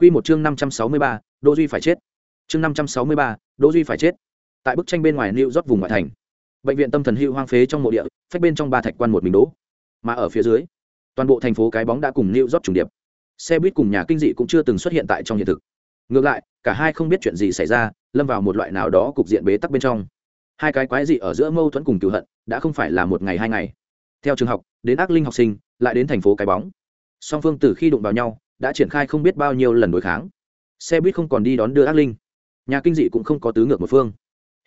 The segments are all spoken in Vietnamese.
Quy một chương 563, Đỗ Duy phải chết. Chương 563, Đỗ Duy phải chết. Tại bức tranh bên ngoài New York vùng ngoại thành, bệnh viện tâm thần hưu hoang phế trong mộ địa, phách bên trong ba thạch quan một mình đỗ. Mà ở phía dưới, toàn bộ thành phố cái bóng đã cùng New York trùng điệp. Xe buýt cùng nhà kinh dị cũng chưa từng xuất hiện tại trong hiện thực. Ngược lại, cả hai không biết chuyện gì xảy ra, lâm vào một loại nào đó cục diện bế tắc bên trong. Hai cái quái dị ở giữa mâu thuẫn cùng cừu hận, đã không phải là một ngày hai ngày. Theo trường học, đến ác linh học sinh, lại đến thành phố cái bóng. Song phương từ khi đụng vào nhau, đã triển khai không biết bao nhiêu lần đối kháng. Xe buýt không còn đi đón đưa ác linh. Nhà kinh dị cũng không có tứ ngược một phương.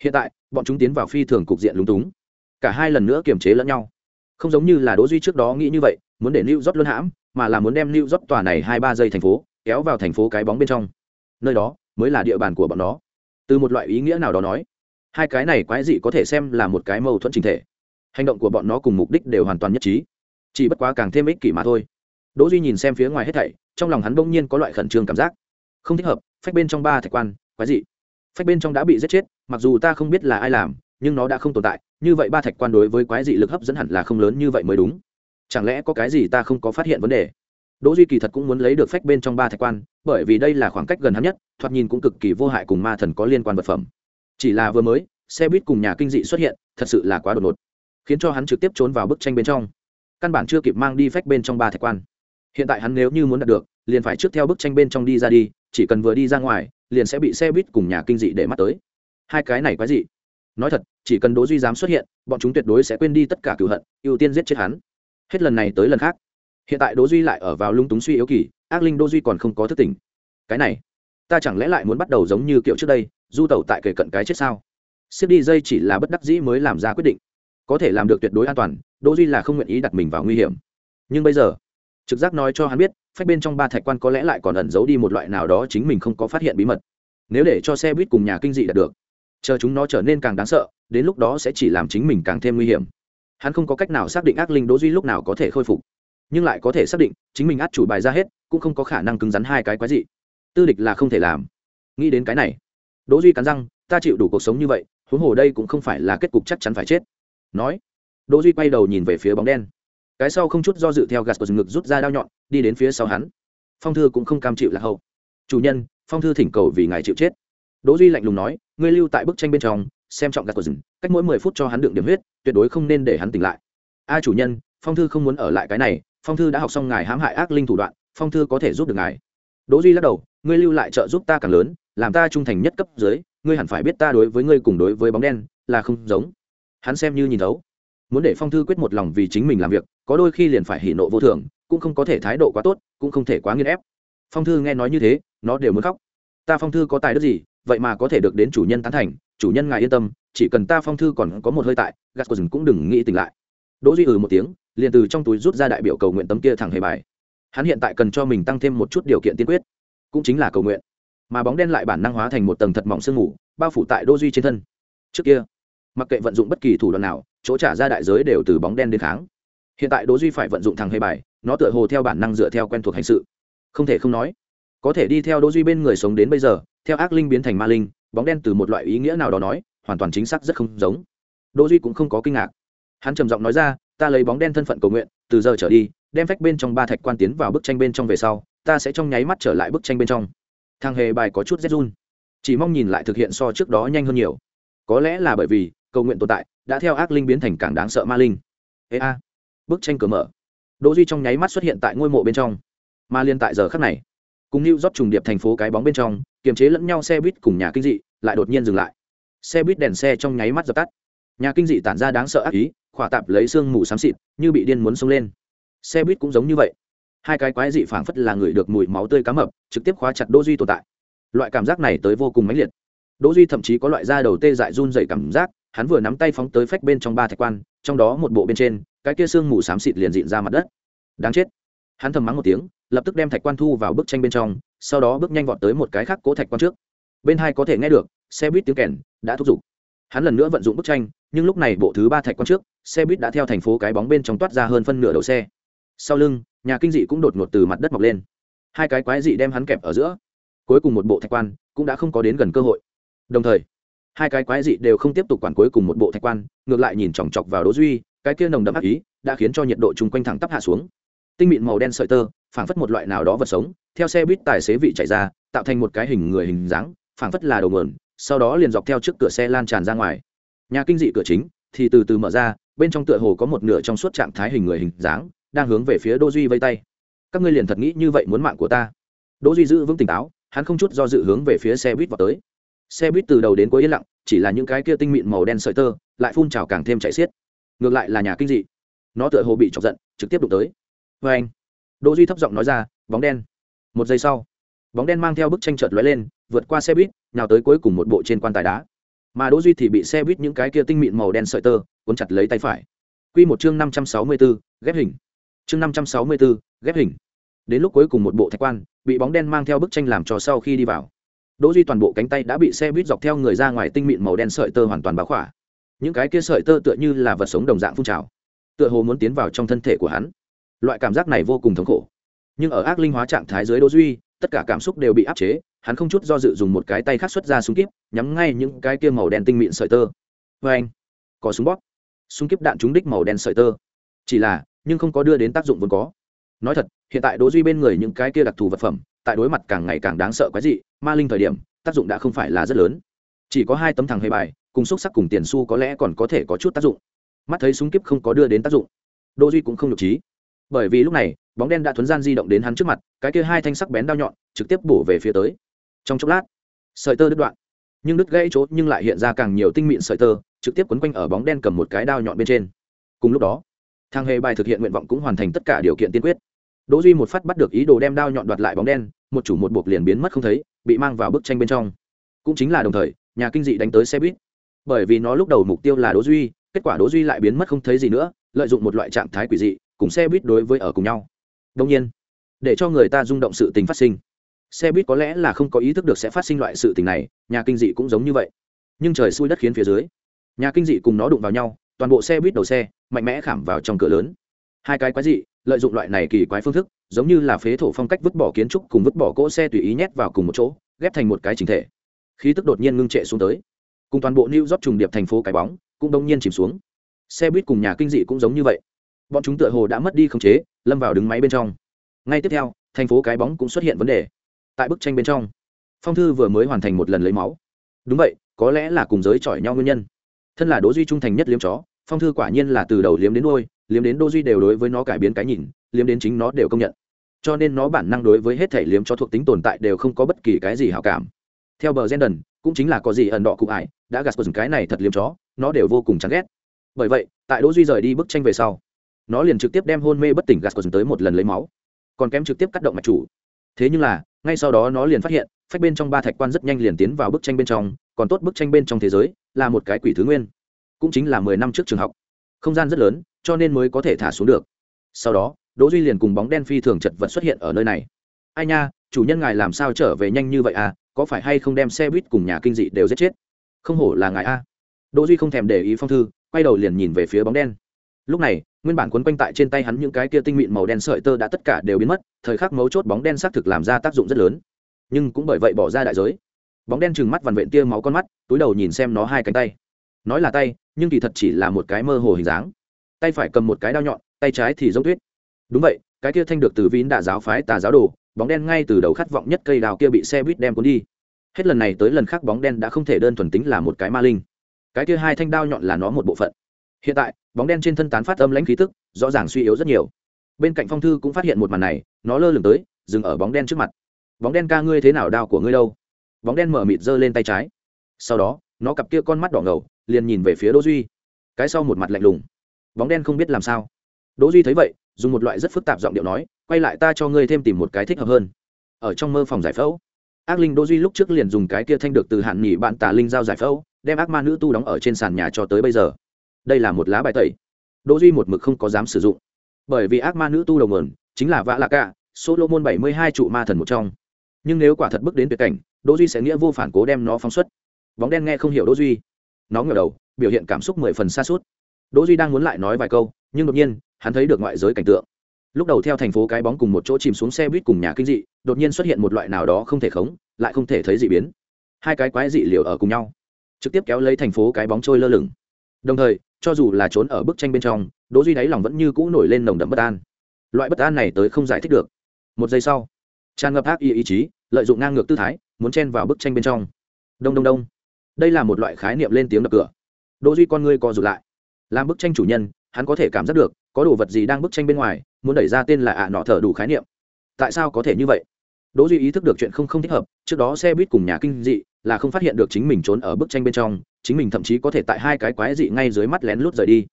Hiện tại, bọn chúng tiến vào phi thường cục diện lúng túng. Cả hai lần nữa kiềm chế lẫn nhau. Không giống như là đỗ duy trước đó nghĩ như vậy, muốn để new york luân hãm, mà là muốn đem new york tòa này hai ba giây thành phố kéo vào thành phố cái bóng bên trong. Nơi đó mới là địa bàn của bọn nó. Từ một loại ý nghĩa nào đó nói, hai cái này quái dị có thể xem là một cái mâu thuẫn trình thể. Hành động của bọn nó cùng mục đích đều hoàn toàn nhất trí. Chỉ bất quá càng thêm ích kỷ mà thôi đỗ duy nhìn xem phía ngoài hết thảy, trong lòng hắn bỗng nhiên có loại khẩn trương cảm giác. Không thích hợp, phách bên trong ba thạch quan, quái dị. Phách bên trong đã bị giết chết, mặc dù ta không biết là ai làm, nhưng nó đã không tồn tại, như vậy ba thạch quan đối với quái dị lực hấp dẫn hẳn là không lớn như vậy mới đúng. Chẳng lẽ có cái gì ta không có phát hiện vấn đề? Đỗ duy kỳ thật cũng muốn lấy được phách bên trong ba thạch quan, bởi vì đây là khoảng cách gần hắn nhất, thoạt nhìn cũng cực kỳ vô hại cùng ma thần có liên quan vật phẩm. Chỉ là vừa mới, xe buýt cùng nhà kinh dị xuất hiện, thật sự là quá đột ngột, khiến cho hắn trực tiếp trốn vào bức tranh bên trong. Căn bản chưa kịp mang đi phách bên trong ba thạch quan hiện tại hắn nếu như muốn đạt được, liền phải trước theo bức tranh bên trong đi ra đi, chỉ cần vừa đi ra ngoài, liền sẽ bị xe buýt cùng nhà kinh dị để mắt tới. Hai cái này quái dị. Nói thật, chỉ cần đỗ duy dám xuất hiện, bọn chúng tuyệt đối sẽ quên đi tất cả cửu hận, ưu tiên giết chết hắn. Hết lần này tới lần khác. Hiện tại đỗ duy lại ở vào lung túng suy yếu kỳ, ác linh đỗ duy còn không có thức tỉnh. Cái này, ta chẳng lẽ lại muốn bắt đầu giống như kiểu trước đây, du tẩu tại kề cận cái chết sao? Xếp đi dây chỉ là bất đắc dĩ mới làm ra quyết định. Có thể làm được tuyệt đối an toàn, đỗ duy là không nguyện ý đặt mình vào nguy hiểm. Nhưng bây giờ trực giác nói cho hắn biết, phách bên trong ba thạch quan có lẽ lại còn ẩn giấu đi một loại nào đó chính mình không có phát hiện bí mật. Nếu để cho xe buýt cùng nhà kinh dị đạt được, chờ chúng nó trở nên càng đáng sợ, đến lúc đó sẽ chỉ làm chính mình càng thêm nguy hiểm. Hắn không có cách nào xác định ác linh đỗ duy lúc nào có thể khôi phục, nhưng lại có thể xác định chính mình át chủ bài ra hết, cũng không có khả năng cứng rắn hai cái quái dị. Tư địch là không thể làm. Nghĩ đến cái này, đỗ duy cắn răng, ta chịu đủ cuộc sống như vậy, huống hồ đây cũng không phải là kết cục chắc chắn phải chết. Nói, đỗ duy quay đầu nhìn về phía bóng đen cái sau không chút do dự theo gạt của rừng ngực rút ra đao nhọn, đi đến phía sau hắn. Phong thư cũng không cam chịu là hậu. Chủ nhân, phong thư thỉnh cầu vì ngài chịu chết. Đỗ duy lạnh lùng nói, ngươi lưu tại bức tranh bên trong, xem trọng gạt của rừng, cách mỗi mười phút cho hắn đựng điểm huyết, tuyệt đối không nên để hắn tỉnh lại. A chủ nhân, phong thư không muốn ở lại cái này, phong thư đã học xong ngài hãm hại ác linh thủ đoạn, phong thư có thể giúp được ngài. Đỗ duy lắc đầu, ngươi lưu lại trợ giúp ta càng lớn, làm ta trung thành nhất cấp dưới, ngươi hẳn phải biết ta đối với ngươi cùng đối với bóng đen là không giống. Hắn xem như nhìn thấu muốn để phong thư quyết một lòng vì chính mình làm việc, có đôi khi liền phải hỉ nộ vô thường, cũng không có thể thái độ quá tốt, cũng không thể quá nghiên ép. Phong thư nghe nói như thế, nó đều muốn khóc. Ta phong thư có tài đức gì, vậy mà có thể được đến chủ nhân tán thành, chủ nhân ngài yên tâm, chỉ cần ta phong thư còn có một hơi tại gạt của rừng cũng đừng nghĩ tỉnh lại. Đỗ duy ừ một tiếng, liền từ trong túi rút ra đại biểu cầu nguyện tấm kia thẳng hề bài. Hắn hiện tại cần cho mình tăng thêm một chút điều kiện tiên quyết, cũng chính là cầu nguyện. Mà bóng đen lại bản năng hóa thành một tầng thật mỏng sương mù, bao phủ tại đỗ duy trên thân. Trước kia, mặc kệ vận dụng bất kỳ thủ đoạn nào chỗ trả ra đại giới đều từ bóng đen đến kháng. Hiện tại đỗ duy phải vận dụng thằng hề bài, nó tựa hồ theo bản năng dựa theo quen thuộc hành sự. Không thể không nói, có thể đi theo đỗ duy bên người sống đến bây giờ, theo ác linh biến thành ma linh, bóng đen từ một loại ý nghĩa nào đó nói, hoàn toàn chính xác rất không giống. Đỗ duy cũng không có kinh ngạc. Hắn trầm giọng nói ra, ta lấy bóng đen thân phận cầu nguyện, từ giờ trở đi, đem phách bên trong ba thạch quan tiến vào bức tranh bên trong về sau, ta sẽ trong nháy mắt trở lại bức tranh bên trong. Thằng hề bài có chút rét run, chỉ mong nhìn lại thực hiện so trước đó nhanh hơn nhiều. Có lẽ là bởi vì cầu nguyện tồn tại, đã theo ác linh biến thành càng đáng sợ ma linh. Ê a, bức tranh cửa mở. Đỗ duy trong nháy mắt xuất hiện tại ngôi mộ bên trong. Ma liên tại giờ khắc này, cùng lưu rót trùng điệp thành phố cái bóng bên trong, kiềm chế lẫn nhau xe buýt cùng nhà kinh dị, lại đột nhiên dừng lại. Xe buýt đèn xe trong nháy mắt dập tắt. Nhà kinh dị tản ra đáng sợ ác ý, khỏa tạp lấy xương mù xám xịt, như bị điên muốn xông lên. Xe buýt cũng giống như vậy. Hai cái quái dị phảng phất là người được mùi máu tươi cá mập, trực tiếp khóa chặt đỗ duy tồn tại. Loại cảm giác này tới vô cùng mãnh liệt. Đỗ duy thậm chí có loại da đầu tê dại run rẩy cảm giác hắn vừa nắm tay phóng tới phách bên trong ba thạch quan, trong đó một bộ bên trên, cái kia xương mù xám xịt liền dịn ra mặt đất. Đáng chết. Hắn thầm mắng một tiếng, lập tức đem thạch quan thu vào bức tranh bên trong, sau đó bước nhanh vọt tới một cái khác cố thạch quan trước. Bên hai có thể nghe được, xe buýt tiếng kèn đã thúc giục. Hắn lần nữa vận dụng bức tranh, nhưng lúc này bộ thứ ba thạch quan trước, xe buýt đã theo thành phố cái bóng bên trong toát ra hơn phân nửa đầu xe. Sau lưng, nhà kinh dị cũng đột ngột từ mặt đất mọc lên. Hai cái quái dị đem hắn kẹp ở giữa. Cuối cùng một bộ thạch quan cũng đã không có đến gần cơ hội. Đồng thời hai cái quái dị đều không tiếp tục quản cuối cùng một bộ thạch quan, ngược lại nhìn chòng chọc vào đỗ duy, cái kia nồng đậm ác ý đã khiến cho nhiệt độ chung quanh thẳng tắp hạ xuống. Tinh mịn màu đen sợi tơ, phảng phất một loại nào đó vật sống, theo xe buýt tài xế vị chạy ra, tạo thành một cái hình người hình dáng, phảng phất là đầu nguồn, sau đó liền dọc theo trước cửa xe lan tràn ra ngoài. Nhà kinh dị cửa chính thì từ từ mở ra, bên trong tựa hồ có một nửa trong suốt trạng thái hình người hình dáng, đang hướng về phía đỗ duy vây tay. Các ngươi liền thật nghĩ như vậy muốn mạng của ta. Đỗ duy giữ vững tỉnh táo, hắn không chút do dự hướng về phía xe buýt vào tới xe buýt từ đầu đến cuối yên lặng chỉ là những cái kia tinh mịn màu đen sợi tơ lại phun trào càng thêm chạy xiết. Ngược lại là nhà kinh dị. Nó tựa hồ bị chọc giận trực tiếp đụng tới. Vê anh đỗ duy thấp giọng nói ra bóng đen. Một giây sau bóng đen mang theo bức tranh chợt lóe lên vượt qua xe buýt nào tới cuối cùng một bộ trên quan tài đá. Mà đỗ duy thì bị xe buýt những cái kia tinh mịn màu đen sợi tơ cuốn chặt lấy tay phải. Quy một chương năm trăm sáu mươi 564, ghép hình. Chương năm trăm sáu mươi 564, ghép hình. Đến lúc cuối cùng một bộ thạch quan bị bóng đen mang theo bức tranh làm cho sau khi đi vào đỗ duy toàn bộ cánh tay đã bị xe buýt dọc theo người ra ngoài tinh mịn màu đen sợi tơ hoàn toàn bao khỏa. Những cái kia sợi tơ tựa như là vật sống đồng dạng phun trào, tựa hồ muốn tiến vào trong thân thể của hắn. Loại cảm giác này vô cùng thống khổ. Nhưng ở ác linh hóa trạng thái dưới đỗ duy, tất cả cảm xúc đều bị áp chế, hắn không chút do dự dùng một cái tay khác xuất ra súng kíp, nhắm ngay những cái kia màu đen tinh mịn sợi tơ. Với anh có súng bóp. Súng kíp đạn trúng đích màu đen sợi tơ. Chỉ là, nhưng không có đưa đến tác dụng vốn có. Nói thật, hiện tại đỗ duy bên người những cái kia đặc thù vật phẩm tại đối mặt càng ngày càng đáng sợ quái dị, ma linh thời điểm, tác dụng đã không phải là rất lớn. Chỉ có hai tấm thằng hề bài, cùng xúc sắc cùng tiền xu có lẽ còn có thể có chút tác dụng. Mắt thấy súng kíp không có đưa đến tác dụng đô duy cũng không nhục trí. Bởi vì lúc này, bóng đen đã thuấn gian di động đến hắn trước mặt, cái kia hai thanh sắc bén đao nhọn, trực tiếp bổ về phía tới. Trong chốc lát, sợi tơ đứt đoạn. Nhưng đứt gãy chỗ nhưng lại hiện ra càng nhiều tinh mịn sợi tơ, trực tiếp quấn quanh ở bóng đen cầm một cái đao nhọn bên trên. Cùng lúc đó, thang hề bài thực hiện nguyện vọng cũng hoàn thành tất cả điều kiện tiên quyết đỗ duy một phát bắt được ý đồ đem đao nhọn đoạt lại bóng đen, một chủ một buộc liền biến mất không thấy, bị mang vào bức tranh bên trong. Cũng chính là đồng thời, nhà kinh dị đánh tới xe buýt. Bởi vì nó lúc đầu mục tiêu là đỗ duy, kết quả đỗ duy lại biến mất không thấy gì nữa, lợi dụng một loại trạng thái quỷ dị, cùng xe buýt đối với ở cùng nhau. Đương nhiên, để cho người ta rung động sự tình phát sinh. Xe buýt có lẽ là không có ý thức được sẽ phát sinh loại sự tình này, nhà kinh dị cũng giống như vậy. Nhưng trời xui đất khiến phía dưới, nhà kinh dị cùng nó đụng vào nhau, toàn bộ xe buýt đầu xe, mạnh mẽ khảm vào trong cửa lớn. Hai cái quái dị lợi dụng loại này kỳ quái phương thức, giống như là phế thổ phong cách vứt bỏ kiến trúc cùng vứt bỏ cỗ xe tùy ý nhét vào cùng một chỗ, ghép thành một cái chính thể. Khí tức đột nhiên ngưng trệ xuống tới. Cùng toàn bộ new york trùng điệp thành phố cái bóng cũng đông nhiên chìm xuống. Xe buýt cùng nhà kinh dị cũng giống như vậy. Bọn chúng tựa hồ đã mất đi khống chế, lâm vào đứng máy bên trong. Ngay tiếp theo, thành phố cái bóng cũng xuất hiện vấn đề. Tại bức tranh bên trong, phong thư vừa mới hoàn thành một lần lấy máu. Đúng vậy, có lẽ là cùng giới chọi nhau nguyên nhân. Thân là đỗ duy trung thành nhất liếm chó, phong thư quả nhiên là từ đầu liếm đến đôi liếm đến đô duy đều đối với nó cải biến cái nhìn, liếm đến chính nó đều công nhận. Cho nên nó bản năng đối với hết thể liếm chó thuộc tính tồn tại đều không có bất kỳ cái gì hảo cảm. Theo bờ gen cũng chính là có gì ẩn đỏ cụ ải, đã gạt cái này thật liếm chó, nó đều vô cùng chán ghét. Bởi vậy, tại đỗ duy rời đi bức tranh về sau, nó liền trực tiếp đem hôn mê bất tỉnh gạt tới một lần lấy máu. Còn kém trực tiếp cắt động mạch chủ. Thế nhưng là, ngay sau đó nó liền phát hiện, phách bên trong ba thạch quan rất nhanh liền tiến vào bức tranh bên trong, còn tốt bức tranh bên trong thế giới là một cái quỷ thứ nguyên. Cũng chính là mười năm trước trường học không gian rất lớn, cho nên mới có thể thả xuống được. Sau đó, đỗ duy liền cùng bóng đen phi thường chật vật xuất hiện ở nơi này. Ai nha, chủ nhân ngài làm sao trở về nhanh như vậy à? Có phải hay không đem xe buýt cùng nhà kinh dị đều giết chết? Không hổ là ngài a. Đỗ duy không thèm để ý phong thư, quay đầu liền nhìn về phía bóng đen. Lúc này, nguyên bản cuốn quanh tại trên tay hắn những cái kia tinh mịn màu đen sợi tơ đã tất cả đều biến mất, thời khắc mấu chốt bóng đen xác thực làm ra tác dụng rất lớn. Nhưng cũng bởi vậy bỏ ra đại giới. Bóng đen trừng mắt vằn vện tia máu con mắt, túi đầu nhìn xem nó hai cánh tay nói là tay, nhưng kỳ thật chỉ là một cái mơ hồ hình dáng. Tay phải cầm một cái đao nhọn, tay trái thì giống tuyết. Đúng vậy, cái kia thanh được từ vín đạ giáo phái tà giáo đồ, bóng đen ngay từ đầu khát vọng nhất cây đào kia bị xe buýt đem cuốn đi. Hết lần này tới lần khác bóng đen đã không thể đơn thuần tính là một cái ma linh. Cái kia hai thanh đao nhọn là nó một bộ phận. Hiện tại, bóng đen trên thân tán phát âm lãnh khí tức, rõ ràng suy yếu rất nhiều. Bên cạnh phong thư cũng phát hiện một màn này, nó lơ lửng tới, dừng ở bóng đen trước mặt. Bóng đen ca, ngươi thế nào? Đao của ngươi đâu? Bóng đen mở mịt giơ lên tay trái. Sau đó, nó cặp kia con mắt đỏ ngầu liền nhìn về phía đỗ duy. Cái sau một mặt lạnh lùng. Bóng đen không biết làm sao. Đỗ duy thấy vậy, dùng một loại rất phức tạp giọng điệu nói, quay lại ta cho ngươi thêm tìm một cái thích hợp hơn. Ở trong mơ phòng giải phẫu, ác linh đỗ duy lúc trước liền dùng cái kia thanh được từ hạn nghỉ bạn tà linh giao giải phẫu, đem ác ma nữ tu đóng ở trên sàn nhà cho tới bây giờ. Đây là một lá bài tẩy. Đỗ duy một mực không có dám sử dụng. Bởi vì ác ma nữ tu đầu nguồn chính là vạ lạc cả solomon bảy mươi hai trụ ma thần một trong. Nhưng nếu quả thật bước đến tuyệt cảnh, đỗ duy sẽ nghĩa vô phản cố đem nó phóng xuất. Bóng đen nghe không hiểu đỗ duy nó ngửa đầu, biểu hiện cảm xúc mười phần xa suốt. Đỗ duy đang muốn lại nói vài câu, nhưng đột nhiên, hắn thấy được ngoại giới cảnh tượng. Lúc đầu theo thành phố cái bóng cùng một chỗ chìm xuống xe buýt cùng nhà kinh dị, đột nhiên xuất hiện một loại nào đó không thể khống, lại không thể thấy dị biến. Hai cái quái dị liều ở cùng nhau, trực tiếp kéo lấy thành phố cái bóng trôi lơ lửng. Đồng thời, cho dù là trốn ở bức tranh bên trong, đỗ duy đáy lòng vẫn như cũ nổi lên nồng đậm bất an. Loại bất an này tới không giải thích được. Một giây sau, tràn ngập ác ý ý chí, lợi dụng ngang ngược tư thái, muốn chen vào bức tranh bên trong. Đông đông đông đây là một loại khái niệm lên tiếng đập cửa. Đỗ duy con ngươi co rụt lại. Làm bức tranh chủ nhân, hắn có thể cảm giác được, có đồ vật gì đang bức tranh bên ngoài, muốn đẩy ra tên là ạ nọ thở đủ khái niệm. Tại sao có thể như vậy? Đỗ duy ý thức được chuyện không không thích hợp, trước đó xe buýt cùng nhà kinh dị, là không phát hiện được chính mình trốn ở bức tranh bên trong, chính mình thậm chí có thể tại hai cái quái dị ngay dưới mắt lén lút rời đi.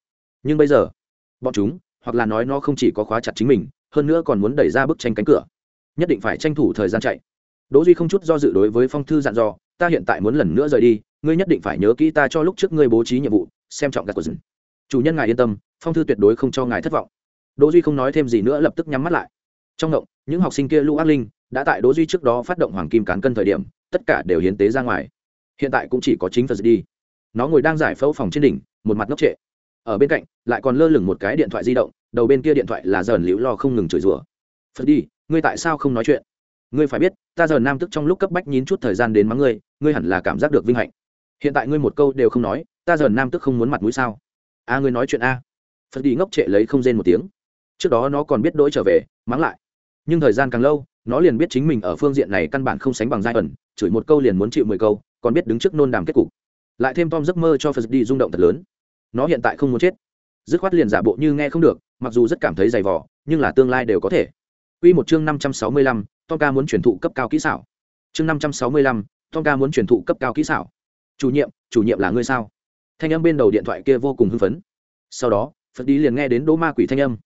Nhưng bây giờ, bọn chúng, hoặc là nói nó không chỉ có khóa chặt chính mình, hơn nữa còn muốn đẩy ra bức tranh cánh cửa. Nhất định phải tranh thủ thời gian chạy. Đỗ duy không chút do dự đối với phong thư dặn dò, ta hiện tại muốn lần nữa rời đi ngươi nhất định phải nhớ kỹ ta cho lúc trước ngươi bố trí nhiệm vụ, xem trọng gạt của rừng chủ nhân ngài yên tâm, phong thư tuyệt đối không cho ngài thất vọng. Đỗ duy không nói thêm gì nữa lập tức nhắm mắt lại. Trong động những học sinh kia lũ ác linh đã tại đỗ duy trước đó phát động hoàng kim cán cân thời điểm, tất cả đều hiến tế ra ngoài. Hiện tại cũng chỉ có chính phật đi. Nó ngồi đang giải phẫu phòng trên đỉnh, một mặt ngốc trệ. Ở bên cạnh, lại còn lơ lửng một cái điện thoại di động, đầu bên kia điện thoại là dần liễu lo không ngừng chửi rủa. Phật đi, ngươi tại sao không nói chuyện? Ngươi phải biết, ta giờ nam tức trong lúc cấp bách nhín chút thời gian đến mắng ngươi ngươi hẳn là cảm giác được vinh hạnh hiện tại ngươi một câu đều không nói ta dần nam tức không muốn mặt mũi sao? A ngươi nói chuyện a. Phật đi ngốc trệ lấy không rên một tiếng. Trước đó nó còn biết đỗi trở về mắng lại. Nhưng thời gian càng lâu nó liền biết chính mình ở phương diện này căn bản không sánh bằng giai ẩn chửi một câu liền muốn chịu mười câu còn biết đứng trước nôn đàm kết cục. Lại thêm tom giấc mơ cho phật đi rung động thật lớn. Nó hiện tại không muốn chết. Dứt khoát liền giả bộ như nghe không được mặc dù rất cảm thấy dày vỏ nhưng là tương lai đều có thể. Quy một chương năm trăm sáu mươi lăm, Tom ca muốn truyền thụ cấp cao kỹ xảo. Chương năm trăm sáu mươi lăm, Tom ca muốn truyền thụ cấp cao kỹ xảo. Chủ nhiệm, chủ nhiệm là ngươi sao? Thanh âm bên đầu điện thoại kia vô cùng hưng phấn. Sau đó, Phật đi liền nghe đến Đỗ Ma Quỷ thanh âm.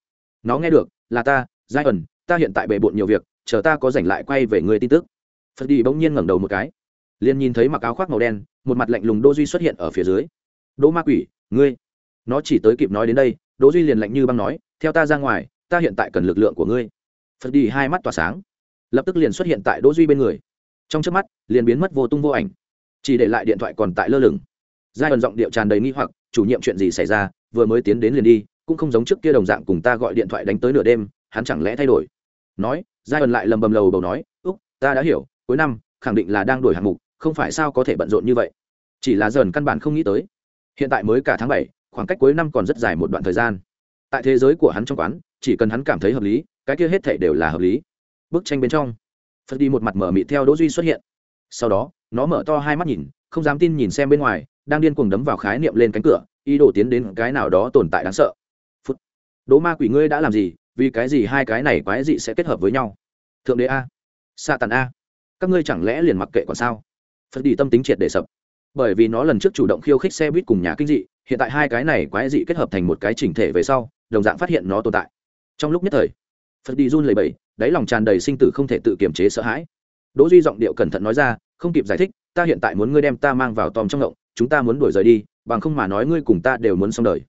Nó nghe được, là ta, Giai ẩn, ta hiện tại bề bộn nhiều việc, chờ ta có rảnh lại quay về ngươi tin tức. Phật đi bỗng nhiên ngẩng đầu một cái, liền nhìn thấy mặc áo khoác màu đen, một mặt lạnh lùng Đỗ Duy xuất hiện ở phía dưới. Đỗ Ma Quỷ, ngươi. Nó chỉ tới kịp nói đến đây, Đỗ Duy liền lạnh như băng nói, theo ta ra ngoài, ta hiện tại cần lực lượng của ngươi phật đi hai mắt tỏa sáng lập tức liền xuất hiện tại đỗ duy bên người trong trước mắt liền biến mất vô tung vô ảnh chỉ để lại điện thoại còn tại lơ lửng. Giai đoạn giọng điệu tràn đầy nghi hoặc, chủ nhiệm chuyện gì xảy ra, vừa mới tiến đến liền đi, cũng không giống trước kia đồng dạng cùng ta gọi điện thoại đánh tới nửa đêm, hắn chẳng lẽ thay đổi? Nói, giai đoạn lại lầm bầm lầu bầu nói, úc, ta đã hiểu, cuối năm, khẳng định là đang đổi hạng mục, không phải sao có thể bận rộn như vậy. Chỉ là dần căn bản không nghĩ tới. Hiện tại mới cả tháng bảy, khoảng cách cuối năm còn rất dài một đoạn thời gian. Tại thế giới của hắn trong quán, chỉ cần hắn cảm thấy hợp lý, cái kia hết thể đều là hợp lý. Bức tranh bên trong. Phật đi một mặt mở mị theo đỗ duy xuất hiện. Sau đó nó mở to hai mắt nhìn, không dám tin nhìn xem bên ngoài, đang điên cuồng đấm vào khái niệm lên cánh cửa, ý đồ tiến đến cái nào đó tồn tại đáng sợ. Phút. Đố ma quỷ ngươi đã làm gì, vì cái gì hai cái này quái dị sẽ kết hợp với nhau? Thượng đế a. Sa tàn a. Các ngươi chẳng lẽ liền mặc kệ còn sao? Phật đi tâm tính triệt để sập. Bởi vì nó lần trước chủ động khiêu khích xe buýt cùng nhà kinh dị, hiện tại hai cái này quái dị kết hợp thành một cái chỉnh thể về sau, đồng dạng phát hiện nó tồn tại. Trong lúc nhất thời, phật đi run lầy bầy đáy lòng tràn đầy sinh tử không thể tự kiềm chế sợ hãi. Đỗ duy giọng điệu cẩn thận nói ra không kịp giải thích, ta hiện tại muốn ngươi đem ta mang vào tòm trong ngộng, chúng ta muốn đuổi rời đi, bằng không mà nói ngươi cùng ta đều muốn xong đời.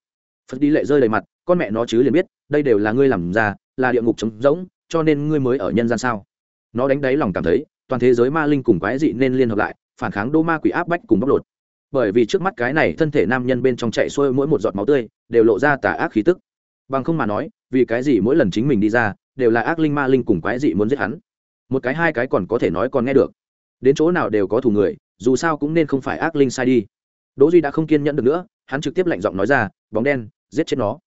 Phật đi lệ rơi đầy mặt, con mẹ nó chứ liền biết, đây đều là ngươi làm ra, là địa ngục trống rỗng, cho nên ngươi mới ở nhân gian sao? Nó đánh đáy lòng cảm thấy, toàn thế giới ma linh cùng quái dị nên liên hợp lại, phản kháng đô ma quỷ áp bách cùng bóc lột. Bởi vì trước mắt cái này thân thể nam nhân bên trong chạy xuôi mỗi một giọt máu tươi, đều lộ ra tà ác khí tức. Bằng không mà nói, vì cái gì mỗi lần chính mình đi ra, đều là ác linh ma linh cùng quái dị muốn giết hắn. Một cái hai cái còn có thể nói còn nghe được đến chỗ nào đều có thủ người, dù sao cũng nên không phải ác linh sai đi. Đỗ duy đã không kiên nhẫn được nữa, hắn trực tiếp lạnh giọng nói ra, bóng đen, giết chết nó.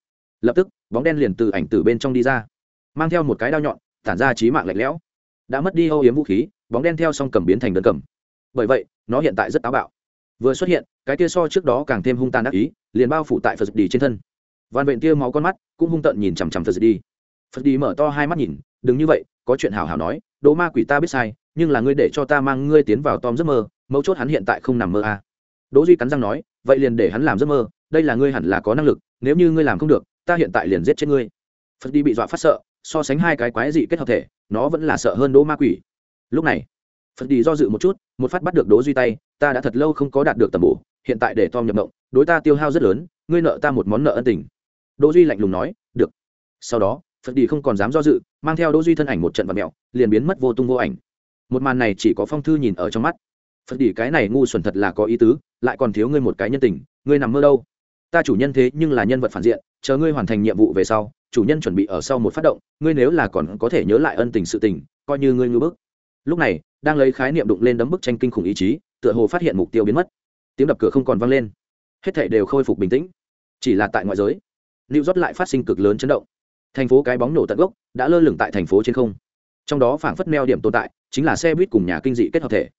Lập tức, bóng đen liền từ ảnh từ bên trong đi ra, mang theo một cái đao nhọn, tản ra chí mạng lạnh lẽo. Đã mất đi âu yếm vũ khí, bóng đen theo song cầm biến thành đơn cầm. Bởi vậy, nó hiện tại rất táo bạo. Vừa xuất hiện, cái tia so trước đó càng thêm hung tàn đắc ý, liền bao phủ tại phật đi trên thân. Van vện tia máu con mắt cũng hung tợn nhìn chằm chằm phật đi phật đi mở to hai mắt nhìn, đừng như vậy, có chuyện hào hào nói, đỗ ma quỷ ta biết sai nhưng là ngươi để cho ta mang ngươi tiến vào tom giấc mơ mấu chốt hắn hiện tại không nằm mơ à. đỗ duy cắn răng nói vậy liền để hắn làm giấc mơ đây là ngươi hẳn là có năng lực nếu như ngươi làm không được ta hiện tại liền giết chết ngươi. Phật đi bị dọa phát sợ so sánh hai cái quái dị kết hợp thể nó vẫn là sợ hơn đỗ ma quỷ. Lúc này phật đi do dự một chút một phát bắt được đỗ duy tay ta đã thật lâu không có đạt được tầm bổ hiện tại để tom nhập động đối ta tiêu hao rất lớn ngươi nợ ta một món nợ ân tình. Đỗ duy lạnh lùng nói được. Sau đó phật đi không còn dám do dự mang theo đỗ duy thân ảnh một trận vật mèo, liền biến mất vô tung vô ảnh một màn này chỉ có phong thư nhìn ở trong mắt. Phật đỉ cái này ngu xuẩn thật là có ý tứ, lại còn thiếu ngươi một cái nhân tình, ngươi nằm mơ đâu? Ta chủ nhân thế nhưng là nhân vật phản diện, chờ ngươi hoàn thành nhiệm vụ về sau, chủ nhân chuẩn bị ở sau một phát động, ngươi nếu là còn có thể nhớ lại ân tình sự tình, coi như ngươi ngư bức. Lúc này, đang lấy khái niệm đụng lên đấm bức tranh kinh khủng ý chí, tựa hồ phát hiện mục tiêu biến mất. Tiếng đập cửa không còn vang lên. Hết thảy đều khôi phục bình tĩnh. Chỉ là tại ngoại giới lưu rót lại phát sinh cực lớn chấn động. Thành phố cái bóng nổ tận gốc, đã lơ lửng tại thành phố trên không trong đó phảng phất neo điểm tồn tại, chính là xe buýt cùng nhà kinh dị kết hợp thể.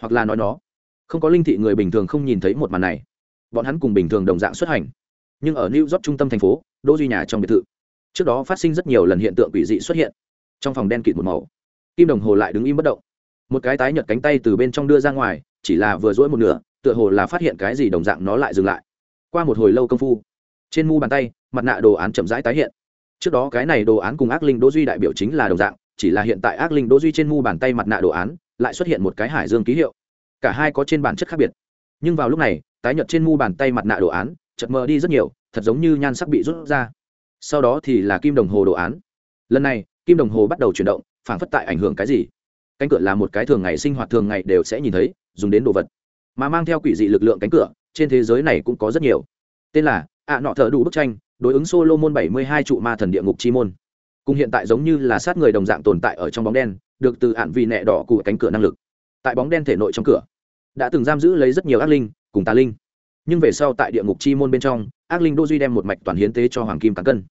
Hoặc là nói nó, không có linh thị người bình thường không nhìn thấy một màn này. Bọn hắn cùng bình thường đồng dạng xuất hành. Nhưng ở new york trung tâm thành phố đỗ duy nhà trong biệt thự, trước đó phát sinh rất nhiều lần hiện tượng quỷ dị xuất hiện. Trong phòng đen kịt một màu, kim đồng hồ lại đứng im bất động. Một cái tái nhợt cánh tay từ bên trong đưa ra ngoài, chỉ là vừa duỗi một nửa, tựa hồ là phát hiện cái gì đồng dạng nó lại dừng lại. Qua một hồi lâu công phu, trên mu bàn tay, mặt nạ đồ án chậm rãi tái hiện. Trước đó cái này đồ án cùng ác linh đỗ duy đại biểu chính là đồng dạng chỉ là hiện tại ác linh đỗ duy trên mu bàn tay mặt nạ đồ án, lại xuất hiện một cái hải dương ký hiệu. Cả hai có trên bản chất khác biệt. Nhưng vào lúc này, tái nhợt trên mu bàn tay mặt nạ đồ án, chợt mờ đi rất nhiều, thật giống như nhan sắc bị rút ra. Sau đó thì là kim đồng hồ đồ án. Lần này, kim đồng hồ bắt đầu chuyển động phản phất tại ảnh hưởng cái gì. Cánh cửa là một cái thường ngày sinh hoạt thường ngày đều sẽ nhìn thấy, dùng đến đồ vật. Mà mang theo quỷ dị lực lượng cánh cửa, trên thế giới này cũng có rất nhiều. Tên là ạ nọ thợ đủ bức tranh, đối ứng solo môn bảy mươi hai trụ ma thần địa ngục chi môn cùng hiện tại giống như là sát người đồng dạng tồn tại ở trong bóng đen được từ hạn vì nẹ đỏ của cánh cửa năng lực. Tại bóng đen thể nội trong cửa đã từng giam giữ lấy rất nhiều ác linh cùng tà linh. Nhưng về sau tại địa ngục chi môn bên trong ác linh đô duy đem một mạch toàn hiến tế cho hoàng kim cán cân.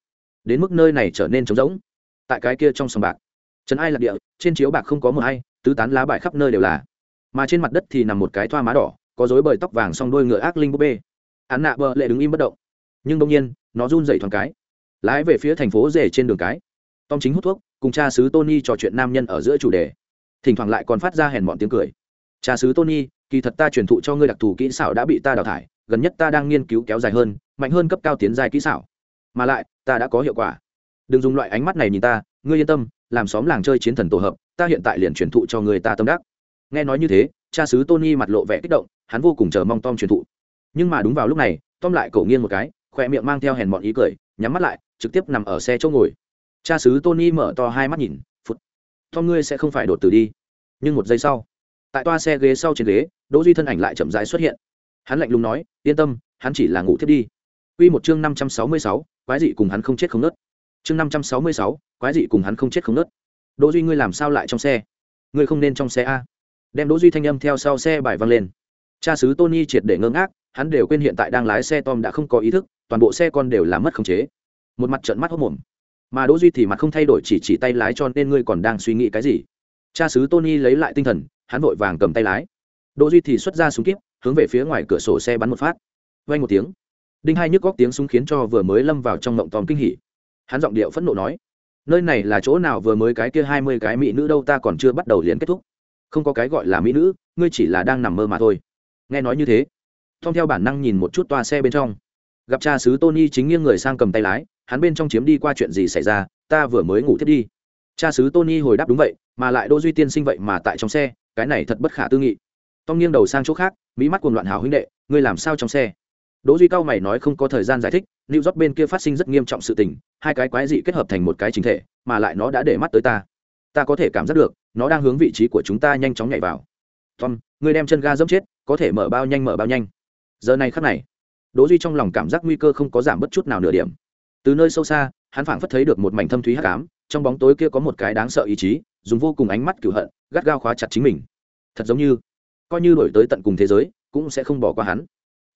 Đến mức nơi này trở nên trống rỗng. Tại cái kia trong sòng bạc trấn ai lạc địa trên chiếu bạc không có một hay, tứ tán lá bài khắp nơi đều là. Mà trên mặt đất thì nằm một cái thoa má đỏ có dối bời tóc vàng song đôi ngựa ác linh búp bê. Án nạ bờ lệ đứng im bất động. Nhưng đông nhiên nó run dậy thoáng cái. Lái về phía thành phố rể trên đường cái tom chính hút thuốc, cùng cha xứ tony trò chuyện nam nhân ở giữa chủ đề. Thỉnh thoảng lại còn phát ra hèn bọn tiếng cười. Cha xứ tony, kỳ thật ta truyền thụ cho ngươi đặc thù kỹ xảo đã bị ta đào thải, gần nhất ta đang nghiên cứu kéo dài hơn, mạnh hơn cấp cao tiến dài kỹ xảo. Mà lại, ta đã có hiệu quả. Đừng dùng loại ánh mắt này nhìn ta, ngươi yên tâm, làm xóm làng chơi chiến thần tổ hợp, ta hiện tại liền truyền thụ cho người ta tâm đắc. Nghe nói như thế, cha xứ tony mặt lộ vẻ kích động, hắn vô cùng chờ mong tom truyền thụ. Nhưng mà đúng vào lúc này, tom lại cổ nghiêng một cái, khoe miệng mang theo hèn bọn ý cười, nhắm mắt lại, trực tiếp nằm ở xe chỗ ngồi cha xứ tony mở to hai mắt nhìn phút to ngươi sẽ không phải đột tử đi nhưng một giây sau tại toa xe ghế sau trên ghế đỗ duy thân ảnh lại chậm rãi xuất hiện hắn lạnh lùng nói yên tâm hắn chỉ là ngủ thiếp đi Quy một chương năm trăm sáu mươi sáu, quái dị cùng hắn không chết không nứt. Chương năm trăm sáu mươi sáu, quái dị cùng hắn không chết không nứt. Đỗ Duy ngươi làm sao lại trong xe? Ngươi không nên trong xe a. Đem Đỗ Duy thanh âm theo sau xe bài văng lên. Cha xứ Tony triệt để ngơ ngác, hắn đều quên hiện tại đang lái xe Tom đã không có ý thức, toàn bộ xe con đều làm mất khống chế. Một mặt trợn mắt hốt mồm. Mà Đỗ Duy thì mặt không thay đổi chỉ chỉ tay lái cho nên ngươi còn đang suy nghĩ cái gì? Cha xứ Tony lấy lại tinh thần, hắn vội vàng cầm tay lái. Đỗ Duy thì xuất ra súng kíp, hướng về phía ngoài cửa sổ xe bắn một phát. Vang một tiếng đinh hai nhức góc tiếng súng khiến cho vừa mới lâm vào trong mộng tòm kinh hỉ hắn giọng điệu phẫn nộ nói nơi này là chỗ nào vừa mới cái kia hai mươi cái mỹ nữ đâu ta còn chưa bắt đầu liền kết thúc không có cái gọi là mỹ nữ ngươi chỉ là đang nằm mơ mà thôi nghe nói như thế tom theo bản năng nhìn một chút toa xe bên trong gặp cha xứ tony chính nghiêng người sang cầm tay lái hắn bên trong chiếm đi qua chuyện gì xảy ra ta vừa mới ngủ thiết đi cha sứ tony hồi đáp đúng vậy mà lại đỗ duy tiên sinh vậy mà tại trong xe cái này thật bất khả tư nghị tom nghiêng đầu sang chỗ khác mỹ mắt cuồng loạn hào huynh đệ ngươi làm sao trong xe Đỗ Duy cao mày nói không có thời gian giải thích, New York bên kia phát sinh rất nghiêm trọng sự tình, hai cái quái dị kết hợp thành một cái chính thể, mà lại nó đã để mắt tới ta. Ta có thể cảm giác được, nó đang hướng vị trí của chúng ta nhanh chóng nhảy vào. Tom, ngươi đem chân ga dẫm chết, có thể mở bao nhanh mở bao nhanh. Giờ này khắc này, Đỗ Duy trong lòng cảm giác nguy cơ không có giảm bất chút nào nửa điểm. Từ nơi sâu xa, hắn phảng phất thấy được một mảnh thâm thúy hắc ám, trong bóng tối kia có một cái đáng sợ ý chí, dùng vô cùng ánh mắt cửu hận, gắt gao khóa chặt chính mình. Thật giống như, coi như đổi tới tận cùng thế giới, cũng sẽ không bỏ qua hắn.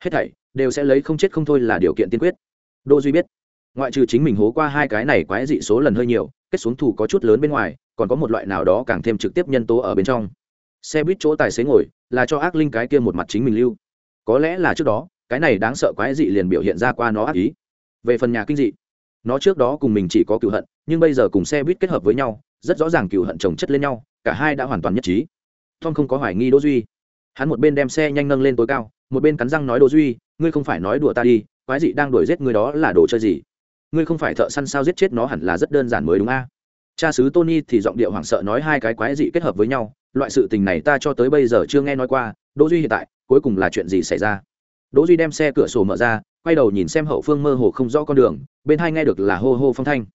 Hết thảy đều sẽ lấy không chết không thôi là điều kiện tiên quyết đô duy biết ngoại trừ chính mình hố qua hai cái này quái dị số lần hơi nhiều kết xuống thủ có chút lớn bên ngoài còn có một loại nào đó càng thêm trực tiếp nhân tố ở bên trong xe buýt chỗ tài xế ngồi là cho ác linh cái kia một mặt chính mình lưu có lẽ là trước đó cái này đáng sợ quái dị liền biểu hiện ra qua nó ác ý về phần nhà kinh dị, nó trước đó cùng mình chỉ có cựu hận, nhưng bây giờ cùng xe buýt kết hợp với nhau, rất rõ ràng cựu hận chồng chất lên nhau, cả hai đã hoàn toàn nhất trí. Tom không có hoài nghi đỗ duy. Hắn một bên đem xe nhanh nâng lên tối cao, một bên cắn răng nói đỗ duy, ngươi không phải nói đùa ta đi, quái dị đang đuổi giết ngươi đó là đồ chơi gì? Ngươi không phải thợ săn sao giết chết nó hẳn là rất đơn giản mới đúng a? Cha xứ tony thì giọng điệu hoảng sợ nói hai cái quái dị kết hợp với nhau, loại sự tình này ta cho tới bây giờ chưa nghe nói qua, đỗ duy hiện tại, cuối cùng là chuyện gì xảy ra? Đỗ duy đem xe cửa sổ mở ra quay đầu nhìn xem hậu phương mơ hồ không rõ con đường, bên hai nghe được là hô hô phong thanh.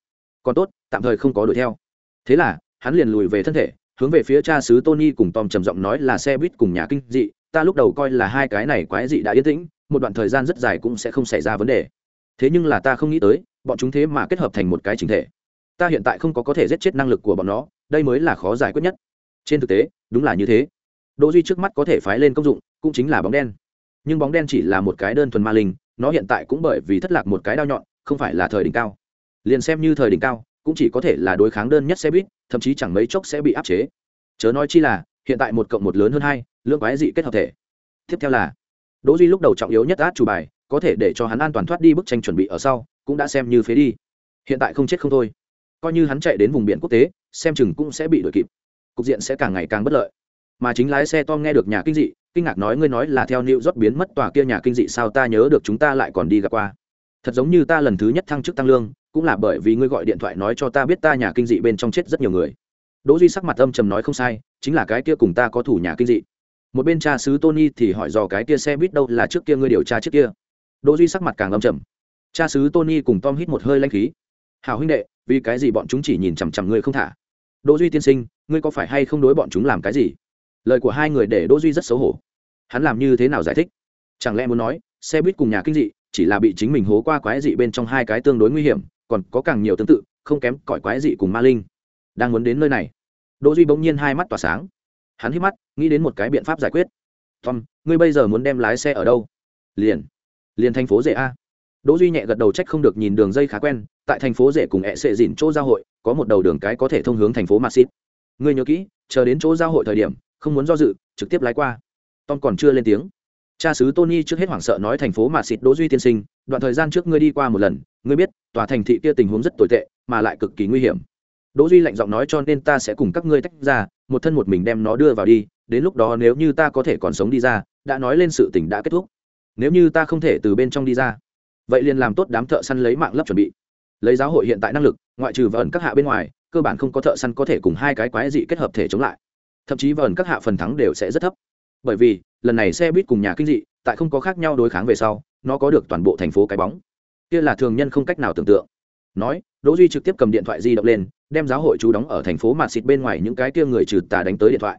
Còn tốt, tạm thời không có đuổi theo. Thế là, hắn liền lùi về thân thể, hướng về phía cha xứ tony cùng tom trầm giọng nói là xe buýt cùng nhà kinh dị, ta lúc đầu coi là hai cái này quái dị đã yên tĩnh, một đoạn thời gian rất dài cũng sẽ không xảy ra vấn đề. Thế nhưng là ta không nghĩ tới, bọn chúng thế mà kết hợp thành một cái chính thể. Ta hiện tại không có có thể giết chết năng lực của bọn nó, đây mới là khó giải quyết nhất. Trên thực tế, đúng là như thế. Đỗ duy trước mắt có thể phái lên công dụng, cũng chính là bóng đen. Nhưng bóng đen chỉ là một cái đơn thuần ma linh nó hiện tại cũng bởi vì thất lạc một cái đao nhọn, không phải là thời đỉnh cao. Liền xem như thời đỉnh cao, cũng chỉ có thể là đối kháng đơn nhất xe buýt, thậm chí chẳng mấy chốc sẽ bị áp chế. Chớ nói chi là, hiện tại một cộng một lớn hơn hai, lượng quái dị kết hợp thể. Tiếp theo là, đỗ duy lúc đầu trọng yếu nhất át chủ bài, có thể để cho hắn an toàn thoát đi bức tranh chuẩn bị ở sau, cũng đã xem như phế đi. Hiện tại không chết không thôi. Coi như hắn chạy đến vùng biển quốc tế, xem chừng cũng sẽ bị đuổi kịp. Cục diện sẽ càng ngày càng bất lợi. Mà chính lái xe tom nghe được nhà kinh dị kinh ngạc nói ngươi nói là theo nịu rốt biến mất tòa kia nhà kinh dị sao ta nhớ được chúng ta lại còn đi gặp qua. Thật giống như ta lần thứ nhất thăng chức tăng lương, cũng là bởi vì ngươi gọi điện thoại nói cho ta biết ta nhà kinh dị bên trong chết rất nhiều người. Đỗ duy sắc mặt âm trầm nói không sai, chính là cái kia cùng ta có thủ nhà kinh dị. Một bên cha sứ tony thì hỏi dò cái kia xe buýt đâu là trước kia ngươi điều tra trước kia. Đỗ duy sắc mặt càng âm trầm. Cha sứ tony cùng tom hít một hơi lãnh khí. Hảo huynh đệ, vì cái gì bọn chúng chỉ nhìn chằm chằm ngươi không thả? Đỗ duy tiên sinh, ngươi có phải hay không đối bọn chúng làm cái gì? Lời của hai người để đỗ duy rất xấu hổ. Hắn làm như thế nào giải thích? Chẳng lẽ muốn nói, xe buýt cùng nhà kinh dị chỉ là bị chính mình hố qua quái dị bên trong hai cái tương đối nguy hiểm, còn có càng nhiều tương tự, không kém cỏi quái dị cùng ma linh. Đang muốn đến nơi này, đỗ duy bỗng nhiên hai mắt tỏa sáng. Hắn hít mắt, nghĩ đến một cái biện pháp giải quyết. Tom, ngươi bây giờ muốn đem lái xe ở đâu? Liền liền thành phố rể a. Đỗ duy nhẹ gật đầu trách không được nhìn đường dây khá quen, tại thành phố rể cùng ẹ sệ dỉn chỗ giao hội, có một đầu đường cái có thể thông hướng thành phố maxit ngươi nhớ kỹ, chờ đến chỗ giao hội thời điểm không muốn do dự, trực tiếp lái qua. Tom còn chưa lên tiếng. Cha sứ tony trước hết hoảng sợ nói thành phố mà xịt đỗ duy tiên sinh, đoạn thời gian trước ngươi đi qua một lần, ngươi biết, tòa thành thị kia tình huống rất tồi tệ, mà lại cực kỳ nguy hiểm. Đỗ duy lạnh giọng nói cho nên ta sẽ cùng các ngươi tách ra, một thân một mình đem nó đưa vào đi, đến lúc đó nếu như ta có thể còn sống đi ra, đã nói lên sự tình đã kết thúc. Nếu như ta không thể từ bên trong đi ra, vậy liền làm tốt đám thợ săn lấy mạng lấp chuẩn bị. Lấy giáo hội hiện tại năng lực, ngoại trừ vẩn các hạ bên ngoài, cơ bản không có thợ săn có thể cùng hai cái quái dị kết hợp thể chống lại thậm chí vẩn các hạ phần thắng đều sẽ rất thấp. Bởi vì, lần này xe buýt cùng nhà kinh dị, tại không có khác nhau đối kháng về sau, nó có được toàn bộ thành phố cái bóng. Kia là thường nhân không cách nào tưởng tượng. Nói, đỗ duy trực tiếp cầm điện thoại di động lên, đem giáo hội chú đóng ở thành phố mà xịt bên ngoài những cái kia người trừ tà đánh tới điện thoại.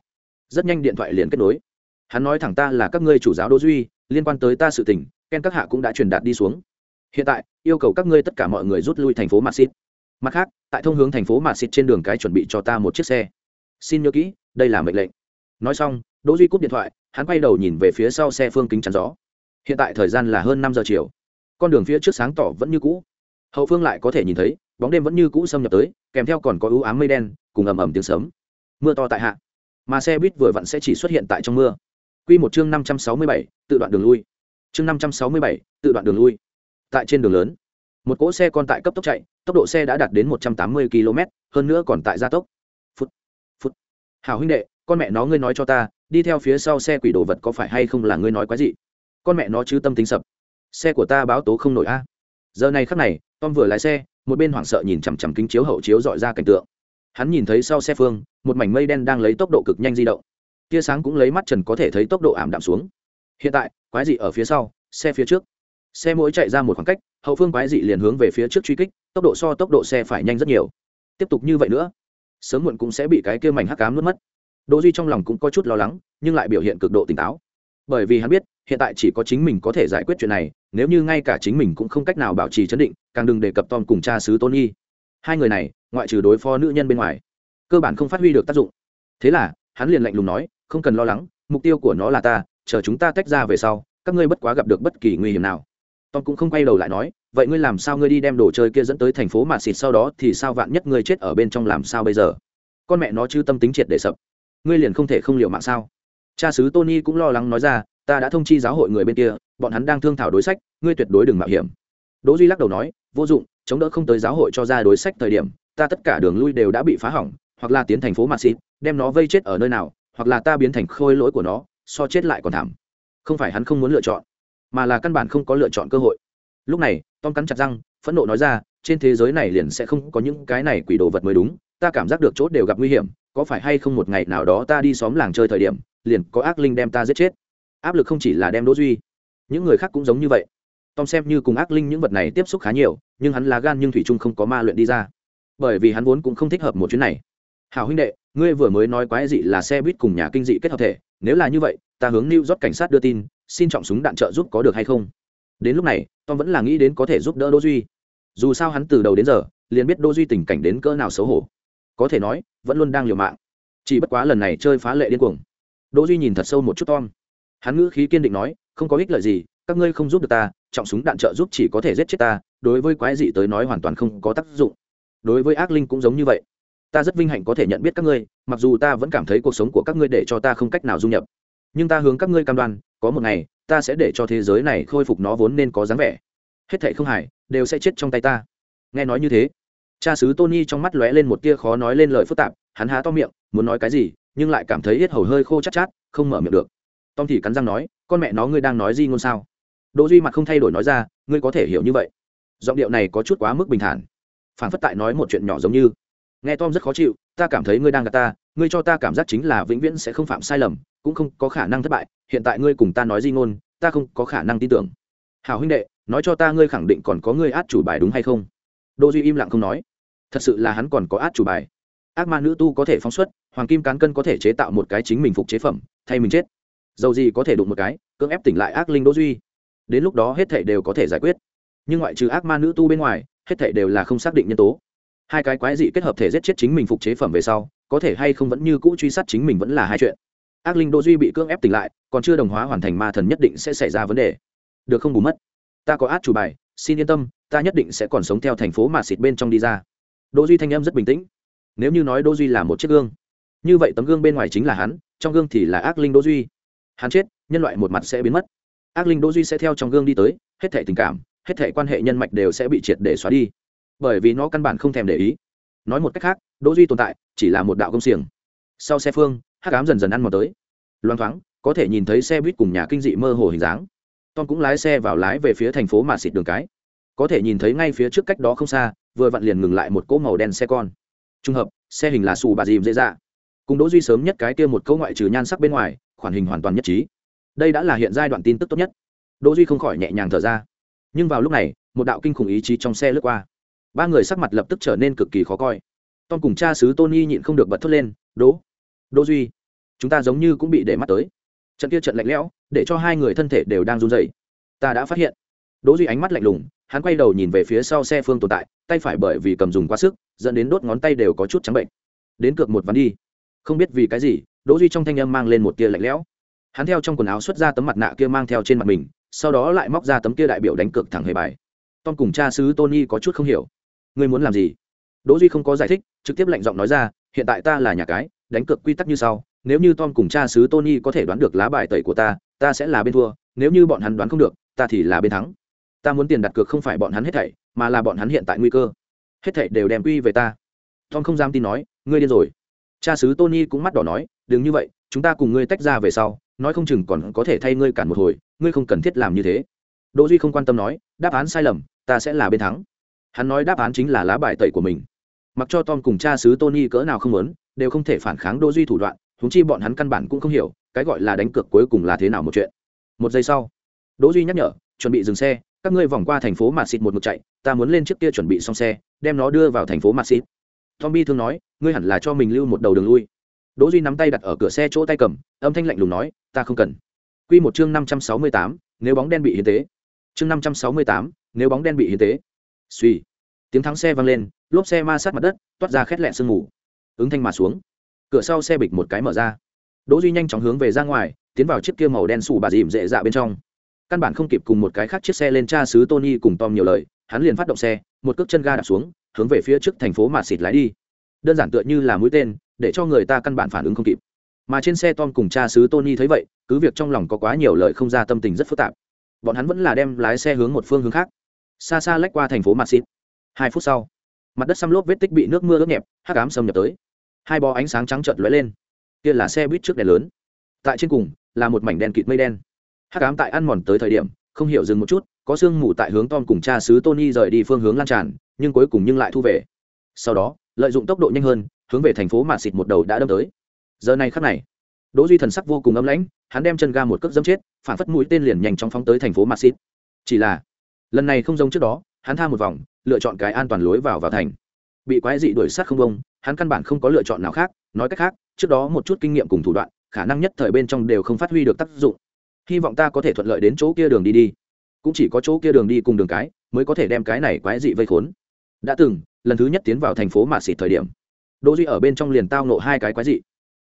Rất nhanh điện thoại liền kết nối. Hắn nói thẳng ta là các ngươi chủ giáo đỗ duy, liên quan tới ta sự tình, ken các hạ cũng đã truyền đạt đi xuống. Hiện tại, yêu cầu các ngươi tất cả mọi người rút lui thành phố mà xịt. Mặt khác, tại thông hướng thành phố mà xịt trên đường cái chuẩn bị cho ta một chiếc xe xin nhớ kỹ, đây là mệnh lệnh. Nói xong, đỗ duy cúp điện thoại, hắn quay đầu nhìn về phía sau xe phương kính chắn gió. Hiện tại thời gian là hơn năm giờ chiều. Con đường phía trước sáng tỏ vẫn như cũ. Hậu phương lại có thể nhìn thấy, bóng đêm vẫn như cũ xâm nhập tới, kèm theo còn có ưu ám mây đen, cùng ầm ầm tiếng sấm. Mưa to tại hạ, mà xe buýt vừa vặn sẽ chỉ xuất hiện tại trong mưa. Quy một chương năm trăm sáu mươi bảy, tự đoạn đường lui. Chương năm trăm sáu mươi bảy, tự đoạn đường lui. Tại trên đường lớn, một cỗ xe còn tại cấp tốc chạy, tốc độ xe đã đạt đến một trăm tám mươi km hơn nữa còn tại gia tốc hảo huynh đệ, con mẹ nó ngươi nói cho ta, đi theo phía sau xe quỷ đồ vật có phải hay không là ngươi nói quái gì? Con mẹ nó chứ tâm tính sập. Xe của ta báo tố không nổi a. Giờ này khắc này, tom vừa lái xe, một bên hoảng sợ nhìn chằm chằm kính chiếu hậu chiếu dọi ra cảnh tượng. Hắn nhìn thấy sau xe phương, một mảnh mây đen đang lấy tốc độ cực nhanh di động. Tia sáng cũng lấy mắt trần có thể thấy tốc độ ảm đạm xuống. Hiện tại, quái dị ở phía sau, xe phía trước. Xe mỗi chạy ra một khoảng cách, hậu phương quái dị liền hướng về phía trước truy kích, tốc độ so tốc độ xe phải nhanh rất nhiều. Tiếp tục như vậy nữa sớm muộn cũng sẽ bị cái kia mảnh hắc cám nuốt mất. Đỗ duy trong lòng cũng có chút lo lắng, nhưng lại biểu hiện cực độ tỉnh táo. Bởi vì hắn biết, hiện tại chỉ có chính mình có thể giải quyết chuyện này, nếu như ngay cả chính mình cũng không cách nào bảo trì chấn định, càng đừng đề cập tom cùng cha sứ tony. Hai người này, ngoại trừ đối phó nữ nhân bên ngoài, cơ bản không phát huy được tác dụng. Thế là, hắn liền lạnh lùng nói, không cần lo lắng, mục tiêu của nó là ta, chờ chúng ta tách ra về sau, các ngươi bất quá gặp được bất kỳ nguy hiểm nào tom cũng không quay đầu lại nói, vậy ngươi làm sao ngươi đi đem đồ chơi kia dẫn tới thành phố mà xịt sau đó thì sao vạn nhất ngươi chết ở bên trong làm sao bây giờ? Con mẹ nó chứ tâm tính triệt để sập. Ngươi liền không thể không liệu mạng sao? Cha sứ tony cũng lo lắng nói ra, ta đã thông chi giáo hội người bên kia, bọn hắn đang thương thảo đối sách, ngươi tuyệt đối đừng mạo hiểm. Đỗ duy lắc đầu nói, vô dụng, chống đỡ không tới giáo hội cho ra đối sách thời điểm, ta tất cả đường lui đều đã bị phá hỏng, hoặc là tiến thành phố mà xịt, đem nó vây chết ở nơi nào, hoặc là ta biến thành khôi lỗi của nó, so chết lại còn thảm. Không phải hắn không muốn lựa chọn mà là căn bản không có lựa chọn cơ hội. Lúc này, tom cắn chặt răng, phẫn nộ nói ra, trên thế giới này liền sẽ không có những cái này quỷ đồ vật mới đúng, ta cảm giác được chỗ đều gặp nguy hiểm, có phải hay không một ngày nào đó ta đi xóm làng chơi thời điểm, liền có ác linh đem ta giết chết? Áp lực không chỉ là đem đỗ duy, những người khác cũng giống như vậy. Tom xem như cùng ác linh những vật này tiếp xúc khá nhiều, nhưng hắn là gan nhưng thủy trung không có ma luyện đi ra. Bởi vì hắn vốn cũng không thích hợp một chuyến này. Hảo huynh đệ, ngươi vừa mới nói quái dị là xe buýt cùng nhà kinh dị kết hợp thể, nếu là như vậy ta hướng new york cảnh sát đưa tin, xin trọng súng đạn trợ giúp có được hay không? Đến lúc này, tom vẫn là nghĩ đến có thể giúp đỡ đỗ duy. Dù sao hắn từ đầu đến giờ, liền biết đỗ duy tình cảnh đến cỡ nào xấu hổ. Có thể nói, vẫn luôn đang liều mạng. Chỉ bất quá lần này chơi phá lệ điên cuồng. Đỗ duy nhìn thật sâu một chút tom. Hắn ngữ khí kiên định nói, không có ích lợi gì, các ngươi không giúp được ta, trọng súng đạn trợ giúp chỉ có thể giết chết ta, đối với quái dị tới nói hoàn toàn không có tác dụng. Đối với ác linh cũng giống như vậy. Ta rất vinh hạnh có thể nhận biết các ngươi, mặc dù ta vẫn cảm thấy cuộc sống của các ngươi để cho ta không cách nào dung nhập nhưng ta hướng các ngươi cam đoan, có một ngày, ta sẽ để cho thế giới này khôi phục nó vốn nên có dáng vẻ. Hết thệ không hải đều sẽ chết trong tay ta. Nghe nói như thế, cha xứ tony trong mắt lóe lên một tia khó nói lên lời phức tạp, hắn há to miệng, muốn nói cái gì, nhưng lại cảm thấy hết hầu hơi khô chát chát, không mở miệng được. Tom thì cắn răng nói, con mẹ nó ngươi đang nói gì ngôn sao? Đỗ duy mặt không thay đổi nói ra, ngươi có thể hiểu như vậy. Giọng điệu này có chút quá mức bình thản. Phản phất tại nói một chuyện nhỏ giống như. Nghe tom rất khó chịu, ta cảm thấy ngươi đang gạt ta, ngươi cho ta cảm giác chính là vĩnh viễn sẽ không phạm sai lầm cũng không có khả năng thất bại, hiện tại ngươi cùng ta nói di ngôn, ta không có khả năng tin tưởng. Hào huynh đệ, nói cho ta ngươi khẳng định còn có ngươi át chủ bài đúng hay không? Đỗ duy im lặng không nói. Thật sự là hắn còn có át chủ bài. Ác ma nữ tu có thể phóng xuất, hoàng kim cán cân có thể chế tạo một cái chính mình phục chế phẩm, thay mình chết. Dầu gì có thể đụng một cái, cưỡng ép tỉnh lại ác linh đỗ duy. Đến lúc đó hết thảy đều có thể giải quyết. Nhưng ngoại trừ ác ma nữ tu bên ngoài, hết thảy đều là không xác định nhân tố. Hai cái quái dị kết hợp thể giết chết chính mình phục chế phẩm về sau, có thể hay không vẫn như cũ truy sát chính mình vẫn là hai chuyện ác linh đỗ duy bị cưỡng ép tỉnh lại, còn chưa đồng hóa hoàn thành ma thần nhất định sẽ xảy ra vấn đề. Được không bù mất? Ta có át chủ bài, xin yên tâm, ta nhất định sẽ còn sống theo thành phố mà xịt bên trong đi ra. Đỗ duy thanh em rất bình tĩnh. Nếu như nói đỗ duy là một chiếc gương, như vậy tấm gương bên ngoài chính là hắn, trong gương thì là ác linh đỗ duy. Hắn chết, nhân loại một mặt sẽ biến mất. Ác linh đỗ duy sẽ theo trong gương đi tới, hết thảy tình cảm, hết thảy quan hệ nhân mạch đều sẽ bị triệt để xóa đi. Bởi vì nó căn bản không thèm để ý. Nói một cách khác đỗ duy tồn tại chỉ là một đạo công xiềng. Sau xe phương hắc ám dần dần ăn mòn tới. Loang thoáng, có thể nhìn thấy xe buýt cùng nhà kinh dị mơ hồ hình dáng. Tom cũng lái xe vào lái về phía thành phố mà xịt đường cái. Có thể nhìn thấy ngay phía trước cách đó không xa, vừa vặn liền ngừng lại một cỗ màu đen xe con. Trùng hợp, xe hình là xù bà dìm dễ dạ. Cùng đỗ duy sớm nhất cái kia một câu ngoại trừ nhan sắc bên ngoài, khoản hình hoàn toàn nhất trí. Đây đã là hiện giai đoạn tin tức tốt nhất. Đỗ duy không khỏi nhẹ nhàng thở ra. Nhưng vào lúc này, một đạo kinh khủng ý chí trong xe lướt qua. Ba người sắc mặt lập tức trở nên cực kỳ khó coi. Tom cùng cha xứ tony nhịn không được bật thốt lên, đỗ đỗ duy, chúng ta giống như cũng bị để mắt tới. Trận kia trận lạnh lẽo, để cho hai người thân thể đều đang run rẩy. Ta đã phát hiện. Đỗ duy ánh mắt lạnh lùng, hắn quay đầu nhìn về phía sau xe phương tồn tại, tay phải bởi vì cầm dùng quá sức, dẫn đến đốt ngón tay đều có chút trắng bệnh. Đến cược một ván đi. Không biết vì cái gì, đỗ duy trong thanh âm mang lên một tia lạnh lẽo. Hắn theo trong quần áo xuất ra tấm mặt nạ kia mang theo trên mặt mình, sau đó lại móc ra tấm kia đại biểu đánh cược thẳng hề bài. Tom cùng cha sứ tony có chút không hiểu. Ngươi muốn làm gì? Đỗ duy không có giải thích, trực tiếp lạnh giọng nói ra, hiện tại ta là nhà cái đánh cược quy tắc như sau, nếu như tom cùng cha sứ tony có thể đoán được lá bài tẩy của ta ta sẽ là bên thua, nếu như bọn hắn đoán không được, ta thì là bên thắng. Ta muốn tiền đặt cược không phải bọn hắn hết thảy, mà là bọn hắn hiện tại nguy cơ. Hết thảy đều đem quy về ta. Tom không dám tin nói, ngươi điên rồi. Cha sứ tony cũng mắt đỏ nói, đừng như vậy, chúng ta cùng ngươi tách ra về sau, nói không chừng còn có thể thay ngươi cản một hồi, ngươi không cần thiết làm như thế. Đỗ duy không quan tâm nói, đáp án sai lầm, ta sẽ là bên thắng. Hắn nói đáp án chính là lá bài tẩy của mình. Mặc cho tom cùng cha sứ tony cỡ nào không muốn đều không thể phản kháng đỗ duy thủ đoạn huống chi bọn hắn căn bản cũng không hiểu cái gọi là đánh cược cuối cùng là thế nào một chuyện. Một giây sau đỗ duy nhắc nhở chuẩn bị dừng xe các ngươi vòng qua thành phố mạt xịt một mực chạy ta muốn lên trước kia chuẩn bị xong xe đem nó đưa vào thành phố mạt xịt. Tommy thường nói ngươi hẳn là cho mình lưu một đầu đường lui. Đỗ duy nắm tay đặt ở cửa xe chỗ tay cầm âm thanh lạnh lùng nói ta không cần. Quy một chương năm trăm sáu mươi tám, nếu bóng đen bị hiến tế. Chương năm trăm sáu mươi tám, nếu bóng đen bị hiến tế. Suy tiếng thắng xe vang lên lốp xe ma sát mặt đất toát ra khét lẹ sương mù ứng thanh mà xuống. Cửa sau xe bịch một cái mở ra. Đỗ duy nhanh chóng hướng về ra ngoài, tiến vào chiếc kia màu đen sủ bà dìm dễ dạ bên trong. Căn bản không kịp cùng một cái khác chiếc xe lên cha xứ tony cùng tom nhiều lời, hắn liền phát động xe, một cước chân ga đạp xuống, hướng về phía trước thành phố mà xịt lái đi. Đơn giản tựa như là mũi tên, để cho người ta căn bản phản ứng không kịp. Mà trên xe tom cùng cha xứ tony thấy vậy, cứ việc trong lòng có quá nhiều lời không ra tâm tình rất phức tạp. Bọn hắn vẫn là đem lái xe hướng một phương hướng khác. Xa xa lách qua thành phố mặt xịt. Hai phút sau, mặt đất xăm lốp vết tích bị nước mưa ướt nhẹp, hắc ám xâm nhập tới hai bó ánh sáng trắng trợt lóe lên. Kia là xe buýt trước đèn lớn. Tại trên cùng là một mảnh đen kịt mây đen. Hắc ám tại ăn mòn tới thời điểm, không hiểu dừng một chút, có sương mù tại hướng tom cùng cha sứ tony rời đi phương hướng lan tràn, nhưng cuối cùng nhưng lại thu về. Sau đó, lợi dụng tốc độ nhanh hơn, hướng về thành phố mạt xịt một đầu đã đâm tới. Giờ này khắc này, đỗ duy thần sắc vô cùng âm lãnh, hắn đem chân ga một cước dẫm chết, phản phất mũi tên liền nhanh chóng phóng tới thành phố mạt xịt. Chỉ là, lần này không giống trước đó, hắn tha một vòng, lựa chọn cái an toàn lối vào vào thành. Bị quái dị đuổi sát không bông hắn căn bản không có lựa chọn nào khác, nói cách khác, trước đó một chút kinh nghiệm cùng thủ đoạn, khả năng nhất thời bên trong đều không phát huy được tác dụng. Hy vọng ta có thể thuận lợi đến chỗ kia đường đi đi. Cũng chỉ có chỗ kia đường đi cùng đường cái, mới có thể đem cái này quái dị vây khốn. Đã từng, lần thứ nhất tiến vào thành phố mạ xịt thời điểm, đỗ duy ở bên trong liền tao nộ hai cái quái dị.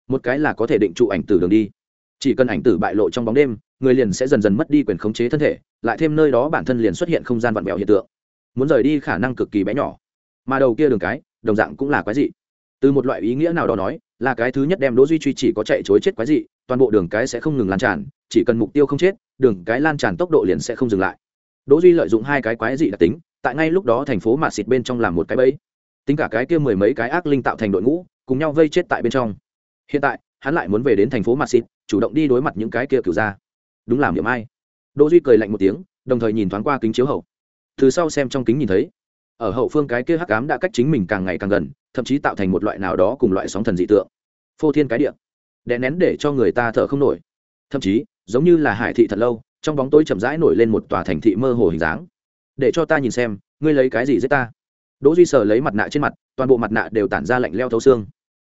Một cái là có thể định trụ ảnh tử đường đi. Chỉ cần ảnh tử bại lộ trong bóng đêm, người liền sẽ dần dần mất đi quyền khống chế thân thể, lại thêm nơi đó bản thân liền xuất hiện không gian vặn vẹo hiện tượng. Muốn rời đi khả năng cực kỳ bé nhỏ. Mà đầu kia đường cái, đồng dạng cũng là quái dị từ một loại ý nghĩa nào đó nói, là cái thứ nhất đem đỗ duy truy chỉ có chạy chối chết quái dị, toàn bộ đường cái sẽ không ngừng lan tràn, chỉ cần mục tiêu không chết, đường cái lan tràn tốc độ liền sẽ không dừng lại. Đỗ duy lợi dụng hai cái quái dị đặc tính, tại ngay lúc đó thành phố mạt xịt bên trong làm một cái bẫy. Tính cả cái kia mười mấy cái ác linh tạo thành đội ngũ, cùng nhau vây chết tại bên trong. Hiện tại, hắn lại muốn về đến thành phố mạt xịt, chủ động đi đối mặt những cái kia cửu ra đúng làm điểm ai. Đỗ duy cười lạnh một tiếng, đồng thời nhìn thoáng qua kính chiếu hậu. Từ sau xem trong kính nhìn thấy, ở hậu phương cái kia hắc ám đã cách chính mình càng ngày càng gần thậm chí tạo thành một loại nào đó cùng loại sóng thần dị tượng. Phô thiên cái địa. Đè nén để cho người ta thở không nổi. Thậm chí, giống như là hải thị thật lâu, trong bóng tối chậm rãi nổi lên một tòa thành thị mơ hồ hình dáng. Để cho ta nhìn xem, ngươi lấy cái gì giết ta? Đỗ duy sở lấy mặt nạ trên mặt, toàn bộ mặt nạ đều tản ra lạnh leo thấu xương.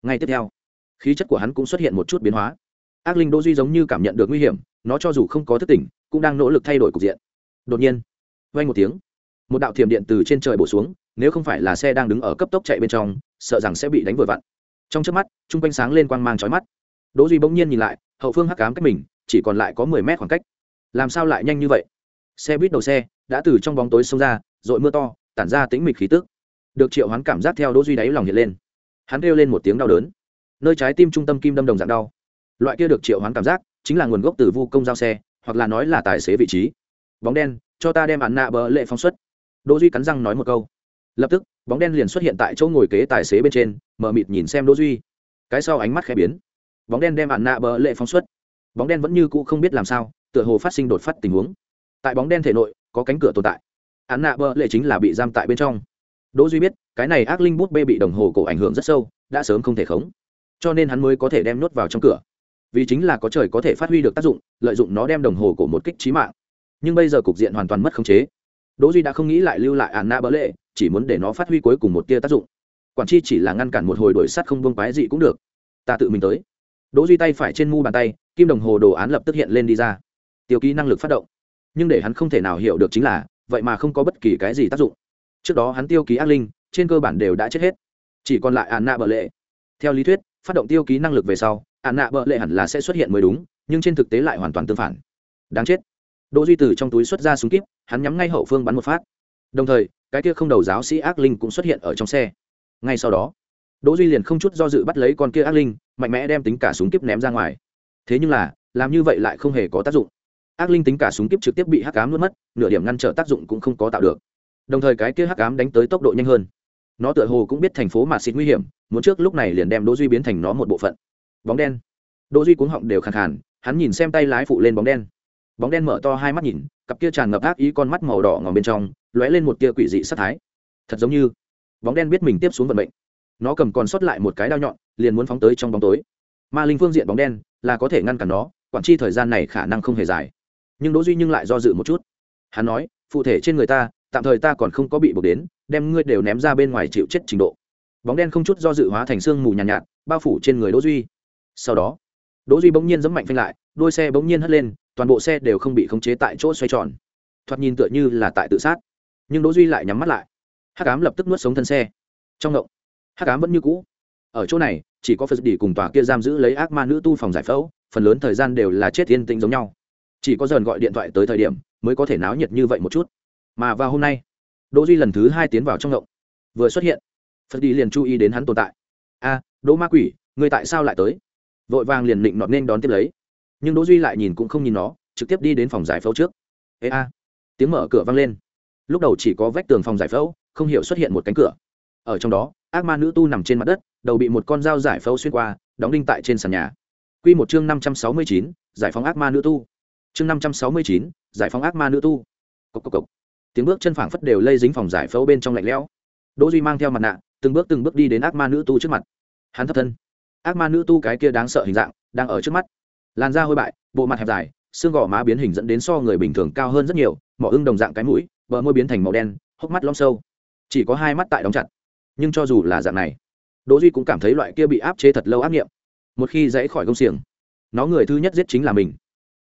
Ngay tiếp theo, khí chất của hắn cũng xuất hiện một chút biến hóa. Ác linh đỗ duy giống như cảm nhận được nguy hiểm, nó cho dù không có thức tỉnh, cũng đang nỗ lực thay đổi cục diện. Đột nhiên, vang một tiếng, một đạo thiểm điện từ trên trời bổ xuống nếu không phải là xe đang đứng ở cấp tốc chạy bên trong, sợ rằng sẽ bị đánh vừa vặn. Trong trước mắt trung quanh sáng lên quang mang trói mắt. Đỗ duy bỗng nhiên nhìn lại, hậu phương hắc ám cách mình, chỉ còn lại có mười mét khoảng cách. Làm sao lại nhanh như vậy? Xe buýt đầu xe đã từ trong bóng tối xông ra rội mưa to, tản ra tĩnh mịch khí tức. Được triệu hoán cảm giác theo đỗ duy đáy lòng hiện lên. Hắn kêu lên một tiếng đau đớn. Nơi trái tim trung tâm kim đâm đồng dạng đau. Loại kia được triệu hoán cảm giác, chính là nguồn gốc từ vu công giao xe, hoặc là nói là tài xế vị trí. Bóng đen, cho ta đem án nạ bờ lệ phong xuất. Đỗ duy cắn răng nói một câu lập tức, bóng đen liền xuất hiện tại chỗ ngồi kế tài xế bên trên, mở mịt nhìn xem đỗ duy. Cái sau ánh mắt khẽ biến. Bóng đen đem ạn nạ bờ lệ phóng xuất. Bóng đen vẫn như cũ không biết làm sao, tựa hồ phát sinh đột phát tình huống. Tại bóng đen thể nội, có cánh cửa tồn tại. Ạn nạ bờ lệ chính là bị giam tại bên trong. Đỗ duy biết, cái này ác linh bút bê bị đồng hồ cổ ảnh hưởng rất sâu, đã sớm không thể khống. Cho nên hắn mới có thể đem nhốt vào trong cửa. Vì chính là có trời có thể phát huy được tác dụng, lợi dụng nó đem đồng hồ cổ một kích trí mạng. Nhưng bây giờ cục diện hoàn toàn mất khống chế. Đỗ duy đã không nghĩ lại lưu lại ạn nạ bờ lệ chỉ muốn để nó phát huy cuối cùng một tia tác dụng. Quản chi chỉ là ngăn cản một hồi đổi sắt không buông quái gì cũng được. Ta tự mình tới. Đỗ duy tay phải trên mu bàn tay, kim đồng hồ đồ án lập tức hiện lên đi ra. Tiêu ký năng lực phát động. Nhưng để hắn không thể nào hiểu được chính là, vậy mà không có bất kỳ cái gì tác dụng. Trước đó hắn tiêu ký ác linh, trên cơ bản đều đã chết hết. Chỉ còn lại ạn nạ bợ lệ. Theo lý thuyết, phát động tiêu ký năng lực về sau ạn nạ bợ lệ hẳn là sẽ xuất hiện mới đúng, nhưng trên thực tế lại hoàn toàn tương phản. Đáng chết. Đỗ duy từ trong túi xuất ra súng kíp, hắn nhắm ngay hậu phương bắn một phát. Đồng thời cái kia không đầu giáo sĩ ác linh cũng xuất hiện ở trong xe. Ngay sau đó, đỗ duy liền không chút do dự bắt lấy con kia ác linh, mạnh mẽ đem tính cả súng kiếp ném ra ngoài. Thế nhưng là, làm như vậy lại không hề có tác dụng. Ác linh tính cả súng kiếp trực tiếp bị hắc ám nuốt mất, nửa điểm ngăn trở tác dụng cũng không có tạo được. Đồng thời cái kia hắc ám đánh tới tốc độ nhanh hơn. Nó tựa hồ cũng biết thành phố mà xịt nguy hiểm, muốn trước lúc này liền đem đỗ duy biến thành nó một bộ phận. Bóng đen. Đỗ duy cuống họng đều khàn khàn, hắn nhìn xem tay lái phụ lên bóng đen. Bóng đen mở to hai mắt nhìn, cặp kia tràn ngập ác ý con mắt màu đỏ ngòm bên trong lóe lên một tia quỷ dị sát thái. Thật giống như bóng đen biết mình tiếp xuống vận mệnh. Nó cầm còn sót lại một cái đao nhọn liền muốn phóng tới trong bóng tối. Ma linh phương diện bóng đen là có thể ngăn cản nó quản chi thời gian này khả năng không hề dài. Nhưng đỗ duy nhưng lại do dự một chút. Hắn nói phụ thể trên người ta tạm thời ta còn không có bị buộc đến đem ngươi đều ném ra bên ngoài chịu chết trình độ. Bóng đen không chút do dự hóa thành xương mù nhàn nhạt, nhạt bao phủ trên người đỗ duy. Sau đó đỗ duy bỗng nhiên giẫm mạnh phanh lại đuôi xe bỗng nhiên hất lên toàn bộ xe đều không bị khống chế tại chỗ xoay tròn. Thoạt nhìn tựa như là tại tự sát nhưng đỗ duy lại nhắm mắt lại hắc ám lập tức nuốt sống thân xe trong ngộng hắc ám vẫn như cũ ở chỗ này chỉ có phật đi cùng tòa kia giam giữ lấy ác ma nữ tu phòng giải phẫu phần lớn thời gian đều là chết yên tĩnh giống nhau chỉ có dần gọi điện thoại tới thời điểm mới có thể náo nhiệt như vậy một chút mà vào hôm nay đỗ duy lần thứ hai tiến vào trong ngộng vừa xuất hiện phật đi liền chú ý đến hắn tồn tại a đỗ ma quỷ ngươi tại sao lại tới vội vàng liền định nọt nên đón tiếp lấy nhưng đỗ duy lại nhìn cũng không nhìn nó trực tiếp đi đến phòng giải phẫu trước ê a tiếng mở cửa vang lên lúc đầu chỉ có vách tường phòng giải phẫu không hiểu xuất hiện một cánh cửa. Ở trong đó ác ma nữ tu nằm trên mặt đất đầu bị một con dao giải phẫu xuyên qua đóng đinh tại trên sàn nhà. Quy một chương năm trăm sáu mươi chín, giải phóng ác ma nữ tu. Chương năm trăm sáu mươi chín, giải phóng ác ma nữ tu. Cốc cốc cốc. tiếng bước chân phảng phất đều lây dính phòng giải phẫu bên trong lạnh lẽo. Đỗ duy mang theo mặt nạ từng bước từng bước đi đến ác ma nữ tu trước mặt. Hắn thấp thân. Ác ma nữ tu cái kia đáng sợ hình dạng đang ở trước mắt. Làn da hôi bại bộ mặt hẹp dài xương gò má biến hình dẫn đến so người bình thường cao hơn rất nhiều mỏ ưng đồng dạng cái mũi bờ môi biến thành màu đen, hốc mắt lom sâu. Chỉ có hai mắt tại đóng chặt. Nhưng cho dù là dạng này, đỗ duy cũng cảm thấy loại kia bị áp chế thật lâu ác nghiệm. Một khi dãy khỏi công xiềng, nó người thứ nhất giết chính là mình.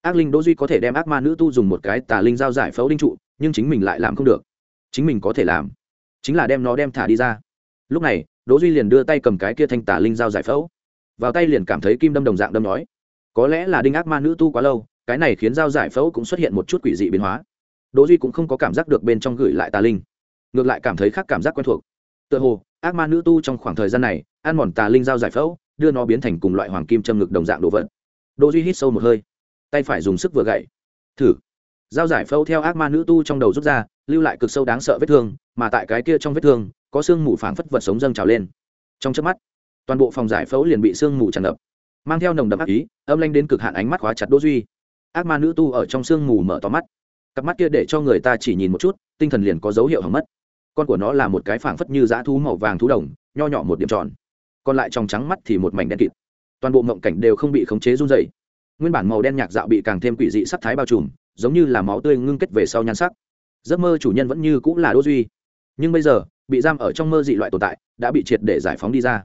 Ác linh đỗ duy có thể đem ác ma nữ tu dùng một cái tà linh giao giải phẫu đinh trụ, nhưng chính mình lại làm không được. Chính mình có thể làm, chính là đem nó đem thả đi ra. Lúc này, đỗ duy liền đưa tay cầm cái kia thanh tà linh giao giải phẫu. Vào tay liền cảm thấy kim đâm đồng dạng đâm nói có lẽ là đinh ác ma nữ tu quá lâu, cái này khiến dao giải phẫu cũng xuất hiện một chút quỷ dị biến hóa đỗ duy cũng không có cảm giác được bên trong gửi lại tà linh, ngược lại cảm thấy khác cảm giác quen thuộc. Tựa hồ, ác ma nữ tu trong khoảng thời gian này, ăn mòn tà linh dao giải phẫu, đưa nó biến thành cùng loại hoàng kim châm ngực đồng dạng đồ vật. Đỗ duy hít sâu một hơi, tay phải dùng sức vừa gậy. Thử. Dao giải phẫu theo ác ma nữ tu trong đầu rút ra, lưu lại cực sâu đáng sợ vết thương, mà tại cái kia trong vết thương, có xương mù phảng phất vật sống dâng trào lên. Trong chớp mắt, toàn bộ phòng giải phẫu liền bị xương mù tràn ngập, mang theo nồng đậm ác ý, âm lanh đến cực hạn ánh mắt khóa chặt đỗ duy. Ác ma nữ tu ở trong xương mù mở to mắt cặp mắt kia để cho người ta chỉ nhìn một chút, tinh thần liền có dấu hiệu hỏng mất. Con của nó là một cái phảng phất như dã thú màu vàng thú đồng, nho nhỏ một điểm tròn. Còn lại trong trắng mắt thì một mảnh đen kịt. Toàn bộ mộng cảnh đều không bị khống chế run dày nguyên bản màu đen nhạc dạo bị càng thêm quỷ dị sắc thái bao trùm, giống như là máu tươi ngưng kết về sau nhan sắc. Giấc mơ chủ nhân vẫn như cũng là đỗ duy. Nhưng bây giờ, bị giam ở trong mơ dị loại tồn tại, đã bị triệt để giải phóng đi ra.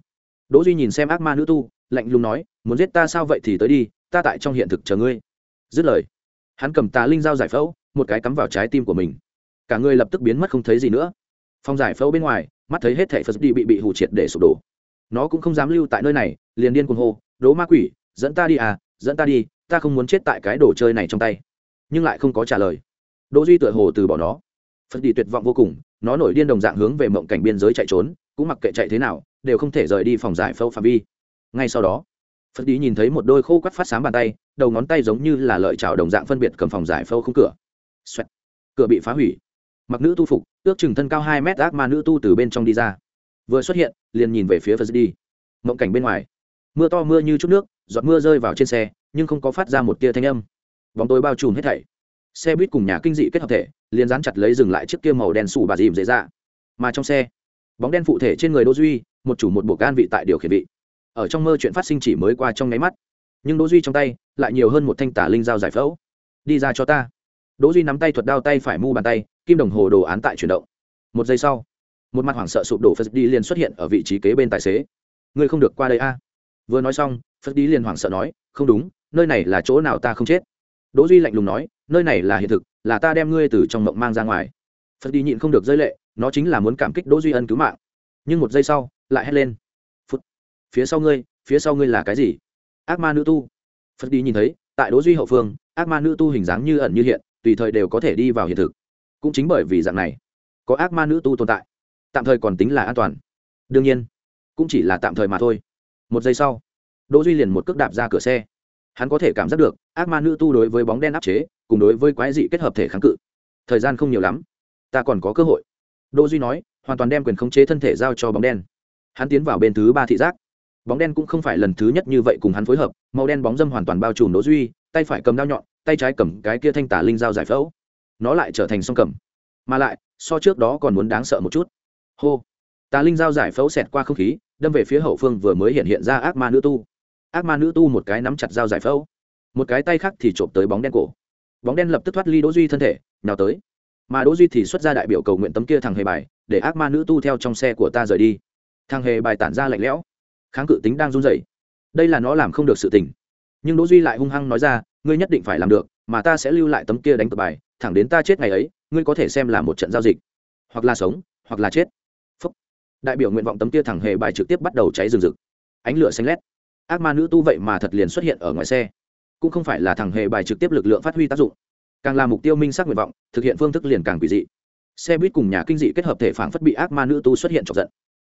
Đỗ duy nhìn xem ác ma nữ tu, lạnh lùng nói, muốn giết ta sao vậy thì tới đi, ta tại trong hiện thực chờ ngươi. Dứt lời, hắn cầm tà linh dao giải phẫu một cái cắm vào trái tim của mình. Cả người lập tức biến mất không thấy gì nữa. Phong giải phẫu bên ngoài, mắt thấy hết thẻ phật đi bị bị hủ triệt để sụp đổ. Nó cũng không dám lưu tại nơi này, liền điên cuồng hô, đố ma quỷ, dẫn ta đi à dẫn ta đi, ta không muốn chết tại cái đồ chơi này trong tay. Nhưng lại không có trả lời. Đỗ duy tựa hồ từ bỏ nó. Phật đi tuyệt vọng vô cùng, nó nổi điên đồng dạng hướng về mộng cảnh biên giới chạy trốn, cũng mặc kệ chạy thế nào, đều không thể rời đi phòng giải phẫu phạm vi. Ngay sau đó, phật đi nhìn thấy một đôi khô quắt phát sáng bàn tay, đầu ngón tay giống như là lợi chảo đồng dạng phân biệt cầm phòng giải phẫu khung cửa. Xoẹt. cửa bị phá hủy. Mặc nữ tu phục, ước chừng thân cao hai mét ác ma nữ tu từ bên trong đi ra. Vừa xuất hiện, liền nhìn về phía phật đi mộng cảnh bên ngoài. Mưa to mưa như chút nước, giọt mưa rơi vào trên xe, nhưng không có phát ra một tia thanh âm. Bóng tối bao trùm hết thảy. Xe buýt cùng nhà kinh dị kết hợp thể, liền dán chặt lấy dừng lại chiếc kia màu đen sủ bà dìm dễ ra mà trong xe, bóng đen phụ thể trên người đỗ duy, một chủ một bộ can vị tại điều khiển vị. Ở trong mơ chuyện phát sinh chỉ mới qua trong nháy mắt. Nhưng đỗ duy trong tay, lại nhiều hơn một thanh tả linh dao giải phẫu. Đi ra cho ta đỗ duy nắm tay thuật đao tay phải mu bàn tay, kim đồng hồ đồ án tại chuyển động. Một giây sau, một mặt hoảng sợ sụp đổ phật đi liền xuất hiện ở vị trí kế bên tài xế. Ngươi không được qua đây a. Vừa nói xong, phật đi liền hoảng sợ nói, không đúng, nơi này là chỗ nào ta không chết? Đỗ duy lạnh lùng nói, nơi này là hiện thực, là ta đem ngươi từ trong mộng mang ra ngoài. Phật đi nhịn không được rơi lệ, nó chính là muốn cảm kích đỗ duy ân cứu mạng. Nhưng một giây sau, lại hét lên phút phía sau ngươi, phía sau ngươi là cái gì? Ác ma nữ tu. Phật đi nhìn thấy, tại đỗ duy hậu phương, ác ma nữ tu hình dáng như ẩn như hiện tùy thời đều có thể đi vào hiện thực. Cũng chính bởi vì dạng này, có ác ma nữ tu tồn tại, tạm thời còn tính là an toàn. Đương nhiên, cũng chỉ là tạm thời mà thôi. Một giây sau, đỗ duy liền một cước đạp ra cửa xe. Hắn có thể cảm giác được, ác ma nữ tu đối với bóng đen áp chế, cùng đối với quái dị kết hợp thể kháng cự. Thời gian không nhiều lắm, ta còn có cơ hội. Đỗ duy nói, hoàn toàn đem quyền khống chế thân thể giao cho bóng đen. Hắn tiến vào bên thứ ba thị giác. Bóng đen cũng không phải lần thứ nhất như vậy cùng hắn phối hợp, màu đen bóng dâm hoàn toàn bao trùm đỗ duy, tay phải cầm dao nhọn tay trái cầm cái kia thanh tả linh dao giải phẫu. Nó lại trở thành song cầm. Mà lại, so trước đó còn muốn đáng sợ một chút. Hô. Tà linh dao giải phẫu xẹt qua không khí, đâm về phía hậu phương vừa mới hiện hiện ra ác ma nữ tu. Ác ma nữ tu một cái nắm chặt dao giải phẫu. Một cái tay khác thì trộm tới bóng đen cổ. Bóng đen lập tức thoát ly đỗ duy thân thể, nào tới. Mà đỗ duy thì xuất ra đại biểu cầu nguyện tấm kia thằng hề bài, để ác ma nữ tu theo trong xe của ta rời đi. Thằng hề bài tản ra lạnh lẽo. Kháng cự tính đang run rẩy. Đây là nó làm không được sự tình. Nhưng đỗ duy lại hung hăng nói ra ngươi nhất định phải làm được, mà ta sẽ lưu lại tấm kia đánh cược bài, thẳng đến ta chết ngày ấy, ngươi có thể xem là một trận giao dịch. Hoặc là sống, hoặc là chết. Phúc. đại biểu nguyện vọng tấm kia thẳng hề bài trực tiếp bắt đầu cháy rừng rực. Ánh lửa xanh lét. Ác ma nữ tu vậy mà thật liền xuất hiện ở ngoài xe. Cũng không phải là thẳng hề bài trực tiếp lực lượng phát huy tác dụng. Càng là mục tiêu minh xác nguyện vọng, thực hiện phương thức liền càng quỷ dị. Xe buýt cùng nhà kinh dị kết hợp thể phản phất bị ác ma nữ tu xuất hiện chọc giận.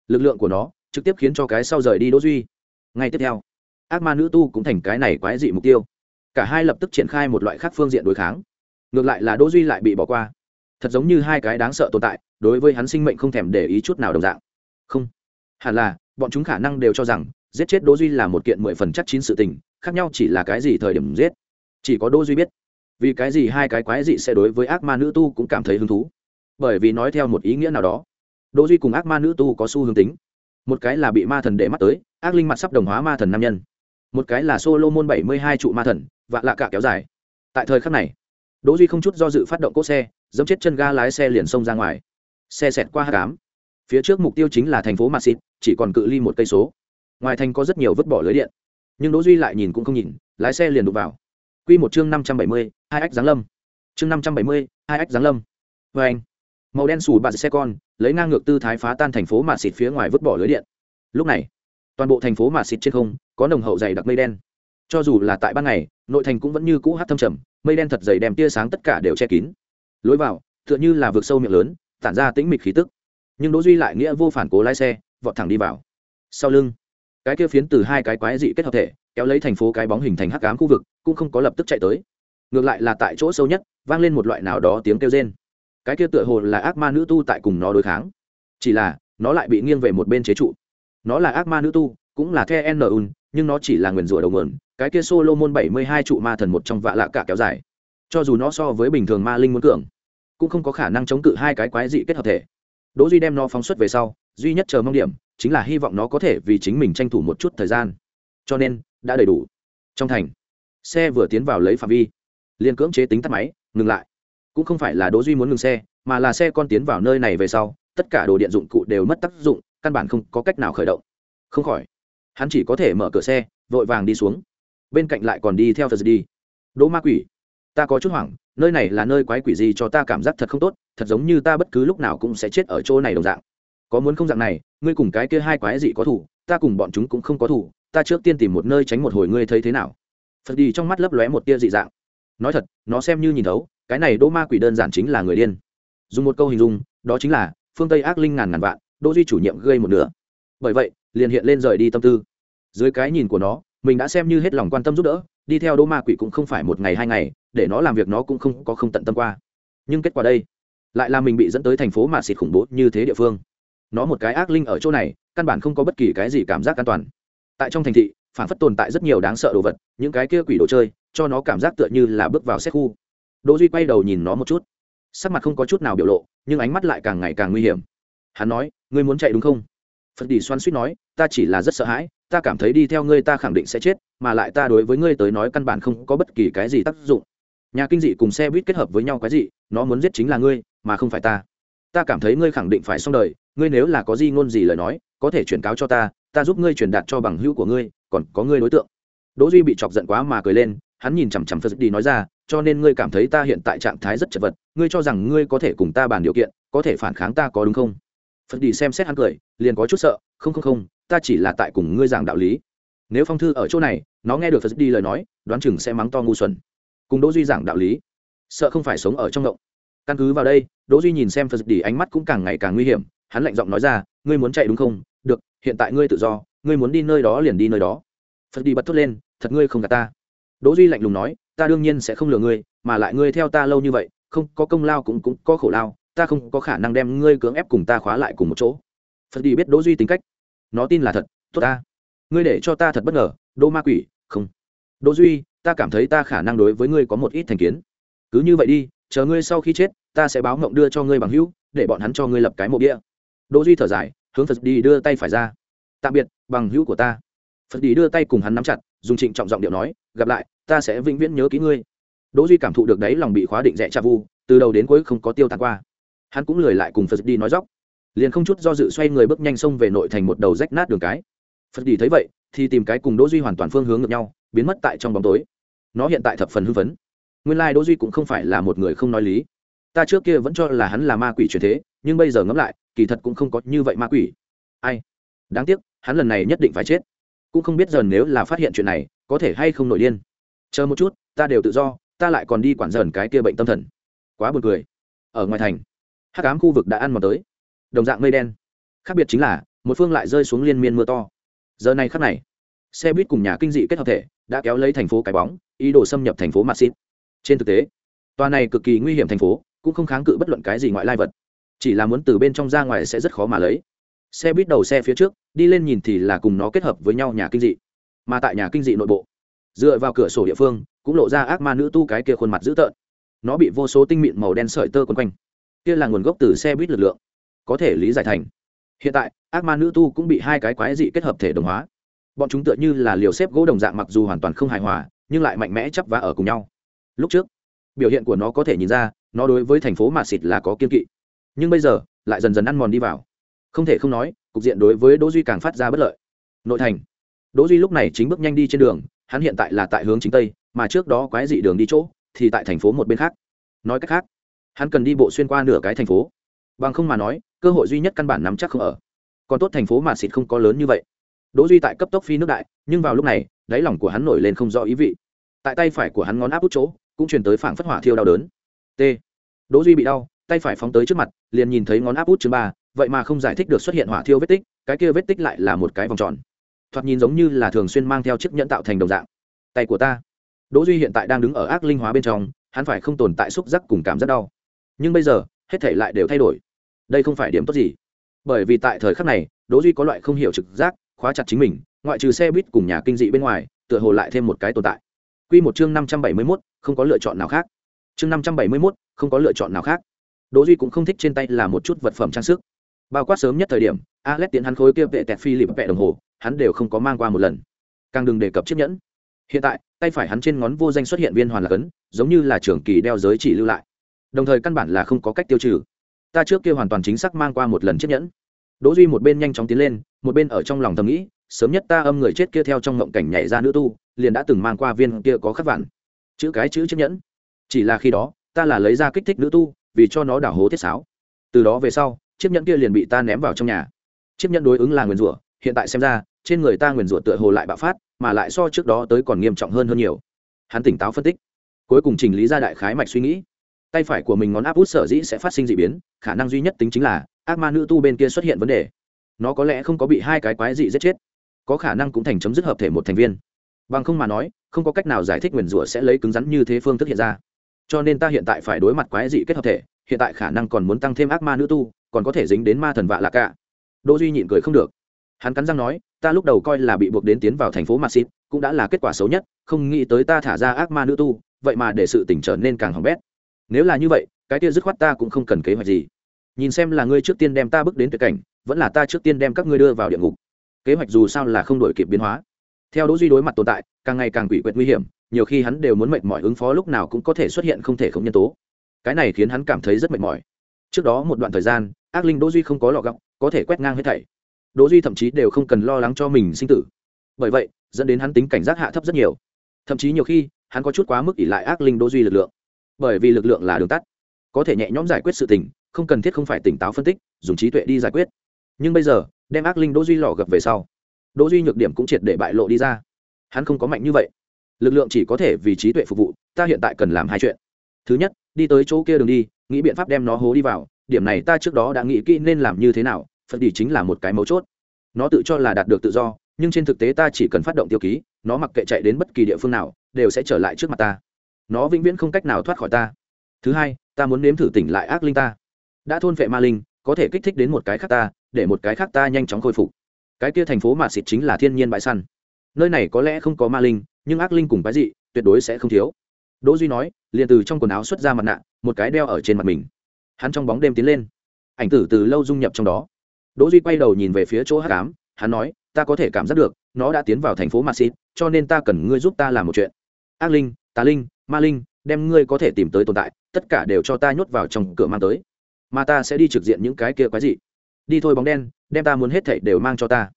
Lực lượng của nó trực tiếp khiến cho cái sau rời đi đỗ duy. Ngay tiếp theo, ác ma nữ tu cũng thành cái này quái dị mục tiêu cả hai lập tức triển khai một loại khác phương diện đối kháng. Ngược lại là đỗ duy lại bị bỏ qua. Thật giống như hai cái đáng sợ tồn tại, đối với hắn sinh mệnh không thèm để ý chút nào đồng dạng. Không. Hẳn là, bọn chúng khả năng đều cho rằng, giết chết đỗ duy là một kiện mười phần chắc chín sự tình, khác nhau chỉ là cái gì thời điểm giết. Chỉ có đỗ duy biết. Vì cái gì hai cái quái dị sẽ đối với ác ma nữ tu cũng cảm thấy hứng thú. Bởi vì nói theo một ý nghĩa nào đó, đỗ duy cùng ác ma nữ tu có xu hướng tính. Một cái là bị ma thần để mắt tới, ác linh mặt sắp đồng hóa ma thần nam nhân. Một cái là solo môn bảy mươi hai trụ ma thần và lạ cả kéo dài. Tại thời khắc này đỗ duy không chút do dự phát động cỗ xe dẫm chết chân ga lái xe liền xông ra ngoài. Xe xẹt qua hát cám. Phía trước mục tiêu chính là thành phố Madrid, chỉ còn cự ly một cây số. Ngoài thành có rất nhiều vứt bỏ lưới điện. Nhưng đỗ duy lại nhìn cũng không nhìn lái xe liền đụng vào. Quy một chương năm trăm bảy mươi, hai ách giáng lâm. Chương năm trăm bảy mươi, hai ách giáng lâm. Với anh màu đen sủi bạt xe con lấy ngang ngược tư thái phá tan thành phố Madrid phía ngoài vứt bỏ lưới điện. Lúc này toàn bộ thành phố Madrid trên không có nồng hậu dày đặc mây đen cho dù là tại ban ngày, nội thành cũng vẫn như cũ hát thâm trầm, mây đen thật dày đem tia sáng tất cả đều che kín. Lối vào, tựa như là vực sâu miệng lớn, tản ra tĩnh mịch khí tức. Nhưng đỗ duy lại nghĩa vô phản cố lái xe, vọt thẳng đi vào. Sau lưng, cái kia phiến từ hai cái quái dị kết hợp thể, kéo lấy thành phố cái bóng hình thành hắc ám khu vực, cũng không có lập tức chạy tới. Ngược lại là tại chỗ sâu nhất, vang lên một loại nào đó tiếng kêu rên. Cái kia tựa hồ là ác ma nữ tu tại cùng nó đối kháng. Chỉ là, nó lại bị nghiêng về một bên chế trụ. Nó là ác ma nữ tu, cũng là the n un, nhưng nó chỉ là nguyền rủa đầu nguồn cái kia solomon bảy mươi hai trụ ma thần một trong vạ lạ cả kéo dài. Cho dù nó so với bình thường ma linh muốn cường, cũng không có khả năng chống cự hai cái quái dị kết hợp thể. Đỗ duy đem nó phóng xuất về sau, duy nhất chờ mong điểm chính là hy vọng nó có thể vì chính mình tranh thủ một chút thời gian. Cho nên, đã đầy đủ. Trong thành, xe vừa tiến vào lấy phạm vi, liền cưỡng chế tính tắt máy, ngừng lại. Cũng không phải là đỗ duy muốn ngừng xe, mà là xe con tiến vào nơi này về sau, tất cả đồ điện dụng cụ đều mất tác dụng, căn bản không có cách nào khởi động. Không khỏi, hắn chỉ có thể mở cửa xe, vội vàng đi xuống bên cạnh lại còn đi theo phật đi đỗ ma quỷ, ta có chút hoảng, nơi này là nơi quái quỷ gì cho ta cảm giác thật không tốt, thật giống như ta bất cứ lúc nào cũng sẽ chết ở chỗ này đồng dạng. Có muốn không dạng này, ngươi cùng cái kia hai quái gì có thủ, ta cùng bọn chúng cũng không có thủ, ta trước tiên tìm một nơi tránh một hồi ngươi thấy thế nào. Phật đi trong mắt lấp lóe một tia dị dạng. Nói thật, nó xem như nhìn thấu, cái này đỗ ma quỷ đơn giản chính là người điên. Dùng một câu hình dung, đó chính là, phương tây ác linh ngàn ngàn vạn, đỗ duy chủ nhiệm gây một nửa. Bởi vậy, liền hiện lên rời đi tâm tư. Dưới cái nhìn của nó mình đã xem như hết lòng quan tâm giúp đỡ, đi theo đỗ ma quỷ cũng không phải một ngày hai ngày, để nó làm việc nó cũng không có không tận tâm qua. Nhưng kết quả đây, lại là mình bị dẫn tới thành phố mà xịt khủng bố như thế địa phương. Nó một cái ác linh ở chỗ này, căn bản không có bất kỳ cái gì cảm giác an toàn. Tại trong thành thị, phản phất tồn tại rất nhiều đáng sợ đồ vật, những cái kia quỷ đồ chơi, cho nó cảm giác tựa như là bước vào xét khu. Đỗ duy quay đầu nhìn nó một chút. Sắc mặt không có chút nào biểu lộ, nhưng ánh mắt lại càng ngày càng nguy hiểm. Hắn nói, ngươi muốn chạy đúng không? Phật đi xoan suýt nói, ta chỉ là rất sợ hãi ta cảm thấy đi theo ngươi ta khẳng định sẽ chết, mà lại ta đối với ngươi tới nói căn bản không có bất kỳ cái gì tác dụng. Nhà kinh dị cùng xe buýt kết hợp với nhau cái gì nó muốn giết chính là ngươi, mà không phải ta. Ta cảm thấy ngươi khẳng định phải xong đời, ngươi nếu là có gì ngôn gì lời nói, có thể chuyển cáo cho ta ta giúp ngươi truyền đạt cho bằng hữu của ngươi, còn có ngươi đối tượng. Đỗ duy bị chọc giận quá mà cười lên, hắn nhìn chằm chằm phật đi nói ra, cho nên ngươi cảm thấy ta hiện tại trạng thái rất chật vật, ngươi cho rằng ngươi có thể cùng ta bàn điều kiện, có thể phản kháng ta có đúng không? Phật đi xem xét hắn cười, liền có chút sợ, không không không ta chỉ là tại cùng ngươi giảng đạo lý. Nếu phong thư ở chỗ này, nó nghe được phật đi lời nói, đoán chừng sẽ mắng to ngu xuẩn. Cùng đỗ duy giảng đạo lý, sợ không phải sống ở trong động. Căn cứ vào đây, đỗ duy nhìn xem phật đi, ánh mắt cũng càng ngày càng nguy hiểm. Hắn lạnh giọng nói ra, ngươi muốn chạy đúng không? Được, hiện tại ngươi tự do, ngươi muốn đi nơi đó liền đi nơi đó. Phật đi bật thốt lên, thật ngươi không gạt ta. Đỗ duy lạnh lùng nói, ta đương nhiên sẽ không lừa ngươi, mà lại ngươi theo ta lâu như vậy, không có công lao cũng cũng có khổ lao, ta không có khả năng đem ngươi cưỡng ép cùng ta khóa lại cùng một chỗ. Phật đi biết đỗ duy tính cách nó tin là thật, tốt ta. Ngươi để cho ta thật bất ngờ, đỗ ma quỷ, không. Đỗ duy, ta cảm thấy ta khả năng đối với ngươi có một ít thành kiến. Cứ như vậy đi, chờ ngươi sau khi chết, ta sẽ báo mộng đưa cho ngươi bằng hữu, để bọn hắn cho ngươi lập cái mộ bia đỗ duy thở dài, hướng phật đi đưa tay phải ra. Tạm biệt, bằng hữu của ta. Phật đi đưa tay cùng hắn nắm chặt, dùng trịnh trọng giọng điệu nói, gặp lại, ta sẽ vĩnh viễn nhớ kỹ ngươi. Đỗ duy cảm thụ được đấy lòng bị khóa định rẽ cha vu, từ đầu đến cuối không có tiêu tan qua. Hắn cũng lười lại cùng phật đi nói dóc liền không chút do dự xoay người bước nhanh xông về nội thành một đầu rách nát đường cái. Phật đi thấy vậy, thì tìm cái cùng đỗ duy hoàn toàn phương hướng ngược nhau, biến mất tại trong bóng tối. Nó hiện tại thập phần hư vấn nguyên lai like đỗ duy cũng không phải là một người không nói lý. Ta trước kia vẫn cho là hắn là ma quỷ truyền thế, nhưng bây giờ ngẫm lại, kỳ thật cũng không có như vậy ma quỷ. Ai? Đáng tiếc, hắn lần này nhất định phải chết. Cũng không biết dần nếu là phát hiện chuyện này, có thể hay không nổi điên. Chờ một chút, ta đều tự do, ta lại còn đi quản dần cái kia bệnh tâm thần. Quá buồn cười. Ở ngoài thành, hắc ám khu vực đã ăn mòn tới đồng dạng mây đen. Khác biệt chính là, một phương lại rơi xuống liên miên mưa to. Giờ này khắc này, xe buýt cùng nhà kinh dị kết hợp thể đã kéo lấy thành phố cái bóng, ý đồ xâm nhập thành phố maxit. Trên thực tế, tòa này cực kỳ nguy hiểm thành phố cũng không kháng cự bất luận cái gì ngoại lai vật. Chỉ là muốn từ bên trong ra ngoài sẽ rất khó mà lấy. Xe buýt đầu xe phía trước, đi lên nhìn thì là cùng nó kết hợp với nhau nhà kinh dị. Mà tại nhà kinh dị nội bộ, dựa vào cửa sổ địa phương, cũng lộ ra ác ma nữ tu cái kia khuôn mặt dữ tợn. Nó bị vô số tinh mịn màu đen sợi tơ quấn quanh. Kia là nguồn gốc từ xe buýt lực lượng có thể lý giải thành. Hiện tại, ác ma nữ tu cũng bị hai cái quái dị kết hợp thể đồng hóa. Bọn chúng tựa như là liều xếp gỗ đồng dạng mặc dù hoàn toàn không hài hòa, nhưng lại mạnh mẽ chấp vá ở cùng nhau. Lúc trước, biểu hiện của nó có thể nhìn ra, nó đối với thành phố mà xịt là có kiên kỵ. Nhưng bây giờ, lại dần dần ăn mòn đi vào. Không thể không nói, cục diện đối với đỗ duy càng phát ra bất lợi. Nội thành. Đỗ duy lúc này chính bước nhanh đi trên đường, hắn hiện tại là tại hướng chính tây, mà trước đó quái dị đường đi chỗ, thì tại thành phố một bên khác. Nói cách khác, hắn cần đi bộ xuyên qua nửa cái thành phố. Bằng không mà nói cơ hội duy nhất căn bản nắm chắc không ở. Còn tốt thành phố mà xịt không có lớn như vậy. Đỗ duy tại cấp tốc phi nước đại, nhưng vào lúc này, đáy lòng của hắn nổi lên không rõ ý vị. Tại tay phải của hắn ngón áp út chỗ, cũng truyền tới phảng phất hỏa thiêu đau đớn. T. Đỗ duy bị đau, tay phải phóng tới trước mặt, liền nhìn thấy ngón áp út chứ ba, vậy mà không giải thích được xuất hiện hỏa thiêu vết tích, cái kia vết tích lại là một cái vòng tròn. Thoạt nhìn giống như là thường xuyên mang theo chiếc nhẫn tạo thành đồng dạng. Tay của ta. Đỗ duy hiện tại đang đứng ở ác linh hóa bên trong, hắn phải không tồn tại xúc giác cùng cảm giác đau. Nhưng bây giờ, hết thể lại đều thay đổi đây không phải điểm tốt gì. Bởi vì tại thời khắc này đỗ duy có loại không hiểu trực giác khóa chặt chính mình ngoại trừ xe buýt cùng nhà kinh dị bên ngoài tựa hồ lại thêm một cái tồn tại. Quy một chương năm trăm bảy mươi 571, không có lựa chọn nào khác. Chương năm trăm bảy mươi 571, không có lựa chọn nào khác. Đỗ duy cũng không thích trên tay là một chút vật phẩm trang sức. Bao quát sớm nhất thời điểm alex tiến hắn khối kia vệ tẹt phi lịp vẹ đồng hồ hắn đều không có mang qua một lần. Càng đừng đề cập chiếc nhẫn. Hiện tại tay phải hắn trên ngón vô danh xuất hiện viên hoàn lạc ấn giống như là trưởng kỳ đeo giới chỉ lưu lại. Đồng thời căn bản là không có cách tiêu trừ ta trước kia hoàn toàn chính xác mang qua một lần chiếc nhẫn. Đỗ duy một bên nhanh chóng tiến lên, một bên ở trong lòng thầm nghĩ, sớm nhất ta âm người chết kia theo trong ngộng cảnh nhảy ra nữ tu, liền đã từng mang qua viên kia có khắc vạn. Chữ cái chữ chiếc nhẫn. Chỉ là khi đó, ta là lấy ra kích thích nữ tu, vì cho nó đảo hố thiết sáo. Từ đó về sau, chiếc nhẫn kia liền bị ta ném vào trong nhà. Chiếc nhẫn đối ứng là nguyền rủa, hiện tại xem ra, trên người ta nguyền rủa tựa hồ lại bạo phát, mà lại so trước đó tới còn nghiêm trọng hơn hơn nhiều. Hắn tỉnh táo phân tích. Cuối cùng chỉnh lý ra đại khái mạch suy nghĩ tay phải của mình ngón áp út sở dĩ sẽ phát sinh d ị biến, khả năng duy nhất tính chính là, ác ma nữ tu bên kia xuất hiện vấn đề. Nó có lẽ không có bị hai cái quái dị giết chết, có khả năng cũng thành chấm dứt hợp thể một thành viên. Bằng không mà nói, không có cách nào giải thích nguyền rủa sẽ lấy cứng rắn như thế phương thức hiện ra. Cho nên ta hiện tại phải đối mặt quái dị kết hợp thể, hiện tại khả năng còn muốn tăng thêm ác ma nữ tu, còn có thể dính đến ma thần vạ lạc cả đỗ duy nhịn cười không được. Hắn cắn răng nói, ta lúc đầu coi là bị buộc đến tiến vào thành phố maxit cũng đã là kết quả xấu nhất, không nghĩ tới ta thả ra ác ma nữ tu, vậy mà để sự tỉnh trở nên càng hỏng bét nếu là như vậy, cái kia dứt khoát ta cũng không cần kế hoạch gì. Nhìn xem là ngươi trước tiên đem ta bước đến tuyệt cảnh, vẫn là ta trước tiên đem các ngươi đưa vào địa ngục. Kế hoạch dù sao là không đổi kịp biến hóa. Theo đỗ duy đối mặt tồn tại, càng ngày càng quỷ quyệt nguy hiểm, nhiều khi hắn đều muốn mệt mỏi ứng phó lúc nào cũng có thể xuất hiện không thể không nhân tố. Cái này khiến hắn cảm thấy rất mệt mỏi. Trước đó một đoạn thời gian, ác linh đỗ duy không có lọ gọng, có thể quét ngang hết thảy. Đỗ duy thậm chí đều không cần lo lắng cho mình sinh tử. Bởi vậy, dẫn đến hắn tính cảnh giác hạ thấp rất nhiều. Thậm chí nhiều khi, hắn có chút quá mức ỷ lại ác linh đỗ duy lực lượng bởi vì lực lượng là đường tắt. Có thể nhẹ nhõm giải quyết sự tình, không cần thiết không phải tỉnh táo phân tích, dùng trí tuệ đi giải quyết. Nhưng bây giờ, đem ác linh đỗ duy lò gập về sau, đỗ duy nhược điểm cũng triệt để bại lộ đi ra. Hắn không có mạnh như vậy. Lực lượng chỉ có thể vì trí tuệ phục vụ, ta hiện tại cần làm hai chuyện. Thứ nhất, đi tới chỗ kia đường đi, nghĩ biện pháp đem nó hố đi vào. Điểm này ta trước đó đã nghĩ kỹ nên làm như thế nào, phật đi chính là một cái mấu chốt. Nó tự cho là đạt được tự do, nhưng trên thực tế ta chỉ cần phát động tiêu ký, nó mặc kệ chạy đến bất kỳ địa phương nào, đều sẽ trở lại trước mặt ta nó vĩnh viễn không cách nào thoát khỏi ta. Thứ hai ta muốn nếm thử tỉnh lại ác linh ta. Đã thôn vệ ma linh có thể kích thích đến một cái khác ta để một cái khác ta nhanh chóng khôi phục. Cái kia thành phố mà xịt chính là thiên nhiên bãi săn. Nơi này có lẽ không có ma linh nhưng ác linh cùng cái gì tuyệt đối sẽ không thiếu. Đỗ duy nói liền từ trong quần áo xuất ra mặt nạ một cái đeo ở trên mặt mình. Hắn trong bóng đêm tiến lên. Ảnh tử từ lâu dung nhập trong đó. Đỗ duy quay đầu nhìn về phía chỗ hắc ám hắn nói ta có thể cảm giác được nó đã tiến vào thành phố mà xịt, cho nên ta cần ngươi giúp ta làm một chuyện. Ác linh tà linh ma linh, đem ngươi có thể tìm tới tồn tại, tất cả đều cho ta nhốt vào trong cửa mang tới, mà ta sẽ đi trực diện những cái kia quái dị. Đi thôi bóng đen, đem ta muốn hết thảy đều mang cho ta.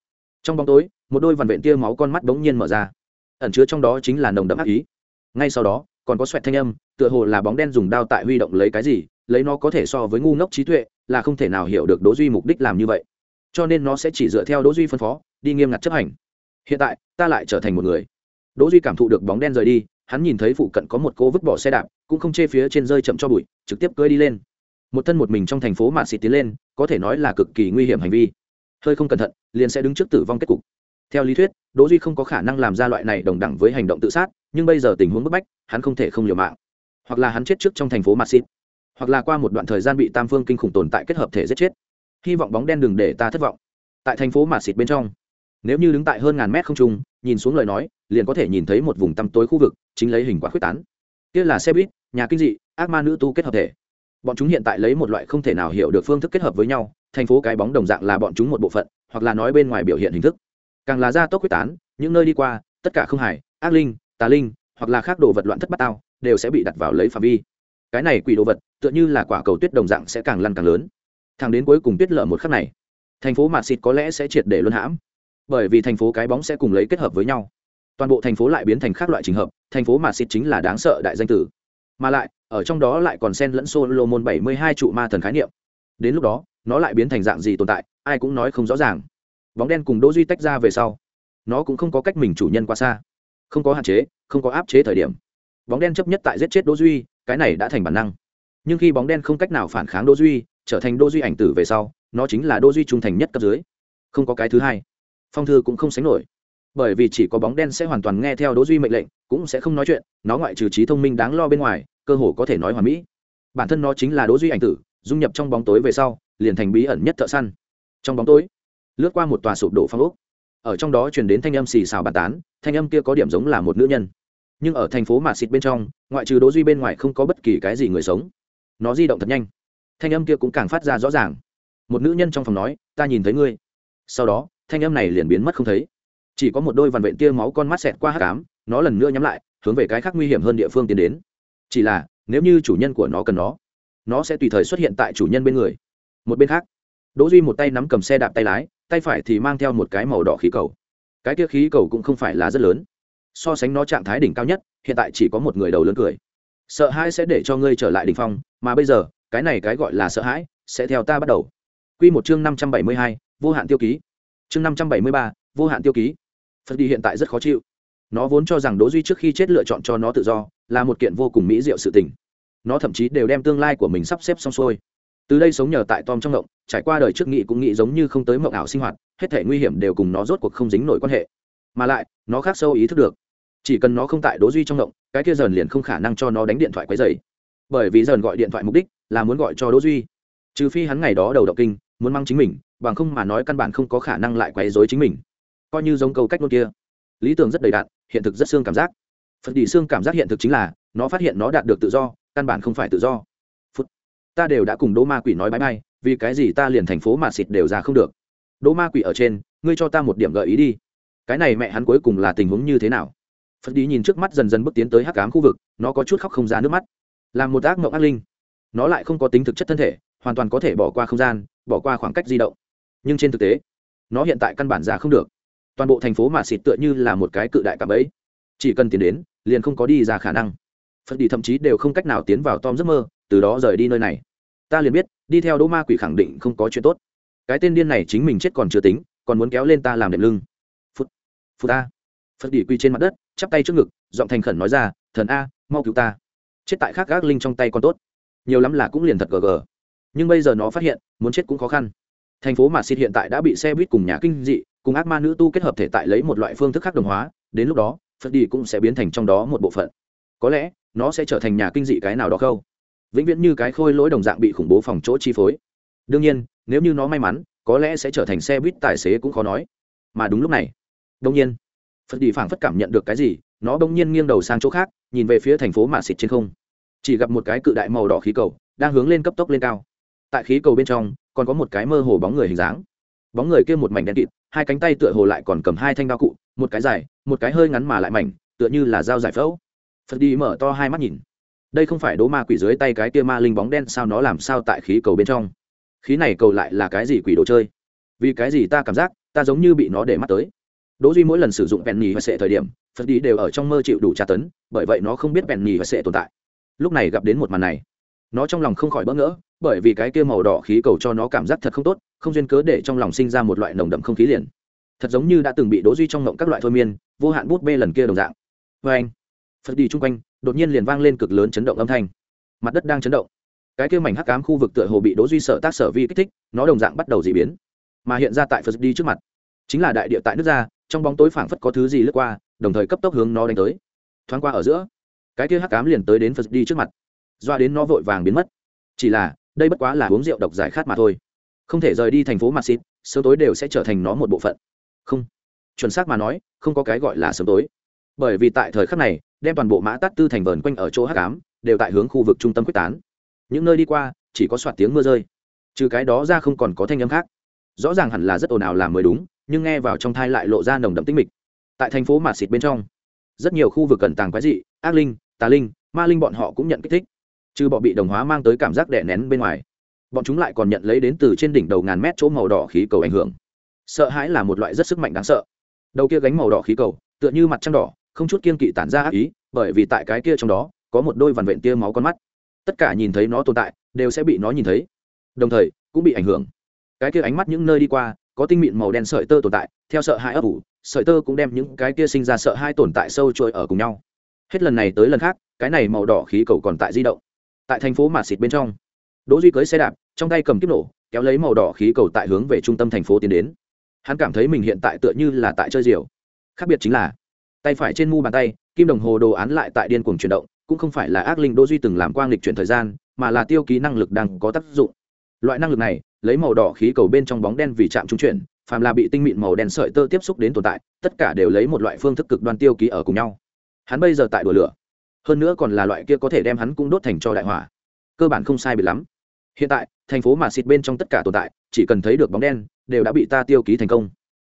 Trong bóng tối, một đôi vằn vện tia máu con mắt bỗng nhiên mở ra. Ẩn chứa trong đó chính là nồng đậm ác ý. Ngay sau đó, còn có xoẹt thanh âm, tựa hồ là bóng đen dùng đao tại huy động lấy cái gì, lấy nó có thể so với ngu ngốc trí tuệ, là không thể nào hiểu được đỗ duy mục đích làm như vậy. Cho nên nó sẽ chỉ dựa theo đỗ duy phân phó, đi nghiêm ngặt chấp hành. Hiện tại, ta lại trở thành một người. Đỗ duy cảm thụ được bóng đen rời đi hắn nhìn thấy phụ cận có một cô vứt bỏ xe đạp, cũng không chê phía trên rơi chậm cho bụi, trực tiếp cưỡi đi lên. Một thân một mình trong thành phố mạn xịt tiến lên, có thể nói là cực kỳ nguy hiểm hành vi. Hơi không cẩn thận, liền sẽ đứng trước tử vong kết cục. Theo lý thuyết, đỗ duy không có khả năng làm ra loại này đồng đẳng với hành động tự sát, nhưng bây giờ tình huống bức bách, hắn không thể không liều mạng. Hoặc là hắn chết trước trong thành phố mạn xịt. Hoặc là qua một đoạn thời gian bị tam phương kinh khủng tồn tại kết hợp thể giết chết. Hy vọng bóng đen đừng để ta thất vọng. Tại thành phố mạt xịt bên trong nếu như đứng tại hơn ngàn mét không trung, nhìn xuống lời nói, liền có thể nhìn thấy một vùng tăm tối khu vực, chính lấy hình quả khuyết tán. Kia là xe buýt, nhà kinh dị, ác ma nữ tu kết hợp thể. Bọn chúng hiện tại lấy một loại không thể nào hiểu được phương thức kết hợp với nhau, thành phố cái bóng đồng dạng là bọn chúng một bộ phận, hoặc là nói bên ngoài biểu hiện hình thức. Càng là gia tốc quyết tán, những nơi đi qua, tất cả không hải ác linh, tà linh, hoặc là khác đồ vật loạn thất bát tao, đều sẽ bị đặt vào lấy phạm vi. Cái này quỷ đồ vật, tựa như là quả cầu tuyết đồng dạng sẽ càng lăn càng lớn. Thẳng đến cuối cùng tuyết lở một khắc này, thành phố mạt xịt có lẽ sẽ triệt để luân hãm bởi vì thành phố cái bóng sẽ cùng lấy kết hợp với nhau. Toàn bộ thành phố lại biến thành khác loại trình hợp, thành phố mà xịt chính là đáng sợ đại danh tử. Mà lại, ở trong đó lại còn xen lẫn solo môn bảy mươi hai trụ ma thần khái niệm. Đến lúc đó, nó lại biến thành dạng gì tồn tại, ai cũng nói không rõ ràng. Bóng đen cùng đỗ duy tách ra về sau, nó cũng không có cách mình chủ nhân quá xa. Không có hạn chế, không có áp chế thời điểm. Bóng đen chấp nhất tại giết chết đỗ duy, cái này đã thành bản năng. Nhưng khi bóng đen không cách nào phản kháng đỗ duy, trở thành đô duy ảnh tử về sau, nó chính là đô duy trung thành nhất cấp dưới. Không có cái thứ hai phong thư cũng không sánh nổi. Bởi vì chỉ có bóng đen sẽ hoàn toàn nghe theo đỗ duy mệnh lệnh, cũng sẽ không nói chuyện, nó ngoại trừ trí thông minh đáng lo bên ngoài, cơ hồ có thể nói hoàn mỹ. Bản thân nó chính là đỗ duy ảnh tử, dung nhập trong bóng tối về sau, liền thành bí ẩn nhất thợ săn. Trong bóng tối, lướt qua một tòa sụp đổ phong ốc. Ở trong đó truyền đến thanh âm xì xào bàn tán, thanh âm kia có điểm giống là một nữ nhân. Nhưng ở thành phố mạt xịt bên trong, ngoại trừ đỗ duy bên ngoài không có bất kỳ cái gì người sống. Nó di động thật nhanh. Thanh âm kia cũng càng phát ra rõ ràng. Một nữ nhân trong phòng nói, ta nhìn thấy ngươi. Sau đó thanh âm này liền biến mất không thấy. Chỉ có một đôi vằn vện tia máu con mắt xẹt qua hát cám nó lần nữa nhắm lại hướng về cái khác nguy hiểm hơn địa phương tiến đến. Chỉ là nếu như chủ nhân của nó cần nó nó sẽ tùy thời xuất hiện tại chủ nhân bên người. Một bên khác đỗ duy một tay nắm cầm xe đạp tay lái tay phải thì mang theo một cái màu đỏ khí cầu. Cái kia khí cầu cũng không phải là rất lớn. So sánh nó trạng thái đỉnh cao nhất hiện tại chỉ có một người đầu lớn cười. Sợ hãi sẽ để cho ngươi trở lại đỉnh phong mà bây giờ cái này cái gọi là sợ hãi sẽ theo ta bắt đầu. Quy một chương năm trăm bảy mươi hai, vô hạn tiêu ký chương năm trăm bảy mươi ba, vô hạn tiêu ký. Phật đi hiện tại rất khó chịu. Nó vốn cho rằng đỗ duy trước khi chết lựa chọn cho nó tự do là một kiện vô cùng mỹ diệu sự tình. Nó thậm chí đều đem tương lai của mình sắp xếp xong xuôi. Từ đây sống nhờ tại tom trong ngộng trải qua đời trước nghị cũng nghĩ giống như không tới mộng ảo sinh hoạt hết thể nguy hiểm đều cùng nó rốt cuộc không dính nổi quan hệ. Mà lại nó khác sâu ý thức được. Chỉ cần nó không tại đỗ duy trong ngộng cái kia dần liền không khả năng cho nó đánh điện thoại quấy rầy. Bởi vì dần gọi điện thoại mục đích là muốn gọi cho đỗ duy. Trừ phi hắn ngày đó đầu động kinh muốn mang chính mình bằng không mà nói căn bản không có khả năng lại quấy rối chính mình. Coi như giống câu cách ngôn kia. Lý tưởng rất đầy đạn hiện thực rất xương cảm giác. Phật đi xương cảm giác hiện thực chính là, nó phát hiện nó đạt được tự do, căn bản không phải tự do. Phút. Ta đều đã cùng đỗ ma quỷ nói bãi bay vì cái gì ta liền thành phố mà xịt đều ra không được? Đỗ ma quỷ ở trên, ngươi cho ta một điểm gợi ý đi. Cái này mẹ hắn cuối cùng là tình huống như thế nào? Phật đi nhìn trước mắt dần dần bước tiến tới hắc cám khu vực, nó có chút khóc không ra nước mắt. Làm một ác mộng ác linh. Nó lại không có tính thực chất thân thể, hoàn toàn có thể bỏ qua không gian, bỏ qua khoảng cách di động nhưng trên thực tế, nó hiện tại căn bản ra không được. Toàn bộ thành phố mà xịt tựa như là một cái cự đại cạm ấy chỉ cần tiến đến, liền không có đi ra khả năng. Phật đi thậm chí đều không cách nào tiến vào tom giấc mơ, từ đó rời đi nơi này. Ta liền biết, đi theo đỗ ma quỷ khẳng định không có chuyện tốt. Cái tên điên này chính mình chết còn chưa tính, còn muốn kéo lên ta làm đệm lưng. Phút phút a. Phật đi quy trên mặt đất, chắp tay trước ngực, giọng thành khẩn nói ra, thần a, mau cứu ta. Chết tại khác gác linh trong tay còn tốt. Nhiều lắm là cũng liền thật gờ gờ. Nhưng bây giờ nó phát hiện, muốn chết cũng khó khăn thành phố mà xịt hiện tại đã bị xe buýt cùng nhà kinh dị, cùng ác ma nữ tu kết hợp thể tại lấy một loại phương thức khác đồng hóa, đến lúc đó, phật đi cũng sẽ biến thành trong đó một bộ phận. Có lẽ, nó sẽ trở thành nhà kinh dị cái nào đó khâu vĩnh viễn như cái khôi lỗi đồng dạng bị khủng bố phòng chỗ chi phối. Đương nhiên, nếu như nó may mắn, có lẽ sẽ trở thành xe buýt tài xế cũng khó nói. Mà đúng lúc này đông nhiên, phật đi phảng phất cảm nhận được cái gì, nó đông nhiên nghiêng đầu sang chỗ khác, nhìn về phía thành phố mạ xịt trên không. Chỉ gặp một cái cự đại màu đỏ khí cầu, đang hướng lên cấp tốc lên cao. Tại khí cầu bên trong còn có một cái mơ hồ bóng người hình dáng. Bóng người kia một mảnh đen kịt, hai cánh tay tựa hồ lại còn cầm hai thanh đao cụ, một cái dài, một cái hơi ngắn mà lại mảnh, tựa như là dao giải phẫu. Phật đi mở to hai mắt nhìn. Đây không phải đố ma quỷ dưới tay cái tia ma linh bóng đen sao nó làm sao tại khí cầu bên trong? Khí này cầu lại là cái gì quỷ đồ chơi? Vì cái gì ta cảm giác, ta giống như bị nó để mắt tới? Đỗ duy mỗi lần sử dụng bèn nhì và sệ thời điểm, phật đi đều ở trong mơ chịu đủ tra tấn, bởi vậy nó không biết bèn nhì và sệ tồn tại. Lúc này gặp đến một màn này nó trong lòng không khỏi bỡ ngỡ, bởi vì cái kia màu đỏ khí cầu cho nó cảm giác thật không tốt, không duyên cớ để trong lòng sinh ra một loại nồng đậm không khí liền. Thật giống như đã từng bị đỗ duy trong ngộng các loại thôi miên, vô hạn bút bê lần kia đồng dạng. Với anh, phật đi chung quanh, đột nhiên liền vang lên cực lớn chấn động âm thanh. Mặt đất đang chấn động. Cái kia mảnh hắc ám khu vực tựa hồ bị đỗ duy sợ tác sở vi kích thích, nó đồng dạng bắt đầu dị biến. Mà hiện ra tại phật đi trước mặt. Chính là đại địa tại nước ra, trong bóng tối phảng phất có thứ gì lướt qua, đồng thời cấp tốc hướng nó đánh tới. Thoáng qua ở giữa, cái kia hắc ám liền tới đến phật đi trước mặt doa đến nó vội vàng biến mất. Chỉ là, đây bất quá là uống rượu độc giải khát mà thôi. Không thể rời đi thành phố mặt xịt, sớm tối đều sẽ trở thành nó một bộ phận. Không. Chuẩn xác mà nói, không có cái gọi là sớm tối. Bởi vì tại thời khắc này, đem toàn bộ mã tát tư thành vờn quanh ở chỗ hắc ám, đều tại hướng khu vực trung tâm quyết tán. Những nơi đi qua, chỉ có soạt tiếng mưa rơi. Trừ cái đó ra không còn có thanh âm khác. Rõ ràng hẳn là rất ồn ào làm mới đúng, nhưng nghe vào trong thai lại lộ ra nồng đậm tinh mịch. Tại thành phố mạt xịt bên trong, rất nhiều khu vực cẩn tàng quái dị, ác linh, tà linh, ma linh bọn họ cũng nhận kích thích trừ bọ bị đồng hóa mang tới cảm giác đè nén bên ngoài, bọn chúng lại còn nhận lấy đến từ trên đỉnh đầu ngàn mét chỗ màu đỏ khí cầu ảnh hưởng. Sợ hãi là một loại rất sức mạnh đáng sợ. Đầu kia gánh màu đỏ khí cầu, tựa như mặt trăng đỏ, không chút kiên kỵ tản ra ác ý, bởi vì tại cái kia trong đó, có một đôi vằn vện tia máu con mắt. Tất cả nhìn thấy nó tồn tại, đều sẽ bị nó nhìn thấy, đồng thời, cũng bị ảnh hưởng. Cái kia ánh mắt những nơi đi qua, có tinh mịn màu đen sợi tơ tồn tại, theo sợ hãi ấp ủ, sợi tơ cũng đem những cái kia sinh ra sợ hãi tồn tại sâu trôi ở cùng nhau. Hết lần này tới lần khác, cái này màu đỏ khí cầu còn tại di động tại thành phố mạt xịt bên trong. Đỗ duy cưới xe đạp, trong tay cầm kiếp nổ, kéo lấy màu đỏ khí cầu tại hướng về trung tâm thành phố tiến đến. Hắn cảm thấy mình hiện tại tựa như là tại chơi diều khác biệt chính là, tay phải trên mu bàn tay, kim đồng hồ đồ án lại tại điên cuồng chuyển động, cũng không phải là ác linh đỗ duy từng làm quang lịch chuyển thời gian, mà là tiêu ký năng lực đang có tác dụng. Loại năng lực này, lấy màu đỏ khí cầu bên trong bóng đen vì chạm trung chuyển, phàm là bị tinh mịn màu đen sợi tơ tiếp xúc đến tồn tại, tất cả đều lấy một loại phương thức cực đoan tiêu ký ở cùng nhau. Hắn bây giờ tại đùa lửa hơn nữa còn là loại kia có thể đem hắn cũng đốt thành cho đại hỏa. Cơ bản không sai biệt lắm. Hiện tại, thành phố mà xịt bên trong tất cả tồn tại, chỉ cần thấy được bóng đen, đều đã bị ta tiêu ký thành công.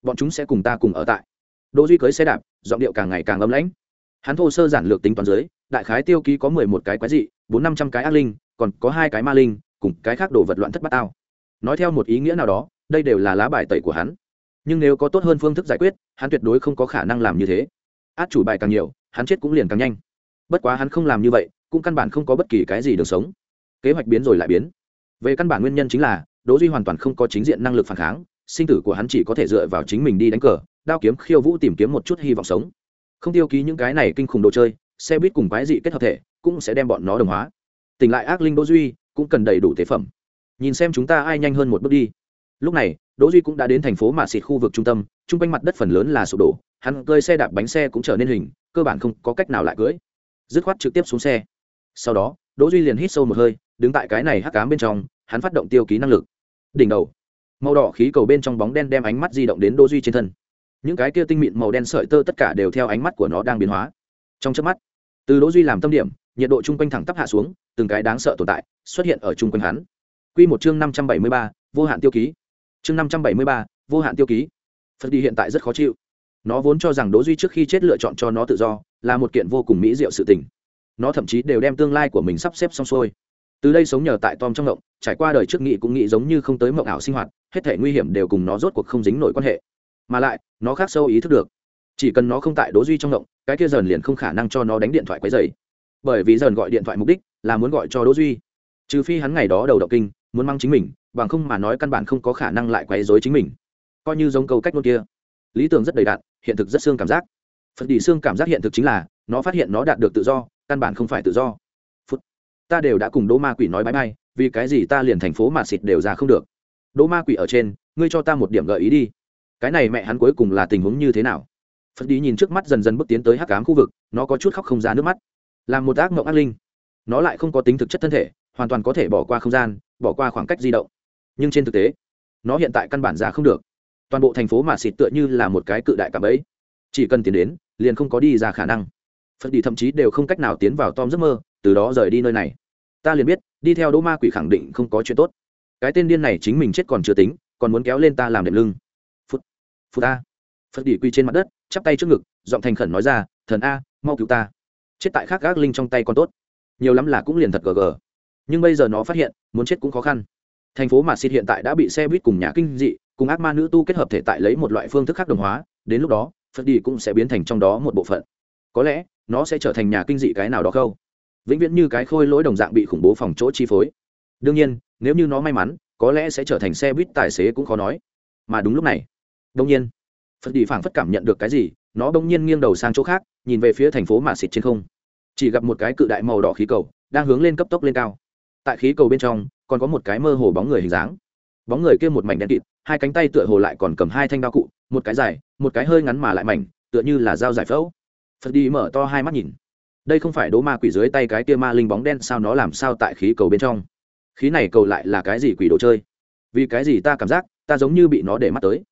Bọn chúng sẽ cùng ta cùng ở tại. Đỗ duy cưới xe đạp, giọng điệu càng ngày càng âm lãnh. Hắn thô sơ giản lược tính toán dưới, đại khái tiêu ký có mười một cái quái dị, bốn năm trăm cái ác linh, còn có hai cái ma linh, cùng cái khác đồ vật loạn thất bát tao. Nói theo một ý nghĩa nào đó, đây đều là lá bài tẩy của hắn. Nhưng nếu có tốt hơn phương thức giải quyết, hắn tuyệt đối không có khả năng làm như thế. Át chủ bài càng nhiều, hắn chết cũng liền càng nhanh bất quá hắn không làm như vậy, cũng căn bản không có bất kỳ cái gì được sống. Kế hoạch biến rồi lại biến. Về căn bản nguyên nhân chính là, đỗ duy hoàn toàn không có chính diện năng lực phản kháng, sinh tử của hắn chỉ có thể dựa vào chính mình đi đánh cờ, đao kiếm khiêu vũ tìm kiếm một chút hy vọng sống. Không tiêu ký những cái này kinh khủng đồ chơi, xe buýt cùng quái dị kết hợp thể, cũng sẽ đem bọn nó đồng hóa. Tỉnh lại ác linh đỗ duy, cũng cần đầy đủ tế phẩm. Nhìn xem chúng ta ai nhanh hơn một bước đi. Lúc này, đỗ duy cũng đã đến thành phố mạ xịt khu vực trung tâm, trung quanh mặt đất phần lớn là sụp đổ, hắn cơi xe đạp bánh xe cũng trở nên hình, cơ bản không có cách nào lại cưỡi dứt khoát trực tiếp xuống xe. Sau đó đỗ duy liền hít sâu một hơi đứng tại cái này hắc ám bên trong hắn phát động tiêu ký năng lực. Đỉnh đầu màu đỏ khí cầu bên trong bóng đen đem ánh mắt di động đến đỗ duy trên thân. Những cái kia tinh mịn màu đen sợi tơ tất cả đều theo ánh mắt của nó đang biến hóa. Trong chớp mắt từ đỗ duy làm tâm điểm nhiệt độ trung quanh thẳng tắp hạ xuống từng cái đáng sợ tồn tại xuất hiện ở trung quanh hắn. Quy một chương năm trăm bảy mươi ba, vô hạn tiêu ký. Chương năm trăm bảy mươi ba, vô hạn tiêu ký. Phật đi hiện tại rất khó chịu nó vốn cho rằng đỗ duy trước khi chết lựa chọn cho nó tự do, là một kiện vô cùng mỹ diệu sự tình. Nó thậm chí đều đem tương lai của mình sắp xếp xong xuôi. Từ đây sống nhờ tại tom trong ngộng, trải qua đời trước nghị cũng nghĩ giống như không tới mộng ảo sinh hoạt, hết thể nguy hiểm đều cùng nó rốt cuộc không dính nổi quan hệ. Mà lại, nó khác sâu ý thức được. Chỉ cần nó không tại đố duy trong ngộng, cái kia dần liền không khả năng cho nó đánh điện thoại quấy dày bởi vì dần gọi điện thoại mục đích là muốn gọi cho đỗ duy. Trừ phi hắn ngày đó đầu đọc kinh, muốn mang chính mình, bằng không mà nói căn bản không có khả năng lại quấy rối chính mình. Coi như giống câu cách nốt kia lý tưởng rất đầy đạn, hiện thực rất xương cảm giác. Phật đi xương cảm giác hiện thực chính là, nó phát hiện nó đạt được tự do, căn bản không phải tự do. Phút. Ta đều đã cùng đỗ ma quỷ nói bãi bay vì cái gì ta liền thành phố mà xịt đều ra không được? Đỗ ma quỷ ở trên, ngươi cho ta một điểm gợi ý đi. Cái này mẹ hắn cuối cùng là tình huống như thế nào? Phật đi nhìn trước mắt dần dần bước tiến tới hắc ám khu vực, nó có chút khóc không ra nước mắt. Là một ác mộng ác linh. Nó lại không có tính thực chất thân thể, hoàn toàn có thể bỏ qua không gian, bỏ qua khoảng cách di động. Nhưng trên thực tế, nó hiện tại căn bản ra không được toàn bộ thành phố mà xịt tựa như là một cái cự đại cảm ấy. Chỉ cần tiến đến, liền không có đi ra khả năng. Phật đi thậm chí đều không cách nào tiến vào tom giấc mơ, từ đó rời đi nơi này. Ta liền biết, đi theo đỗ ma quỷ khẳng định không có chuyện tốt. Cái tên điên này chính mình chết còn chưa tính, còn muốn kéo lên ta làm đệm lưng. Phút phút a. Phật đi quy trên mặt đất, chắp tay trước ngực, giọng thành khẩn nói ra, thần a, mau cứu ta. Chết tại khác gác linh trong tay còn tốt. Nhiều lắm là cũng liền thật gờ gờ. Nhưng bây giờ nó phát hiện, muốn chết cũng khó khăn. Thành phố mà xịt hiện tại đã bị xe buýt cùng nhà kinh dị cùng ác ma nữ tu kết hợp thể tại lấy một loại phương thức khác đồng hóa, đến lúc đó, phật đi cũng sẽ biến thành trong đó một bộ phận. Có lẽ, nó sẽ trở thành nhà kinh dị cái nào đó khâu vĩnh viễn như cái khôi lỗi đồng dạng bị khủng bố phòng chỗ chi phối. Đương nhiên, nếu như nó may mắn, có lẽ sẽ trở thành xe buýt tài xế cũng khó nói. Mà đúng lúc này đông nhiên, phật đi phảng phất cảm nhận được cái gì, nó đông nhiên nghiêng đầu sang chỗ khác, nhìn về phía thành phố mạ xịt trên không. Chỉ gặp một cái cự đại màu đỏ khí cầu, đang hướng lên cấp tốc lên cao. Tại khí cầu bên trong, còn có một cái mơ hồ bóng người hình dáng. Bóng người kia một mảnh đen kịt hai cánh tay tựa hồ lại còn cầm hai thanh đao cụ, một cái dài, một cái hơi ngắn mà lại mảnh, tựa như là dao giải phẫu. Phật đi mở to hai mắt nhìn. Đây không phải đố ma quỷ dưới tay cái kia ma linh bóng đen sao nó làm sao tại khí cầu bên trong? Khí này cầu lại là cái gì quỷ đồ chơi? Vì cái gì ta cảm giác, ta giống như bị nó để mắt tới?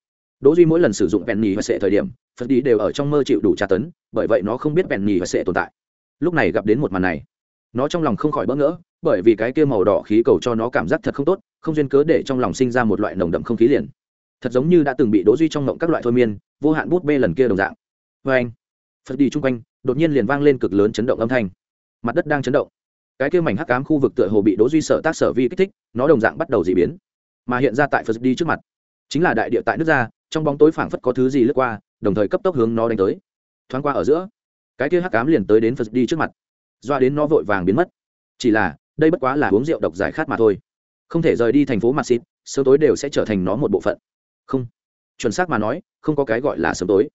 Đỗ duy mỗi lần sử dụng bèn nhì và sệ thời điểm, phật đi đều ở trong mơ chịu đủ tra tấn, bởi vậy nó không biết bèn nhì và sệ tồn tại. Lúc này gặp đến một màn này, nó trong lòng không khỏi bỡ ngỡ bởi vì cái kia màu đỏ khí cầu cho nó cảm giác thật không tốt, không duyên cớ để trong lòng sinh ra một loại nồng đậm không khí liền. Thật giống như đã từng bị đỗ duy trong ngộng các loại thôi miên, vô hạn bút bê lần kia đồng dạng. Với anh, phật đi chung quanh, đột nhiên liền vang lên cực lớn chấn động âm thanh. Mặt đất đang chấn động. Cái kia mảnh hắc ám khu vực tựa hồ bị đỗ duy sợ tác sở vi kích thích, nó đồng dạng bắt đầu dị biến. Mà hiện ra tại phật đi trước mặt. Chính là đại địa tại nước ra, trong bóng tối phảng phất có thứ gì lướt qua, đồng thời cấp tốc hướng nó đánh tới. Thoáng qua ở giữa, cái kia hắc ám liền tới đến phật đi trước mặt. Doa đến nó vội vàng biến mất. Chỉ là đây bất quá là uống rượu độc giải khát mà thôi. Không thể rời đi thành phố mặt xịt sớm tối đều sẽ trở thành nó một bộ phận. Không. Chuẩn xác mà nói, không có cái gọi là sớm tối.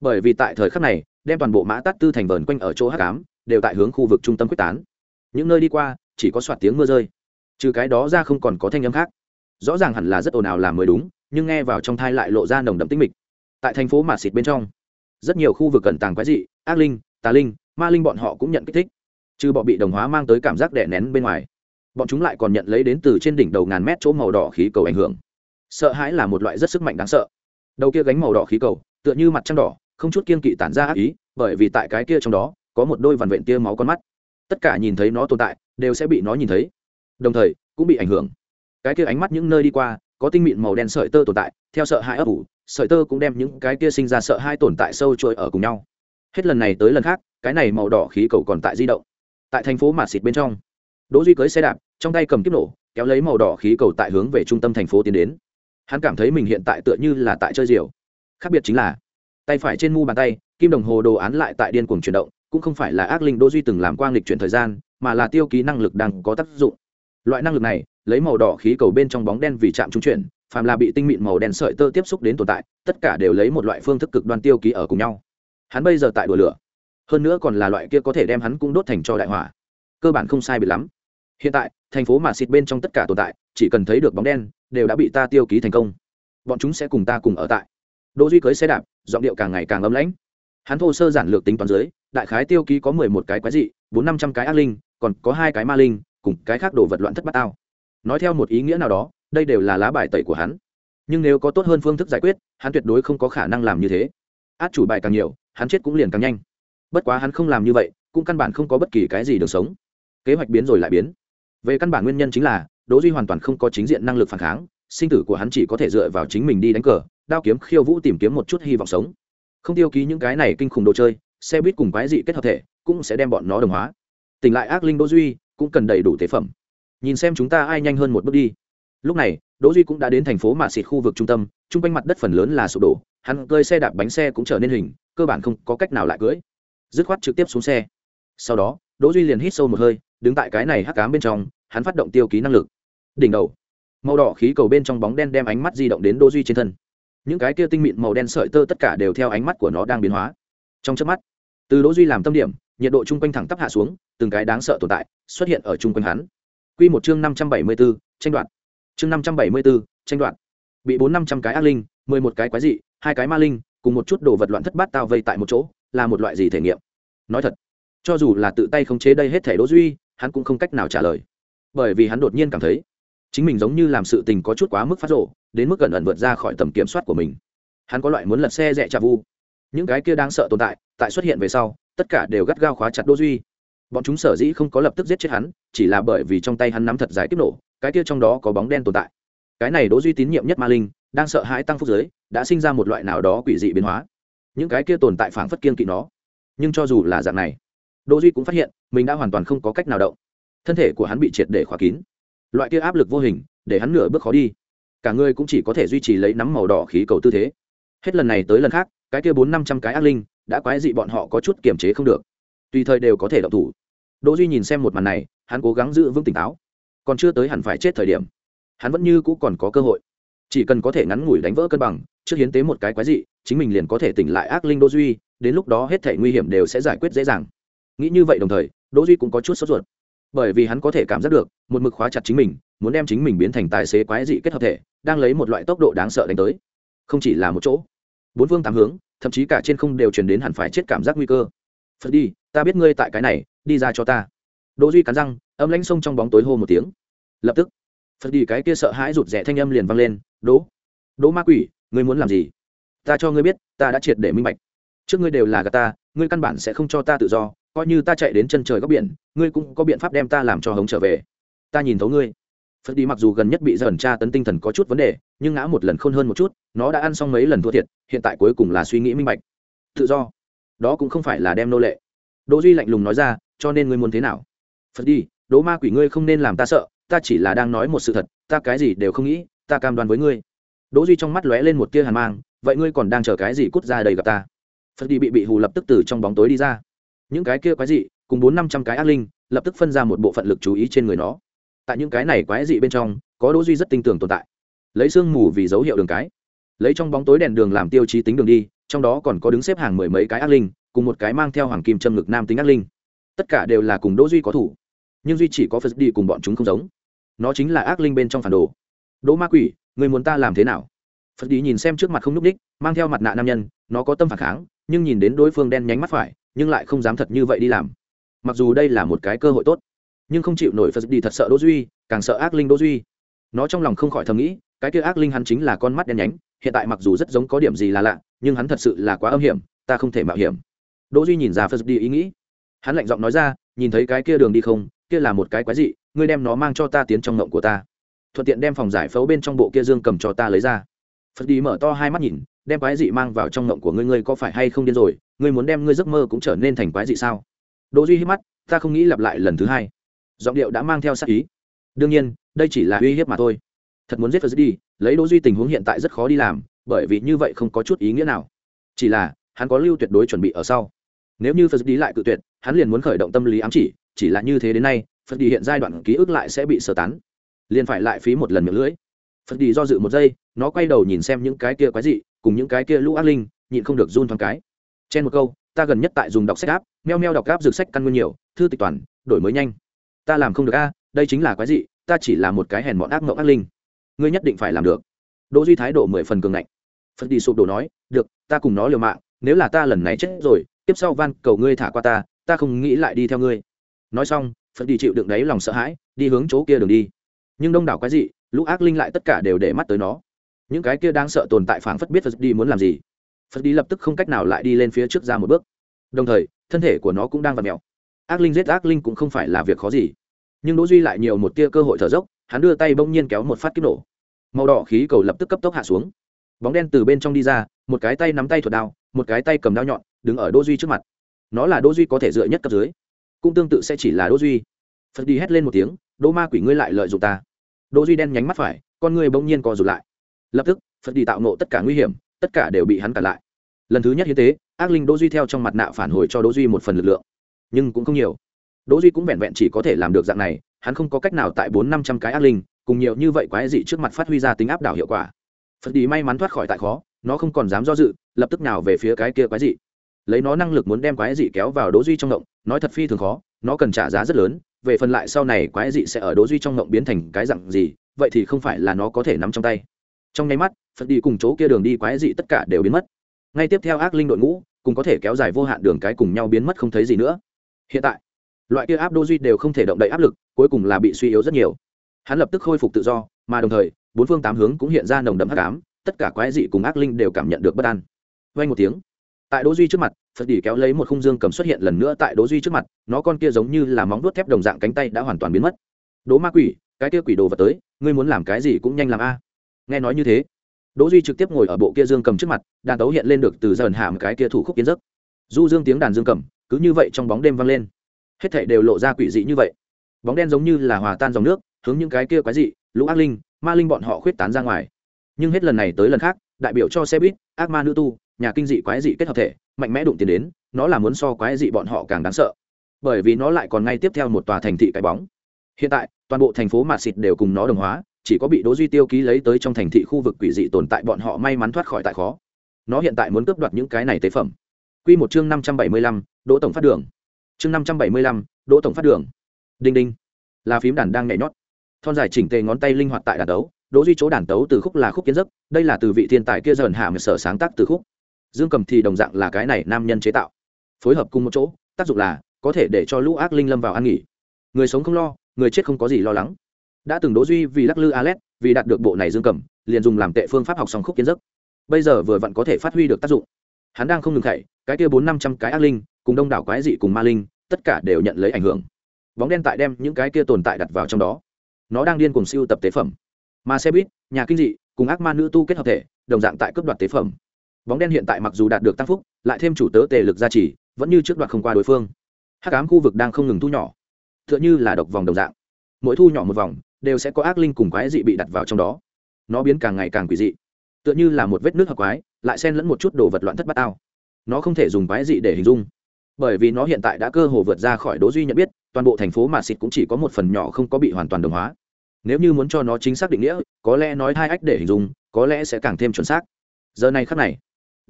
Bởi vì tại thời khắc này, đem toàn bộ mã tát tư thành vờn quanh ở chỗ hắc ám, đều tại hướng khu vực trung tâm quyết tán. Những nơi đi qua, chỉ có soạt tiếng mưa rơi. Trừ cái đó ra không còn có thanh âm khác. Rõ ràng hẳn là rất ồn ào làm mới đúng, nhưng nghe vào trong thai lại lộ ra nồng đậm tinh mịch. Tại thành phố mạt xịt bên trong, rất nhiều khu vực cẩn tàng quái dị, ác linh, tà linh, ma linh bọn họ cũng nhận kích thích trừ bọ bị đồng hóa mang tới cảm giác đè nén bên ngoài, bọn chúng lại còn nhận lấy đến từ trên đỉnh đầu ngàn mét chỗ màu đỏ khí cầu ảnh hưởng. Sợ hãi là một loại rất sức mạnh đáng sợ. Đầu kia gánh màu đỏ khí cầu, tựa như mặt trăng đỏ, không chút kiên kỵ tản ra ác ý, bởi vì tại cái kia trong đó, có một đôi vằn vện tia máu con mắt. Tất cả nhìn thấy nó tồn tại, đều sẽ bị nó nhìn thấy. Đồng thời, cũng bị ảnh hưởng. Cái kia ánh mắt những nơi đi qua, có tinh mịn màu đen sợi tơ tồn tại, theo sợ hãi ấp ủ, sợi tơ cũng đem những cái kia sinh ra sợ hãi tồn tại sâu trôi ở cùng nhau. Hết lần này tới lần khác, cái này màu đỏ khí cầu còn tại di động tại thành phố mạt xịt bên trong. Đỗ duy cưới xe đạp, trong tay cầm kiếp nổ, kéo lấy màu đỏ khí cầu tại hướng về trung tâm thành phố tiến đến. Hắn cảm thấy mình hiện tại tựa như là tại chơi diều khác biệt chính là, tay phải trên mu bàn tay, kim đồng hồ đồ án lại tại điên cuồng chuyển động, cũng không phải là ác linh đỗ duy từng làm quang lịch chuyển thời gian, mà là tiêu ký năng lực đang có tác dụng. Loại năng lực này, lấy màu đỏ khí cầu bên trong bóng đen vì chạm trung chuyển, phàm là bị tinh mịn màu đen sợi tơ tiếp xúc đến tồn tại, tất cả đều lấy một loại phương thức cực đoan tiêu ký ở cùng nhau. Hắn bây giờ tại đùa lửa hơn nữa còn là loại kia có thể đem hắn cũng đốt thành cho đại hỏa. Cơ bản không sai biệt lắm. Hiện tại, thành phố mà xịt bên trong tất cả tồn tại, chỉ cần thấy được bóng đen, đều đã bị ta tiêu ký thành công. Bọn chúng sẽ cùng ta cùng ở tại. Đỗ duy cưới xe đạp, giọng điệu càng ngày càng ấm lãnh. Hắn thô sơ giản lược tính toán dưới, đại khái tiêu ký có mười một cái quái dị, bốn năm trăm cái ác linh, còn có hai cái ma linh, cùng cái khác đồ vật loạn thất bát tao. Nói theo một ý nghĩa nào đó, đây đều là lá bài tẩy của hắn. Nhưng nếu có tốt hơn phương thức giải quyết, hắn tuyệt đối không có khả năng làm như thế. Át chủ bài càng nhiều, hắn chết cũng liền càng nhanh bất quá hắn không làm như vậy, cũng căn bản không có bất kỳ cái gì được sống. Kế hoạch biến rồi lại biến. Về căn bản nguyên nhân chính là, đỗ duy hoàn toàn không có chính diện năng lực phản kháng, sinh tử của hắn chỉ có thể dựa vào chính mình đi đánh cờ, đao kiếm khiêu vũ tìm kiếm một chút hy vọng sống. Không tiêu ký những cái này kinh khủng đồ chơi, xe buýt cùng quái dị kết hợp thể, cũng sẽ đem bọn nó đồng hóa. Tỉnh lại ác linh đỗ duy, cũng cần đầy đủ tế phẩm. Nhìn xem chúng ta ai nhanh hơn một bước đi. Lúc này, đỗ duy cũng đã đến thành phố mạ xịt khu vực trung tâm, trung quanh mặt đất phần lớn là sụp đổ, hắn cơi xe đạp bánh xe cũng trở nên hình, cơ bản không có cách nào lại cưỡi dứt khoát trực tiếp xuống xe. Sau đó đỗ duy liền hít sâu một hơi đứng tại cái này hắc ám bên trong hắn phát động tiêu ký năng lực. Đỉnh đầu màu đỏ khí cầu bên trong bóng đen đem ánh mắt di động đến đỗ duy trên thân. Những cái kia tinh mịn màu đen sợi tơ tất cả đều theo ánh mắt của nó đang biến hóa. Trong chớp mắt từ đỗ duy làm tâm điểm nhiệt độ trung quanh thẳng tắp hạ xuống từng cái đáng sợ tồn tại xuất hiện ở trung quanh hắn. Quy một chương năm trăm bảy mươi 574, tranh đoạn chương năm trăm bảy mươi 574, tranh đoạn bị bốn năm trăm cái ác linh mười một cái quái dị hai cái ma linh cùng một chút đồ vật loạn thất bát tao vây tại một chỗ là một loại gì thể nghiệm? Nói thật, cho dù là tự tay khống chế đây hết thể đỗ duy, hắn cũng không cách nào trả lời. Bởi vì hắn đột nhiên cảm thấy, chính mình giống như làm sự tình có chút quá mức phát rộ đến mức gần ẩn vượt ra khỏi tầm kiểm soát của mình. Hắn có loại muốn lật xe rẽ trà vu. Những cái kia đang sợ tồn tại tại xuất hiện về sau, tất cả đều gắt gao khóa chặt đỗ duy. Bọn chúng sở dĩ không có lập tức giết chết hắn, chỉ là bởi vì trong tay hắn nắm thật dài tiếp nổ, cái kia trong đó có bóng đen tồn tại. Cái này đỗ duy tín nhiệm nhất ma linh, đang sợ hãi tăng phúc giới, đã sinh ra một loại nào đó quỷ dị biến hóa những cái kia tồn tại phảng phất kiên kỵ nó. Nhưng cho dù là dạng này, đỗ duy cũng phát hiện mình đã hoàn toàn không có cách nào động. Thân thể của hắn bị triệt để khóa kín. Loại kia áp lực vô hình, để hắn nửa bước khó đi. Cả người cũng chỉ có thể duy trì lấy nắm màu đỏ khí cầu tư thế. Hết lần này tới lần khác, cái kia bốn năm trăm cái ác linh đã quái dị bọn họ có chút kiềm chế không được. Tùy thời đều có thể động thủ. Đỗ duy nhìn xem một màn này, hắn cố gắng giữ vững tỉnh táo. Còn chưa tới hẳn phải chết thời điểm, hắn vẫn như cũ còn có cơ hội chỉ cần có thể ngắn ngủi đánh vỡ cân bằng, trước hiến tế một cái quái dị, chính mình liền có thể tỉnh lại ác linh đỗ duy, đến lúc đó hết thể nguy hiểm đều sẽ giải quyết dễ dàng. Nghĩ như vậy đồng thời, đỗ duy cũng có chút sốt ruột. Bởi vì hắn có thể cảm giác được, một mực khóa chặt chính mình, muốn đem chính mình biến thành tài xế quái dị kết hợp thể, đang lấy một loại tốc độ đáng sợ đánh tới. Không chỉ là một chỗ. Bốn phương tám hướng, thậm chí cả trên không đều truyền đến hẳn phải chết cảm giác nguy cơ. Phật đi, ta biết ngươi tại cái này, đi ra cho ta. Đỗ duy cắn răng, âm lãnh sông trong bóng tối hô một tiếng. Lập tức phật đi cái kia sợ hãi rụt rè thanh âm liền vang lên, đỗ đỗ ma quỷ, ngươi muốn làm gì? Ta cho ngươi biết, ta đã triệt để minh bạch. Trước ngươi đều là gà ta, ngươi căn bản sẽ không cho ta tự do, coi như ta chạy đến chân trời góc biển, ngươi cũng có biện pháp đem ta làm cho hống trở về. Ta nhìn thấu ngươi. Phật đi mặc dù gần nhất bị dần tra tấn tinh thần có chút vấn đề, nhưng ngã một lần khôn hơn một chút, nó đã ăn xong mấy lần thua thiệt, hiện tại cuối cùng là suy nghĩ minh bạch. Tự do, đó cũng không phải là đem nô lệ. Đỗ duy lạnh lùng nói ra, cho nên ngươi muốn thế nào? Phật đi, đỗ ma quỷ ngươi không nên làm ta sợ ta chỉ là đang nói một sự thật, ta cái gì đều không nghĩ, ta cam đoan với ngươi. Đỗ duy trong mắt lóe lên một tia hàn mang, vậy ngươi còn đang chờ cái gì cút ra đây gặp ta? Phật đi bị bị hù lập tức từ trong bóng tối đi ra. Những cái kia quái dị, cùng bốn năm trăm cái ác linh, lập tức phân ra một bộ phận lực chú ý trên người nó. Tại những cái này quái dị bên trong, có đỗ duy rất tinh tưởng tồn tại. Lấy sương mù vì dấu hiệu đường cái. Lấy trong bóng tối đèn đường làm tiêu chí tính đường đi, trong đó còn có đứng xếp hàng mười mấy cái ác linh, cùng một cái mang theo hoàng kim châm ngực nam tính ác linh. Tất cả đều là cùng đỗ duy có thủ. Nhưng duy chỉ có phật đi cùng bọn chúng không giống nó chính là ác linh bên trong phản đồ. Đỗ ma quỷ, người muốn ta làm thế nào? Phật đi nhìn xem trước mặt không nhúc ních, mang theo mặt nạ nam nhân, nó có tâm phản kháng, nhưng nhìn đến đối phương đen nhánh mắt phải, nhưng lại không dám thật như vậy đi làm. Mặc dù đây là một cái cơ hội tốt, nhưng không chịu nổi phật đi thật sợ đỗ duy, càng sợ ác linh đỗ duy. Nó trong lòng không khỏi thầm nghĩ, cái kia ác linh hắn chính là con mắt đen nhánh, hiện tại mặc dù rất giống có điểm gì là lạ, nhưng hắn thật sự là quá âm hiểm, ta không thể mạo hiểm. Đỗ duy nhìn ra phật đi ý nghĩ. Hắn lạnh giọng nói ra, nhìn thấy cái kia đường đi không, kia là một cái quái dị ngươi đem nó mang cho ta tiến trong ngộng của ta. Thuận tiện đem phòng giải phẫu bên trong bộ kia dương cầm cho ta lấy ra. Phật đi mở to hai mắt nhìn, đem quái dị mang vào trong ngộng của ngươi ngươi có phải hay không điên rồi? Ngươi muốn đem ngươi giấc mơ cũng trở nên thành quái dị sao? Đỗ duy hít mắt, ta không nghĩ lặp lại lần thứ hai. Giọng điệu đã mang theo sát ý. Đương nhiên, đây chỉ là uy hiếp mà thôi. Thật muốn giết phật đi lấy đỗ duy tình huống hiện tại rất khó đi làm, bởi vì như vậy không có chút ý nghĩa nào. Chỉ là, hắn có lưu tuyệt đối chuẩn bị ở sau. Nếu như phật đi lại cự tuyệt, hắn liền muốn khởi động tâm lý ám chỉ chỉ là như thế đến nay phật đi hiện giai đoạn ký ức lại sẽ bị sơ tán liền phải lại phí một lần miệng lưỡi phật đi do dự một giây nó quay đầu nhìn xem những cái kia quái dị cùng những cái kia lũ ác linh nhịn không được run thoáng cái trên một câu ta gần nhất tại dùng đọc sách áp meo meo đọc áp dược sách căn nguyên nhiều thư tịch toàn đổi mới nhanh ta làm không được a đây chính là quái dị ta chỉ là một cái hèn mọn ác mộng ác linh ngươi nhất định phải làm được đỗ duy thái độ mười phần cường ngạnh phật đi sụp đổ nói được ta cùng nó liều mạng nếu là ta lần này chết rồi tiếp sau van cầu ngươi thả qua ta ta không nghĩ lại đi theo ngươi nói xong phật đi chịu đựng đấy lòng sợ hãi, đi hướng chỗ kia đường đi. Nhưng đông đảo quái dị, lũ ác linh lại tất cả đều để mắt tới nó. Những cái kia đang sợ tồn tại phảng phất biết phật đi muốn làm gì. Phật đi lập tức không cách nào lại đi lên phía trước ra một bước. Đồng thời, thân thể của nó cũng đang vặt mèo. Ác linh giết ác linh cũng không phải là việc khó gì. Nhưng đỗ duy lại nhiều một tia cơ hội thở dốc, hắn đưa tay bỗng nhiên kéo một phát kích nổ. Màu đỏ khí cầu lập tức cấp tốc hạ xuống. Bóng đen từ bên trong đi ra, một cái tay nắm tay thuật đao, một cái tay cầm đao nhọn, đứng ở đỗ duy trước mặt. Nó là đỗ duy có thể dựa nhất cấp dưới cũng tương tự sẽ chỉ là đỗ duy. Phật đi hét lên một tiếng, đỗ ma quỷ ngươi lại lợi dụng ta. Đỗ duy đen nhánh mắt phải, con ngươi bỗng nhiên co rụt lại. Lập tức, phật đi tạo nộ tất cả nguy hiểm, tất cả đều bị hắn cản lại. Lần thứ nhất hiến tế, ác linh đỗ duy theo trong mặt nạ phản hồi cho đỗ duy một phần lực lượng. Nhưng cũng không nhiều. Đỗ duy cũng vẹn vẹn chỉ có thể làm được dạng này, hắn không có cách nào tại bốn năm trăm cái ác linh, cùng nhiều như vậy quái dị trước mặt phát huy ra tính áp đảo hiệu quả. Phật đi may mắn thoát khỏi tại khó, nó không còn dám do dự, lập tức nào về phía cái kia quái dị lấy nó năng lực muốn đem quái dị kéo vào đố duy trong động nói thật phi thường khó, nó cần trả giá rất lớn, về phần lại sau này quái dị sẽ ở đố duy trong động biến thành cái dạng gì, vậy thì không phải là nó có thể nắm trong tay. Trong nháy mắt, phật đi cùng chỗ kia đường đi quái dị tất cả đều biến mất. Ngay tiếp theo ác linh đội ngũ, cùng có thể kéo dài vô hạn đường cái cùng nhau biến mất không thấy gì nữa. Hiện tại, loại kia áp đô duy đều không thể động đậy áp lực, cuối cùng là bị suy yếu rất nhiều. Hắn lập tức khôi phục tự do, mà đồng thời, bốn phương tám hướng cũng hiện ra nồng đậm hắc ám, tất cả quái dị cùng ác linh đều cảm nhận được bất an. Vay một tiếng tại đỗ duy trước mặt, phật đỉ kéo lấy một khung dương cầm xuất hiện lần nữa tại đỗ duy trước mặt, nó con kia giống như là móng đốt thép đồng dạng cánh tay đã hoàn toàn biến mất. Đỗ ma quỷ, cái kia quỷ đồ vật tới, ngươi muốn làm cái gì cũng nhanh làm a. Nghe nói như thế, đỗ duy trực tiếp ngồi ở bộ kia dương cầm trước mặt, đàn tấu hiện lên được từ dần hàm cái kia thủ khúc kiến giấc. Du dương tiếng đàn dương cầm, cứ như vậy trong bóng đêm vang lên. Hết thảy đều lộ ra quỷ dị như vậy. Bóng đen giống như là hòa tan dòng nước, hướng những cái kia quái dị, lũ ác linh, ma linh bọn họ khuyết tán ra ngoài. Nhưng hết lần này tới lần khác, đại biểu cho xe buýt, ác ma nữ tu nhà kinh dị quái dị kết hợp thể mạnh mẽ đụng tiền đến nó là muốn so quái dị bọn họ càng đáng sợ. Bởi vì nó lại còn ngay tiếp theo một tòa thành thị cái bóng. Hiện tại toàn bộ thành phố mạt xịt đều cùng nó đồng hóa chỉ có bị đỗ duy tiêu ký lấy tới trong thành thị khu vực quỷ dị tồn tại bọn họ may mắn thoát khỏi tại khó. Nó hiện tại muốn cướp đoạt những cái này tế phẩm. Quy một chương năm trăm bảy mươi lăm, đỗ tổng phát đường. Chương năm trăm bảy mươi lăm, đỗ tổng phát đường. Đinh đinh. Là phím đàn đang nhảy nhót. Thon dài chỉnh tề ngón tay linh hoạt tại đàn tấu đỗ duy chỗ đàn tấu từ khúc là khúc kiến giấc đây là từ vị thiên tài kia dần hạ mà sở sáng tác từ khúc dương cầm thì đồng dạng là cái này nam nhân chế tạo. Phối hợp cùng một chỗ, tác dụng là có thể để cho lũ ác linh lâm vào ăn nghỉ. Người sống không lo, người chết không có gì lo lắng. Đã từng đỗ duy vì lắc lư alet, vì đạt được bộ này dương cầm, liền dùng làm tệ phương pháp học song khúc kiến giấc. Bây giờ vừa vặn có thể phát huy được tác dụng. Hắn đang không ngừng thảy cái kia bốn năm trăm cái ác linh, cùng đông đảo quái dị cùng ma linh, tất cả đều nhận lấy ảnh hưởng. Bóng đen tại đem những cái kia tồn tại đặt vào trong đó. Nó đang điên cùng siêu tập tế phẩm. Mà xe buýt, nhà kinh dị, cùng ác ma nữ tu kết hợp thể, đồng dạng tại cấp đoạt tế phẩm bóng đen hiện tại mặc dù đạt được tăng phúc, lại thêm chủ tớ tề lực gia trì, vẫn như trước đoạn không qua đối phương. Hắc ám khu vực đang không ngừng thu nhỏ. T h ư ợ n h ư là độc vòng đồng dạng. Mỗi thu nhỏ một vòng, đều sẽ có ác linh cùng quái dị bị đặt vào trong đó. Nó biến càng ngày càng quỷ dị. Tựa như là một vết nước hợp quái, lại xen lẫn một chút đồ vật loạn thất bát ao. Nó không thể dùng quái dị để hình dung. Bởi vì nó hiện tại đã cơ hồ vượt ra khỏi đố duy nhận biết, toàn bộ thành phố mà xịt cũng chỉ có một phần nhỏ không có bị hoàn toàn đồng hóa. Nếu như muốn cho nó chính xác định nghĩa, có lẽ nói hai ách để hình dung, có lẽ sẽ càng thêm chuẩn xác. Giờ này khắc này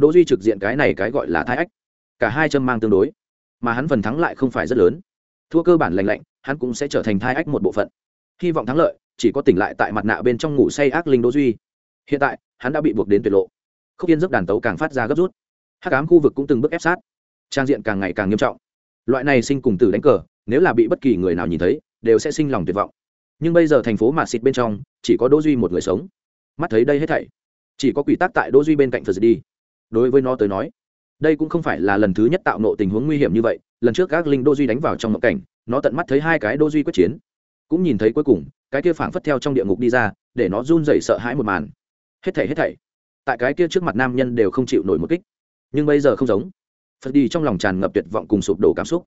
đỗ duy trực diện cái này cái gọi là thái ách. Cả hai châm mang tương đối, mà hắn phần thắng lại không phải rất lớn. Thua cơ bản lành lạnh, hắn cũng sẽ trở thành thái ách một bộ phận. Hy vọng thắng lợi, chỉ có tỉnh lại tại mặt nạ bên trong ngủ say ác linh đỗ duy. Hiện tại, hắn đã bị buộc đến tuyệt lộ. Khúc yên giấc đàn tấu càng phát ra gấp rút. Hắc ám khu vực cũng từng bước ép sát. Trang diện càng ngày càng nghiêm trọng. Loại này sinh cùng tử đánh cờ, nếu là bị bất kỳ người nào nhìn thấy, đều sẽ sinh lòng tuyệt vọng. Nhưng bây giờ thành phố mạt xịt bên trong, chỉ có đỗ duy một người sống. Mắt thấy đây hết thảy. Chỉ có quỷ tác tại đỗ duy bên cạnh phật đi đối với nó tới nói, đây cũng không phải là lần thứ nhất tạo nộ tình huống nguy hiểm như vậy. Lần trước các linh đô duy đánh vào trong mộng cảnh, nó tận mắt thấy hai cái đô duy quyết chiến, cũng nhìn thấy cuối cùng, cái kia phảng phất theo trong địa ngục đi ra, để nó run rẩy sợ hãi một màn. Hết thảy hết thảy. Tại cái kia trước mặt nam nhân đều không chịu nổi một kích. Nhưng bây giờ không giống. Phật đi trong lòng tràn ngập tuyệt vọng cùng sụp đổ cảm xúc.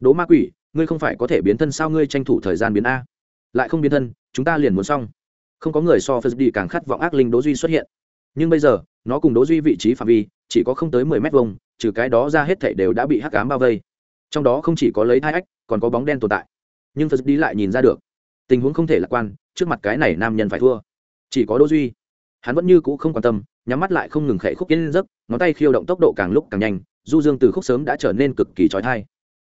Đố ma quỷ, ngươi không phải có thể biến thân sao? Ngươi tranh thủ thời gian biến a. Lại không biến thân, chúng ta liền muốn xong. Không có người so phật đi càng khát vọng ác linh đố duy xuất hiện nhưng bây giờ, nó cùng đố duy vị trí phạm vi, chỉ có không tới mười mét vuông, trừ cái đó ra hết thảy đều đã bị hắc ám bao vây. Trong đó không chỉ có lấy thai ách, còn có bóng đen tồn tại. Nhưng phật đi lại nhìn ra được, tình huống không thể lạc quan, trước mặt cái này nam nhân phải thua. Chỉ có đỗ duy. Hắn vẫn như cũ không quan tâm, nhắm mắt lại không ngừng khẽ khúc kiến giấc, ngón tay khiêu động tốc độ càng lúc càng nhanh, du dương từ khúc sớm đã trở nên cực kỳ trói thai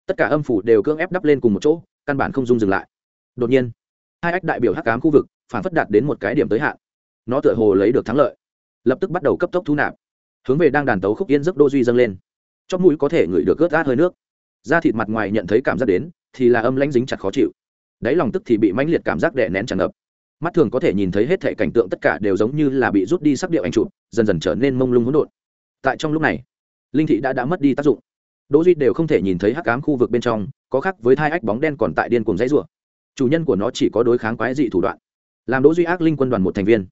tất cả âm phủ đều cưỡng ép đắp lên cùng một chỗ, căn bản không dung dừng lại. Đột nhiên, hai ách đại biểu hắc cám khu vực, phản phất đạt đến một cái điểm tới hạn. Nó tựa hồ lấy được thắng lợi lập tức bắt đầu cấp tốc thu nạp. Hướng về đang đàn tấu khúc yên giấc đô duy dâng lên. Chóp mũi có thể ngửi được ướt át hơi nước. Da thịt mặt ngoài nhận thấy cảm giác đến, thì là âm lãnh dính chặt khó chịu. Đáy lòng tức thì bị mãnh liệt cảm giác đè nén tràn ngập. Mắt thường có thể nhìn thấy hết thể cảnh tượng tất cả đều giống như là bị rút đi sắc điệu anh chụp, dần dần trở nên mông lung hỗn độn. Tại trong lúc này, linh thị đã đã mất đi tác dụng. Đỗ duy đều không thể nhìn thấy hắc ám khu vực bên trong, có khác với thai ách bóng đen còn tại điên cuồng dãy rủa. Chủ nhân của nó chỉ có đối kháng quái dị thủ đoạn. Làm đỗ duy ác linh quân đoàn một thành viên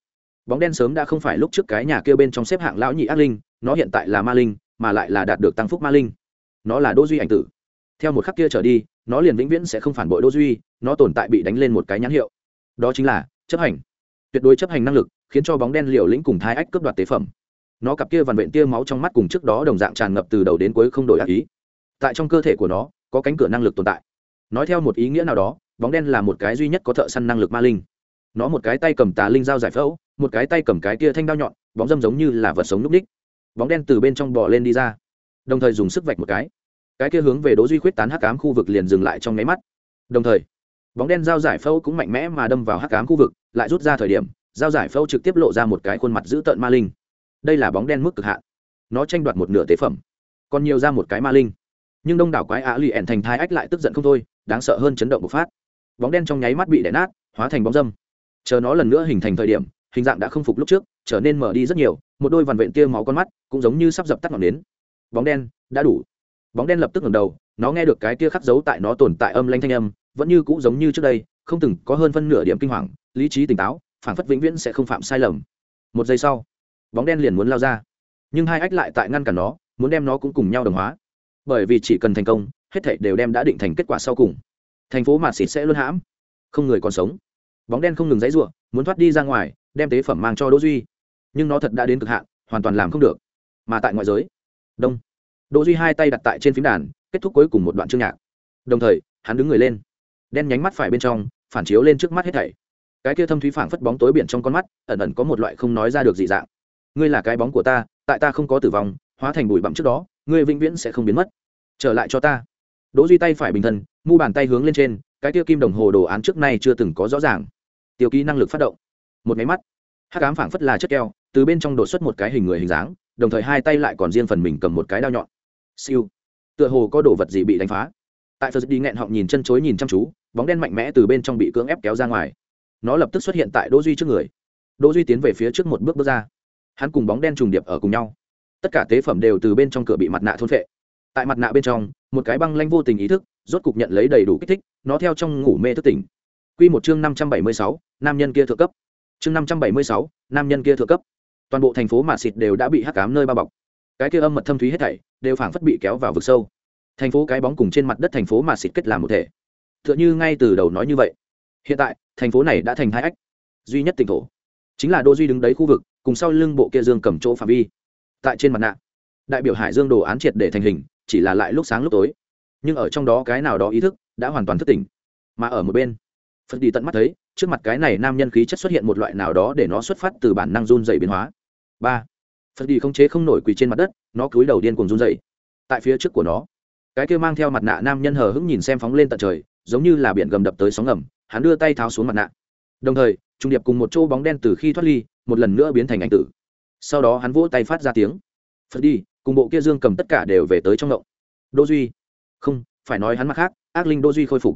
bóng đen sớm đã không phải lúc trước cái nhà kia bên trong xếp hạng lão nhị ác linh, nó hiện tại là ma linh, mà lại là đạt được tăng phúc ma linh. Nó là đỗ duy ảnh tử. Theo một khắc kia trở đi, nó liền vĩnh viễn sẽ không phản bội đỗ duy, nó tồn tại bị đánh lên một cái nhãn hiệu. Đó chính là chấp hành. Tuyệt đối chấp hành năng lực, khiến cho bóng đen liều lĩnh cùng thái ách cướp đoạt tế phẩm. Nó cặp kia vằn vện tia máu trong mắt cùng trước đó đồng dạng tràn ngập từ đầu đến cuối không đổi ác ý. Tại trong cơ thể của nó, có cánh cửa năng lực tồn tại. Nói theo một ý nghĩa nào đó, bóng đen là một cái duy nhất có thợ săn năng lực ma linh. Nó một cái tay cầm tà linh dao giải phẫu một cái tay cầm cái kia thanh đao nhọn, bóng dâm giống như là vật sống núp ních. Bóng đen từ bên trong bò lên đi ra, đồng thời dùng sức vạch một cái. Cái kia hướng về đố duy khuyết tán hắc cám khu vực liền dừng lại trong nháy mắt. Đồng thời, bóng đen dao giải phẫu cũng mạnh mẽ mà đâm vào hắc cám khu vực, lại rút ra thời điểm, dao giải phẫu trực tiếp lộ ra một cái khuôn mặt dữ tợn ma linh. Đây là bóng đen mức cực hạn. Nó tranh đoạt một nửa tế phẩm, còn nhiều ra một cái ma linh. Nhưng đông đảo quái á lì ẻn thành thai ách lại tức giận không thôi, đáng sợ hơn chấn động bộc phát. Bóng đen trong nháy mắt bị đẻ nát, hóa thành bóng dâm. Chờ nó lần nữa hình thành thời điểm hình dạng đã không phục lúc trước, trở nên mở đi rất nhiều, một đôi vằn vện tia máu con mắt cũng giống như sắp dập tắt ngọn nến. Bóng đen, đã đủ. Bóng đen lập tức ngẩng đầu, nó nghe được cái tia khắc dấu tại nó tồn tại âm lanh thanh âm, vẫn như cũ giống như trước đây, không từng có hơn phân nửa điểm kinh hoàng, lý trí tỉnh táo phản phất vĩnh viễn sẽ không phạm sai lầm. Một giây sau, bóng đen liền muốn lao ra. Nhưng hai ách lại tại ngăn cản nó, muốn đem nó cũng cùng nhau đồng hóa. Bởi vì chỉ cần thành công, hết thảy đều đem đã định thành kết quả sau cùng. Thành phố mạt xịt sẽ luôn hãm. Không người còn sống. Bóng đen không ngừng dãy ruộng muốn thoát đi ra ngoài đem tế phẩm mang cho đỗ duy. Nhưng nó thật đã đến cực hạn, hoàn toàn làm không được. Mà tại ngoại giới. Đông. Đỗ duy hai tay đặt tại trên phím đàn, kết thúc cuối cùng một đoạn chương nhạc. Đồng thời, hắn đứng người lên. Đen nhánh mắt phải bên trong, phản chiếu lên trước mắt hết thảy. Cái kia thâm thúy phảng phất bóng tối biển trong con mắt, ẩn ẩn có một loại không nói ra được dị dạng. Ngươi là cái bóng của ta, tại ta không có tử vong, hóa thành bụi bặm trước đó, ngươi vĩnh viễn sẽ không biến mất. Trở lại cho ta. Đỗ duy tay phải bình thân, mu bàn tay hướng lên trên, cái kia kim đồng hồ đồ án trước nay chưa từng có rõ ràng. Tiêu ký năng lực phát động một máy mắt. Hắc ám phảng phất là chất keo, từ bên trong đổ xuất một cái hình người hình dáng, đồng thời hai tay lại còn riêng phần mình cầm một cái đao nhọn. Siêu. Tựa hồ có đồ vật gì bị đánh phá. Tại phật đi nghẹn họng nhìn chân chối nhìn chăm chú, bóng đen mạnh mẽ từ bên trong bị cưỡng ép kéo ra ngoài. Nó lập tức xuất hiện tại đỗ duy trước người. Đỗ duy tiến về phía trước một bước bước ra. Hắn cùng bóng đen trùng điệp ở cùng nhau. Tất cả tế phẩm đều từ bên trong cửa bị mặt nạ thôn phệ. Tại mặt nạ bên trong, một cái băng lanh vô tình ý thức, rốt cục nhận lấy đầy đủ kích thích, nó theo trong ngủ mê thức tỉnh. Quy một chương năm trăm bảy mươi sáu, nam nhân kia thượng cấp chương năm trăm bảy mươi sáu, nam nhân kia thượng cấp. Toàn bộ thành phố mà xịt đều đã bị hắc cám nơi bao bọc. Cái kia âm mật thâm thúy hết thảy đều phảng phất bị kéo vào vực sâu. Thành phố cái bóng cùng trên mặt đất thành phố mà xịt kết làm một thể. Tựa như ngay từ đầu nói như vậy. Hiện tại, thành phố này đã thành hai ách. Duy nhất tỉnh thổ chính là đô duy đứng đấy khu vực, cùng sau lưng bộ kia dương cầm chỗ phạm vi. Tại trên mặt nạ, đại biểu hải dương đồ án triệt để thành hình, chỉ là lại lúc sáng lúc tối. Nhưng ở trong đó cái nào đó ý thức đã hoàn toàn thức tỉnh. Mà ở một bên, phật đi tận mắt thấy trước mặt cái này nam nhân khí chất xuất hiện một loại nào đó để nó xuất phát từ bản năng run dày biến hóa. Ba, phật đi không chế không nổi quỳ trên mặt đất, nó cúi đầu điên cùng run dày tại phía trước của nó, cái kia mang theo mặt nạ nam nhân hờ hững nhìn xem phóng lên tận trời, giống như là biển gầm đập tới sóng ngầm, hắn đưa tay tháo xuống mặt nạ. Đồng thời, trung điệp cùng một chỗ bóng đen từ khi thoát ly, một lần nữa biến thành ảnh tử. Sau đó hắn vỗ tay phát ra tiếng. Phật đi, cùng bộ kia dương cầm tất cả đều về tới trong động. Đô duy. Không, phải nói hắn mặt khác, ác linh đô duy khôi phục.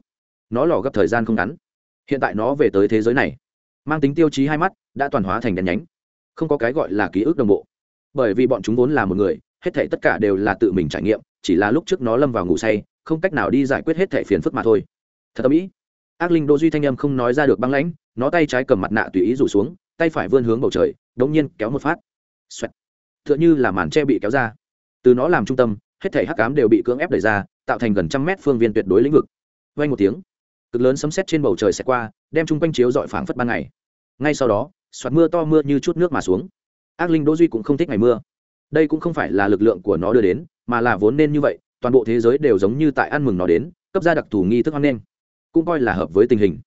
Nó lò gấp thời gian không ngắn hiện tại nó về tới thế giới này, mang tính tiêu chí hai mắt, đã toàn hóa thành đèn nhánh. Không có cái gọi là ký ức đồng bộ. Bởi vì bọn chúng vốn là một người, hết thể tất cả đều là tự mình trải nghiệm, chỉ là lúc trước nó lâm vào ngủ say, không cách nào đi giải quyết hết thể phiền phức mà thôi. Thật tâm ý. Ác linh đô duy thanh âm không nói ra được băng lãnh, nó tay trái cầm mặt nạ tùy ý rủ xuống, tay phải vươn hướng bầu trời đống nhiên kéo một phát. Xoẹt. T h ư ợ n h ư là màn tre bị kéo ra. Từ nó làm trung tâm, hết thể hắc cám đều bị cưỡng ép đẩy ra, tạo thành gần trăm mét phương viên tuyệt đối lĩnh vực. Vay một tiếng cực lớn sấm sét trên bầu trời sẽ qua, đem chung quanh chiếu dọi phảng phất ban ngày. Ngay sau đó soạt mưa to mưa như chút nước mà xuống. Ác linh đỗ duy cũng không thích ngày mưa. Đây cũng không phải là lực lượng của nó đưa đến, mà là vốn nên như vậy, toàn bộ thế giới đều giống như tại ăn mừng nó đến, cấp ra đặc thù nghi thức hoan nghênh. Cũng coi là hợp với tình hình.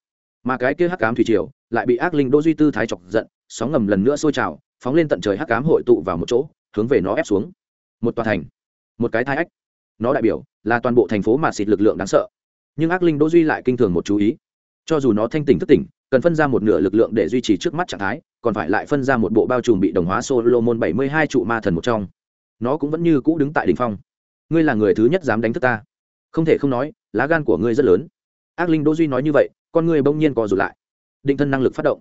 Mà cái kia hắc cám thủy triều lại bị ác linh đỗ duy tư thái chọc giận, sóng ngầm lần nữa sôi trào, phóng lên tận trời hắc cám hội tụ vào một chỗ, hướng về nó ép xuống. Một tòa thành, một cái thai ách. Nó đại biểu là toàn bộ thành phố mà xịt lực lượng đáng sợ nhưng ác linh đỗ duy lại kinh thường một chú ý. Cho dù nó thanh tỉnh thức tỉnh, cần phân ra một nửa lực lượng để duy trì trước mắt trạng thái, còn phải lại phân ra một bộ bao trùm bị đồng hóa solomon bảy mươi hai trụ ma thần một trong. Nó cũng vẫn như cũ đứng tại đỉnh phong. Ngươi là người thứ nhất dám đánh thức ta. Không thể không nói, lá gan của ngươi rất lớn. Ác linh đỗ duy nói như vậy, con người bỗng nhiên co rụt lại. Định thân năng lực phát động.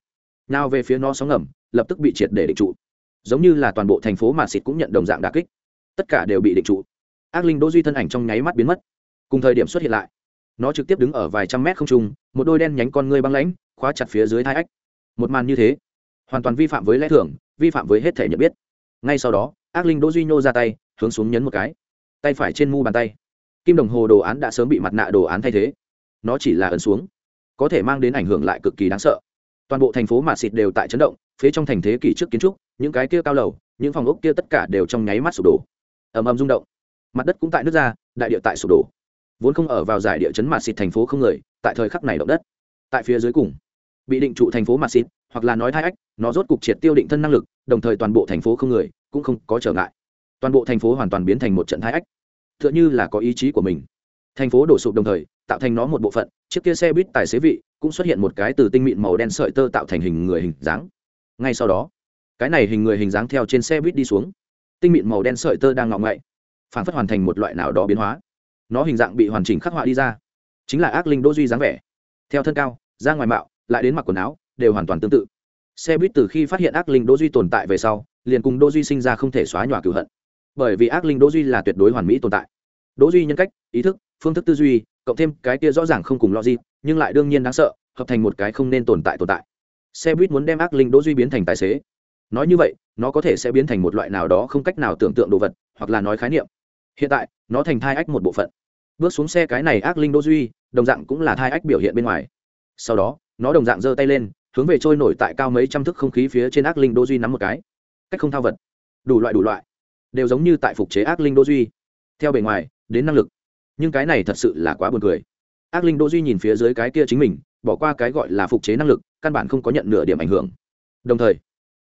Nào về phía nó sóng ngầm, lập tức bị triệt để định trụ. Giống như là toàn bộ thành phố mà xịt cũng nhận đồng dạng đà kích. Tất cả đều bị định trụ. Ác linh đỗ duy thân ảnh trong nháy mắt biến mất. Cùng thời điểm xuất hiện lại nó trực tiếp đứng ở vài trăm mét không trung, một đôi đen nhánh con ngươi băng lãnh, khóa chặt phía dưới thai ách. Một màn như thế, hoàn toàn vi phạm với lẽ thường, vi phạm với hết thể nhận biết. Ngay sau đó, ác linh đỗ duy nhô ra tay, hướng xuống nhấn một cái. Tay phải trên mu bàn tay, kim đồng hồ đồ án đã sớm bị mặt nạ đồ án thay thế. Nó chỉ là ấn xuống, có thể mang đến ảnh hưởng lại cực kỳ đáng sợ. Toàn bộ thành phố mạt xịt đều tại chấn động, phía trong thành thế kỷ trước kiến trúc, những cái kia cao lầu, những phòng ốc kia tất cả đều trong nháy mắt sụp đổ. Ầm ầm rung động. Mặt đất cũng tại nước ra, đại địa tại sụp đổ vốn không ở vào giải địa chấn mạt xịt thành phố không người, tại thời khắc này động đất. Tại phía dưới cùng, bị định trụ thành phố mạt xịt, hoặc là nói thai ách, nó rốt cục triệt tiêu định thân năng lực, đồng thời toàn bộ thành phố không người, cũng không có trở ngại. Toàn bộ thành phố hoàn toàn biến thành một trận thai ách. Tựa như là có ý chí của mình. Thành phố đổ sụp đồng thời, tạo thành nó một bộ phận, chiếc kia xe buýt tài xế vị, cũng xuất hiện một cái từ tinh mịn màu đen sợi tơ tạo thành hình người hình dáng. Ngay sau đó, cái này hình người hình dáng theo trên xe buýt đi xuống. Tinh mịn màu đen sợi tơ đang ngọng ngậy phản phất hoàn thành một loại nào đó biến hóa nó hình dạng bị hoàn chỉnh khắc họa đi ra. Chính là ác linh đỗ duy dáng vẻ. Theo thân cao, ra ngoài mạo, lại đến mặc quần áo, đều hoàn toàn tương tự. Xe buýt từ khi phát hiện ác linh đỗ duy tồn tại về sau, liền cùng đỗ duy sinh ra không thể xóa nhòa cửu hận. Bởi vì ác linh đỗ duy là tuyệt đối hoàn mỹ tồn tại. Đỗ duy nhân cách, ý thức, phương thức tư duy, cộng thêm cái kia rõ ràng không cùng logic, nhưng lại đương nhiên đáng sợ, hợp thành một cái không nên tồn tại tồn tại. Xe buýt muốn đem ác linh đỗ duy biến thành tài xế. Nói như vậy, nó có thể sẽ biến thành một loại nào đó không cách nào tưởng tượng đồ vật, hoặc là nói khái niệm hiện tại, nó thành thai ách một bộ phận. Bước xuống xe cái này ác linh đô duy, đồng dạng cũng là thai ách biểu hiện bên ngoài. Sau đó, nó đồng dạng giơ tay lên, hướng về trôi nổi tại cao mấy trăm thước không khí phía trên ác linh đô duy nắm một cái. Cách không thao vật. Đủ loại đủ loại. Đều giống như tại phục chế ác linh đô duy. Theo bề ngoài, đến năng lực. Nhưng cái này thật sự là quá buồn cười. Ác linh đô duy nhìn phía dưới cái kia chính mình, bỏ qua cái gọi là phục chế năng lực, căn bản không có nhận nửa điểm ảnh hưởng. Đồng thời,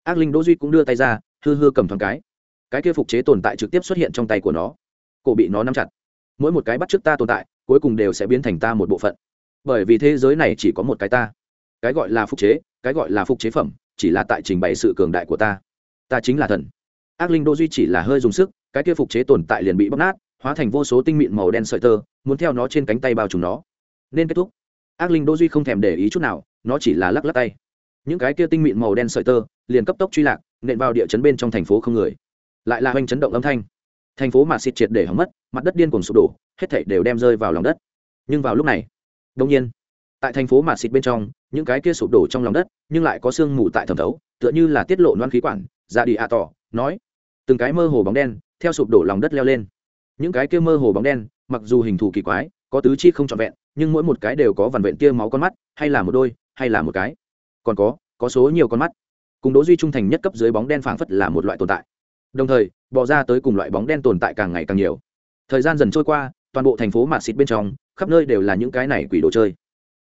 ác linh đô duy cũng đưa tay ra, hư hư cầm thoáng cái. Cái kia phục chế tồn tại trực tiếp xuất hiện trong tay của nó cổ bị nó nắm chặt. Mỗi một cái bắt trước ta tồn tại, cuối cùng đều sẽ biến thành ta một bộ phận. Bởi vì thế giới này chỉ có một cái ta. Cái gọi là phục chế, cái gọi là phục chế phẩm, chỉ là tại trình bày sự cường đại của ta. Ta chính là thần. Ác linh đô duy chỉ là hơi dùng sức, cái kia phục chế tồn tại liền bị bóc nát, hóa thành vô số tinh mịn màu đen sợi tơ, muốn theo nó trên cánh tay bao trùm nó. Nên kết thúc. Ác linh đô duy không thèm để ý chút nào, nó chỉ là lắc lắc tay. Những cái kia tinh mịn màu đen sợi tơ, liền cấp tốc truy lạc, nện vào địa chấn bên trong thành phố không người. Lại là hoành chấn động âm thanh thành phố mà xịt triệt để hỏng mất, mặt đất điên cuồng sụp đổ, hết thảy đều đem rơi vào lòng đất. Nhưng vào lúc này đông nhiên, tại thành phố mà xịt bên trong, những cái kia sụp đổ trong lòng đất, nhưng lại có sương mù tại thẩm thấu, tựa như là tiết lộ loan khí quản, ra đi a tỏ, nói, từng cái mơ hồ bóng đen, theo sụp đổ lòng đất leo lên. Những cái kia mơ hồ bóng đen, mặc dù hình thù kỳ quái, có tứ chi không trọn vẹn, nhưng mỗi một cái đều có vằn vẹn tia máu con mắt, hay là một đôi, hay là một cái. Còn có có số nhiều con mắt. Cùng đỗ duy trung thành nhất cấp dưới bóng đen phảng phất là một loại tồn tại đồng thời, bỏ ra tới cùng loại bóng đen tồn tại càng ngày càng nhiều. Thời gian dần trôi qua, toàn bộ thành phố mạt xịt bên trong, khắp nơi đều là những cái này quỷ đồ chơi.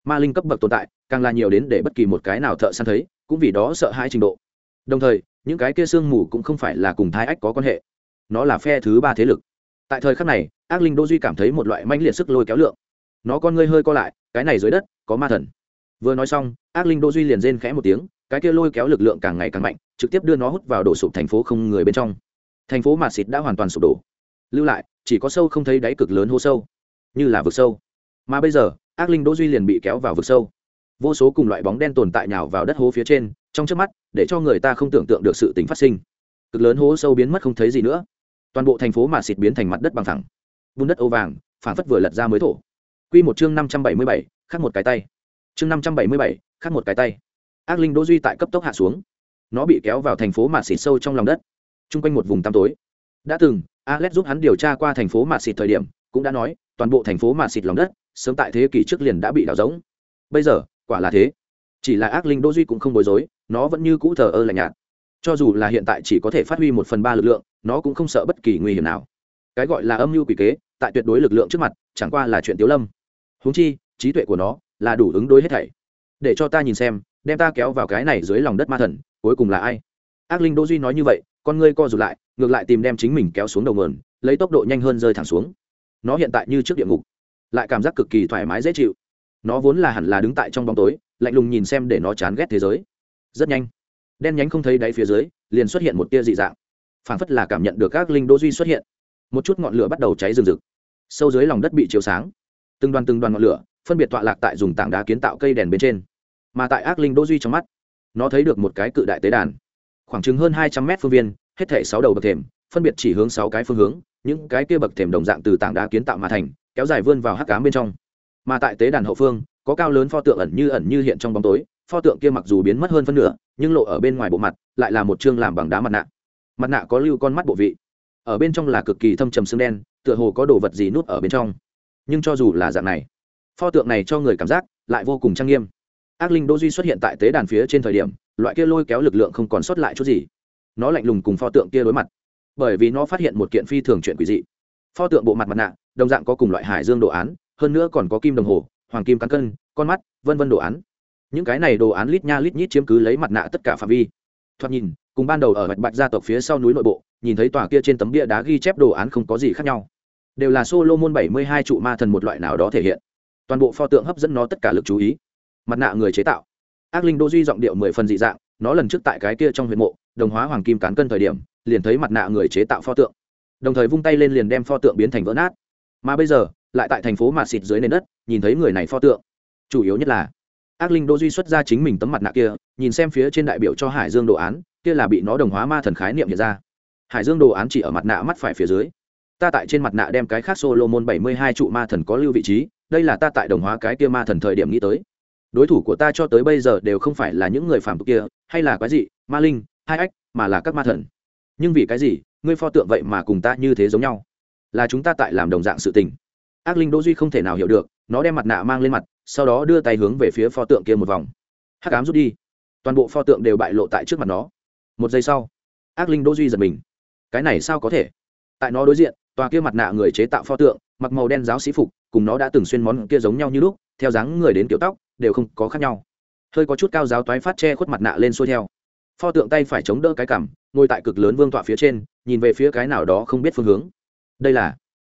Ma linh cấp bậc tồn tại, càng là nhiều đến để bất kỳ một cái nào thợ săn thấy, cũng vì đó sợ hãi trình độ. Đồng thời, những cái kia sương mù cũng không phải là cùng thái ách có quan hệ. Nó là phe thứ ba thế lực. Tại thời khắc này, ác linh đô duy cảm thấy một loại manh liệt sức lôi kéo lượng. Nó con ngươi hơi co lại, cái này dưới đất, có ma thần. Vừa nói xong, ác linh đô duy liền rên khẽ một tiếng cái kia lôi kéo lực lượng càng ngày càng mạnh trực tiếp đưa nó hút vào đổ sụp thành phố không người bên trong. Thành phố mạt xịt đã hoàn toàn sụp đổ. Lưu lại chỉ có sâu không thấy đáy cực lớn hô sâu. Như là vực sâu. Mà bây giờ ác linh đỗ duy liền bị kéo vào vực sâu. Vô số cùng loại bóng đen tồn tại nhào vào đất hố phía trên trong trước mắt để cho người ta không tưởng tượng được sự tình phát sinh. Cực lớn hố sâu biến mất không thấy gì nữa. Toàn bộ thành phố mà xịt biến thành mặt đất bằng thẳng bùn đất ô vàng phản phất vừa lật ra mới thổ. Quy một chương năm trăm bảy mươi bảy, khác một cái tay. Chương năm trăm bảy mươi bảy, khác một cái tay ác linh đỗ duy tại cấp tốc hạ xuống. Nó bị kéo vào thành phố mạt xịt sâu trong lòng đất. Chung quanh một vùng tăm tối. Đã từng, alex giúp hắn điều tra qua thành phố mạt xịt thời điểm, cũng đã nói, toàn bộ thành phố mạt xịt lòng đất, sớm tại thế kỷ trước liền đã bị đào rỗng. Bây giờ, quả là thế. Chỉ là ác linh đỗ duy cũng không bối rối, nó vẫn như cũ thờ ơ lạnh nhạt. Cho dù là hiện tại chỉ có thể phát huy một phần ba lực lượng, nó cũng không sợ bất kỳ nguy hiểm nào. Cái gọi là âm mưu quỷ kế, tại tuyệt đối lực lượng trước mặt, chẳng qua là chuyện tiếu lâm. Húng chi, trí tuệ của nó là đủ ứng đối hết thảy. Để cho ta nhìn xem đem ta kéo vào cái này dưới lòng đất ma thần, cuối cùng là ai? Ác linh đỗ duy nói như vậy, con ngươi co rụt lại, ngược lại tìm đem chính mình kéo xuống đầu nguồn, lấy tốc độ nhanh hơn rơi thẳng xuống. Nó hiện tại như trước địa ngục, lại cảm giác cực kỳ thoải mái dễ chịu. Nó vốn là hẳn là đứng tại trong bóng tối, lạnh lùng nhìn xem để nó chán ghét thế giới. Rất nhanh, đen nhánh không thấy đáy phía dưới, liền xuất hiện một tia dị dạng. Phảng phất là cảm nhận được các linh đỗ duy xuất hiện. Một chút ngọn lửa bắt đầu cháy rừng rực. Sâu dưới lòng đất bị chiếu sáng. Từng đoàn từng đoàn ngọn lửa, phân biệt tọa lạc tại dùng tảng đá kiến tạo cây đèn bên trên mà tại ác linh đỗ duy trong mắt, nó thấy được một cái cự đại tế đàn. Khoảng chừng hơn hai trăm mét phương viên, hết thể sáu đầu bậc thềm, phân biệt chỉ hướng sáu cái phương hướng, những cái kia bậc thềm đồng dạng từ tảng đá kiến tạo mà thành, kéo dài vươn vào hắc cám bên trong. Mà tại tế đàn hậu phương, có cao lớn pho tượng ẩn như ẩn như hiện trong bóng tối, pho tượng kia mặc dù biến mất hơn phân nửa, nhưng lộ ở bên ngoài bộ mặt, lại là một chương làm bằng đá mặt nạ. Mặt nạ có lưu con mắt bộ vị. Ở bên trong là cực kỳ thâm trầm xương đen, tựa hồ có đồ vật gì nút ở bên trong. Nhưng cho dù là dạng này, pho tượng này cho người cảm giác lại vô cùng trang nghiêm ác linh đô duy xuất hiện tại tế đàn phía trên thời điểm, loại kia lôi kéo lực lượng không còn sót lại chút gì. Nó lạnh lùng cùng pho tượng kia đối mặt, bởi vì nó phát hiện một kiện phi thường chuyện quỷ dị. Pho tượng bộ mặt mặt nạ, đồng dạng có cùng loại hải dương đồ án, hơn nữa còn có kim đồng hồ, hoàng kim cắn cân, con mắt, vân vân đồ án. Những cái này đồ án lít nha lít nhít chiếm cứ lấy mặt nạ tất cả phạm vi. Thoạt nhìn, cùng ban đầu ở bạch bạch gia tộc phía sau núi nội bộ, nhìn thấy tòa kia trên tấm bia đá ghi chép đồ án không có gì khác nhau. Đều là solo môn bảy mươi hai trụ ma thần một loại nào đó thể hiện. Toàn bộ pho tượng hấp dẫn nó tất cả lực chú ý mặt nạ người chế tạo. Ác linh đô duy giọng điệu mười phần dị dạng, nó lần trước tại cái kia trong huyện mộ, đồng hóa hoàng kim cán cân thời điểm, liền thấy mặt nạ người chế tạo pho tượng. Đồng thời vung tay lên liền đem pho tượng biến thành vỡ nát. Mà bây giờ, lại tại thành phố mà xịt dưới nền đất, nhìn thấy người này pho tượng. Chủ yếu nhất là, ác linh đô duy xuất ra chính mình tấm mặt nạ kia, nhìn xem phía trên đại biểu cho hải dương đồ án, kia là bị nó đồng hóa ma thần khái niệm hiện ra. Hải dương đồ án chỉ ở mặt nạ mắt phải phía dưới. Ta tại trên mặt nạ đem cái khác solo môn bảy mươi hai trụ ma thần có lưu vị trí, đây là ta tại đồng hóa cái kia ma thần thời điểm nghĩ tới đối thủ của ta cho tới bây giờ đều không phải là những người phản tục kia, hay là quái gì ma linh, hai ách, mà là các ma thần. Nhưng vì cái gì, ngươi pho tượng vậy mà cùng ta như thế giống nhau? Là chúng ta tại làm đồng dạng sự tình. Ác linh đỗ duy không thể nào hiểu được, nó đem mặt nạ mang lên mặt, sau đó đưa tay hướng về phía pho tượng kia một vòng. Hắc ám rút đi. Toàn bộ pho tượng đều bại lộ tại trước mặt nó. Một giây sau, ác linh đỗ duy giật mình. Cái này sao có thể? Tại nó đối diện, tòa kia mặt nạ người chế tạo pho tượng, mặc màu đen giáo sĩ phục, cùng nó đã từng xuyên món kia giống nhau như lúc theo dáng người đến kiểu tóc, đều không có khác nhau. Hơi có chút cao giáo toái phát che khuất mặt nạ lên xuôi theo. Pho tượng tay phải chống đỡ cái cằm, ngồi tại cực lớn vương tọa phía trên, nhìn về phía cái nào đó không biết phương hướng. Đây là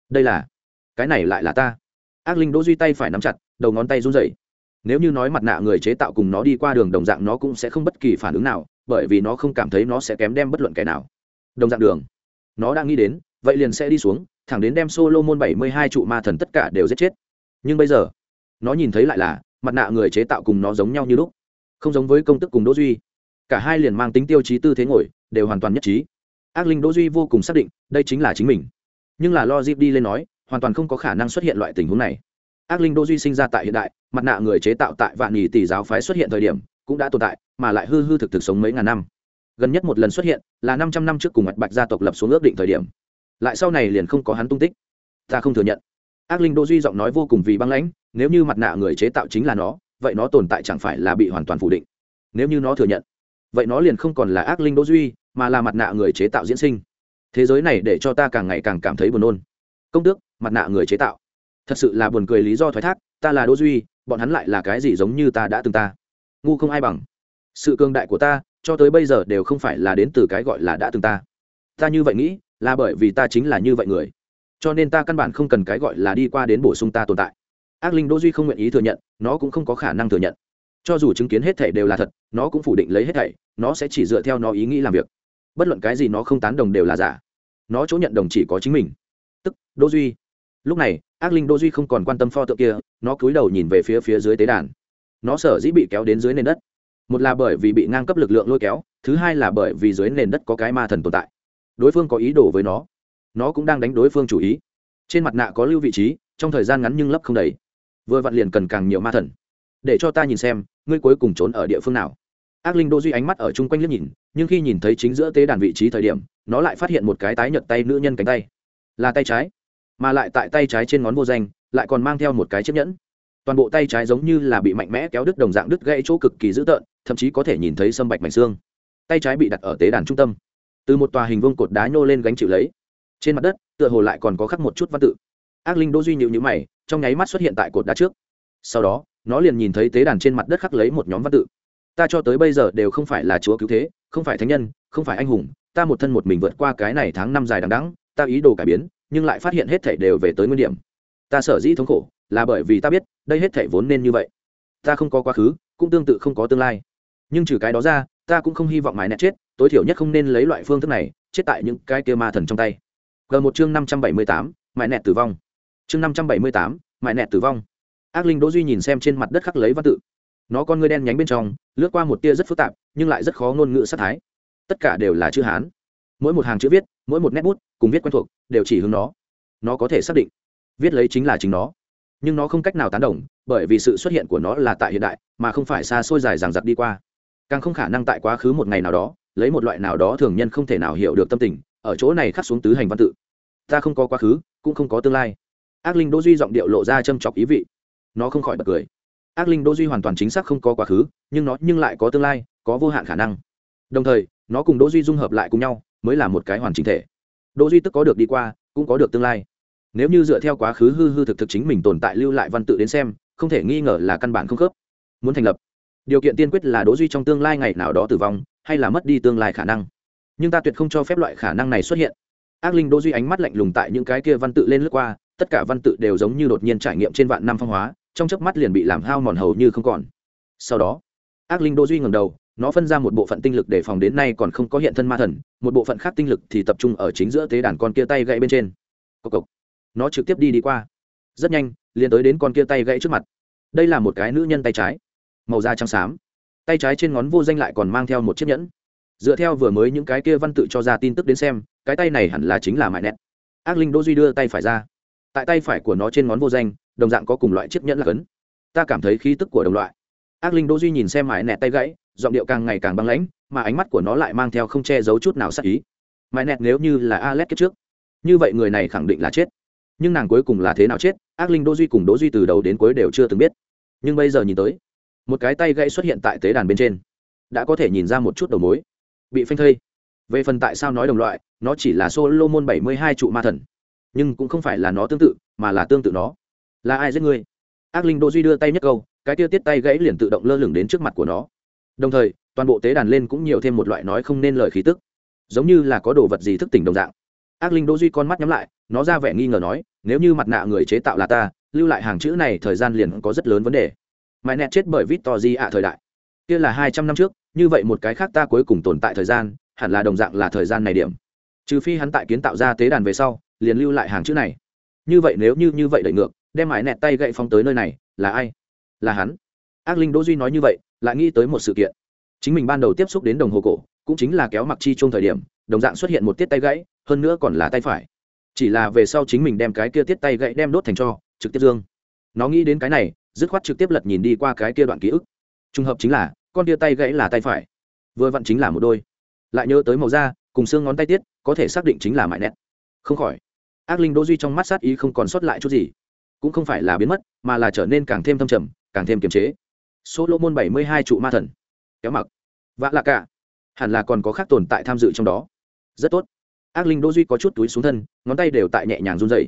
đây là, cái này lại là ta. Ác linh đỗ duy tay phải nắm chặt, đầu ngón tay run rẩy. Nếu như nói mặt nạ người chế tạo cùng nó đi qua đường đồng dạng nó cũng sẽ không bất kỳ phản ứng nào, bởi vì nó không cảm thấy nó sẽ kém đem bất luận kẻ nào. Đồng dạng đường. Nó đang nghĩ đến, vậy liền sẽ đi xuống, thẳng đến đem solo môn bảy mươi hai trụ ma thần tất cả đều giết chết. Nhưng bây giờ nó nhìn thấy lại là, mặt nạ người chế tạo cùng nó giống nhau như lúc, không giống với công tức cùng đỗ duy. Cả hai liền mang tính tiêu chí tư thế ngồi, đều hoàn toàn nhất trí. Ác linh đỗ duy vô cùng xác định, đây chính là chính mình. Nhưng là lo dịp đi lên nói, hoàn toàn không có khả năng xuất hiện loại tình huống này. Ác linh đỗ duy sinh ra tại hiện đại, mặt nạ người chế tạo tại vạn nhì tỷ giáo phái xuất hiện thời điểm, cũng đã tồn tại, mà lại hư hư thực thực sống mấy ngàn năm. Gần nhất một lần xuất hiện, là năm trăm năm trước cùng mặt bạch gia tộc lập xuống ước định thời điểm. Lại sau này liền không có hắn tung tích. Ta không thừa nhận ác linh đỗ duy giọng nói vô cùng vì băng lãnh, nếu như mặt nạ người chế tạo chính là nó, vậy nó tồn tại chẳng phải là bị hoàn toàn phủ định. Nếu như nó thừa nhận, vậy nó liền không còn là ác linh đỗ duy, mà là mặt nạ người chế tạo diễn sinh. Thế giới này để cho ta càng ngày càng cảm thấy buồn nôn. Công tước, mặt nạ người chế tạo. Thật sự là buồn cười lý do thoái thác, ta là đỗ duy, bọn hắn lại là cái gì giống như ta đã từng ta. Ngu không ai bằng. Sự cương đại của ta, cho tới bây giờ đều không phải là đến từ cái gọi là đã từng ta. Ta như vậy nghĩ, là bởi vì ta chính là như vậy người cho nên ta căn bản không cần cái gọi là đi qua đến bổ sung ta tồn tại. Ác linh đỗ duy không nguyện ý thừa nhận, nó cũng không có khả năng thừa nhận. Cho dù chứng kiến hết thảy đều là thật, nó cũng phủ định lấy hết thảy, nó sẽ chỉ dựa theo nó ý nghĩ làm việc. Bất luận cái gì nó không tán đồng đều là giả. Nó chỗ nhận đồng chỉ có chính mình. Tức, đỗ duy. Lúc này, ác linh đỗ duy không còn quan tâm pho tượng kia, nó cúi đầu nhìn về phía phía dưới tế đàn. Nó sở dĩ bị kéo đến dưới nền đất. Một là bởi vì bị ngang cấp lực lượng lôi kéo, thứ hai là bởi vì dưới nền đất có cái ma thần tồn tại. Đối phương có ý đồ với nó nó cũng đang đánh đối phương chủ ý. Trên mặt nạ có lưu vị trí, trong thời gian ngắn nhưng lấp không đầy. Vừa vặn liền cần càng nhiều ma thần. Để cho ta nhìn xem, ngươi cuối cùng trốn ở địa phương nào. Ác linh đô duy ánh mắt ở chung quanh liếc nhìn, nhưng khi nhìn thấy chính giữa tế đàn vị trí thời điểm, nó lại phát hiện một cái tái nhợt tay nữ nhân cánh tay. Là tay trái, mà lại tại tay trái trên ngón vô danh, lại còn mang theo một cái chiếc nhẫn. Toàn bộ tay trái giống như là bị mạnh mẽ kéo đứt đồng dạng đứt gãy chỗ cực kỳ dữ tợn, thậm chí có thể nhìn thấy sâm bạch mảnh xương. Tay trái bị đặt ở tế đàn trung tâm. Từ một tòa hình vuông cột đá nhô lên gánh chịu lấy trên mặt đất, tựa hồ lại còn có khắc một chút văn tự. Ác linh đỗ duy nhịu nhữ mày, trong nháy mắt xuất hiện tại cột đá trước. Sau đó, nó liền nhìn thấy tế đàn trên mặt đất khắc lấy một nhóm văn tự. Ta cho tới bây giờ đều không phải là chúa cứu thế, không phải thánh nhân, không phải anh hùng, ta một thân một mình vượt qua cái này tháng năm dài đằng đẵng, ta ý đồ cải biến, nhưng lại phát hiện hết thảy đều về tới nguyên điểm. Ta sở dĩ thống khổ, là bởi vì ta biết, đây hết thảy vốn nên như vậy. Ta không có quá khứ, cũng tương tự không có tương lai. Nhưng trừ cái đó ra, ta cũng không hy vọng mãi nẹt chết, tối thiểu nhất không nên lấy loại phương thức này, chết tại những cái kia ma thần trong tay g một chương năm trăm bảy mươi tám mại nẹt tử vong. Chương năm trăm bảy mươi tám mại nẹt tử vong. Ác linh đỗ duy nhìn xem trên mặt đất khắc lấy văn tự. Nó con ngươi đen nhánh bên trong, lướt qua một tia rất phức tạp, nhưng lại rất khó ngôn ngữ sát thái. Tất cả đều là chữ hán. Mỗi một hàng chữ viết, mỗi một nét bút, cùng viết quen thuộc, đều chỉ hướng nó. Nó có thể xác định. Viết lấy chính là chính nó. Nhưng nó không cách nào tán đồng, bởi vì sự xuất hiện của nó là tại hiện đại, mà không phải xa xôi dài dằng dặc đi qua. Càng không khả năng tại quá khứ một ngày nào đó, lấy một loại nào đó thường nhân không thể nào hiểu được tâm tình ở chỗ này khắc xuống tứ hành văn tự. Ta không có quá khứ, cũng không có tương lai. Ác linh đỗ duy giọng điệu lộ ra châm chọc ý vị. Nó không khỏi bật cười. Ác linh đỗ duy hoàn toàn chính xác không có quá khứ, nhưng nó nhưng lại có tương lai, có vô hạn khả năng. Đồng thời, nó cùng đỗ duy dung hợp lại cùng nhau, mới là một cái hoàn chỉnh thể. Đỗ duy tức có được đi qua, cũng có được tương lai. Nếu như dựa theo quá khứ hư hư thực thực chính mình tồn tại lưu lại văn tự đến xem, không thể nghi ngờ là căn bản không khớp. Muốn thành lập. Điều kiện tiên quyết là đỗ duy trong tương lai ngày nào đó tử vong, hay là mất đi tương lai khả năng nhưng ta tuyệt không cho phép loại khả năng này xuất hiện. Ác linh đỗ duy ánh mắt lạnh lùng tại những cái kia văn tự lên lướt qua, tất cả văn tự đều giống như đột nhiên trải nghiệm trên vạn năm phong hóa, trong chớp mắt liền bị làm hao mòn hầu như không còn. Sau đó, ác linh đỗ duy ngẩng đầu, nó phân ra một bộ phận tinh lực để phòng đến nay còn không có hiện thân ma thần, một bộ phận khác tinh lực thì tập trung ở chính giữa tế đàn con kia tay gãy bên trên. Cộc cộc. nó trực tiếp đi đi qua. Rất nhanh, liền tới đến con kia tay gãy trước mặt. Đây là một cái nữ nhân tay trái, màu da trắng xám. Tay trái trên ngón vô danh lại còn mang theo một chiếc nhẫn dựa theo vừa mới những cái kia văn tự cho ra tin tức đến xem, cái tay này hẳn là chính là mại nẹt. Ác linh đỗ duy đưa tay phải ra. Tại tay phải của nó trên ngón vô danh, đồng dạng có cùng loại chiếc nhẫn là cấn. Ta cảm thấy khí tức của đồng loại. Ác linh đỗ duy nhìn xem mại nẹt tay gãy, giọng điệu càng ngày càng băng lãnh, mà ánh mắt của nó lại mang theo không che giấu chút nào sắc ý. Mại nẹt nếu như là alex kết trước, như vậy người này khẳng định là chết. Nhưng nàng cuối cùng là thế nào chết, ác linh đỗ duy cùng đỗ duy từ đầu đến cuối đều chưa từng biết. Nhưng bây giờ nhìn tới, một cái tay gãy xuất hiện tại tế đàn bên trên, đã có thể nhìn ra một chút đầu mối bị phanh thây. Về phần tại sao nói đồng loại, nó chỉ là solomon bảy mươi hai trụ ma thần. Nhưng cũng không phải là nó tương tự, mà là tương tự nó. Là ai giết ngươi ác linh đỗ duy đưa tay nhất câu, cái tiêu tiết tay gãy liền tự động lơ lửng đến trước mặt của nó. Đồng thời, toàn bộ tế đàn lên cũng nhiều thêm một loại nói không nên lời khí tức. Giống như là có đồ vật gì thức tỉnh đồng dạng. Ác linh đỗ duy con mắt nhắm lại, nó ra vẻ nghi ngờ nói, nếu như mặt nạ người chế tạo là ta, lưu lại hàng chữ này thời gian liền có rất lớn vấn đề. Mãi nẹt chết bởi victor di ạ thời đại. Kia là hai trăm năm trước như vậy một cái khác ta cuối cùng tồn tại thời gian, hẳn là đồng dạng là thời gian này điểm. Trừ phi hắn tại kiến tạo ra tế đàn về sau, liền lưu lại hàng chữ này. Như vậy nếu như như vậy đẩy ngược, đem mãi nẹt tay gậy phong tới nơi này, là ai? Là hắn. Ác linh đỗ duy nói như vậy, lại nghĩ tới một sự kiện. Chính mình ban đầu tiếp xúc đến đồng hồ cổ, cũng chính là kéo mặc chi chung thời điểm, đồng dạng xuất hiện một tiết tay gãy, hơn nữa còn là tay phải. Chỉ là về sau chính mình đem cái kia tiết tay gãy đem đốt thành cho, trực tiếp dương. Nó nghĩ đến cái này, dứt khoát trực tiếp lật nhìn đi qua cái kia đoạn ký ức. Trùng hợp chính là con tia tay gãy là tay phải. Vừa vặn chính là một đôi. Lại nhớ tới màu da, cùng xương ngón tay tiết, có thể xác định chính là mại nét không khỏi. Ác linh đỗ duy trong mắt sát ý không còn sót lại chút gì. Cũng không phải là biến mất, mà là trở nên càng thêm thâm trầm, càng thêm kiềm chế. Số lô môn bảy mươi hai trụ ma thần. Kéo mặc. Vạ lạ cả. Hẳn là còn có khác tồn tại tham dự trong đó. Rất tốt. Ác linh đỗ duy có chút túi xuống thân, ngón tay đều tại nhẹ nhàng run rẩy.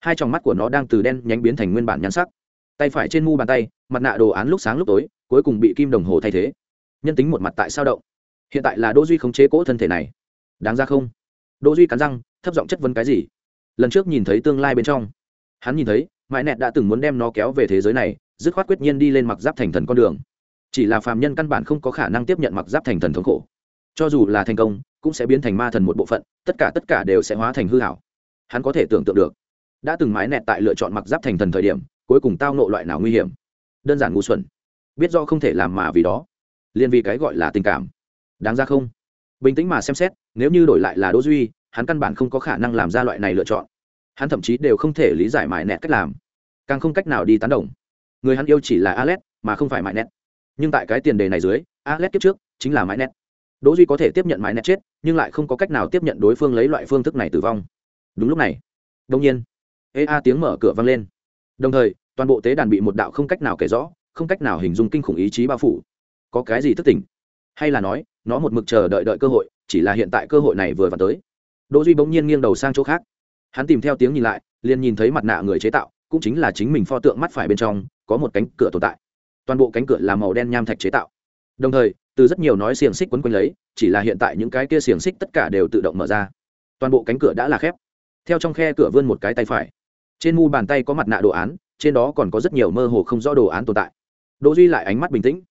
Hai tròng mắt của nó đang từ đen nhánh biến thành nguyên bản nhắn sắc tay phải trên mu bàn tay, mặt nạ đồ án lúc sáng lúc tối, cuối cùng bị kim đồng hồ thay thế. Nhân tính một mặt tại sao động? Hiện tại là đỗ duy khống chế cỗ thân thể này. Đáng ra không? Đỗ duy cắn răng, thấp giọng chất vấn cái gì? Lần trước nhìn thấy tương lai bên trong. Hắn nhìn thấy, mãi nẹt đã từng muốn đem nó kéo về thế giới này, dứt khoát quyết nhiên đi lên mặc giáp thành thần con đường. Chỉ là phàm nhân căn bản không có khả năng tiếp nhận mặc giáp thành thần thống khổ. Cho dù là thành công, cũng sẽ biến thành ma thần một bộ phận, tất cả tất cả đều sẽ hóa thành hư hảo. Hắn có thể tưởng tượng được. Đã từng mãi nẹt tại lựa chọn mặc giáp thành thần thời điểm cuối cùng tao nộ loại nào nguy hiểm? Đơn giản ngu xuẩn. Biết do không thể làm mà vì đó. Liên vì cái gọi là tình cảm. Đáng ra không? Bình tĩnh mà xem xét, nếu như đổi lại là đỗ duy, hắn căn bản không có khả năng làm ra loại này lựa chọn. Hắn thậm chí đều không thể lý giải mại nẹt cách làm. Càng không cách nào đi tán đồng. Người hắn yêu chỉ là alex, mà không phải mại nẹt. Nhưng tại cái tiền đề này dưới, alex kiếp trước chính là mại nẹt. Đỗ duy có thể tiếp nhận mại nẹt chết, nhưng lại không có cách nào tiếp nhận đối phương lấy loại phương thức này tử vong. Đúng lúc này đông nhiên ê a tiếng mở cửa vang lên đồng thời, toàn bộ tế đàn bị một đạo không cách nào kể rõ, không cách nào hình dung kinh khủng ý chí bao phủ. Có cái gì thức tỉnh? Hay là nói, nó một mực chờ đợi đợi cơ hội, chỉ là hiện tại cơ hội này vừa và tới. Đỗ duy bỗng nhiên nghiêng đầu sang chỗ khác. Hắn tìm theo tiếng nhìn lại, liền nhìn thấy mặt nạ người chế tạo, cũng chính là chính mình pho tượng mắt phải bên trong, có một cánh cửa tồn tại. Toàn bộ cánh cửa là màu đen nham thạch chế tạo. Đồng thời, từ rất nhiều nói xiềng xích quấn quanh lấy, chỉ là hiện tại những cái kia xiềng xích tất cả đều tự động mở ra. Toàn bộ cánh cửa đã là khép. Theo trong khe cửa vươn một cái tay phải trên mu bàn tay có mặt nạ đồ án, trên đó còn có rất nhiều mơ hồ không rõ đồ án tồn tại. Đỗ duy lại ánh mắt bình tĩnh.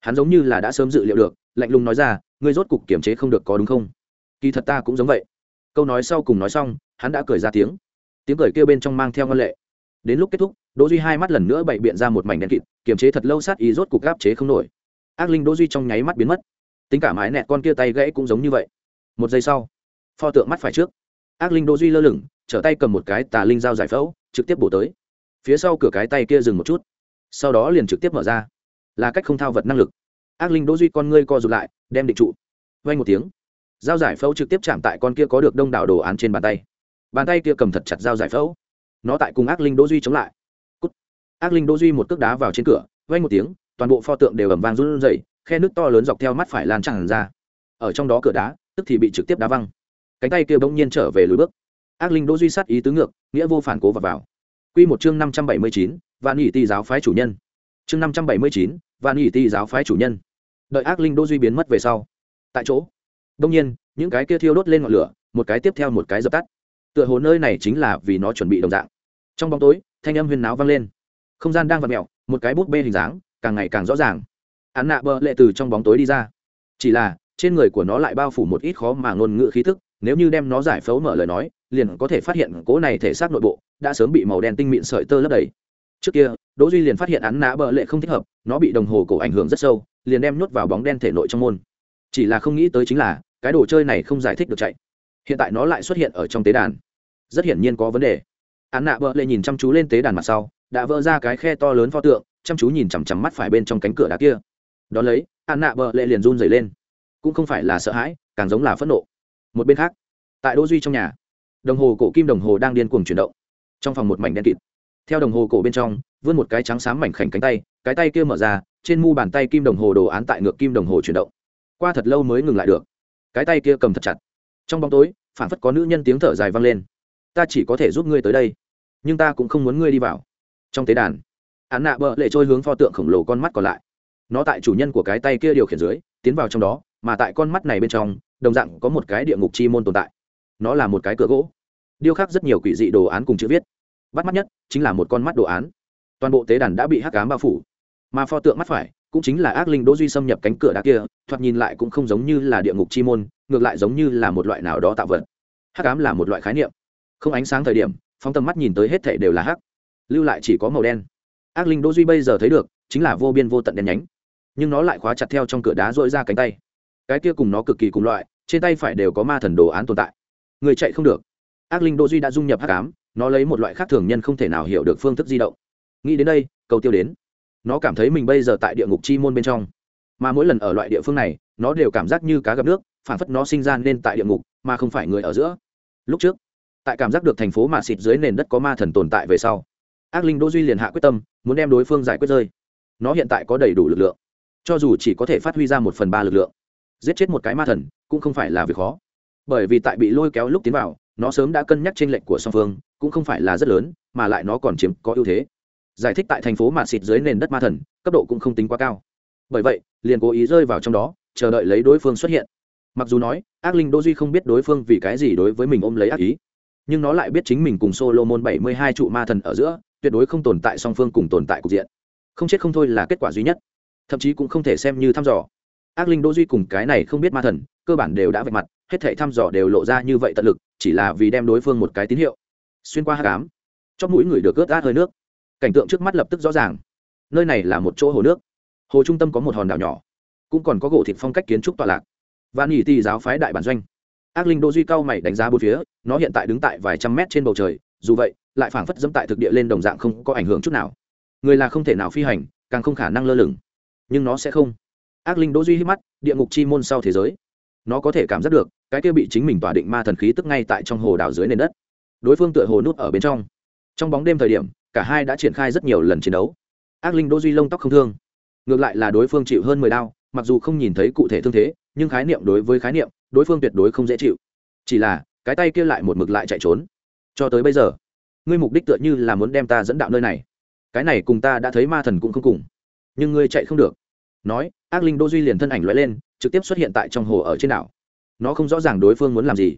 Hắn giống như là đã sớm dự liệu được, lạnh lùng nói ra, ngươi rốt cục kiểm chế không được có đúng không? Kỳ thật ta cũng giống vậy. Câu nói sau cùng nói xong, hắn đã cười ra tiếng. Tiếng cười kêu bên trong mang theo ngân lệ. Đến lúc kết thúc, đỗ duy hai mắt lần nữa bày biện ra một mảnh đen kịt kiểm chế thật lâu sát ý rốt cục gáp chế không nổi. Ác linh đỗ duy trong nháy mắt biến mất. Tính cả mái nẹt con kia tay gãy cũng giống như vậy. Một giây sau, pho tượng mắt phải trước. Ác linh đỗ duy lơ lửng, trở tay cầm một cái tà linh dao giải phẫu trực tiếp bổ tới. Phía sau cửa cái tay kia dừng một chút, sau đó liền trực tiếp mở ra. Là cách không thao vật năng lực. Ác linh đỗ duy con ngươi co rụt lại, đem định trụ. Vay một tiếng, dao giải phẫu trực tiếp chạm tại con kia có được đông đảo đồ án trên bàn tay. Bàn tay kia cầm thật chặt dao giải phẫu. Nó tại cùng ác linh đỗ duy chống lại. Cút. ác linh đỗ duy một cước đá vào trên cửa vay một tiếng, toàn bộ pho tượng đều ầm vang run rẩy, khe nước to lớn dọc theo mắt phải lan tràn ra. Ở trong đó cửa đá, tức thì bị trực tiếp đá văng. Cánh tay kia bỗng nhiên trở về lùi bước ác linh đỗ duy sát ý tứ ngược, nghĩa vô phản cố và vào. Quy một chương năm trăm bảy mươi chín, vạn nhị ti giáo phái chủ nhân. Chương năm trăm bảy mươi chín, vạn nhị ti giáo phái chủ nhân. Đợi ác linh đỗ duy biến mất về sau. Tại chỗ đông nhiên, những cái kia thiêu đốt lên ngọn lửa, một cái tiếp theo một cái dập tắt. Tựa hồ nơi này chính là vì nó chuẩn bị đồng dạng. Trong bóng tối, thanh âm huyền náo vang lên. Không gian đang vặn mẹo một cái bút bê hình dáng, càng ngày càng rõ ràng. Án nạ bờ lệ từ trong bóng tối đi ra. Chỉ là, trên người của nó lại bao phủ một ít khó mà ngôn ngữ khí thức, nếu như đem nó giải phẫu mở lời nói liền có thể phát hiện cố này thể xác nội bộ đã sớm bị màu đen tinh mịn sợi tơ lấp đầy. Trước kia, đỗ duy liền phát hiện án nạ bờ lệ không thích hợp, nó bị đồng hồ cổ ảnh hưởng rất sâu, liền đem nhốt vào bóng đen thể nội trong môn. Chỉ là không nghĩ tới chính là, cái đồ chơi này không giải thích được chạy. Hiện tại nó lại xuất hiện ở trong tế đàn. Rất hiển nhiên có vấn đề. Án nạ bờ lệ nhìn chăm chú lên tế đàn mặt sau, đã vỡ ra cái khe to lớn pho tượng, chăm chú nhìn chằm chằm mắt phải bên trong cánh cửa đá kia. Đón lấy, án nạ bờ lệ liền run rẩy lên. Cũng không phải là sợ hãi, càng giống là phẫn nộ. Một bên khác, tại đỗ duy trong nhà đồng hồ cổ kim đồng hồ đang điên cuồng chuyển động. Trong phòng một mảnh đen kịt. Theo đồng hồ cổ bên trong, vươn một cái trắng xám mảnh khảnh cánh tay, cái tay kia mở ra, trên mu bàn tay kim đồng hồ đồ án tại ngược kim đồng hồ chuyển động. Qua thật lâu mới ngừng lại được. Cái tay kia cầm thật chặt. Trong bóng tối phản phất có nữ nhân tiếng thở dài vang lên. Ta chỉ có thể giúp ngươi tới đây, nhưng ta cũng không muốn ngươi đi vào. Trong tế đàn, án nạ bợ lệ trôi hướng pho tượng khổng lồ con mắt còn lại. Nó tại chủ nhân của cái tay kia điều khiển dưới, tiến vào trong đó, mà tại con mắt này bên trong, đồng dạng có một cái địa ngục chi môn tồn tại nó là một cái cửa gỗ. Điêu khắc rất nhiều quỷ dị đồ án cùng chữ viết. Bắt mắt nhất chính là một con mắt đồ án. Toàn bộ tế đàn đã bị hắc cám bao phủ. Mà pho tượng mắt phải cũng chính là ác linh đỗ duy xâm nhập cánh cửa đá kia, thoạt nhìn lại cũng không giống như là địa ngục chi môn, ngược lại giống như là một loại nào đó tạo vật. Hắc ám là một loại khái niệm. Không ánh sáng thời điểm, phóng tầm mắt nhìn tới hết thảy đều là hắc. Lưu lại chỉ có màu đen. Ác linh đỗ duy bây giờ thấy được, chính là vô biên vô tận đen nhánh. Nhưng nó lại khóa chặt theo trong cửa đá dội ra cánh tay. Cái kia cùng nó cực kỳ cùng loại, trên tay phải đều có ma thần đồ án tồn tại người chạy không được. Ác linh Đô duy đã dung nhập hắc ám, nó lấy một loại khác thường nhân không thể nào hiểu được phương thức di động. Nghĩ đến đây, cầu tiêu đến. Nó cảm thấy mình bây giờ tại địa ngục chi môn bên trong. Mà mỗi lần ở loại địa phương này, nó đều cảm giác như cá gặp nước, phản phất nó sinh ra nên tại địa ngục, mà không phải người ở giữa. Lúc trước, tại cảm giác được thành phố mà xịt dưới nền đất có ma thần tồn tại về sau, ác linh Đô duy liền hạ quyết tâm, muốn đem đối phương giải quyết rơi. Nó hiện tại có đầy đủ lực lượng. Cho dù chỉ có thể phát huy ra một phần ba lực lượng, giết chết một cái ma thần cũng không phải là việc khó bởi vì tại bị lôi kéo lúc tiến vào, nó sớm đã cân nhắc trên lệnh của song phương, cũng không phải là rất lớn, mà lại nó còn chiếm có ưu thế. Giải thích tại thành phố mà xịt dưới nền đất ma thần, cấp độ cũng không tính quá cao. Bởi vậy, liền cố ý rơi vào trong đó, chờ đợi lấy đối phương xuất hiện. Mặc dù nói, ác linh đô duy không biết đối phương vì cái gì đối với mình ôm lấy ác ý, nhưng nó lại biết chính mình cùng solomon bảy mươi hai trụ ma thần ở giữa, tuyệt đối không tồn tại song phương cùng tồn tại cục diện. Không chết không thôi là kết quả duy nhất, thậm chí cũng không thể xem như thăm dò ác linh đỗ duy cùng cái này không biết ma thần, cơ bản đều đã vạch mặt, hết thảy thăm dò đều lộ ra như vậy tận lực, chỉ là vì đem đối phương một cái tín hiệu. Xuyên qua hắc ám, chóp mũi người được cướp át hơi nước. Cảnh tượng trước mắt lập tức rõ ràng. Nơi này là một chỗ hồ nước. Hồ trung tâm có một hòn đảo nhỏ, cũng còn có gỗ thịt phong cách kiến trúc tọa lạc. Và nghỉ tì giáo phái đại bản doanh. Ác linh đô duy cao mày đánh giá bốn phía, nó hiện tại đứng tại vài trăm mét trên bầu trời, dù vậy, lại phảng phất dẫm tại thực địa lên đồng dạng không có ảnh hưởng chút nào. Người là không thể nào phi hành, càng không khả năng lơ lửng. Nhưng nó sẽ không ác linh đỗ duy hít mắt, địa ngục chi môn sau thế giới. Nó có thể cảm giác được, cái kia bị chính mình tỏa định ma thần khí tức ngay tại trong hồ đảo dưới nền đất. Đối phương tựa hồ nút ở bên trong. Trong bóng đêm thời điểm, cả hai đã triển khai rất nhiều lần chiến đấu. Ác linh đỗ duy lông tóc không thương. Ngược lại là đối phương chịu hơn mười đao, mặc dù không nhìn thấy cụ thể thương thế, nhưng khái niệm đối với khái niệm, đối phương tuyệt đối không dễ chịu. Chỉ là, cái tay kia lại một mực lại chạy trốn. Cho tới bây giờ, ngươi mục đích tựa như là muốn đem ta dẫn đạo nơi này. Cái này cùng ta đã thấy ma thần cũng không cùng. Nhưng ngươi chạy không được. Nói ác linh đô duy liền thân ảnh lóe lên, trực tiếp xuất hiện tại trong hồ ở trên đảo. Nó không rõ ràng đối phương muốn làm gì,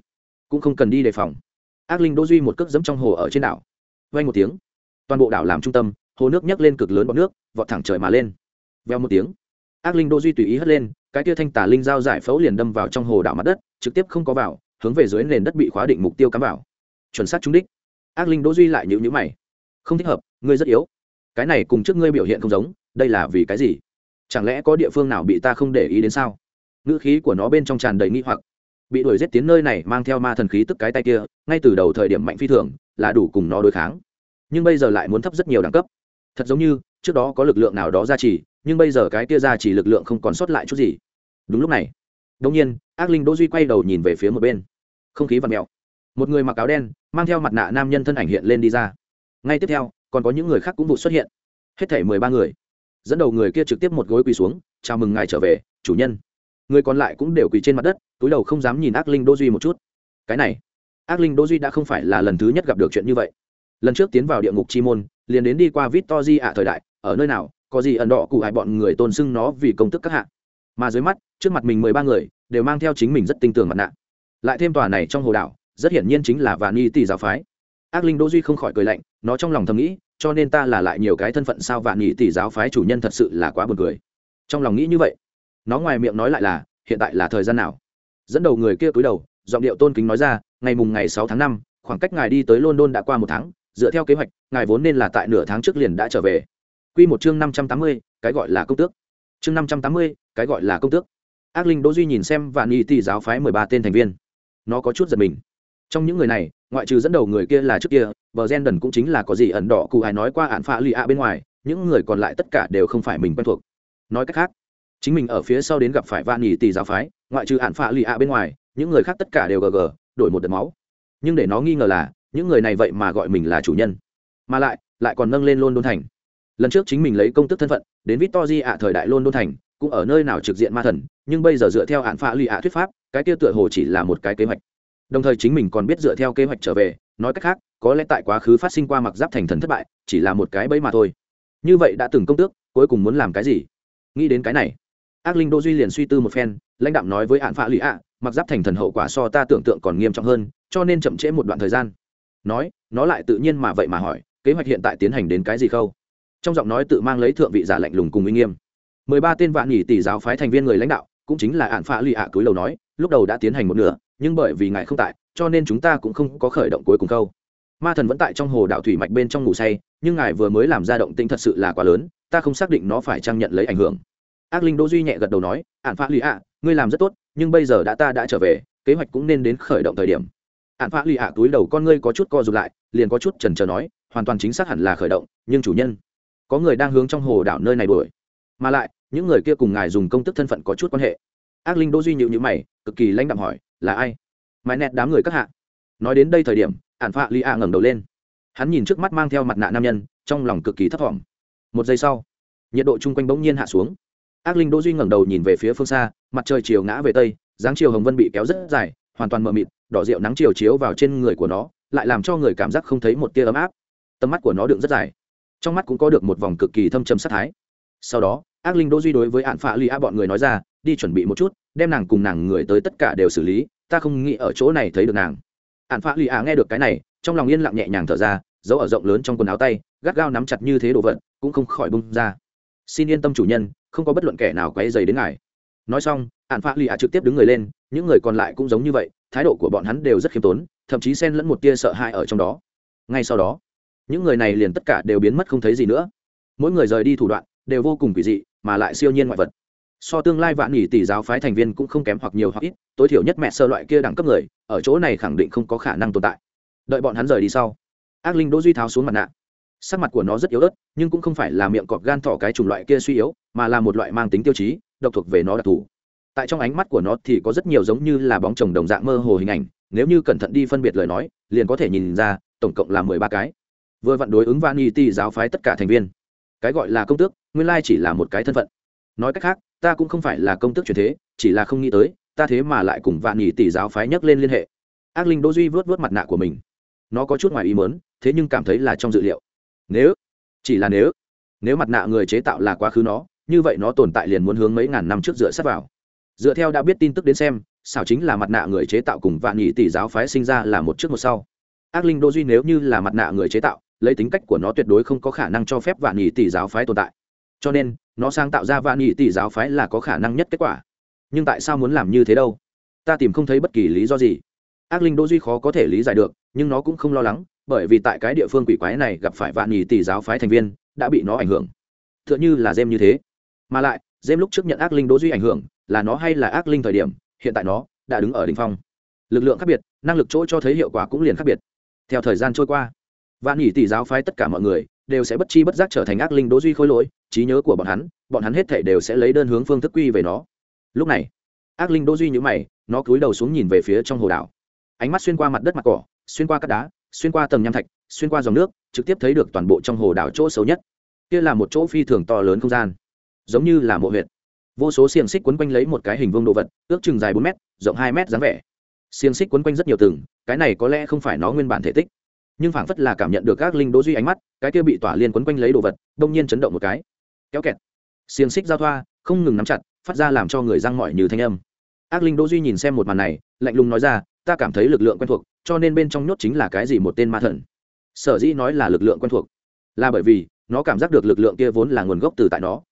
cũng không cần đi đề phòng. Ác linh đô duy một cước dẫm trong hồ ở trên đảo. Vay một tiếng, toàn bộ đảo làm trung tâm, hồ nước nhấc lên cực lớn bọt nước, vọt thẳng trời mà lên. Veo một tiếng, ác linh đô duy tùy ý hất lên, cái tia thanh tà linh dao giải phẫu liền đâm vào trong hồ đảo mặt đất, trực tiếp không có vào, hướng về dưới nền đất bị khóa định mục tiêu cắm vào. Chuẩn xác trúng đích. Ác linh Đô duy lại nhữ nhữ mày. Không thích hợp, ngươi rất yếu. Cái này cùng trước ngươi biểu hiện không giống, đây là vì cái gì? Chẳng lẽ có địa phương nào bị ta không để ý đến sao? Ngữ khí của nó bên trong tràn đầy nghi hoặc. Bị đuổi giết tiến nơi này mang theo ma thần khí tức cái tay kia, ngay từ đầu thời điểm mạnh phi thường, là đủ cùng nó đối kháng. Nhưng bây giờ lại muốn thấp rất nhiều đẳng cấp. Thật giống như, trước đó có lực lượng nào đó ra chỉ nhưng bây giờ cái kia ra chỉ lực lượng không còn sót lại chút gì. Đúng lúc này đông nhiên, ác linh đỗ duy quay đầu nhìn về phía một bên. Không khí vặn mèo. Một người mặc áo đen, mang theo mặt nạ nam nhân thân ảnh hiện lên đi ra. Ngay tiếp theo, còn có những người khác cũng vụ xuất hiện. Hết thảy mười ba người dẫn đầu người kia trực tiếp một gối quỳ xuống, chào mừng ngài trở về, chủ nhân. Người còn lại cũng đều quỳ trên mặt đất, túi đầu không dám nhìn ác linh đô duy một chút. Cái này, ác linh đô duy đã không phải là lần thứ nhất gặp được chuyện như vậy. Lần trước tiến vào địa ngục chi môn, liền đến đi qua vít to di ạ thời đại, ở nơi nào, có gì ẩn đỏ cụ hại bọn người tôn xưng nó vì công tức các hạ. Mà dưới mắt, trước mặt mình mười ba người, đều mang theo chính mình rất tinh tường mặt nạ. Lại thêm tòa này trong hồ đảo, rất hiển nhiên chính là và ni tỷ giáo phái. Ác linh đô duy không khỏi cười lạnh, nó trong lòng thầm nghĩ cho nên ta là lại nhiều cái thân phận sao vạn nhị tỷ giáo phái chủ nhân thật sự là quá buồn cười. Trong lòng nghĩ như vậy. Nó ngoài miệng nói lại là, hiện tại là thời gian nào? Dẫn đầu người kia cúi đầu, giọng điệu tôn kính nói ra, ngày mùng ngày sáu tháng năm, khoảng cách ngài đi tới london đã qua một tháng, dựa theo kế hoạch, ngài vốn nên là tại nửa tháng trước liền đã trở về. Quy một chương năm trăm tám mươi, cái gọi là công tước. Chương năm trăm tám mươi, cái gọi là công tước. Ác linh đỗ duy nhìn xem vạn nhị tỷ giáo phái mười ba tên thành viên. Nó có chút giật mình. Trong những người này ngoại trừ dẫn đầu người kia là trước kia, bờ gen đần cũng chính là có gì ẩn đỏ cụ ai nói qua ạn phạ lì ạ bên ngoài, những người còn lại tất cả đều không phải mình quen thuộc. Nói cách khác, chính mình ở phía sau đến gặp phải vạn nhì tỷ giáo phái, ngoại trừ ạn phạ lì ạ bên ngoài, những người khác tất cả đều gờ gờ, đổi một đợt máu. Nhưng để nó nghi ngờ là, những người này vậy mà gọi mình là chủ nhân. Mà lại lại còn nâng lên lôn đôn thành. Lần trước chính mình lấy công tức thân phận, đến victory ạ thời đại lôn đôn thành, cũng ở nơi nào trực diện ma thần, nhưng bây giờ dựa theo hạn phạ lì ạ thuyết pháp, cái kia tựa hồ chỉ là một cái kế hoạch đồng thời chính mình còn biết dựa theo kế hoạch trở về, nói cách khác, có lẽ tại quá khứ phát sinh qua mặc giáp thành thần thất bại, chỉ là một cái bẫy mà thôi. Như vậy đã từng công tước, cuối cùng muốn làm cái gì? Nghĩ đến cái này, ác linh đô duy liền suy tư một phen, lãnh đạm nói với hạn phạ lụy ạ, mặc giáp thành thần hậu quả so ta tưởng tượng còn nghiêm trọng hơn, cho nên chậm trễ một đoạn thời gian. Nói, nó lại tự nhiên mà vậy mà hỏi, kế hoạch hiện tại tiến hành đến cái gì khâu? Trong giọng nói tự mang lấy thượng vị giả lạnh lùng cùng uy nghiêm. Mười ba tên vạn nghỉ tỷ giáo phái thành viên người lãnh đạo, cũng chính là hạn phạ lụy ạ cúi đầu nói, lúc đầu đã tiến hành một nửa nhưng bởi vì ngài không tại, cho nên chúng ta cũng không có khởi động cuối cùng câu ma thần vẫn tại trong hồ đạo thủy mạch bên trong ngủ say, nhưng ngài vừa mới làm ra động tĩnh thật sự là quá lớn, ta không xác định nó phải trang nhận lấy ảnh hưởng. Ác linh đỗ duy nhẹ gật đầu nói ạn phạ lì ạ, ngươi làm rất tốt, nhưng bây giờ đã ta đã trở về, kế hoạch cũng nên đến khởi động thời điểm. Ạn phạ lì ạ túi đầu con ngươi có chút co rụt lại, liền có chút chần chờ nói, hoàn toàn chính xác hẳn là khởi động, nhưng chủ nhân, có người đang hướng trong hồ đảo nơi này đuổi. Mà lại, những người kia cùng ngài dùng công tức thân phận có chút quan hệ. Ác linh đỗ duy nhịu nhữ mày, cực kỳ lãnh đạm hỏi là ai? Mãi nẹt đám người các hạ. Nói đến đây thời điểm ạn phạ lì ạ ngẩng đầu lên. Hắn nhìn trước mắt mang theo mặt nạ nam nhân, trong lòng cực kỳ thấp thỏm. Một giây sau, nhiệt độ chung quanh bỗng nhiên hạ xuống. Ác linh đỗ duy ngẩng đầu nhìn về phía phương xa, mặt trời chiều ngã về tây, dáng chiều hồng vân bị kéo rất dài, hoàn toàn mờ mịt, đỏ rượu nắng chiều chiếu vào trên người của nó, lại làm cho người cảm giác không thấy một tia ấm áp. Tầm mắt của nó đựng rất dài. Trong mắt cũng có được một vòng cực kỳ thâm trầm sát thái. Sau đó, ác linh đỗ duy đối với ạn phạ lì a bọn người nói ra đi chuẩn bị một chút, đem nàng cùng nàng người tới tất cả đều xử lý, ta không nghĩ ở chỗ này thấy được nàng. Ạn phạ lì ạ à nghe được cái này, trong lòng yên lặng nhẹ nhàng thở ra, giấu ở rộng lớn trong quần áo tay, gắt gao nắm chặt như thế đồ vật, cũng không khỏi bung ra. Xin yên tâm chủ nhân, không có bất luận kẻ nào quấy dày đến ngài. Nói xong ạn phạ lì ạ à trực tiếp đứng người lên, những người còn lại cũng giống như vậy, thái độ của bọn hắn đều rất khiêm tốn, thậm chí xen lẫn một tia sợ hãi ở trong đó. Ngay sau đó, những người này liền tất cả đều biến mất không thấy gì nữa. Mỗi người rời đi thủ đoạn đều vô cùng quỷ dị, mà lại siêu nhiên ngoại vật so tương lai vạn nghỉ tỷ giáo phái thành viên cũng không kém hoặc nhiều hoặc ít, tối thiểu nhất mẹ sơ loại kia đẳng cấp người, ở chỗ này khẳng định không có khả năng tồn tại. Đợi bọn hắn rời đi sau, ác linh đỗ duy tháo xuống mặt nạ. Sắc mặt của nó rất yếu ớt, nhưng cũng không phải là miệng cọp gan thỏ cái chủng loại kia suy yếu, mà là một loại mang tính tiêu chí, độc thuộc về nó đặc thù. Tại trong ánh mắt của nó thì có rất nhiều giống như là bóng chồng đồng dạng mơ hồ hình ảnh, nếu như cẩn thận đi phân biệt lời nói, liền có thể nhìn ra, tổng cộng là mười ba cái. Vừa vặn đối ứng van y ti giáo phái tất cả thành viên. Cái gọi là công tước, nguyên lai chỉ là một cái thân phận. Nói cách khác ta cũng không phải là công tước truyền thế, chỉ là không nghĩ tới, ta thế mà lại cùng vạn nhị tỷ giáo phái nhắc lên liên hệ. Ác linh đỗ duy vớt vớt mặt nạ của mình. Nó có chút ngoài ý mớn thế nhưng cảm thấy là trong dự liệu. Nếu, chỉ là nếu nếu mặt nạ người chế tạo là quá khứ nó, như vậy nó tồn tại liền muốn hướng mấy ngàn năm trước dựa sát vào. Dựa theo đã biết tin tức đến xem, xảo chính là mặt nạ người chế tạo cùng vạn nhị tỷ giáo phái sinh ra là một trước một sau. Ác linh đô duy nếu như là mặt nạ người chế tạo, lấy tính cách của nó tuyệt đối không có khả năng cho phép vạn nhị tỷ giáo phái tồn tại cho nên, nó sáng tạo ra vạn nhị tỷ giáo phái là có khả năng nhất kết quả. Nhưng tại sao muốn làm như thế đâu? Ta tìm không thấy bất kỳ lý do gì. Ác linh đô duy khó có thể lý giải được, nhưng nó cũng không lo lắng, bởi vì tại cái địa phương quỷ quái này gặp phải vạn nhị tỷ giáo phái thành viên, đã bị nó ảnh hưởng. T h ư ợ n h ư là dêm như thế. Mà lại dêm lúc trước nhận ác linh đô duy ảnh hưởng, là nó hay là ác linh thời điểm, hiện tại nó đã đứng ở đ ỉ n h phong. Lực lượng khác biệt, năng lực chỗ cho thấy hiệu quả cũng liền khác biệt. Theo thời gian trôi qua, vạn nhị tỷ giáo phái tất cả mọi người đều sẽ bất chi bất giác trở thành ác linh đỗ duy khôi lỗi, trí nhớ của bọn hắn bọn hắn hết thể đều sẽ lấy đơn hướng phương thức quy về nó. Lúc này, ác linh đỗ duy nhữ mày, nó cúi đầu xuống nhìn về phía trong hồ đảo. Ánh mắt xuyên qua mặt đất mặt cỏ, xuyên qua các đá, xuyên qua tầng nham thạch, xuyên qua dòng nước, trực tiếp thấy được toàn bộ trong hồ đảo chỗ xấu nhất. Kia là một chỗ phi thường to lớn không gian, giống như là mộ huyệt. Vô số xiềng xích quấn quanh lấy một cái hình vương đồ vật, ước chừng dài bốn m rộng hai m dáng vẻ. Xiềng xích quấn quanh rất nhiều tầng, cái này có lẽ không phải nó nguyên bản thể tích nhưng phảng phất là cảm nhận được các linh đỗ duy ánh mắt, cái kia bị tỏa liên quấn quanh lấy đồ vật, đông nhiên chấn động một cái. Kéo kẹt. Xiềng xích giao thoa, không ngừng nắm chặt, phát ra làm cho người răng mỏi như thanh âm. Ác linh đỗ duy nhìn xem một màn này, lạnh lùng nói ra, ta cảm thấy lực lượng quen thuộc, cho nên bên trong nhốt chính là cái gì một tên ma thần. Sở dĩ nói là lực lượng quen thuộc, là bởi vì nó cảm giác được lực lượng kia vốn là nguồn gốc từ tại nó.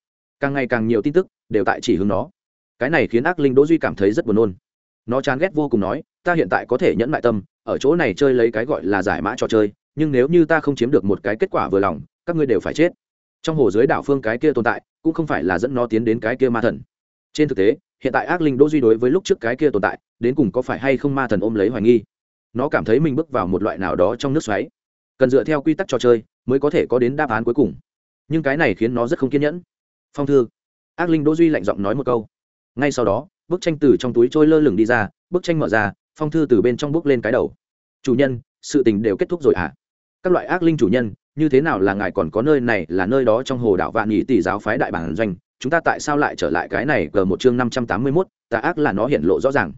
Càng ngày càng nhiều tin tức đều tại chỉ hướng nó. Cái này khiến ác linh đỗ duy cảm thấy rất buồn nôn. Nó chán ghét vô cùng nói, ta hiện tại có thể nhẫn lại tâm ở chỗ này chơi lấy cái gọi là giải mã trò chơi, nhưng nếu như ta không chiếm được một cái kết quả vừa lòng, các ngươi đều phải chết. Trong hồ dưới đảo phương cái kia tồn tại, cũng không phải là dẫn nó tiến đến cái kia ma thần. Trên thực tế, hiện tại ác linh đỗ duy đối với lúc trước cái kia tồn tại, đến cùng có phải hay không ma thần ôm lấy hoài nghi? Nó cảm thấy mình bước vào một loại nào đó trong nước xoáy. Cần dựa theo quy tắc trò chơi mới có thể có đến đáp án cuối cùng. Nhưng cái này khiến nó rất không kiên nhẫn. Phong thư. Ác linh đỗ duy lạnh giọng nói một câu. Ngay sau đó, bức tranh từ trong túi trôi lơ lửng đi ra, bức tranh mở ra phong thư từ bên trong bước lên cái đầu. Chủ nhân, sự tình đều kết thúc rồi à các loại ác linh chủ nhân, như thế nào là ngài còn có nơi này, là nơi đó trong hồ đảo vạn nhị tỷ giáo phái đại bản doanh, chúng ta tại sao lại trở lại cái này g một chương năm trăm tám mươi mốt tà ác là nó hiện lộ rõ ràng.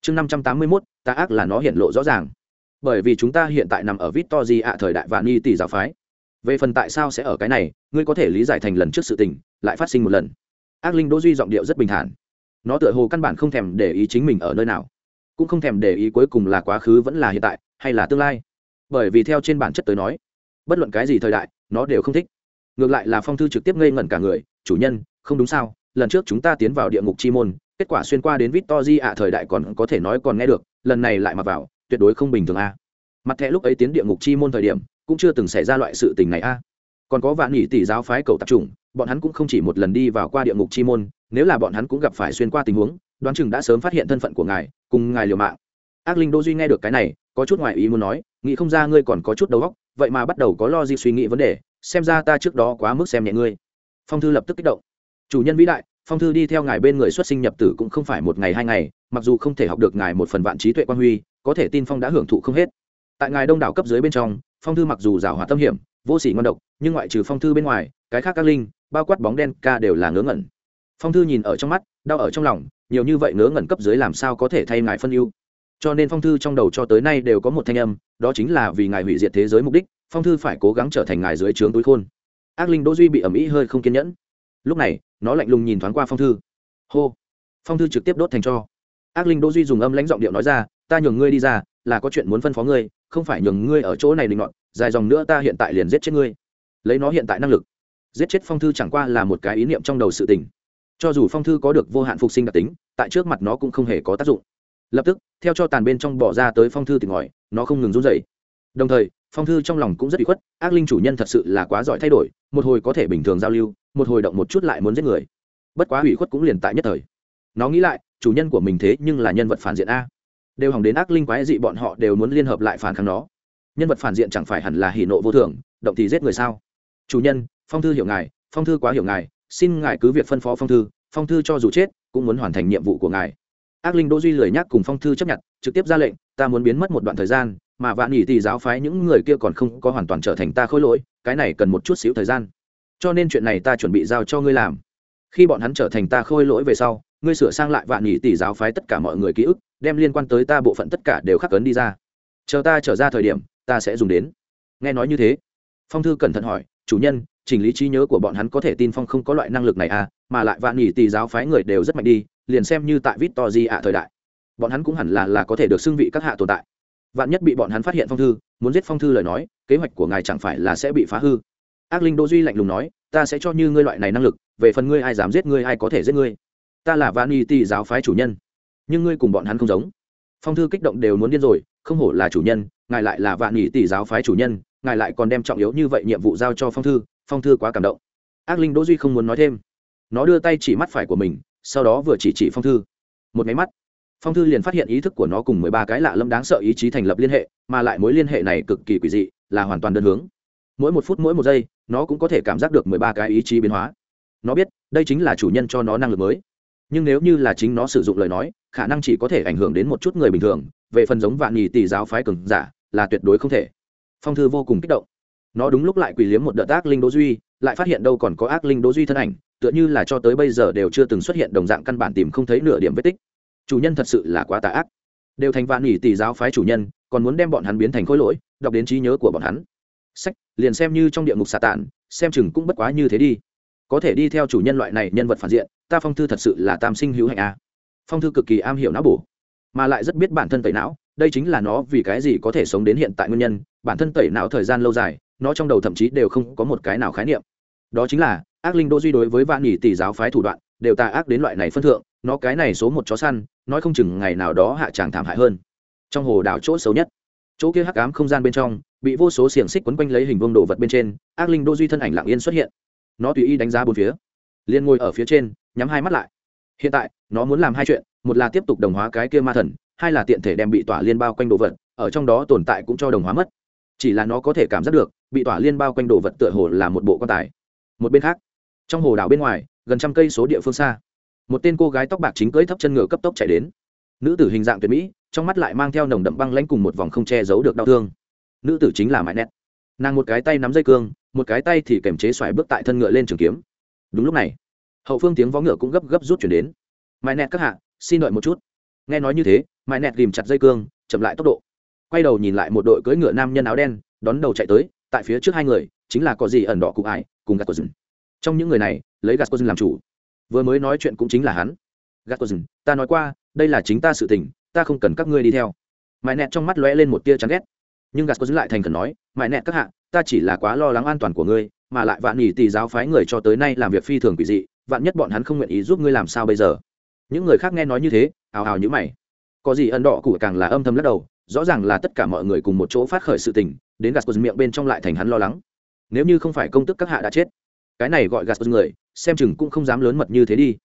Chương năm trăm tám mươi mốt tà ác là nó hiện lộ rõ ràng. Bởi vì chúng ta hiện tại nằm ở vít to di ạ thời đại vạn nhị tỷ giáo phái. Về phần tại sao sẽ ở cái này, ngươi có thể lý giải thành lần trước sự tình, lại phát sinh một lần. Ác linh đỗ duy giọng điệu rất bình thản. Nó tựa hồ căn bản không thèm để ý chính mình ở nơi nào cũng không thèm để ý cuối cùng là quá khứ vẫn là hiện tại, hay là tương lai. Bởi vì theo trên bản chất tới nói, bất luận cái gì thời đại, nó đều không thích. Ngược lại là phong thư trực tiếp ngây ngẩn cả người, chủ nhân, không đúng sao, lần trước chúng ta tiến vào địa ngục chi môn, kết quả xuyên qua đến vít to di ạ thời đại còn có thể nói còn nghe được, lần này lại mặc vào, tuyệt đối không bình thường a. Mặt thẻ lúc ấy tiến địa ngục chi môn thời điểm, cũng chưa từng xảy ra loại sự tình này a. Còn có vạn nhị tỷ giáo phái cầu tập trung bọn hắn cũng không chỉ một lần đi vào qua địa ngục chi môn, nếu là bọn hắn cũng gặp phải xuyên qua tình huống, đoán chừng đã sớm phát hiện thân phận của ngài cùng ngài liều mạng. Ác linh đô duy nghe được cái này, có chút ngoại ý muốn nói, nghĩ không ra ngươi còn có chút đầu óc, vậy mà bắt đầu có lo gì suy nghĩ vấn đề, xem ra ta trước đó quá mức xem nhẹ ngươi. Phong thư lập tức kích động. Chủ nhân vĩ đại, phong thư đi theo ngài bên người xuất sinh nhập tử cũng không phải một ngày hai ngày, mặc dù không thể học được ngài một phần vạn trí tuệ quan huy, có thể tin phong đã hưởng thụ không hết. Tại ngài đông đảo cấp dưới bên trong, phong thư mặc dù giảo hòa tâm hiểm, vô sỉ ngon độc, nhưng ngoại trừ phong thư bên ngoài, cái khác các linh, bao quát bóng đen, ca đều là ngớ ngẩn. Phong thư nhìn ở trong mắt đau ở trong lòng, nhiều như vậy ngớ ngẩn cấp dưới làm sao có thể thay ngài phân ưu? Cho nên phong thư trong đầu cho tới nay đều có một thanh âm, đó chính là vì ngài hủy diệt thế giới mục đích, phong thư phải cố gắng trở thành ngài dưới trướng túi khôn. Ác linh đỗ duy bị ẩm ý hơi không kiên nhẫn. Lúc này, nó lạnh lùng nhìn thoáng qua phong thư. Hô! Phong thư trực tiếp đốt thành cho. Ác linh đỗ duy dùng âm lãnh giọng điệu nói ra, ta nhường ngươi đi ra, là có chuyện muốn phân phó ngươi, không phải nhường ngươi ở chỗ này đình loạn. dài dòng nữa ta hiện tại liền giết chết ngươi. Lấy nó hiện tại năng lực, giết chết phong thư chẳng qua là một cái ý niệm trong đầu sự tình cho dù phong thư có được vô hạn phục sinh đặc tính, tại trước mặt nó cũng không hề có tác dụng. Lập tức, theo cho tàn bên trong bỏ ra tới phong thư tỉnh ngòi nó không ngừng run dậy đồng thời, phong thư trong lòng cũng rất bị khuất, ác linh chủ nhân thật sự là quá giỏi thay đổi, một hồi có thể bình thường giao lưu, một hồi động một chút lại muốn giết người. Bất quá hủy khuất cũng liền tại nhất thời. Nó nghĩ lại, chủ nhân của mình thế nhưng là nhân vật phản diện a. Đều hỏng đến ác linh quái dị bọn họ đều muốn liên hợp lại phản kháng nó. Nhân vật phản diện chẳng phải hẳn là hỉ nộ vô thường, động thì giết người sao? Chủ nhân, phong thư hiểu ngài, phong thư quá hiểu ngài xin ngài cứ việc phân phó phong thư phong thư cho dù chết, cũng muốn hoàn thành nhiệm vụ của ngài. Ác linh đỗ duy lười nhắc cùng phong thư chấp nhận, trực tiếp ra lệnh, ta muốn biến mất một đoạn thời gian, mà vạn nhị tỷ giáo phái những người kia còn không có hoàn toàn trở thành ta khôi lỗi, cái này cần một chút xíu thời gian. Cho nên chuyện này ta chuẩn bị giao cho ngươi làm. Khi bọn hắn trở thành ta khôi lỗi về sau, ngươi sửa sang lại vạn nhị tỷ giáo phái tất cả mọi người ký ức, đem liên quan tới ta bộ phận tất cả đều khắc cấn đi ra. Chờ ta trở ra thời điểm, ta sẽ dùng đến. Nghe nói như thế, phong thư cẩn thận hỏi, chủ nhân chỉnh lý trí nhớ của bọn hắn có thể tin phong không có loại năng lực này à mà lại vạn nhị tỷ giáo phái người đều rất mạnh đi, liền xem như tại vít to di ạ thời đại. Bọn hắn cũng hẳn là là có thể được xưng vị các hạ tồn tại. Vạn nhất bị bọn hắn phát hiện phong thư, muốn giết phong thư lời nói, kế hoạch của ngài chẳng phải là sẽ bị phá hư. Ác linh đỗ duy lạnh lùng nói, ta sẽ cho như ngươi loại này năng lực, về phần ngươi ai dám giết ngươi, ai có thể giết ngươi. Ta là van y tỷ giáo phái chủ nhân. Nhưng ngươi cùng bọn hắn không giống. Phong thư kích động đều muốn điên rồi, không hổ là chủ nhân, ngài lại là vạn nhị tỷ giáo phái chủ nhân, ngài lại còn đem trọng yếu như vậy nhiệm vụ giao cho phong thư phong thư quá cảm động. Ác linh đỗ duy không muốn nói thêm. Nó đưa tay chỉ mắt phải của mình, sau đó vừa chỉ chỉ phong thư. Một máy mắt, phong thư liền phát hiện ý thức của nó cùng mười ba cái lạ lâm đáng sợ ý chí thành lập liên hệ, mà lại mối liên hệ này cực kỳ quỷ dị, là hoàn toàn đơn hướng. Mỗi một phút mỗi một giây, nó cũng có thể cảm giác được mười ba cái ý chí biến hóa. Nó biết, đây chính là chủ nhân cho nó năng lực mới. Nhưng nếu như là chính nó sử dụng lời nói, khả năng chỉ có thể ảnh hưởng đến một chút người bình thường, về phần giống vạn nhì tỷ giáo phái cường giả, là tuyệt đối không thể. Phong thư vô cùng kích động nó đúng lúc lại quỳ liếm một đợt ác linh đỗ duy, lại phát hiện đâu còn có ác linh đỗ duy thân ảnh, tựa như là cho tới bây giờ đều chưa từng xuất hiện đồng dạng căn bản tìm không thấy nửa điểm vết tích. Chủ nhân thật sự là quá tà ác. Đều thành vạn nhì tỷ giáo phái chủ nhân, còn muốn đem bọn hắn biến thành khối lỗi, đọc đến trí nhớ của bọn hắn. Sách, liền xem như trong địa ngục xà tản xem chừng cũng bất quá như thế đi. Có thể đi theo chủ nhân loại này nhân vật phản diện, ta phong thư thật sự là tam sinh hữu hạnh a phong thư cực kỳ am hiểu não bổ, mà lại rất biết bản thân tẩy não, đây chính là nó vì cái gì có thể sống đến hiện tại nguyên nhân, bản thân tẩy não thời gian lâu dài nó trong đầu thậm chí đều không có một cái nào khái niệm. Đó chính là, ác linh đô duy đối với vạn nhị tỷ giáo phái thủ đoạn, đều tà ác đến loại này phân thượng, nó cái này số một chó săn, nói không chừng ngày nào đó hạ tràng thảm hại hơn. Trong hồ đảo chỗ xấu nhất, chỗ kia hắc ám không gian bên trong, bị vô số xiềng xích quấn quanh lấy hình vương đồ vật bên trên, ác linh đô duy thân ảnh lặng yên xuất hiện. Nó tùy ý đánh giá bốn phía, liền ngồi ở phía trên, nhắm hai mắt lại. Hiện tại, nó muốn làm hai chuyện, một là tiếp tục đồng hóa cái kia ma thần, hai là tiện thể đem bị tỏa liên bao quanh đồ vật, ở trong đó tồn tại cũng cho đồng hóa mất chỉ là nó có thể cảm giác được, bị tỏa liên bao quanh đồ vật tựa hồ là một bộ quan tài. Một bên khác, trong hồ đảo bên ngoài, gần trăm cây số địa phương xa, một tên cô gái tóc bạc chính cưỡi thấp chân ngựa cấp tốc chạy đến. Nữ tử hình dạng tuyệt mỹ, trong mắt lại mang theo nồng đậm băng lãnh cùng một vòng không che giấu được đau thương. Nữ tử chính là mãi nét nàng một cái tay nắm dây cương, một cái tay thì kềm chế xoài bước tại thân ngựa lên trường kiếm. Đúng lúc này, hậu phương tiếng vó ngựa cũng gấp gấp rút chuyển đến. Mãi nét các hạ, xin đợi một chút. Nghe nói như thế mãi nét ghìm chặt dây cương, chậm lại tốc độ quay đầu nhìn lại một đội cưỡi ngựa nam nhân áo đen, đón đầu chạy tới, tại phía trước hai người, chính là có gì ẩn đỏ cụ ải, cùng gạt của rừng trong những người này, lấy gạt của rừng làm chủ. Vừa mới nói chuyện cũng chính là hắn. Gạt của rừng ta nói qua, đây là chính ta sự tình, ta không cần các ngươi đi theo. Mãi nẹt trong mắt lóe lên một tia chán ghét. Nhưng gạt có giữ lại thành khẩn nói, mãi nẹt các hạ, ta chỉ là quá lo lắng an toàn của ngươi, mà lại vạn nhì tỷ giáo phái người cho tới nay làm việc phi thường quỷ dị, vạn nhất bọn hắn không nguyện ý giúp ngươi làm sao bây giờ? Những người khác nghe nói như thế ào ào như mày. Có gì ân đỏ cụ càng là âm thầm lắc đầu rõ ràng là tất cả mọi người cùng một chỗ phát khởi sự tình đến gạt miệng bên trong lại thành hắn lo lắng nếu như không phải công tức các hạ đã chết cái này gọi gạt người xem chừng cũng không dám lớn mật như thế đi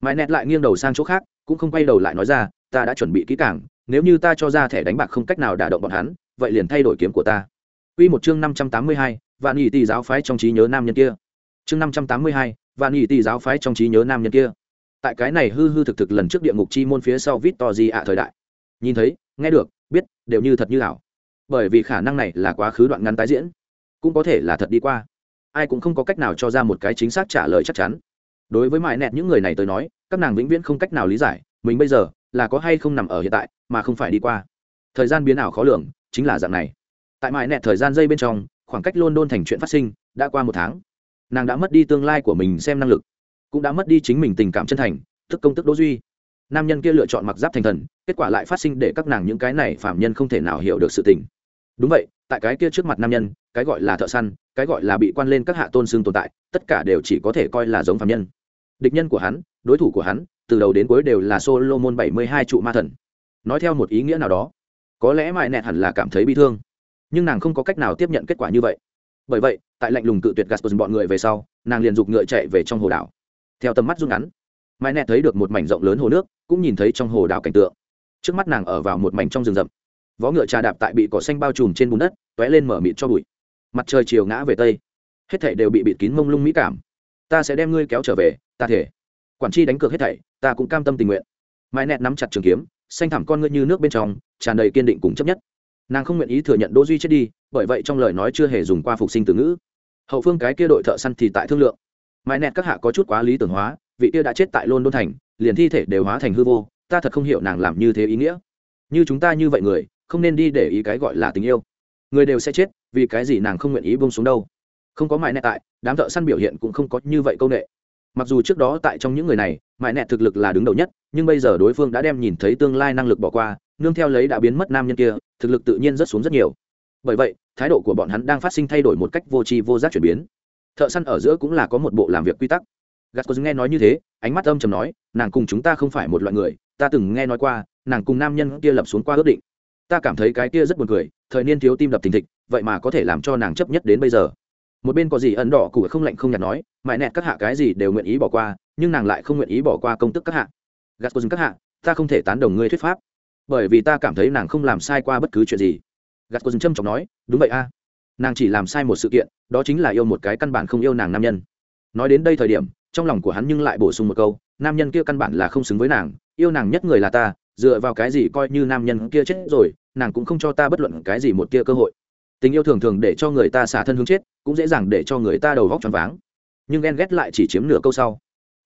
mãi nẹt lại nghiêng đầu sang chỗ khác cũng không quay đầu lại nói ra ta đã chuẩn bị kỹ càng nếu như ta cho ra thẻ đánh bạc không cách nào đả động bọn hắn vậy liền thay đổi kiếm của ta Quy một chương năm trăm tám mươi hai, Vạn Nghị Tỷ giáo phái trong trí nhớ nam nhân kia. Chương năm trăm tám mươi hai, Vạn Nghị Tỷ giáo phái trong trí nhớ nam nhân kia. Tại cái này hư hư thực thực lần trước địa ngục chi môn phía sau Victory ạ thời đại. Nhìn thấy, nghe được, biết, đều như thật như ảo. Bởi vì khả năng này là quá khứ đoạn ngắn tái diễn, cũng có thể là thật đi qua. Ai cũng không có cách nào cho ra một cái chính xác trả lời chắc chắn. Đối với mại nẹt những người này tới nói, các nàng vĩnh viễn không cách nào lý giải, mình bây giờ là có hay không nằm ở hiện tại mà không phải đi qua thời gian biến ảo khó lường chính là dạng này tại mãi nẹt thời gian dây bên trong khoảng cách london thành chuyện phát sinh đã qua một tháng nàng đã mất đi tương lai của mình xem năng lực cũng đã mất đi chính mình tình cảm chân thành tức công tức đỗ duy nam nhân kia lựa chọn mặc giáp thành thần, kết quả lại phát sinh để các nàng những cái này phạm nhân không thể nào hiểu được sự tình. Đúng vậy, tại cái kia trước mặt nam nhân, cái gọi là thợ săn, cái gọi là bị quan lên các hạ tôn xương tồn tại, tất cả đều chỉ có thể coi là giống phạm nhân. Địch nhân của hắn, đối thủ của hắn, từ đầu đến cuối đều là solomon bảy mươi hai trụ ma thần. Nói theo một ý nghĩa nào đó, có lẽ mại nẹt hẳn là cảm thấy bi thương. Nhưng nàng không có cách nào tiếp nhận kết quả như vậy. Bởi vậy, tại lạnh lùng cự tuyệt gaspers bọn người về sau, nàng liền giục ngựa chạy về trong hồ đảo. Theo tầm mắt rút ngắn mai nẹ thấy được một mảnh rộng lớn hồ nước, cũng nhìn thấy trong hồ đảo cảnh tượng. Trước mắt nàng ở vào một mảnh trong rừng rậm. Vó ngựa trà đạp tại bị cỏ xanh bao trùm trên bùn đất t ó é lên mở mịt cho bụi. Mặt trời chiều ngã về tây. Hết thảy đều bị bịt kín mông lung mỹ cảm. Ta sẽ đem ngươi kéo trở về, ta thể. Quản tri đánh cược hết thảy, ta cũng cam tâm tình nguyện. Mai nẹt nắm chặt trường kiếm, xanh thẳm con ngươi như nước bên trong, tràn đầy kiên định cùng chấp nhất. Nàng không nguyện ý thừa nhận đỗ duy chết đi, bởi vậy trong lời nói chưa hề dùng qua phục sinh từ ngữ. Hậu phương cái kia đội thợ săn thì tại thương lượng. Mai nẹt các hạ có chút quá lý tưởng hóa vị kia đã chết tại london thành, liền thi thể đều hóa thành hư vô, ta thật không hiểu nàng làm như thế ý nghĩa. Như chúng ta như vậy người, không nên đi để ý cái gọi là tình yêu. Người đều sẽ chết, vì cái gì nàng không nguyện ý bông xuống đâu. Không có mãi nẹ tại, đám thợ săn biểu hiện cũng không có như vậy câu nệ. Mặc dù trước đó tại trong những người này mãi nẹ thực lực là đứng đầu nhất, nhưng bây giờ đối phương đã đem nhìn thấy tương lai năng lực bỏ qua, nương theo lấy đã biến mất nam nhân kia, thực lực tự nhiên rất xuống rất nhiều. Bởi vậy, thái độ của bọn hắn đang phát sinh thay đổi một cách vô tri vô giác chuyển biến. Thợ săn ở giữa cũng là có một bộ làm việc quy tắc gạt có nghe nói như thế, ánh mắt âm chầm nói, nàng cùng chúng ta không phải một loại người, ta từng nghe nói qua, nàng cùng nam nhân kia lập xuống qua ước định. Ta cảm thấy cái kia rất buồn cười, thời niên thiếu tim đập thình thịch, vậy mà có thể làm cho nàng chấp nhất đến bây giờ. Một bên có gì ẩn đỏ cụ không lạnh không nhạt nói, mãi nẹt các hạ cái gì đều nguyện ý bỏ qua, nhưng nàng lại không nguyện ý bỏ qua công tức các hạ. Gạt các hạ, ta không thể tán đồng ngươi thuyết pháp, bởi vì ta cảm thấy nàng không làm sai qua bất cứ chuyện gì. Gạt quân trâm trọng nói, đúng vậy a, nàng chỉ làm sai một sự kiện, đó chính là yêu một cái căn bản không yêu nàng nam nhân. Nói đến đây thời điểm trong lòng của hắn nhưng lại bổ sung một câu, nam nhân kia căn bản là không xứng với nàng, yêu nàng nhất người là ta, dựa vào cái gì coi như nam nhân kia chết rồi, nàng cũng không cho ta bất luận cái gì một kia cơ hội. Tình yêu thường thường để cho người ta xả thân hướng chết, cũng dễ dàng để cho người ta đầu vóc choáng váng. Nhưng ghen ghét lại chỉ chiếm nửa câu sau.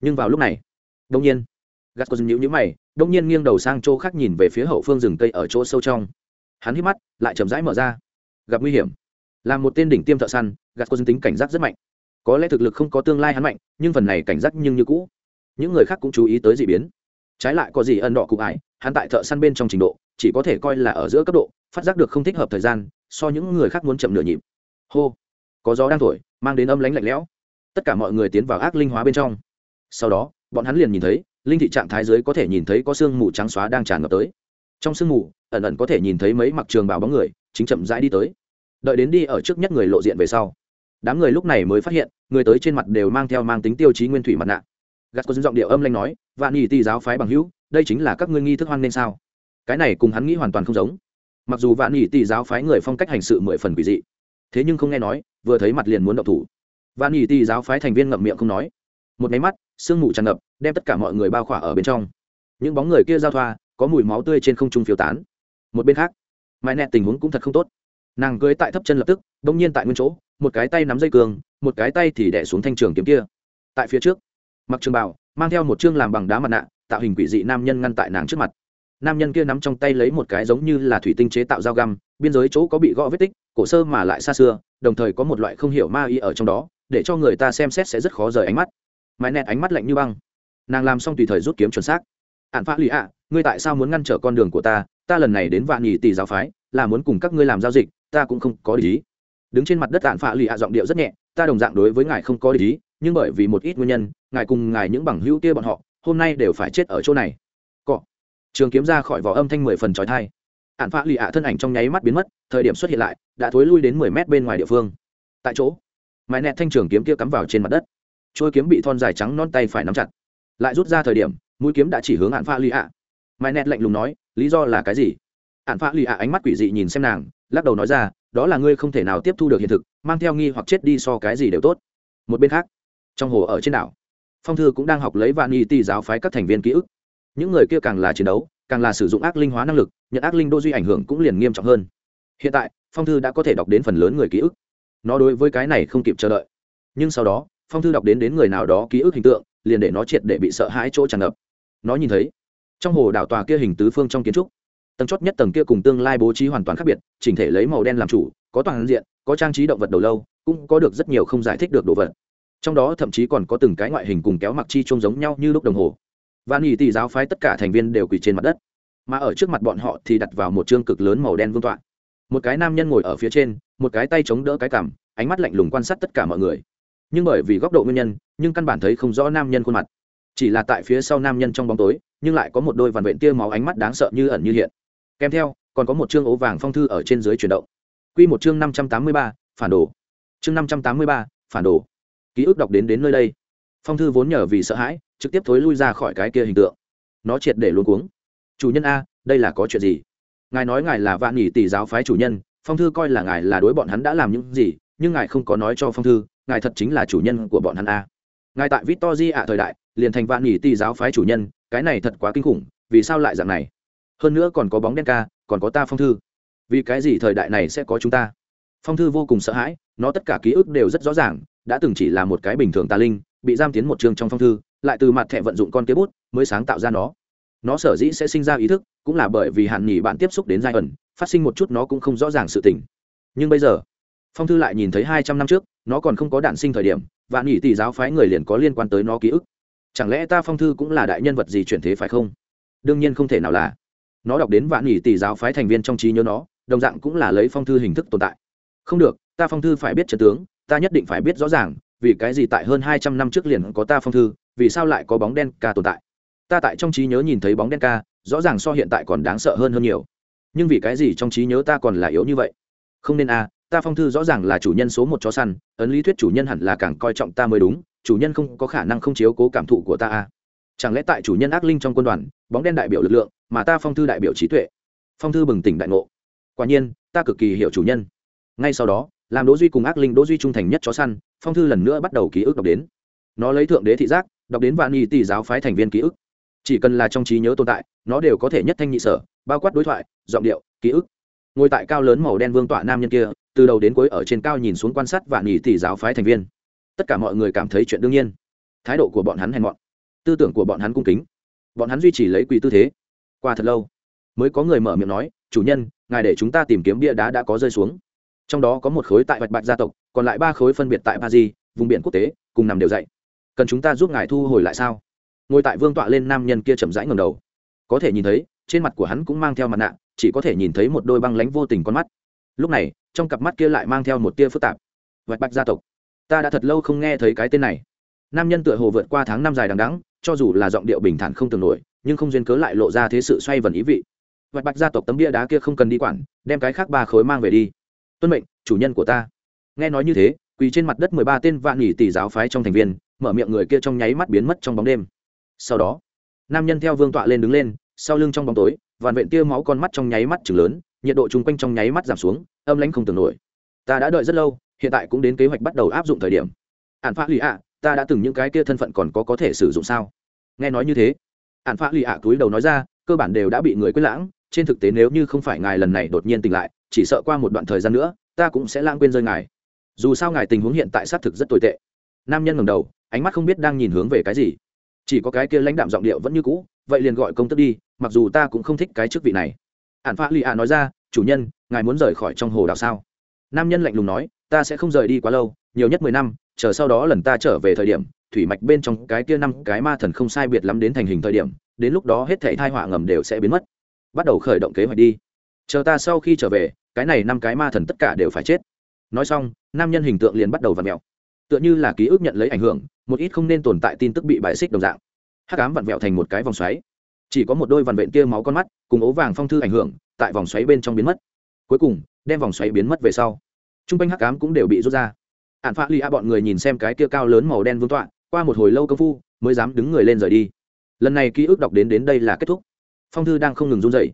Nhưng vào lúc này đông nhiên gắt có nhữ nhữ mày đông nhiên nghiêng đầu sang chỗ khác nhìn về phía hậu phương rừng cây ở chỗ sâu trong. Hắn hít mắt, lại chậm rãi mở ra. Gặp nguy hiểm. Là một tên đỉnh tiêm thợ săn gạt có tính cảnh giác rất mạnh có lẽ thực lực không có tương lai hắn mạnh, nhưng phần này cảnh giác nhưng như cũ. Những người khác cũng chú ý tới d ị biến. Trái lại có gì ân đỏ cụ ải, hắn tại thợ săn bên trong trình độ, chỉ có thể coi là ở giữa cấp độ, phát giác được không thích hợp thời gian, so những người khác muốn chậm nửa nhịp. Hô! Có gió đang thổi, mang đến âm lánh lạnh lẽo. Tất cả mọi người tiến vào ác linh hóa bên trong. Sau đó, bọn hắn liền nhìn thấy, linh thị trạng thái giới có thể nhìn thấy có sương mù trắng xóa đang tràn ngập tới. Trong sương mù, ẩn ẩn có thể nhìn thấy mấy mặc trường bào bóng người, chính chậm rãi đi tới. Đợi đến đi ở trước nhất người lộ diện về sau đám người lúc này mới phát hiện, người tới trên mặt đều mang theo mang tính tiêu chí nguyên thủy mặt nạ. Gạt có giọng điệu âm lanh nói, vạn nhì tì giáo phái bằng hữu, đây chính là các ngươi nghi thức hoan nên sao? Cái này cùng hắn nghĩ hoàn toàn không giống. Mặc dù vạn nhì tì giáo phái người phong cách hành sự mười phần quỷ dị, thế nhưng không nghe nói, vừa thấy mặt liền muốn động thủ. Vạn nhì tì giáo phái thành viên ngậm miệng không nói. Một máy mắt, sương mù tràn ngập, đem tất cả mọi người bao khỏa ở bên trong. Những bóng người kia giao thoa, có mùi máu tươi trên không trung phiêu tán. Một bên khác, mãi nẹt tình huống cũng thật không tốt nàng cưới tại thấp chân lập tức đ ỗ n g nhiên tại nguyên chỗ, một cái tay nắm dây cường, một cái tay thì đẻ xuống thanh trường kiếm kia. Tại phía trước mặc trường bảo mang theo một chương làm bằng đá mặt nạ, tạo hình quỷ dị nam nhân ngăn tại nàng trước mặt. Nam nhân kia nắm trong tay lấy một cái giống như là thủy tinh chế tạo dao găm, biên giới chỗ có bị gõ vết tích, cổ sơ mà lại xa xưa, đồng thời có một loại không hiểu ma y ở trong đó, để cho người ta xem xét sẽ rất khó rời ánh mắt. Mãi nẹt ánh mắt lạnh như băng. Nàng làm xong tùy thời rút kiếm chuẩn xác. Ạn phá lì ạ, ngươi tại sao muốn ngăn trở con đường của ta? Ta lần này đến vạn nhị tỷ giáo phái, là muốn cùng các ngươi làm giao dịch ta cũng không có lý đứng trên mặt đất tàn phạ lì ạ giọng điệu rất nhẹ, ta đồng dạng đối với ngài không có lý nhưng bởi vì một ít nguyên nhân, ngài cùng ngài những bằng hữu kia bọn họ, hôm nay đều phải chết ở chỗ này. Cọ. Trường kiếm ra khỏi vỏ âm thanh mười phần trói thai ạn phạ lì ạ thân ảnh trong nháy mắt biến mất, thời điểm xuất hiện lại, đã thối lui đến mười mét bên ngoài địa phương. Tại chỗ, mái nẹt thanh trường kiếm kia cắm vào trên mặt đất. Trôi kiếm bị thon dài trắng non tay phải nắm chặt. Lại rút ra thời điểm, mũi kiếm đã chỉ hướng hạn pha lì ạ. Mái nẹt lạnh lùng nói, lý do là cái gì? Hạn pha lì ạ ánh mắt quỷ dị nhìn xem nàng lắc đầu nói ra, đó là ngươi không thể nào tiếp thu được hiện thực, mang theo nghi hoặc chết đi so cái gì đều tốt. Một bên khác, trong hồ ở trên đảo, phong thư cũng đang học lấy vạn y ti giáo phái các thành viên ký ức. Những người kia càng là chiến đấu, càng là sử dụng ác linh hóa năng lực, nhận ác linh đô duy ảnh hưởng cũng liền nghiêm trọng hơn. Hiện tại, phong thư đã có thể đọc đến phần lớn người ký ức. Nó đối với cái này không kịp chờ đợi. Nhưng sau đó, phong thư đọc đến đến người nào đó ký ức hình tượng, liền để nó triệt để bị sợ hãi chỗ tràn ngập. Nó nhìn thấy, trong hồ đảo tòa kia hình tứ phương trong kiến trúc tầng chót nhất tầng kia cùng tương lai bố trí hoàn toàn khác biệt, chỉnh thể lấy màu đen làm chủ, có toàn diện, có trang trí động vật đầu lâu, cũng có được rất nhiều không giải thích được đồ vật. Trong đó thậm chí còn có từng cái ngoại hình cùng kéo mặc chi trông giống nhau như lúc đồng hồ. Và nghỉ tỷ giáo phái tất cả thành viên đều quỳ trên mặt đất. Mà ở trước mặt bọn họ thì đặt vào một chương cực lớn màu đen vương tọa. Một cái nam nhân ngồi ở phía trên, một cái tay chống đỡ cái cằm, ánh mắt lạnh lùng quan sát tất cả mọi người. Nhưng bởi vì góc độ nguyên nhân, nhưng căn bản thấy không rõ nam nhân khuôn mặt. Chỉ là tại phía sau nam nhân trong bóng tối, nhưng lại có một đôi vằn vện tia máu ánh mắt đáng sợ như ẩn như hiện kèm theo, còn có một chương ố vàng phong thư ở trên dưới chuyển động. Q một chương năm trăm tám mươi ba, phản đồ. Chương năm trăm tám mươi ba, phản đồ. Ký ức đọc đến đến nơi đây. Phong thư vốn nhờ vì sợ hãi, trực tiếp thối lui ra khỏi cái kia hình tượng. Nó triệt để luôn cuống. Chủ nhân a, đây là có chuyện gì? Ngài nói ngài là vạn nghỉ tỷ giáo phái chủ nhân, phong thư coi là ngài là đối bọn hắn đã làm những gì, nhưng ngài không có nói cho phong thư, ngài thật chính là chủ nhân của bọn hắn a. Ngài tại vị to di ạ thời đại, liền thành vạn nghỉ tỷ giáo phái chủ nhân, cái này thật quá kinh khủng, vì sao lại dạng này? Hơn nữa còn có bóng đen ca, còn có ta phong thư. Vì cái gì thời đại này sẽ có chúng ta? Phong thư vô cùng sợ hãi, nó tất cả ký ức đều rất rõ ràng, đã từng chỉ là một cái bình thường tà linh, bị giam tiến một trường trong phong thư, lại từ mặt thẻ vận dụng con kế bút mới sáng tạo ra nó. Nó sở dĩ sẽ sinh ra ý thức, cũng là bởi vì hạn nghỉ bạn tiếp xúc đến giai ẩn, phát sinh một chút nó cũng không rõ ràng sự tình. Nhưng bây giờ, phong thư lại nhìn thấy hai trăm năm trước, nó còn không có đạn sinh thời điểm, và nghỉ tỷ giáo phái người liền có liên quan tới nó ký ức. Chẳng lẽ ta phong thư cũng là đại nhân vật gì chuyển thế phải không? Đương nhiên không thể nào là nó đọc đến vạn nghỉ tỷ giáo phái thành viên trong trí nhớ nó đồng dạng cũng là lấy phong thư hình thức tồn tại. Không được ta phong thư phải biết trật tướng ta nhất định phải biết rõ ràng vì cái gì tại hơn hai trăm năm trước liền có ta phong thư vì sao lại có bóng đen ca tồn tại. Ta tại trong trí nhớ nhìn thấy bóng đen ca rõ ràng so hiện tại còn đáng sợ hơn hơn nhiều. Nhưng vì cái gì trong trí nhớ ta còn là yếu như vậy? Không nên a à, ta phong thư rõ ràng là chủ nhân số một chó săn ấn lý thuyết chủ nhân hẳn là càng coi trọng ta mới đúng chủ nhân không có khả năng không chiếu cố cảm thụ của ta a à. chẳng lẽ tại chủ nhân ác linh trong quân đoàn bóng đen đại biểu lực lượng mà ta phong thư đại biểu trí tuệ. Phong thư bừng tỉnh đại ngộ. Quả nhiên, ta cực kỳ hiểu chủ nhân. Ngay sau đó, làm đỗ duy cùng ác linh đỗ duy trung thành nhất chó săn, phong thư lần nữa bắt đầu ký ức đọc đến. Nó lấy thượng đế thị giác, đọc đến vạn nhị tỷ giáo phái thành viên ký ức. Chỉ cần là trong trí nhớ tồn tại, nó đều có thể nhất thanh nhị sở, bao quát đối thoại, giọng điệu, ký ức. Ngồi tại cao lớn màu đen vương tọa nam nhân kia, từ đầu đến cuối ở trên cao nhìn xuống quan sát vạn nhị tỷ giáo phái thành viên. Tất cả mọi người cảm thấy chuyện đương nhiên. Thái độ của bọn hắn hèn mọn. Tư tưởng của bọn hắn cung kính. Bọn hắn duy trì lấy quỳ tư thế qua thật lâu. Mới có người mở miệng nói, chủ nhân, ngài để chúng ta tìm kiếm bia đá đã có rơi xuống. Trong đó có một khối tại bạch bạch gia tộc, còn lại ba khối phân biệt tại ba di, vùng biển quốc tế, cùng nằm đều dậy. Cần chúng ta giúp ngài thu hồi lại sao? Ngồi tại vương tọa lên nam nhân kia chậm rãi ngầm đầu. Có thể nhìn thấy, trên mặt của hắn cũng mang theo mặt nạ, chỉ có thể nhìn thấy một đôi băng lánh vô tình con mắt. Lúc này, trong cặp mắt kia lại mang theo một tia phức tạp. Vạch bạch gia tộc, ta đã thật lâu không nghe thấy cái tên này. Nam nhân tựa hồ vượt qua tháng năm dài đằng đắng cho dù là giọng điệu bình thản không tưởng nổi nhưng không duyên cớ lại lộ ra thế sự xoay vần ý vị. Vạch bạch gia tộc tấm bia đá kia không cần đi quản, đem cái khác ba khối mang về đi. Tuân mệnh, chủ nhân của ta. Nghe nói như thế, quỳ trên mặt đất mười ba tên vạn nghỉ tỷ giáo phái trong thành viên, mở miệng người kia trong nháy mắt biến mất trong bóng đêm. Sau đó, nam nhân theo vương tọa lên đứng lên, sau lưng trong bóng tối, vạn vện tia máu con mắt trong nháy mắt chừng lớn, nhiệt độ chung quanh trong nháy mắt giảm xuống, âm lãnh không tưởng nổi. Ta đã đợi rất lâu, hiện tại cũng đến kế hoạch bắt đầu áp dụng thời điểm. Ạn phá lì ạ, ta đã từng những cái kia thân phận còn có có thể sử dụng sao? Nghe nói như thế ạn phá lì ạ túi đầu nói ra, cơ bản đều đã bị người quên lãng, trên thực tế nếu như không phải ngài lần này đột nhiên tỉnh lại, chỉ sợ qua một đoạn thời gian nữa, ta cũng sẽ lãng quên rơi ngài. Dù sao ngài tình huống hiện tại xác thực rất tồi tệ. Nam nhân ngầm đầu, ánh mắt không biết đang nhìn hướng về cái gì. Chỉ có cái kia lãnh đạm giọng điệu vẫn như cũ, vậy liền gọi công tức đi, mặc dù ta cũng không thích cái chức vị này. Ạn pha lì ạ nói ra, chủ nhân, ngài muốn rời khỏi trong hồ đảo sao? Nam nhân lạnh lùng nói, ta sẽ không rời đi quá lâu, nhiều nhất mười năm, chờ sau đó lần ta trở về thời điểm thủy mạch bên trong cái kia năm cái ma thần không sai biệt lắm đến thành hình thời điểm, đến lúc đó hết thảy thai họa ngầm đều sẽ biến mất. Bắt đầu khởi động kế hoạch đi. Chờ ta sau khi trở về, cái này năm cái ma thần tất cả đều phải chết. Nói xong, nam nhân hình tượng liền bắt đầu v ặ mẹo tựa như là ký ức nhận lấy ảnh hưởng, một ít không nên tồn tại tin tức bị bại xích đồng dạng. Hắc ám vặn vẹo thành một cái vòng xoáy. Chỉ có một đôi vằn vện kia máu con mắt, cùng ố vàng phong thư ảnh hưởng, tại vòng xoáy bên trong biến mất. Cuối cùng, đem vòng xoáy biến mất về sau. T r u n g quanh hắc ám cũng đều bị rút ra. Ạn phạ ly a bọn người nhìn xem cái kia cao lớn màu đen vương tọa qua một hồi lâu công phu, mới dám đứng người lên rời đi. Lần này ký ức đọc đến đến đây là kết thúc. Phong thư đang không ngừng run dậy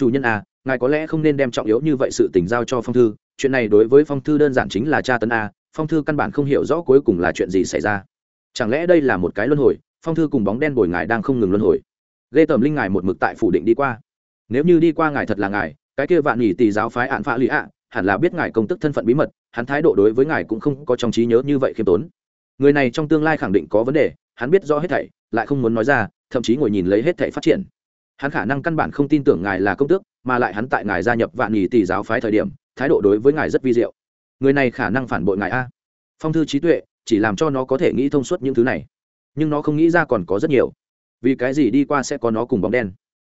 chủ nhân à ngài có lẽ không nên đem trọng yếu như vậy sự tình giao cho phong thư. Chuyện này đối với phong thư đơn giản chính là tra tấn a phong thư căn bản không hiểu rõ cuối cùng là chuyện gì xảy ra. Chẳng lẽ đây là một cái luân hồi, phong thư cùng bóng đen bồi ngài đang không ngừng luân hồi. Ghê tởm linh ngài một mực tại phủ định đi qua. Nếu như đi qua ngài thật là ngài, cái kia vạn nghỉ tỷ giáo phái ạn phạ lì ạ, hẳn là biết ngài công tức thân phận bí mật, hắn thái độ đối với ngài cũng không có trong trí nhớ như vậy khiêm tốn người này trong tương lai khẳng định có vấn đề, hắn biết rõ hết thảy, lại không muốn nói ra, thậm chí ngồi nhìn lấy hết thảy phát triển. Hắn khả năng căn bản không tin tưởng ngài là công tước, mà lại hắn tại ngài gia nhập vạn nghỉ tỷ giáo phái thời điểm, thái độ đối với ngài rất vi diệu. Người này khả năng phản bội ngài a. Phong thư trí tuệ, chỉ làm cho nó có thể nghĩ thông suốt những thứ này. Nhưng nó không nghĩ ra còn có rất nhiều. Vì cái gì đi qua sẽ có nó cùng bóng đen?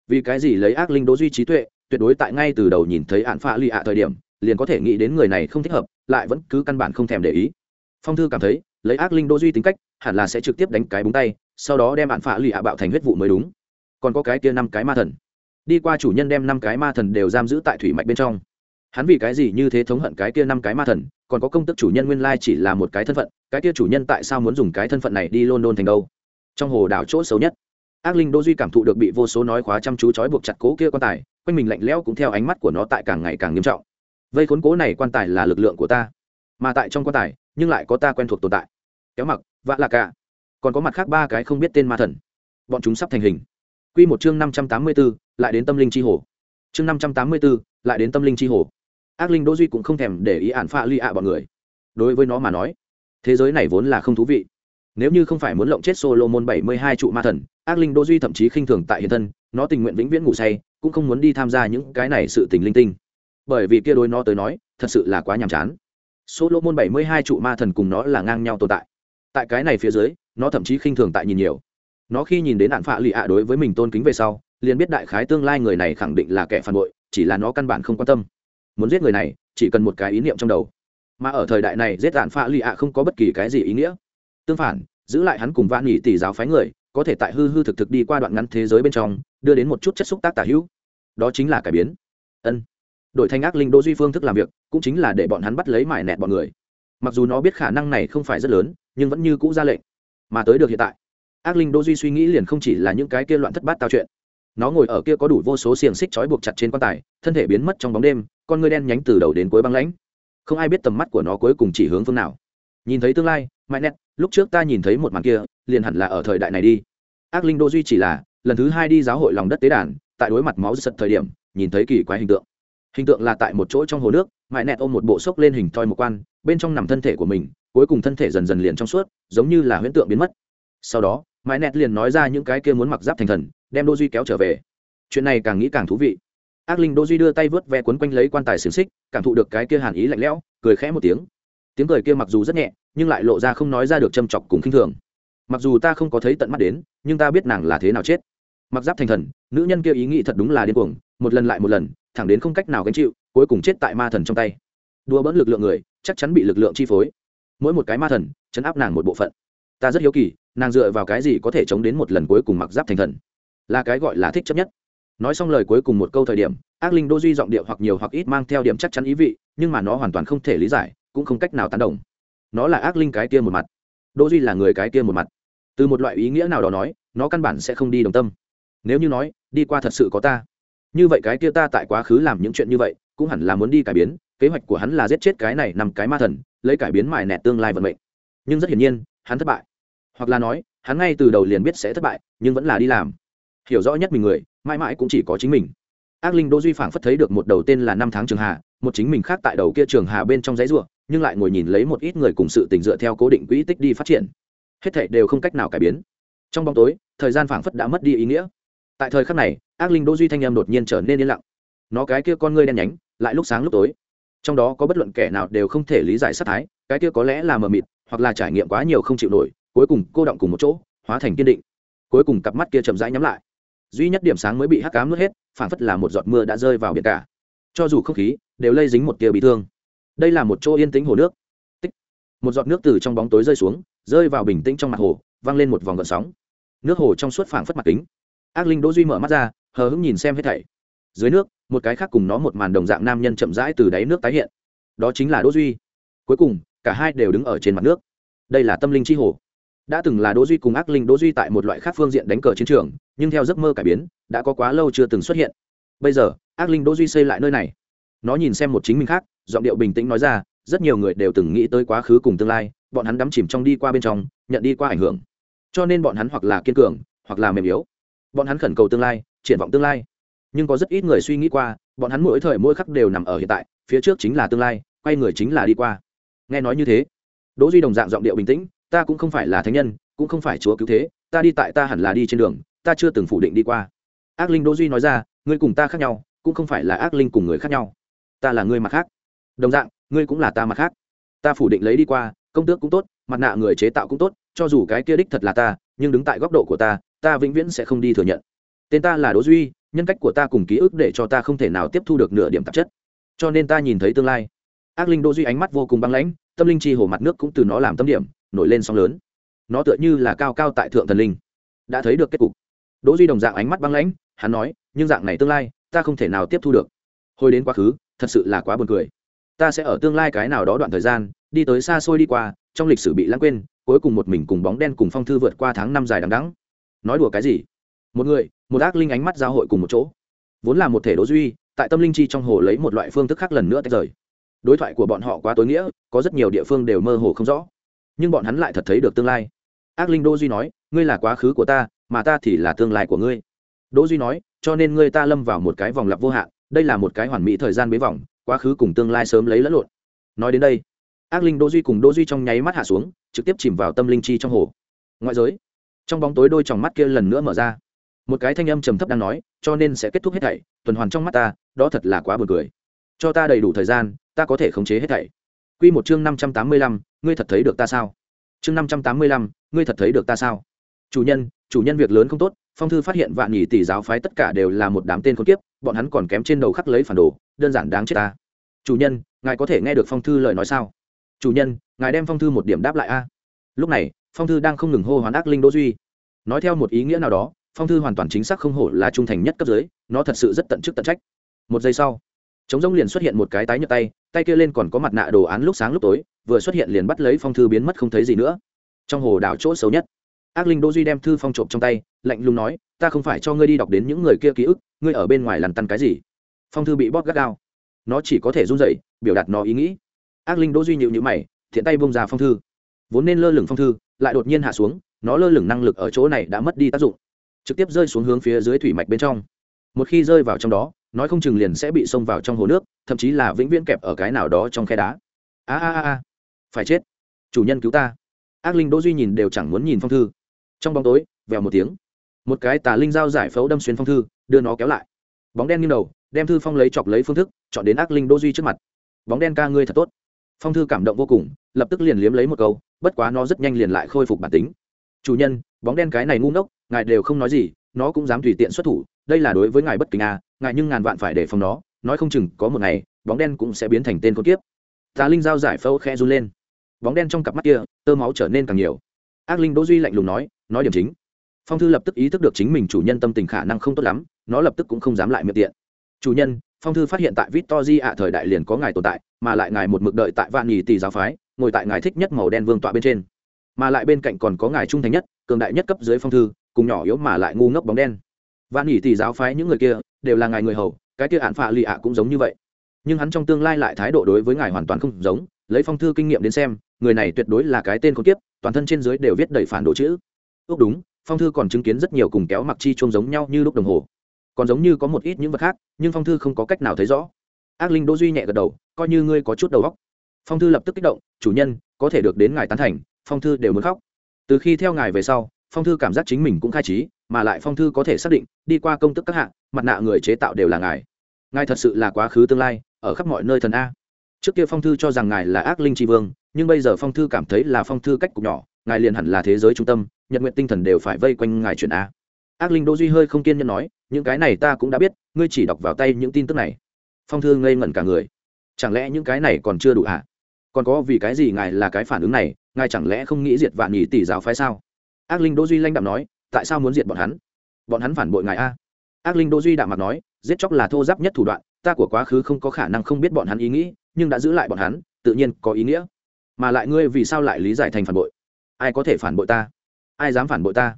Vì cái gì lấy ác linh đố duy trí tuệ, tuyệt đối tại ngay từ đầu nhìn thấy hạn phạ lì ạ thời điểm, liền có thể nghĩ đến người này không thích hợp, lại vẫn cứ căn bản không thèm để ý. Phong thư cảm thấy lấy ác linh đô duy tính cách, hẳn là sẽ trực tiếp đánh cái búng tay, sau đó đem bạn phạ lì ạ bạo thành huyết vụ mới đúng. Còn có cái kia năm cái ma thần. Đi qua chủ nhân đem năm cái ma thần đều giam giữ tại thủy mạch bên trong. Hắn vì cái gì như thế thống hận cái kia năm cái ma thần, còn có công tức chủ nhân nguyên lai chỉ là một cái thân phận, cái kia chủ nhân tại sao muốn dùng cái thân phận này đi london thành đâu? Trong hồ đảo chỗ xấu nhất. Ác linh đô duy cảm thụ được bị vô số nói khóa chăm chú trói buộc chặt cố kia quan tài, quanh mình lạnh lẽo cũng theo ánh mắt của nó tại càng ngày càng nghiêm trọng. Vây khốn cố này quan tài là lực lượng của ta. Mà tại trong quan tài, nhưng lại có ta quen thuộc tồn tại kéo mặc, vạ là cả. Còn có mặt khác ba cái không biết tên ma thần. Bọn chúng sắp thành hình. Q một chương năm trăm tám mươi b ố lại đến tâm linh c h i hồ. Chương năm trăm tám mươi b ố lại đến tâm linh c h i hồ. Ác linh đỗ duy cũng không thèm để ý ạn pha ly ạ bọn người. Đối với nó mà nói, thế giới này vốn là không thú vị. Nếu như không phải muốn lộng chết solomon bảy mươi hai trụ ma thần, ác linh đỗ duy thậm chí khinh thường tại hiện thân, nó tình nguyện vĩnh viễn ngủ say, cũng không muốn đi tham gia những cái này sự tình linh tinh. Bởi vì kia đối nó tới nói, thật sự là quá nhàm chán. Solomon bảy mươi hai trụ ma thần cùng nó là ngang nhau tồn tại tại cái này phía dưới, nó thậm chí khinh thường tại nhìn nhiều. Nó khi nhìn đến nạn phạ lì ạ đối với mình tôn kính về sau, liền biết đại khái tương lai người này khẳng định là kẻ phản bội, chỉ là nó căn bản không quan tâm. Muốn giết người này, chỉ cần một cái ý niệm trong đầu. Mà ở thời đại này, giết đạn phạ lì ạ không có bất kỳ cái gì ý nghĩa. Tương phản, giữ lại hắn cùng vạn nghỉ tỷ giáo phái người, có thể tại hư hư thực thực đi qua đoạn ngắn thế giới bên trong, đưa đến một chút chất xúc tác tả hữu. Đó chính là cải biến. Ân. Đổi thành ác linh đô duy phương thức làm việc, cũng chính là để bọn hắn bắt lấy mải nẹt bọn người. Mặc dù nó biết khả năng này không phải rất lớn nhưng vẫn như cũ ra lệnh. Mà tới được hiện tại, ác linh đô duy suy nghĩ liền không chỉ là những cái kia loạn thất bát tao chuyện. Nó ngồi ở kia có đủ vô số xiềng xích trói buộc chặt trên quan tài, thân thể biến mất trong bóng đêm, con ngươi đen nhánh từ đầu đến cuối băng lãnh. Không ai biết tầm mắt của nó cuối cùng chỉ hướng phương nào. Nhìn thấy tương lai mãi nét lúc trước ta nhìn thấy một màn kia, liền hẳn là ở thời đại này đi. Ác linh đô duy chỉ là lần thứ hai đi giáo hội lòng đất tế đàn, tại đối mặt máu sật thời điểm, nhìn thấy kỳ quái hình tượng. Hình tượng là tại một chỗ trong hồ nước mãi nẹt ôm một bộ xốc lên hình thoi một quan bên trong nằm thân thể của mình, cuối cùng thân thể dần dần liền trong suốt, giống như là huyễn tượng biến mất. Sau đó, mãi nẹt liền nói ra những cái kia muốn mặc giáp thành thần, đem đô duy kéo trở về. Chuyện này càng nghĩ càng thú vị. Ác linh đô duy đưa tay vớt ve quấn quanh lấy quan tài xiềng xích, cảm thụ được cái kia hàn ý lạnh lẽo, cười khẽ một tiếng. Tiếng cười kia mặc dù rất nhẹ, nhưng lại lộ ra không nói ra được châm chọc cùng khinh thường. Mặc dù ta không có thấy tận mắt đến, nhưng ta biết nàng là thế nào chết. Mặc giáp thành thần, nữ nhân kia ý nghĩ thật đúng là điên cuồng, một lần lại một lần, thẳng đến không cách nào gánh chịu, cuối cùng chết tại ma thần trong tay. Đua bỡn lực lượng người chắc chắn bị lực lượng chi phối. Mỗi một cái ma thần, chấn áp nàng một bộ phận. Ta rất hiếu kỳ, nàng dựa vào cái gì có thể chống đến một lần cuối cùng mặc giáp thành thần? Là cái gọi là thích chấp nhất. Nói xong lời cuối cùng một câu thời điểm, ác linh đô duy giọng điệu hoặc nhiều hoặc ít mang theo điểm chắc chắn ý vị, nhưng mà nó hoàn toàn không thể lý giải, cũng không cách nào tán đồng. Nó là ác linh cái kia một mặt. Đô duy là người cái kia một mặt. Từ một loại ý nghĩa nào đó nói, nó căn bản sẽ không đi đồng tâm. Nếu như nói, đi qua thật sự có ta. Như vậy cái kia ta tại quá khứ làm những chuyện như vậy, cũng hẳn là muốn đi cải biến kế hoạch của hắn là giết chết cái này nằm cái ma thần, lấy cải biến mài nẹt tương lai vận mệnh. Nhưng rất hiển nhiên, hắn thất bại. Hoặc là nói, hắn ngay từ đầu liền biết sẽ thất bại, nhưng vẫn là đi làm. Hiểu rõ nhất mình người, mãi mãi cũng chỉ có chính mình. Ác linh đỗ duy phảng phất thấy được một đầu tên là năm tháng trường hà, một chính mình khác tại đầu kia trường hà bên trong giấy ruộng nhưng lại ngồi nhìn lấy một ít người cùng sự tình dựa theo cố định quỹ tích đi phát triển. Hết thảy đều không cách nào cải biến. Trong bóng tối, thời gian phảng phất đã mất đi ý nghĩa. Tại thời khắc này, ác linh đỗ duy thanh em đột nhiên trở nên yên lặng. Nó cái kia con ngươi đen nhánh, lại lúc sáng lúc tối trong đó có bất luận kẻ nào đều không thể lý giải sát thái, cái kia có lẽ là mờ mịt, hoặc là trải nghiệm quá nhiều không chịu nổi, cuối cùng cô động cùng một chỗ, hóa thành kiên định. Cuối cùng cặp mắt kia chậm rãi nhắm lại. Duy nhất điểm sáng mới bị hắc ám nuốt hết, phảng phất là một giọt mưa đã rơi vào biển cả. Cho dù không khí đều lây dính một tia bị thương. Đây là một chỗ yên tĩnh hồ nước. Tích. một giọt nước từ trong bóng tối rơi xuống, rơi vào bình tĩnh trong mặt hồ văng lên một vòng gợn sóng. Nước hồ trong suốt phảng phất mặt kính. Ác linh đỗ duy mở mắt ra, hờ hững nhìn xem hết thảy. Dưới nước một cái khác cùng nó một màn đồng dạng nam nhân chậm rãi từ đáy nước tái hiện. Đó chính là đỗ duy. Cuối cùng, cả hai đều đứng ở trên mặt nước. Đây là tâm linh chi hồ. Đã từng là đỗ duy cùng ác linh đỗ duy tại một loại khác phương diện đánh cờ chiến trường, nhưng theo giấc mơ cải biến, đã có quá lâu chưa từng xuất hiện. Bây giờ, ác linh đỗ duy xây lại nơi này. Nó nhìn xem một chính mình khác, giọng điệu bình tĩnh nói ra, rất nhiều người đều từng nghĩ tới quá khứ cùng tương lai, bọn hắn đắm chìm trong đi qua bên trong, nhận đi qua ảnh hưởng. Cho nên bọn hắn hoặc là kiên cường, hoặc là mềm yếu. Bọn hắn khẩn cầu tương lai, triển vọng tương lai nhưng có rất ít người suy nghĩ qua, bọn hắn mỗi thời mỗi khắc đều nằm ở hiện tại, phía trước chính là tương lai, quay người chính là đi qua. Nghe nói như thế, đỗ duy đồng dạng giọng điệu bình tĩnh, ta cũng không phải là thánh nhân, cũng không phải chúa cứu thế, ta đi tại ta hẳn là đi trên đường, ta chưa từng phủ định đi qua. Ác linh đỗ duy nói ra, ngươi cùng ta khác nhau, cũng không phải là ác linh cùng người khác nhau. Ta là ngươi mặt khác. Đồng dạng, ngươi cũng là ta mặt khác. Ta phủ định lấy đi qua, công tước cũng tốt, mặt nạ người chế tạo cũng tốt, cho dù cái kia đích thật là ta, nhưng đứng tại góc độ của ta ta vĩnh viễn sẽ không đi thừa nhận tên ta là đỗ duy, nhân cách của ta cùng ký ức để cho ta không thể nào tiếp thu được nửa điểm tạp chất. Cho nên ta nhìn thấy tương lai. Ác linh Đỗ duy ánh mắt vô cùng băng lãnh, tâm linh chi hồ mặt nước cũng từ nó làm tâm điểm, nổi lên sóng lớn. Nó tựa như là cao cao tại thượng thần linh. Đã thấy được kết cục. Đỗ duy đồng dạng ánh mắt băng lãnh, hắn nói, nhưng dạng này tương lai, ta không thể nào tiếp thu được. Hồi đến quá khứ, thật sự là quá buồn cười. Ta sẽ ở tương lai cái nào đó đoạn thời gian, đi tới xa xôi đi qua, trong lịch sử bị lãng quên, cuối cùng một mình cùng bóng đen cùng phong thư vượt qua tháng năm dài đằng đẵng. Nói đùa cái gì? Một người, một ác linh ánh mắt giao hội cùng một chỗ. Vốn là một thể đỗ duy, tại tâm linh chi trong hồ lấy một loại phương thức khác lần nữa tách rời. Đối thoại của bọn họ quá tối nghĩa, có rất nhiều địa phương đều mơ hồ không rõ. Nhưng bọn hắn lại thật thấy được tương lai. Ác linh đỗ duy nói, ngươi là quá khứ của ta, mà ta thì là tương lai của ngươi. Đỗ duy nói, cho nên ngươi ta lâm vào một cái vòng lặp vô hạn, đây là một cái hoàn mỹ thời gian bế vòng, quá khứ cùng tương lai sớm lấy lẫn lộn. Nói đến đây, ác linh đỗ duy cùng đỗ duy trong nháy mắt hạ xuống, trực tiếp chìm vào tâm linh chi trong hồ. Ngoại giới, trong bóng tối đôi tròng mắt kia lần nữa mở ra một cái thanh âm trầm thấp đang nói cho nên sẽ kết thúc hết thảy tuần hoàn trong mắt ta đó thật là quá buồn cười. Cho ta đầy đủ thời gian ta có thể khống chế hết thảy. Quy một chương năm trăm tám mươi lăm, ngươi thật thấy được ta sao? Chương năm trăm tám mươi lăm, ngươi thật thấy được ta sao? Chủ nhân chủ nhân việc lớn không tốt phong thư phát hiện vạn nhị tỷ giáo phái tất cả đều là một đám tên khốn kiếp bọn hắn còn kém trên đầu khắc lấy phản đồ đơn giản đáng chết ta. Chủ nhân ngài có thể nghe được phong thư lời nói sao? Chủ nhân ngài đem phong thư một điểm đáp lại a. Lúc này phong thư đang không ngừng hô hoán ác linh đỗ duy. Nói theo một ý nghĩa nào đó phong thư hoàn toàn chính xác không hổ là trung thành nhất cấp dưới, nó thật sự rất tận chức tận trách. Một giây sau chống rông liền xuất hiện một cái tái nhợt tay tay kia lên còn có mặt nạ đồ án lúc sáng lúc tối, vừa xuất hiện liền bắt lấy phong thư biến mất không thấy gì nữa. Trong hồ đảo chỗ xấu nhất, ác linh đỗ duy đem thư phong trộm trong tay, lạnh lùng nói, ta không phải cho ngươi đi đọc đến những người kia ký ức, ngươi ở bên ngoài lằn tăn cái gì? Phong thư bị bóp gắt gao. Nó chỉ có thể run rẩy, biểu đạt nó ý nghĩ. Ác linh đỗ duy nhịu nhữ mày, thiện tay bông ra phong thư. Vốn nên lơ lửng phong thư, lại đột nhiên hạ xuống, nó lơ lửng năng lực ở chỗ này đã mất đi tác dụng trực tiếp rơi xuống hướng phía dưới thủy mạch bên trong. Một khi rơi vào trong đó, nói không chừng liền sẽ bị xông vào trong hồ nước, thậm chí là vĩnh viễn kẹp ở cái nào đó trong khe đá. A a a phải chết. Chủ nhân cứu ta. Ác linh đỗ duy nhìn đều chẳng muốn nhìn phong thư. Trong bóng tối, vèo một tiếng. Một cái tà linh dao giải phẫu đâm xuyên phong thư, đưa nó kéo lại. Bóng đen nghiêng đầu, đem thư phong lấy chọc lấy phương thức, chọn đến ác linh đỗ duy trước mặt. Bóng đen ca ngươi thật tốt. Phong thư cảm động vô cùng, lập tức liền liếm lấy một câu, bất quá nó rất nhanh liền lại khôi phục bản tính. Chủ nhân, bóng đen cái này ngu ngốc ngài đều không nói gì, nó cũng dám tùy tiện xuất thủ, đây là đối với ngài bất kính à ngài nhưng ngàn vạn phải để phòng nó, nói không chừng có một ngày, bóng đen cũng sẽ biến thành tên con kiếp. Tà linh giao giải phẫu khe run lên. Bóng đen trong cặp mắt kia, tơ máu trở nên càng nhiều. Ác linh đỗ duy lạnh lùng nói nói điểm chính. Phong thư lập tức ý thức được chính mình chủ nhân tâm tình khả năng không tốt lắm, nó lập tức cũng không dám lại miệng tiện. Chủ nhân, phong thư phát hiện tại victory ạ thời đại liền có ngài tồn tại, mà lại ngài một mực đợi tại vạn nhì tỷ giáo phái, ngồi tại ngài thích nhất màu đen vương tọa bên trên. Mà lại bên cạnh còn có ngài trung thành nhất, cường đại nhất cấp dưới phong thư cùng nhỏ yếu mà lại ngu ngốc bóng đen. Vạn nhì thì giáo phái những người kia đều là ngài người hầu, cái kia hạn phạ lì ạ cũng giống như vậy. Nhưng hắn trong tương lai lại thái độ đối với ngài hoàn toàn không giống, lấy phong thư kinh nghiệm đến xem, người này tuyệt đối là cái tên con kiếp, toàn thân trên dưới đều viết đầy phản đồ chữ. Ước đúng, phong thư còn chứng kiến rất nhiều cùng kéo mặc chi chuông giống nhau như lúc đồng hồ. Còn giống như có một ít những vật khác, nhưng phong thư không có cách nào thấy rõ. Ác linh đỗ duy nhẹ gật đầu, coi như ngươi có chút đầu óc. Phong thư lập tức kích động, chủ nhân, có thể được đến ngài tán thành, phong thư đều muốn khóc. Từ khi theo ngài về sau phong thư cảm giác chính mình cũng khai trí, mà lại phong thư có thể xác định, đi qua công tức các hạng mặt nạ người chế tạo đều là ngài. Ngài thật sự là quá khứ tương lai, ở khắp mọi nơi thần a. Trước kia phong thư cho rằng ngài là ác linh tri vương, nhưng bây giờ phong thư cảm thấy là phong thư cách cục nhỏ, ngài liền hẳn là thế giới trung tâm, nhật nguyện tinh thần đều phải vây quanh ngài chuyện a. Ác linh đỗ duy hơi không kiên nhẫn nói, những cái này ta cũng đã biết, ngươi chỉ đọc vào tay những tin tức này. Phong thư ngây ngẩn cả người. Chẳng lẽ những cái này còn chưa đủ hả? Còn có vì cái gì ngài là cái phản ứng này, ngài chẳng lẽ không nghĩ diệt vạn nhị tỷ giáo phái sao? Ác linh đỗ duy lanh đạm nói, tại sao muốn diệt bọn hắn? Bọn hắn phản bội ngài a. Ác linh đỗ duy đạm mặt nói, giết chóc là thô giáp nhất thủ đoạn, ta của quá khứ không có khả năng không biết bọn hắn ý nghĩ, nhưng đã giữ lại bọn hắn, tự nhiên có ý nghĩa. Mà lại ngươi vì sao lại lý giải thành phản bội? Ai có thể phản bội ta? Ai dám phản bội ta?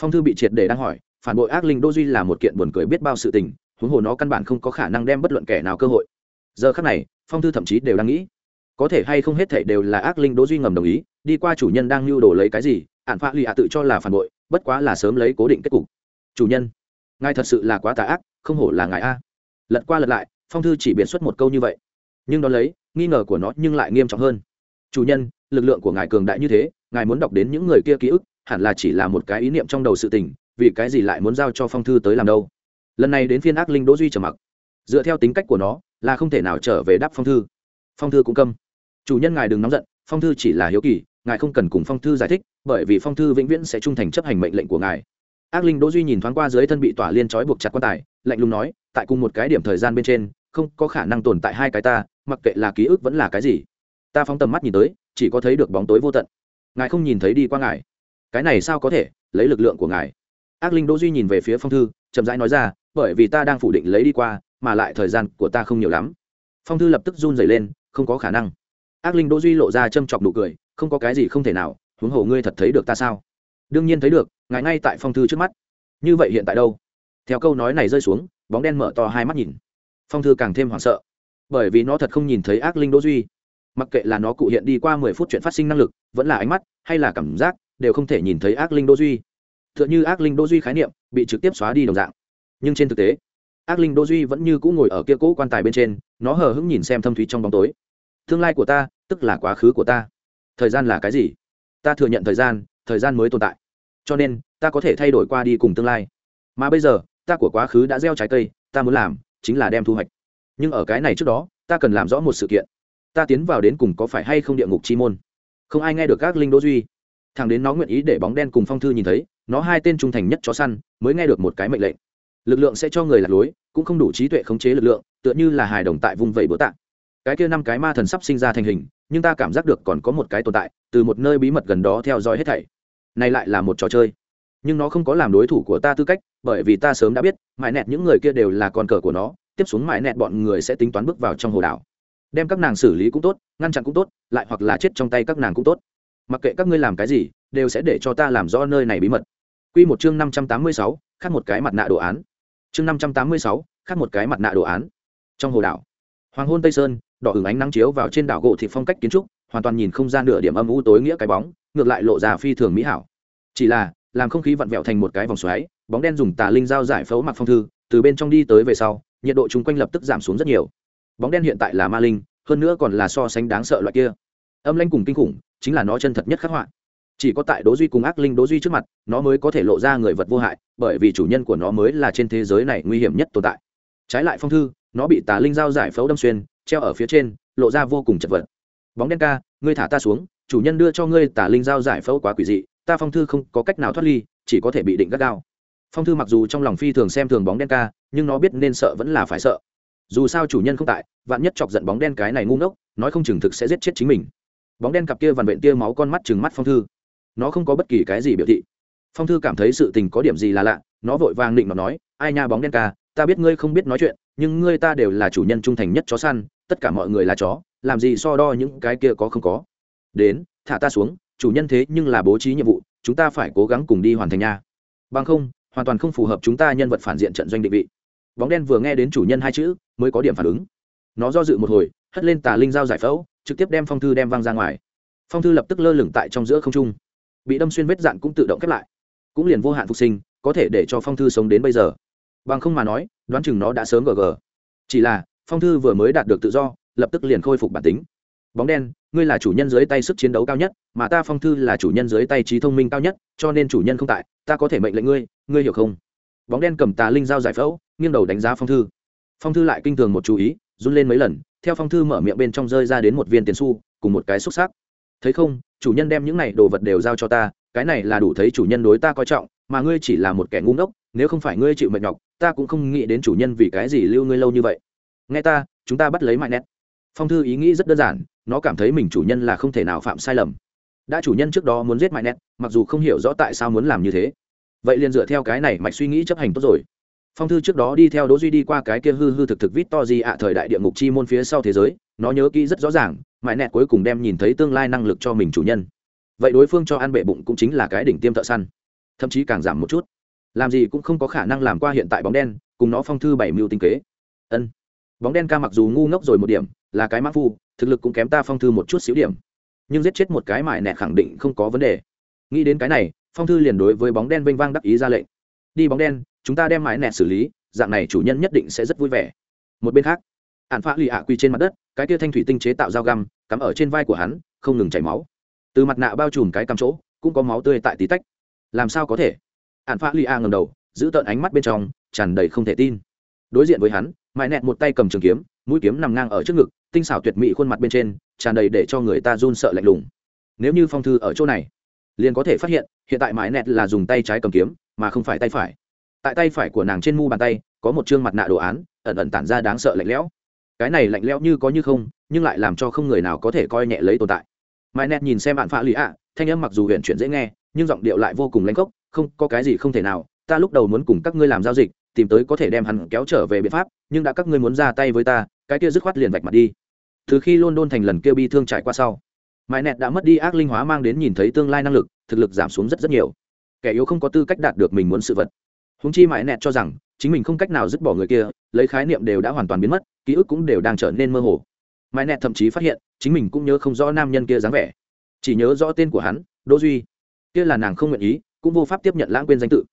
Phong thư bị triệt để đang hỏi, phản bội ác linh đô duy là một kiện buồn cười biết bao sự tình, huống hồ nó căn bản không có khả năng đem bất luận kẻ nào cơ hội. Giờ khác này, phong thư thậm chí đều đang nghĩ, có thể hay không hết thể đều là ác linh Đô duy ngầm đồng ý, đi qua chủ nhân đang lưu đồ lấy cái gì ạn phạ lì ạ tự cho là phản bội, bất quá là sớm lấy cố định kết cục. Chủ nhân, ngài thật sự là quá tà ác, không hổ là ngài a. Lật qua lật lại, phong thư chỉ biện xuất một câu như vậy. Nhưng đón lấy, nghi ngờ của nó nhưng lại nghiêm trọng hơn. Chủ nhân, lực lượng của ngài cường đại như thế, ngài muốn đọc đến những người kia ký ức, hẳn là chỉ là một cái ý niệm trong đầu sự tình, vì cái gì lại muốn giao cho phong thư tới làm đâu? Lần này đến phiên ác linh đỗ duy trở mặc. Dựa theo tính cách của nó, là không thể nào trở về đáp phong thư. Phong thư cũng câm. Chủ nhân ngài đừng nóng giận, phong thư chỉ là hiếu kỳ ngài không cần cùng phong thư giải thích, bởi vì phong thư vĩnh viễn sẽ trung thành chấp hành mệnh lệnh của ngài. Ác linh đỗ duy nhìn thoáng qua dưới thân bị tỏa liên trói buộc chặt quan tài, lạnh lùng nói, tại cùng một cái điểm thời gian bên trên, không có khả năng tồn tại hai cái ta, mặc kệ là ký ức vẫn là cái gì. Ta phóng tầm mắt nhìn tới, chỉ có thấy được bóng tối vô tận. Ngài không nhìn thấy đi qua ngài. Cái này sao có thể, lấy lực lượng của ngài. Ác linh đỗ duy nhìn về phía phong thư, chậm rãi nói ra, bởi vì ta đang phủ định lấy đi qua, mà lại thời gian của ta không nhiều lắm. Phong thư lập tức run rẩy lên, không có khả năng ác linh đỗ duy lộ ra châm chọc nụ cười, không có cái gì không thể nào, huống hồ ngươi thật thấy được ta sao? Đương nhiên thấy được, ngài ngay tại phong thư trước mắt. Như vậy hiện tại đâu? Theo câu nói này rơi xuống, bóng đen mở to hai mắt nhìn. Phong thư càng thêm hoảng sợ. Bởi vì nó thật không nhìn thấy ác linh đỗ duy. Mặc kệ là nó cụ hiện đi qua mười phút chuyện phát sinh năng lực, vẫn là ánh mắt, hay là cảm giác, đều không thể nhìn thấy ác linh đỗ duy. Tựa như ác linh đỗ duy khái niệm, bị trực tiếp xóa đi đồng dạng. Nhưng trên thực tế, ác linh đỗ duy vẫn như cũ ngồi ở kia cỗ quan tài bên trên, nó hờ hững nhìn xem thâm thúy trong bóng tối tương lai của ta, tức là quá khứ của ta. Thời gian là cái gì? Ta thừa nhận thời gian thời gian mới tồn tại. Cho nên, ta có thể thay đổi qua đi cùng tương lai. Mà bây giờ, ta của quá khứ đã gieo trái cây, ta muốn làm chính là đem thu hoạch. Nhưng ở cái này trước đó, ta cần làm rõ một sự kiện. Ta tiến vào đến cùng có phải hay không địa ngục chi môn? Không ai nghe được các linh đỗ duy. Thằng đến nó nguyện ý để bóng đen cùng phong thư nhìn thấy, nó hai tên trung thành nhất chó săn mới nghe được một cái mệnh lệnh. Lực lượng sẽ cho người lạc lối, cũng không đủ trí tuệ khống chế lực lượng, tựa như là hài đồng tại vùng vẫy bữa tạng cái kia năm cái ma thần sắp sinh ra thành hình, nhưng ta cảm giác được còn có một cái tồn tại, từ một nơi bí mật gần đó theo dõi hết thảy. Này lại là một trò chơi. Nhưng nó không có làm đối thủ của ta tư cách, bởi vì ta sớm đã biết, mãi nẹt những người kia đều là con cờ của nó, tiếp xuống mãi nẹt bọn người sẽ tính toán bước vào trong hồ đảo. Đem các nàng xử lý cũng tốt, ngăn chặn cũng tốt, lại hoặc là chết trong tay các nàng cũng tốt. Mặc kệ các ngươi làm cái gì, đều sẽ để cho ta làm rõ nơi này bí mật. Q một chương năm trăm tám mươi sáu, khác một cái mặt nạ đồ án. Chương năm trăm tám mươi sáu, khác một cái mặt nạ đồ án. Trong hồ đảo hoàng hôn tây sơn, đỏ hưởng ánh nắng chiếu vào trên đảo gỗ thị phong cách kiến trúc, hoàn toàn nhìn không gian nửa điểm âm u tối nghĩa cái bóng, ngược lại lộ ra phi thường mỹ hảo. Chỉ là, làm không khí vặn vẹo thành một cái vòng xoáy, bóng đen dùng tà linh dao giải phẫu mặc phong thư, từ bên trong đi tới về sau, nhiệt độ chung quanh lập tức giảm xuống rất nhiều. Bóng đen hiện tại là ma linh, hơn nữa còn là so sánh đáng sợ loại kia. Âm lanh cùng kinh khủng, chính là nó chân thật nhất khắc họa. Chỉ có tại đố duy cùng ác linh đố duy trước mặt, nó mới có thể lộ ra người vật vô hại, bởi vì chủ nhân của nó mới là trên thế giới này nguy hiểm nhất tồn tại. Trái lại phong thư nó bị tà linh dao giải phẫu đâm xuyên, treo ở phía trên, lộ ra vô cùng chật vật. Bóng đen ca, ngươi thả ta xuống, chủ nhân đưa cho ngươi tà linh dao giải phẫu quá quỷ dị, ta phong thư không có cách nào thoát ly, chỉ có thể bị định gắt gao. Phong thư mặc dù trong lòng phi thường xem thường bóng đen ca, nhưng nó biết nên sợ vẫn là phải sợ. Dù sao chủ nhân không tại, vạn nhất chọc giận bóng đen cái này ngu ngốc, nói không chừng thực sẽ giết chết chính mình. Bóng đen cặp kia vằn vện tia máu con mắt chừng mắt phong thư. Nó không có bất kỳ cái gì biểu thị. Phong thư cảm thấy sự tình có điểm gì là lạ, nó vội vàng định mà nói, ai nha bóng đen ca, ta biết ngươi không biết nói chuyện nhưng ngươi ta đều là chủ nhân trung thành nhất chó săn, tất cả mọi người là chó, làm gì so đo những cái kia có không có. Đến, thả ta xuống, chủ nhân thế nhưng là bố trí nhiệm vụ, chúng ta phải cố gắng cùng đi hoàn thành nha. Bằng không, hoàn toàn không phù hợp chúng ta nhân vật phản diện trận doanh định vị. Bóng đen vừa nghe đến chủ nhân hai chữ, mới có điểm phản ứng. Nó do dự một hồi, hất lên tà linh dao giải phẫu, trực tiếp đem phong thư đem văng ra ngoài. Phong thư lập tức lơ lửng tại trong giữa không trung. Bị đâm xuyên vết dạn cũng tự động khép lại. Cũng liền vô hạn phục sinh, có thể để cho phong thư sống đến bây giờ bằng không mà nói, đoán chừng nó đã sớm gờ gờ. Chỉ là, phong thư vừa mới đạt được tự do, lập tức liền khôi phục bản tính. Bóng đen, ngươi là chủ nhân dưới tay sức chiến đấu cao nhất, mà ta phong thư là chủ nhân dưới tay trí thông minh cao nhất, cho nên chủ nhân không tại, ta có thể mệnh lệnh ngươi ngươi hiểu không? Bóng đen cầm tà linh dao giải phẫu, nghiêng đầu đánh giá phong thư. Phong thư lại kinh thường một chú ý, run lên mấy lần, theo phong thư mở miệng bên trong rơi ra đến một viên tiền su cùng một cái xúc xác thấy không, chủ nhân đem những này đồ vật đều giao cho ta, cái này là đủ thấy chủ nhân đối ta coi trọng, mà ngươi chỉ là một kẻ ngu ngốc nếu không phải ngươi chịu mệt nhọc, ta cũng không nghĩ đến chủ nhân vì cái gì lưu ngươi lâu như vậy. Nghe ta, chúng ta bắt lấy mại nét phong thư ý nghĩ rất đơn giản, nó cảm thấy mình chủ nhân là không thể nào phạm sai lầm. Đã chủ nhân trước đó muốn giết mại nét mặc dù không hiểu rõ tại sao muốn làm như thế. Vậy liền dựa theo cái này mạch suy nghĩ chấp hành tốt rồi. Phong thư trước đó đi theo đỗ duy đi qua cái kia hư hư thực thực vít to gì ạ, thời đại địa ngục chi môn phía sau thế giới, nó nhớ kỹ rất rõ ràng, Mại nẹt cuối cùng đem nhìn thấy tương lai năng lực cho mình chủ nhân. Vậy đối phương cho ăn bệ bụng cũng chính là cái đỉnh tiêm thợ săn. Thậm chí càng giảm một chút làm gì cũng không có khả năng làm qua hiện tại bóng đen, cùng nó phong thư bảy mưu tinh kế. Ân. Bóng đen ca mặc dù ngu ngốc rồi một điểm, là cái mã phu, thực lực cũng kém ta phong thư một chút xíu điểm. Nhưng giết chết một cái mải nẹt khẳng định không có vấn đề. Nghĩ đến cái này, phong thư liền đối với bóng đen vênh vang đắc ý ra lệnh. Đi bóng đen, chúng ta đem mải nẹt xử lý, dạng này chủ nhân nhất định sẽ rất vui vẻ. Một bên khác ạn phá lì ạ quy trên mặt đất, cái tia thanh thủy tinh chế tạo dao găm, cắm ở trên vai của hắn, không ngừng chảy máu. Từ mặt nạ bao trùm cái cắm chỗ, cũng có máu tươi tại tí tách. Làm sao có thể? Ạn phá lì a ngầm đầu, giữ tợn ánh mắt bên trong, tràn đầy không thể tin. Đối diện với hắn mãi nẹt một tay cầm trường kiếm, mũi kiếm nằm ngang ở trước ngực, tinh xảo tuyệt mỹ khuôn mặt bên trên, tràn đầy để cho người ta run sợ lạnh lùng. Nếu như phong thư ở chỗ này, liền có thể phát hiện hiện tại mãi nẹt là dùng tay trái cầm kiếm, mà không phải tay phải. Tại tay phải của nàng trên mu bàn tay, có một chương mặt nạ đồ án, ẩn ẩn tản ra đáng sợ lạnh lẽo. Cái này lạnh lẽo như có như không, nhưng lại làm cho không người nào có thể coi nhẹ lấy tồn tại. Mãi Nẹt nhìn xem bạn phạ lì ạ thanh âm mặc dù huyền chuyển dễ nghe, nhưng giọng điệu lại vô cùng lãnh cốc không, có cái gì không thể nào, ta lúc đầu muốn cùng các ngươi làm giao dịch, tìm tới có thể đem hắn kéo trở về biện pháp, nhưng đã các ngươi muốn ra tay với ta, cái kia dứt khoát liền vạch mặt đi. Từ khi london thành lần kia bi thương trải qua sau, mãi nẹt đã mất đi ác linh hóa mang đến nhìn thấy tương lai năng lực, thực lực giảm xuống rất rất nhiều. Kẻ yếu không có tư cách đạt được mình muốn sự vật. Húng chi mãi nẹt cho rằng, chính mình không cách nào dứt bỏ người kia, lấy khái niệm đều đã hoàn toàn biến mất, ký ức cũng đều đang trở nên mơ hồ. Mãi nẹt thậm chí phát hiện, chính mình cũng nhớ không rõ nam nhân kia dáng vẻ. Chỉ nhớ rõ tên của hắn, đỗ duy. Kia là nàng không nguyện ý cũng vô pháp tiếp nhận lãng quên danh tự.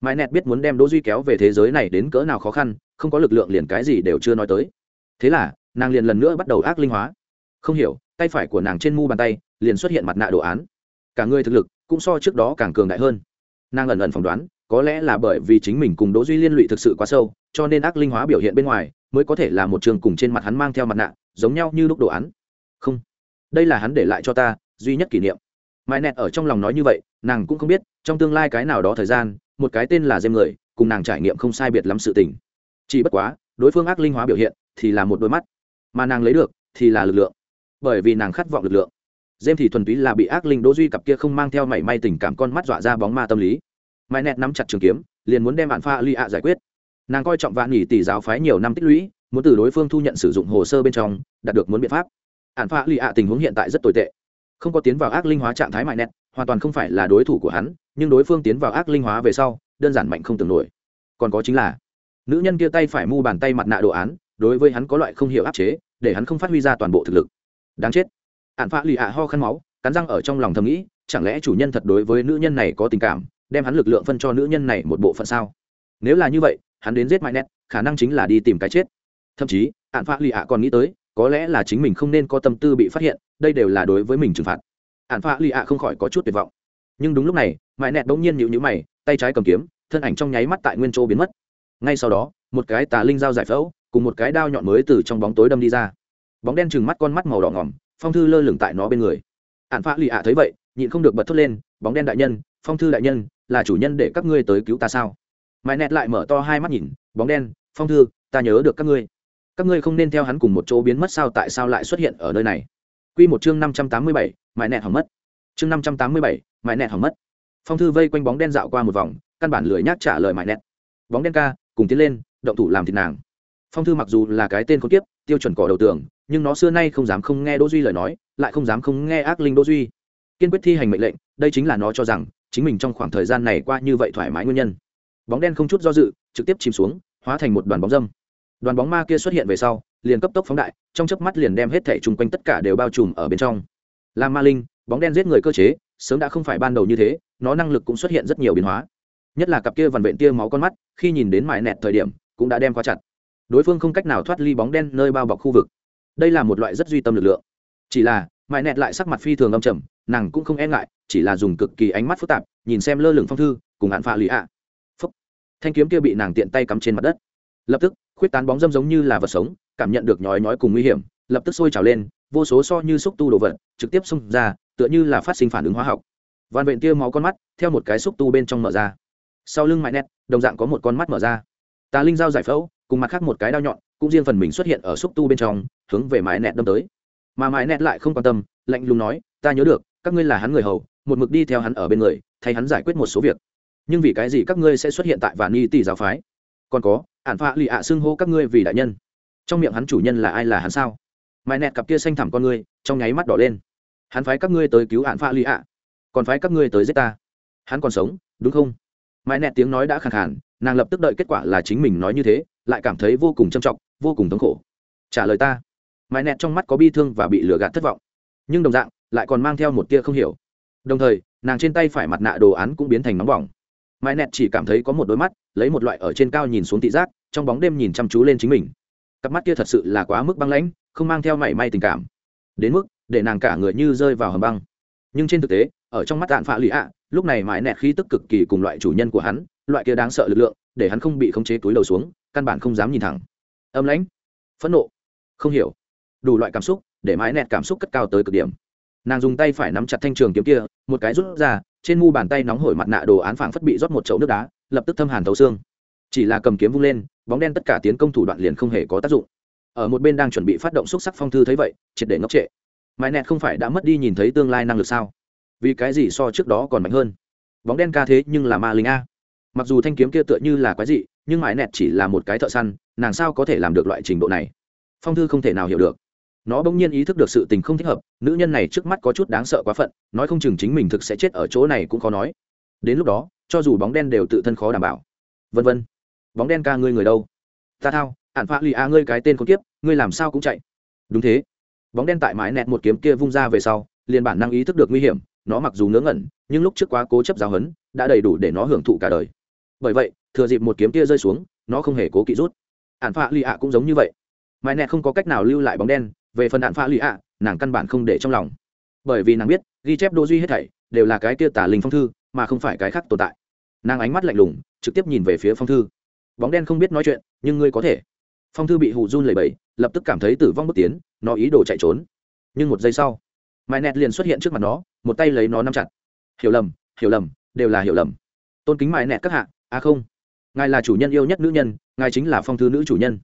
Mãi nẹt biết muốn đem đỗ duy kéo về thế giới này đến cỡ nào khó khăn, không có lực lượng liền cái gì đều chưa nói tới. Thế là, nàng liền lần nữa bắt đầu ác linh hóa. Không hiểu, tay phải của nàng trên mu bàn tay, liền xuất hiện mặt nạ đồ án. Cả người thực lực cũng so trước đó càng cường đại hơn. Nàng ẩn ẩn phỏng đoán, có lẽ là bởi vì chính mình cùng đỗ duy liên lụy thực sự quá sâu, cho nên ác linh hóa biểu hiện bên ngoài mới có thể là một trường cùng trên mặt hắn mang theo mặt nạ, giống nhau như lúc đồ án. Không, đây là hắn để lại cho ta, duy nhất kỷ niệm. Mãi nẹt ở trong lòng nói như vậy nàng cũng không biết, trong tương lai cái nào đó thời gian, một cái tên là dêm người, cùng nàng trải nghiệm không sai biệt lắm sự tình. Chỉ bất quá, đối phương ác linh hóa biểu hiện thì là một đôi mắt, mà nàng lấy được thì là lực lượng. Bởi vì nàng khát vọng lực lượng. Dêm thì thuần túy là bị ác linh đỗ duy cặp kia không mang theo mảy may tình cảm con mắt dọa ra bóng ma tâm lý. Mãi nẹt nắm chặt trường kiếm, liền muốn đem bạn pha ly ạ giải quyết. Nàng coi trọng vạn nghỉ tỷ giáo phái nhiều năm tích lũy, muốn từ đối phương thu nhận sử dụng hồ sơ bên trong, đạt được muốn biện pháp. Ạn pha ly ạ tình huống hiện tại rất tồi tệ. Không có tiến vào ác linh hóa trạng thái mạnh nẹt hoàn toàn không phải là đối thủ của hắn, nhưng đối phương tiến vào ác linh hóa về sau, đơn giản mạnh không tưởng nổi. Còn có chính là, nữ nhân kia tay phải mu bàn tay mặt nạ đồ án, đối với hắn có loại không hiểu áp chế, để hắn không phát huy ra toàn bộ thực lực. Đáng chết. Ạn phạ lì ạ ho khăn máu, cắn răng ở trong lòng thầm nghĩ, chẳng lẽ chủ nhân thật đối với nữ nhân này có tình cảm, đem hắn lực lượng phân cho nữ nhân này một bộ phận sao? Nếu là như vậy, hắn đến giết mãi nét khả năng chính là đi tìm cái chết. Thậm chí ạn phạ lì ạ còn nghĩ tới, có lẽ là chính mình không nên có tâm tư bị phát hiện, đây đều là đối với mình trừng phạt ạn phạ lì ạ không khỏi có chút tuyệt vọng. Nhưng đúng lúc này, mãi nẹt bỗng nhiên nhịu nhữ mày, tay trái cầm kiếm, thân ảnh trong nháy mắt tại nguyên chỗ biến mất. Ngay sau đó, một cái tà linh dao giải phẫu, cùng một cái đao nhọn mới từ trong bóng tối đâm đi ra. Bóng đen chừng mắt con mắt màu đỏ ngỏm, phong thư lơ lửng tại nó bên người. Ạn phạ lì ạ thấy vậy, nhịn không được bật thốt lên, bóng đen đại nhân, phong thư đại nhân, là chủ nhân để các ngươi tới cứu ta sao? Mãi nẹt lại mở to hai mắt nhìn, bóng đen, phong thư, ta nhớ được các ngươi. Các ngươi không nên theo hắn cùng một chỗ biến mất sao tại sao lại xuất hiện ở nơi này? Quy một chương năm trăm tám mươi bảy mãi nẹt hỏng mất. Chương năm trăm tám mươi bảy, mãi nẹt hỏng mất. Phong thư vây quanh bóng đen dạo qua một vòng, căn bản lười nhác trả lời mãi nẹt. Bóng đen ca, cùng tiến lên, động thủ làm thịt nàng. Phong thư mặc dù là cái tên con tiếp tiêu chuẩn cỏ đầu tường, nhưng nó xưa nay không dám không nghe đỗ duy lời nói, lại không dám không nghe ác linh đỗ duy. Kiên quyết thi hành mệnh lệnh, đây chính là nó cho rằng, chính mình trong khoảng thời gian này qua như vậy thoải mái nguyên nhân. Bóng đen không chút do dự, trực tiếp chìm xuống, hóa thành một đoàn bóng dâm. Đoàn bóng ma kia xuất hiện về sau, liền cấp tốc phóng đại, trong chớp mắt liền đem hết thể chung quanh tất cả đều bao trùm ở bên trong làm ma linh, bóng đen giết người cơ chế, sớm đã không phải ban đầu như thế, nó năng lực cũng xuất hiện rất nhiều biến hóa. Nhất là cặp kia vằn vện tia máu con mắt, khi nhìn đến mại nẹt thời điểm, cũng đã đem khóa chặt. Đối phương không cách nào thoát ly bóng đen nơi bao bọc khu vực. Đây là một loại rất duy tâm lực lượng. Chỉ là mại nẹt lại sắc mặt phi thường âm trầm, nàng cũng không e ngại, chỉ là dùng cực kỳ ánh mắt phức tạp, nhìn xem lơ lửng phong thư, cùng hạn phạ lụy ạ. Phúc. Thanh kiếm kia bị nàng tiện tay cắm trên mặt đất. Lập tức, khuyết tán bóng dâm giống như là vật sống, cảm nhận được nhói nhói cùng nguy hiểm, lập tức sôi trào lên vô số so như xúc tu đồ vật trực tiếp xông ra, tựa như là phát sinh phản ứng hóa học. Van vện tia máu con mắt theo một cái xúc tu bên trong mở ra. Sau lưng mại nét đồng dạng có một con mắt mở ra. Tà linh dao giải phẫu, cùng mặt khác một cái đao nhọn, cũng riêng phần mình xuất hiện ở xúc tu bên trong, hướng về mại nẹt đâm tới. Mà mại nẹt lại không quan tâm, lạnh lùng nói, ta nhớ được, các ngươi là hắn người hầu, một mực đi theo hắn ở bên người, thay hắn giải quyết một số việc. Nhưng vì cái gì các ngươi sẽ xuất hiện tại vạn ni tỷ giáo phái? Còn có, ản phạ lì ạ xưng hô các ngươi vì đại nhân. Trong miệng hắn chủ nhân là ai là hắn sao? Mai nẹt cặp kia xanh thẳm con ngươi, trong nháy mắt đỏ lên. Hắn phái các ngươi tới cứu Hạn Pha lì ạ. Còn phái các ngươi tới giết ta. Hắn còn sống, đúng không? Mai nẹt tiếng nói đã khẳng khản nàng lập tức đợi kết quả là chính mình nói như thế, lại cảm thấy vô cùng trầm trọng, vô cùng thống khổ. Trả lời ta. Mai nẹt trong mắt có bi thương và bị lừa gạt thất vọng. Nhưng đồng dạng, lại còn mang theo một tia không hiểu. Đồng thời, nàng trên tay phải mặt nạ đồ án cũng biến thành nóng bỏng. Mai nẹt chỉ cảm thấy có một đôi mắt, lấy một loại ở trên cao nhìn xuống thị giác, trong bóng đêm nhìn chăm chú lên chính mình. Cặp mắt kia thật sự là quá mức băng lãnh không mang theo mảy may tình cảm. Đến mức, để nàng cả người như rơi vào hầm băng. Nhưng trên thực tế, ở trong mắt tạn phạ lì ạ, lúc này mãi nẹt khí tức cực kỳ cùng loại chủ nhân của hắn, loại kia đáng sợ lực lượng, để hắn không bị khống chế túi đầu xuống, căn bản không dám nhìn thẳng. Âm lãnh, phẫn nộ, không hiểu. Đủ loại cảm xúc, để mãi nẹt cảm xúc cất cao tới cực điểm. Nàng dùng tay phải nắm chặt thanh trường kiếm kia, một cái rút ra, trên mu bàn tay nóng hổi mặt nạ đồ án phảng phất bị rót một chậu nước đá, lập tức thâm hàn thấu xương. Chỉ là cầm kiếm vung lên, bóng đen tất cả tiến công thủ đoạn liền không hề có tác dụng ở một bên đang chuẩn bị phát động xúc sắc phong thư thấy vậy, triệt để ngốc trệ. Mãi nẹt không phải đã mất đi nhìn thấy tương lai năng lực sao? Vì cái gì so trước đó còn mạnh hơn? Bóng đen ca thế nhưng là ma linh a. Mặc dù thanh kiếm kia tựa như là quái dị, nhưng mãi nẹt chỉ là một cái thợ săn, nàng sao có thể làm được loại trình độ này? Phong thư không thể nào hiểu được. Nó bỗng nhiên ý thức được sự tình không thích hợp, nữ nhân này trước mắt có chút đáng sợ quá phận, nói không chừng chính mình thực sẽ chết ở chỗ này cũng khó nói. Đến lúc đó, cho dù bóng đen đều tự thân khó đảm bảo. Vân vân. Bóng đen ca ngươi người đâu? Ta thao ạn phạ lì a ngươi cái tên con kiếp, ngươi làm sao cũng chạy. Đúng thế. Bóng đen tại mái nẹt một kiếm kia vung ra về sau, liền bản năng ý thức được nguy hiểm, nó mặc dù ngớ ngẩn, nhưng lúc trước quá cố chấp giáo hấn đã đầy đủ để nó hưởng thụ cả đời. Bởi vậy, thừa dịp một kiếm kia rơi xuống, nó không hề cố kỵ rút. Ạn phạ lì ạ cũng giống như vậy. Mái nẹt không có cách nào lưu lại bóng đen, về phần ạn phạ lì ạ nàng căn bản không để trong lòng. Bởi vì nàng biết, ghi chép đô duy hết thảy, đều là cái kia tả linh phong thư, mà không phải cái khác tồn tại. Nàng ánh mắt lạnh lùng, trực tiếp nhìn về phía phong thư. Bóng đen không biết nói chuyện, nhưng ngươi có thể phong thư bị hù run lẩy bẩy, lập tức cảm thấy tử vong bước tiến, nó ý đồ chạy trốn. Nhưng một giây sau, Mai nẹt liền xuất hiện trước mặt nó, một tay lấy nó nắm chặt. Hiểu lầm hiểu lầm, đều là hiểu lầm. Tôn kính Mai nẹt các hạ à không, ngài là chủ nhân yêu nhất nữ nhân, ngài chính là phong thư nữ chủ nhân.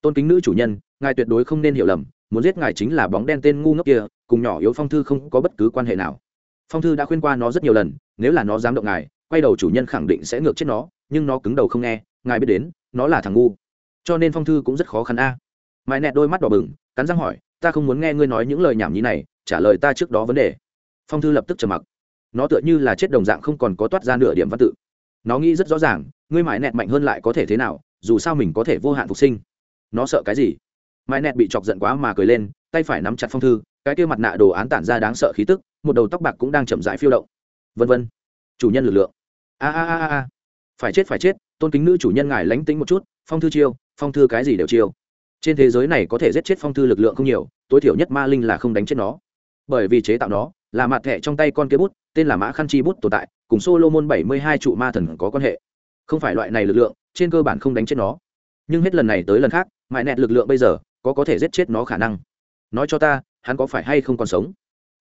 Tôn kính nữ chủ nhân, ngài tuyệt đối không nên hiểu lầm, muốn giết ngài chính là bóng đen tên ngu ngốc kia, cùng nhỏ yếu phong thư không có bất cứ quan hệ nào. Phong thư đã khuyên qua nó rất nhiều lần, nếu là nó dám động ngài, quay đầu chủ nhân khẳng định sẽ ngược chết nó, nhưng nó cứng đầu không nghe, ngài biết đến, nó là thằng ngu cho nên phong thư cũng rất khó khăn a. À. mãi nẹt đôi mắt đỏ bừng, cắn răng hỏi, ta không muốn nghe ngươi nói những lời nhảm nhí này, trả lời ta trước đó vấn đề. Phong thư lập tức trầm mặc. Nó tựa như là chết đồng dạng không còn có toát ra nửa điểm văn tự. Nó nghĩ rất rõ ràng, ngươi mãi nẹt mạnh hơn lại có thể thế nào, dù sao mình có thể vô hạn phục sinh. Nó sợ cái gì? Mãi nẹt bị chọc giận quá mà cười lên, tay phải nắm chặt phong thư, cái kia mặt nạ đồ án tản ra đáng sợ khí tức, một đầu tóc bạc cũng đang chậm rãi phiêu động. Vân vân. Chủ nhân lực lượng. A a a a. Phải chết phải chết, tôn kính nữ chủ nhân ngài lánh tính một chút, phong thư chiêu phong thư cái gì đều chiêu. Trên thế giới này có thể giết chết phong thư lực lượng không nhiều, tối thiểu nhất ma linh là không đánh chết nó. Bởi vì chế tạo nó, là mặt thẻ trong tay con kia bút, tên là mã khăn chi bút tồn tại, cùng solomon bảy mươi hai trụ ma thần có quan hệ. Không phải loại này lực lượng, trên cơ bản không đánh chết nó. Nhưng hết lần này tới lần khác mại nẹt lực lượng bây giờ, có có thể giết chết nó khả năng. Nói cho ta, hắn có phải hay không còn sống?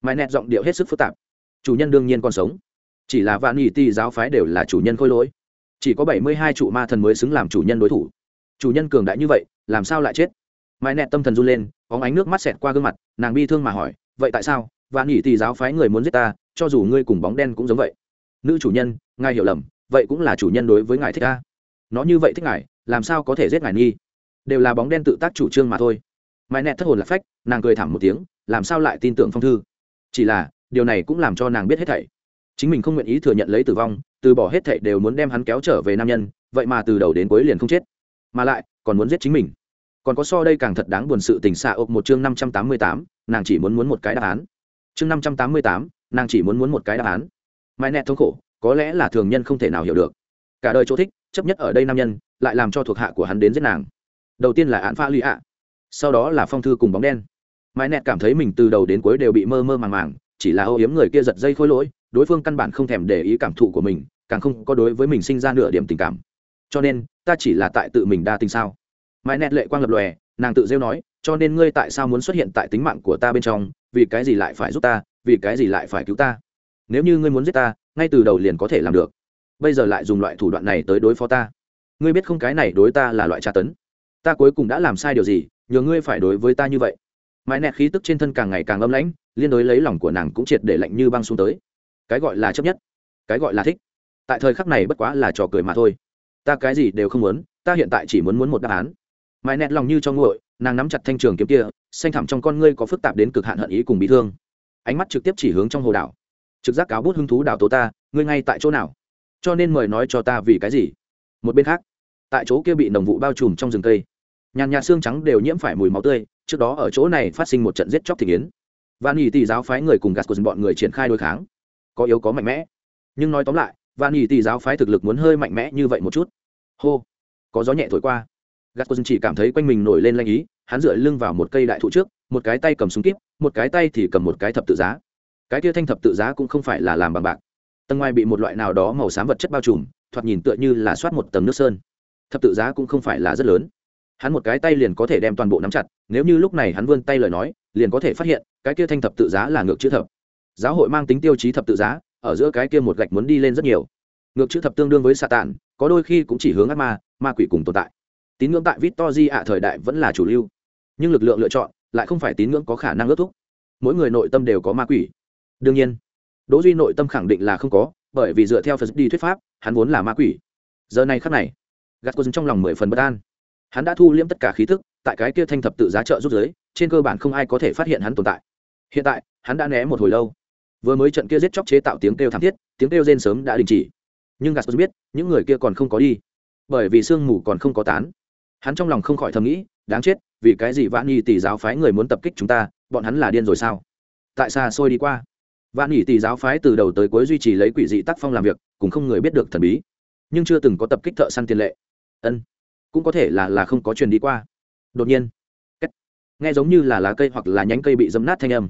Mại nẹt giọng điệu hết sức phức tạp. Chủ nhân đương nhiên còn sống. Chỉ là vạn nghị ti giáo phái đều là chủ nhân khôi lỗi. Chỉ có bảy mươi hai trụ ma thần mới xứng làm chủ nhân đối thủ chủ nhân cường đại như vậy, làm sao lại chết? Mãi nẹt tâm thần run lên có ánh nước mắt xẹt qua gương mặt, nàng bi thương mà hỏi, vậy tại sao? Vạn nghị thì giáo phái người muốn giết ta, cho dù ngươi cùng bóng đen cũng giống vậy. Nữ chủ nhân, ngài hiểu lầm, vậy cũng là chủ nhân đối với ngài thích ta. Nó như vậy thích ngài, làm sao có thể giết ngài nghi? Đều là bóng đen tự tác chủ trương mà thôi. Mãi nẹt thất hồn lạc phách, nàng cười thảm một tiếng, làm sao lại tin tưởng phong thư? Chỉ là, điều này cũng làm cho nàng biết hết thảy. Chính mình không nguyện ý thừa nhận lấy tử vong, từ bỏ hết thảy đều muốn đem hắn kéo trở về nam nhân, vậy mà từ đầu đến cuối liền không chết mà lại, còn muốn giết chính mình. Còn có so đây càng thật đáng buồn sự tình xạ ộp một chương năm trăm tám mươi tám, nàng chỉ muốn muốn một cái đáp án. Chương năm trăm tám mươi tám, nàng chỉ muốn muốn một cái đáp án. Mãi nẹt thống khổ, có lẽ là thường nhân không thể nào hiểu được. Cả đời chỗ thích, chấp nhất ở đây nam nhân, lại làm cho thuộc hạ của hắn đến giết nàng. Đầu tiên là án pha lụy ạ. Sau đó là phong thư cùng bóng đen. Mãi nẹt cảm thấy mình từ đầu đến cuối đều bị mơ mơ màng màng, chỉ là âu yếm người kia giật dây khôi lỗi, đối phương căn bản không thèm để ý cảm thụ của mình, càng không có đối với mình sinh ra nửa điểm tình cảm cho nên, ta chỉ là tại tự mình đa tình sao? Mãi nẹt lệ quang lập lòe, nàng tự rêu nói, cho nên ngươi tại sao muốn xuất hiện tại tính mạng của ta bên trong? Vì cái gì lại phải giúp ta? Vì cái gì lại phải cứu ta? Nếu như ngươi muốn giết ta, ngay từ đầu liền có thể làm được. Bây giờ lại dùng loại thủ đoạn này tới đối phó ta. Ngươi biết không, cái này đối ta là loại tra tấn. Ta cuối cùng đã làm sai điều gì, nhờ ngươi phải đối với ta như vậy. Mãi nẹt khí tức trên thân càng ngày càng âm lãnh, liên đối lấy lòng của nàng cũng triệt để lạnh như băng xuống tới. Cái gọi là chấp nhất, cái gọi là thích. Tại thời khắc này bất quá là trò cười mà thôi ta cái gì đều không muốn, ta hiện tại chỉ muốn muốn một đáp án. Mãi nẹt lòng như cho nguội, nàng nắm chặt thanh trường kiếm kia, xanh thẳm trong con ngươi có phức tạp đến cực hạn hận ý cùng bị thương. Ánh mắt trực tiếp chỉ hướng trong hồ đảo. Trực giác cáo bút hứng thú đảo tố ta, ngươi ngay tại chỗ nào? Cho nên mời nói cho ta vì cái gì? Một bên khác, tại chỗ kia bị nồng vụ bao trùm trong rừng cây, nhàn nhạt xương trắng đều nhiễm phải mùi máu tươi, trước đó ở chỗ này phát sinh một trận giết chóc thị kiến. Và nghỉ tỷ giáo phái người cùng gạt của bọn người triển khai đối kháng. Có yếu có mạnh mẽ. Nhưng nói tóm lại và nhì tỷ giáo phái thực lực muốn hơi mạnh mẽ như vậy một chút. Hô, có gió nhẹ thổi qua. Gạt quân chỉ cảm thấy quanh mình nổi lên lanh ý, hắn dựa lưng vào một cây đại thụ trước, một cái tay cầm súng kíp, một cái tay thì cầm một cái thập tự giá. Cái kia thanh thập tự giá cũng không phải là làm bằng bạc. Tầng ngoài bị một loại nào đó màu xám vật chất bao trùm, thoạt nhìn tựa như là soát một tầng nước sơn. Thập tự giá cũng không phải là rất lớn. Hắn một cái tay liền có thể đem toàn bộ nắm chặt, nếu như lúc này hắn vươn tay lời nói, liền có thể phát hiện, cái kia thanh thập tự giá là ngược chữ thập. Giáo hội mang tính tiêu chí thập tự giá ở giữa cái kia một gạch muốn đi lên rất nhiều. Ngược chữ thập tương đương với xạ tản có đôi khi cũng chỉ hướng ác ma ma quỷ cùng tồn tại. Tín ngưỡng tại victor ạ thời đại vẫn là chủ lưu. Nhưng lực lượng lựa chọn lại không phải tín ngưỡng có khả năng ước thúc. Mỗi người nội tâm đều có ma quỷ. Đương nhiên, đỗ duy nội tâm khẳng định là không có, bởi vì dựa theo phật đi thuyết pháp, hắn vốn là ma quỷ. Giờ này khắc này gạt cô trong lòng mười phần bất an. Hắn đã thu liễm tất cả khí thức, tại cái kia thanh thập tự giá trợ rút giới, trên cơ bản không ai có thể phát hiện hắn tồn tại. Hiện tại, hắn đã né một hồi lâu vừa mới trận kia giết chóc chế tạo tiếng kêu thảm thiết, tiếng kêu rên sớm đã đình chỉ. Nhưng gạt biết, những người kia còn không có đi. Bởi vì sương mù còn không có tán. Hắn trong lòng không khỏi thầm nghĩ, đáng chết, vì cái gì vạn nhị tỷ giáo phái người muốn tập kích chúng ta, bọn hắn là điên rồi sao? Tại xa xôi đi qua. Vạn nhị tỷ giáo phái từ đầu tới cuối duy trì lấy quỷ dị tác phong làm việc cũng không người biết được thần bí. Nhưng chưa từng có tập kích thợ săn tiền lệ. Ân, cũng có thể là là không có truyền đi qua. Đột nhiên nghe giống như là lá cây hoặc là nhánh cây bị dấm nát thanh âm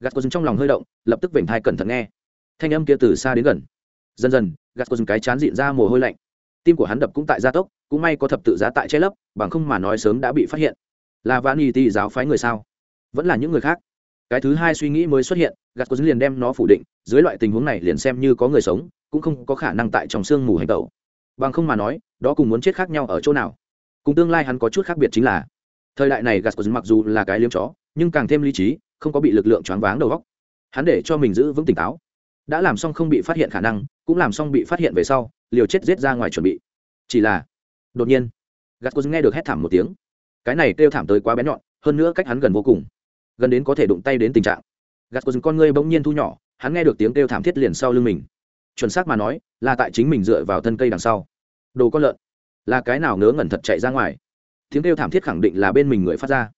gạt cô trong lòng hơi động, lập tức vểnh thai cẩn thận nghe. Thanh âm kia từ xa đến gần. Dần dần gạt cô cái chán dịn ra mồ hôi lạnh. Tim của hắn đập cũng tại gia tốc, cũng may có thập tự giá tại che lấp, bằng không mà nói sớm đã bị phát hiện. Là vạn y ti giáo phái người sao? Vẫn là những người khác. Cái thứ hai suy nghĩ mới xuất hiện gạt cô liền đem nó phủ định, dưới loại tình huống này liền xem như có người sống, cũng không có khả năng tại trong sương mù hành tẩu. Bằng không mà nói, đó cùng muốn chết khác nhau ở chỗ nào? Cùng tương lai hắn có chút khác biệt chính là, thời đại này gạt mặc dù là cái liếm chó, nhưng càng thêm lý trí không có bị lực lượng choáng váng đầu óc hắn để cho mình giữ vững tỉnh táo. Đã làm xong không bị phát hiện khả năng, cũng làm xong bị phát hiện về sau, liều chết giết ra ngoài chuẩn bị. Chỉ là, đột nhiên gạt nghe được hét thảm một tiếng. Cái này kêu thảm tới quá bén nhọn, hơn nữa cách hắn gần vô cùng. Gần đến có thể đụng tay đến tình trạng. Gạt con ngươi bỗng nhiên thu nhỏ, hắn nghe được tiếng kêu thảm thiết liền sau lưng mình. Chuẩn xác mà nói, là tại chính mình dựa vào thân cây đằng sau. Đồ con lợn, là cái nào ngớ ngẩn thật chạy ra ngoài. Tiếng kêu thảm thiết khẳng định là bên mình người phát ra.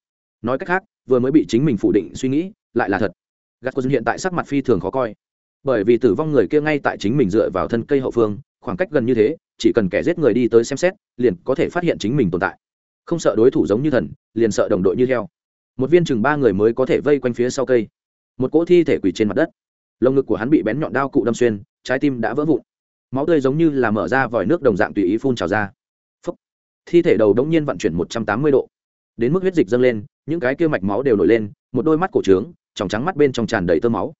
Nói cách khác vừa mới bị chính mình phủ định suy nghĩ, lại là thật. Gắt quân hiện tại sắc mặt phi thường khó coi. Bởi vì tử vong người kia ngay tại chính mình dựa vào thân cây hậu phương, khoảng cách gần như thế, chỉ cần kẻ giết người đi tới xem xét, liền có thể phát hiện chính mình tồn tại. Không sợ đối thủ giống như thần, liền sợ đồng đội như heo. Một viên chừng ba người mới có thể vây quanh phía sau cây. Một cỗ thi thể quỳ trên mặt đất. Lồng ngực của hắn bị bén nhọn đao cụ đâm xuyên, trái tim đã vỡ vụn. Máu tươi giống như là mở ra vòi nước đồng dạng tùy ý phun trào ra. Phúc. thi thể đầu đống nhiên vận chuyển một trăm tám mươi độ đến mức huyết dịch dâng lên, những cái kia mạch máu đều nổi lên, một đôi mắt cổ trướng, tròng trắng mắt bên trong tràn đầy tơ máu.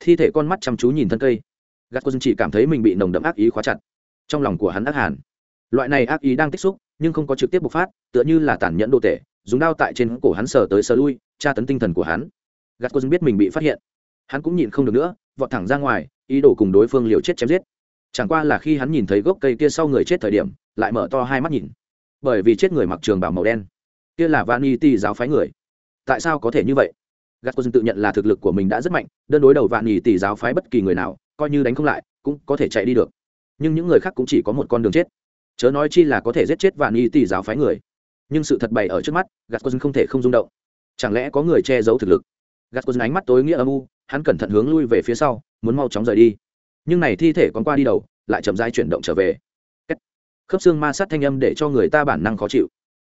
Thi thể con mắt chăm chú nhìn thân cây. Gạt cô chỉ cảm thấy mình bị nồng đậm ác ý khóa chặt. Trong lòng của hắn ác hàn. Loại này ác ý đang tích xúc, nhưng không có trực tiếp bộc phát, tựa như là tàn nhẫn đồ tể, dùng đao tại trên cổ hắn sờ tới sờ lui, tra tấn tinh thần của hắn. Gạt cô biết mình bị phát hiện. Hắn cũng nhịn không được nữa, vọt thẳng ra ngoài, ý đồ cùng đối phương liều chết chém giết. Chẳng qua là khi hắn nhìn thấy gốc cây kia sau người chết thời điểm, lại mở to hai mắt nhìn. Bởi vì chết người mặc trường bảo màu đen kia là vanity giáo phái người. Tại sao có thể như vậy? Gắt cô tự nhận là thực lực của mình đã rất mạnh, đơn đối đầu vạn tỷ giáo phái bất kỳ người nào, coi như đánh không lại, cũng có thể chạy đi được. Nhưng những người khác cũng chỉ có một con đường chết. Chớ nói chi là có thể giết chết vạn tỷ giáo phái người. Nhưng sự thật bày ở trước mắt gắt cô không thể không rung động. Chẳng lẽ có người che giấu thực lực? Gắt cô ánh mắt tối nghĩa âm u, hắn cẩn thận hướng lui về phía sau, muốn mau chóng rời đi. Nhưng này thi thể còn qua đi đầu, lại chậm rãi chuyển động trở về. Khớp xương ma sát thanh âm để cho người ta bản năng khó chịu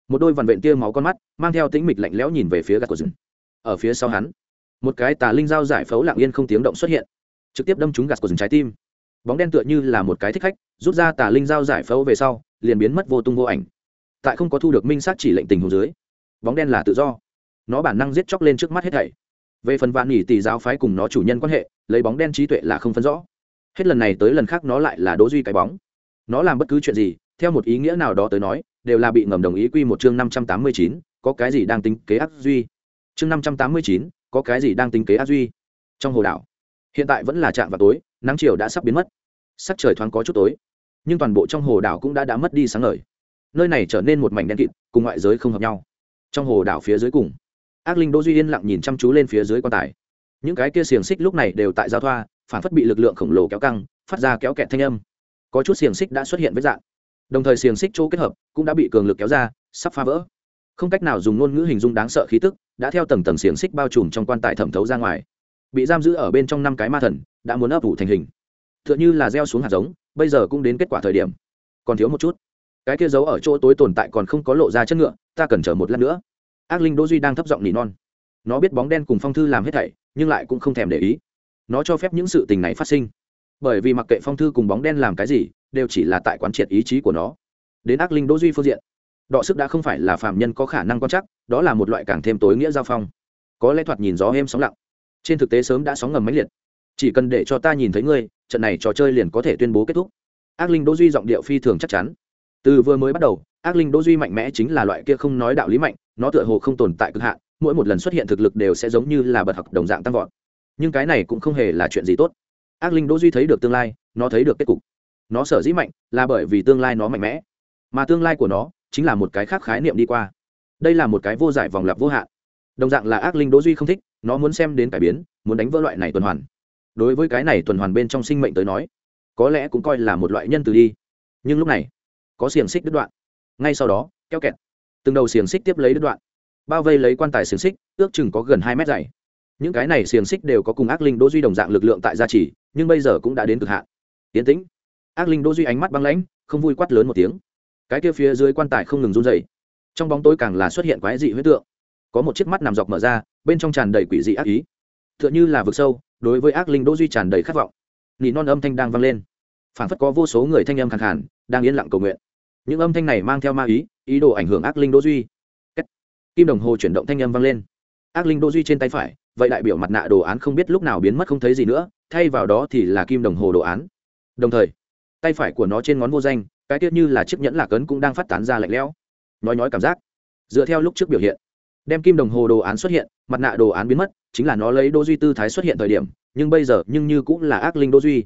một đôi vằn vện tia máu con mắt, mang theo tính mịch lạnh lẽo nhìn về phía gạt của rừng. Ở phía sau hắn, một cái tà linh dao giải phẫu lặng yên không tiếng động xuất hiện, trực tiếp đâm trúng gạt của rừng trái tim. Bóng đen tựa như là một cái thích khách, rút ra tà linh dao giải phẫu về sau, liền biến mất vô tung vô ảnh. Tại không có thu được minh sát chỉ lệnh tình hồ dưới, bóng đen là tự do. Nó bản năng giết chóc lên trước mắt hết thảy. Về phần vạn nghỉ tỷ giáo phái cùng nó chủ nhân quan hệ, lấy bóng đen trí tuệ là không phân rõ. Hết lần này tới lần khác nó lại là đố duy cái bóng. Nó làm bất cứ chuyện gì, theo một ý nghĩa nào đó tới nói đều là bị ngầm đồng ý quy một chương năm trăm tám mươi chín, có cái gì đang tính kế ác duy? Chương năm trăm tám mươi chín, có cái gì đang tính kế ác duy? Trong hồ đảo, hiện tại vẫn là trạm vào tối, nắng chiều đã sắp biến mất. Sắc trời thoáng có chút tối, nhưng toàn bộ trong hồ đảo cũng đã đã mất đi sáng ngời. Nơi này trở nên một mảnh đen kịt, cùng ngoại giới không hợp nhau. Trong hồ đảo phía dưới cùng, ác linh đỗ duy yên lặng nhìn chăm chú lên phía dưới quan tài. Những cái kia xiềng xích lúc này đều tại giao thoa, phản phất bị lực lượng khổng lồ kéo căng, phát ra kéo kẹt thanh âm. Có chút xiềng xích đã xuất hiện với dạng đồng thời xiềng xích chỗ kết hợp cũng đã bị cường lực kéo ra, sắp phá vỡ. Không cách nào dùng ngôn ngữ hình dung đáng sợ khí tức, đã theo tầng tầng xiềng xích bao trùm trong quan tài thẩm thấu ra ngoài. Bị giam giữ ở bên trong năm cái ma thần, đã muốn ấp ủ thành hình. T h ư ợ n h ư là gieo xuống hạt giống, bây giờ cũng đến kết quả thời điểm. Còn thiếu một chút. Cái kia giấu ở chỗ tối tồn tại còn không có lộ ra chất ngựa, ta cần chờ một lát nữa. Ác linh đỗ duy đang thấp giọng nỉ non. Nó biết bóng đen cùng phong thư làm hết thảy, nhưng lại cũng không thèm để ý. Nó cho phép những sự tình này phát sinh. Bởi vì mặc kệ phong thư cùng bóng đen làm cái gì đều chỉ là tại quán triệt ý chí của nó. Đến ác linh đỗ duy phương diện, đọ sức đã không phải là phạm nhân có khả năng quan chắc đó là một loại càng thêm tối nghĩa giao phong. Có lẽ thoạt nhìn gió êm sóng lặng. Trên thực tế sớm đã sóng ngầm máy liệt. Chỉ cần để cho ta nhìn thấy ngươi, trận này trò chơi liền có thể tuyên bố kết thúc. Ác linh đỗ duy giọng điệu phi thường chắc chắn. Từ vừa mới bắt đầu, ác linh đỗ duy mạnh mẽ chính là loại kia không nói đạo lý mạnh, nó tựa hồ không tồn tại cực hạn, mỗi một lần xuất hiện thực lực đều sẽ giống như là bật học đồng dạng tăng vọt. Nhưng cái này cũng không hề là chuyện gì tốt. Ác linh đỗ duy thấy được tương lai, nó thấy được kết cục nó sở dĩ mạnh là bởi vì tương lai nó mạnh mẽ. Mà tương lai của nó chính là một cái khác khái niệm đi qua. Đây là một cái vô giải vòng lặp vô hạn. Đồng dạng là ác linh đỗ duy không thích, nó muốn xem đến cải biến, muốn đánh vỡ loại này tuần hoàn. Đối với cái này tuần hoàn bên trong sinh mệnh tới nói, có lẽ cũng coi là một loại nhân từ đi. Nhưng lúc này, có xiềng xích đứt đoạn. Ngay sau đó, keo kẹt. Từng đầu xiềng xích tiếp lấy đứt đoạn. Bao vây lấy quan tài xiềng xích, ước chừng có gần hai mét dày. Những cái này xiềng xích đều có cùng ác linh đỗ duy đồng dạng lực lượng tại gia trì, nhưng bây giờ cũng đã đến cực hạn. Tiến tĩnh ác linh đỗ duy ánh mắt băng lãnh, không vui quát lớn một tiếng. Cái kia phía dưới quan tài không ngừng run dày trong bóng tối càng là xuất hiện quái dị huyết tượng. Có một chiếc mắt nằm dọc mở ra, bên trong tràn đầy quỷ dị ác ý. T h ư ợ n h ư là vực sâu, đối với ác linh đỗ duy tràn đầy khát vọng. Nỉ non âm thanh đang vang lên. Phản phất có vô số người thanh âm khẳng hẳn đang yên lặng cầu nguyện. Những âm thanh này mang theo ma ý ý đồ ảnh hưởng ác linh đỗ duy. Kim đồng hồ chuyển động thanh âm vang lên. Ác linh đỗ duy trên tay phải, vậy đại biểu mặt nạ đồ án không biết lúc nào biến mất không thấy gì nữa, thay vào đó thì là kim đồng hồ đồ án. Đồng thời tay phải của nó trên ngón vô danh, cái tiết như là chiếc nhẫn lạc ấn cũng đang phát tán ra lạnh lẽo. Nói nói cảm giác. Dựa theo lúc trước biểu hiện, đem kim đồng hồ đồ án xuất hiện, mặt nạ đồ án biến mất, chính là nó lấy đô duy tư thái xuất hiện thời điểm, nhưng bây giờ, nhưng như cũng là ác linh đô duy.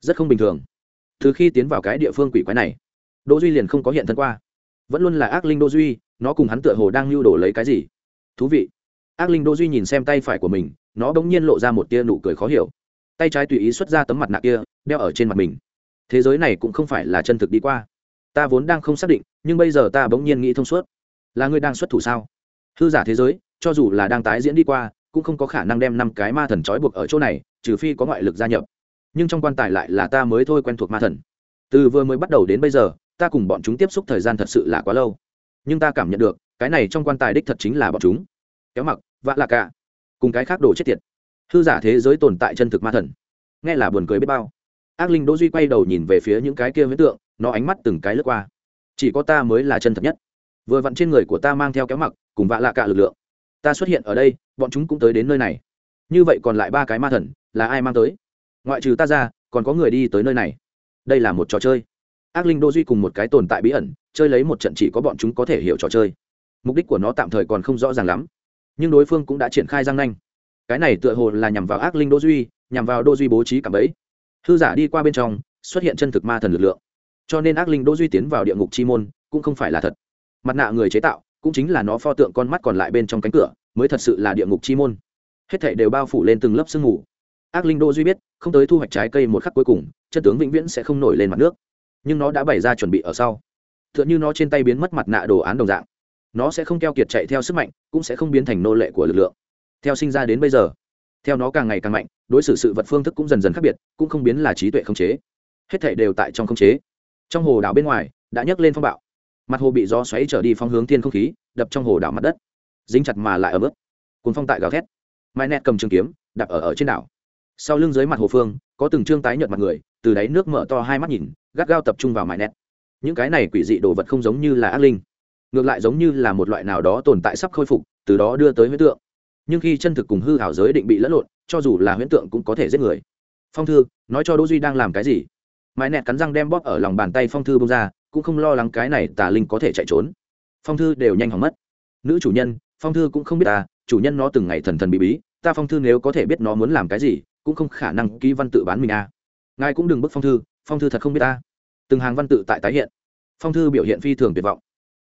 Rất không bình thường. Từ khi tiến vào cái địa phương quỷ quái này, đô duy liền không có hiện thân qua. Vẫn luôn là ác linh đô duy, nó cùng hắn tựa hồ đang lưu đổ lấy cái gì? Thú vị. Ác linh đô duy nhìn xem tay phải của mình, nó bỗng nhiên lộ ra một tia nụ cười khó hiểu. Tay trái tùy ý xuất ra tấm mặt nạ kia, đeo ở trên mặt mình thế giới này cũng không phải là chân thực đi qua. Ta vốn đang không xác định, nhưng bây giờ ta bỗng nhiên nghĩ thông suốt. Là ngươi đang xuất thủ sao? Hư giả thế giới, cho dù là đang tái diễn đi qua, cũng không có khả năng đem năm cái ma thần trói buộc ở chỗ này, trừ phi có ngoại lực gia nhập. Nhưng trong quan tài lại là ta mới thôi quen thuộc ma thần. Từ vừa mới bắt đầu đến bây giờ, ta cùng bọn chúng tiếp xúc thời gian thật sự là quá lâu. Nhưng ta cảm nhận được, cái này trong quan tài đích thật chính là bọn chúng. Kéo mặc, vạ là cả. Cùng cái khác đồ chết tiệt. Hư giả thế giới tồn tại chân thực ma thần. Nghe là buồn cười biết bao ác linh đỗ duy quay đầu nhìn về phía những cái kia huyễn tượng, nó ánh mắt từng cái lướt qua. Chỉ có ta mới là chân thật nhất. Vừa vặn trên người của ta mang theo kéo mặc, cùng vạ lạ cả lực lượng. Ta xuất hiện ở đây, bọn chúng cũng tới đến nơi này. Như vậy còn lại ba cái ma thần, là ai mang tới? Ngoại trừ ta ra, còn có người đi tới nơi này. Đây là một trò chơi. Ác linh đô duy cùng một cái tồn tại bí ẩn, chơi lấy một trận chỉ có bọn chúng có thể hiểu trò chơi. Mục đích của nó tạm thời còn không rõ ràng lắm. Nhưng đối phương cũng đã triển khai răng nanh. Cái này tựa hồ là nhằm vào ác linh đô duy, nhằm vào đô duy bố trí cảm ấy hư giả đi qua bên trong, xuất hiện chân thực ma thần lực lượng. Cho nên ác linh đô duy tiến vào địa ngục chi môn cũng không phải là thật. Mặt nạ người chế tạo cũng chính là nó pho tượng con mắt còn lại bên trong cánh cửa, mới thật sự là địa ngục chi môn. Hết thảy đều bao phủ lên từng lớp sương mù. Ác linh đô duy biết, không tới thu hoạch trái cây một khắc cuối cùng, chân tướng vĩnh viễn sẽ không nổi lên mặt nước. Nhưng nó đã bày ra chuẩn bị ở sau. Tựa như nó trên tay biến mất mặt nạ đồ án đồng dạng. Nó sẽ không keo kiệt chạy theo sức mạnh, cũng sẽ không biến thành nô lệ của lực lượng. Theo sinh ra đến bây giờ theo nó càng ngày càng mạnh, đối xử sự vật phương thức cũng dần dần khác biệt, cũng không biến là trí tuệ không chế. Hết thảy đều tại trong không chế. Trong hồ đảo bên ngoài, đã nhấc lên phong bạo. Mặt hồ bị gió xoáy trở đi phong hướng thiên không khí, đập trong hồ đảo mặt đất. Dính chặt mà lại ở bước cuốn phong tại gào thét. Mai nẹt cầm trường kiếm đặt ở ở trên đảo. Sau lưng dưới mặt hồ phương, có từng trương tái nhợt mặt người, từ đáy nước mở to hai mắt nhìn, gắt gao tập trung vào mãi nẹt. Những cái này quỷ dị đồ vật không giống như là ác linh. Ngược lại giống như là một loại nào đó tồn tại sắp khôi phục, từ đó đưa tới huyết tượng nhưng khi chân thực cùng hư hảo giới định bị lẫn lộn, cho dù là huyễn tượng cũng có thể giết người. Phong thư, nói cho đỗ duy đang làm cái gì? Mãi nẹt cắn răng đem bóp ở lòng bàn tay phong thư bông ra, cũng không lo lắng cái này tà linh có thể chạy trốn. Phong thư đều nhanh hỏng mất. Nữ chủ nhân, phong thư cũng không biết ta chủ nhân nó từng ngày thần thần bí bí, ta phong thư nếu có thể biết nó muốn làm cái gì, cũng không khả năng ký văn tự bán mình à. ngài cũng đừng bức phong thư phong thư thật không biết ta. Từng hàng văn tự tại tái hiện. Phong thư biểu hiện phi thường tuyệt vọng.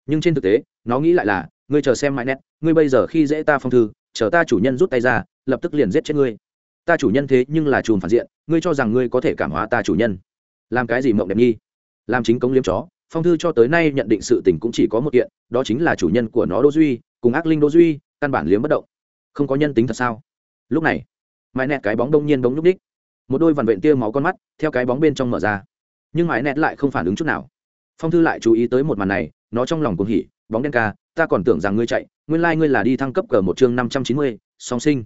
Nhưng trên thực tế, nó nghĩ lại là, ngươi chờ xem mãi nét ngươi bây giờ khi dễ ta phong thư chờ ta chủ nhân rút tay ra, lập tức liền giết chết ngươi. Ta chủ nhân thế nhưng là chùm phản diện, ngươi cho rằng ngươi có thể cảm hóa ta chủ nhân. Làm cái gì mộng đẹp nhi? Làm chính công liếm chó, phong thư cho tới nay nhận định sự tình cũng chỉ có một kiện, đó chính là chủ nhân của nó Đô duy, cùng ác linh Đô duy, căn bản liếm bất động. Không có nhân tính thật sao? Lúc này, mãi nẹt cái bóng đông nhiên bóng nhúc ních một đôi vằn vện tia máu con mắt, theo cái bóng bên trong mở ra. Nhưng mãi nẹt lại không phản ứng chút nào. Phong thư lại chú ý tới một màn này, nó trong lòng cuồng hỉ, bóng đen ca, ta còn tưởng rằng ngươi chạy nguyên lai ngươi là đi thăng cấp cờ một chương năm trăm chín mươi, song sinh.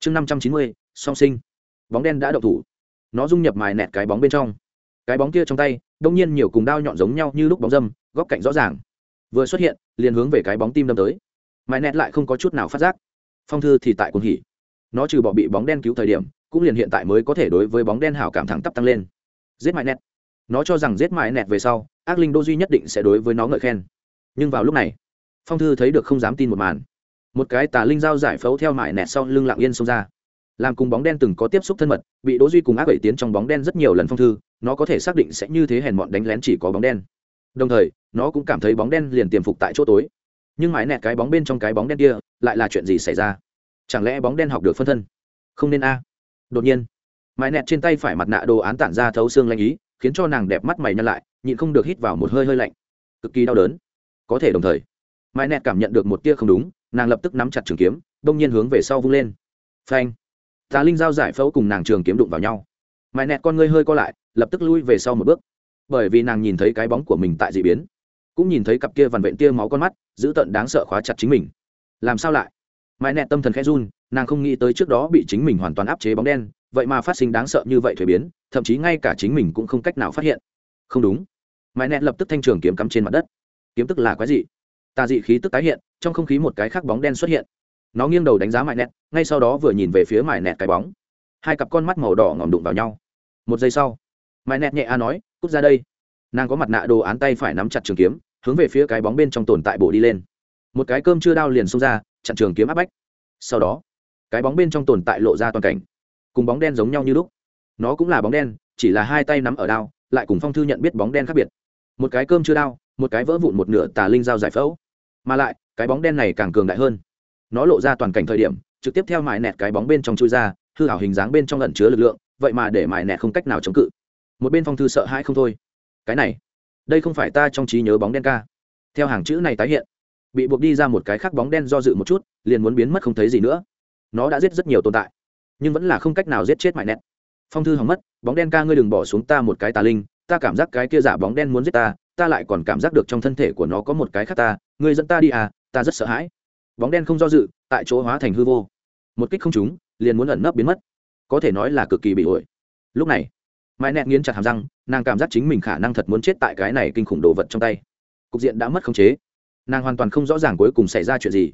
Chương năm trăm chín mươi, song sinh. Bóng đen đã đậu thủ. Nó dung nhập mài nẹt cái bóng bên trong. Cái bóng kia trong tay, đông nhiên nhiều cùng đao nhọn giống nhau như lúc bóng dâm, góc cạnh rõ ràng. Vừa xuất hiện, liền hướng về cái bóng tim đâm tới. Mài nẹt lại không có chút nào phát giác. Phong thư thì tại cuồng hỉ. Nó trừ bỏ bị bóng đen cứu thời điểm, cũng liền hiện tại mới có thể đối với bóng đen hảo cảm thẳng tắp tăng lên. Giết mại nẹt. Nó cho rằng giết mại nẹt về sau, ác linh đô duy nhất định sẽ đối với nó ngợi khen. Nhưng vào lúc này phong thư thấy được không dám tin một màn. Một cái tà linh dao giải phẫu theo mại nẹt sau lưng lặng yên xông ra. Làm cùng bóng đen từng có tiếp xúc thân mật, bị đỗ duy cùng ác bảy tiến trong bóng đen rất nhiều lần phong thư, nó có thể xác định sẽ như thế hèn mọn đánh lén chỉ có bóng đen. Đồng thời, nó cũng cảm thấy bóng đen liền tiềm phục tại chỗ tối. Nhưng mãi nẹt cái bóng bên trong cái bóng đen kia, lại là chuyện gì xảy ra? Chẳng lẽ bóng đen học được phân thân? Không nên a. Đột nhiên mãi nẹt trên tay phải mặt nạ đồ án tản ra thấu xương lanh ý, khiến cho nàng đẹp mắt mày nhăn lại, nhịn không được hít vào một hơi hơi lạnh. Cực kỳ đau đớn. Có thể đồng thời mãi nẹt cảm nhận được một tia không đúng, nàng lập tức nắm chặt trường kiếm, đông nhiên hướng về sau vung lên. Phanh! Tà linh giao giải phẫu cùng nàng trường kiếm đụng vào nhau. Mãi nẹt con ngươi hơi co lại, lập tức lui về sau một bước. Bởi vì nàng nhìn thấy cái bóng của mình tại d ị biến, cũng nhìn thấy cặp kia vằn vện tia máu con mắt, giữ tận đáng sợ khóa chặt chính mình. Làm sao lại? Mãi nẹt tâm thần khẽ run, nàng không nghĩ tới trước đó bị chính mình hoàn toàn áp chế bóng đen, vậy mà phát sinh đáng sợ như vậy thuế biến, thậm chí ngay cả chính mình cũng không cách nào phát hiện. Không đúng. Mãi nẹt lập tức thanh trường kiếm cắm trên mặt đất. Kiếm tức là quái dị tà dị khí tức tái hiện, trong không khí một cái khác bóng đen xuất hiện. Nó nghiêng đầu đánh giá Mại nẹt, ngay sau đó vừa nhìn về phía Mại nẹt cái bóng. Hai cặp con mắt màu đỏ ngòm đụng vào nhau. Một giây sau, Mại nẹt nhẹ a nói, cút ra đây. Nàng có mặt nạ đồ án tay phải nắm chặt trường kiếm, hướng về phía cái bóng bên trong tồn tại bổ đi lên. Một cái cơm chưa đao liền xông ra, chặn trường kiếm áp bách. Sau đó, cái bóng bên trong tồn tại lộ ra toàn cảnh. Cùng bóng đen giống nhau như lúc. Nó cũng là bóng đen, chỉ là hai tay nắm ở đao, lại cùng phong thư nhận biết bóng đen khác biệt. Một cái cơm chưa đao, một cái vỡ vụn một nửa tà linh dao giải phẫu mà lại, cái bóng đen này càng cường đại hơn. Nó lộ ra toàn cảnh thời điểm, trực tiếp theo mại nẹt cái bóng bên trong chui ra, hư hảo hình dáng bên trong lẩn chứa lực lượng, vậy mà để mại nẹt không cách nào chống cự. Một bên phong thư sợ hãi không thôi. Cái này, đây không phải ta trong trí nhớ bóng đen ca. Theo hàng chữ này tái hiện, bị buộc đi ra một cái khác bóng đen do dự một chút, liền muốn biến mất không thấy gì nữa. Nó đã giết rất nhiều tồn tại, nhưng vẫn là không cách nào giết chết mại nẹt. Phong thư hỏng mất, bóng đen ca ngươi đừng bỏ xuống ta một cái tà linh, ta cảm giác cái kia giả bóng đen muốn giết ta ta lại còn cảm giác được trong thân thể của nó có một cái khác ta ngươi dẫn ta đi à ta rất sợ hãi. Bóng đen không do dự, tại chỗ hóa thành hư vô. Một kích không trúng, liền muốn ẩn nấp biến mất. Có thể nói là cực kỳ bị ổi lúc này mãi nẹt nghiến chặt hàm răng, nàng cảm giác chính mình khả năng thật muốn chết tại cái này kinh khủng đồ vật trong tay. Cục diện đã mất khống chế. Nàng hoàn toàn không rõ ràng cuối cùng xảy ra chuyện gì.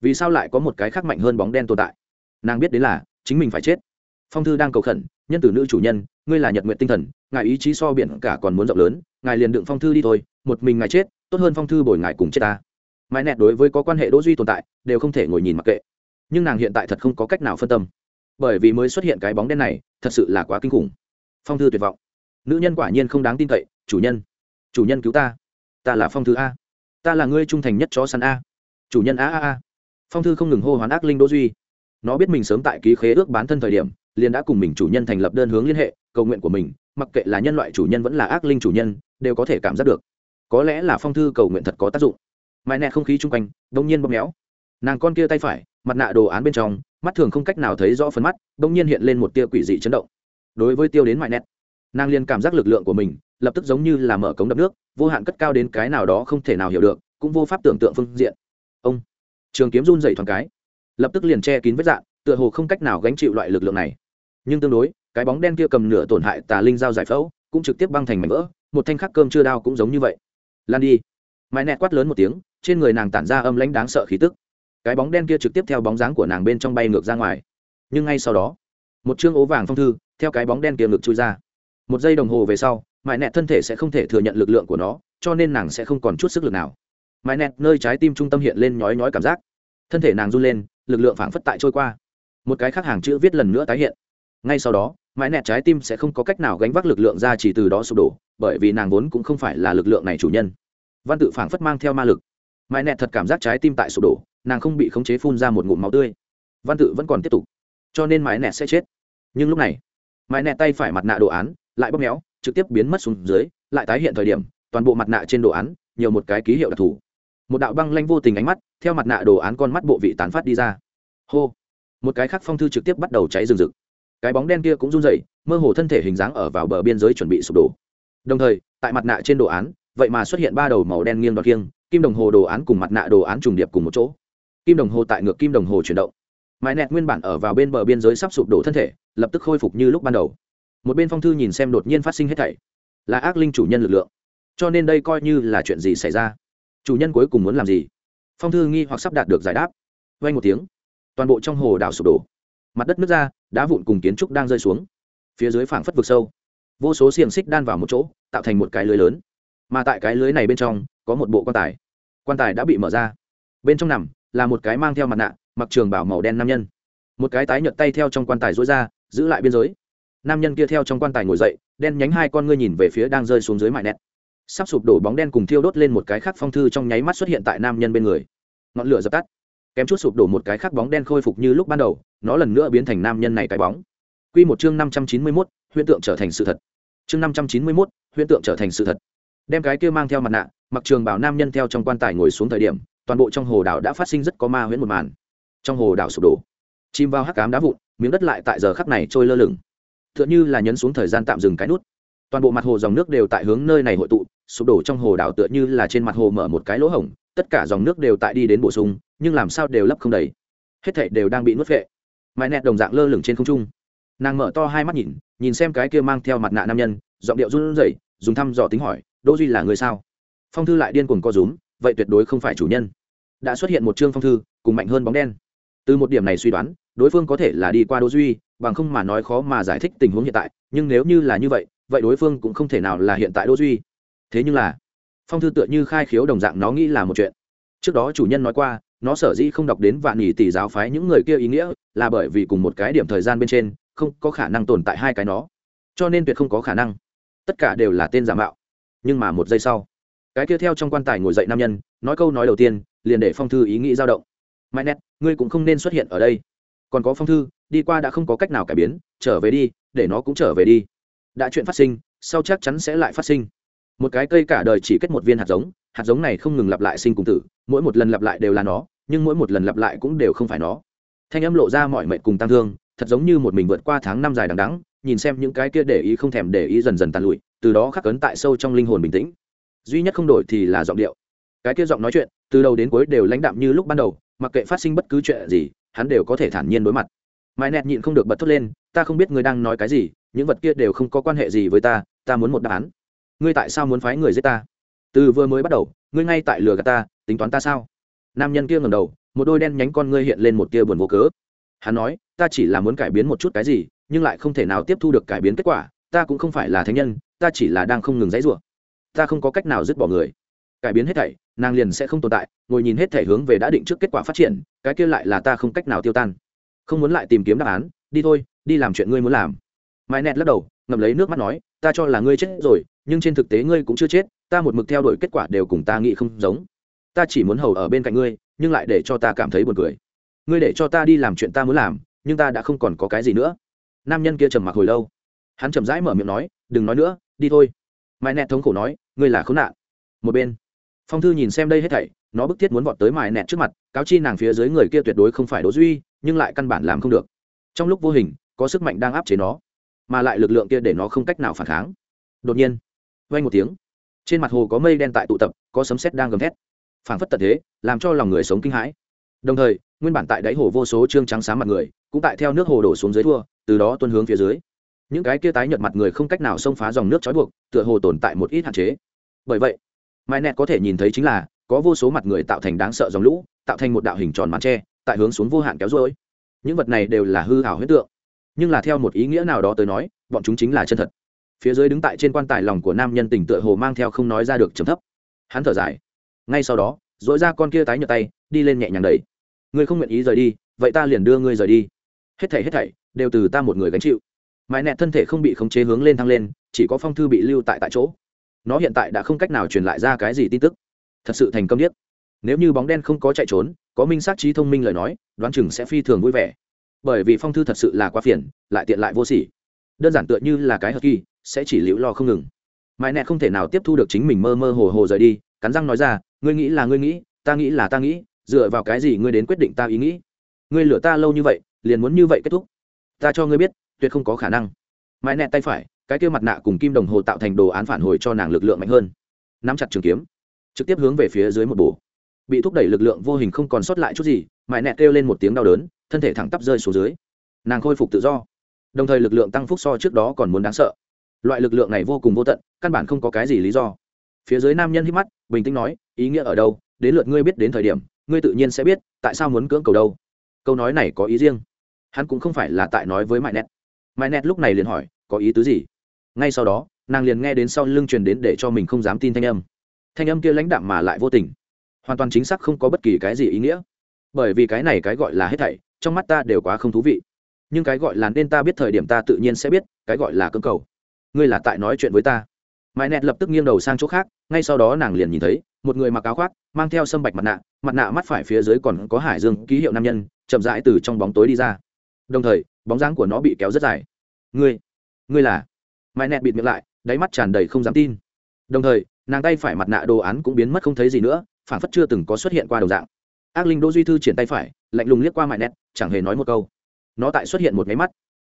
Vì sao lại có một cái khác mạnh hơn bóng đen tồn tại? Nàng biết đến là, chính mình phải chết. Phong thư đang cầu khẩn, nhân từ nữ chủ nhân, ngươi là nhật nguyện tinh thần, ngài ý chí so biển cả còn muốn rộng lớn, ngài liền đựng phong thư đi thôi, một mình ngài chết tốt hơn phong thư bồi ngài cùng chết ta. Mãi nẹt đối với có quan hệ đỗ duy tồn tại, đều không thể ngồi nhìn mặc kệ. Nhưng nàng hiện tại thật không có cách nào phân tâm. Bởi vì mới xuất hiện cái bóng đen này, thật sự là quá kinh khủng. Phong thư tuyệt vọng. Nữ nhân quả nhiên không đáng tin cậy, chủ nhân chủ nhân cứu ta. Ta là phong thư a. Ta là ngươi trung thành nhất chó săn a. Chủ nhân a a a. Phong thư không ngừng hô hoán ác linh đỗ duy. Nó biết mình sớm tại ký khế ước bán thân thời điểm, liền đã cùng mình chủ nhân thành lập đơn hướng liên hệ, cầu nguyện của mình, mặc kệ là nhân loại chủ nhân vẫn là ác linh chủ nhân, đều có thể cảm giác được có lẽ là phong thư cầu nguyện thật có tác dụng. Mãi nẹ không khí chung quanh đông nhiên bóp méo. Nàng con kia tay phải, mặt nạ đồ án bên trong, mắt thường không cách nào thấy rõ phần mắt đông nhiên hiện lên một tia quỷ dị chấn động. Đối với tiêu đến mãi nẹt nàng liền cảm giác lực lượng của mình lập tức giống như là mở cống đập nước, vô hạn cất cao đến cái nào đó không thể nào hiểu được, cũng vô pháp tưởng tượng phương diện. Ông, trường kiếm run dày thoáng cái, lập tức liền che kín vết dạn tựa hồ không cách nào gánh chịu loại lực lượng này. Nhưng tương đối, cái bóng đen kia cầm nửa tổn hại tà linh dao giải phẫu, cũng trực tiếp băng thành mảnh vỡ, một thanh khắc cơm chưa đao cũng giống như vậy lan đi. Mãi nẹt quát lớn một tiếng, trên người nàng tản ra âm lãnh đáng sợ khí tức. Cái bóng đen kia trực tiếp theo bóng dáng của nàng bên trong bay ngược ra ngoài. Nhưng ngay sau đó, một chương ố vàng phong thư theo cái bóng đen kia ngược chui ra. Một giây đồng hồ về sau, mãi nẹt thân thể sẽ không thể thừa nhận lực lượng của nó, cho nên nàng sẽ không còn chút sức lực nào. Mãi nẹt nơi trái tim trung tâm hiện lên nhói nhói cảm giác. Thân thể nàng run lên, lực lượng phảng phất tại trôi qua. Một cái khác hàng chữ viết lần nữa tái hiện. Ngay sau đó mãi nẹt trái tim sẽ không có cách nào gánh vác lực lượng ra chỉ từ đó sụp đổ, bởi vì nàng vốn cũng không phải là lực lượng này chủ nhân. Văn tự phảng phất mang theo ma lực. Mãi nẹt thật cảm giác trái tim tại sụp đổ, nàng không bị khống chế phun ra một ngụm máu tươi. Văn tự vẫn còn tiếp tục. Cho nên mãi nẹt sẽ chết. Nhưng lúc này, mãi nẹt tay phải mặt nạ đồ án lại bóp méo, trực tiếp biến mất xuống dưới, lại tái hiện thời điểm, toàn bộ mặt nạ trên đồ án, nhiều một cái ký hiệu đặc thù. Một đạo băng lanh vô tình ánh mắt, theo mặt nạ đồ án con mắt bộ vị tán phát đi ra. Hô! Một cái khác phong thư trực tiếp bắt đầu cháy rừng rực cái bóng đen kia cũng run rẩy, mơ hồ thân thể hình dáng ở vào bờ biên giới chuẩn bị sụp đổ. Đồng thời, tại mặt nạ trên đồ án, vậy mà xuất hiện ba đầu màu đen nghiêng đoạt kiêng, kim đồng hồ đồ án cùng mặt nạ đồ án trùng điệp cùng một chỗ. Kim đồng hồ tại ngược kim đồng hồ chuyển động. Mãi nẹt nguyên bản ở vào bên bờ biên giới sắp sụp đổ thân thể, lập tức khôi phục như lúc ban đầu. Một bên phong thư nhìn xem đột nhiên phát sinh hết thảy. Là ác linh chủ nhân lực lượng. Cho nên đây coi như là chuyện gì xảy ra? Chủ nhân cuối cùng muốn làm gì? Phong thư nghi hoặc sắp đạt được giải đáp. Vay một tiếng, toàn bộ trong hồ đảo sụp đổ. Mặt đất nước ra đá vụn cùng kiến trúc đang rơi xuống. Phía dưới phảng phất vực sâu. Vô số xiềng xích đan vào một chỗ, tạo thành một cái lưới lớn. Mà tại cái lưới này bên trong, có một bộ quan tài. Quan tài đã bị mở ra. Bên trong nằm là một cái mang theo mặt nạ, mặc trường bảo màu đen nam nhân. Một cái tái nhợt tay theo trong quan tài rối ra, giữ lại biên giới. Nam nhân kia theo trong quan tài ngồi dậy, đen nhánh hai con ngươi nhìn về phía đang rơi xuống dưới mại nẹt. Sắp sụp đổ bóng đen cùng thiêu đốt lên một cái khác phong thư trong nháy mắt xuất hiện tại nam nhân bên người. Ngọn lửa dập tắt. Kém chút sụp đổ một cái khác bóng đen khôi phục như lúc ban đầu nó lần nữa biến thành nam nhân này cái bóng Quy một chương năm trăm chín mươi 591, huyễn tượng trở thành sự thật. Chương năm trăm chín mươi 591, huyễn tượng trở thành sự thật. Đem cái kia mang theo mặt nạ, mặc trường bảo nam nhân theo trong quan tài ngồi xuống thời điểm, toàn bộ trong hồ đảo đã phát sinh rất có ma huyễn một màn. Trong hồ đảo sụp đổ, chim vào hắc ám đá vụn, miếng đất lại tại giờ khắc này trôi lơ lửng. Tựa như là nhấn xuống thời gian tạm dừng cái nút. Toàn bộ mặt hồ dòng nước đều tại hướng nơi này hội tụ, sụp đổ trong hồ đảo tựa như là trên mặt hồ mở một cái lỗ hổng, tất cả dòng nước đều tại đi đến bổ sung, nhưng làm sao đều lấp không đầy. Hết thảy đều đang bị nuốt phệ mãi nẹt đồng dạng lơ lửng trên không trung. Nàng mở to hai mắt nhìn nhìn xem cái kia mang theo mặt nạ nam nhân, giọng điệu run rẩy, dùng thăm dò tính hỏi, đỗ duy là người sao? Phong thư lại điên cuồng co rúm, vậy tuyệt đối không phải chủ nhân. Đã xuất hiện một chương phong thư, cùng mạnh hơn bóng đen. Từ một điểm này suy đoán, đối phương có thể là đi qua đỗ duy, bằng không mà nói khó mà giải thích tình huống hiện tại, nhưng nếu như là như vậy vậy đối phương cũng không thể nào là hiện tại đỗ duy. Thế nhưng là, phong thư tựa như khai khiếu đồng dạng nó nghĩ là một chuyện. Trước đó chủ nhân nói qua nó sở dĩ không đọc đến vạn nhì tỷ giáo phái những người kia ý nghĩa là bởi vì cùng một cái điểm thời gian bên trên, không có khả năng tồn tại hai cái nó. Cho nên tuyệt không có khả năng. Tất cả đều là tên giả mạo. Nhưng mà một giây sau, cái kia theo trong quan tài ngồi dậy nam nhân, nói câu nói đầu tiên, liền để phong thư ý nghĩ dao động. Mai nét, ngươi cũng không nên xuất hiện ở đây. Còn có phong thư, đi qua đã không có cách nào cải biến, trở về đi, để nó cũng trở về đi. Đã chuyện phát sinh, sau chắc chắn sẽ lại phát sinh. Một cái cây cả đời chỉ kết một viên hạt giống hạt giống này không ngừng lặp lại sinh cùng tử, mỗi một lần lặp lại đều là nó nhưng mỗi một lần lặp lại cũng đều không phải nó. Thanh âm lộ ra mọi mệnh cùng tăng thương, thật giống như một mình vượt qua tháng năm dài đằng đắng nhìn xem những cái kia để ý không thèm để ý dần dần tàn lụi, từ đó khắc ấn tại sâu trong linh hồn bình tĩnh. Duy nhất không đổi thì là giọng điệu. Cái kia giọng nói chuyện, từ đầu đến cuối đều lãnh đạm như lúc ban đầu, mặc kệ phát sinh bất cứ chuyện gì, hắn đều có thể thản nhiên đối mặt. Mãi nẹt nhịn không được bật thốt lên, ta không biết ngươi đang nói cái gì, những vật kia đều không có quan hệ gì với ta ta muốn một đáp án. Ngươi tại sao muốn phái người giết ta? Từ vừa mới bắt đầu, ngươi ngay tại lừa gạt ta, tính toán ta sao? Nam nhân kia ngầm đầu, một đôi đen nhánh con ngươi hiện lên một tia buồn vô cớ. Hắn nói, ta chỉ là muốn cải biến một chút cái gì, nhưng lại không thể nào tiếp thu được cải biến kết quả, ta cũng không phải là thánh nhân, ta chỉ là đang không ngừng dãy rủa. Ta không có cách nào dứt bỏ người. Cải biến hết thảy, nàng liền sẽ không tồn tại, ngồi nhìn hết thảy hướng về đã định trước kết quả phát triển, cái kia lại là ta không cách nào tiêu tan. Không muốn lại tìm kiếm đáp án, đi thôi, đi làm chuyện ngươi muốn làm. Mai nẹt lắc đầu, ngậm lấy nước mắt nói, ta cho là ngươi chết rồi, nhưng trên thực tế ngươi cũng chưa chết, ta một mực theo đuổi kết quả đều cùng ta nghĩ không giống ta chỉ muốn hầu ở bên cạnh ngươi, nhưng lại để cho ta cảm thấy buồn cười. Ngươi để cho ta đi làm chuyện ta muốn làm, nhưng ta đã không còn có cái gì nữa. Nam nhân kia trầm mặc hồi lâu. Hắn chậm rãi mở miệng nói, đừng nói nữa, đi thôi. Mãi nẹt thống khổ nói, ngươi là khốn nạn. Một bên, phong thư nhìn xem đây hết thảy, nó bức thiết muốn vọt tới mãi nẹt trước mặt, cáo chi nàng phía dưới người kia tuyệt đối không phải đỗ duy, nhưng lại căn bản làm không được. Trong lúc vô hình, có sức mạnh đang áp chế nó, mà lại lực lượng kia để nó không cách nào phản kháng. Đột nhiên vay một tiếng. Trên mặt hồ có mây đen tại tụ tập, có sấm sét đang gầm thét phảng phất tật thế, làm cho lòng người sống kinh hãi. Đồng thời, nguyên bản tại đáy hồ vô số trương trắng sáng mặt người, cũng tại theo nước hồ đổ xuống dưới thua, từ đó tuân hướng phía dưới. Những cái kia tái nhợt mặt người không cách nào xông phá dòng nước trói buộc, tựa hồ tồn tại một ít hạn chế. Bởi vậy, mai nẹt có thể nhìn thấy chính là, có vô số mặt người tạo thành đáng sợ dòng lũ, tạo thành một đạo hình tròn màn tre tại hướng xuống vô hạn kéo rối những vật này đều là hư hảo huyết tượng. Nhưng là theo một ý nghĩa nào đó tới nói, bọn chúng chính là chân thật. Phía dưới đứng tại trên quan tài lòng của nam nhân tình tựa hồ mang theo không nói ra được trầm thấp. Hắn thở dài ngay sau đó dội ra con kia tái nhợt tay, đi lên nhẹ nhàng đẩy. Ngươi không nguyện ý rời đi, vậy ta liền đưa ngươi rời đi. Hết thảy hết thảy, đều từ ta một người gánh chịu. Mãi nẹt thân thể không bị khống chế hướng lên thăng lên, chỉ có phong thư bị lưu tại tại chỗ. Nó hiện tại đã không cách nào truyền lại ra cái gì tin tức. Thật sự thành công điếc. Nếu như bóng đen không có chạy trốn, có minh sát trí thông minh lời nói, đoán chừng sẽ phi thường vui vẻ. Bởi vì phong thư thật sự là quá phiền, lại tiện lại vô sỉ. Đơn giản tựa như là cái hờ kỳ, sẽ chỉ liễu lo không ngừng. Mãi nẹt không thể nào tiếp thu được chính mình mơ mơ hồ hồ rời đi, cắn răng nói ra ngươi nghĩ là ngươi nghĩ, ta nghĩ là ta nghĩ, dựa vào cái gì ngươi đến quyết định ta ý nghĩ? Ngươi lừa ta lâu như vậy, liền muốn như vậy kết thúc? Ta cho ngươi biết, tuyệt không có khả năng. Mãi nẹt tay phải, cái kia mặt nạ cùng kim đồng hồ tạo thành đồ án phản hồi cho nàng lực lượng mạnh hơn. Nắm chặt trường kiếm, trực tiếp hướng về phía dưới một bổ. Bị thúc đẩy lực lượng vô hình không còn sót lại chút gì, mãi nẹt kêu lên một tiếng đau đớn, thân thể thẳng tắp rơi xuống dưới. Nàng khôi phục tự do. Đồng thời lực lượng tăng phúc so trước đó còn muốn đáng sợ. Loại lực lượng này vô cùng vô tận, căn bản không có cái gì lý do phía dưới nam nhân hít mắt, bình tĩnh nói, ý nghĩa ở đâu, đến lượt ngươi biết đến thời điểm, ngươi tự nhiên sẽ biết, tại sao muốn cưỡng cầu đâu. Câu nói này có ý riêng. Hắn cũng không phải là tại nói với mại nét mại nét lúc này liền hỏi, có ý tứ gì? Ngay sau đó, nàng liền nghe đến sau lưng truyền đến để cho mình không dám tin thanh âm. Thanh âm kia lãnh đạm mà lại vô tình. Hoàn toàn chính xác không có bất kỳ cái gì ý nghĩa. Bởi vì cái này cái gọi là hết thảy, trong mắt ta đều quá không thú vị. Nhưng cái gọi là nên ta biết thời điểm ta tự nhiên sẽ biết, cái gọi là cưỡng cầu. Ngươi là tại nói chuyện với ta mãi nẹt lập tức nghiêng đầu sang chỗ khác, ngay sau đó nàng liền nhìn thấy, một người mặc áo khoác, mang theo sâm bạch mặt nạ mặt nạ mắt phải phía dưới còn có hải dương ký hiệu nam nhân, chậm rãi từ trong bóng tối đi ra. Đồng thời, bóng dáng của nó bị kéo rất dài. Ngươi ngươi là? Mãi nẹt bịt miệng lại, đáy mắt tràn đầy không dám tin. Đồng thời, nàng tay phải mặt nạ đồ án cũng biến mất không thấy gì nữa phản phất chưa từng có xuất hiện qua đầu dạng. Ác linh đỗ duy thư triển tay phải, lạnh lùng liếc qua mãi nẹt, chẳng hề nói một câu. Nó tại xuất hiện một máy mắt.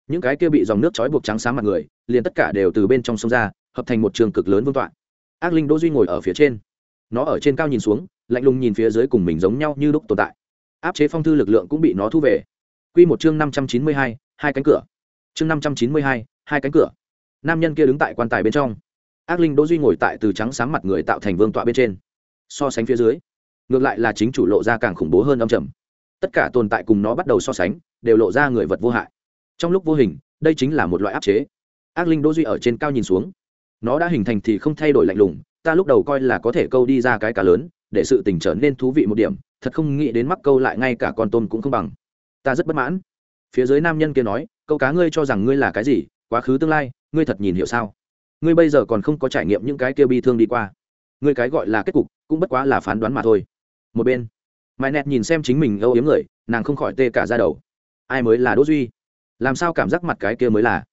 Những cái kia bị dòng nước trói buộc trắng sáng mặt người, liền tất cả đều từ bên trong sông ra hợp thành một trường cực lớn vương tọa. Ác linh đỗ duy ngồi ở phía trên. Nó ở trên cao nhìn xuống, lạnh lùng nhìn phía dưới cùng mình giống nhau như lúc tồn tại. Áp chế phong thư lực lượng cũng bị nó thu về. Quy một chương năm trăm chín mươi hai hai cánh cửa. Chương năm trăm chín mươi hai hai cánh cửa. Nam nhân kia đứng tại quan tài bên trong. Ác linh đỗ duy ngồi tại từ trắng sáng mặt người tạo thành vương tọa bên trên. So sánh phía dưới, ngược lại là chính chủ lộ ra càng khủng bố hơn âm trầm. Tất cả tồn tại cùng nó bắt đầu so sánh, đều lộ ra người vật vô hại. Trong lúc vô hình, đây chính là một loại áp chế. Ác linh đỗ duy ở trên cao nhìn xuống nó đã hình thành thì không thay đổi lạnh lùng, ta lúc đầu coi là có thể câu đi ra cái cá lớn, để sự tình trở nên thú vị một điểm, thật không nghĩ đến mắc câu lại ngay cả con tôm cũng không bằng. Ta rất bất mãn. Phía dưới nam nhân kia nói, câu cá ngươi cho rằng ngươi là cái gì? Quá khứ tương lai, ngươi thật nhìn hiểu sao? Ngươi bây giờ còn không có trải nghiệm những cái kia bi thương đi qua. Ngươi cái gọi là kết cục, cũng bất quá là phán đoán mà thôi. Một bên mãi nẹt nhìn xem chính mình âu yếm người, nàng không khỏi tê cả ra đầu. Ai mới là đỗ duy? Làm sao cảm giác mặt cái kia mới là?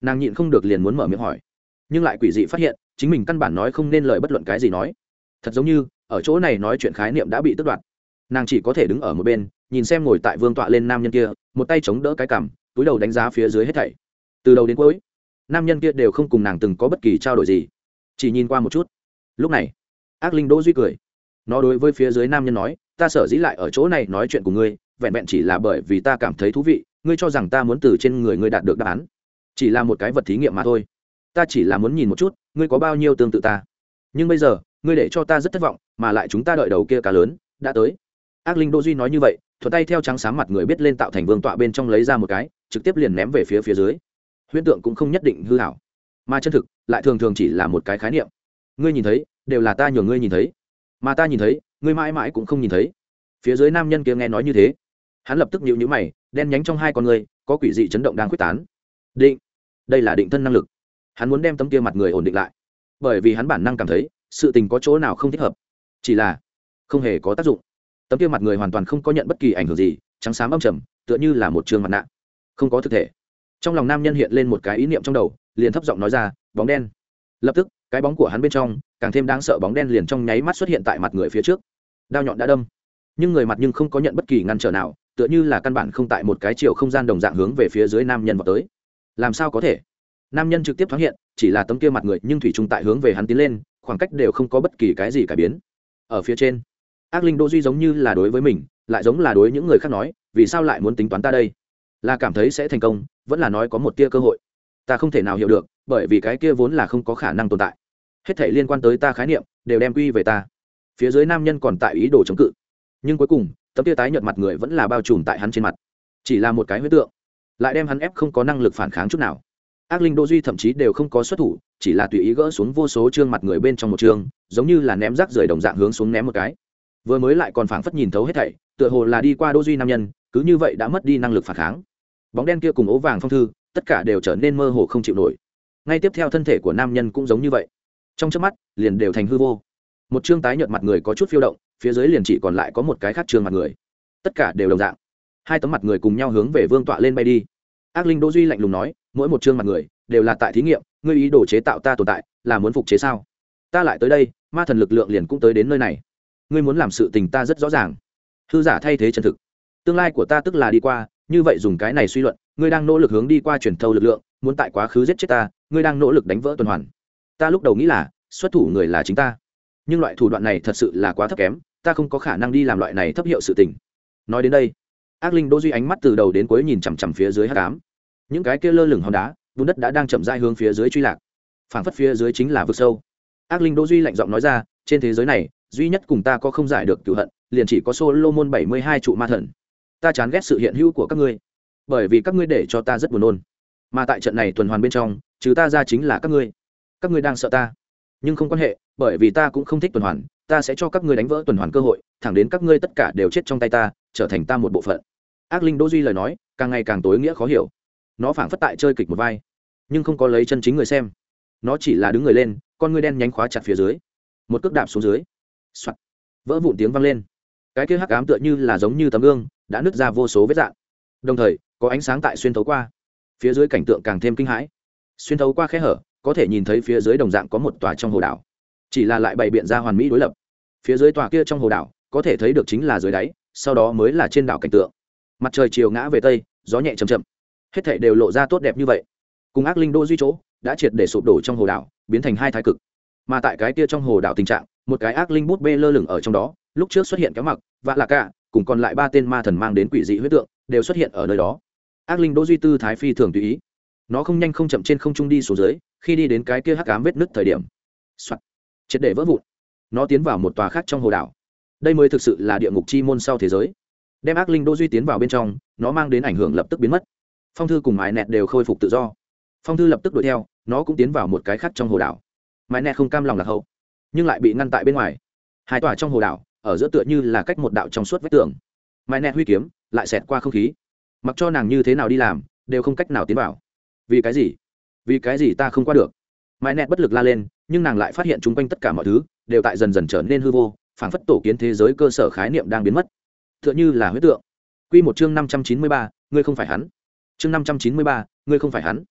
Nàng nhịn không được liền muốn mở miệng hỏi nhưng lại quỷ dị phát hiện, chính mình căn bản nói không nên lời bất luận cái gì nói. Thật giống như, ở chỗ này nói chuyện khái niệm đã bị tước đoạt. Nàng chỉ có thể đứng ở một bên, nhìn xem ngồi tại vương tọa lên nam nhân kia, một tay chống đỡ cái cằm, túi đầu đánh giá phía dưới hết thảy. Từ đầu đến cuối, nam nhân kia đều không cùng nàng từng có bất kỳ trao đổi gì. Chỉ nhìn qua một chút. Lúc này, ác linh đỗ duy cười. Nó đối với phía dưới nam nhân nói, ta sở dĩ lại ở chỗ này nói chuyện của ngươi, vẹn vẹn chỉ là bởi vì ta cảm thấy thú vị, ngươi cho rằng ta muốn từ trên người ngươi đạt được đáp án. Chỉ là một cái vật thí nghiệm mà thôi ta chỉ là muốn nhìn một chút, ngươi có bao nhiêu tương tự ta. Nhưng bây giờ, ngươi để cho ta rất thất vọng, mà lại chúng ta đợi đầu kia cá lớn, đã tới. Ác linh đô duy nói như vậy thuật tay theo trắng sáng mặt người biết lên tạo thành vương tọa bên trong lấy ra một cái, trực tiếp liền ném về phía phía dưới. Huyễn tượng cũng không nhất định hư hảo. Mà chân thực, lại thường thường chỉ là một cái khái niệm. Ngươi nhìn thấy, đều là ta nhường ngươi nhìn thấy. Mà ta nhìn thấy, ngươi mãi mãi cũng không nhìn thấy. Phía dưới nam nhân kia nghe nói như thế. Hắn lập tức nhịu nhữ mày, đen nhánh trong hai con người, có quỷ dị chấn động đang quyết tán. Định. Đây là định thân năng lực hắn muốn đem tấm kia mặt người ổn định lại. Bởi vì hắn bản năng cảm thấy, sự tình có chỗ nào không thích hợp. Chỉ là, không hề có tác dụng. Tấm kia mặt người hoàn toàn không có nhận bất kỳ ảnh hưởng gì, trắng xám âm trầm, tựa như là một trường mặt nạ. Không có thực thể. Trong lòng nam nhân hiện lên một cái ý niệm trong đầu, liền thấp giọng nói ra, bóng đen. Lập tức, cái bóng của hắn bên trong, càng thêm đáng sợ bóng đen liền trong nháy mắt xuất hiện tại mặt người phía trước. Đao nhọn đã đâm. Nhưng người mặt nhưng không có nhận bất kỳ ngăn trở nào, tựa như là căn bản không tại một cái chiều không gian đồng dạng hướng về phía dưới nam nhân vào tới. Làm sao có thể? Nam nhân trực tiếp thoáng hiện, chỉ là tấm kia mặt người, nhưng thủy trung tại hướng về hắn tiến lên, khoảng cách đều không có bất kỳ cái gì cải biến. Ở phía trên, ác linh đô duy giống như là đối với mình, lại giống là đối những người khác nói, vì sao lại muốn tính toán ta đây? Là cảm thấy sẽ thành công, vẫn là nói có một tia cơ hội. Ta không thể nào hiểu được, bởi vì cái kia vốn là không có khả năng tồn tại. Hết thể liên quan tới ta khái niệm, đều đem quy về ta. Phía dưới nam nhân còn tại ý đồ chống cự. Nhưng cuối cùng, tấm tia tái nhợt mặt người vẫn là bao trùm tại hắn trên mặt. Chỉ là một cái huyết tượng, lại đem hắn ép không có năng lực phản kháng chút nào ác linh đô duy thậm chí đều không có xuất thủ, chỉ là tùy ý gỡ xuống vô số trương mặt người bên trong một trương, giống như là ném rác rời đồng dạng hướng xuống ném một cái. Vừa mới lại còn phảng phất nhìn thấu hết thảy, tựa hồ là đi qua đô duy nam nhân, cứ như vậy đã mất đi năng lực phản kháng. Bóng đen kia cùng ố vàng phong thư, tất cả đều trở nên mơ hồ không chịu nổi. Ngay tiếp theo thân thể của nam nhân cũng giống như vậy. Trong trước mắt, liền đều thành hư vô. Một chương tái nhợt mặt người có chút phiêu động, phía dưới liền chỉ còn lại có một cái khác chương mặt người. Tất cả đều đồng dạng. Hai tấm mặt người cùng nhau hướng về vương tọa lên bay đi. Ác linh đỗ duy lạnh lùng nói mỗi một chương mặt người đều là tại thí nghiệm, ngươi ý đồ chế tạo ta tồn tại là muốn phục chế sao? Ta lại tới đây, ma thần lực lượng liền cũng tới đến nơi này. Ngươi muốn làm sự tình ta rất rõ ràng. Hư giả thay thế chân thực. Tương lai của ta tức là đi qua, như vậy dùng cái này suy luận, ngươi đang nỗ lực hướng đi qua truyền thâu lực lượng, muốn tại quá khứ giết chết ta, ngươi đang nỗ lực đánh vỡ tuần hoàn. Ta lúc đầu nghĩ là, xuất thủ người là chính ta. Nhưng loại thủ đoạn này thật sự là quá thấp kém, ta không có khả năng đi làm loại này thấp hiệu sự tình. Nói đến đây, ác linh đỗ duy ánh mắt từ đầu đến cuối nhìn chằm chằm phía dưới hắc ám những cái kia lơ lửng hòn đá, bùn đất đã đang chậm rãi hướng phía dưới truy lạc. Phảng phất phía dưới chính là vực sâu. Ác linh đỗ duy lạnh giọng nói ra, trên thế giới này, duy nhất cùng ta có không giải được cựu hận, liền chỉ có solomon bảy mươi hai trụ ma thần. Ta chán ghét sự hiện hữu của các ngươi, bởi vì các ngươi để cho ta rất buồn nôn. Mà tại trận này tuần hoàn bên trong, trừ ta ra chính là các ngươi. Các ngươi đang sợ ta. Nhưng không quan hệ, bởi vì ta cũng không thích tuần hoàn, ta sẽ cho các ngươi đánh vỡ tuần hoàn cơ hội, thẳng đến các ngươi tất cả đều chết trong tay ta, trở thành ta một bộ phận. Ác linh đỗ duy lời nói, càng ngày càng tối nghĩa khó hiểu nó phảng phất tại chơi kịch một vai, nhưng không có lấy chân chính người xem. Nó chỉ là đứng người lên, con ngươi đen nhánh khóa chặt phía dưới. Một cước đạp xuống dưới、Soạn. vỡ vụn tiếng vang lên. Cái kia hắc ám tựa như là giống như tấm gương, đã nứt ra vô số vết dạng. Đồng thời, có ánh sáng tại xuyên thấu qua. Phía dưới cảnh tượng càng thêm kinh hãi. Xuyên thấu qua khe hở, có thể nhìn thấy phía dưới đồng dạng có một tòa trong hồ đảo. Chỉ là lại bày biện ra hoàn mỹ đối lập. Phía dưới tòa kia trong hồ đảo, có thể thấy được chính là dưới đáy, sau đó mới là trên đảo cảnh tượng. Mặt trời chiều ngã về tây, gió nhẹ chầm chậm hết thảy đều lộ ra tốt đẹp như vậy. Cùng ác linh đô duy chỗ, đã triệt để sụp đổ trong hồ đảo, biến thành hai thái cực. Mà tại cái kia trong hồ đảo tình trạng, một cái ác linh bút bê lơ lửng ở trong đó, lúc trước xuất hiện kéo mặc, vạ là cả, cùng còn lại ba tên ma thần mang đến quỷ dị huyết tượng, đều xuất hiện ở nơi đó. Ác linh đỗ duy tư thái phi thường tùy ý. Nó không nhanh không chậm trên không trung đi xuống dưới, khi đi đến cái kia hắc ám vết nứt thời điểm. Soạn. triệt để vỡ vụn. Nó tiến vào một tòa khác trong hồ đảo. Đây mới thực sự là địa ngục chi môn sau thế giới. Đem ác linh đỗ duy tiến vào bên trong, nó mang đến ảnh hưởng lập tức biến mất phong thư cùng mái nẹt đều khôi phục tự do. Phong thư lập tức đuổi theo, nó cũng tiến vào một cái khác trong hồ đảo. Mái nẹt không cam lòng lạc hậu, nhưng lại bị ngăn tại bên ngoài. Hai tòa trong hồ đảo, ở giữa tựa như là cách một đạo trong suốt vách tường. Mái nẹt huy kiếm, lại xẹt qua không khí. Mặc cho nàng như thế nào đi làm, đều không cách nào tiến vào. Vì cái gì? Vì cái gì ta không qua được? Mái nẹt bất lực la lên, nhưng nàng lại phát hiện chung quanh tất cả mọi thứ đều tại dần dần trở nên hư vô, phảng phất tổ kiến thế giới cơ sở khái niệm đang biến mất. T h ư ợ n h ư là huyết tượng. Q một chương năm trăm chín mươi ba, ngươi không phải hắn chương năm trăm chín mươi ba, ngươi không phải hắn.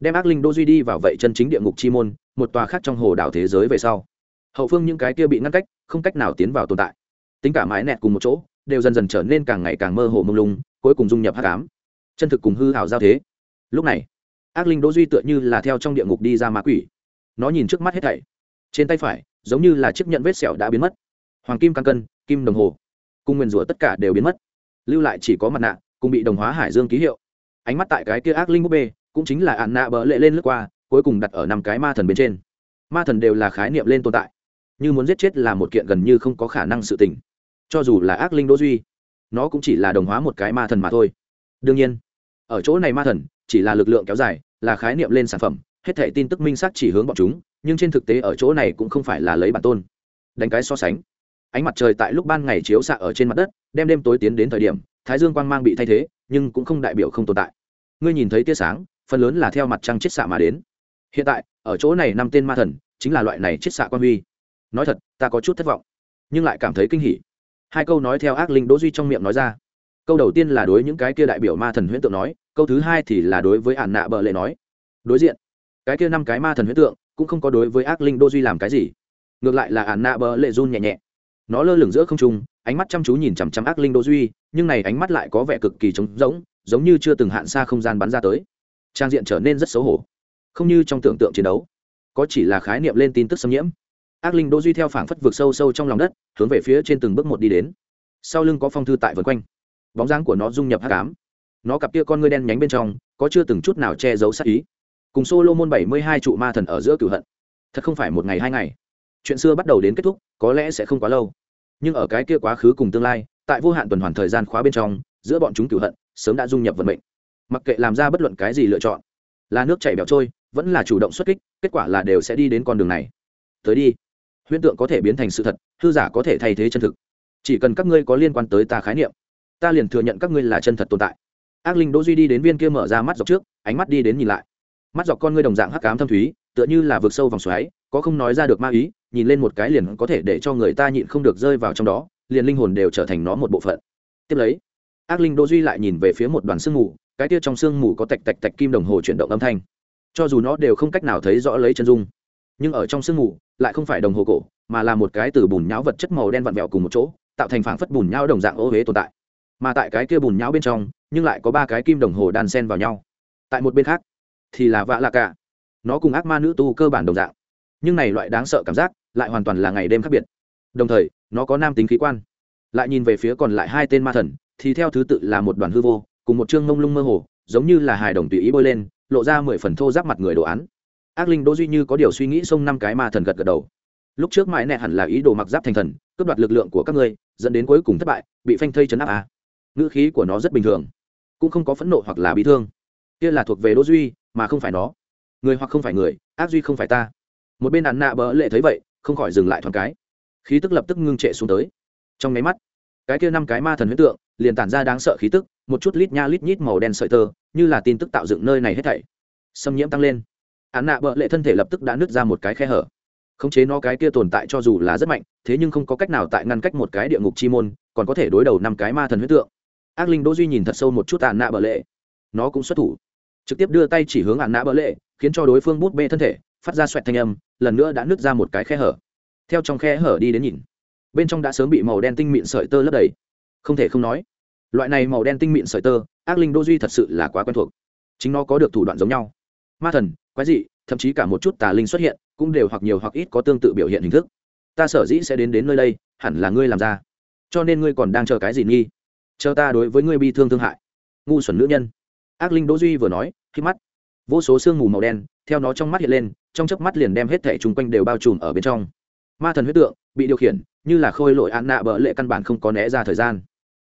Đem ác linh đô duy đi vào vậy chân chính địa ngục chi môn, một tòa khác trong hồ đảo thế giới về sau. Hậu phương những cái kia bị ngăn cách, không cách nào tiến vào tồn tại. Tính cả mái nẹt cùng một chỗ, đều dần dần trở nên càng ngày càng mơ hồ mông lung, cuối cùng dung nhập hát cám chân thực cùng hư hảo giao thế. Lúc này, ác linh đỗ duy tựa như là theo trong địa ngục đi ra ma quỷ. Nó nhìn trước mắt hết thảy. Trên tay phải, giống như là chiếc nhận vết sẹo đã biến mất. Hoàng kim căn cân, kim đồng hồ. Cung nguyên rủa tất cả đều biến mất. Lưu lại chỉ có mặt nạ, cùng bị đồng hóa hải dương ký hiệu ánh mắt tại cái kia ác linh búp bê, cũng chính là ạn nạ bỡ lệ lên lướt qua, cuối cùng đặt ở năm cái ma thần bên trên. Ma thần đều là khái niệm lên tồn tại. Như muốn giết chết là một kiện gần như không có khả năng sự tình. Cho dù là ác linh đỗ duy, nó cũng chỉ là đồng hóa một cái ma thần mà thôi. Đương nhiên, ở chỗ này ma thần, chỉ là lực lượng kéo dài, là khái niệm lên sản phẩm, hết thể tin tức minh xác chỉ hướng bọn chúng, nhưng trên thực tế ở chỗ này cũng không phải là lấy bản tôn. Đánh cái so sánh, ánh mặt trời tại lúc ban ngày chiếu xạ ở trên mặt đất, đem đêm tối tiến đến thời điểm, thái dương quang mang bị thay thế nhưng cũng không đại biểu không tồn tại. Ngươi nhìn thấy tia sáng, phần lớn là theo mặt trăng chiết xạ mà đến. Hiện tại, ở chỗ này năm tên ma thần, chính là loại này chiết xạ quan huy. Nói thật, ta có chút thất vọng, nhưng lại cảm thấy kinh hỉ. Hai câu nói theo ác linh đỗ duy trong miệng nói ra. Câu đầu tiên là đối những cái kia đại biểu ma thần huyễn tượng nói, câu thứ hai thì là đối với ản nạ bợ lệ nói. Đối diện, cái kia năm cái ma thần huyễn tượng cũng không có đối với ác linh đô duy làm cái gì. Ngược lại là ản nạ bợ lệ run nhẹ nhẹ. Nó lơ lửng giữa không trung ánh mắt chăm chú nhìn chằm chằm ác linh đô duy nhưng này ánh mắt lại có vẻ cực kỳ trống rỗng giống như chưa từng hạn xa không gian bắn ra tới. Trang diện trở nên rất xấu hổ không như trong tưởng tượng chiến đấu có chỉ là khái niệm lên tin tức xâm nhiễm. Ác linh đô duy theo phảng phất vượt sâu sâu trong lòng đất hướng về phía trên từng bước một đi đến. Sau lưng có phong thư tại vần quanh bóng dáng của nó dung nhập hắc ám, nó cặp kia con ngươi đen nhánh bên trong có chưa từng chút nào che giấu sát ý. Cùng solo môn bảy mươi hai trụ ma thần ở giữa cửu hận. Thật không phải một ngày hai ngày. Chuyện xưa bắt đầu đến kết thúc có lẽ sẽ không quá lâu nhưng ở cái kia quá khứ cùng tương lai, tại vô hạn tuần hoàn thời gian khóa bên trong, giữa bọn chúng cửu hận, sớm đã dung nhập vận mệnh. Mặc kệ làm ra bất luận cái gì lựa chọn, là nước chảy bẹo trôi, vẫn là chủ động xuất kích, kết quả là đều sẽ đi đến con đường này. Tới đi. Huyễn tượng có thể biến thành sự thật, hư giả có thể thay thế chân thực. Chỉ cần các ngươi có liên quan tới ta khái niệm, ta liền thừa nhận các ngươi là chân thật tồn tại. Ác linh đỗ duy đi đến viên kia mở ra mắt dọc trước, ánh mắt đi đến nhìn lại. Mắt dọc con ngươi đồng dạng hắc ám thâm thúy, tựa như là vực sâu vòng xoáy có không nói ra được ma ý, nhìn lên một cái liền có thể để cho người ta nhịn không được rơi vào trong đó, liền linh hồn đều trở thành nó một bộ phận. Tiếp lấy, ác linh đô duy lại nhìn về phía một đoàn sương mù, cái kia trong sương mù có tạch tạch tạch kim đồng hồ chuyển động âm thanh. Cho dù nó đều không cách nào thấy rõ lấy chân dung, nhưng ở trong sương mù lại không phải đồng hồ cổ, mà là một cái từ bùn nhão vật chất màu đen vặn vẹo cùng một chỗ, tạo thành phảng phất bùn nhão đồng dạng ô huế tồn tại. Mà tại cái kia bùn nhão bên trong, nhưng lại có ba cái kim đồng hồ đan sen vào nhau. Tại một bên khác, thì là vạ lạ cả. Nó cùng ác ma nữ tu cơ bản đồng dạng nhưng này loại đáng sợ cảm giác lại hoàn toàn là ngày đêm khác biệt. Đồng thời, nó có nam tính khí quan. Lại nhìn về phía còn lại hai tên ma thần, thì theo thứ tự là một đoàn hư vô, cùng một chương mông lung mơ hồ, giống như là hài đồng tùy ý bôi lên, lộ ra mười phần thô giáp mặt người đồ án. Ác linh đỗ duy như có điều suy nghĩ xông năm cái ma thần gật gật đầu. Lúc trước mãi nẹ hẳn là ý đồ mặc giáp thành thần, cướp đoạt lực lượng của các ngươi, dẫn đến cuối cùng thất bại, bị phanh thây chấn áp à. Ngữ khí của nó rất bình thường, cũng không có phẫn nộ hoặc là bị thương. Kia là thuộc về đỗ duy, mà không phải nó. Người hoặc không phải người, ác duy không phải ta một bên ăn nạ bỡ lệ thấy vậy, không khỏi dừng lại thoáng cái. Khí tức lập tức ngưng trệ xuống tới. Trong máy mắt, cái kia năm cái ma thần huyết tượng liền tản ra đáng sợ khí tức, một chút lít nha lít nhít màu đen sợi tơ, như là tin tức tạo dựng nơi này hết thảy. Xâm nhiễm tăng lên. Án nạ bỡ lệ thân thể lập tức đã nứt ra một cái khe hở. Khống chế nó cái kia tồn tại cho dù là rất mạnh, thế nhưng không có cách nào tại ngăn cách một cái địa ngục chi môn, còn có thể đối đầu năm cái ma thần huyết tượng. Ác linh đỗ duy nhìn thật sâu một chút ạn nạ bỡ lệ. Nó cũng xuất thủ. Trực tiếp đưa tay chỉ hướng án nạ bỡ lệ, khiến cho đối phương bút bê thân thể, phát ra xoẹt thanh âm lần nữa đã nứt ra một cái khe hở. Theo trong khe hở đi đến nhìn, bên trong đã sớm bị màu đen tinh mịn sợi tơ lấp đầy. Không thể không nói, loại này màu đen tinh mịn sợi tơ, ác linh đô duy thật sự là quá quen thuộc. Chính nó có được thủ đoạn giống nhau. Ma thần, quái dị, thậm chí cả một chút tà linh xuất hiện, cũng đều hoặc nhiều hoặc ít có tương tự biểu hiện hình thức. Ta sở dĩ sẽ đến đến nơi đây, hẳn là ngươi làm ra. Cho nên ngươi còn đang chờ cái gì nghi? Chờ ta đối với ngươi bi thương thương hại. Ngu xuẩn nữ nhân. Ác linh đỗ duy vừa nói, khi mắt, vô số sương mù màu đen theo nó trong mắt hiện lên trong chớp mắt liền đem hết thảy chung quanh đều bao trùm ở bên trong. Ma thần huyết tượng, bị điều khiển, như là khôi lội án nạ bỡ lệ căn bản không có né ra thời gian.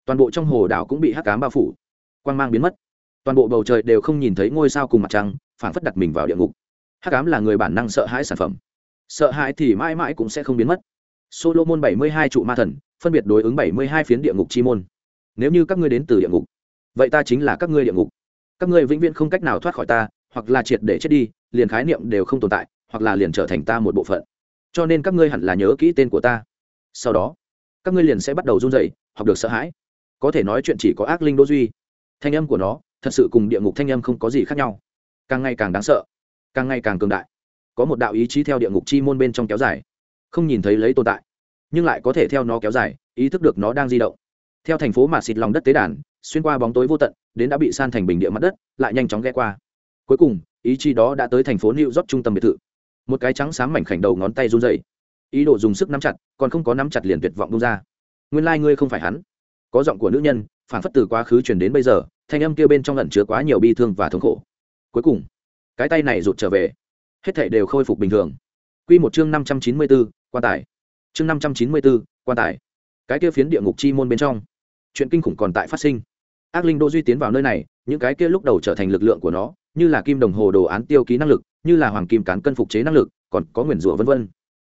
Toàn bộ trong hồ đảo cũng bị hắc cám bao phủ. Quang mang biến mất. Toàn bộ bầu trời đều không nhìn thấy ngôi sao cùng mặt trăng phản phất đặt mình vào địa ngục. Hắc cám là người bản năng sợ hãi sản phẩm. Sợ hãi thì mãi mãi cũng sẽ không biến mất. Solomon bảy mươi hai trụ ma thần, phân biệt đối ứng bảy mươi hai phiến địa ngục chi môn. Nếu như các ngươi đến từ địa ngục, vậy ta chính là các ngươi địa ngục. Các ngươi vĩnh viễn không cách nào thoát khỏi ta, hoặc là triệt để chết đi liền khái niệm đều không tồn tại, hoặc là liền trở thành ta một bộ phận. Cho nên các ngươi hẳn là nhớ kỹ tên của ta. Sau đó, các ngươi liền sẽ bắt đầu run dậy học được sợ hãi. Có thể nói chuyện chỉ có ác linh đô duy. Thanh âm của nó, thật sự cùng địa ngục thanh âm không có gì khác nhau. Càng ngày càng đáng sợ, càng ngày càng cường đại. Có một đạo ý chí theo địa ngục chi môn bên trong kéo dài, không nhìn thấy lấy tồn tại, nhưng lại có thể theo nó kéo dài, ý thức được nó đang di động. Theo thành phố mà xịt lòng đất tế đàn, xuyên qua bóng tối vô tận, đến đã bị san thành bình địa mặt đất, lại nhanh chóng ghé qua cuối cùng, ý chí đó đã tới thành phố new york trung tâm biệt thự. Một cái trắng sáng mảnh khảnh đầu ngón tay run dậy ý đồ dùng sức nắm chặt, còn không có nắm chặt liền tuyệt vọng bung ra. Nguyên lai、like、ngươi không phải hắn. Có giọng của nữ nhân, phản phất từ quá khứ chuyển đến bây giờ, thanh âm kia bên trong lẩn chứa quá nhiều bi thương và thống khổ. Cuối cùng, cái tay này rụt trở về. Hết thể đều khôi phục bình thường. Q một chương năm trăm chín mươi bốn quan tài. Chương năm trăm chín mươi bốn quan tài. Cái kia phiến địa ngục chi môn bên trong. Chuyện kinh khủng còn tại phát sinh. Ác linh đô duy tiến vào nơi này, những cái kia lúc đầu trở thành lực lượng của nó như là kim đồng hồ đồ án tiêu ký năng lực, như là hoàng kim cán cân phục chế năng lực, còn có nguyền rủa vân vân.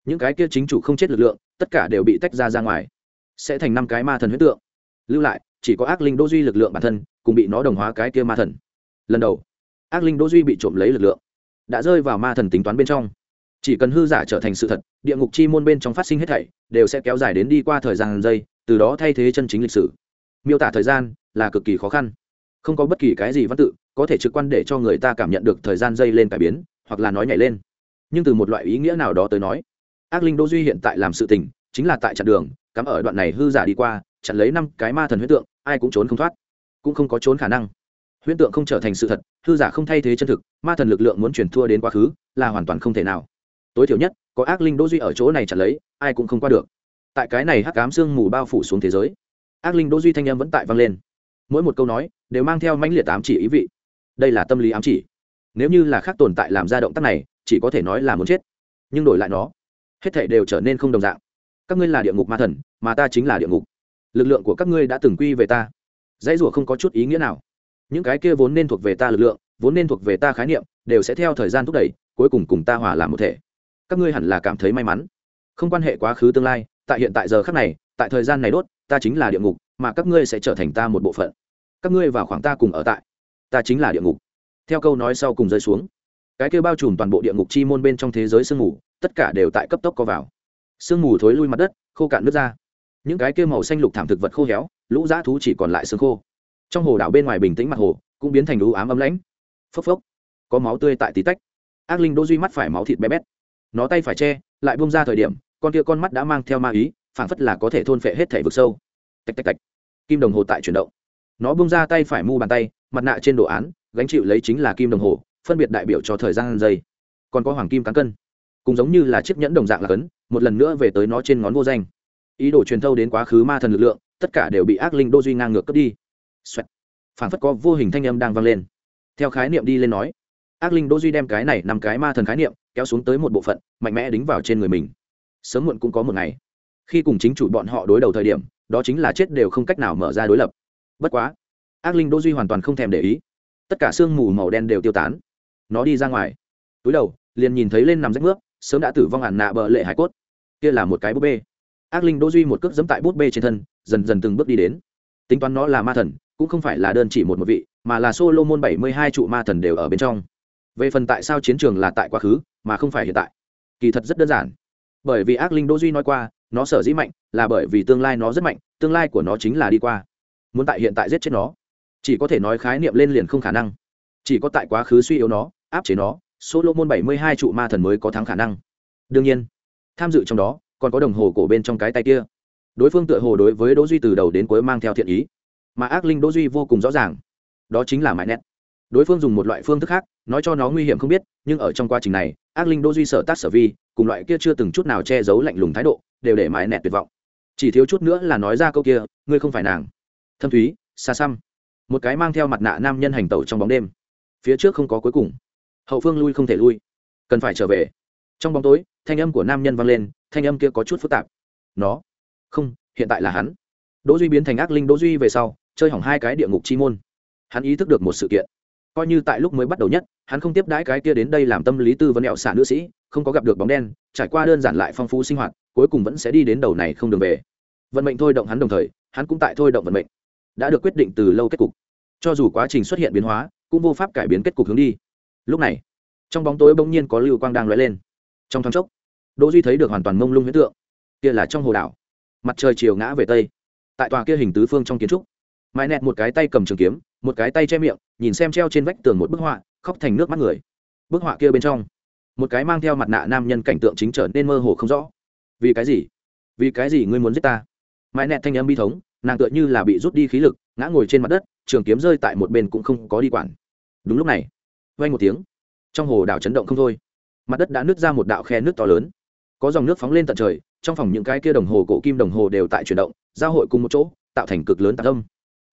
Những cái kia chính chủ không chết lực lượng, tất cả đều bị tách ra ra ngoài, sẽ thành năm cái ma thần huyết tượng. Lưu lại, chỉ có ác linh đô duy lực lượng bản thân, cùng bị nó đồng hóa cái kia ma thần. Lần đầu, ác linh đô duy bị trộm lấy lực lượng, đã rơi vào ma thần tính toán bên trong. Chỉ cần hư giả trở thành sự thật, địa ngục chi môn bên trong phát sinh hết thảy, đều sẽ kéo dài đến đi qua thời gian giây từ đó thay thế chân chính lịch sử. Miêu tả thời gian là cực kỳ khó khăn không có bất kỳ cái gì văn tự, có thể trực quan để cho người ta cảm nhận được thời gian dây lên cải biến, hoặc là nói nhảy lên. Nhưng từ một loại ý nghĩa nào đó tới nói, ác linh đô duy hiện tại làm sự tình, chính là tại chặn đường, cắm ở đoạn này hư giả đi qua, chặn lấy năm cái ma thần huyễn tượng, ai cũng trốn không thoát, cũng không có trốn khả năng. Huyễn tượng không trở thành sự thật, hư giả không thay thế chân thực, ma thần lực lượng muốn chuyển thua đến quá khứ, là hoàn toàn không thể nào. Tối thiểu nhất, có ác linh đô duy ở chỗ này chặn lấy, ai cũng không qua được. Tại cái này hắc cám sương mù bao phủ xuống thế giới, ác linh đô duy thanh âm vẫn tại vang lên mỗi một câu nói đều mang theo mãnh liệt ám chỉ ý vị. Đây là tâm lý ám chỉ. Nếu như là khác tồn tại làm ra động tác này, chỉ có thể nói là muốn chết. Nhưng đổi lại nó, hết thể đều trở nên không đồng dạng. Các ngươi là địa ngục ma thần, mà ta chính là địa ngục. Lực lượng của các ngươi đã từng quy về ta. Dãy rủa không có chút ý nghĩa nào. Những cái kia vốn nên thuộc về ta lực lượng, vốn nên thuộc về ta khái niệm, đều sẽ theo thời gian thúc đẩy, cuối cùng cùng ta hòa làm một thể. Các ngươi hẳn là cảm thấy may mắn. Không quan hệ quá khứ tương lai, tại hiện tại giờ khắc này, tại thời gian này đốt, ta chính là địa ngục mà các ngươi sẽ trở thành ta một bộ phận. Các ngươi vào khoảng ta cùng ở tại. Ta chính là địa ngục. Theo câu nói sau cùng rơi xuống, cái kêu bao trùm toàn bộ địa ngục chi môn bên trong thế giới sương mù, tất cả đều tại cấp tốc co vào. Sương mù thối lui mặt đất, khô cạn nước ra. Những cái kêu màu xanh lục thảm thực vật khô héo, lũ dã thú chỉ còn lại xương khô. Trong hồ đảo bên ngoài bình tĩnh mặt hồ, cũng biến thành lũ ám ấm lãnh. Phốc phốc, có máu tươi tại tí tách. Ác linh đỗ duy mắt phải máu thịt bé bét. Nó tay phải che, lại bông ra thời điểm, con kia con mắt đã mang theo ma ý, phảng phất là có thể thôn phệ hết thể vực sâu. Tạch tạch tạch kim đồng hồ tại chuyển động. Nó bung ra tay phải mu bàn tay, mặt nạ trên đồ án, gánh chịu lấy chính là kim đồng hồ, phân biệt đại biểu cho thời gian giây. Còn có hoàng kim cán cân. Cũng giống như là chiếc nhẫn đồng dạng là cấn, một lần nữa về tới nó trên ngón vô danh. Ý đồ truyền thâu đến quá khứ ma thần lực lượng, tất cả đều bị ác linh đô duy ngang ngược cướp đi. Xoẹt. phản phất có vô hình thanh âm đang vang lên. Theo khái niệm đi lên nói, ác linh đô duy đem cái này nằm cái ma thần khái niệm kéo xuống tới một bộ phận, mạnh mẽ đính vào trên người mình. Sớm muộn cũng có một ngày. Khi cùng chính chủ bọn họ đối đầu thời điểm đó chính là chết đều không cách nào mở ra đối lập. Bất quá, ác linh đỗ duy hoàn toàn không thèm để ý. Tất cả sương mù màu đen đều tiêu tán. Nó đi ra ngoài. Túi đầu, liền nhìn thấy lên nằm rách nước, sớm đã tử vong hẳn nạ bờ lệ hải cốt. Kia là một cái búp bê. Ác linh đỗ duy một cước dẫm tại búp bê trên thân, dần dần từng bước đi đến. Tính toán nó là ma thần, cũng không phải là đơn chỉ một một vị, mà là solo môn bảy mươi hai trụ ma thần đều ở bên trong. Về phần tại sao chiến trường là tại quá khứ, mà không phải hiện tại. Kỳ thật rất đơn giản. Bởi vì ác linh đỗ duy nói qua nó sở dĩ mạnh là bởi vì tương lai nó rất mạnh, tương lai của nó chính là đi qua. Muốn tại hiện tại giết chết nó, chỉ có thể nói khái niệm lên liền không khả năng. Chỉ có tại quá khứ suy yếu nó, áp chế nó, solomon bảy mươi hai trụ ma thần mới có thắng khả năng. Đương nhiên, tham dự trong đó, còn có đồng hồ cổ bên trong cái tay kia. Đối phương tựa hồ đối với đỗ duy từ đầu đến cuối mang theo thiện ý, mà ác linh đỗ duy vô cùng rõ ràng. Đó chính là mãi nét đối phương dùng một loại phương thức khác, nói cho nó nguy hiểm không biết, nhưng ở trong quá trình này ác linh đỗ duy sợ tác sở vi, cùng loại kia chưa từng chút nào che giấu lạnh lùng thái độ, đều để mãi nẹt tuyệt vọng. Chỉ thiếu chút nữa là nói ra câu kia, ngươi không phải nàng. Thâm thúy, xa xăm. Một cái mang theo mặt nạ nam nhân hành tẩu trong bóng đêm. Phía trước không có cuối cùng. Hậu phương lui không thể lui. Cần phải trở về. Trong bóng tối, thanh âm của nam nhân vang lên, thanh âm kia có chút phức tạp. Nó. Không, hiện tại là hắn. Đỗ duy biến thành ác linh đỗ duy về sau, chơi hỏng hai cái địa ngục chi môn. Hắn ý thức được một sự kiện coi như tại lúc mới bắt đầu nhất, hắn không tiếp đãi cái kia đến đây làm tâm lý tư vấn ẹo xả nữ sĩ, không có gặp được bóng đen, trải qua đơn giản lại phong phú sinh hoạt, cuối cùng vẫn sẽ đi đến đầu này không đường về. Vận mệnh thôi động hắn đồng thời, hắn cũng tại thôi động vận mệnh. Đã được quyết định từ lâu kết cục. Cho dù quá trình xuất hiện biến hóa, cũng vô pháp cải biến kết cục hướng đi. Lúc này, trong bóng tối bỗng nhiên có lưu quang đang lóe lên. Trong thoáng chốc, đỗ duy thấy được hoàn toàn mông lung huyễn tượng. Kia là trong hồ đảo. Mặt trời chiều ngã về tây. Tại tòa kia hình tứ phương trong kiến trúc mãi nẹt một cái tay cầm trường kiếm, một cái tay che miệng, nhìn xem treo trên vách tường một bức họa, khóc thành nước mắt người. Bức họa kia bên trong, một cái mang theo mặt nạ nam nhân cảnh tượng chính trở nên mơ hồ không rõ. Vì cái gì? Vì cái gì ngươi muốn giết ta? Mãi nẹt thanh âm bi thống, nàng tựa như là bị rút đi khí lực, ngã ngồi trên mặt đất, trường kiếm rơi tại một bên cũng không có đi quản. Đúng lúc này vay một tiếng, trong hồ đảo chấn động không thôi. Mặt đất đã nứt ra một đạo khe nước to lớn. Có dòng nước phóng lên tận trời, trong phòng những cái kia đồng hồ cổ kim đồng hồ đều tại chuyển động, giao hội cùng một chỗ, tạo thành cực lớn tạc âm、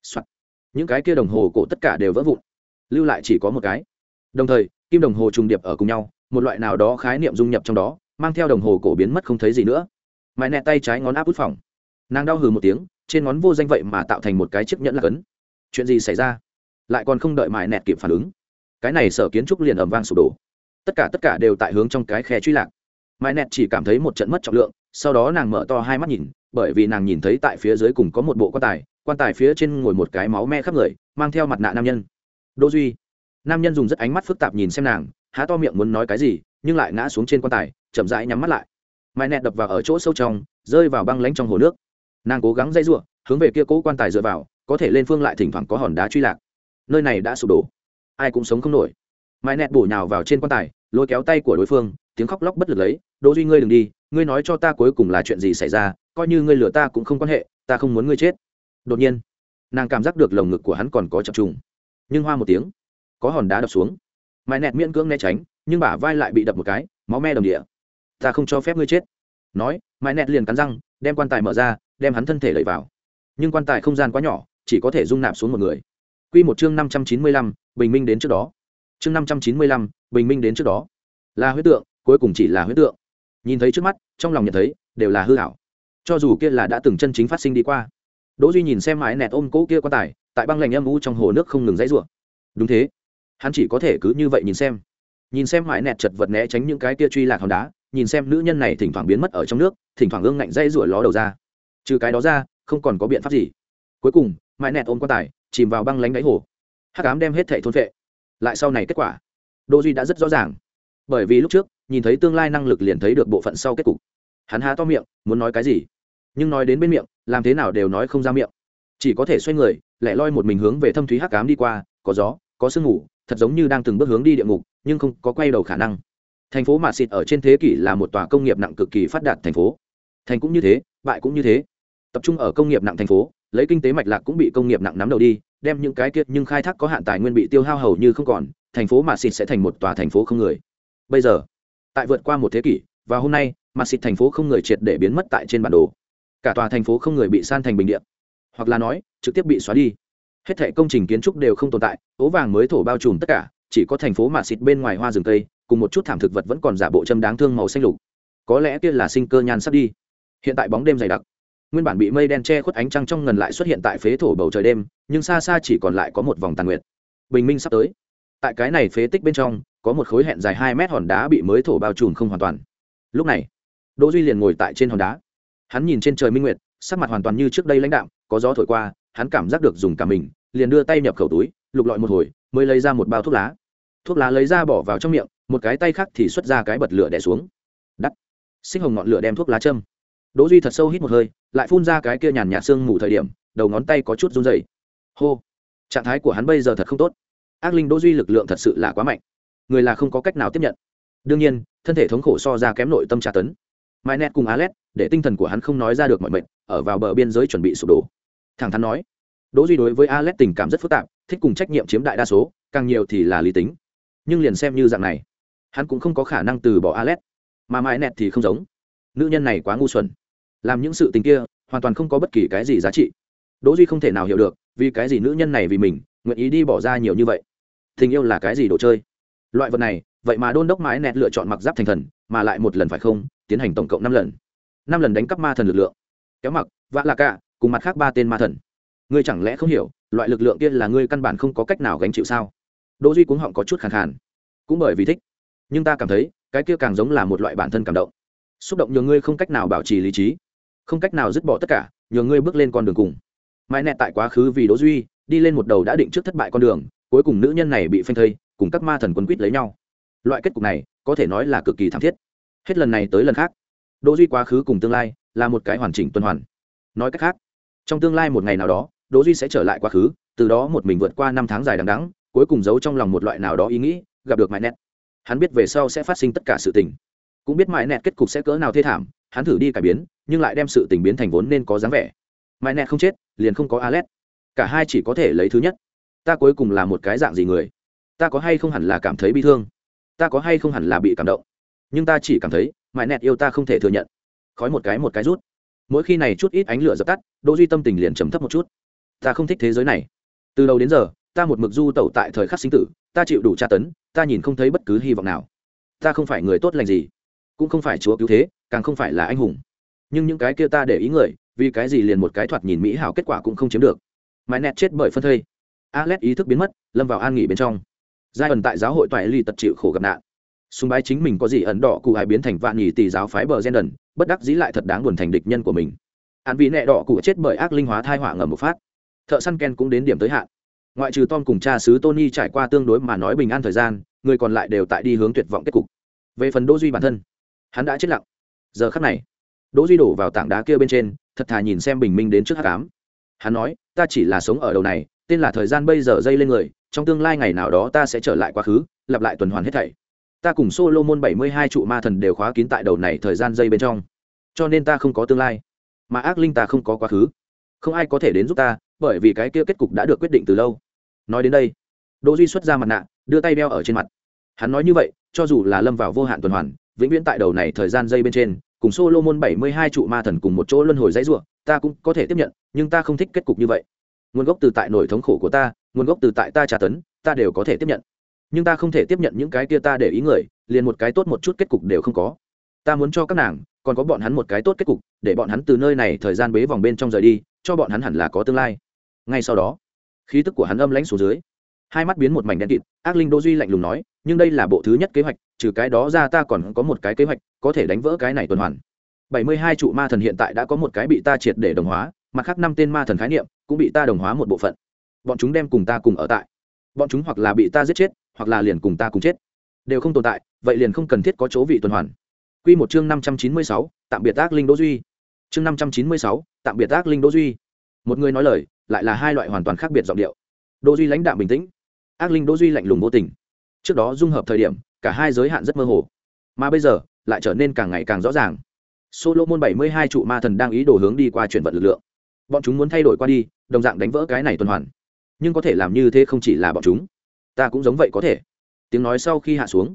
Soạn. những cái kia đồng hồ cổ tất cả đều vỡ vụn. Lưu lại chỉ có một cái. Đồng thời, kim đồng hồ trùng điệp ở cùng nhau, một loại nào đó khái niệm dung nhập trong đó, mang theo đồng hồ cổ biến mất không thấy gì nữa. Mãi nẹ tay trái ngón áp út phòng. Nàng đau hừ một tiếng, trên ngón vô danh vậy mà tạo thành một cái chiếc nhẫn là cấn. Chuyện gì xảy ra? Lại còn không đợi mãi nẹt kịp phản ứng. Cái này sở kiến trúc liền ẩm vang sụp đổ. Tất cả tất cả đều tại hướng trong cái khe truy lạc. Mãi nẹt chỉ cảm thấy một trận mất trọng lượng, sau đó nàng mở to hai mắt nhìn, bởi vì nàng nhìn thấy tại phía dưới cùng có một bộ quan tài quan tài phía trên ngồi một cái máu me khắp người, mang theo mặt nạ nam nhân. Đỗ duy. Nam nhân dùng rất ánh mắt phức tạp nhìn xem nàng, há to miệng muốn nói cái gì, nhưng lại ngã xuống trên quan tài, chậm rãi nhắm mắt lại. Mai nẹt đập vào ở chỗ sâu trong, rơi vào băng lánh trong hồ nước. Nàng cố gắng dây giụa, hướng về kia cố quan tài dựa vào, có thể lên phương lại thỉnh thoảng có hòn đá truy lạc. Nơi này đã sụp đổ. Ai cũng sống không nổi. Mai nẹt bổ nhào vào trên quan tài, lôi kéo tay của đối phương, tiếng khóc lóc bất lực lấy. Đỗ duy ngươi đừng đi, ngươi nói cho ta cuối cùng là chuyện gì xảy ra, coi như ngươi lừa ta cũng không quan hệ, ta không muốn ngươi chết đột nhiên, nàng cảm giác được lồng ngực của hắn còn có chập trùng. Nhưng hoa một tiếng, có hòn đá đập xuống. Mãi nẹt miễn cưỡng né tránh, nhưng bả vai lại bị đập một cái, máu me đồng địa. Ta không cho phép ngươi chết. Nói, mãi nẹt liền cắn răng, đem quan tài mở ra, đem hắn thân thể lẩy vào. Nhưng quan tài không gian quá nhỏ, chỉ có thể dung nạp xuống một người. Quy một chương năm trăm chín mươi lăm, bình minh đến trước đó. Chương năm trăm chín mươi lăm, bình minh đến trước đó. Là huyết tượng, cuối cùng chỉ là huyết tượng. Nhìn thấy trước mắt, trong lòng nhận thấy, đều là hư hảo cho dù kia là đã từng chân chính phát sinh đi qua đỗ duy nhìn xem mái nẹt ôm cỗ kia quan tài, tại băng lạnh âm u trong hồ nước không ngừng dãy rủa. Đúng thế, hắn chỉ có thể cứ như vậy nhìn xem. Nhìn xem mái nẹt chật vật né tránh những cái kia truy lạc hòn đá, nhìn xem nữ nhân này thỉnh thoảng biến mất ở trong nước, thỉnh thoảng ương ngạnh dãy rủa ló đầu ra. Trừ cái đó ra, không còn có biện pháp gì. Cuối cùng, mái nẹt ôm quan tài, chìm vào băng lánh đáy hồ. Hắc ám đem hết thảy thôn vệ lại sau này kết quả, đỗ duy đã rất rõ ràng. Bởi vì lúc trước, nhìn thấy tương lai năng lực liền thấy được bộ phận sau kết cục. Hắn há to miệng, muốn nói cái gì? Nhưng nói đến bên miệng làm thế nào đều nói không ra miệng. Chỉ có thể xoay người, lẻ loi một mình hướng về thâm thúy hắc ám đi qua, có gió, có sương ngủ thật giống như đang từng bước hướng đi địa ngục, nhưng không có quay đầu khả năng. Thành phố mạt xịt ở trên thế kỷ là một tòa công nghiệp nặng cực kỳ phát đạt thành phố. Thành cũng như thế, bại cũng như thế. Tập trung ở công nghiệp nặng thành phố, lấy kinh tế mạch lạc cũng bị công nghiệp nặng nắm đầu đi, đem những cái kiệt nhưng khai thác có hạn tài nguyên bị tiêu hao hầu như không còn, thành phố mạt xịt sẽ thành một tòa thành phố không người. Bây giờ, tại vượt qua một thế kỷ, và hôm nay, mạt xịt thành phố không người triệt để biến mất tại trên bản đồ cả tòa thành phố không người bị san thành bình điện hoặc là nói, trực tiếp bị xóa đi. Hết thẻ công trình kiến trúc đều không tồn tại, ố vàng mới thổ bao trùm tất cả, chỉ có thành phố mà xịt bên ngoài hoa rừng cây, cùng một chút thảm thực vật vẫn còn giả bộ châm đáng thương màu xanh lục. Có lẽ kia là sinh cơ nhan sắp đi. Hiện tại bóng đêm dày đặc. Nguyên bản bị mây đen che khuất ánh trăng trong ngần lại xuất hiện tại phế thổ bầu trời đêm, nhưng xa xa chỉ còn lại có một vòng tàn nguyệt. Bình minh sắp tới. Tại cái này phế tích bên trong, có một khối hẹn dài hai mét hòn đá bị mới thổ bao trùm không hoàn toàn. Lúc này, đỗ duy liền ngồi tại trên hòn đá hắn nhìn trên trời minh nguyệt, sắc mặt hoàn toàn như trước đây lãnh đạm, có gió thổi qua, hắn cảm giác được dùng cả mình, liền đưa tay nhập khẩu túi, lục lọi một hồi, mới lấy ra một bao thuốc lá. Thuốc lá lấy ra bỏ vào trong miệng, một cái tay khác thì xuất ra cái bật lửa đè xuống. Đắt. Sinh hồng ngọn lửa đem thuốc lá châm. Đỗ duy thật sâu hít một hơi, lại phun ra cái kia nhàn nhạt xương mù thời điểm, đầu ngón tay có chút run rẩy. Hô. Trạng thái của hắn bây giờ thật không tốt. Ác linh đỗ duy lực lượng thật sự là quá mạnh. Người là không có cách nào tiếp nhận. Đương nhiên, thân thể thống khổ so ra kém nội tâm tra tấn mai nét cùng alet để tinh thần của hắn không nói ra được mọi mệnh, ở vào bờ biên giới chuẩn bị sụp đổ. Thẳng thắn nói, đỗ duy đối với alet tình cảm rất phức tạp, thích cùng trách nhiệm chiếm đại đa số, càng nhiều thì là lý tính. Nhưng liền xem như dạng này, hắn cũng không có khả năng từ bỏ alet mà mai nét thì không giống. Nữ nhân này quá ngu xuẩn. Làm những sự tình kia, hoàn toàn không có bất kỳ cái gì giá trị. Đỗ duy không thể nào hiểu được, vì cái gì nữ nhân này vì mình, nguyện ý đi bỏ ra nhiều như vậy. Tình yêu là cái gì đồ chơi? Loại vật này vậy mà đôn đốc mãi nẹt lựa chọn mặc giáp thành thần, mà lại một lần phải không, tiến hành tổng cộng năm lần. Năm lần đánh cắp ma thần lực lượng. Kéo mặc, vạ là cả, cùng mặt khác ba tên ma thần. Ngươi chẳng lẽ không hiểu, loại lực lượng kia là ngươi căn bản không có cách nào gánh chịu sao? Đỗ duy cuống họng có chút khàn khàn. Cũng bởi vì thích. Nhưng ta cảm thấy, cái kia càng giống là một loại bản thân cảm động. Xúc động nhường ngươi không cách nào bảo trì lý trí. Không cách nào dứt bỏ tất cả nhường ngươi bước lên con đường cùng. Mãi nẹt tại quá khứ vì đỗ duy, đi lên một đầu đã định trước thất bại con đường, cuối cùng nữ nhân này bị phanh thây, cùng các ma thần quân quýt lấy nhau loại kết cục này, có thể nói là cực kỳ thảm thiết. Hết lần này tới lần khác, đỗ duy quá khứ cùng tương lai là một cái hoàn chỉnh tuần hoàn. Nói cách khác, trong tương lai một ngày nào đó, đỗ duy sẽ trở lại quá khứ, từ đó một mình vượt qua năm tháng dài đằng đẵng, cuối cùng giấu trong lòng một loại nào đó ý nghĩ, gặp được mãi nẹt. Hắn biết về sau sẽ phát sinh tất cả sự tình. Cũng biết mãi nẹt kết cục sẽ cỡ nào thê thảm, hắn thử đi cải biến, nhưng lại đem sự tình biến thành vốn nên có dáng vẻ. Mãi nẹt không chết, liền không có alet. Cả hai chỉ có thể lấy thứ nhất. Ta cuối cùng là một cái dạng gì người? Ta có hay không hẳn là cảm thấy bi thương? Ta có hay không hẳn là bị cảm động? Nhưng ta chỉ cảm thấy, mãi nẹt yêu ta không thể thừa nhận. Khói một cái một cái rút. Mỗi khi này chút ít ánh lửa dập tắt, đỗ duy tâm tình liền trầm thấp một chút. Ta không thích thế giới này. Từ đầu đến giờ, ta một mực du tẩu tại thời khắc sinh tử, ta chịu đủ tra tấn, ta nhìn không thấy bất cứ hy vọng nào. Ta không phải người tốt lành gì, cũng không phải chúa cứu thế, càng không phải là anh hùng. Nhưng những cái kia ta để ý người, vì cái gì liền một cái thoạt nhìn mỹ hảo kết quả cũng không chiếm được. Mãi nẹt chết bởi phân thây. Alex ý thức biến mất, lâm vào an nghỉ bên trong giai ẩn tại giáo hội toại ly tật chịu khổ gặp nạn. Sùng bái chính mình có gì ẩn đỏ cụ hải biến thành vạn nhì tỷ giáo phái bờ gen đần, bất đắc dĩ lại thật đáng buồn thành địch nhân của mình. Hạn vị nẹ đỏ cụ chết bởi ác linh hóa thai họa ngầm một phát. Thợ săn ken cũng đến điểm tới hạn. Ngoại trừ tom cùng cha xứ tony trải qua tương đối mà nói bình an thời gian, người còn lại đều tại đi hướng tuyệt vọng kết cục. Về phần đỗ duy bản thân, hắn đã chết lặng. Giờ khắc này, đỗ duy đổ vào tảng đá kia bên trên, thật thà nhìn xem bình minh đến trước hắc ám. Hắn nói, ta chỉ là sống ở đầu này tên là thời gian bây giờ dây lên người, trong tương lai ngày nào đó ta sẽ trở lại quá khứ, lặp lại tuần hoàn hết thảy. Ta cùng solomon bảy mươi hai trụ ma thần đều khóa kín tại đầu này thời gian dây bên trong. Cho nên ta không có tương lai, mà ác linh ta không có quá khứ. Không ai có thể đến giúp ta, bởi vì cái kia kết cục đã được quyết định từ lâu. Nói đến đây, đỗ duy xuất ra mặt nạ, đưa tay đeo ở trên mặt. Hắn nói như vậy, cho dù là lâm vào vô hạn tuần hoàn, vĩnh viễn tại đầu này thời gian dây bên trên, cùng solomon bảy mươi hai trụ ma thần cùng một chỗ luân hồi dãy rủa, ta cũng có thể tiếp nhận, nhưng ta không thích kết cục như vậy nguồn gốc từ tại nỗi thống khổ của ta, nguồn gốc từ tại ta trả tấn, ta đều có thể tiếp nhận. Nhưng ta không thể tiếp nhận những cái kia ta để ý người, liền một cái tốt một chút kết cục đều không có. Ta muốn cho các nàng, còn có bọn hắn một cái tốt kết cục, để bọn hắn từ nơi này thời gian bế vòng bên trong rời đi, cho bọn hắn hẳn là có tương lai. Ngay sau đó, khí tức của hắn âm lãnh xuống dưới. Hai mắt biến một mảnh đen kịt, ác linh đô duy lạnh lùng nói, nhưng đây là bộ thứ nhất kế hoạch, trừ cái đó ra ta còn có một cái kế hoạch, có thể đánh vỡ cái này tuần hoàn. Bảy mươi hai trụ ma thần hiện tại đã có một cái bị ta triệt để đồng hóa mặt khác năm tên ma thần khái niệm cũng bị ta đồng hóa một bộ phận. Bọn chúng đem cùng ta cùng ở tại. Bọn chúng hoặc là bị ta giết chết, hoặc là liền cùng ta cùng chết. Đều không tồn tại, vậy liền không cần thiết có chỗ vị tuần hoàn. Quy một chương năm trăm chín mươi sáu, tạm biệt ác linh đỗ duy. Chương năm trăm chín mươi sáu, tạm biệt ác linh đỗ duy. Một người nói lời, lại là hai loại hoàn toàn khác biệt giọng điệu. Đỗ duy lãnh đạm bình tĩnh. Ác linh đỗ duy lạnh lùng vô tình. Trước đó dung hợp thời điểm, cả hai giới hạn rất mơ hồ. Mà bây giờ, lại trở nên càng ngày càng rõ ràng. Solomon bảy mươi hai trụ ma thần đang ý đồ hướng đi qua chuyển vận lực lượng bọn chúng muốn thay đổi qua đi, đồng dạng đánh vỡ cái này tuần hoàn. Nhưng có thể làm như thế không chỉ là bọn chúng. Ta cũng giống vậy có thể. Tiếng nói sau khi hạ xuống,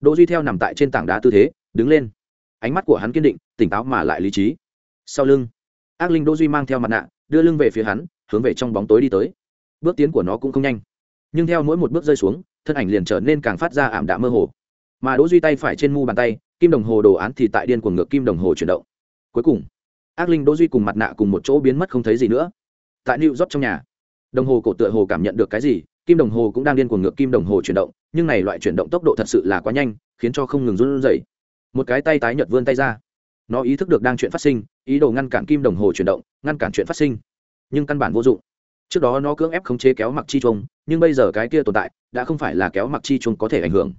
đỗ duy theo nằm tại trên tảng đá tư thế, đứng lên. Ánh mắt của hắn kiên định, tỉnh táo mà lại lý trí. Sau lưng, ác linh đỗ duy mang theo mặt nạ, đưa lưng về phía hắn, hướng về trong bóng tối đi tới. Bước tiến của nó cũng không nhanh. Nhưng theo mỗi một bước rơi xuống, thân ảnh liền trở nên càng phát ra ảm đạm mơ hồ. Mà đỗ duy tay phải trên mu bàn tay, kim đồng hồ đồ án thì tại điên cuồng ngược kim đồng hồ chuyển động. Cuối cùng ác linh đỗ duy cùng mặt nạ cùng một chỗ biến mất không thấy gì nữa. Tại new york trong nhà, đồng hồ cổ tựa hồ cảm nhận được cái gì, kim đồng hồ cũng đang điên cuồng ngược kim đồng hồ chuyển động, nhưng này loại chuyển động tốc độ thật sự là quá nhanh, khiến cho không ngừng run rẩy. Một cái tay tái nhợt vươn tay ra. Nó ý thức được đang chuyện phát sinh, ý đồ ngăn cản kim đồng hồ chuyển động, ngăn cản chuyện phát sinh. Nhưng căn bản vô dụng. Trước đó nó cưỡng ép khống chế kéo mặc chi chuông, nhưng bây giờ cái kia tồn tại, đã không phải là kéo mặc chi chuông có thể ảnh hưởng.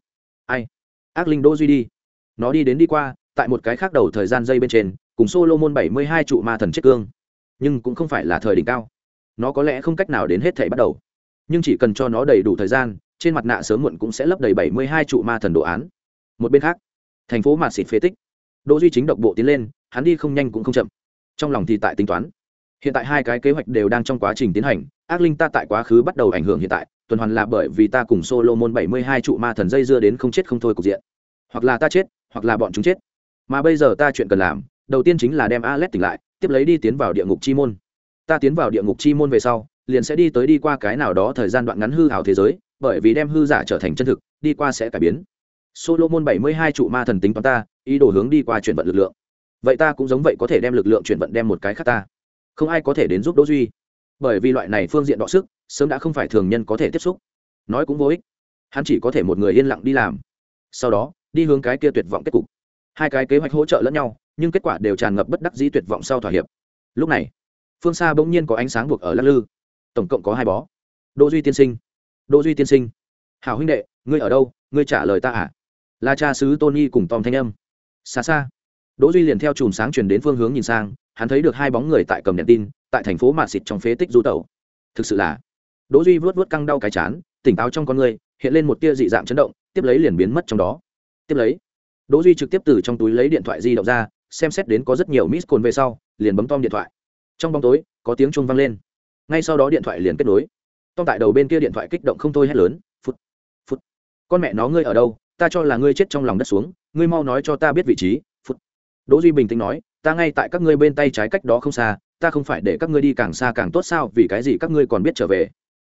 Ai? Ác linh đỗ duy đi. Nó đi đến đi qua, tại một cái khác đầu thời gian dây bên trên cùng solomon bảy mươi hai trụ ma thần chết cương. Nhưng cũng không phải là thời đỉnh cao. Nó có lẽ không cách nào đến hết thảy bắt đầu. Nhưng chỉ cần cho nó đầy đủ thời gian, trên mặt nạ sớm muộn cũng sẽ lấp đầy bảy mươi hai trụ ma thần đồ án. Một bên khác, thành phố mạt xịt phế tích. Đỗ duy chính độc bộ tiến lên, hắn đi không nhanh cũng không chậm. Trong lòng thì tại tính toán. Hiện tại hai cái kế hoạch đều đang trong quá trình tiến hành, ác linh ta tại quá khứ bắt đầu ảnh hưởng hiện tại, tuần hoàn là bởi vì ta cùng solomon bảy mươi hai trụ ma thần dây dưa đến không chết không thôi cục diện. Hoặc là ta chết, hoặc là bọn chúng chết. Mà bây giờ ta chuyện cần làm đầu tiên chính là đem Alet tỉnh lại, tiếp lấy đi tiến vào địa ngục chi môn. Ta tiến vào địa ngục chi môn về sau, liền sẽ đi tới đi qua cái nào đó thời gian đoạn ngắn hư ảo thế giới, bởi vì đem hư giả trở thành chân thực, đi qua sẽ cải biến. Solomon bảy mươi hai trụ ma thần tính toán ta, ý đồ hướng đi qua chuyển vận lực lượng. Vậy ta cũng giống vậy có thể đem lực lượng chuyển vận đem một cái khác ta. Không ai có thể đến giúp đỗ duy. Bởi vì loại này phương diện đọ sức, sớm đã không phải thường nhân có thể tiếp xúc. Nói cũng vô ích. Hắn chỉ có thể một người yên lặng đi làm. Sau đó, đi hướng cái kia tuyệt vọng kết cục. Hai cái kế hoạch hỗ trợ lẫn nhau nhưng kết quả đều tràn ngập bất đắc dĩ tuyệt vọng sau thỏa hiệp. Lúc này, phương xa bỗng nhiên có ánh sáng buộc ở lắc lư. Tổng cộng có hai bó. Đỗ duy tiên sinh. Đỗ duy tiên sinh. Hảo huynh đệ, ngươi ở đâu? Ngươi trả lời ta à? Là cha sứ tony cùng tom thanh âm. Xa xa, đỗ duy liền theo chùm sáng truyền đến phương hướng nhìn sang, hắn thấy được hai bóng người tại cầm đèn tin, tại thành phố mạn xịt trong phế tích du tẩu. Thực sự là, đỗ duy vuốt vuốt căng đau cái chán, tỉnh táo trong con người, hiện lên một tia dị dạng chấn động, tiếp lấy liền biến mất trong đó. Tiếp lấy, đỗ duy trực tiếp từ trong túi lấy điện thoại di động ra xem xét đến có rất nhiều miss cồn về sau, liền bấm tom điện thoại. Trong bóng tối, có tiếng chuông vang lên. Ngay sau đó điện thoại liền kết nối. Tom tại đầu bên kia điện thoại kích động không thôi hét lớn, phút phút, con mẹ nó ngươi ở đâu? Ta cho là ngươi chết trong lòng đất xuống, ngươi mau nói cho ta biết vị trí, phút. Đỗ duy bình tĩnh nói, ta ngay tại các ngươi bên tay trái cách đó không xa, ta không phải để các ngươi đi càng xa càng tốt sao, vì cái gì các ngươi còn biết trở về?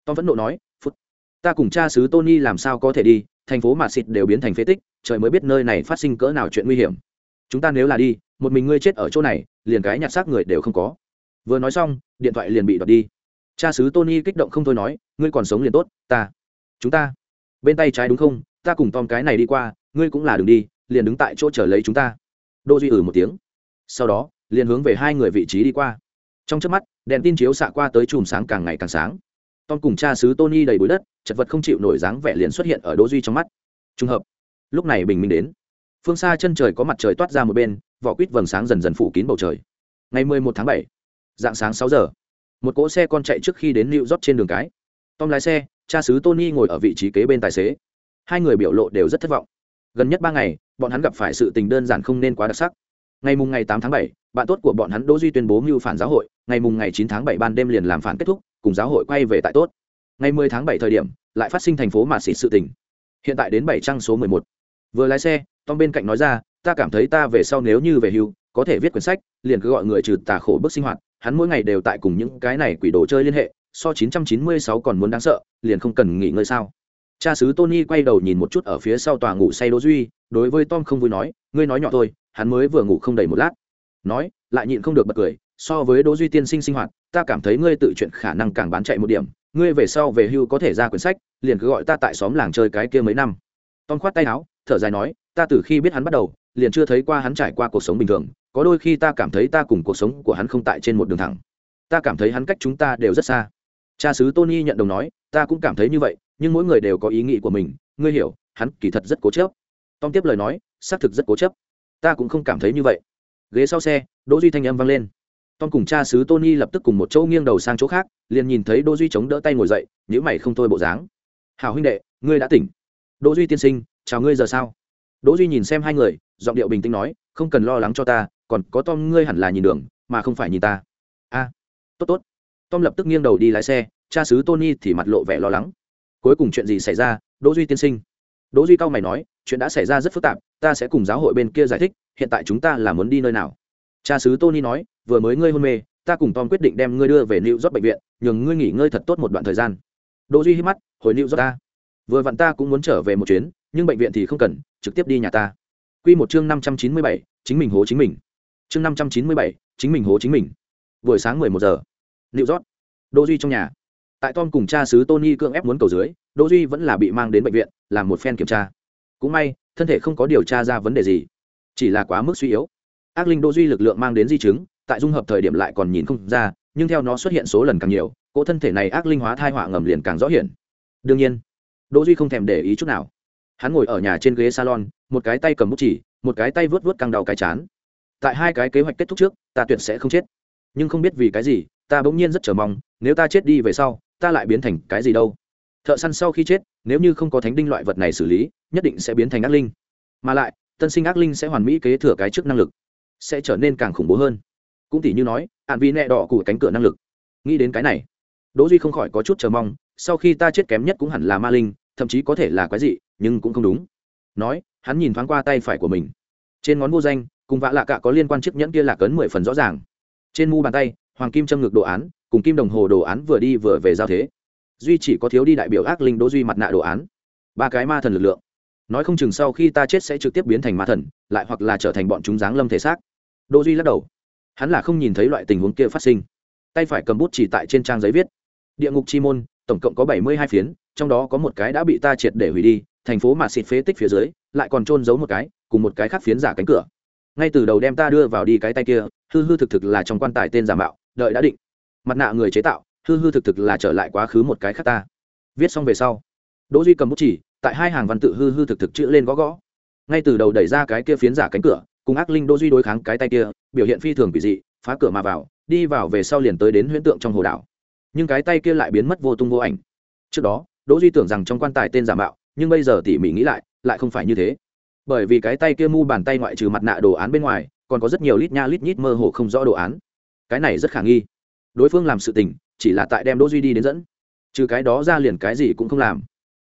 Tom vẫn nộ nói, phút, ta cùng cha sứ tony làm sao có thể đi, thành phố mà xịt đều biến thành phế tích, trời mới biết nơi này phát sinh cỡ nào chuyện nguy hiểm. Chúng ta nếu là đi một mình ngươi chết ở chỗ này, liền cái nhặt xác người đều không có. Vừa nói xong, điện thoại liền bị đoạt đi. Cha sứ tony kích động không thôi nói, ngươi còn sống liền tốt, ta, chúng ta, bên tay trái đúng không? Ta cùng tom cái này đi qua, ngươi cũng là đường đi, liền đứng tại chỗ chờ lấy chúng ta. Đô duy ử một tiếng. Sau đó, liền hướng về hai người vị trí đi qua. Trong trước mắt, đèn tin chiếu xạ qua tới chùm sáng càng ngày càng sáng. Tom cùng cha sứ tony đầy bụi đất, chật vật không chịu nổi dáng vẻ liền xuất hiện ở đô duy trong mắt. Trùng hợp. Lúc này bình minh đến phương xa chân trời có mặt trời toát ra một bên vỏ quýt vầng sáng dần dần phủ kín bầu trời. Ngày 11 tháng bảy, dạng sáng sáu giờ một cỗ xe con chạy trước khi đến New York trên đường cái. Tom lái xe cha xứ tony ngồi ở vị trí kế bên tài xế. Hai người biểu lộ đều rất thất vọng. Gần nhất ba ngày bọn hắn gặp phải sự tình đơn giản không nên quá đặc sắc. Ngày mùng ngày tám tháng bảy bạn tốt của bọn hắn đỗ duy tuyên bố mưu phản giáo hội. Ngày mùng ngày chín tháng bảy ban đêm liền làm phản kết thúc cùng giáo hội quay về tại tốt. Ngày mười tháng bảy thời điểm lại phát sinh thành phố mà xịt sự tình. Hiện tại đến bảy trang số mười một vừa lái xe, tom bên cạnh nói ra, ta cảm thấy ta về sau nếu như về hưu, có thể viết quyển sách, liền cứ gọi người trừ tà khổ bức sinh hoạt, hắn mỗi ngày đều tại cùng những cái này quỷ đồ chơi liên hệ, so 996 còn muốn đáng sợ, liền không cần nghỉ ngơi sao? Cha sứ tony quay đầu nhìn một chút ở phía sau tòa ngủ say đỗ duy, đối với tom không vui nói, ngươi nói nhỏ thôi, hắn mới vừa ngủ không đầy một lát. Nói, lại nhịn không được bật cười, so với đỗ duy tiên sinh sinh hoạt, ta cảm thấy ngươi tự chuyện khả năng càng bán chạy một điểm, ngươi về sau về hưu có thể ra quyển sách, liền cứ gọi ta tại xóm làng chơi cái kia mấy năm. Tom khoát tay áo thở dài nói, ta từ khi biết hắn bắt đầu, liền chưa thấy qua hắn trải qua cuộc sống bình thường, có đôi khi ta cảm thấy ta cùng cuộc sống của hắn không tại trên một đường thẳng. Ta cảm thấy hắn cách chúng ta đều rất xa. Cha sứ tony nhận đồng nói, ta cũng cảm thấy như vậy, nhưng mỗi người đều có ý nghĩ của mình, ngươi hiểu, hắn kỳ thật rất cố chấp. Tom tiếp lời nói, xác thực rất cố chấp, ta cũng không cảm thấy như vậy. Ghế sau xe, đỗ duy thanh âm vang lên. Tom cùng cha sứ tony lập tức cùng một chỗ nghiêng đầu sang chỗ khác, liền nhìn thấy đỗ duy chống đỡ tay ngồi dậy, nhíu mày không thôi bộ dáng. Hảo huynh đệ, ngươi đã tỉnh. Đỗ duy tiên sinh chào ngươi giờ sao? Đỗ duy nhìn xem hai người, giọng điệu bình tĩnh nói, không cần lo lắng cho ta, còn có tom, ngươi hẳn là nhìn đường, mà không phải nhìn ta. A, tốt tốt. Tom lập tức nghiêng đầu đi lái xe, cha xứ tony thì mặt lộ vẻ lo lắng. Cuối cùng chuyện gì xảy ra? Đỗ duy tiên sinh. Đỗ duy cao mày nói, chuyện đã xảy ra rất phức tạp, ta sẽ cùng giáo hội bên kia giải thích, hiện tại chúng ta là muốn đi nơi nào? Cha xứ tony nói, vừa mới ngươi hôn mê, ta cùng tom quyết định đem ngươi đưa về new york bệnh viện, nhường ngươi nghỉ ngơi thật tốt một đoạn thời gian. Đỗ duy hít mắt, hồi new york ta. Vừa vặn ta cũng muốn trở về một chuyến nhưng bệnh viện thì không cần trực tiếp đi nhà ta. Quy một chương năm trăm chín mươi bảy, chính mình hố chính mình. Chương năm trăm chín mươi bảy, chính mình hố chính mình. Buổi sáng mười một giờ. Liệu rót. đỗ duy trong nhà. Tại tom cùng cha xứ tony cưỡng ép muốn cầu dưới đỗ duy vẫn là bị mang đến bệnh viện làm một phen kiểm tra. Cũng may thân thể không có điều tra ra vấn đề gì. Chỉ là quá mức suy yếu. Ác linh đỗ duy lực lượng mang đến di chứng tại dung hợp thời điểm lại còn nhìn không ra nhưng theo nó xuất hiện số lần càng nhiều cỗ thân thể này ác linh hóa thai họa ngầm liền càng rõ hiển. Đương nhiên đỗ duy không thèm để ý chút nào hắn ngồi ở nhà trên ghế salon, một cái tay cầm bút chỉ, một cái tay vớt vớt căng đầu cái chán. Tại hai cái kế hoạch kết thúc trước, ta tuyệt sẽ không chết. Nhưng không biết vì cái gì, ta bỗng nhiên rất chờ mong, nếu ta chết đi về sau, ta lại biến thành cái gì đâu. Thợ săn sau khi chết, nếu như không có thánh đinh loại vật này xử lý, nhất định sẽ biến thành ác linh. Mà lại, tân sinh ác linh sẽ hoàn mỹ kế thừa cái trước năng lực, sẽ trở nên càng khủng bố hơn. Cũng tỷ như nói, ạn vi nẹ đỏ của cánh cửa năng lực. Nghĩ đến cái này, đỗ duy không khỏi có chút chờ mong, sau khi ta chết kém nhất cũng hẳn là ma linh, thậm chí có thể là quái dị nhưng cũng không đúng. Nói, hắn nhìn thoáng qua tay phải của mình. Trên ngón vô danh, cùng vạ lạ cạ có liên quan chiếc nhẫn kia là cấn mười phần rõ ràng. Trên mu bàn tay, hoàng kim châm ngược đồ án, cùng kim đồng hồ đồ án vừa đi vừa về giao thế. Duy chỉ có thiếu đi đại biểu ác linh đỗ duy mặt nạ đồ án. Ba cái ma thần lực lượng. Nói không chừng sau khi ta chết sẽ trực tiếp biến thành ma thần, lại hoặc là trở thành bọn chúng giáng lâm thể xác. Đỗ duy lắc đầu. Hắn là không nhìn thấy loại tình huống kia phát sinh. Tay phải cầm bút chỉ tại trên trang giấy viết. Địa ngục chi môn, tổng cộng có bảy mươi hai phiến, trong đó có một cái đã bị ta triệt để hủy đi thành phố mà xịt phế tích phía dưới, lại còn trôn giấu một cái, cùng một cái khác phiến giả cánh cửa. Ngay từ đầu đem ta đưa vào đi cái tay kia, hư hư thực thực là trong quan tài tên giả mạo, đợi đã định. Mặt nạ người chế tạo, hư hư thực thực là trở lại quá khứ một cái khác ta. Viết xong về sau, đỗ duy cầm bút chỉ, tại hai hàng văn tự hư hư thực thực chữ lên gõ gõ. Ngay từ đầu đẩy ra cái kia phiến giả cánh cửa, cùng ác linh đỗ duy đối kháng cái tay kia, biểu hiện phi thường kỳ dị, phá cửa mà vào, đi vào về sau liền tới đến huyễn tượng trong hồ đảo. Nhưng cái tay kia lại biến mất vô tung vô ảnh. Trước đó, đỗ duy tưởng rằng trong quan tài tên giả mạo nhưng bây giờ tỉ mỉ nghĩ lại lại không phải như thế. Bởi vì cái tay kia mu bàn tay ngoại trừ mặt nạ đồ án bên ngoài, còn có rất nhiều lít nha lít nhít mơ hồ không rõ đồ án. Cái này rất khả nghi. Đối phương làm sự tình, chỉ là tại đem đỗ duy đi đến dẫn. Trừ cái đó ra liền cái gì cũng không làm.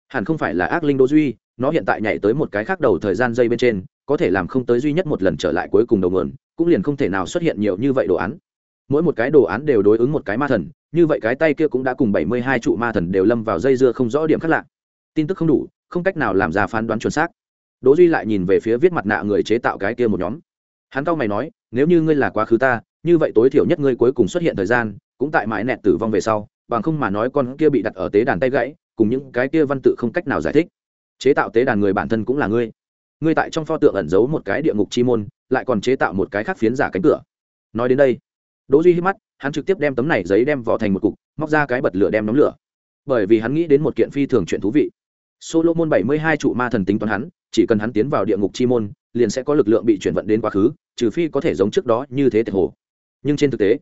Hẳn không phải là ác linh đỗ duy, nó hiện tại nhảy tới một cái khác đầu thời gian dây bên trên, có thể làm không tới duy nhất một lần trở lại cuối cùng đầu nguồn, cũng liền không thể nào xuất hiện nhiều như vậy đồ án. Mỗi một cái đồ án đều đối ứng một cái ma thần, như vậy cái tay kia cũng đã cùng bảy mươi hai trụ ma thần đều lâm vào dây dưa không rõ điểm khác lạ. Tin tức không đủ không cách nào làm ra phán đoán chuẩn xác. Đỗ duy lại nhìn về phía viết mặt nạ người chế tạo cái kia một nhóm. Hắn cau mày nói, nếu như ngươi là quá khứ ta, như vậy tối thiểu nhất ngươi cuối cùng xuất hiện thời gian, cũng tại mãi nẹt tử vong về sau, bằng không mà nói con kia bị đặt ở tế đàn tay gãy, cùng những cái kia văn tự không cách nào giải thích. Chế tạo tế đàn người bản thân cũng là ngươi. Ngươi tại trong pho tượng ẩn giấu một cái địa ngục chi môn, lại còn chế tạo một cái khác phiến giả cánh cửa. Nói đến đây, đỗ duy hít mắt, hắn trực tiếp đem tấm này giấy đem vỏ thành một cục, móc ra cái bật lửa đem nóng lửa. Bởi vì hắn nghĩ đến một kiện phi thường chuyện thú vị solomon bảy mươi hai trụ ma thần tính toán hắn, chỉ cần hắn tiến vào địa ngục chi môn, liền sẽ có lực lượng bị chuyển vận đến quá khứ, trừ phi có thể giống trước đó như thế tệ hồ. Nhưng trên thực tế,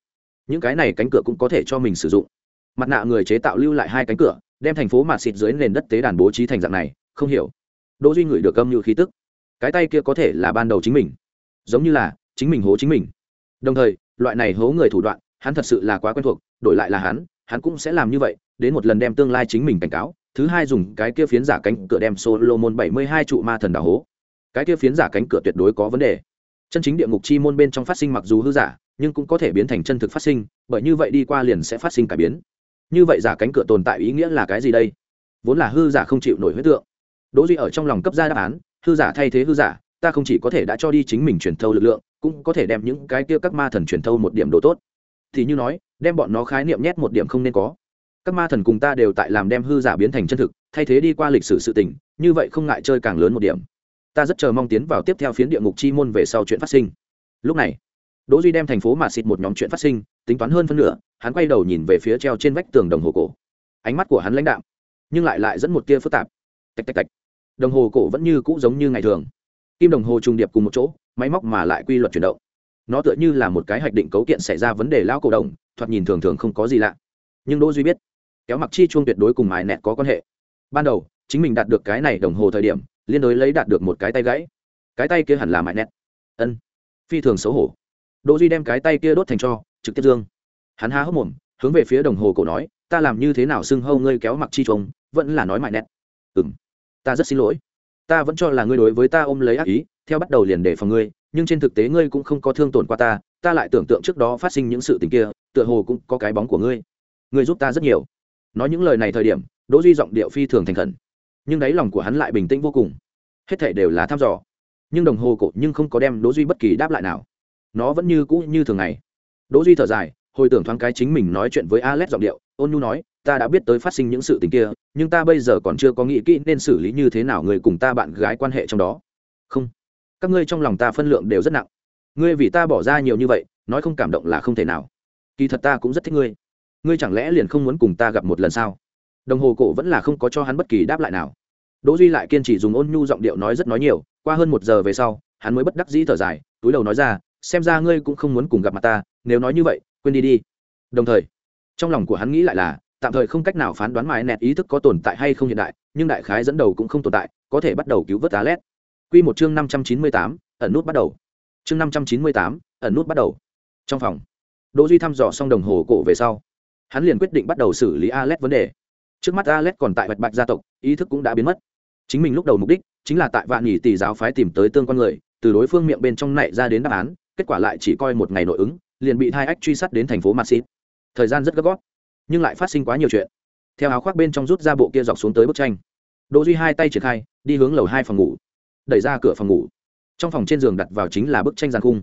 những cái này cánh cửa cũng có thể cho mình sử dụng. Mặt nạ người chế tạo lưu lại hai cánh cửa, đem thành phố mạt xịt dưới nền đất tế đàn bố trí thành dạng này, không hiểu. Đỗ duy ngửi được âm như khí tức. Cái tay kia có thể là ban đầu chính mình, giống như là chính mình hố chính mình. Đồng thời, loại này hố người thủ đoạn, hắn thật sự là quá quen thuộc, đổi lại là hắn hắn cũng sẽ làm như vậy, đến một lần đem tương lai chính mình cảnh cáo thứ hai dùng cái kia phiến giả cánh cửa đem solomon bảy mươi hai trụ ma thần đào hố. Cái kia phiến giả cánh cửa tuyệt đối có vấn đề. Chân chính địa ngục chi môn bên trong phát sinh mặc dù hư giả, nhưng cũng có thể biến thành chân thực phát sinh, bởi như vậy đi qua liền sẽ phát sinh cải biến. Như vậy giả cánh cửa tồn tại ý nghĩa là cái gì đây? Vốn là hư giả không chịu nổi huyết tượng. Đỗ duy ở trong lòng cấp ra đáp án, hư giả thay thế hư giả, ta không chỉ có thể đã cho đi chính mình truyền thâu lực lượng, cũng có thể đem những cái kia các ma thần truyền thâu một điểm độ tốt. Thì như nói, đem bọn nó khái niệm nhét một điểm không nên có các ma thần cùng ta đều tại làm đem hư giả biến thành chân thực, thay thế đi qua lịch sử sự tình, như vậy không ngại chơi càng lớn một điểm. Ta rất chờ mong tiến vào tiếp theo phiến địa ngục chi môn về sau chuyện phát sinh. Lúc này, đỗ duy đem thành phố mà xịt một nhóm chuyện phát sinh, tính toán hơn phân nửa, hắn quay đầu nhìn về phía treo trên vách tường đồng hồ cổ. Ánh mắt của hắn lãnh đạm, nhưng lại lại dẫn một tia phức tạp. Tạch tạch tạch. Đồng hồ cổ vẫn như cũ giống như ngày thường. Kim đồng hồ trùng điệp cùng một chỗ, máy móc mà lại quy luật chuyển động. Nó tựa như là một cái hạch định cấu kiện xảy ra vấn đề lao cổ đồng thoạt nhìn thường thường không có gì lạ. Nhưng đỗ duy biết kéo mặc chi chuông tuyệt đối cùng mài nẹt có quan hệ. Ban đầu, chính mình đạt được cái này đồng hồ thời điểm, liên đối lấy đạt được một cái tay gãy. Cái tay kia hẳn là mài nẹt. Ân. Phi thường xấu hổ. Đỗ duy đem cái tay kia đốt thành cho, trực tiếp dương. Hắn há hốc mồm, hướng về phía đồng hồ cổ nói, ta làm như thế nào xưng hâu ngươi kéo mặc chi chuông, vẫn là nói mài nẹt. Ừm, ta rất xin lỗi. Ta vẫn cho là ngươi đối với ta ôm lấy ác ý, theo bắt đầu liền để phòng ngươi, nhưng trên thực tế ngươi cũng không có thương tổn qua ta ta lại tưởng tượng trước đó phát sinh những sự tình kia, tựa hồ cũng có cái bóng của ngươi. Ngươi giúp ta rất nhiều nói những lời này thời điểm, đỗ duy giọng điệu phi thường thành khẩn. Nhưng đáy lòng của hắn lại bình tĩnh vô cùng. Hết thảy đều là thăm dò. Nhưng đồng hồ cổ nhưng không có đem đỗ duy bất kỳ đáp lại nào. Nó vẫn như cũ như thường ngày. Đỗ duy thở dài, hồi tưởng thoáng cái chính mình nói chuyện với alex giọng điệu, ôn nhu nói, ta đã biết tới phát sinh những sự tình kia, nhưng ta bây giờ còn chưa có nghĩ kỹ nên xử lý như thế nào người cùng ta bạn gái quan hệ trong đó. Không. Các ngươi trong lòng ta phân lượng đều rất nặng. Ngươi vì ta bỏ ra nhiều như vậy, nói không cảm động là không thể nào. Kỳ thật ta cũng rất thích ngươi ngươi chẳng lẽ liền không muốn cùng ta gặp một lần sao? Đồng hồ cổ vẫn là không có cho hắn bất kỳ đáp lại nào. Đỗ duy lại kiên trì dùng ôn nhu giọng điệu nói rất nói nhiều, qua hơn một giờ về sau, hắn mới bất đắc dĩ thở dài, túi đầu nói ra, xem ra ngươi cũng không muốn cùng gặp mặt ta, nếu nói như vậy, quên đi đi. Đồng thời, trong lòng của hắn nghĩ lại là, tạm thời không cách nào phán đoán mãi nẹt ý thức có tồn tại hay không hiện đại, nhưng đại khái dẫn đầu cũng không tồn tại, có thể bắt đầu cứu vớt á lét quy một chương năm trăm chín mươi tám, ẩn nút bắt đầu. Chương năm trăm chín mươi tám, ẩn nút bắt đầu. Trong phòng, đỗ duy thăm dò xong đồng hồ cổ về sau hắn liền quyết định bắt đầu xử lý Alet vấn đề. Trước mắt Alet còn tại Bạch Bạch gia tộc, ý thức cũng đã biến mất. Chính mình lúc đầu mục đích chính là tại Vạn Nhị tỷ giáo phái tìm tới tương quan người, từ đối phương miệng bên trong nảy ra đến đáp án, kết quả lại chỉ coi một ngày nội ứng, liền bị hai ách truy sát đến thành phố Madrid. Thời gian rất gấp gáp, nhưng lại phát sinh quá nhiều chuyện. Theo áo khoác bên trong rút ra bộ kia dọc xuống tới bức tranh. Đỗ Duy hai tay triển khai, đi hướng lầu hai phòng ngủ. Đẩy ra cửa phòng ngủ. Trong phòng trên giường đặt vào chính là bức tranh giàn khung.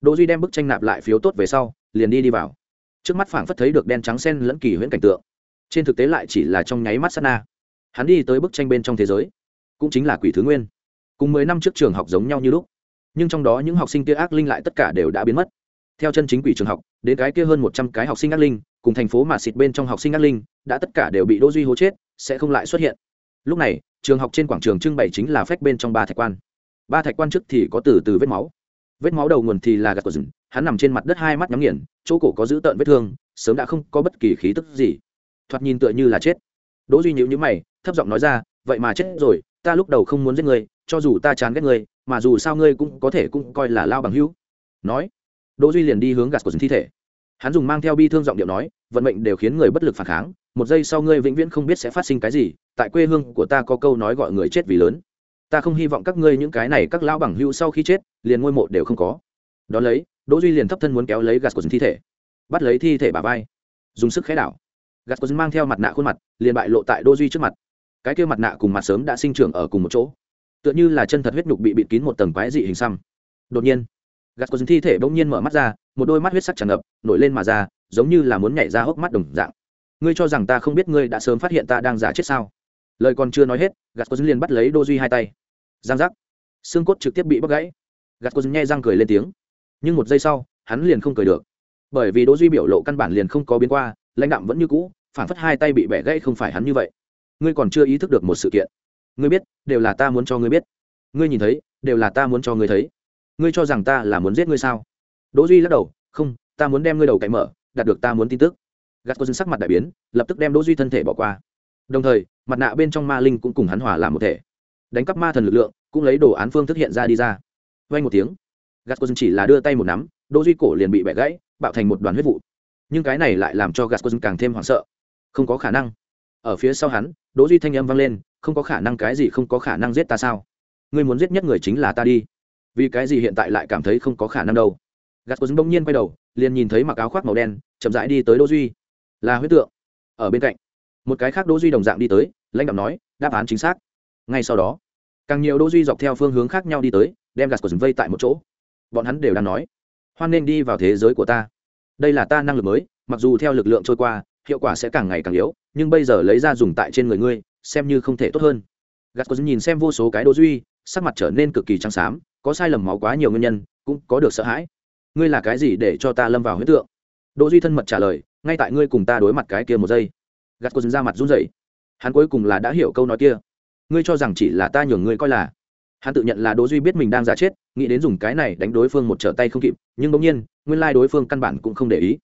Đỗ Duy đem bức tranh nạp lại phiếu tốt về sau, liền đi đi vào trước mắt phảng phất thấy được đen trắng sen lẫn kỳ huyễn cảnh tượng. Trên thực tế lại chỉ là trong nháy mắt sát na. Hắn đi tới bức tranh bên trong thế giới, cũng chính là quỷ thứ nguyên. Cùng mười năm trước trường học giống nhau như lúc. Nhưng trong đó những học sinh kia ác linh lại tất cả đều đã biến mất. Theo chân chính quỷ trường học, đến cái kia hơn một trăm cái học sinh ác linh, cùng thành phố mà xịt bên trong học sinh ác linh, đã tất cả đều bị đỗ duy hố chết, sẽ không lại xuất hiện. Lúc này, trường học trên quảng trường trưng bày chính là phách bên trong ba thạch quan. Ba thạch quan trước thì có từ từ vết máu vết máu đầu nguồn thì là gạt của rừng, hắn nằm trên mặt đất hai mắt nhắm nghiền, chỗ cổ có dữ tợn vết thương, sớm đã không có bất kỳ khí tức gì. Thoạt nhìn tựa như là chết. Đỗ duy nhíu nhíu mày, thấp giọng nói ra, vậy mà chết rồi, ta lúc đầu không muốn giết ngươi, cho dù ta chán ghét ngươi, mà dù sao ngươi cũng có thể cũng coi là lao bằng hữu. Nói, đỗ duy liền đi hướng gạt của thi thể. Hắn dùng mang theo bi thương giọng điệu nói, vận mệnh đều khiến người bất lực phản kháng, một giây sau ngươi vĩnh viễn không biết sẽ phát sinh cái gì, tại quê hương của ta có câu nói gọi người chết vì lớn ta không hy vọng các ngươi những cái này các lão bằng hữu sau khi chết, liền ngôi mộ đều không có. Đón lấy, đỗ duy liền thấp thân muốn kéo lấy gạt của thi thể. Bắt lấy thi thể bà vai. Dùng sức khẽ đảo. Gạt của mang theo mặt nạ khuôn mặt, liền bại lộ tại đỗ duy trước mặt. Cái kia mặt nạ cùng mặt sớm đã sinh trưởng ở cùng một chỗ. Tựa như là chân thật huyết nhục bị bịt kín một tầng quái dị hình xăm. Đột nhiên gạt của thi thể bỗng nhiên mở mắt ra, một đôi mắt huyết sắc tràn ngập, nổi lên mà ra, giống như là muốn nhảy ra hốc mắt đồng dạng. Ngươi cho rằng ta không biết ngươi đã sớm phát hiện ta đang giả chết sao? Lời còn chưa nói hết gạt của liền bắt lấy đỗ duy hai tay giang giác. Xương cốt trực tiếp bị bóc gãy. Gạt cô nghe răng cười lên tiếng. Nhưng một giây sau, hắn liền không cười được. Bởi vì đỗ duy biểu lộ căn bản liền không có biến qua, lãnh đạm vẫn như cũ, phản phất hai tay bị bẻ gãy không phải hắn như vậy. Ngươi còn chưa ý thức được một sự kiện. Ngươi biết, đều là ta muốn cho ngươi biết. Ngươi nhìn thấy, đều là ta muốn cho ngươi thấy. Ngươi cho rằng ta là muốn giết ngươi sao? Đỗ duy lắc đầu, không, ta muốn đem ngươi đầu cậy mở, đạt được ta muốn tin tức. Gạt cô sắc mặt đại biến, lập tức đem đỗ duy thân thể bỏ qua. Đồng thời, mặt nạ bên trong ma linh cũng cùng hắn hòa làm một thể đánh cắp ma thần lực lượng, cũng lấy đồ án phương thức hiện ra đi ra. Vay một tiếng gạt quân chỉ là đưa tay một nắm đỗ duy cổ liền bị bẻ gãy, bạo thành một đoàn huyết vụ. Nhưng cái này lại làm cho gạt quân càng thêm hoảng sợ. Không có khả năng. Ở phía sau hắn đỗ duy thanh âm vang lên, không có khả năng cái gì không có khả năng giết ta sao? Ngươi muốn giết nhất người chính là ta đi. Vì cái gì hiện tại lại cảm thấy không có khả năng đâu? Gạt quân bỗng nhiên quay đầu, liền nhìn thấy mặc áo khoác màu đen, chậm rãi đi tới đỗ duy. Là huyết tượng. Ở bên cạnh, một cái khác đỗ duy đồng dạng đi tới, lãnh đạo nói, đáp án chính xác ngay sau đó, càng nhiều đô duy dọc theo phương hướng khác nhau đi tới, đem gạt của rừng vây tại một chỗ. Bọn hắn đều đang nói, hoan nên đi vào thế giới của ta. Đây là ta năng lực mới, mặc dù theo lực lượng trôi qua, hiệu quả sẽ càng ngày càng yếu, nhưng bây giờ lấy ra dùng tại trên người ngươi, xem như không thể tốt hơn. Gạt của nhìn xem vô số cái đô duy, sắc mặt trở nên cực kỳ trắng xám, có sai lầm máu quá nhiều nguyên nhân, cũng có được sợ hãi. Ngươi là cái gì để cho ta lâm vào huyết tượng? Đỗ duy thân mật trả lời, ngay tại ngươi cùng ta đối mặt cái kia một giây. Gạt của ra mặt run rẩy. Hắn cuối cùng là đã hiểu câu nói kia ngươi cho rằng chỉ là ta nhường ngươi coi là. Hắn tự nhận là đỗ duy biết mình đang giả chết, nghĩ đến dùng cái này đánh đối phương một trở tay không kịp, nhưng bỗng nhiên, nguyên lai đối phương căn bản cũng không để ý.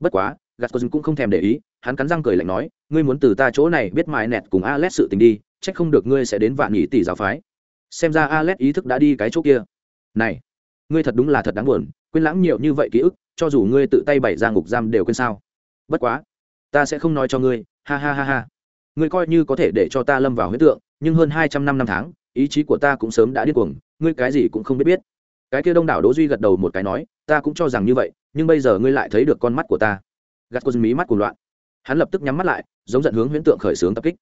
Bất quá gạt cũng không thèm để ý, hắn cắn răng cười lạnh nói, ngươi muốn từ ta chỗ này biết mãi nẹt cùng alex sự tình đi trách không được ngươi sẽ đến vạn nhị tỷ giáo phái. Xem ra alex ý thức đã đi cái chỗ kia. Này, ngươi thật đúng là thật đáng buồn, quên lãng nhiều như vậy ký ức, cho dù ngươi tự tay bày ra ngục giam đều quên sao. Bất quá, ta sẽ không nói cho ngươi, ha ha ha ha. Ngươi coi như có thể để cho ta lâm vào huyết tượng nhưng hơn hai trăm năm năm tháng, ý chí của ta cũng sớm đã điên cuồng, ngươi cái gì cũng không biết biết. Cái kia đông đảo đỗ duy gật đầu một cái nói, ta cũng cho rằng như vậy, nhưng bây giờ ngươi lại thấy được con mắt của ta. Gạt quân mí mắt cuồng loạn. Hắn lập tức nhắm mắt lại, giống giận hướng huyễn tượng khởi sướng tập kích.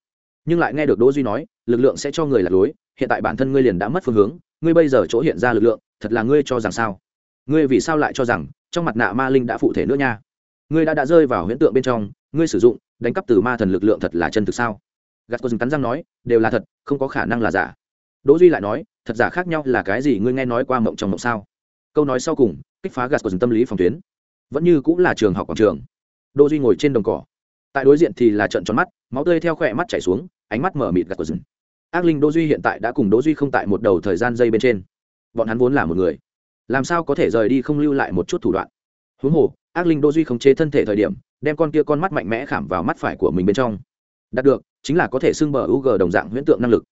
Nhưng lại nghe được đỗ duy nói, lực lượng sẽ cho người lạc lối, hiện tại bản thân ngươi liền đã mất phương hướng, ngươi bây giờ chỗ hiện ra lực lượng, thật là ngươi cho rằng sao? Ngươi vì sao lại cho rằng, trong mặt nạ ma linh đã phụ thể nữa nha? Ngươi đã đã rơi vào huyễn tượng bên trong, ngươi sử dụng, đánh cắp từ ma thần lực lượng thật là chân thực sao? Gạt cô dừng cắn răng nói, đều là thật, không có khả năng là giả. Đỗ duy lại nói, thật giả khác nhau là cái gì ngươi nghe nói qua mộng trong mộng sao? Câu nói sau cùng, kích phá gạt cô dừng tâm lý phòng tuyến. Vẫn như cũng là trường học quảng trường. Đỗ duy ngồi trên đồng cỏ. Tại đối diện thì là trận tròn mắt, máu tươi theo khỏe mắt chảy xuống, ánh mắt mở mịt gạt cô dừng ác linh đỗ duy hiện tại đã cùng đỗ duy không tại một đầu thời gian dây bên trên. Bọn hắn vốn là một người. Làm sao có thể rời đi không lưu lại một chút thủ đoạn? Huống hồ, ác linh đỗ duy khống chế thân thể thời điểm, đem con kia con mắt mạnh mẽ khảm vào mắt phải của mình bên trong. Đạt được chính là có thể xưng bờ UG đồng dạng huyễn tượng năng lực.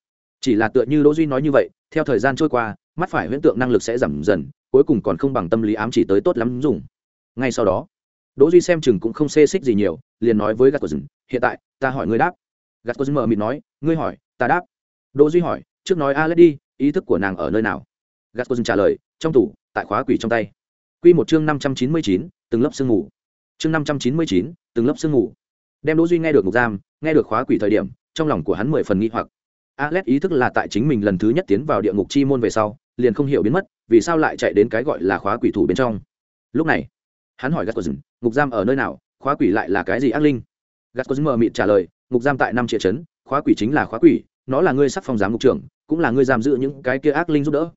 Chỉ là tựa như đỗ duy nói như vậy, theo thời gian trôi qua, mắt phải huyễn tượng năng lực sẽ giảm dần, cuối cùng còn không bằng tâm lý ám chỉ tới tốt lắm dùng. Ngay sau đó, đỗ duy xem chừng cũng không xê xích gì nhiều, liền nói với gạt hiện tại, ta hỏi ngươi đáp. Gạt mở mịt nói, ngươi hỏi, ta đáp. Đỗ duy hỏi, trước nói a đi, ý thức của nàng ở nơi nào? Gạt trả lời, trong tủ, tại khóa quỷ trong tay. Quy một chương năm trăm chín mươi chín, từng lớp sương ngủ chương năm trăm chín mươi chín, từng lớp sương ngủ đem đỗ duy nghe được ngục giam nghe được khóa quỷ thời điểm trong lòng của hắn mười phần nghi hoặc Alex ý thức là tại chính mình lần thứ nhất tiến vào địa ngục chi môn về sau, liền không hiểu biến mất, vì sao lại chạy đến cái gọi là khóa quỷ thủ bên trong. Lúc này, hắn hỏi Gatcosin, ngục giam ở nơi nào, khóa quỷ lại là cái gì ác linh? Gatcosin mờ mịt trả lời, ngục giam tại năm triệu trấn, khóa quỷ chính là khóa quỷ, nó là ngươi sắc phong giám ngục trưởng, cũng là ngươi giam giữ những cái kia ác linh giúp đỡ.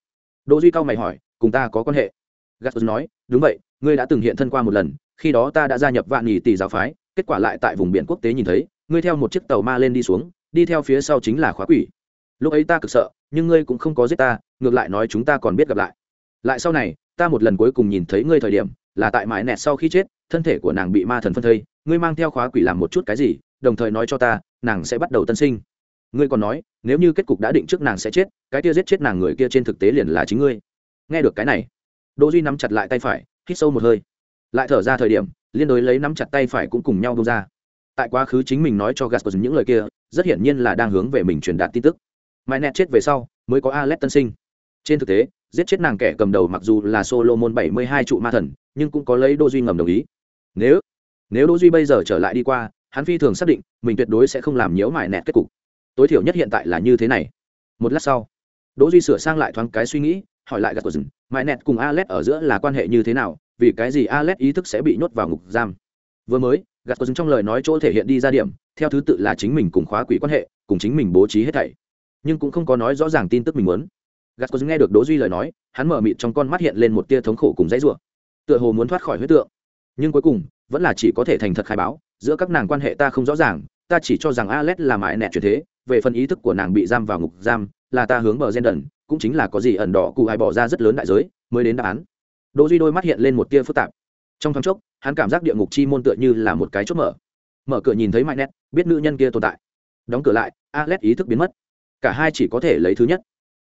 Đỗ Duy cao mày hỏi, cùng ta có quan hệ? Gatcosin nói, đúng vậy, ngươi đã từng hiện thân qua một lần, khi đó ta đã gia nhập vạn nhị tỷ giáo phái, kết quả lại tại vùng biển quốc tế nhìn thấy, ngươi theo một chiếc tàu ma lên đi xuống, đi theo phía sau chính là khóa quỷ. Lúc ấy ta cực sợ nhưng ngươi cũng không có giết ta ngược lại nói chúng ta còn biết gặp lại. Lại sau này ta một lần cuối cùng nhìn thấy ngươi thời điểm là tại mãi nẹt sau khi chết thân thể của nàng bị ma thần phân thây ngươi mang theo khóa quỷ làm một chút cái gì đồng thời nói cho ta nàng sẽ bắt đầu tân sinh. Ngươi còn nói nếu như kết cục đã định trước nàng sẽ chết cái kia giết chết nàng người kia trên thực tế liền là chính ngươi. Nghe được cái này đỗ duy nắm chặt lại tay phải hít sâu một hơi lại thở ra thời điểm, liên đối lấy nắm chặt tay phải cũng cùng nhau bông ra. Tại quá khứ chính mình nói cho gaspers những lời kia, rất hiển nhiên là đang hướng về mình truyền đạt tin tức. Mãi nẹt chết về sau, mới có alex tân sinh. Trên thực tế, giết chết nàng kẻ cầm đầu mặc dù là solomon bảy mươi hai trụ ma thần, nhưng cũng có lấy đô duy ngầm đồng ý. Nếu nếu đô duy bây giờ trở lại đi qua, hắn phi thường xác định, mình tuyệt đối sẽ không làm nhiễu mãi nẹt kết cục. Tối thiểu nhất hiện tại là như thế này. Một lát sau, đỗ duy sửa sang lại thoáng cái suy nghĩ, hỏi lại gạt của rừng mãi nẹt cùng alex ở giữa là quan hệ như thế nào? Vì cái gì alex ý thức sẽ bị nhốt vào ngục giam? Vừa mới, gạt có dừng trong lời nói chỗ thể hiện đi ra điểm, theo thứ tự là chính mình cùng khóa quỷ quan hệ, cùng chính mình bố trí hết thảy. Nhưng cũng không có nói rõ ràng tin tức mình muốn. Gạt có nghe được đỗ duy lời nói, hắn mở mịt trong con mắt hiện lên một tia thống khổ cùng dãy rủa. Tựa hồ muốn thoát khỏi huyết tượng. Nhưng cuối cùng, vẫn là chỉ có thể thành thật khai báo, giữa các nàng quan hệ ta không rõ ràng, ta chỉ cho rằng Alex là mãi nẹt chuyển thế, về phần ý thức của nàng bị giam vào ngục giam, là ta hướng bờ gen đần, cũng chính là có gì ẩn đỏ cụ ai bỏ ra rất lớn đại giới, mới đến đáp án đỗ duy đôi mắt hiện lên một tia phức tạp. Trong thoáng chốc, hắn cảm giác địa ngục chi môn tựa như là một cái chốt mở. Mở cửa nhìn thấy mạnh nét biết nữ nhân kia tồn tại. Đóng cửa lại Alex ý thức biến mất. Cả hai chỉ có thể lấy thứ nhất.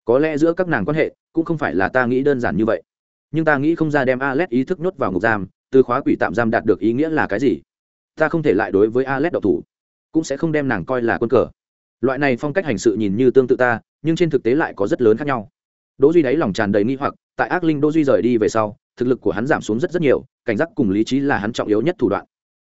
Có lẽ giữa các nàng quan hệ, cũng không phải là ta nghĩ đơn giản như vậy. Nhưng ta nghĩ không ra đem Alex ý thức nhốt vào ngục giam, từ khóa quỷ tạm giam đạt được ý nghĩa là cái gì? Ta không thể lại đối với Alex độc thủ, cũng sẽ không đem nàng coi là quân cờ. Loại này phong cách hành sự nhìn như tương tự ta, nhưng trên thực tế lại có rất lớn khác nhau đỗ duy đáy lòng tràn đầy nghi hoặc, tại ác linh đỗ duy rời đi về sau, thực lực của hắn giảm xuống rất rất nhiều, cảnh giác cùng lý trí là hắn trọng yếu nhất thủ đoạn.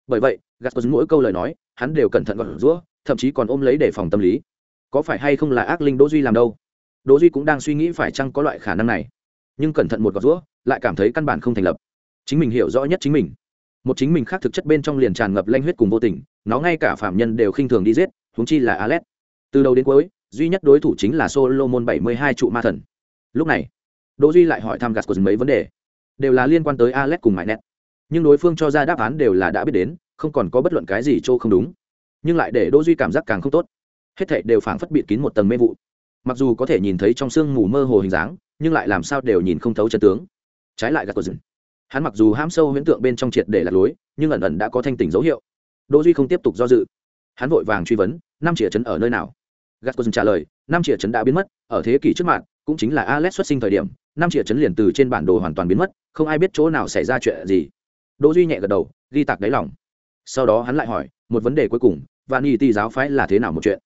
Bởi vậy gạt mỗi câu lời nói, hắn đều cẩn thận gọn rũa thậm chí còn ôm lấy để phòng tâm lý. Có phải hay không là ác linh đỗ duy làm đâu? Đỗ duy cũng đang suy nghĩ phải chăng có loại khả năng này. Nhưng cẩn thận một gọt rũa lại cảm thấy căn bản không thành lập. Chính mình hiểu rõ nhất chính mình. Một chính mình khác thực chất bên trong liền tràn ngập lanh huyết cùng vô tình, nó ngay cả phạm nhân đều khinh thường đi giết, huống chi là Alet. từ đầu đến cuối, duy nhất đối thủ chính là solomon bảy mươi hai trụ ma thần lúc này, đỗ duy lại hỏi thăm gạt của mấy vấn đề, đều là liên quan tới Alex cùng mãi nét nhưng đối phương cho ra đáp án đều là đã biết đến, không còn có bất luận cái gì chỗ không đúng. Nhưng lại để đỗ duy cảm giác càng không tốt. Hết thảy đều phảng phất bịt kín một tầng mê vụ. Mặc dù có thể nhìn thấy trong sương mù mơ hồ hình dáng, nhưng lại làm sao đều nhìn không thấu chân tướng. Trái lại gạt của rừng hắn mặc dù ham sâu huyễn tượng bên trong triệt để lạc lối, nhưng ẩn ẩn đã có thanh tỉnh dấu hiệu. Đỗ duy không tiếp tục do dự. Hắn vội vàng truy vấn, năm chìa trấn ở nơi nào? Gạt của rừng trả lời, năm chìa trấn đã biến mất, ở thế kỷ trước mạng cũng chính là alex xuất sinh thời điểm, năm triệu trấn liền từ trên bản đồ hoàn toàn biến mất, không ai biết chỗ nào xảy ra chuyện gì. Đỗ duy nhẹ gật đầu, ghi tạc đáy lòng. Sau đó hắn lại hỏi, một vấn đề cuối cùng và nghi Tỷ giáo phái là thế nào một chuyện?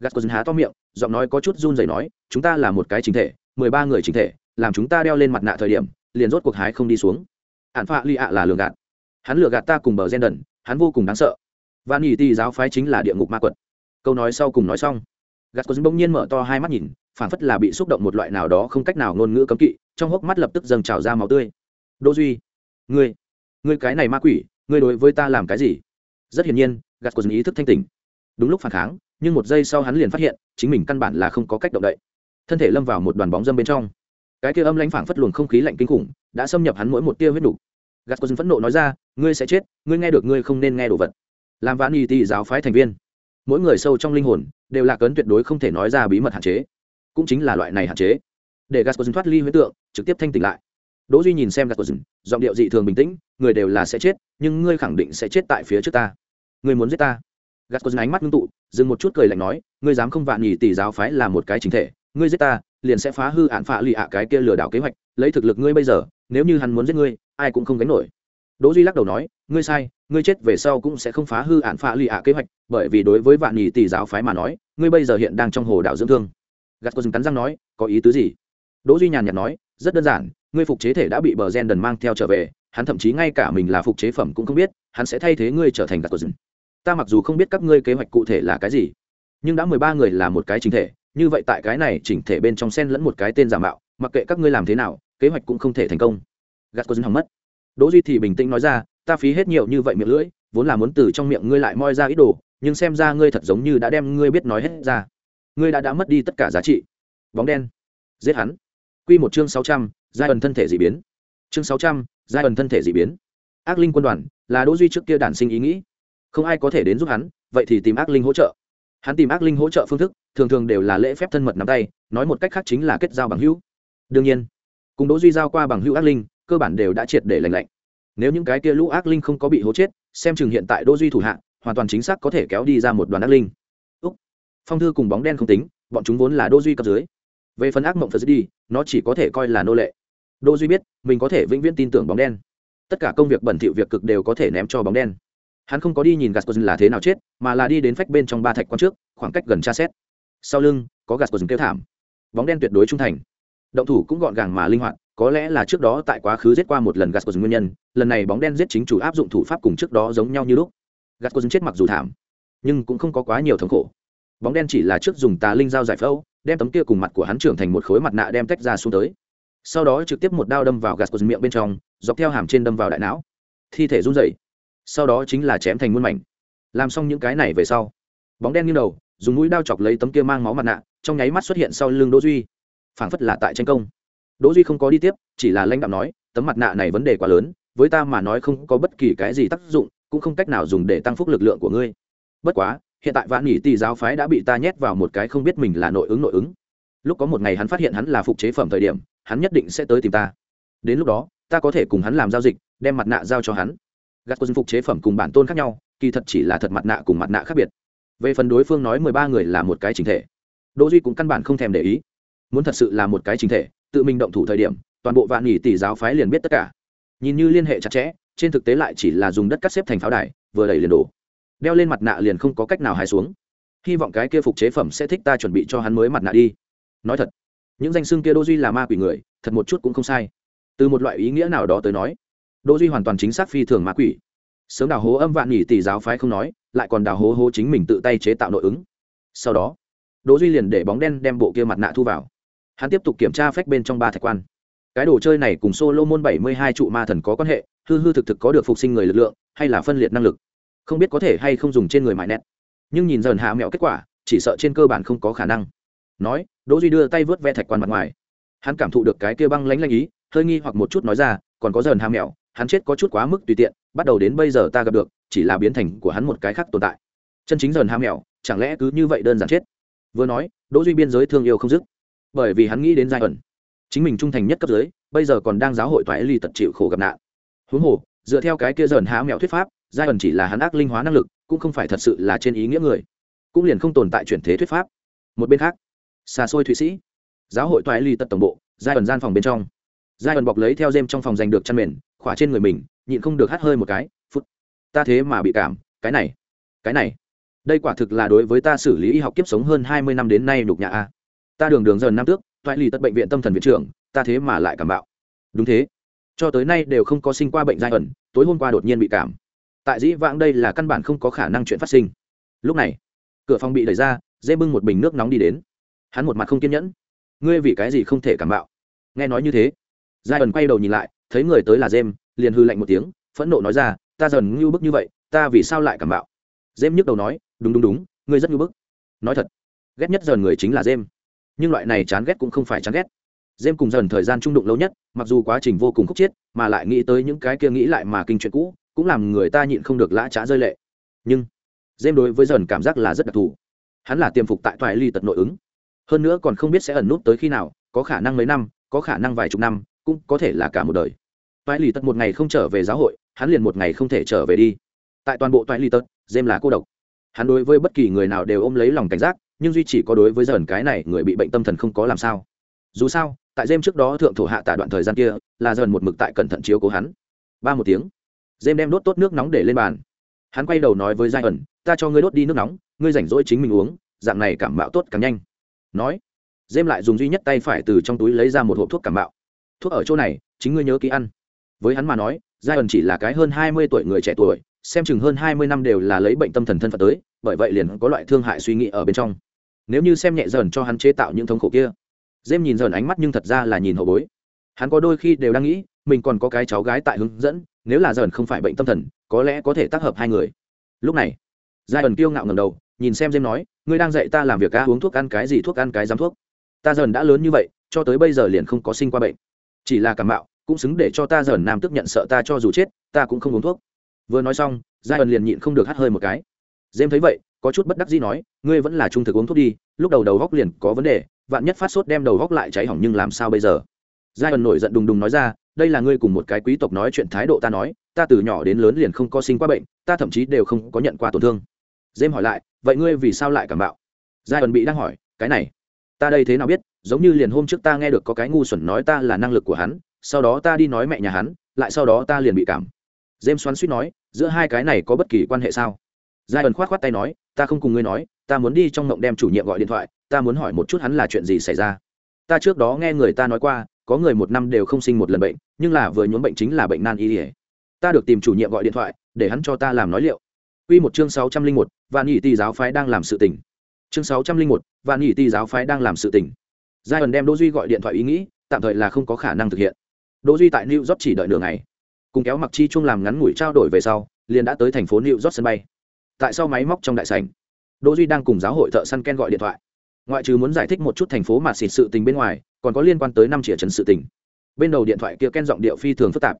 Gạt có há to miệng, giọng nói có chút run rẩy nói, chúng ta là một cái chính thể, mười ba người chính thể, làm chúng ta đeo lên mặt nạ thời điểm, liền rốt cuộc hái không đi xuống. Ạn phạ ly ạ là lường gạt. Hắn lừa gạt ta cùng bờ gen đần, hắn vô cùng đáng sợ. Và nghỉ Tỷ giáo phái chính là địa ngục ma quật. Câu nói sau cùng nói xong gạt có bỗng nhiên mở to hai mắt nhìn phảng phất là bị xúc động một loại nào đó không cách nào ngôn ngữ cấm kỵ, trong hốc mắt lập tức dâng trào ra máu tươi. Đỗ duy, ngươi ngươi cái này ma quỷ, ngươi đối với ta làm cái gì? Rất hiển nhiên, gạt của ý thức thanh tỉnh. Đúng lúc phản kháng, nhưng một giây sau hắn liền phát hiện, chính mình căn bản là không có cách động đậy. Thân thể lâm vào một đoàn bóng dâm bên trong. Cái kia âm lãnh phảng phất luồng không khí lạnh kinh khủng, đã xâm nhập hắn mỗi một tia huyết đủ. gạt của phẫn nộ nói ra, ngươi sẽ chết, ngươi nghe được, ngươi không nên nghe đồ vật. Làm Vãn y tị giáo phái thành viên. Mỗi người sâu trong linh hồn, đều là cấn tuyệt đối không thể nói ra bí mật hạn chế cũng chính là loại này hạn chế. Để gas thoát ly huyết tượng, trực tiếp thanh tỉnh lại. Đỗ duy nhìn xem gas giọng điệu dị thường bình tĩnh, người đều là sẽ chết, nhưng ngươi khẳng định sẽ chết tại phía trước ta. Ngươi muốn giết ta? Gas ánh mắt ngưng tụ, dừng một chút cười lạnh nói, ngươi dám không vạn nhì tỷ giáo phái là một cái chính thể, ngươi giết ta, liền sẽ phá hư án phạ lì ạ cái kia lừa đảo kế hoạch, lấy thực lực ngươi bây giờ, nếu như hắn muốn giết ngươi, ai cũng không gánh nổi. Đỗ duy lắc đầu nói, ngươi sai, ngươi chết về sau cũng sẽ không phá hư án phạ lì ạ kế hoạch, bởi vì đối với vạn nhì tỷ giáo phái mà nói, ngươi bây giờ hiện đang trong hồ đảo dưỡng thương gạt cô dừng cắn răng nói, có ý tứ gì? Đỗ duy nhàn nhạt nói, rất đơn giản, ngươi phục chế thể đã bị bờ gen đần mang theo trở về, hắn thậm chí ngay cả mình là phục chế phẩm cũng không biết, hắn sẽ thay thế ngươi trở thành gạt cô dừng ta mặc dù không biết các ngươi kế hoạch cụ thể là cái gì, nhưng đã mười ba người là một cái chính thể, như vậy tại cái này chỉnh thể bên trong sen lẫn một cái tên giả mạo, mặc kệ các ngươi làm thế nào, kế hoạch cũng không thể thành công. Gạt cô dừng hỏng mất. Đỗ duy thì bình tĩnh nói ra, ta phí hết nhiều như vậy miệng lưỡi, vốn là muốn từ trong miệng ngươi lại moi ra ít đồ, nhưng xem ra ngươi thật giống như đã đem ngươi biết nói hết ra ngươi đã đã mất đi tất cả giá trị. Bóng đen. Giết hắn. Quy một chương sáu trăm, giai ẩn thân thể dị biến. Chương sáu trăm, giai ẩn thân thể dị biến. Ác linh quân đoàn là đỗ duy trước kia đản sinh ý nghĩ. Không ai có thể đến giúp hắn, vậy thì tìm ác linh hỗ trợ. Hắn tìm ác linh hỗ trợ phương thức, thường thường đều là lễ phép thân mật nắm tay, nói một cách khác chính là kết giao bằng hữu. Đương nhiên, cùng đỗ duy giao qua bằng hữu ác linh, cơ bản đều đã triệt để lành lạnh. Nếu những cái kia lũ ác linh không có bị hố chết, xem chừng hiện tại đỗ duy thủ hạ, hoàn toàn chính xác có thể kéo đi ra một đoàn ác linh phong thư cùng bóng đen không tính, bọn chúng vốn là Đô duy cấp dưới. Về phần ác mộng phật đi nó chỉ có thể coi là nô lệ. Đô duy biết, mình có thể vĩnh viễn tin tưởng bóng đen. Tất cả công việc bẩn thỉu việc cực đều có thể ném cho bóng đen. Hắn không có đi nhìn gascoigne là thế nào chết, mà là đi đến phách bên trong ba thạch quan trước, khoảng cách gần tra xét. Sau lưng, có gascoigne kêu thảm. Bóng đen tuyệt đối trung thành. Động thủ cũng gọn gàng mà linh hoạt, có lẽ là trước đó tại quá khứ giết qua một lần gascoigne nguyên nhân, lần này bóng đen giết chính chủ áp dụng thủ pháp cùng trước đó giống nhau như lúc. Gascoigne chết mặc dù thảm, nhưng cũng không có quá nhiều thống khổ bóng đen chỉ là trước dùng tà linh dao giải phẫu, đem tấm kia cùng mặt của hắn trưởng thành một khối mặt nạ đem tách ra xuống tới. Sau đó trực tiếp một đao đâm vào gạt của miệng bên trong, dọc theo hàm trên đâm vào đại não. Thi thể run rẩy. Sau đó chính là chém thành muôn mảnh. Làm xong những cái này về sau, bóng đen như đầu, dùng mũi đao chọc lấy tấm kia mang máu mặt nạ, trong nháy mắt xuất hiện sau lưng đỗ duy. Phảng phất là tại tranh công. Đỗ duy không có đi tiếp, chỉ là lãnh đạo nói, tấm mặt nạ này vấn đề quá lớn, với ta mà nói không có bất kỳ cái gì tác dụng, cũng không cách nào dùng để tăng phúc lực lượng của ngươi. Bất quá hiện tại vạn nhị tỷ giáo phái đã bị ta nhét vào một cái không biết mình là nội ứng nội ứng. Lúc có một ngày hắn phát hiện hắn là phục chế phẩm thời điểm, hắn nhất định sẽ tới tìm ta. Đến lúc đó, ta có thể cùng hắn làm giao dịch, đem mặt nạ giao cho hắn. Gạt quân phục chế phẩm cùng bản tôn khác nhau, kỳ thật chỉ là thật mặt nạ cùng mặt nạ khác biệt. Về phần đối phương nói mười ba người là một cái chính thể. Đỗ duy cũng căn bản không thèm để ý. Muốn thật sự là một cái chính thể, tự mình động thủ thời điểm, toàn bộ vạn nhị tỷ giáo phái liền biết tất cả. Nhìn như liên hệ chặt chẽ, trên thực tế lại chỉ là dùng đất cắt xếp thành pháo đài, vừa đẩy liền đổ đeo lên mặt nạ liền không có cách nào hài xuống. Hy vọng cái kia phục chế phẩm sẽ thích ta chuẩn bị cho hắn mới mặt nạ đi. Nói thật, những danh xưng kia đô duy là ma quỷ người, thật một chút cũng không sai. Từ một loại ý nghĩa nào đó tới nói đô duy hoàn toàn chính xác phi thường ma quỷ. Sớm đào hố âm vạn nghỉ tỷ giáo phái không nói, lại còn đào hố hố chính mình tự tay chế tạo nội ứng. Sau đó đỗ duy liền để bóng đen đem bộ kia mặt nạ thu vào. Hắn tiếp tục kiểm tra phách bên trong ba thạch quan. Cái đồ chơi này cùng solo môn bảy mươi hai trụ ma thần có quan hệ, hư hư thực thực có được phục sinh người lực lượng, hay là phân liệt năng lực không biết có thể hay không dùng trên người mại nét nhưng nhìn dần hạ mẹo kết quả, chỉ sợ trên cơ bản không có khả năng. Nói, đỗ duy đưa tay vớt ve thạch quan mặt ngoài. Hắn cảm thụ được cái kia băng lãnh lãnh ý, hơi nghi hoặc một chút nói ra, còn có dần hạ mẹo, hắn chết có chút quá mức tùy tiện, bắt đầu đến bây giờ ta gặp được, chỉ là biến thành của hắn một cái khác tồn tại. Chân chính dần hạ mẹo, chẳng lẽ cứ như vậy đơn giản chết? Vừa nói, đỗ duy biên giới thương yêu không dứt. Bởi vì hắn nghĩ đến giai ẩn. Chính mình trung thành nhất cấp dưới, bây giờ còn đang giáo hội toại ly tật chịu khổ gặp nạn. Huống hồ, dựa theo cái kia dần hạ mẹo thuyết pháp giai ẩn chỉ là hắn ác linh hóa năng lực, cũng không phải thật sự là trên ý nghĩa người. Cũng liền không tồn tại chuyển thế thuyết pháp. Một bên khác xa xôi thụy sĩ, giáo hội toại ly tật tổng bộ, giai ẩn gian phòng bên trong. Giai ẩn bọc lấy theo dêm trong phòng giành được chăn mền, khỏa trên người mình, nhịn không được hắt hơi một cái, phút. Ta thế mà bị cảm, cái này cái này. Đây quả thực là đối với ta xử lý y học kiếp sống hơn hai mươi năm đến nay đục nhà a. Ta đường đường dần năm tước toại ly tật bệnh viện tâm thần viện trưởng, ta thế mà lại cảm bạo. Đúng thế. Cho tới nay đều không có sinh qua bệnh giai ẩn, tối hôm qua đột nhiên bị cảm tại dĩ vãng đây là căn bản không có khả năng chuyện phát sinh. Lúc này cửa phòng bị đẩy ra dê bưng một bình nước nóng đi đến. Hắn một mặt không kiên nhẫn. Ngươi vì cái gì không thể cảm bạo? Nghe nói như thế giai ẩn quay đầu nhìn lại thấy người tới là Dêm, liền hư lạnh một tiếng phẫn nộ nói ra ta dần ngưu bức như vậy ta vì sao lại cảm bạo? Dêm nhức đầu nói đúng đúng đúng ngươi rất ngưu bức. Nói thật ghét nhất dần người chính là dêm nhưng loại này chán ghét cũng không phải chán ghét. Dêm cùng dần thời gian trung đụng lâu nhất mặc dù quá trình vô cùng khúc chiết mà lại nghĩ tới những cái kia nghĩ lại mà kinh chuyện cũ cũng làm người ta nhịn không được lã trá rơi lệ. Nhưng dêm đối với dần cảm giác là rất đặc thù. Hắn là tiềm phục tại thoại ly tật nội ứng. Hơn nữa còn không biết sẽ ẩn nút tới khi nào, có khả năng mấy năm, có khả năng vài chục năm, cũng có thể là cả một đời. Toại ly tật một ngày không trở về giáo hội, hắn liền một ngày không thể trở về đi. Tại toàn bộ toại ly tật dêm là cô độc. Hắn đối với bất kỳ người nào đều ôm lấy lòng cảnh giác, nhưng duy chỉ có đối với dần cái này người bị bệnh tâm thần không có làm sao. Dù sao, tại dêm trước đó thượng thổ hạ tại đoạn thời gian kia, là dần một mực tại cẩn thận chiếu cố hắn. Ba một tiếng dêm đem đốt tốt nước nóng để lên bàn. Hắn quay đầu nói với giai ẩn ta cho ngươi đốt đi nước nóng, ngươi rảnh rỗi chính mình uống, dạng này cảm mạo tốt càng nhanh. Nói dêm lại dùng duy nhất tay phải từ trong túi lấy ra một hộp thuốc cảm mạo. Thuốc ở chỗ này, chính ngươi nhớ ký ăn. Với hắn mà nói giai ẩn chỉ là cái hơn hai mươi tuổi người trẻ tuổi, xem chừng hơn hai mươi năm đều là lấy bệnh tâm thần thân phận tới, bởi vậy liền có loại thương hại suy nghĩ ở bên trong. Nếu như xem nhẹ dần cho hắn chế tạo những thống khổ kia dêm nhìn dần ánh mắt nhưng thật ra là nhìn hậu bối. Hắn có đôi khi đều đang nghĩ, mình còn có cái cháu gái tại hướng dẫn nếu là dần không phải bệnh tâm thần, có lẽ có thể tác hợp hai người. Lúc này giai ẩn kiêu ngạo ngầm đầu, nhìn xem dêm nói, ngươi đang dạy ta làm việc ca uống thuốc ăn cái gì thuốc ăn cái dám thuốc? Ta dần đã lớn như vậy, cho tới bây giờ liền không có sinh qua bệnh. Chỉ là cảm mạo, cũng xứng để cho ta dần nam tức nhận sợ ta cho dù chết, ta cũng không uống thuốc. Vừa nói xong giai ẩn liền nhịn không được hắt hơi một cái. Dêm thấy vậy, có chút bất đắc dĩ nói, ngươi vẫn là trung thực uống thuốc đi, lúc đầu đầu góc liền có vấn đề, vạn nhất phát sốt đem đầu góc lại cháy hỏng nhưng làm sao bây giờ? Giai ẩn nổi giận đùng đùng nói ra đây là ngươi cùng một cái quý tộc nói chuyện thái độ ta nói, ta từ nhỏ đến lớn liền không có sinh qua bệnh, ta thậm chí đều không có nhận qua tổn thương. Dêm hỏi lại, vậy ngươi vì sao lại cảm bạo? Giai ẩn bị đang hỏi, cái này, ta đây thế nào biết, giống như liền hôm trước ta nghe được có cái ngu xuẩn nói ta là năng lực của hắn, sau đó ta đi nói mẹ nhà hắn, lại sau đó ta liền bị cảm. Dêm xoắn suýt nói, giữa hai cái này có bất kỳ quan hệ sao? Giai ẩn k h o á t k h o á t tay nói, ta không cùng ngươi nói, ta muốn đi trong mộng đem chủ nhiệm gọi điện thoại, ta muốn hỏi một chút hắn là chuyện gì xảy ra. Ta trước đó nghe người ta nói qua có người một năm đều không sinh một lần bệnh nhưng là vừa nhuốm bệnh chính là bệnh nan y ỉa ta được tìm chủ nhiệm gọi điện thoại để hắn cho ta làm nói liệu Quy một chương sáu trăm linh một, Vạn Nghị ti giáo phái đang làm sự tình. Chương sáu trăm linh một, Vạn Nghị ti giáo phái đang làm sự tình. Giai ẩn đem Đỗ Duy gọi điện thoại ý nghĩ, tạm thời là không có khả năng thực hiện. Đỗ Duy tại New York chỉ đợi nửa ngày, cùng kéo mặc chi chung làm ngắn ngủi trao đổi về sau, liền đã tới thành phố New York sân bay tại sau máy móc trong đại sảnh đỗ duy đang cùng giáo hội thợ săn ken gọi điện thoại ngoại trừ muốn giải thích một chút thành phố mà xịt sự tình bên ngoài còn có liên quan tới năm chìa trấn sự tình. Bên đầu điện thoại kia ken giọng điệu phi thường phức tạp.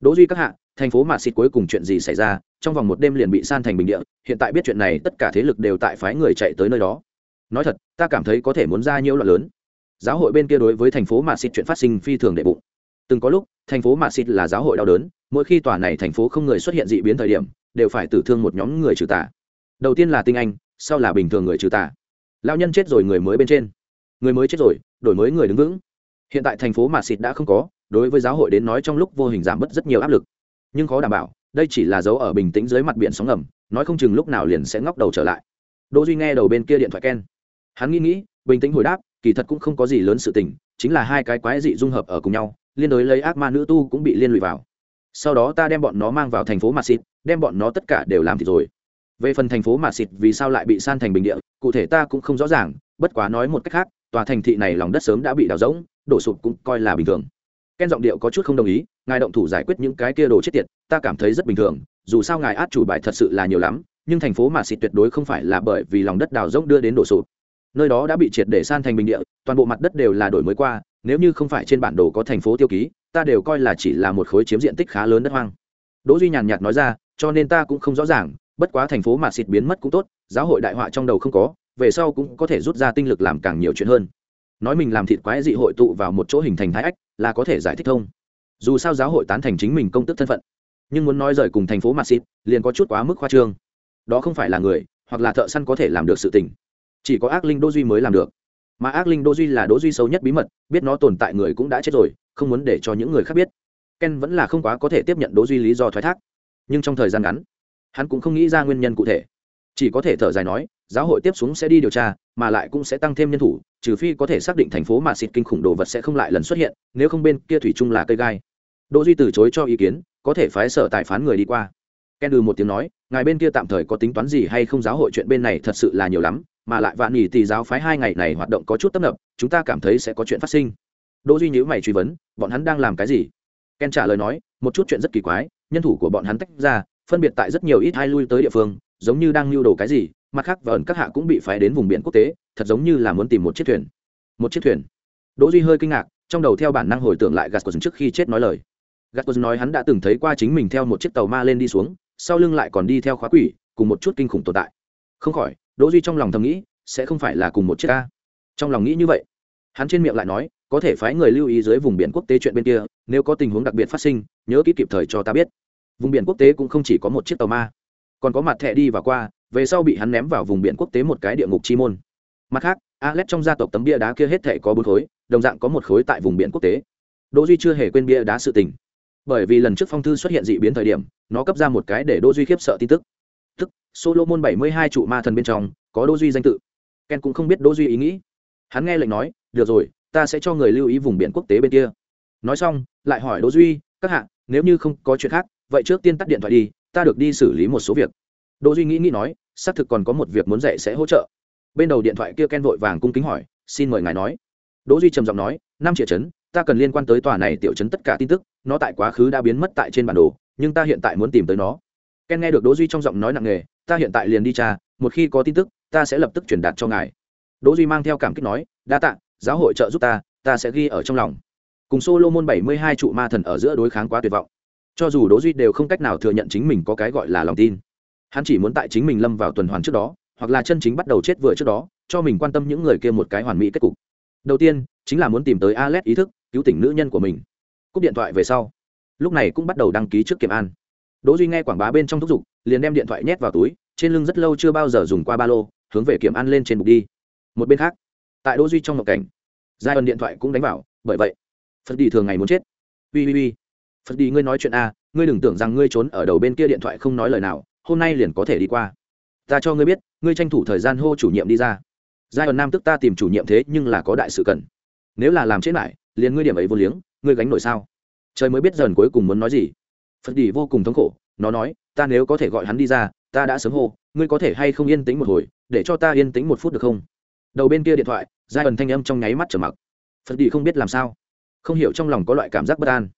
Đỗ duy các hạ, thành phố mà xịt cuối cùng chuyện gì xảy ra, trong vòng một đêm liền bị san thành bình địa, hiện tại biết chuyện này tất cả thế lực đều tại phái người chạy tới nơi đó. Nói thật, ta cảm thấy có thể muốn ra nhiều loạn lớn. Giáo hội bên kia đối với thành phố mà xịt chuyện phát sinh phi thường đệ bụng. Từng có lúc, thành phố mà xịt là giáo hội đau đớn, mỗi khi tòa này thành phố không người xuất hiện dị biến thời điểm, đều phải tử thương một nhóm người trừ tà. Đầu tiên là tinh anh, sau là bình thường người trừ tà. Lao nhân chết rồi người mới bên trên người mới chết rồi đổi mới người đứng vững. Hiện tại thành phố mà xịt đã không có đối với giáo hội đến nói trong lúc vô hình giảm bớt rất nhiều áp lực. Nhưng khó đảm bảo đây chỉ là dấu ở bình tĩnh dưới mặt biển sóng ngầm nói không chừng lúc nào liền sẽ ngóc đầu trở lại. Đỗ duy nghe đầu bên kia điện thoại ken. Hắn nghĩ nghĩ bình tĩnh hồi đáp kỳ thật cũng không có gì lớn sự tình chính là hai cái quái dị dung hợp ở cùng nhau liên đối lấy ác ma nữ tu cũng bị liên lụy vào. Sau đó ta đem bọn nó mang vào thành phố Mạt Xịt, đem bọn nó tất cả đều làm thì rồi. Về phần thành phố Mạt Xịt vì sao lại bị san thành bình địa, cụ thể ta cũng không rõ ràng, bất quá nói một cách khác, tòa thành thị này lòng đất sớm đã bị đào rỗng, đổ sụp cũng coi là bình thường. Ken giọng điệu có chút không đồng ý, ngài động thủ giải quyết những cái kia đồ chết tiệt, ta cảm thấy rất bình thường, dù sao ngài át chủ bài thật sự là nhiều lắm, nhưng thành phố mà Xịt tuyệt đối không phải là bởi vì lòng đất đào rỗng đưa đến đổ sụp. Nơi đó đã bị triệt để san thành bình địa, toàn bộ mặt đất đều là đổi mới qua, nếu như không phải trên bản đồ có thành phố tiêu ký, ta đều coi là chỉ là một khối chiếm diện tích khá lớn đất hoang đỗ duy nhàn nhạt nói ra cho nên ta cũng không rõ ràng bất quá thành phố mà xịt biến mất cũng tốt giáo hội đại họa trong đầu không có về sau cũng có thể rút ra tinh lực làm càng nhiều chuyện hơn. Nói mình làm thịt quái dị hội tụ vào một chỗ hình thành thái ách, là có thể giải thích thông. Dù sao giáo hội tán thành chính mình công tức thân phận, nhưng muốn nói rời cùng thành phố mặt xịt, liền có chút quá mức khoa trương. Đó không phải là người, hoặc là thợ săn có thể làm được sự tình. Chỉ có ác linh đô duy mới làm được. Mà ác linh đô duy là đỗ duy xấu nhất bí mật, biết nó tồn tại người cũng đã chết rồi, không muốn để cho những người khác biết. Ken vẫn là không quá có thể tiếp nhận đỗ duy lý do thoái thác. Nhưng trong thời gian ngắn, hắn cũng không nghĩ ra nguyên nhân cụ thể chỉ có thể thở dài nói, giáo hội tiếp xuống sẽ đi điều tra, mà lại cũng sẽ tăng thêm nhân thủ, trừ phi có thể xác định thành phố mà xịt kinh khủng đồ vật sẽ không lại lần xuất hiện, nếu không bên kia thủy chung là cây gai. Đỗ duy từ chối cho ý kiến, có thể phái sở tài phán người đi qua. Ken ừ một tiếng nói, ngài bên kia tạm thời có tính toán gì hay không giáo hội chuyện bên này thật sự là nhiều lắm, mà lại vạn nhì thì giáo phái hai ngày này hoạt động có chút tấp nập, chúng ta cảm thấy sẽ có chuyện phát sinh. Đỗ duy nhíu mày truy vấn, bọn hắn đang làm cái gì? Ken trả lời nói, một chút chuyện rất kỳ quái, nhân thủ của bọn hắn tách ra, phân biệt tại rất nhiều ít hai lui tới địa phương giống như đang lưu đồ cái gì, mặt khác và ẩn các hạ cũng bị phái đến vùng biển quốc tế, thật giống như là muốn tìm một chiếc thuyền. Một chiếc thuyền. Đỗ duy hơi kinh ngạc, trong đầu theo bản năng hồi tưởng lại gạt trước khi chết nói lời. Gạt nói hắn đã từng thấy qua chính mình theo một chiếc tàu ma lên đi xuống, sau lưng lại còn đi theo khóa quỷ, cùng một chút kinh khủng tồn tại. Không khỏi, đỗ duy trong lòng thầm nghĩ, sẽ không phải là cùng một chiếc ca. Trong lòng nghĩ như vậy. Hắn trên miệng lại nói, có thể phái người lưu ý dưới vùng biển quốc tế chuyện bên kia, nếu có tình huống đặc biệt phát sinh, nhớ kỹ kịp thời cho ta biết. Vùng biển quốc tế cũng không chỉ có một chiếc tàu ma còn có mặt thẻ đi và qua, về sau bị hắn ném vào vùng biển quốc tế một cái địa ngục chi môn. Mặt khác, alex trong gia tộc tấm bia đá kia hết thể có bốn khối, đồng dạng có một khối tại vùng biển quốc tế. Đỗ duy chưa hề quên bia đá sự tình. Bởi vì lần trước phong thư xuất hiện dị biến thời điểm, nó cấp ra một cái để đỗ duy khiếp sợ tin tức. Tức, solomon bảy mươi hai trụ ma thần bên trong, có đỗ duy danh tự. Ken cũng không biết đỗ duy ý nghĩ. Hắn nghe lệnh nói, được rồi, ta sẽ cho người lưu ý vùng biển quốc tế bên kia. Nói xong, lại hỏi đỗ duy, các hạ, nếu như không có chuyện khác, vậy trước tiên tắt điện thoại đi ta được đi xử lý một số việc. Đỗ duy nghĩ nghĩ nói, xác thực còn có một việc muốn dạy sẽ hỗ trợ. Bên đầu điện thoại kia ken vội vàng cung kính hỏi, xin mời ngài nói. Đỗ duy trầm giọng nói, năm triệu chấn, ta cần liên quan tới tòa này tiểu chấn tất cả tin tức, nó tại quá khứ đã biến mất tại trên bản đồ, nhưng ta hiện tại muốn tìm tới nó. Ken nghe được đỗ duy trong giọng nói nặng nề, ta hiện tại liền đi tra, một khi có tin tức, ta sẽ lập tức truyền đạt cho ngài. Đỗ duy mang theo cảm kích nói, đa tạ, giáo hội trợ giúp ta ta sẽ ghi ở trong lòng. Cùng solomon bảy mươi hai trụ ma thần ở giữa đối kháng quá tuyệt vọng cho dù đỗ duy đều không cách nào thừa nhận chính mình có cái gọi là lòng tin. Hắn chỉ muốn tại chính mình lâm vào tuần hoàn trước đó, hoặc là chân chính bắt đầu chết vừa trước đó, cho mình quan tâm những người kia một cái hoàn mỹ kết cục. Đầu tiên, chính là muốn tìm tới alex ý thức, cứu tỉnh nữ nhân của mình. Cúp điện thoại về sau, lúc này cũng bắt đầu đăng ký trước kiểm an. Đỗ duy nghe quảng bá bên trong thúc giục, liền đem điện thoại nhét vào túi, trên lưng rất lâu chưa bao giờ dùng qua ba lô, hướng về kiểm an lên trên bục đi. Một bên khác, tại đỗ duy trong một cảnh giai ẩn điện thoại cũng đánh vào, bởi vậy, phật đi thường ngày muốn chết. Ui ui ui phật đi, ngươi nói chuyện a, ngươi đừng tưởng rằng ngươi trốn ở đầu bên kia điện thoại không nói lời nào, hôm nay liền có thể đi qua. Ta cho ngươi biết, ngươi tranh thủ thời gian hô chủ nhiệm đi ra. Giai đoạn nam tức ta tìm chủ nhiệm thế nhưng là có đại sự cần. Nếu là làm chết lại, liền ngươi điểm ấy vô liếng, ngươi gánh nổi sao? Trời mới biết dần cuối cùng muốn nói gì. Phật đi vô cùng thống khổ, nó nói, ta nếu có thể gọi hắn đi ra, ta đã sớm hô, ngươi có thể hay không yên tĩnh một hồi, để cho ta yên tĩnh một phút được không? Đầu bên kia điện thoại, giai đoạn thanh âm trong nháy mắt trở mặc. Phật đi không biết làm sao. Không hiểu trong lòng có loại cảm giác bất an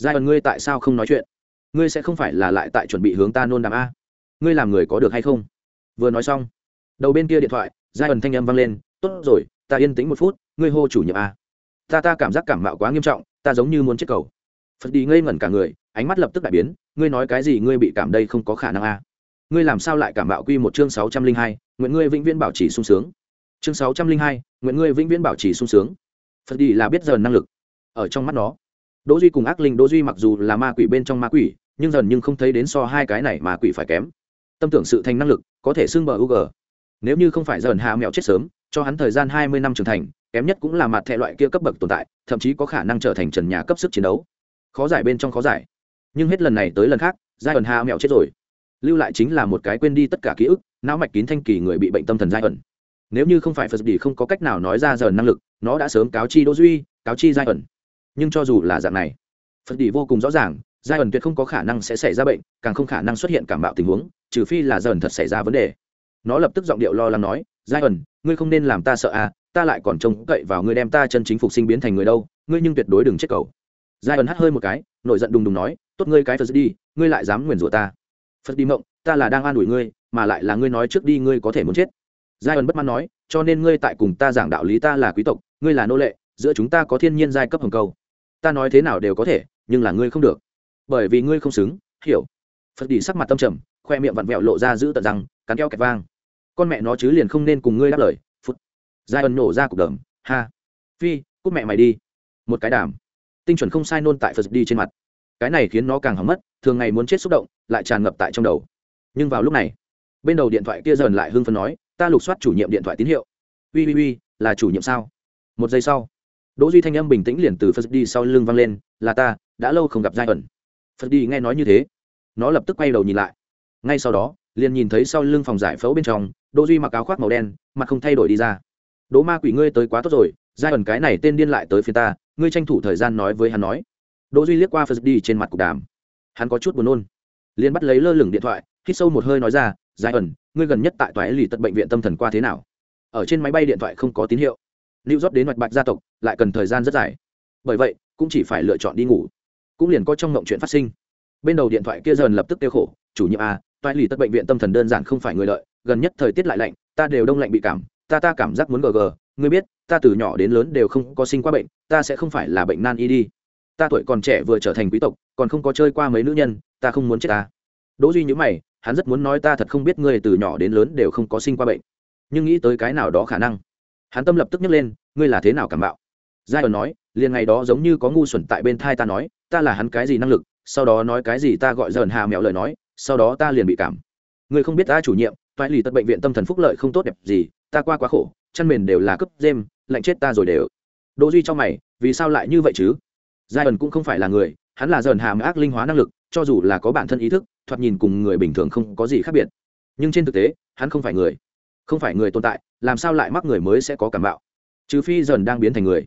giai ẩn ngươi tại sao không nói chuyện? Ngươi sẽ không phải là lại tại chuẩn bị hướng ta nôn đàm a? Ngươi làm người có được hay không? Vừa nói xong, đầu bên kia điện thoại, giai ẩn thanh âm vang lên, tốt rồi, ta yên tĩnh một phút, ngươi hô chủ nhiệm a. Ta ta cảm giác cảm mạo quá nghiêm trọng, ta giống như muốn chết cầu. Phật đi ngây ngẩn cả người, ánh mắt lập tức đại biến, ngươi nói cái gì ngươi bị cảm đây không có khả năng a. Ngươi làm sao lại cảm mạo quy một chương sáu trăm linh hai, nguyện ngươi vĩnh viễn bảo trì sung sướng. Chương sáu trăm linh hai, nguyện ngươi vĩnh viễn bảo trì sung sướng. Phật đi là biết giờ năng lực ở trong mắt nó đỗ duy cùng ác linh, đỗ duy mặc dù là ma quỷ bên trong ma quỷ, nhưng dần nhưng không thấy đến so hai cái này ma quỷ phải kém. Tâm tưởng sự thành năng lực, có thể xưng bờ u g nếu như không phải dần hạ mèo chết sớm, cho hắn thời gian hai mươi năm trưởng thành, kém nhất cũng là mặt thẻ loại kia cấp bậc tồn tại, thậm chí có khả năng trở thành trần nhà cấp sức chiến đấu. Khó giải bên trong khó giải. Nhưng hết lần này tới lần khác, giai ẩn hạ mèo chết rồi. Lưu lại chính là một cái quên đi tất cả ký ức, não mạch kín thanh kỳ người bị bệnh tâm thần giai ẩn. Nếu như không phải phật đi không có cách nào nói ra giờ năng lực, nó đã sớm cáo chi đỗ duy, cáo chi giai ẩn nhưng cho dù là dạng này, phật đi vô cùng rõ ràng, giai ẩn tuyệt không có khả năng sẽ xảy ra bệnh, càng không khả năng xuất hiện cảm bạo tình huống, trừ phi là dần thật xảy ra vấn đề. Nó lập tức giọng điệu lo lắng nói, giai ẩn, ngươi không nên làm ta sợ à ta lại còn trông cậy vào ngươi đem ta chân chính phục sinh biến thành người đâu, ngươi nhưng tuyệt đối đừng chết cầu. Giai ẩn hắt hơi một cái, nổi giận đùng đùng nói, tốt ngươi cái phật đi, ngươi lại dám nguyền rủa ta. Phật đi mộng, ta là đang an ủi ngươi, mà lại là ngươi nói trước đi ngươi có thể muốn chết. Giai ẩn bất mãn nói, cho nên ngươi tại cùng ta giảng đạo lý ta là quý tộc, ngươi là nô lệ, giữa chúng ta có thiên nhiên giai cấp hồng cầu ta nói thế nào đều có thể, nhưng là ngươi không được. Bởi vì ngươi không xứng, hiểu. Phật đi sắc mặt tâm trầm, khoe miệng vặn vẹo lộ ra giữ tận răng, cắn keo kẹt vang. Con mẹ nó chứ liền không nên cùng ngươi đáp lời. Phút giai ẩn nổ ra cục đờm ha. Phi, cút mẹ mày đi. Một cái đàm. Tinh chuẩn không sai nôn tại phật đi trên mặt. Cái này khiến nó càng hỏng mất, thường ngày muốn chết xúc động, lại tràn ngập tại trong đầu. Nhưng vào lúc này, bên đầu điện thoại kia dần lại hưng phấn nói, ta lục soát chủ nhiệm điện thoại tín hiệu. Ui ui ui là chủ nhiệm sao? Một giây sau đỗ duy thanh âm bình tĩnh liền từ phật đi sau lưng vang lên, là ta, đã lâu không gặp giai ẩn. Phật đi nghe nói như thế, nó lập tức quay đầu nhìn lại. Ngay sau đó, liền nhìn thấy sau lưng phòng giải phẫu bên trong, đỗ duy mặc áo khoác màu đen, mặt không thay đổi đi ra. Đỗ ma quỷ ngươi tới quá tốt rồi, giai ẩn cái này tên điên lại tới phía ta, ngươi tranh thủ thời gian nói với hắn nói. Đỗ duy liếc qua phật đi trên mặt cục đàm. Hắn có chút buồn nôn. Liền bắt lấy lơ lửng điện thoại, hít sâu một hơi nói ra, giai ẩn, ngươi gần nhất tại toái lì tật bệnh viện tâm thần qua thế nào? Ở trên máy bay điện thoại không có tín hiệu lưu rót đến hoạch bạch gia tộc, lại cần thời gian rất dài. Bởi vậy, cũng chỉ phải lựa chọn đi ngủ. Cũng liền có trong mộng chuyện phát sinh. Bên đầu điện thoại kia dần lập tức tiêu khổ, chủ nhiệm a toại lì tất bệnh viện tâm thần đơn giản không phải người lợi, gần nhất thời tiết lại lạnh, ta đều đông lạnh bị cảm, ta ta cảm giác muốn gờ gờ, ngươi biết, ta từ nhỏ đến lớn đều không có sinh qua bệnh, ta sẽ không phải là bệnh nan y đi. Ta tuổi còn trẻ vừa trở thành quý tộc, còn không có chơi qua mấy nữ nhân, ta không muốn chết ta. Đỗ duy nhíu mày, hắn rất muốn nói ta thật không biết ngươi từ nhỏ đến lớn đều không có sinh qua bệnh, nhưng nghĩ tới cái nào đó khả năng hắn tâm lập tức nhấc lên, ngươi là thế nào cảm bạo giai ẩn nói, liền ngày đó giống như có ngu xuẩn tại bên thai ta nói, ta là hắn cái gì năng lực, sau đó nói cái gì ta gọi dần hà mẹo lời nói, sau đó ta liền bị cảm. Ngươi không biết ta chủ nhiệm, toại lì tật bệnh viện tâm thần phúc lợi không tốt đẹp gì, ta qua quá khổ chăn mền đều là cấp dêm, lạnh chết ta rồi đều. Đỗ duy cho mày, vì sao lại như vậy chứ? Giai ẩn cũng không phải là người, hắn là dần hàm ác linh hóa năng lực, cho dù là có bản thân ý thức, thoạt nhìn cùng người bình thường không có gì khác biệt. Nhưng trên thực tế, hắn không phải người không phải người tồn tại, làm sao lại mắc người mới sẽ có cảm bạo? Trừ phi dần đang biến thành người.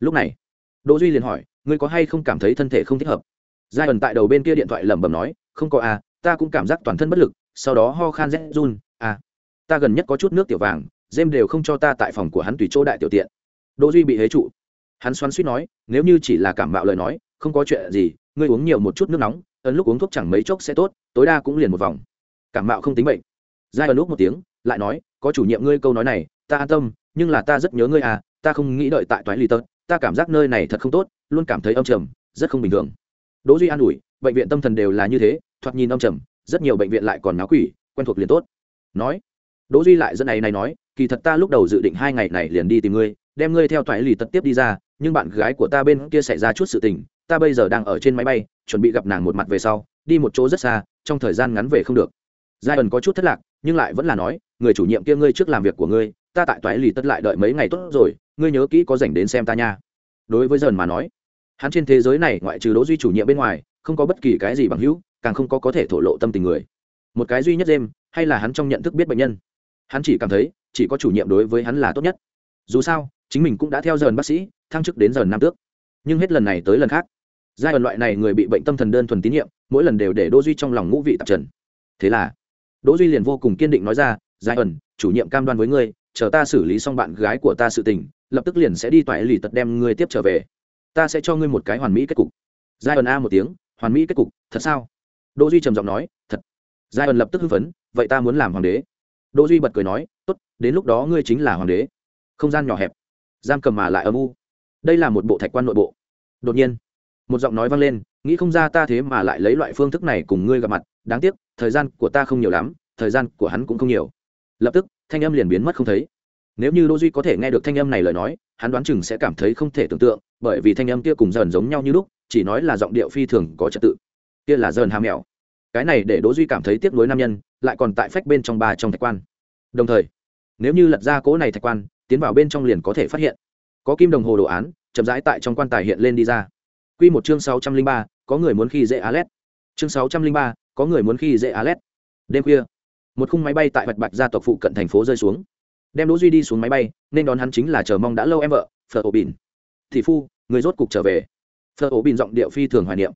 Lúc này, đỗ duy liền hỏi, ngươi có hay không cảm thấy thân thể không thích hợp? Giai ẩn tại đầu bên kia điện thoại lẩm bẩm nói, không có à ta cũng cảm giác toàn thân bất lực, sau đó ho khan rét run à ta gần nhất có chút nước tiểu vàng, dêm đều không cho ta tại phòng của hắn tùy chỗ đại tiểu tiện. Đỗ duy bị hế trụ. Hắn xoắn suýt nói, nếu như chỉ là cảm mạo lời nói, không có chuyện gì, ngươi uống nhiều một chút nước nóng, ấn lúc uống thuốc chẳng mấy chốc sẽ tốt, tối đa cũng liền một vòng. Cảm mạo không tính bệnh. Giai ẩn lúc một tiếng lại nói, có chủ nhiệm ngươi câu nói này, ta an tâm, nhưng là ta rất nhớ ngươi à ta không nghĩ đợi tại toái lì tật ta cảm giác nơi này thật không tốt, luôn cảm thấy âm trầm, rất không bình thường. Đỗ duy an ủi, bệnh viện tâm thần đều là như thế, thoạt nhìn âm trầm, rất nhiều bệnh viện lại còn náo quỷ, quen thuộc liền tốt. Nói, đỗ duy lại dẫn này này nói, kỳ thật ta lúc đầu dự định hai ngày này liền đi tìm ngươi, đem ngươi theo toại lì tật tiếp đi ra, nhưng bạn gái của ta bên kia xảy ra chút sự tình, ta bây giờ đang ở trên máy bay, chuẩn bị gặp nàng một mặt về sau, đi một chỗ rất xa, trong thời gian ngắn về không được. Giai ẩn có chút thất lạc nhưng lại vẫn là nói, người chủ nhiệm kia ngươi trước làm việc của ngươi, ta tại toái lì tất lại đợi mấy ngày tốt rồi, ngươi nhớ kỹ có dành đến xem ta nha. Đối với dần mà nói, hắn trên thế giới này ngoại trừ đỗ duy chủ nhiệm bên ngoài, không có bất kỳ cái gì bằng hữu, càng không có có thể thổ lộ tâm tình người. Một cái duy nhất đêm, hay là hắn trong nhận thức biết bệnh nhân. Hắn chỉ cảm thấy, chỉ có chủ nhiệm đối với hắn là tốt nhất. Dù sao, chính mình cũng đã theo dần bác sĩ, thăng chức đến dần năm tước. Nhưng hết lần này tới lần khác, giai đoạn loại này người bị bệnh tâm thần đơn thuần tín nhiệm, mỗi lần đều để đỗ duy trong lòng ngũ vị tạp trần. Thế là đỗ duy liền vô cùng kiên định nói ra, giải ẩn, chủ nhiệm cam đoan với ngươi, chờ ta xử lý xong bạn gái của ta sự tình, lập tức liền sẽ đi toại lì tật đem ngươi tiếp trở về. Ta sẽ cho ngươi một cái hoàn mỹ kết cục. Giải ẩn a một tiếng, hoàn mỹ kết cục, thật sao? Đỗ duy trầm giọng nói, thật. Giải ẩn lập tức hưng phấn, vậy ta muốn làm hoàng đế. Đỗ duy bật cười nói, tốt, đến lúc đó ngươi chính là hoàng đế. Không gian nhỏ hẹp, giam cầm mà lại âm u. Đây là một bộ thạch quan nội bộ. Đột nhiên, một giọng nói vang lên, nghĩ không ra ta thế mà lại lấy loại phương thức này cùng ngươi gặp mặt, đáng tiếc thời gian của ta không nhiều lắm, thời gian của hắn cũng không nhiều. Lập tức, thanh âm liền biến mất không thấy. Nếu như đỗ duy có thể nghe được thanh âm này lời nói, hắn đoán chừng sẽ cảm thấy không thể tưởng tượng, bởi vì thanh âm kia cùng dần giống nhau như lúc, chỉ nói là giọng điệu phi thường có trật tự. Kia là dần hàm mèo cái này để đỗ duy cảm thấy tiếc nuối nam nhân, lại còn tại phách bên trong ba trong thạch quan. Đồng thời, nếu như lật ra cố này thạch quan, tiến vào bên trong liền có thể phát hiện. Có kim đồng hồ đồ án, chậm rãi tại trong quan tài hiện lên đi ra. Quy một chương sáu trăm linh ba, có người muốn khi dễ alet chương sáu trăm linh ba có người muốn khi dễ alet đêm khuya, một khung máy bay tại bạch bạch gia tộc phụ cận thành phố rơi xuống. Đem đỗ duy đi xuống máy bay, nên đón hắn chính là chờ mong đã lâu em vợ, phở ổ bìn. Thị phu, người rốt cục trở về. Phở ổ giọng điệu phi thường hoài niệm.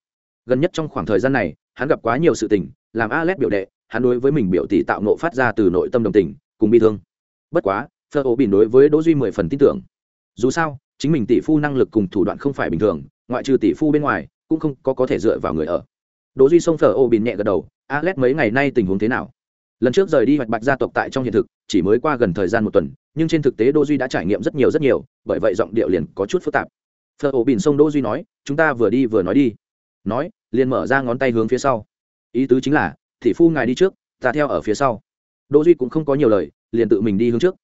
Gần nhất trong khoảng thời gian này, hắn gặp quá nhiều sự tình, làm alet biểu đệ, hắn đối với mình biểu tỷ tạo nộ phát ra từ nội tâm đồng tình, cùng bi thương. Bất quá, phở ổ đối với đỗ duy mười phần tin tưởng. Dù sao, chính mình tỷ phu năng lực cùng thủ đoạn không phải bình thường, ngoại trừ tỷ phu bên ngoài, cũng không có có thể dựa vào người ở đỗ duy xông phở ô bình nhẹ gật đầu alet mấy ngày nay tình huống thế nào? Lần trước rời đi hoạch bạch gia tộc tại trong hiện thực, chỉ mới qua gần thời gian một tuần, nhưng trên thực tế đỗ duy đã trải nghiệm rất nhiều rất nhiều, bởi vậy giọng điệu liền có chút phức tạp. Phở ô bình sông đỗ duy nói, chúng ta vừa đi vừa nói đi. Nói, liền mở ra ngón tay hướng phía sau. Ý tứ chính là, thị phu ngài đi trước, ta theo ở phía sau. Đỗ duy cũng không có nhiều lời, liền tự mình đi hướng trước.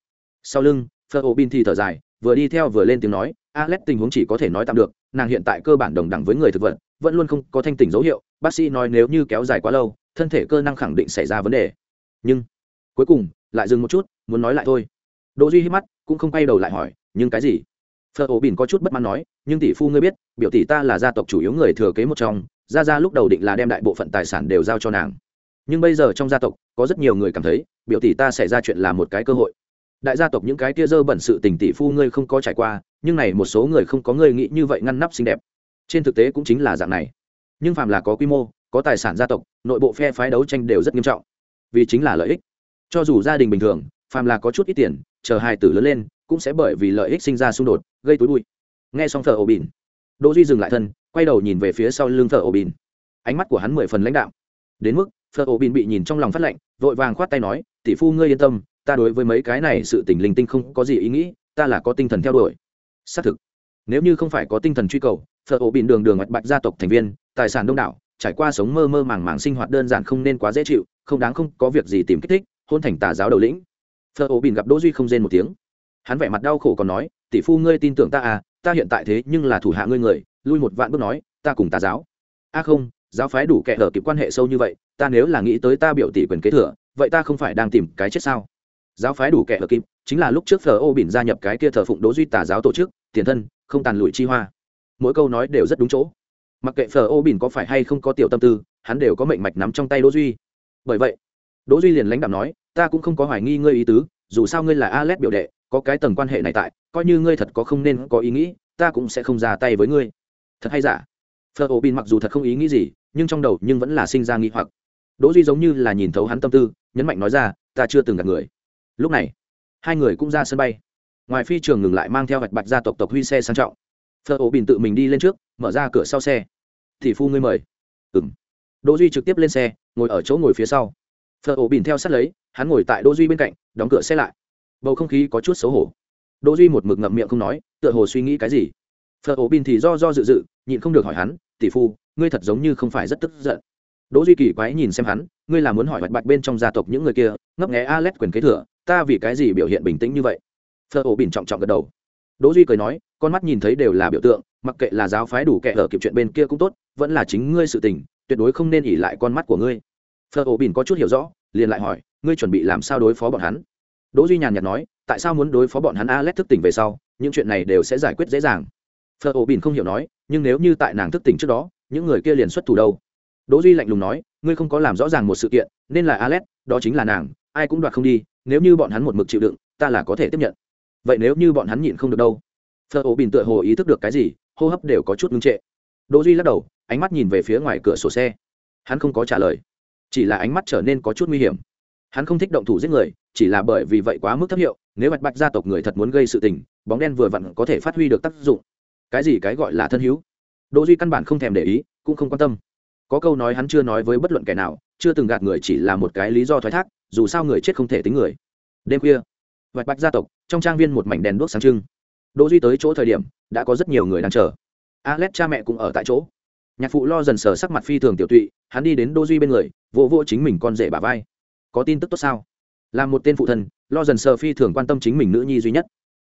Sau lưng, phở ô bình thì thở dài, vừa đi theo vừa lên tiếng nói alex tình huống chỉ có thể nói tạm được, nàng hiện tại cơ bản đồng đẳng với người thực vật vẫn luôn không có thanh tỉnh dấu hiệu, bác sĩ nói nếu như kéo dài quá lâu, thân thể cơ năng khẳng định xảy ra vấn đề. Nhưng, cuối cùng, lại dừng một chút, muốn nói lại thôi. Đỗ duy hít mắt, cũng không quay đầu lại hỏi, nhưng cái gì? Phở ổ bỉn có chút bất mãn nói, nhưng tỷ phu ngươi biết, biểu tỷ ta là gia tộc chủ yếu người thừa kế một trong, gia gia lúc đầu định là đem đại bộ phận tài sản đều giao cho nàng. Nhưng bây giờ trong gia tộc, có rất nhiều người cảm thấy, biểu tỷ ta xảy ra chuyện là một cái cơ hội. Đại gia tộc những cái tia dơ bẩn sự tình tỷ phu ngươi không có trải qua, nhưng này một số người không có ngươi nghĩ như vậy ngăn nắp xinh đẹp trên thực tế cũng chính là dạng này. Nhưng phàm là có quy mô có tài sản gia tộc nội bộ phe phái đấu tranh đều rất nghiêm trọng. Vì chính là lợi ích. Cho dù gia đình bình thường phàm là có chút ít tiền chờ hai tử lớn lên cũng sẽ bởi vì lợi ích sinh ra xung đột gây túi bụi. Nghe xong thờ ổ bìn đỗ duy dừng lại thân quay đầu nhìn về phía sau lưng thờ ổ bìn ánh mắt của hắn mười phần lãnh đạo đến mức phở ổ bin bị nhìn trong lòng phát lạnh, vội vàng khoát tay nói tỷ phu ngươi yên tâm ta đối với mấy cái này sự tình linh tinh không có gì ý nghĩ ta là có tinh thần theo đuổi. Xác thực nếu như không phải có tinh thần truy cầu phở ổ bin đường đường mạch bạch gia tộc thành viên, tài sản đông đảo, trải qua sống mơ mơ màng màng sinh hoạt đơn giản không nên quá dễ chịu, không đáng không có việc gì tìm kích thích, hôn thành tà giáo đầu lĩnh. Phở ổ bin gặp đỗ duy không rên một tiếng. Hắn vẻ mặt đau khổ còn nói, tỷ phu ngươi tin tưởng ta à ta hiện tại thế nhưng là thủ hạ ngươi người, lui một vạn bước nói, ta cùng tà giáo. A không, giáo phái đủ kẻ ở kịp quan hệ sâu như vậy, ta nếu là nghĩ tới ta biểu tỷ quyền kế thừa, vậy ta không phải đang tìm cái chết sao? Giáo phái đủ kẻ ở kịp, chính là lúc trước phở ô bỉn gia nhập cái kia thờ phụng đỗ duy tà giáo tổ chức, tiền thân, không tàn lụi chi hoa mỗi câu nói đều rất đúng chỗ. Mặc kệ phở ô bỉn có phải hay không có tiểu tâm tư, hắn đều có mệnh mạch nắm trong tay đỗ duy. Bởi vậy, đỗ duy liền lãnh đạm nói, ta cũng không có hoài nghi ngươi ý tứ, dù sao ngươi là Alet biểu đệ, có cái tầng quan hệ này tại, coi như ngươi thật có không nên có ý nghĩ, ta cũng sẽ không ra tay với ngươi. Thật hay giả? Phở ô bỉn mặc dù thật không ý nghĩ gì, nhưng trong đầu nhưng vẫn là sinh ra nghi hoặc. Đỗ duy giống như là nhìn thấu hắn tâm tư, nhấn mạnh nói ra, ta chưa từng gặp người. Lúc này, hai người cũng ra sân bay. Ngoài phi trường ngừng lại mang theo vạch bạch gia tộc tộc huy xe sang trọng thợ ổ bình tự mình đi lên trước, mở ra cửa sau xe. Thì phu ngươi mời. Ừng đỗ duy trực tiếp lên xe, ngồi ở chỗ ngồi phía sau. Thợ ổ bình theo sát lấy, hắn ngồi tại đỗ duy bên cạnh, đóng cửa xe lại. Bầu không khí có chút xấu hổ. Đỗ duy một mực ngậm miệng không nói, tựa hồ suy nghĩ cái gì. Thợ ổ bình thì do do dự dự, nhịn không được hỏi hắn, tỷ phu, ngươi thật giống như không phải rất tức giận. Đỗ duy kỳ quái nhìn xem hắn, ngươi là muốn hỏi bạch bạch bên trong gia tộc những người kia, ngấp nghé Alex quyền kế thừa, ta vì cái gì biểu hiện bình tĩnh như vậy? Thợ ổ bình trọng trọng gật đầu đỗ duy cười nói con mắt nhìn thấy đều là biểu tượng mặc kệ là giáo phái đủ kệ ở kịp chuyện bên kia cũng tốt vẫn là chính ngươi sự tình tuyệt đối không nên ỉ lại con mắt của ngươi. Phở ổ bỉn có chút hiểu rõ liền lại hỏi ngươi chuẩn bị làm sao đối phó bọn hắn? Đỗ duy nhàn nhạt nói tại sao muốn đối phó bọn hắn Alet thức tỉnh về sau những chuyện này đều sẽ giải quyết dễ dàng. Phở ổ bỉn không hiểu nói nhưng nếu như tại nàng thức tỉnh trước đó những người kia liền xuất thủ đâu? Đỗ duy lạnh lùng nói ngươi không có làm rõ ràng một sự kiện nên là Alet, đó chính là nàng ai cũng đoạt không đi nếu như bọn hắn một mực chịu đựng ta là có thể tiếp nhận vậy nếu như bọn hắn nhịn không được đâu? Phở ổ bình tựa hồ ý thức được cái gì, hô hấp đều có chút ngưng trệ. Đỗ duy lắc đầu, ánh mắt nhìn về phía ngoài cửa sổ xe. Hắn không có trả lời, chỉ là ánh mắt trở nên có chút nguy hiểm. Hắn không thích động thủ giết người, chỉ là bởi vì vậy quá mức thấp hiệu, nếu bạch bạch gia tộc người thật muốn gây sự tình, bóng đen vừa vặn có thể phát huy được tác dụng. Cái gì cái gọi là thân hữu? Đỗ duy căn bản không thèm để ý, cũng không quan tâm. Có câu nói hắn chưa nói với bất luận kẻ nào, chưa từng gạt người chỉ là một cái lý do thoái thác, dù sao người chết không thể tính người. Đêm khuya vạch bạch gia tộc trong trang viên một mảnh đèn đuốc sáng trưng. Đỗ duy tới chỗ thời điểm, đã có rất nhiều người đang chờ. Alex cha mẹ cũng ở tại chỗ. Nhạc phụ lo dần sờ sắc mặt phi thường tiểu tụy, hắn đi đến đỗ duy bên người, vỗ vỗ chính mình con rể bà vai. Có tin tức tốt sao? Là một tên phụ thân lo dần sờ phi thường quan tâm chính mình nữ nhi duy nhất.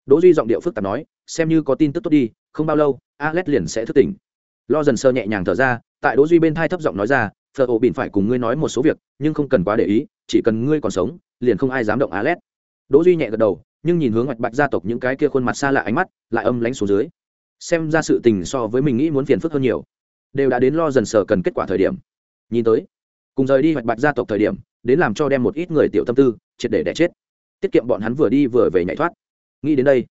Đỗ duy giọng điệu phức tạp nói, xem như có tin tức tốt đi, không bao lâu, alex liền sẽ thức tỉnh. Lo dần sờ nhẹ nhàng thở ra, tại đỗ duy bên thai thấp giọng nói ra, phở ổ bỉn phải cùng ngươi nói một số việc, nhưng không cần quá để ý, chỉ cần ngươi còn sống, liền không ai dám động alex. Đỗ duy nhẹ gật đầu nhưng nhìn hướng hoạch bạch gia tộc những cái kia khuôn mặt xa lạ ánh mắt, lại âm lãnh xuống dưới. Xem ra sự tình so với mình nghĩ muốn phiền phức hơn nhiều. Đều đã đến lo dần sờ cần kết quả thời điểm. Nhìn tới, cùng rời đi hoạch bạch gia tộc thời điểm, đến làm cho đem một ít người tiểu tâm tư, triệt để đẻ chết. Tiết kiệm bọn hắn vừa đi vừa về nhảy thoát. Nghĩ đến đây,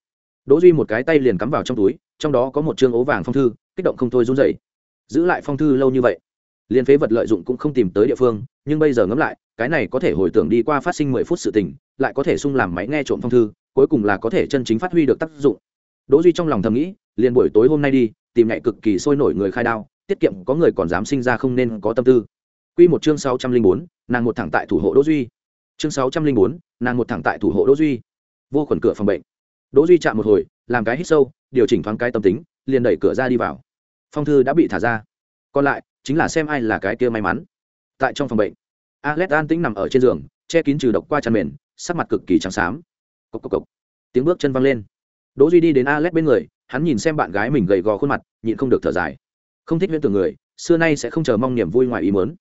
đỗ duy một cái tay liền cắm vào trong túi, trong đó có một trương ố vàng phong thư, kích động không thôi run rẩy. Giữ lại phong thư lâu như vậy liên phế vật lợi dụng cũng không tìm tới địa phương, nhưng bây giờ ngẫm lại, cái này có thể hồi tưởng đi qua phát sinh mười phút sự tình, lại có thể sung làm máy nghe trộm phong thư cuối cùng là có thể chân chính phát huy được tác dụng. Đỗ duy trong lòng thầm nghĩ liền buổi tối hôm nay đi tìm nhạy cực kỳ sôi nổi người khai đao tiết kiệm có người còn dám sinh ra không nên có tâm tư. Quy một chương sáu trăm linh bốn, nàng một thẳng tại thủ hộ đỗ duy. Chương sáu trăm linh bốn, nàng một thẳng tại thủ hộ đỗ duy. Vô khuẩn cửa phòng bệnh. Đỗ duy chạm một hồi làm cái hít sâu điều chỉnh thoáng cái tâm tính liền đẩy cửa ra đi vào. Phong thư đã bị thả ra. Còn lại chính là xem ai là cái kia may mắn. Tại trong phòng bệnh alex an tĩnh nằm ở trên giường che kín trừ độc qua chăn mền sắc mặt cực kỳ trắng xám cộc cộc cộc. Tiếng bước chân văng lên. Đỗ duy đi đến alex bên người, hắn nhìn xem bạn gái mình gầy gò khuôn mặt, nhịn không được thở dài. Không thích huyễn tưởng người, xưa nay sẽ không chờ mong niềm vui ngoài ý muốn.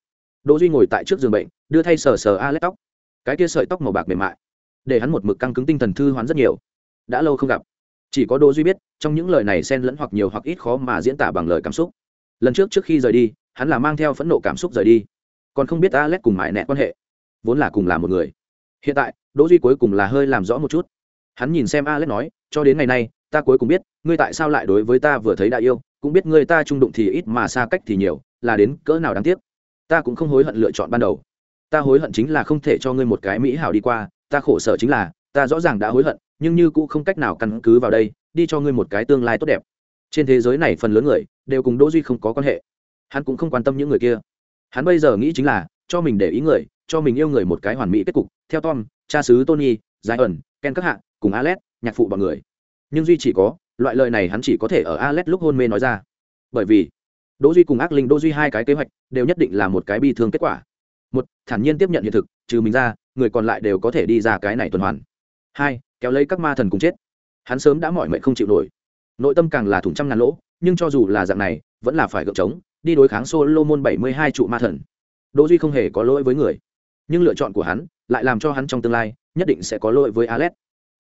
Đỗ duy ngồi tại trước giường bệnh, đưa thay sờ sờ alex tóc. Cái kia sợi tóc màu bạc mềm mại, để hắn một mực căng cứng tinh thần thư hoán rất nhiều. Đã lâu không gặp. Chỉ có đỗ duy biết, trong những lời này xen lẫn hoặc nhiều hoặc ít khó mà diễn tả bằng lời cảm xúc. Lần trước trước khi rời đi, hắn là mang theo phẫn nộ cảm xúc rời đi. Còn không biết alex cùng mãi nẹt quan hệ. Vốn là cùng là một người hiện tại, đỗ duy cuối cùng là hơi làm rõ một chút. Hắn nhìn xem alex nói, cho đến ngày nay, ta cuối cùng biết, ngươi tại sao lại đối với ta vừa thấy đại yêu, cũng biết ngươi ta trung đụng thì ít mà xa cách thì nhiều, là đến cỡ nào đáng tiếc. Ta cũng không hối hận lựa chọn ban đầu. Ta hối hận chính là không thể cho ngươi một cái mỹ hảo đi qua, ta khổ sở chính là, ta rõ ràng đã hối hận, nhưng như cũng không cách nào căn cứ vào đây, đi cho ngươi một cái tương lai tốt đẹp. Trên thế giới này phần lớn người đều cùng đỗ duy không có quan hệ. Hắn cũng không quan tâm những người kia. Hắn bây giờ nghĩ chính là, cho mình để ý người cho mình yêu người một cái hoàn mỹ kết cục theo tom cha xứ tony giải ẩn ken các hạ cùng alex nhạc phụ bọn người. Nhưng duy chỉ có loại lời này hắn chỉ có thể ở alex lúc hôn mê nói ra. Bởi vì đỗ duy cùng ác linh đỗ duy hai cái kế hoạch đều nhất định là một cái bi thương kết quả. Một thản nhiên tiếp nhận hiện thực trừ mình ra người còn lại đều có thể đi ra cái này tuần hoàn. Hai kéo lấy các ma thần cùng chết. Hắn sớm đã mỏi mệt không chịu nổi. Nội tâm càng là thủng trăm ngàn lỗ nhưng cho dù là dạng này vẫn là phải gượng chống đi đối kháng solo môn bảy mươi hai trụ ma thần. Đỗ Duy không hề có lỗi với người, nhưng lựa chọn của hắn lại làm cho hắn trong tương lai nhất định sẽ có lỗi với Alex.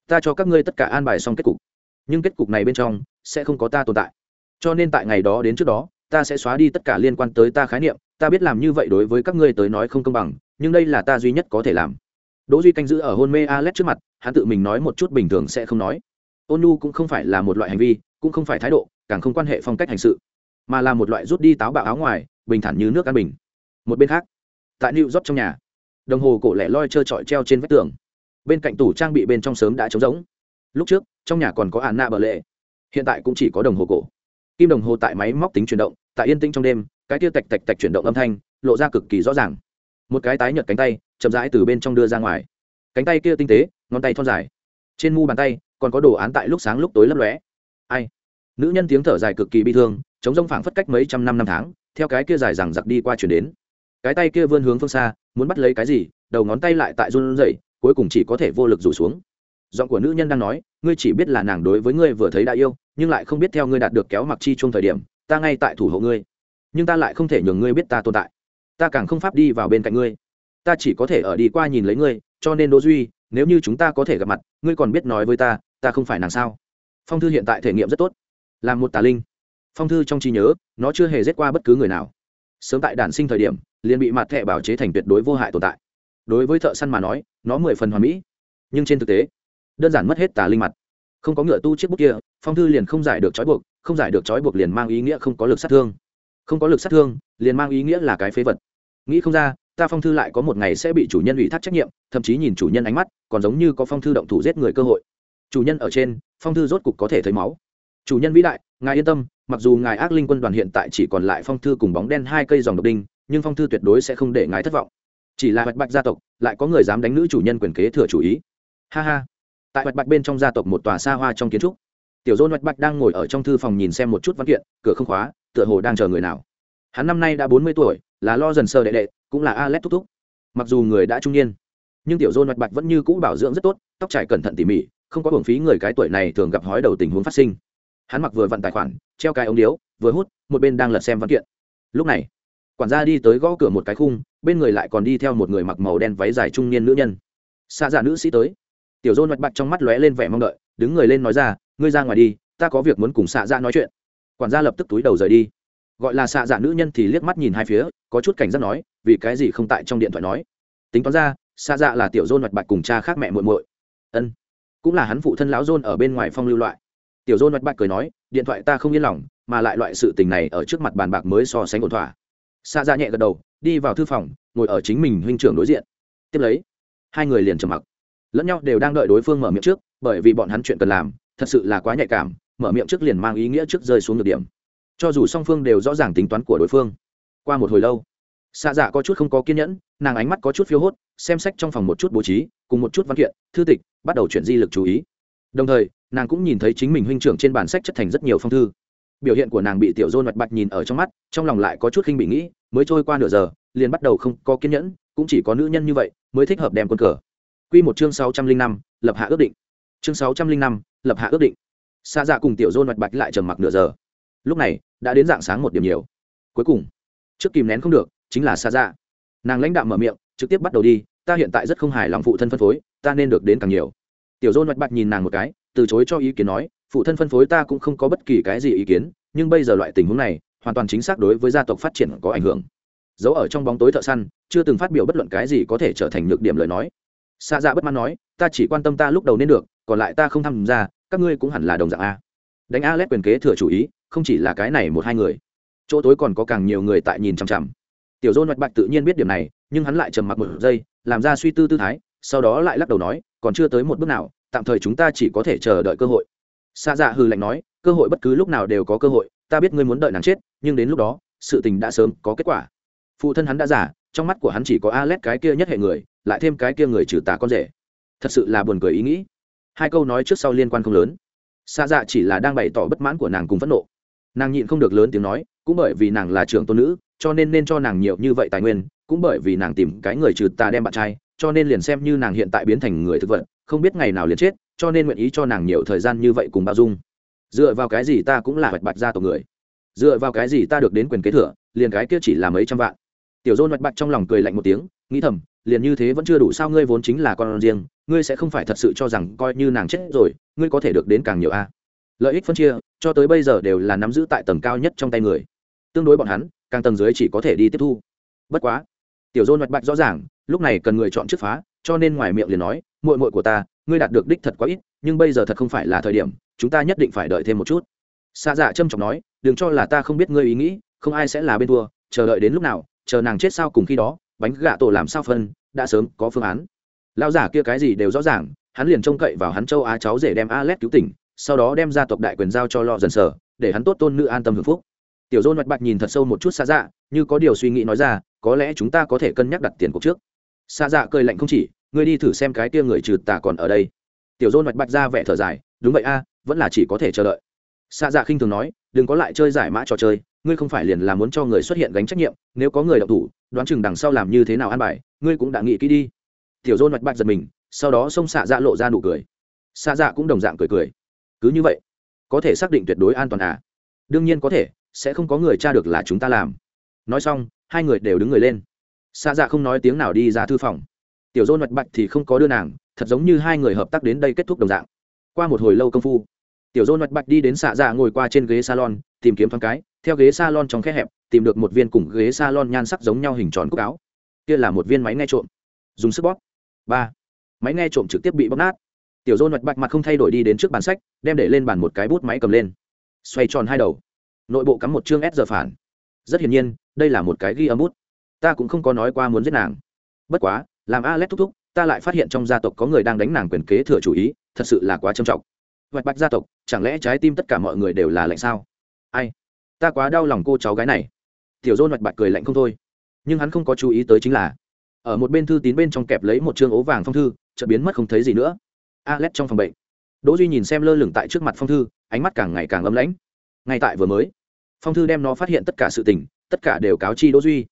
Ta cho các ngươi tất cả an bài xong kết cục, nhưng kết cục này bên trong sẽ không có ta tồn tại. Cho nên tại ngày đó đến trước đó, ta sẽ xóa đi tất cả liên quan tới ta khái niệm, ta biết làm như vậy đối với các ngươi tới nói không công bằng, nhưng đây là ta duy nhất có thể làm. Đỗ Duy canh giữ ở hôn mê Alex trước mặt, hắn tự mình nói một chút bình thường sẽ không nói. Ôn nu cũng không phải là một loại hành vi, cũng không phải thái độ, càng không quan hệ phong cách hành sự mà là một loại rút đi táo bạo áo ngoài bình thản như nước ăn bình một bên khác tại new york trong nhà đồng hồ cổ lẻ loi trơ trọi treo trên vách tường. Bên cạnh tủ trang bị bên trong sớm đã trống rỗng. Lúc trước, trong nhà còn có ả nạ bờ lệ. Hiện tại cũng chỉ có đồng hồ cổ. Kim đồng hồ tại máy móc tính chuyển động, tại yên tĩnh trong đêm, cái tia tạch tạch tạch chuyển động âm thanh, lộ ra cực kỳ rõ ràng. Một cái tái nhợt cánh tay, chậm rãi từ bên trong đưa ra ngoài. Cánh tay kia tinh tế, ngón tay thon dài. Trên mu bàn tay, còn có đồ án tại lúc sáng lúc tối lấp lóe. Ai? Nữ nhân tiếng thở dài cực kỳ bi thương chống rông phảng phất cách mấy trăm năm năm tháng, theo cái kia dài rằng giặc đi qua chuyển đến. Cái tay kia vươn hướng phương xa muốn bắt lấy cái gì, đầu ngón tay lại tại run rẩy, cuối cùng chỉ có thể vô lực rủ xuống. Giọng của nữ nhân đang nói, ngươi chỉ biết là nàng đối với ngươi vừa thấy đã yêu, nhưng lại không biết theo ngươi đạt được kéo mặc chi chung thời điểm, ta ngay tại thủ hộ ngươi. Nhưng ta lại không thể nhường ngươi biết ta tồn tại. Ta càng không pháp đi vào bên cạnh ngươi. Ta chỉ có thể ở đi qua nhìn lấy ngươi, cho nên đỗ duy, nếu như chúng ta có thể gặp mặt, ngươi còn biết nói với ta ta không phải nàng sao? Phong thư hiện tại thể nghiệm rất tốt. Là một tà linh. Phong thư trong trí nhớ, nó chưa hề giết qua bất cứ người nào. Sớm tại đản sinh thời điểm liền bị mặt thẻ bảo chế thành tuyệt đối vô hại tồn tại. Đối với thợ săn mà nói, nó mười phần hoàn mỹ. Nhưng trên thực tế, đơn giản mất hết tà linh mặt. Không có ngựa tu chiếc bút kia, phong thư liền không giải được trói buộc, không giải được trói buộc liền mang ý nghĩa không có lực sát thương. Không có lực sát thương, liền mang ý nghĩa là cái phế vật. Nghĩ không ra, ta phong thư lại có một ngày sẽ bị chủ nhân ủy thác trách nhiệm, thậm chí nhìn chủ nhân ánh mắt, còn giống như có phong thư động thủ giết người cơ hội. Chủ nhân ở trên, phong thư rốt cục có thể thấy máu. Chủ nhân vĩ đại, ngài yên tâm, mặc dù ngài ác linh quân đoàn hiện tại chỉ còn lại phong thư cùng bóng đen hai cây dòng độc đinh nhưng phong thư tuyệt đối sẽ không để ngài thất vọng. Chỉ là bạch bạch gia tộc, lại có người dám đánh nữ chủ nhân quyền kế thừa chủ ý. Ha ha. Tại bạch bạch bên trong gia tộc một tòa xa hoa trong kiến trúc. Tiểu dôn bạch bạch đang ngồi ở trong thư phòng nhìn xem một chút văn kiện, cửa không khóa, tựa hồ đang chờ người nào. Hắn năm nay đã bốn mươi tuổi, là lo dần sơ đệ đệ, cũng là a l thúc thúc. Mặc dù người đã trung niên, nhưng tiểu dôn bạch bạch vẫn như cũ bảo dưỡng rất tốt, tóc trải cẩn thận tỉ mỉ, không có hưởng phí người cái tuổi này thường gặp hói đầu tình huống phát sinh. Hắn mặc vừa vặn tài khoản, treo cái ống điếu, vừa hút, một bên đang lật xem văn kiện. Lúc này quản gia đi tới gõ cửa một cái khung, bên người lại còn đi theo một người mặc màu đen váy dài trung niên nữ nhân. Xa giả nữ sĩ tới. Tiểu dôn mạch bạch trong mắt lóe lên vẻ mong đợi, đứng người lên nói ra, ngươi ra ngoài đi, ta có việc muốn cùng xạ dạ nói chuyện. Quản gia lập tức túi đầu rời đi. Gọi là xạ dạ nữ nhân thì liếc mắt nhìn hai phía, có chút cảnh giác nói, vì cái gì không tại trong điện thoại nói? Tính toán ra xạ dạ là tiểu dôn mạch bạch cùng cha khác mẹ muội muội. Ân. Cũng là hắn phụ thân lão dôn ở bên ngoài phong lưu loại. Tiểu dôn mạch bạch cười nói, điện thoại ta không yên lòng, mà lại loại sự tình này ở trước mặt bàn bạc mới so sánh ổn thỏa xa ra dạ nhẹ gật đầu, đi vào thư phòng, ngồi ở chính mình huynh trưởng đối diện. Tiếp lấy, hai người liền trầm mặc. Lẫn nhau đều đang đợi đối phương mở miệng trước, bởi vì bọn hắn chuyện cần làm, thật sự là quá nhạy cảm, mở miệng trước liền mang ý nghĩa trước rơi xuống được điểm. Cho dù song phương đều rõ ràng tính toán của đối phương. Qua một hồi lâu xa dạ có chút không có kiên nhẫn, nàng ánh mắt có chút phiêu hốt, xem sách trong phòng một chút bố trí, cùng một chút văn kiện, thư tịch, bắt đầu chuyển di lực chú ý. Đồng thời, nàng cũng nhìn thấy chính mình huynh trưởng trên bản sách chất thành rất nhiều phong thư biểu hiện của nàng bị tiểu dôn mạch bạch nhìn ở trong mắt, trong lòng lại có chút khinh bị nghĩ, mới trôi qua nửa giờ, liền bắt đầu không có kiên nhẫn, cũng chỉ có nữ nhân như vậy mới thích hợp đem quân cờ. Quy một chương sáu trăm linh năm, lập hạ ước định. Chương sáu trăm linh năm, lập hạ ước định. Xa dạ cùng tiểu dôn mạch bạch lại trầm mặc nửa giờ. Lúc này, đã đến dạng sáng một điểm nhiều. Cuối cùng, trước kìm nén không được, chính là xa dạ. Nàng lãnh đạo mở miệng, trực tiếp bắt đầu đi, ta hiện tại rất không hài lòng phụ thân phân phối, ta nên được đến càng nhiều. Tiểu dôn mạch bạch nhìn nàng một cái, từ chối cho ý kiến nói phụ thân phân phối ta cũng không có bất kỳ cái gì ý kiến, nhưng bây giờ loại tình huống này, hoàn toàn chính xác đối với gia tộc phát triển có ảnh hưởng. Giấu ở trong bóng tối thợ săn, chưa từng phát biểu bất luận cái gì có thể trở thành nhược điểm lời nói. Xa dạ bất mãn nói, ta chỉ quan tâm ta lúc đầu nên được, còn lại ta không tham gia, các ngươi cũng hẳn là đồng dạng a. Đánh a lét quyền kế thừa chủ ý, không chỉ là cái này một hai người. Chỗ tối còn có càng nhiều người tại nhìn chằm chằm. Tiểu dôn mạch bạch tự nhiên biết điểm này, nhưng hắn lại trầm mặc một giây, làm ra suy tư tư thái, sau đó lại lắc đầu nói, còn chưa tới một bước nào, tạm thời chúng ta chỉ có thể chờ đợi cơ hội xa dạ hư lạnh nói, cơ hội bất cứ lúc nào đều có cơ hội, ta biết ngươi muốn đợi nàng chết, nhưng đến lúc đó, sự tình đã sớm có kết quả. Phụ thân hắn đã giả trong mắt của hắn chỉ có A alex cái kia nhất hệ người, lại thêm cái kia người trừ tà con rể. Thật sự là buồn cười ý nghĩ. Hai câu nói trước sau liên quan không lớn. Xa dạ chỉ là đang bày tỏ bất mãn của nàng cùng phẫn nộ. Nàng nhịn không được lớn tiếng nói, cũng bởi vì nàng là trưởng tôn nữ, cho nên nên cho nàng nhiều như vậy tài nguyên, cũng bởi vì nàng tìm cái người trừ tà đem bạn trai, cho nên liền xem như nàng hiện tại biến thành người thực vật không biết ngày nào liền chết, cho nên nguyện ý cho nàng nhiều thời gian như vậy cùng bao dung. Dựa vào cái gì ta cũng là bạch bạch gia tộc người. Dựa vào cái gì ta được đến quyền kế thừa, liền cái kia chỉ là mấy trăm vạn. Tiểu dôn bạch bạch trong lòng cười lạnh một tiếng, nghĩ thầm, liền như thế vẫn chưa đủ sao ngươi vốn chính là con riêng, ngươi sẽ không phải thật sự cho rằng coi như nàng chết rồi, ngươi có thể được đến càng nhiều a. Lợi ích phân chia, cho tới bây giờ đều là nắm giữ tại tầng cao nhất trong tay người. Tương đối bọn hắn, càng tầng dưới chỉ có thể đi tiếp thu. Bất quá, tiểu dôn hoạch bạch rõ ràng, lúc này cần người chọn trước phá cho nên ngoài miệng liền nói, muội muội của ta, ngươi đạt được đích thật quá ít, nhưng bây giờ thật không phải là thời điểm, chúng ta nhất định phải đợi thêm một chút. Xa dạ trâm trọng nói, đừng cho là ta không biết ngươi ý nghĩ, không ai sẽ là bên thua, chờ đợi đến lúc nào, chờ nàng chết sao cùng khi đó, bánh gạ tổ làm sao phân, đã sớm có phương án. Lão giả kia cái gì đều rõ ràng, hắn liền trông cậy vào hắn châu á cháu rể đem alex cứu tỉnh, sau đó đem ra tộc đại quyền giao cho lo dần sở, để hắn tốt tôn nữ an tâm hưởng phúc. Tiểu dôn mạch bạch nhìn thật sâu một chút xa dạ như có điều suy nghĩ nói ra, có lẽ chúng ta có thể cân nhắc đặt tiền cuộc trước xa dạ cười lạnh không chỉ, ngươi đi thử xem cái kia người trừ tà còn ở đây. Tiểu dôn mạch bạch ra vẻ thở dài, đúng vậy a, vẫn là chỉ có thể chờ đợi. Xa dạ khinh thường nói, đừng có lại chơi giải mã trò chơi, ngươi không phải liền là muốn cho người xuất hiện gánh trách nhiệm, nếu có người đọc thủ, đoán chừng đằng sau làm như thế nào an bài, ngươi cũng đã nghĩ kỹ đi. Tiểu dôn mạch bạch giật mình, sau đó xông xạ dạ lộ ra nụ cười. Xạ dạ cũng đồng dạng cười cười. Cứ như vậy, có thể xác định tuyệt đối an toàn à? Đương nhiên có thể, sẽ không có người tra được là chúng ta làm. Nói xong, hai người đều đứng người lên xa dạ không nói tiếng nào đi ra thư phòng. Tiểu dôn mạch bạch thì không có đưa nàng, thật giống như hai người hợp tác đến đây kết thúc đồng dạng. Qua một hồi lâu công phu, tiểu dôn mạch bạch đi đến xạ dạ ngồi qua trên ghế salon, tìm kiếm thoáng cái, theo ghế salon trong khe hẹp, tìm được một viên cùng ghế salon nhan sắc giống nhau hình tròn cúc áo. Kia là một viên máy nghe trộm. Dùng sức bóp. Ba. Máy nghe trộm trực tiếp bị bóp nát. Tiểu dôn mạch bạch mặt không thay đổi đi đến trước bàn sách, đem để lên bàn một cái bút máy cầm lên. Xoay tròn hai đầu. Nội bộ cắm một chương s giờ phản. Rất hiển nhiên, đây là một cái ghi âm bút ta cũng không có nói qua muốn giết nàng. Bất quá, làm alex thúc thúc, ta lại phát hiện trong gia tộc có người đang đánh nàng quyền kế thừa chủ ý, thật sự là quá trầm trọng. Vạch bạch gia tộc, chẳng lẽ trái tim tất cả mọi người đều là lạnh sao? Ai? Ta quá đau lòng cô cháu gái này. Tiểu dôn vạch bạch cười lạnh không thôi. Nhưng hắn không có chú ý tới chính là, ở một bên thư tín bên trong kẹp lấy một chương ố vàng phong thư, chợt biến mất không thấy gì nữa. Alex trong phòng bệnh. Đỗ duy nhìn xem lơ lửng tại trước mặt phong thư, ánh mắt càng ngày càng ấm lãnh. Ngay tại vừa mới, phong thư đem nó phát hiện tất cả sự tình, tất cả đều cáo chi đỗ duy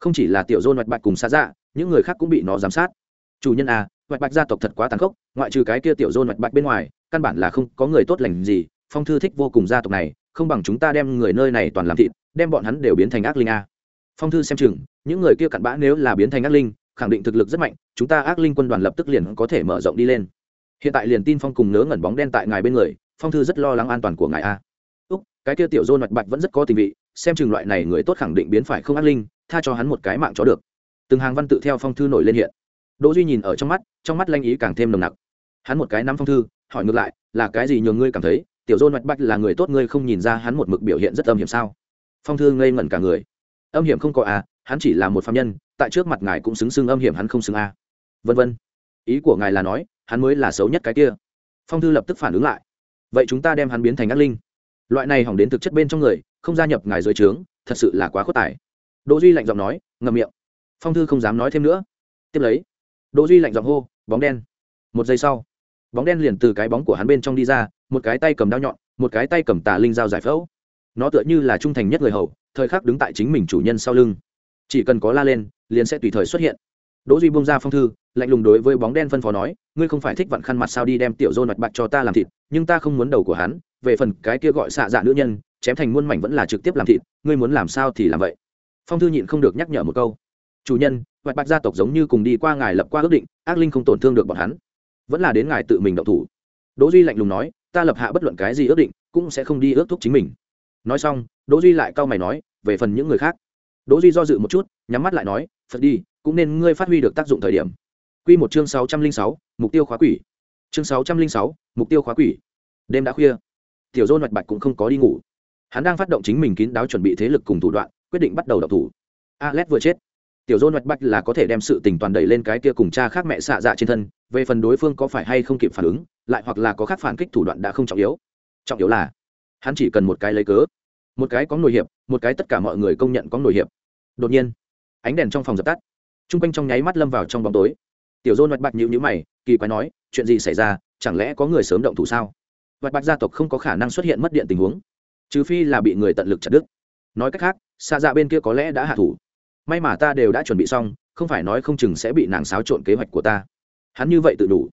không chỉ là tiểu dôn vạch bạch cùng xa dạ những người khác cũng bị nó giám sát. Chủ nhân à vạch bạch gia tộc thật quá tàn khốc, ngoại trừ cái kia tiểu dôn vạch bạch bên ngoài, căn bản là không có người tốt lành gì, phong thư thích vô cùng gia tộc này, không bằng chúng ta đem người nơi này toàn làm thịt, đem bọn hắn đều biến thành ác linh a. Phong thư xem chừng, những người kia cặn bã nếu là biến thành ác linh, khẳng định thực lực rất mạnh, chúng ta ác linh quân đoàn lập tức liền có thể mở rộng đi lên. Hiện tại liền tin phong cùng nớ ngẩn bóng đen tại ngài bên người, phong thư rất lo lắng an toàn của ngài a. Úc, cái kia tiểu dôn mạch bạch vẫn rất có tình vị, xem chừng loại này người tốt khẳng định biến phải không ác linh tha cho hắn một cái mạng chó được. Từng hàng văn tự theo phong thư nổi lên hiện. Đỗ duy nhìn ở trong mắt trong mắt lanh ý càng thêm nồng nặc. Hắn một cái nắm phong thư, hỏi ngược lại, là cái gì nhường ngươi cảm thấy? Tiểu dôn mạch bạch là người tốt, ngươi không nhìn ra hắn một mực biểu hiện rất âm hiểm sao? Phong thư ngây ngẩn cả người. Âm hiểm không có à hắn chỉ là một phạm nhân, tại trước mặt ngài cũng xứng xưng âm hiểm hắn không xứng à. vân vân. Ý của ngài là nói, hắn mới là xấu nhất cái kia. Phong thư lập tức phản ứng lại. Vậy chúng ta đem hắn biến thành ác linh. Loại này hỏng đến thực chất bên trong người, không gia nhập ngài dưới trướng, thật sự là quá khuất tài đỗ duy lạnh giọng nói, ngậm miệng. Phong thư không dám nói thêm nữa. Tiếp lấy, đỗ duy lạnh giọng hô, bóng đen. Một giây sau, bóng đen liền từ cái bóng của hắn bên trong đi ra, một cái tay cầm đao nhọn, một cái tay cầm tà linh dao giải phẫu. Nó tựa như là trung thành nhất người hầu, thời khắc đứng tại chính mình chủ nhân sau lưng. Chỉ cần có la lên, liền sẽ tùy thời xuất hiện. Đỗ duy buông ra phong thư, lạnh lùng đối với bóng đen phân phó nói, ngươi không phải thích vặn khăn mặt sao đi đem tiểu dôn mạch bạch cho ta làm thịt, nhưng ta không muốn đầu của hắn, về phần cái kia gọi xạ dạ nữ nhân, chém thành muôn mảnh vẫn là trực tiếp làm thịt, ngươi muốn làm sao thì làm vậy phong thư nhịn không được nhắc nhở một câu. Chủ nhân vạch bạch gia tộc giống như cùng đi qua ngài lập qua ước định ác linh không tổn thương được bọn hắn. Vẫn là đến ngài tự mình động thủ. Đỗ duy lạnh lùng nói ta lập hạ bất luận cái gì ước định cũng sẽ không đi ước thúc chính mình. Nói xong đỗ duy lại cau mày nói về phần những người khác. Đỗ duy do dự một chút nhắm mắt lại nói phật đi cũng nên ngươi phát huy được tác dụng thời điểm. Quy một chương sáu trăm linh sáu, mục tiêu khóa quỷ. Chương sáu trăm linh sáu, mục tiêu khóa quỷ. Đêm đã khuya. Tiểu dôn mạch bạch cũng không có đi ngủ. Hắn đang phát động chính mình kín đáo chuẩn bị thế lực cùng thủ đoạn quyết định bắt đầu đọc thủ. Alex vừa chết, tiểu dôn mạch bạch là có thể đem sự tình toàn đẩy lên cái kia cùng cha khác mẹ xạ dạ trên thân, về phần đối phương có phải hay không kịp phản ứng, lại hoặc là có khác phản kích thủ đoạn đã không trọng yếu. Trọng yếu là, hắn chỉ cần một cái lấy cớ, một cái có nổi hiệp, một cái tất cả mọi người công nhận có nổi hiệp. Đột nhiên, ánh đèn trong phòng dập tắt. T r u n g quanh trong nháy mắt lâm vào trong bóng tối. Tiểu dôn mạch bạch nhịu nhữ mày, kỳ quái nói, chuyện gì xảy ra, chẳng lẽ có người sớm động thủ sao? Mạch bạch gia tộc không có khả năng xuất hiện mất điện tình huống, trừ phi là bị người tận lực chặt đứt nói cách khác xa dạ bên kia có lẽ đã hạ thủ. May mà ta đều đã chuẩn bị xong, không phải nói không chừng sẽ bị nàng xáo trộn kế hoạch của ta. Hắn như vậy tự đủ.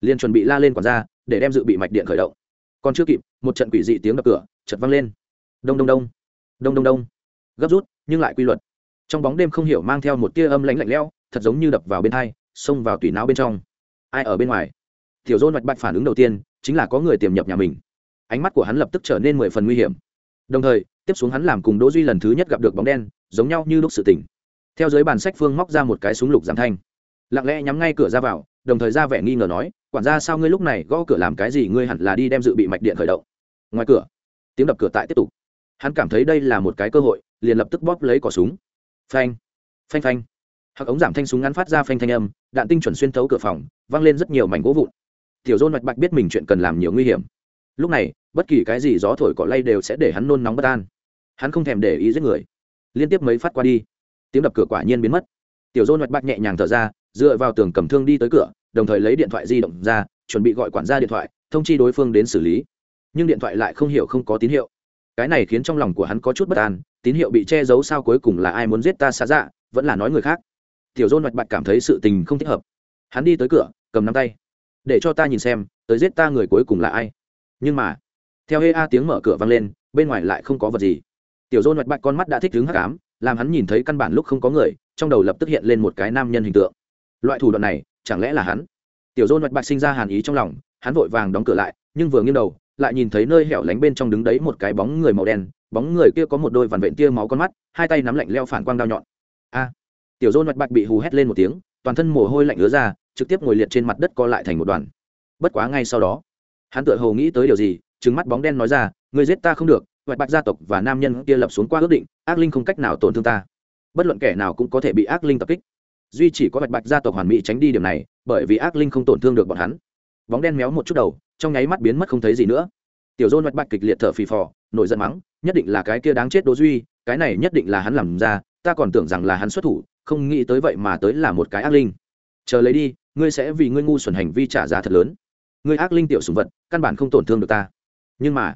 Liền chuẩn bị la lên quản ra để đem dự bị mạch điện khởi động. Còn chưa kịp, một trận quỷ dị tiếng đập cửa chật văng lên. Đông đông đông. Đông đông đông. Gấp rút, nhưng lại quy luật. Trong bóng đêm không hiểu mang theo một tia âm lạnh lạnh lẽo, thật giống như đập vào bên thai xông vào tủy não bên trong. Ai ở bên ngoài? Tiểu dôn mạch bạch phản ứng đầu tiên, chính là có người tiềm nhập nhà mình. Ánh mắt của hắn lập tức trở nên mười phần nguy hiểm. Đồng thời tiếp xuống hắn làm cùng đỗ duy lần thứ nhất gặp được bóng đen, giống nhau như lúc sự tỉnh theo dưới bàn sách phương móc ra một cái súng lục giảm thanh. Lặng lẽ nhắm ngay cửa ra vào, đồng thời ra vẻ nghi ngờ nói, quản gia sao ngươi lúc này gõ cửa làm cái gì, ngươi hẳn là đi đem dự bị mạch điện khởi động. Ngoài cửa, tiếng đập cửa tại tiếp tục. Hắn cảm thấy đây là một cái cơ hội, liền lập tức bóp lấy cỏ súng. Phanh phanh phanh. Hạc ống giảm thanh súng ngắn phát ra phanh thanh âm, đạn tinh chuẩn xuyên thấu cửa phòng văng lên rất nhiều mảnh gỗ vụn. Tiểu dôn mạch bạch biết mình chuyện cần làm nhiều nguy hiểm. Lúc này, bất kỳ cái gì gió thổi cỏ lay đều sẽ để hắn nôn nóng bất an hắn không thèm để ý giết người. Liên tiếp mấy phát qua đi, tiếng đập cửa quả nhiên biến mất. Tiểu dôn mạch bạc nhẹ nhàng thở ra, dựa vào tường cầm thương đi tới cửa, đồng thời lấy điện thoại di động ra, chuẩn bị gọi quản gia điện thoại, thông chi đối phương đến xử lý. Nhưng điện thoại lại không hiểu không có tín hiệu. Cái này khiến trong lòng của hắn có chút bất an, tín hiệu bị che giấu sao cuối cùng là ai muốn giết ta xả dạ vẫn là nói người khác. Tiểu dôn mạch bạc cảm thấy sự tình không thích hợp. Hắn đi tới cửa, cầm nắm tay. Để cho ta nhìn xem, tới giết ta người cuối cùng là ai. Nhưng mà, theo hê a tiếng mở cửa vang lên, bên ngoài lại không có vật gì tiểu dôn mạch bạch con mắt đã thích đứng hắc ám, làm hắn nhìn thấy căn bản lúc không có người, trong đầu lập tức hiện lên một cái nam nhân hình tượng. Loại thủ đoạn này, chẳng lẽ là hắn? Tiểu dôn mạch bạch sinh ra hàn ý trong lòng, hắn vội vàng đóng cửa lại, nhưng vừa nghiêng đầu, lại nhìn thấy nơi hẻo lánh bên trong đứng đấy một cái bóng người màu đen, bóng người kia có một đôi vằn vện tia máu con mắt, hai tay nắm lạnh leo phản quang đao nhọn. A! Tiểu dôn mạch bạch bị hù hét lên một tiếng, toàn thân mồ hôi lạnh ứa ra, trực tiếp ngồi liệt trên mặt đất co lại thành một đoàn. Bất quá ngay sau đó, hắn tự hồ nghĩ tới điều gì, trừng mắt bóng đen nói ra người giết ta không được vạch bạch gia tộc và nam nhân kia lập xuống qua ước định ác linh không cách nào tổn thương ta. Bất luận kẻ nào cũng có thể bị ác linh tập kích. Duy chỉ có bạch bạch gia tộc hoàn mỹ tránh đi điểm này bởi vì ác linh không tổn thương được bọn hắn. Bóng đen méo một chút đầu trong nháy mắt biến mất không thấy gì nữa. Tiểu dôn bạch bạch kịch liệt thở phì phò nổi giận mắng nhất định là cái kia đáng chết đố duy cái này nhất định là hắn làm ra ta còn tưởng rằng là hắn xuất thủ không nghĩ tới vậy mà tới là một cái ác linh. Chờ lấy đi ngươi sẽ vì ngươi ngu xuẩn hành vi trả giá thật lớn. Ngươi ác linh tiểu sùng vật căn bản không tổn thương được ta. Nhưng mà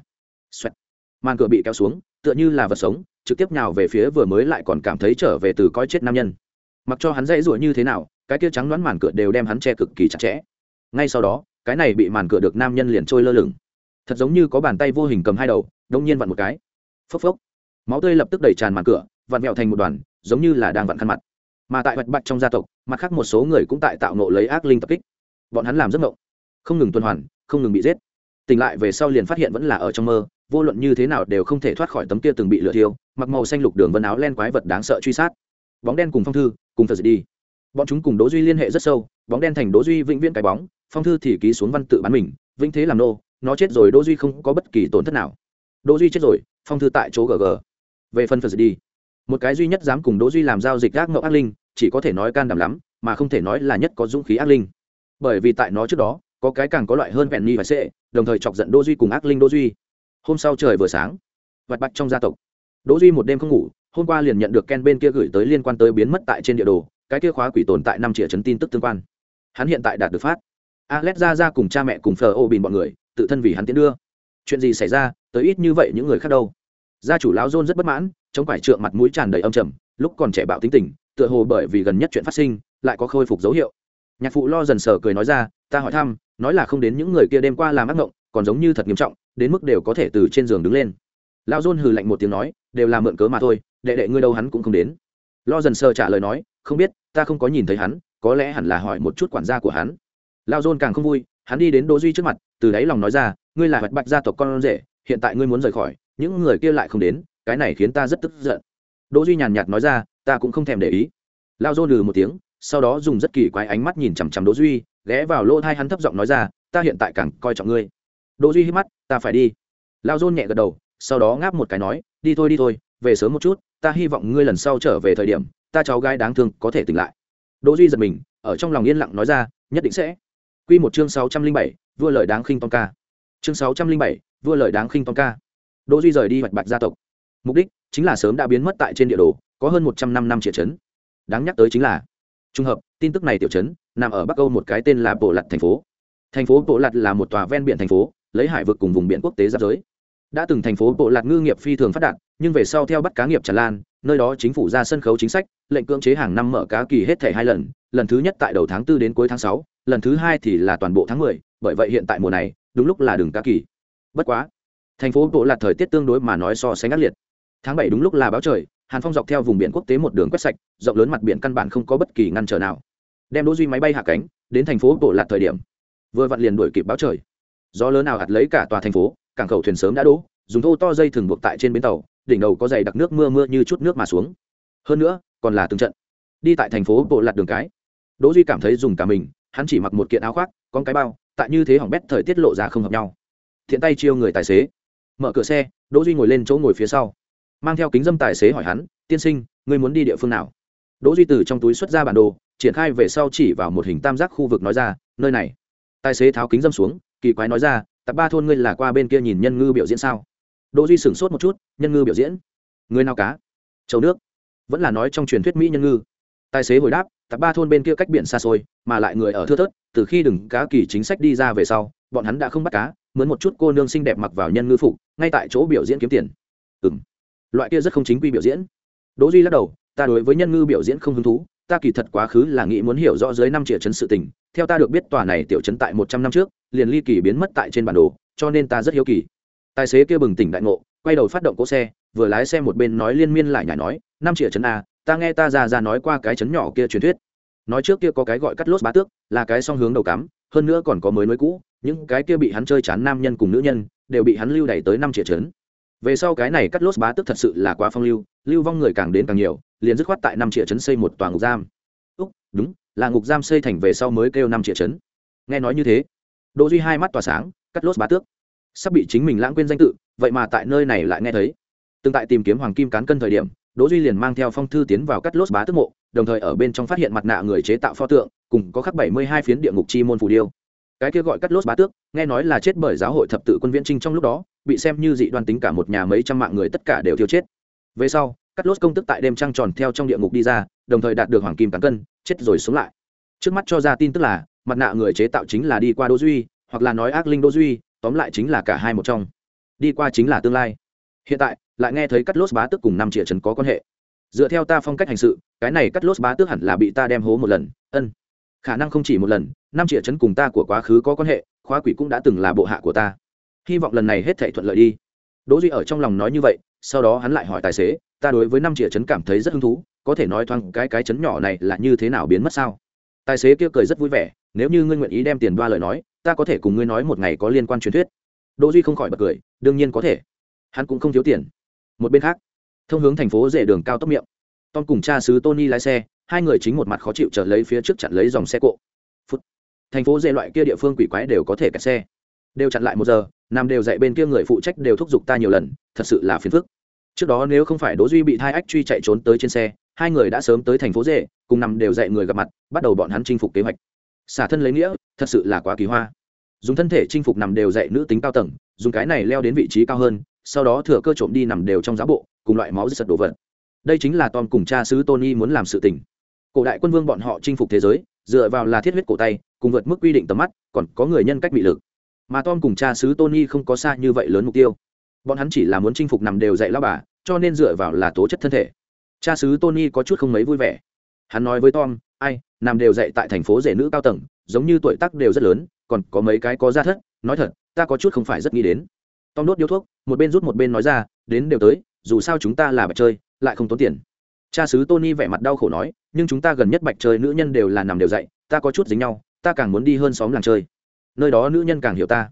xoẹt, màn cửa bị kéo xuống, tựa như là vật sống, trực tiếp nhào về phía vừa mới lại còn cảm thấy trở về từ coi chết nam nhân. Mặc cho hắn dãy rủa như thế nào, cái kia trắng đoán màn cửa đều đem hắn che cực kỳ chặt chẽ. Ngay sau đó, cái này bị màn cửa được nam nhân liền trôi lơ lửng. Thật giống như có bàn tay vô hình cầm hai đầu đông nhiên vặn một cái. Phốc phốc. Máu tươi lập tức đẩy tràn màn cửa, vặn vẹo thành một đoàn, giống như là đang vặn khăn mặt. Mà tại hoạch bạch trong gia tộc, mặt khác một số người cũng tại tạo nộ lấy ác linh tập kích. Bọn hắn làm rất ngộng không ngừng tuần hoàn, không ngừng bị giết. Tỉnh lại về sau liền phát hiện vẫn là ở trong mơ vô luận như thế nào đều không thể thoát khỏi tấm kia từng bị lửa thiêu, mặc màu xanh lục đường vân áo len quái vật đáng sợ truy sát. Bóng đen cùng phong thư, cùng thật đi. Bọn chúng cùng đỗ duy liên hệ rất sâu, bóng đen thành đỗ duy vĩnh viễn cái bóng, phong thư thì ký xuống văn tự bán mình, vĩnh thế làm nô, nó chết rồi đỗ duy không có bất kỳ tổn thất nào. Đỗ duy chết rồi, phong thư tại chỗ gg về phần phật đi, một cái duy nhất dám cùng đỗ duy làm giao dịch ác ngộ ác linh, chỉ có thể nói can đảm lắm, mà không thể nói là nhất có dũng khí ác linh. Bởi vì tại nó trước đó, có cái càng có loại hơn vẹn ni và sệ, đồng thời chọc giận đỗ duy cùng ác linh đỗ duy hôm sau trời vừa sáng, vặt bạch trong gia tộc. Đỗ duy một đêm không ngủ, hôm qua liền nhận được ken bên kia gửi tới liên quan tới biến mất tại trên địa đồ, cái kia khóa quỷ tồn tại năm triệu chấn tin tức tương quan. Hắn hiện tại đạt được phát. Alex ra ra cùng cha mẹ cùng phờ ô bình bọn người, tự thân vì hắn tiến đưa. Chuyện gì xảy ra, tới ít như vậy những người khác đâu. Gia chủ lão john rất bất mãn, chống phải trượng mặt mũi tràn đầy âm trầm, lúc còn trẻ bạo tính tình, tựa hồ bởi vì gần nhất chuyện phát sinh, lại có khôi phục dấu hiệu. Nhạc phụ lo dần sờ cười nói ra, ta hỏi thăm, nói là không đến những người kia đêm qua làm ác mộng còn giống như thật nghiêm trọng, đến mức đều có thể từ trên giường đứng lên. Lão dôn hừ lạnh một tiếng nói, đều là mượn cớ mà thôi, đệ đệ ngươi đâu hắn cũng không đến. Lo dần sờ trả lời nói, không biết, ta không có nhìn thấy hắn, có lẽ hẳn là hỏi một chút quản gia của hắn. Lao dôn càng không vui, hắn đi đến đỗ duy trước mặt, từ đáy lòng nói ra, ngươi là hoạch bạch gia tộc con rể, hiện tại ngươi muốn rời khỏi, những người kia lại không đến, cái này khiến ta rất tức giận. Đỗ duy nhàn nhạt nói ra, ta cũng không thèm để ý. Lao dôn lừ một tiếng, sau đó dùng rất kỳ quái ánh mắt nhìn chằm chằm đỗ duy, ghé vào lỗ tai hắn thấp giọng nói ra, ta hiện tại càng coi trọng ngươi đỗ duy hít mắt ta phải đi. Lao dôn nhẹ gật đầu sau đó ngáp một cái nói đi thôi đi thôi về sớm một chút ta hy vọng ngươi lần sau trở về thời điểm ta cháu gái đáng thương có thể tỉnh lại. Đỗ duy giật mình ở trong lòng yên lặng nói ra nhất định sẽ. Quy một chương sáu trăm linh bảy, vua lời đáng khinh tông ca. Chương sáu trăm linh bảy, vua lời đáng khinh tông ca. Đỗ duy rời đi hoạch bạch gia tộc. Mục đích chính là sớm đã biến mất tại trên địa đồ có hơn một trăm năm năm triệu chấn đáng nhắc tới chính là trùng hợp tin tức này tiểu chấn nằm ở bắc âu một cái tên là bộ lặt thành phố. Thành phố bộ lặt là một tòa ven biển thành phố lấy hải vực cùng vùng biển quốc tế giáp giới. Đã từng thành phố bộ lạc ngư nghiệp phi thường phát đạt nhưng về sau theo bắt cá nghiệp tràn lan nơi đó chính phủ ra sân khấu chính sách lệnh cưỡng chế hàng năm mở cá kỳ hết thể hai lần lần thứ nhất tại đầu tháng 4 đến cuối tháng 6, lần thứ hai thì là toàn bộ tháng 10, bởi vậy hiện tại mùa này đúng lúc là đường cá kỳ. Bất quá thành phố bộ lạc thời tiết tương đối mà nói so sánh ác liệt. Tháng 7 đúng lúc là báo trời hàn phong dọc theo vùng biển quốc tế một đường quét sạch rộng lớn mặt biển căn bản không có bất kỳ ngăn trở nào. Đem đỗ duy máy bay hạ cánh đến thành phố bộ lạc thời điểm vừa vặn liền đuổi kịp báo trời gió lớn nào hạt lấy cả tòa thành phố, cảng khẩu thuyền sớm đã đỗ dùng thô to dây thường buộc tại trên bến tàu, đỉnh đầu có dày đặc nước mưa mưa như chút nước mà xuống. Hơn nữa, còn là từng trận. Đi tại thành phố bộ lạt đường cái. Đỗ duy cảm thấy dùng cả mình, hắn chỉ mặc một kiện áo khoác, con cái bao, tại như thế hỏng bét thời tiết lộ ra không hợp nhau. Thiện tay chiêu người tài xế. Mở cửa xe, đỗ duy ngồi lên chỗ ngồi phía sau. Mang theo kính dâm tài xế hỏi hắn, tiên sinh, ngươi muốn đi địa phương nào? Đỗ duy từ trong túi xuất ra bản đồ, triển khai về sau chỉ vào một hình tam giác khu vực nói ra, nơi này. Tài xế tháo kính dâm xuống kỳ quái nói ra tập ba thôn ngươi là qua bên kia nhìn nhân ngư biểu diễn sao? Đỗ duy sửng sốt một chút, nhân ngư biểu diễn? Người nào cá? Châu nước. Vẫn là nói trong truyền thuyết mỹ nhân ngư. Tài xế hồi đáp tập ba thôn bên kia cách biển xa xôi, mà lại người ở thưa thớt, từ khi đừng cá kỳ chính sách đi ra về sau, bọn hắn đã không bắt cá, mướn một chút cô nương xinh đẹp mặc vào nhân ngư phục, ngay tại chỗ biểu diễn kiếm tiền. Ừm. Loại kia rất không chính quy biểu diễn. Đỗ duy lắc đầu, ta đối với nhân ngư biểu diễn không hứng thú ta kỳ thật quá khứ là nghĩ muốn hiểu rõ dưới năm triệu chấn sự tình, theo ta được biết tòa này tiểu chấn tại một trăm năm trước, liền ly kỳ biến mất tại trên bản đồ, cho nên ta rất hiếu kỳ. Tài xế kia bừng tỉnh đại ngộ, quay đầu phát động cỗ xe, vừa lái xe một bên nói liên miên lại nhảy nói, năm triệu chấn a, ta nghe ta ra ra nói qua cái chấn nhỏ kia truyền thuyết. Nói trước kia có cái gọi cắt lốt bá tước, là cái song hướng đầu cắm, hơn nữa còn có mới mới cũ, những cái kia bị hắn chơi chán nam nhân cùng nữ nhân, đều bị hắn lưu đẩy tới năm triệu chấn. Về sau cái này cắt lốt bá tước thật sự là quá phong lưu lưu vong người càng đến càng nhiều liền dứt khoát tại năm triệu chấn xây một tòa ngục giam. Úc, đúng, là ngục giam xây thành về sau mới kêu năm triệu chấn. Nghe nói như thế, đỗ duy hai mắt tỏa sáng, cắt lốt bá tước. Sắp bị chính mình lãng quên danh tự, vậy mà tại nơi này lại nghe thấy. Từng tại tìm kiếm hoàng kim cán cân thời điểm, đỗ duy liền mang theo phong thư tiến vào cắt lốt bá tước mộ, đồng thời ở bên trong phát hiện mặt nạ người chế tạo pho tượng, cùng có khắc bảy mươi hai phiến địa ngục chi môn phù điêu. Cái kia gọi cắt lốt bá tước, nghe nói là chết bởi giáo hội thập tự quân viễn trinh trong lúc đó, bị xem như dị đoan tính cả một nhà mấy trăm mạng người tất cả đều thiêu chết. Về sau cắt lốt công tức tại đêm trăng tròn theo trong địa ngục đi ra, đồng thời đạt được hoàng kim cán cân, chết rồi sống lại. Trước mắt cho ra tin tức là, mặt nạ người chế tạo chính là đi qua đỗ duy, hoặc là nói ác linh đỗ duy, tóm lại chính là cả hai một trong. Đi qua chính là tương lai. Hiện tại, lại nghe thấy cắt lốt bá tước cùng năm triệu trần có quan hệ. Dựa theo ta phong cách hành sự, cái này cắt lốt bá tước hẳn là bị ta đem hố một lần, ân. Khả năng không chỉ một lần, năm triệu chấn cùng ta của quá khứ có quan hệ, khóa quỷ cũng đã từng là bộ hạ của ta. Hy vọng lần này hết thể thuận lợi đi. Đỗ duy ở trong lòng nói như vậy, sau đó hắn lại hỏi tài xế ta đối với năm chĩa trấn cảm thấy rất hứng thú, có thể nói thoáng cái cái trấn nhỏ này là như thế nào biến mất sao? Tài xế kia cười rất vui vẻ, nếu như ngươi nguyện ý đem tiền đoa lời nói, ta có thể cùng ngươi nói một ngày có liên quan truyền thuyết. Đỗ duy không khỏi bật cười, đương nhiên có thể. Hắn cũng không thiếu tiền. Một bên khác, thông hướng thành phố rể đường cao tốc miệng. Tom cùng cha sứ tony lái xe, hai người chính một mặt khó chịu trở lấy phía trước chặn lấy dòng xe cộ. Phút. thành phố rể loại kia địa phương quỷ quái đều có thể kẹt xe. Đều chặn lại một giờ, nam đều dạy bên kia người phụ trách đều thúc giục ta nhiều lần, thật sự là phiền phức trước đó nếu không phải đỗ duy bị thai ách truy chạy trốn tới trên xe, hai người đã sớm tới thành phố rể, cùng nằm đều dạy người gặp mặt, bắt đầu bọn hắn chinh phục kế hoạch. Xả thân lấy nghĩa, thật sự là quá kỳ hoa. Dùng thân thể chinh phục nằm đều dạy nữ tính cao tầng, dùng cái này leo đến vị trí cao hơn, sau đó thừa cơ trộm đi nằm đều trong giá bộ, cùng loại máu giật đồ vật. Đây chính là tom cùng cha sứ tony muốn làm sự tình. Cổ đại quân vương bọn họ chinh phục thế giới, dựa vào là thiết huyết cổ tay, cùng vượt mức quy định tầm mắt, còn có người nhân cách bị lực. Mà tom cùng cha sứ tony không có xa như vậy lớn mục tiêu bọn hắn chỉ là muốn chinh phục nằm đều dạy lao bà, cho nên dựa vào là tố chất thân thể. Cha xứ tony có chút không mấy vui vẻ. Hắn nói với tom, ai, nằm đều dạy tại thành phố rể nữ cao tầng, giống như tuổi tác đều rất lớn, còn có mấy cái có ra thất, nói thật, ta có chút không phải rất nghĩ đến. Tom đốt điếu thuốc, một bên rút một bên nói ra, đến đều tới, dù sao chúng ta là bạch chơi, lại không tốn tiền. Cha xứ tony vẻ mặt đau khổ nói, nhưng chúng ta gần nhất bạch chơi nữ nhân đều là nằm đều dạy, ta có chút dính nhau, ta càng muốn đi hơn xóm làng chơi. Nơi đó nữ nhân càng hiểu ta.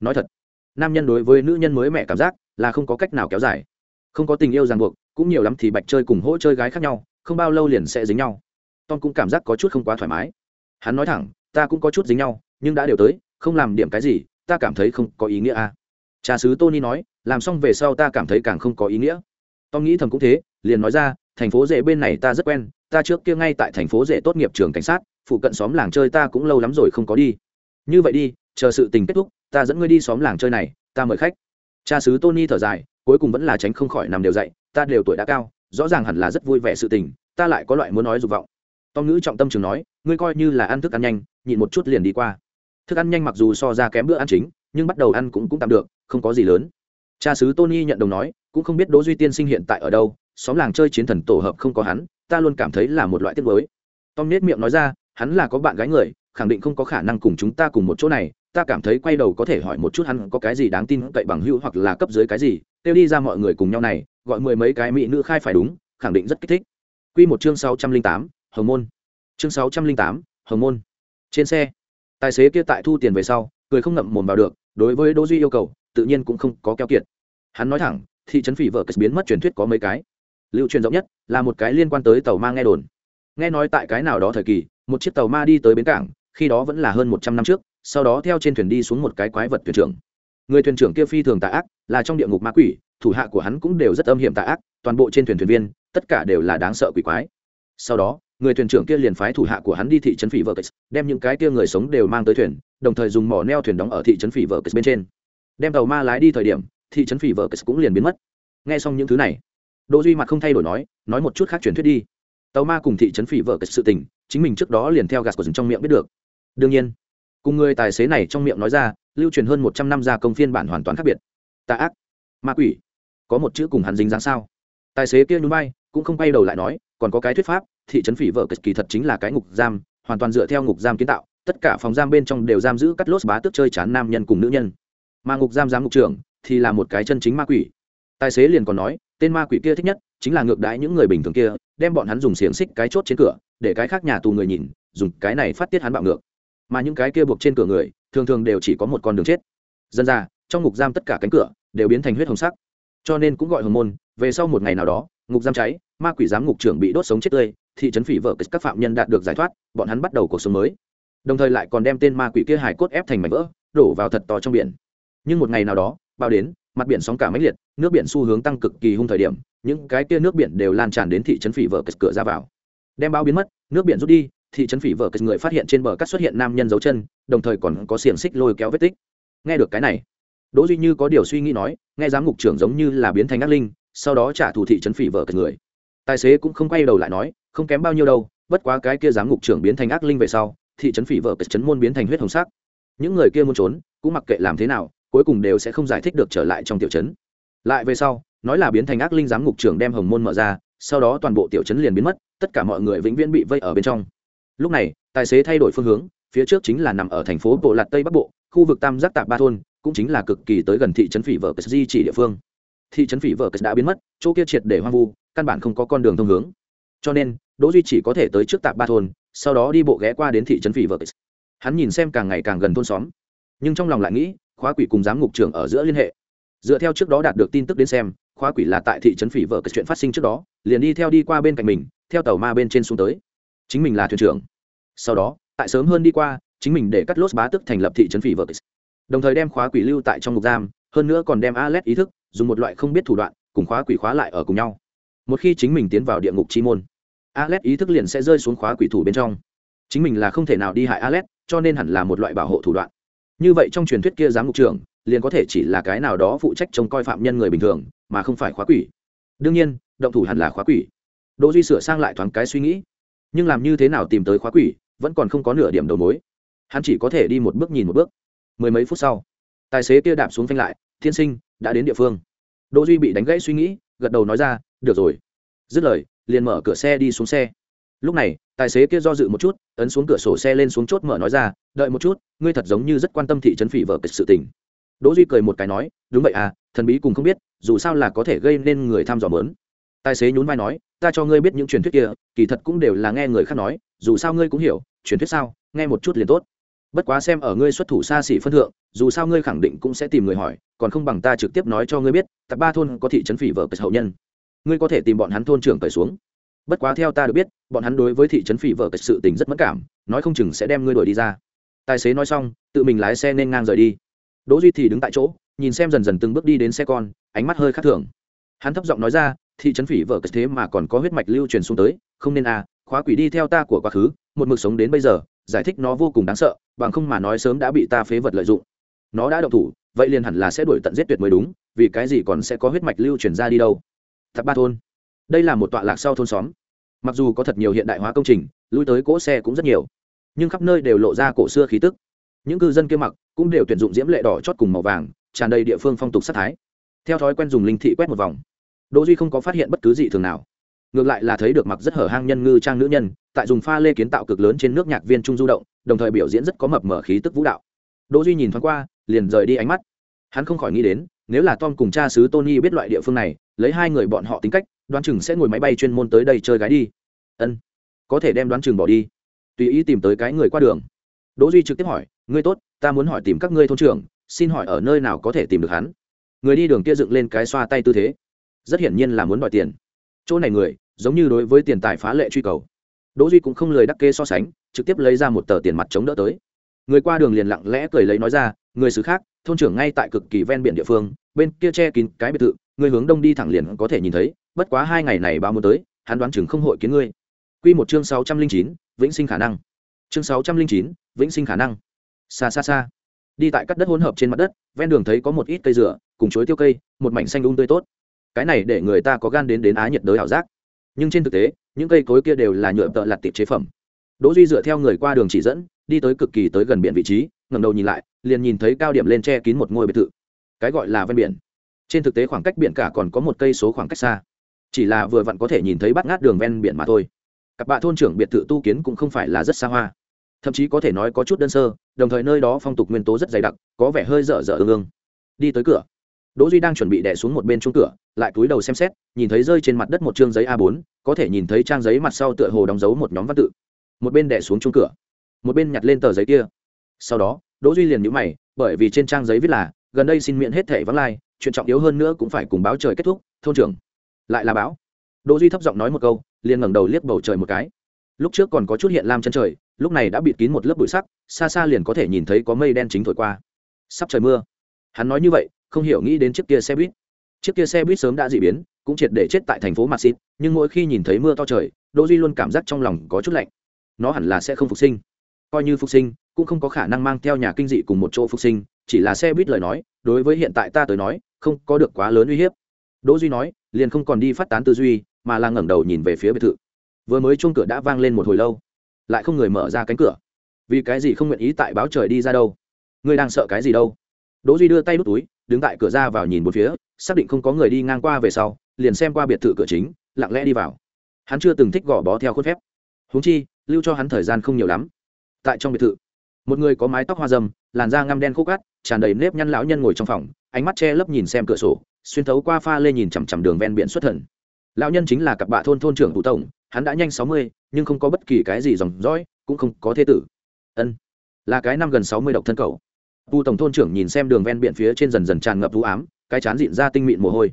Nói thật nam nhân đối với nữ nhân mới mẹ cảm giác là không có cách nào kéo dài. Không có tình yêu ràng buộc, cũng nhiều lắm thì bạch chơi cùng hỗ chơi gái khác nhau, không bao lâu liền sẽ dính nhau. Tom cũng cảm giác có chút không quá thoải mái. Hắn nói thẳng, ta cũng có chút dính nhau, nhưng đã đều tới, không làm điểm cái gì, ta cảm thấy không có ý nghĩa à. cha sứ tony nói, làm xong về sau ta cảm thấy càng không có ý nghĩa. Tom nghĩ thầm cũng thế, liền nói ra, thành phố rể bên này ta rất quen, ta trước kia ngay tại thành phố rể tốt nghiệp trường cảnh sát, phụ cận xóm làng chơi ta cũng lâu lắm rồi không có đi. Như vậy đi, chờ sự tình kết thúc ta dẫn ngươi đi xóm làng chơi này, ta mời khách. Cha sứ tony thở dài, cuối cùng vẫn là tránh không khỏi nằm đều dậy, ta đều tuổi đã cao, rõ ràng hẳn là rất vui vẻ sự tình, ta lại có loại muốn nói dục vọng. Tom ngữ trọng tâm trường nói, ngươi coi như là ăn thức ăn nhanh, nhịn một chút liền đi qua. Thức ăn nhanh mặc dù so ra kém bữa ăn chính, nhưng bắt đầu ăn cũng cũng tạm được, không có gì lớn. Cha sứ tony nhận đồng nói, cũng không biết đỗ duy tiên sinh hiện tại ở đâu, xóm làng chơi chiến thần tổ hợp không có hắn, ta luôn cảm thấy là một loại tiếc nuối. Tom nết miệng nói ra, hắn là có bạn gái người khẳng định không có khả năng cùng chúng ta cùng một chỗ này ta cảm thấy quay đầu có thể hỏi một chút hắn có cái gì đáng tin cậy bằng hữu hoặc là cấp dưới cái gì kêu đi ra mọi người cùng nhau này gọi mười mấy cái mỹ nữ khai phải đúng khẳng định rất kích thích Quy một chương sáu trăm linh tám Hồng môn. Chương sáu trăm linh tám Hồng môn. Trên xe, tài xế kia tại thu tiền về sau, cười không ngậm mồm vào được, đối với Đỗ Duy yêu cầu, tự nhiên cũng không có keo kiệt. Hắn nói thẳng, thị trấn phỉ vợ cất biến mất truyền thuyết có mấy cái. Lưu truyền rộng nhất là một cái liên quan tới tàu ma nghe đồn. Nghe nói tại cái nào đó thời kỳ, một chiếc tàu ma đi tới bến cảng, khi đó vẫn là hơn một trăm năm trước, sau đó theo trên thuyền đi xuống một cái quái vật thuyền trưởng. Người thuyền trưởng kia phi thường tà ác, là trong địa ngục ma quỷ, thủ hạ của hắn cũng đều rất âm hiểm tà ác, toàn bộ trên thuyền thuyền viên, tất cả đều là đáng sợ quỷ quái. Sau đó người thuyền trưởng kia liền phái thủ hạ của hắn đi thị trấn phỉ vợ kịch đem những cái kia người sống đều mang tới thuyền đồng thời dùng mỏ neo thuyền đóng ở thị trấn phỉ vợ kịch bên trên. Đem tàu ma lái đi thời điểm thị trấn phỉ vợ kịch cũng liền biến mất. Nghe xong những thứ này đỗ duy mặt không thay đổi nói nói một chút khác truyền thuyết đi. Tàu ma cùng thị trấn phỉ vợ kịch sự tình chính mình trước đó liền theo gạt của rừng trong miệng biết được đương nhiên, cùng người tài xế này trong miệng nói ra, lưu truyền hơn một trăm năm ra công phiên bản hoàn toàn khác biệt. Tà ác, ma quỷ, có một chữ cùng hắn dính dáng sao? Tài xế kia núi bay cũng không bay đầu lại nói, còn có cái thuyết pháp, thị trấn phỉ vợ cực kỳ thật chính là cái ngục giam, hoàn toàn dựa theo ngục giam kiến tạo, tất cả phòng giam bên trong đều giam giữ cắt lốt bá tước chơi chán nam nhân cùng nữ nhân. Mà ngục giam giám ngục trưởng thì là một cái chân chính ma quỷ. Tài xế liền còn nói, tên ma quỷ kia thích nhất chính là ngược đãi những người bình thường kia, đem bọn hắn dùng xiềng xích cái chốt trên cửa, để cái khác nhà tù người nhìn, dùng cái này phát tiết hắn bạo ngược mà những cái kia buộc trên cửa người, thường thường đều chỉ có một con đường chết. Dân ra, trong ngục giam tất cả cánh cửa đều biến thành huyết hồng sắc. Cho nên cũng gọi hồng môn, về sau một ngày nào đó, ngục giam cháy, ma quỷ giám ngục trưởng bị đốt sống chết tươi, thị trấn phỉ vợ các phạm nhân đạt được giải thoát, bọn hắn bắt đầu cuộc sống mới. Đồng thời lại còn đem tên ma quỷ kia hải cốt ép thành mảnh vỡ, đổ vào thật to trong biển. Nhưng một ngày nào đó bao đến, mặt biển sóng cả máy liệt, nước biển xu hướng tăng cực kỳ hung thời điểm, những cái kia nước biển đều lan tràn đến thị trấn phỉ vợ cửa ra vào. Đem bao biến mất, nước biển rút đi thị trấn phỉ vợ người phát hiện trên bờ cát xuất hiện nam nhân dấu chân, đồng thời còn có xiềng xích lôi kéo vết tích. Nghe được cái này, đỗ duy như có điều suy nghĩ nói, nghe giám ngục trưởng giống như là biến thành ác linh, sau đó trả thù thị trấn phỉ vợ người. Tài xế cũng không quay đầu lại nói, không kém bao nhiêu đâu, bất quá cái kia giám ngục trưởng biến thành ác linh về sau, thị trấn phỉ vợ cái trấn môn biến thành huyết hồng sắc. Những người kia muốn trốn, cũng mặc kệ làm thế nào, cuối cùng đều sẽ không giải thích được trở lại trong tiểu trấn. Lại về sau, nói là biến thành ác linh giám ngục trưởng đem hồng môn mở ra, sau đó toàn bộ tiểu trấn liền biến mất, tất cả mọi người vĩnh viễn bị vây ở bên trong lúc này, tài xế thay đổi phương hướng, phía trước chính là nằm ở thành phố bộ lạt tây bắc bộ, khu vực tam giác tạp ba thôn, cũng chính là cực kỳ tới gần thị trấn phỉ vợ cất di chỉ địa phương. Thị trấn phỉ vợ cất đã biến mất, chỗ kia triệt để hoang vu, căn bản không có con đường thông hướng. Cho nên, đỗ duy chỉ có thể tới trước tạp ba thôn, sau đó đi bộ ghé qua đến thị trấn phỉ vợ hắn nhìn xem càng ngày càng gần thôn xóm. Nhưng trong lòng lại nghĩ, khóa quỷ cùng giám ngục trưởng ở giữa liên hệ. Dựa theo trước đó đạt được tin tức đến xem, khóa quỷ là tại thị trấn phỉ vợ chuyện phát sinh trước đó, liền đi theo đi qua bên cạnh mình, theo tàu ma bên trên xuống tới chính mình là thuyền trưởng. Sau đó tại sớm hơn đi qua chính mình để cắt lốt bá tức thành lập thị trấn phỉ vợ đồng thời đem khóa quỷ lưu tại trong ngục giam hơn nữa còn đem Alet ý thức dùng một loại không biết thủ đoạn cùng khóa quỷ khóa lại ở cùng nhau. Một khi chính mình tiến vào địa ngục chi môn Alet ý thức liền sẽ rơi xuống khóa quỷ thủ bên trong. Chính mình là không thể nào đi hại Alet, cho nên hẳn là một loại bảo hộ thủ đoạn. Như vậy trong truyền thuyết kia giám ngục trưởng liền có thể chỉ là cái nào đó phụ trách trông coi phạm nhân người bình thường mà không phải khóa quỷ. Đương nhiên động thủ hẳn là khóa quỷ. Đỗ duy sửa sang lại thoáng cái suy nghĩ nhưng làm như thế nào tìm tới khóa quỷ, vẫn còn không có nửa điểm đầu mối. Hắn chỉ có thể đi một bước nhìn một bước. Mười mấy phút sau, tài xế kia đạp xuống phanh lại, thiên sinh, đã đến địa phương. Đỗ duy bị đánh gãy suy nghĩ, gật đầu nói ra, được rồi. Dứt lời, liền mở cửa xe đi xuống xe. Lúc này, tài xế kia do dự một chút, ấn xuống cửa sổ xe lên xuống chốt mở nói ra, đợi một chút, ngươi thật giống như rất quan tâm thị trấn phỉ vợ kịch sự tình. Đỗ duy cười một cái nói, đúng vậy à thần bí cùng không biết, dù sao là có thể gây nên người tham dò mớn tài xế nhún vai nói, ta cho ngươi biết những truyền thuyết kia, kỳ thật cũng đều là nghe người khác nói, dù sao ngươi cũng hiểu, truyền thuyết sao, nghe một chút liền tốt. Bất quá xem ở ngươi xuất thủ xa xỉ phân thượng, dù sao ngươi khẳng định cũng sẽ tìm người hỏi, còn không bằng ta trực tiếp nói cho ngươi biết tập ba thôn có thị trấn phỉ vợ kịch hậu nhân. Ngươi có thể tìm bọn hắn thôn trưởng cởi xuống. Bất quá theo ta được biết, bọn hắn đối với thị trấn phỉ vợ kịch sự tình rất mất cảm, nói không chừng sẽ đem ngươi đuổi đi ra. Tài xế nói xong, tự mình lái xe nên ngang rời đi. Đỗ duy thì đứng tại chỗ, nhìn xem dần dần từng bước đi đến xe con, ánh mắt hơi khác thường. Hắn thấp giọng nói ra thị trấn phỉ vợ cất thế mà còn có huyết mạch lưu truyền xuống tới, không nên à khóa quỷ đi theo ta của quá khứ, một mực sống đến bây giờ, giải thích nó vô cùng đáng sợ, bằng không mà nói sớm đã bị ta phế vật lợi dụng. Nó đã động thủ, vậy liền hẳn là sẽ đuổi tận giết tuyệt mới đúng, vì cái gì còn sẽ có huyết mạch lưu truyền ra đi đâu? Thập ba thôn. Đây là một tọa lạc sau thôn xóm. Mặc dù có thật nhiều hiện đại hóa công trình, lui tới cỗ xe cũng rất nhiều, nhưng khắp nơi đều lộ ra cổ xưa khí tức. Những cư dân kia mặc cũng đều tuyển dụng diễm lệ đỏ chót cùng màu vàng, tràn đầy địa phương phong tục sắc thái. Theo thói quen dùng linh thị quét một vòng đỗ duy không có phát hiện bất cứ gì thường nào. Ngược lại là thấy được mặc rất hở hang nhân ngư trang nữ nhân, tại dùng pha lê kiến tạo cực lớn trên nước nhạc viên trung du động, đồng thời biểu diễn rất có mập mở khí tức vũ đạo. Đỗ duy nhìn thoáng qua, liền rời đi ánh mắt. Hắn không khỏi nghĩ đến, nếu là tom cùng cha xứ tony biết loại địa phương này, lấy hai người bọn họ tính cách, đoán chừng sẽ ngồi máy bay chuyên môn tới đây chơi gái đi. Ân, có thể đem đoán chừng bỏ đi. Tùy ý tìm tới cái người qua đường. Đỗ duy trực tiếp hỏi, ngươi tốt, ta muốn hỏi tìm các ngươi thôn trưởng, xin hỏi ở nơi nào có thể tìm được hắn? Người đi đường kia dựng lên cái xoa tay tư thế rất hiển nhiên là muốn đòi tiền. Chỗ này người, giống như đối với tiền tài phá lệ truy cầu. Đỗ duy cũng không lời đắc kê so sánh, trực tiếp lấy ra một tờ tiền mặt chống đỡ tới. Người qua đường liền lặng lẽ cười lấy nói ra, người xứ khác, thôn trưởng ngay tại cực kỳ ven biển địa phương, bên kia che kín cái biệt thự, người hướng đông đi thẳng liền có thể nhìn thấy, bất quá hai ngày này bao muốn tới, hắn đoán chừng không hội kiến ngươi. Quy một chương sáu trăm linh chín, vĩnh sinh khả năng. Chương sáu trăm linh chín, vĩnh sinh khả năng. Xa xa xa. Đi tại các đất hỗn hợp trên mặt đất, ven đường thấy có một ít cây dừa, cùng chuối tiêu cây, một mảnh xanh um tươi tốt cái này để người ta có gan đến đến á nhiệt đới ảo giác. Nhưng trên thực tế, những cây cối kia đều là nhựa tợ lặt tiệp chế phẩm. Đỗ duy dựa theo người qua đường chỉ dẫn, đi tới cực kỳ tới gần biển vị trí, ngẩng đầu nhìn lại, liền nhìn thấy cao điểm lên che kín một ngôi biệt thự. Cái gọi là ven biển. Trên thực tế khoảng cách biển cả còn có một cây số khoảng cách xa. Chỉ là vừa vặn có thể nhìn thấy bắt ngát đường ven biển mà thôi. Các bạn thôn trưởng biệt thự tu kiến cũng không phải là rất xa hoa. Thậm chí có thể nói có chút đơn sơ, đồng thời nơi đó phong tục nguyên tố rất dày đặc, có vẻ hơi dở dở ương ương. Đi tới cửa. Đỗ duy đang chuẩn bị đè xuống một bên chuông cửa lại cúi đầu xem xét, nhìn thấy rơi trên mặt đất một trương giấy a 4 có thể nhìn thấy trang giấy mặt sau tựa hồ đóng dấu một nhóm văn tự. Một bên đẻ xuống chung cửa, một bên nhặt lên tờ giấy kia. Sau đó, đỗ duy liền nhíu mày, bởi vì trên trang giấy viết là, gần đây xin miễn hết thẻ vắng lai, chuyện trọng yếu hơn nữa cũng phải cùng báo trời kết thúc, thôn trưởng. Lại là báo. Đỗ duy thấp giọng nói một câu, liền ngẩng đầu liếc bầu trời một cái. Lúc trước còn có chút hiện lam chân trời, lúc này đã bịt kín một lớp bụi sắc, xa xa liền có thể nhìn thấy có mây đen chính thổi qua. Sắp trời mưa. Hắn nói như vậy, không hiểu nghĩ đến chiếc kia xe buýt chiếc kia xe buýt sớm đã dị biến cũng triệt để chết tại thành phố Madrid, nhưng mỗi khi nhìn thấy mưa to trời, Đỗ Duy luôn cảm giác trong lòng có chút lạnh. Nó hẳn là sẽ không phục sinh. Coi như phục sinh, cũng không có khả năng mang theo nhà kinh dị cùng một chỗ phục sinh, chỉ là xe buýt lời nói, đối với hiện tại ta tới nói, không có được quá lớn uy hiếp. Đỗ Duy nói, liền không còn đi phát tán tư duy, mà là ngẩng đầu nhìn về phía biệt thự. Vừa mới chuông cửa đã vang lên một hồi lâu, lại không người mở ra cánh cửa. Vì cái gì không nguyện ý tại báo trời đi ra đâu? Ngươi đang sợ cái gì đâu? Đỗ Duy đưa tay đút túi, đứng tại cửa ra vào nhìn một phía, xác định không có người đi ngang qua về sau, liền xem qua biệt thự cửa chính lặng lẽ đi vào. Hắn chưa từng thích gò bó theo khuôn phép. Huống chi lưu cho hắn thời gian không nhiều lắm. Tại trong biệt thự một người có mái tóc hoa dâm làn da ngăm đen khúc cát tràn đầy nếp nhăn lão nhân ngồi trong phòng ánh mắt che lấp nhìn xem cửa sổ xuyên thấu qua pha lê nhìn chằm chằm đường ven biển xuất thần. Lão nhân chính là cặp bạ thôn thôn trưởng thủ tổng hắn đã nhanh sáu mươi nhưng không có bất kỳ cái gì dòng dõi cũng không có thế tử. Ân là cái năm gần sáu mươi độc thân cầu tu tổng thôn trưởng nhìn xem đường ven biển phía trên dần dần tràn ngập vũ ám, cái chán dịn ra tinh mịn mồ hôi.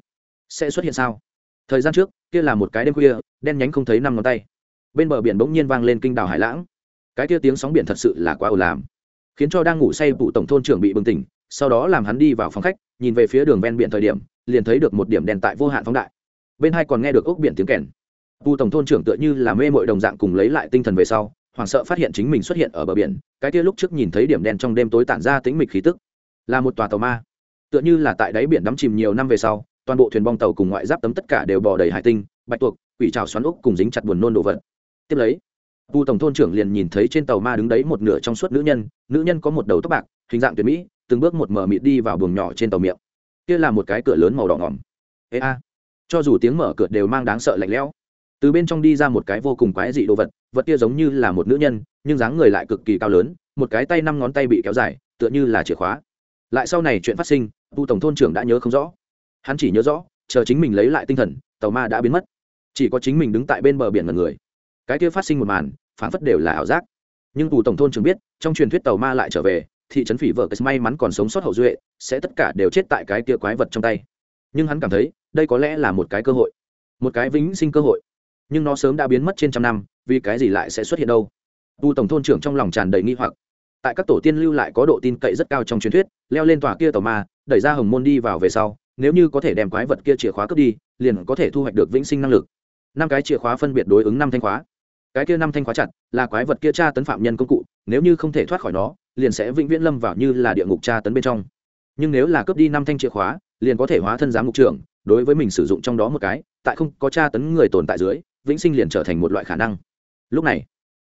Sẽ xuất hiện sao? Thời gian trước, kia là một cái đêm khuya, đen nhánh không thấy năm ngón tay. Bên bờ biển bỗng nhiên vang lên kinh đảo hải lãng. Cái kia tiếng sóng biển thật sự là quá ồn làm. Khiến cho đang ngủ say vụ tổng thôn trưởng bị bừng tỉnh, sau đó làm hắn đi vào phòng khách, nhìn về phía đường ven biển thời điểm, liền thấy được một điểm đèn tại vô hạn phóng đại. Bên hai còn nghe được ốc biển tiếng kèn. Vụ tổng thôn trưởng tựa như là mê mội đồng dạng cùng lấy lại tinh thần về sau hoảng sợ phát hiện chính mình xuất hiện ở bờ biển, cái kia lúc trước nhìn thấy điểm đen trong đêm tối tản ra tính mịch khí tức, là một tòa tàu ma. Tựa như là tại đáy biển đắm chìm nhiều năm về sau, toàn bộ thuyền bong tàu cùng ngoại giáp tấm tất cả đều bò đầy hải tinh, bạch tuộc, quỷ trào xoắn úc cùng dính chặt buồn nôn đồ vật. Tiếp lấy, vu tổng thôn trưởng liền nhìn thấy trên tàu ma đứng đấy một nửa trong suốt nữ nhân nữ nhân có một đầu tóc bạc, hình dạng tuyệt mỹ, từng bước một mờ mịt đi vào buồng nhỏ trên tàu miệng. Kia là một cái cửa lớn màu đỏ ngỏm. Ê a, cho dù tiếng mở cửa đều mang đáng sợ lạnh lẽo. Từ bên trong đi ra một cái vô cùng quái dị đồ vật vật kia giống như là một nữ nhân, nhưng dáng người lại cực kỳ cao lớn, một cái tay năm ngón tay bị kéo dài, tựa như là chìa khóa. Lại sau này chuyện phát sinh, tu tổng thôn trưởng đã nhớ không rõ. Hắn chỉ nhớ rõ, chờ chính mình lấy lại tinh thần, tàu ma đã biến mất. Chỉ có chính mình đứng tại bên bờ biển ngần người. Cái kia phát sinh một màn phản phất đều là ảo giác. Nhưng tù tổng thôn trưởng biết, trong truyền thuyết tàu ma lại trở về, thị trấn phỉ vợ cái may mắn còn sống sót hậu duệ, sẽ tất cả đều chết tại cái kia quái vật trong tay. Nhưng hắn cảm thấy, đây có lẽ là một cái cơ hội. Một cái vĩnh sinh cơ hội. Nhưng nó sớm đã biến mất trên trăm năm vì cái gì lại sẽ xuất hiện đâu? Tu tổng thôn trưởng trong lòng tràn đầy nghi hoặc. Tại các tổ tiên lưu lại có độ tin cậy rất cao trong truyền thuyết, leo lên tòa kia tàu ma, đẩy ra hồng môn đi vào về sau, nếu như có thể đem quái vật kia chìa khóa cướp đi, liền có thể thu hoạch được vĩnh sinh năng lực. Năm cái chìa khóa phân biệt đối ứng năm thanh khóa. Cái kia năm thanh khóa chặt, là quái vật kia tra tấn phạm nhân công cụ, nếu như không thể thoát khỏi nó, liền sẽ vĩnh viễn lâm vào như là địa ngục tra tấn bên trong. Nhưng nếu là cướp đi năm thanh chìa khóa, liền có thể hóa thân giám mục trưởng, đối với mình sử dụng trong đó một cái, tại không có tra tấn người tồn tại dưới, vĩnh sinh liền trở thành một loại khả năng lúc này,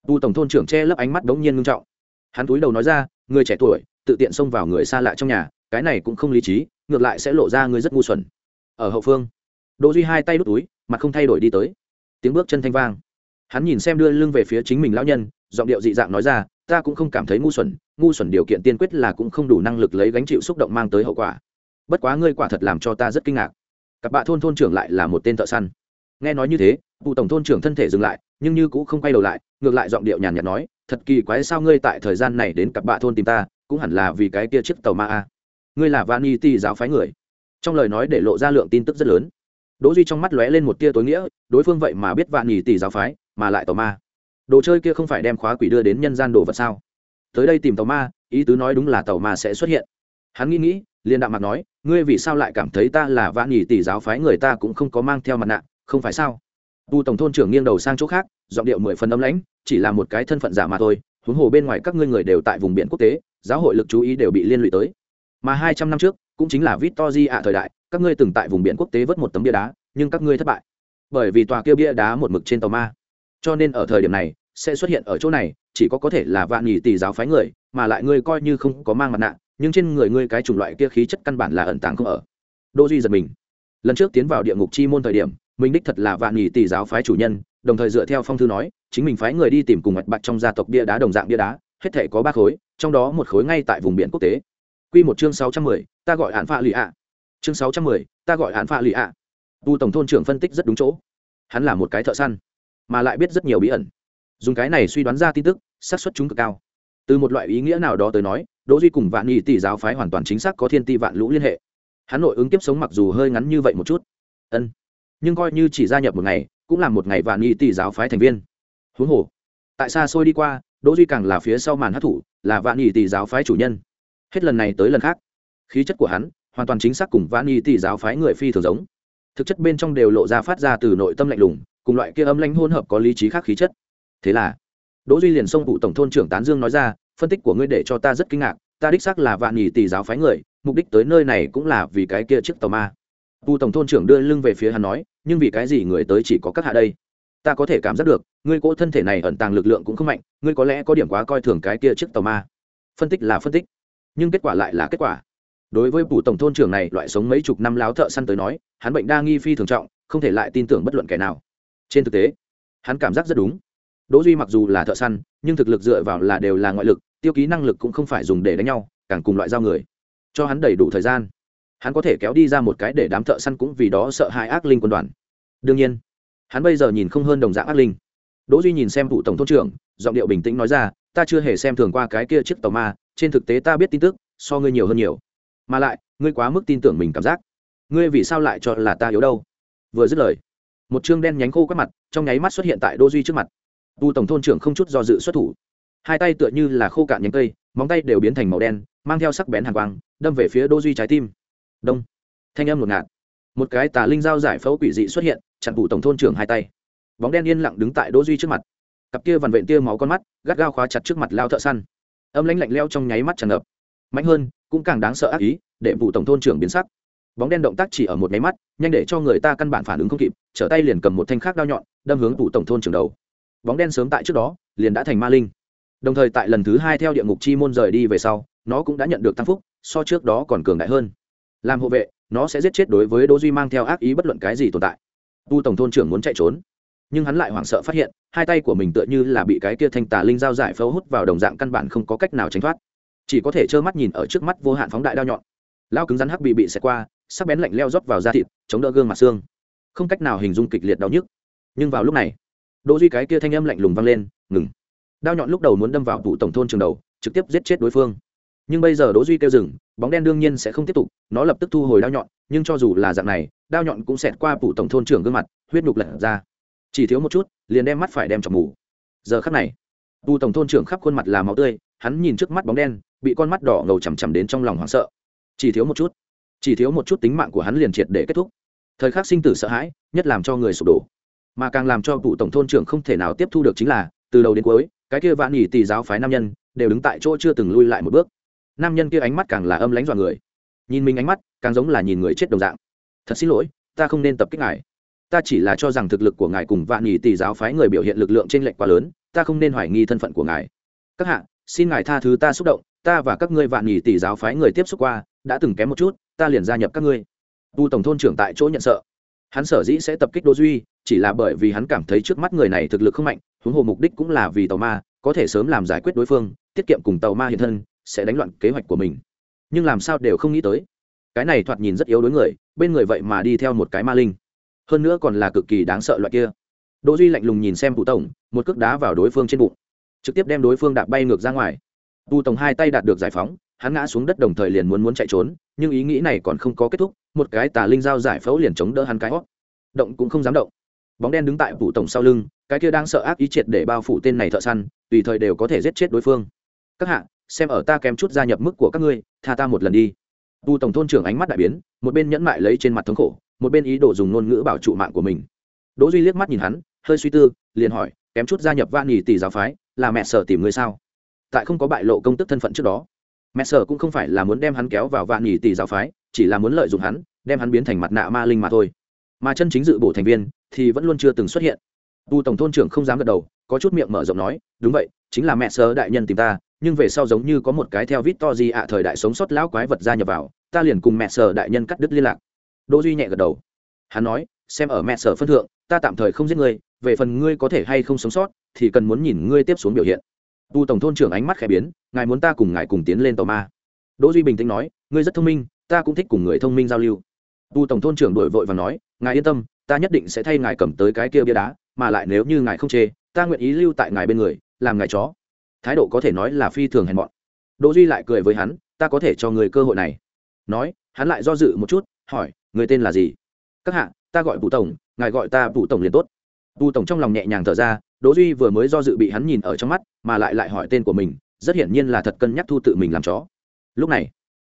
tu tổng thôn trưởng che lấp ánh mắt đống nhiên ngưng trọng. Hắn túi đầu nói ra, người trẻ tuổi, tự tiện xông vào người xa lạ trong nhà, cái này cũng không lý trí, ngược lại sẽ lộ ra người rất ngu xuẩn. Ở hậu phương, đỗ duy hai tay đút túi, mặt không thay đổi đi tới. Tiếng bước chân thanh vang. Hắn nhìn xem đưa lưng về phía chính mình lão nhân, giọng điệu dị dạng nói ra, ta cũng không cảm thấy ngu xuẩn ngu xuẩn điều kiện tiên quyết là cũng không đủ năng lực lấy gánh chịu xúc động mang tới hậu quả. Bất quá ngươi quả thật làm cho ta rất kinh ngạc. Cặp bạ thôn thôn trưởng lại là một tên thợ săn. Nghe nói như thế cụ tổng thôn trưởng thân thể dừng lại, nhưng như cũng không quay đầu lại, ngược lại giọng điệu nhàn nhạt nói, thật kỳ quái sao ngươi tại thời gian này đến cặp bạ thôn tìm ta, cũng hẳn là vì cái kia chiếc tàu ma a. Ngươi là vani ti giáo phái người. Trong lời nói để lộ ra lượng tin tức rất lớn. Đỗ duy trong mắt lóe lên một tia tối nghĩa, đối phương vậy mà biết vạn tỷ giáo phái, mà lại tàu ma. Đồ chơi kia không phải đem khóa quỷ đưa đến nhân gian đồ vật sao? Tới đây tìm tàu ma, ý tứ nói đúng là tàu ma sẽ xuất hiện. Hắn nghĩ nghĩ, liền đạm mặt nói, ngươi vì sao lại cảm thấy ta là vạn nhì tỷ giáo phái người ta cũng không có mang theo mặt nạ, không phải sao? Tu tổng thôn trưởng nghiêng đầu sang chỗ khác giọng điệu mười phần âm lãnh chỉ là một cái thân phận giả mà thôi huống hồ bên ngoài các ngươi người đều tại vùng biển quốc tế giáo hội lực chú ý đều bị liên lụy tới mà hai trăm năm trước cũng chính là Victory ạ thời đại, các ngươi từng tại vùng biển quốc tế vớt một tấm bia đá, nhưng các ngươi thất bại. Bởi vì tòa kia bia đá một mực trên tàu ma. Cho nên ở thời điểm này, sẽ xuất hiện ở chỗ này, chỉ có có thể là vạn nhị tỷ giáo phái người, mà lại ngươi coi như không có mang mặt nạ, nhưng trên người ngươi cái chủng loại kia khí chất căn bản là ẩn tàng không ở. Đô Duy giật mình. Lần trước tiến vào địa ngục chi môn thời điểm, mình đích thật là vạn nhị tỷ giáo phái chủ nhân, đồng thời dựa theo phong thư nói, chính mình phái người đi tìm cùng mạch bạc trong gia tộc bia đá đồng dạng bia đá, hết thảy có ba khối, trong đó một khối ngay tại vùng biển quốc tế. Quy một chương 610, ta gọi hạn phạ lụy ạ. Chương 610, ta gọi hạn phạ lụy ạ. Tu tổng thôn trưởng phân tích rất đúng chỗ. Hắn là một cái thợ săn, mà lại biết rất nhiều bí ẩn. Dùng cái này suy đoán ra tin tức, xác suất chúng cực cao. Từ một loại ý nghĩa nào đó tới nói, Đỗ Duy cùng Vạn Nghị tỷ giáo phái hoàn toàn chính xác có thiên ti vạn lũ liên hệ. Hắn nội ứng tiếp sống mặc dù hơi ngắn như vậy một chút, ân, nhưng coi như chỉ gia nhập một ngày, cũng là một ngày Vạn Nghị tỷ giáo phái thành viên. Huống hồ, tại xa xôi đi qua, Đỗ Duy càng là phía sau màn hấp thủ, là Vạn nhị tỷ giáo phái chủ nhân. Hết lần này tới lần khác khí chất của hắn hoàn toàn chính xác cùng vạn nhị tỷ giáo phái người phi thường giống. Thực chất bên trong đều lộ ra phát ra từ nội tâm lạnh lùng cùng loại kia âm lãnh hôn hợp có lý trí khác khí chất. Thế là đỗ duy liền xông vụ tổng thôn trưởng tán dương nói ra phân tích của ngươi để cho ta rất kinh ngạc ta đích xác là vạn nhì tỷ giáo phái người mục đích tới nơi này cũng là vì cái kia chiếc tàu ma. Vụ tổng thôn trưởng đưa lưng về phía hắn nói nhưng vì cái gì người tới chỉ có các hạ đây? Ta có thể cảm giác được, ngươi cỗ thân thể này ẩn tàng lực lượng cũng không mạnh, ngươi có lẽ có điểm quá coi thường cái kia chiếc tàu ma. Phân tích là phân tích, nhưng kết quả lại là kết quả. Đối với phủ tổng thôn trưởng này, loại sống mấy chục năm láo thợ săn tới nói, hắn bệnh đa nghi phi thường trọng, không thể lại tin tưởng bất luận kẻ nào. Trên thực tế, hắn cảm giác rất đúng. Đỗ duy mặc dù là thợ săn, nhưng thực lực dựa vào là đều là ngoại lực, tiêu ký năng lực cũng không phải dùng để đánh nhau, càng cùng loại giao người. Cho hắn đầy đủ thời gian hắn có thể kéo đi ra một cái để đám thợ săn cũng vì đó sợ hai ác linh quân đoàn. Đương nhiên, hắn bây giờ nhìn không hơn đồng dạng ác linh. Đỗ duy nhìn xem vụ tổng thôn trưởng, giọng điệu bình tĩnh nói ra, ta chưa hề xem thường qua cái kia chiếc tàu ma, trên thực tế ta biết tin tức, so ngươi nhiều hơn nhiều. Mà lại, ngươi quá mức tin tưởng mình cảm giác. Ngươi vì sao lại cho là ta yếu đâu? Vừa dứt lời, một chương đen nhánh khô quát mặt, trong nháy mắt xuất hiện tại Đỗ duy trước mặt. Tu tổng thôn trưởng không chút do dự xuất thủ. Hai tay tựa như là khô cạn nhánh cây, móng tay đều biến thành màu đen, mang theo sắc bén hàng quang, đâm về phía Đỗ duy trái tim đông. Thanh âm ngột ngạt. Một cái tà linh dao giải phẫu quỷ dị xuất hiện, chặn phủ tổng thôn trưởng hai tay. Bóng đen yên lặng đứng tại Đỗ duy trước mặt. Cặp kia vằn vện tia máu con mắt, gắt gao khóa chặt trước mặt lao thợ săn. Âm lãnh lạnh leo trong nháy mắt tràn ngập. Mạnh hơn, cũng càng đáng sợ ác ý, để vụ tổng thôn trưởng biến sắc. Bóng đen động tác chỉ ở một nháy mắt, nhanh để cho người ta căn bản phản ứng không kịp, trở tay liền cầm một thanh khác đao nhọn, đâm hướng vụ tổng thôn trưởng đầu. Bóng đen sớm tại trước đó, liền đã thành ma linh. Đồng thời tại lần thứ hai theo địa ngục chi môn rời đi về sau, nó cũng đã nhận được tăng phúc, so trước đó còn cường đại hơn làm hộ vệ, nó sẽ giết chết đối với đỗ duy mang theo ác ý bất luận cái gì tồn tại. Tu tổng thôn trưởng muốn chạy trốn, nhưng hắn lại hoảng sợ phát hiện, hai tay của mình tựa như là bị cái kia thanh tà linh dao giải phẫu hút vào đồng dạng căn bản không có cách nào tránh thoát. Chỉ có thể trơ mắt nhìn ở trước mắt vô hạn phóng đại đao nhọn. Lao cứng rắn hắc bị bị xẹt qua, sắc bén lạnh leo rót vào da thịt, chống đỡ gương mặt xương. Không cách nào hình dung kịch liệt đau nhức. Nhưng vào lúc này đỗ duy cái kia thanh âm lạnh lùng vang lên, ngừng. Đao nhọn lúc đầu muốn đâm vào vụ tổng thôn trường đầu, trực tiếp giết chết đối phương nhưng bây giờ đỗ duy kêu dừng, bóng đen đương nhiên sẽ không tiếp tục, nó lập tức thu hồi đao nhọn, nhưng cho dù là dạng này, đao nhọn cũng xẹt qua phủ tổng thôn trưởng gương mặt, huyết nhục lật ra. Chỉ thiếu một chút, liền đem mắt phải đem chọc mù. Giờ khắc này, phủ tổng thôn trưởng khắp khuôn mặt là máu tươi, hắn nhìn trước mắt bóng đen, bị con mắt đỏ ngầu chằm chằm đến trong lòng hoảng sợ. Chỉ thiếu một chút, chỉ thiếu một chút tính mạng của hắn liền triệt để kết thúc. Thời khắc sinh tử sợ hãi, nhất làm cho người sụp đổ. Mà càng làm cho phủ tổng thôn trưởng không thể nào tiếp thu được chính là, từ đầu đến cuối, cái kia vạn nhỉ tỷ giáo phái nam nhân, đều đứng tại chỗ chưa từng lui lại một bước nam nhân kia ánh mắt càng là âm lãnh dọa người. Nhìn mình ánh mắt, càng giống là nhìn người chết đồng dạng. Thật xin lỗi, ta không nên tập kích ngài. Ta chỉ là cho rằng thực lực của ngài cùng vạn nhì tỷ giáo phái người biểu hiện lực lượng trên lệnh quá lớn, ta không nên hoài nghi thân phận của ngài. Các hạ, xin ngài tha thứ ta xúc động, ta và các ngươi vạn nhì tỷ giáo phái người tiếp xúc qua, đã từng kém một chút, ta liền gia nhập các ngươi. Tu tổng thôn trưởng tại chỗ nhận sợ. Hắn sở dĩ sẽ tập kích đỗ duy, chỉ là bởi vì hắn cảm thấy trước mắt người này thực lực không mạnh, huống hồ mục đích cũng là vì tàu ma, có thể sớm làm giải quyết đối phương, tiết kiệm cùng tàu ma hiện thân sẽ đánh loạn kế hoạch của mình. Nhưng làm sao đều không nghĩ tới. Cái này thoạt nhìn rất yếu đối người, bên người vậy mà đi theo một cái ma linh. Hơn nữa còn là cực kỳ đáng sợ loại kia. Đỗ duy lạnh lùng nhìn xem tù tổng, một cước đá vào đối phương trên bụng. Trực tiếp đem đối phương đạp bay ngược ra ngoài. Tù tổng hai tay đạt được giải phóng, hắn ngã xuống đất đồng thời liền muốn muốn chạy trốn, nhưng ý nghĩ này còn không có kết thúc, một cái tà linh dao giải phẫu liền chống đỡ hắn cái hót động cũng không dám động. Bóng đen đứng tại tù tổng sau lưng, cái kia đang sợ ác ý triệt để bao phủ tên này thợ săn, tùy thời đều có thể giết chết đối phương. Các hạ xem ở ta kém chút gia nhập mức của các ngươi, tha ta một lần đi. Tu tổng thôn trưởng ánh mắt đại biến, một bên nhẫn mại lấy trên mặt thống khổ, một bên ý đồ dùng ngôn ngữ bảo trụ mạng của mình. Đỗ duy liếc mắt nhìn hắn, hơi suy tư, liền hỏi, kém chút gia nhập van nhì tỷ giáo phái, là mẹ sở tìm ngươi sao? Tại không có bại lộ công tức thân phận trước đó, mẹ sở cũng không phải là muốn đem hắn kéo vào van nhì tỷ giáo phái, chỉ là muốn lợi dụng hắn, đem hắn biến thành mặt nạ ma linh mà thôi. Mà chân chính dự bổ thành viên thì vẫn luôn chưa từng xuất hiện. Tu tổng thôn trưởng không dám gật đầu, có chút miệng mở rộng nói, đúng vậy, chính là mẹ sơ đại nhân tìm ta nhưng về sau giống như có một cái theo vít to gì ạ thời đại sống sót lão quái vật gia nhập vào, ta liền cùng mẹ sở đại nhân cắt đứt liên lạc. Đỗ duy nhẹ gật đầu. Hắn nói, xem ở mẹ sở phân thượng, ta tạm thời không giết ngươi, về phần ngươi có thể hay không sống sót, thì cần muốn nhìn ngươi tiếp xuống biểu hiện. Tu tổng thôn trưởng ánh mắt khẽ biến, ngài muốn ta cùng ngài cùng tiến lên tàu ma. Đỗ duy bình tĩnh nói, ngươi rất thông minh, ta cũng thích cùng người thông minh giao lưu. Tu tổng thôn trưởng đổi vội và nói, ngài yên tâm, ta nhất định sẽ thay ngài cầm tới cái kia bia đá, mà lại nếu như ngài không chê, ta nguyện ý lưu tại ngài bên người, làm ngài chó thái độ có thể nói là phi thường hèn mọn. Đỗ duy lại cười với hắn, ta có thể cho người cơ hội này. Nói, hắn lại do dự một chút, hỏi, người tên là gì? Các hạ, ta gọi phụ tổng, ngài gọi ta phụ tổng liền tốt. Phụ tổng trong lòng nhẹ nhàng thở ra, đỗ duy vừa mới do dự bị hắn nhìn ở trong mắt, mà lại lại hỏi tên của mình, rất hiển nhiên là thật cân nhắc thu tự mình làm chó. Lúc này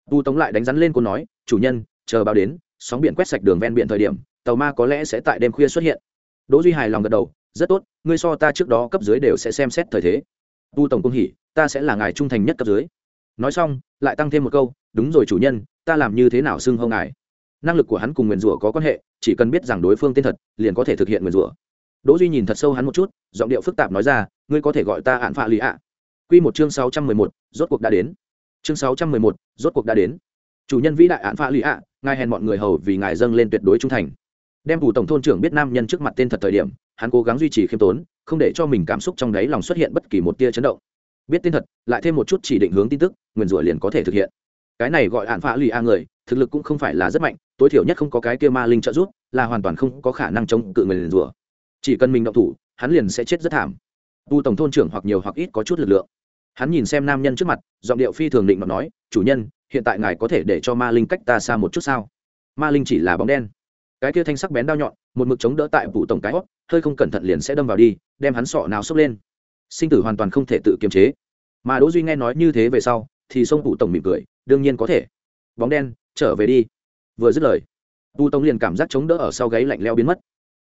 phụ tổng lại đánh rắn lên cô nói, chủ nhân, chờ báo đến, sóng biển quét sạch đường ven biển thời điểm, tàu ma có lẽ sẽ tại đêm khuya xuất hiện. Đỗ duy hài lòng gật đầu, rất tốt, ngươi so ta trước đó cấp dưới đều sẽ xem xét thời thế tu tổng công hỉ ta sẽ là ngài trung thành nhất cấp dưới. Nói xong lại tăng thêm một câu đúng rồi chủ nhân ta làm như thế nào xưng hô ngài? Năng lực của hắn cùng nguyền rủa có quan hệ chỉ cần biết rằng đối phương tên thật liền có thể thực hiện nguyền rủa. Đỗ duy nhìn thật sâu hắn một chút giọng điệu phức tạp nói ra ngươi có thể gọi ta hạn phạ lì ạ. Quy một chương sáu trăm mười một, rốt cuộc đã đến. Chương sáu trăm mười một, rốt cuộc đã đến. Chủ nhân vĩ đại hạn phạ lì ạ ngài hèn mọi người hầu vì ngài dâng lên tuyệt đối trung thành đem phủ tổng thôn trưởng biết nam nhân trước mặt tên thật thời điểm, hắn cố gắng duy trì khiêm tốn, không để cho mình cảm xúc trong đáy lòng xuất hiện bất kỳ một tia chấn động. Biết tên thật, lại thêm một chút chỉ định hướng tin tức, nguyền rủa liền có thể thực hiện. Cái này gọi hạn phạ lì a người, thực lực cũng không phải là rất mạnh, tối thiểu nhất không có cái kia ma linh trợ giúp, là hoàn toàn không có khả năng chống cự nguyền rủa. Chỉ cần mình động thủ, hắn liền sẽ chết rất thảm. Tu tổng thôn trưởng hoặc nhiều hoặc ít có chút lực lượng. Hắn nhìn xem nam nhân trước mặt, giọng điệu phi thường định mà nói, chủ nhân, hiện tại ngài có thể để cho ma linh cách ta xa một chút sao? Ma linh chỉ là bóng đen cái kia thanh sắc bén đao nhọn, một mực chống đỡ tại vụ tổng cái hót hơi không cẩn thận liền sẽ đâm vào đi, đem hắn sọ nào sốc lên. Sinh tử hoàn toàn không thể tự kiềm chế. Mà đỗ duy nghe nói như thế về sau, thì sông vụ tổng mỉm cười, đương nhiên có thể. Bóng đen, trở về đi. Vừa dứt lời, vụ tổng liền cảm giác chống đỡ ở sau gáy lạnh leo biến mất.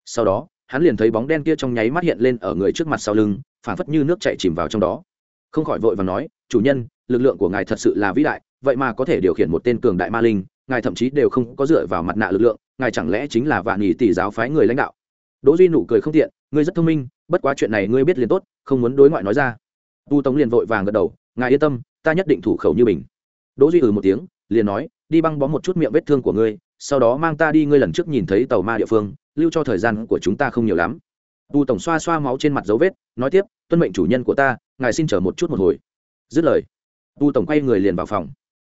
Sau đó, hắn liền thấy bóng đen kia trong nháy mắt hiện lên ở người trước mặt sau lưng, phản phất như nước chảy chìm vào trong đó. Không khỏi vội và nói, chủ nhân, lực lượng của ngài thật sự là vĩ đại, vậy mà có thể điều khiển một tên cường đại ma linh, ngài thậm chí đều không có dựa vào mặt nạ lực lượng ngài chẳng lẽ chính là vạn nhị tỷ giáo phái người lãnh đạo? Đỗ duy nụ cười không tiện, ngươi rất thông minh, bất quá chuyện này ngươi biết liền tốt, không muốn đối ngoại nói ra. Tu tống liền vội vàng gật đầu, ngài yên tâm, ta nhất định thủ khẩu như mình. Đỗ duy ừ một tiếng, liền nói, đi băng bó một chút miệng vết thương của ngươi, sau đó mang ta đi ngươi lần trước nhìn thấy tàu ma địa phương, lưu cho thời gian của chúng ta không nhiều lắm. Tu tổng xoa xoa máu trên mặt dấu vết, nói tiếp, tuân mệnh chủ nhân của ta, ngài xin chờ một chút một hồi. Dứt lời, tu tổng quay người liền vào phòng.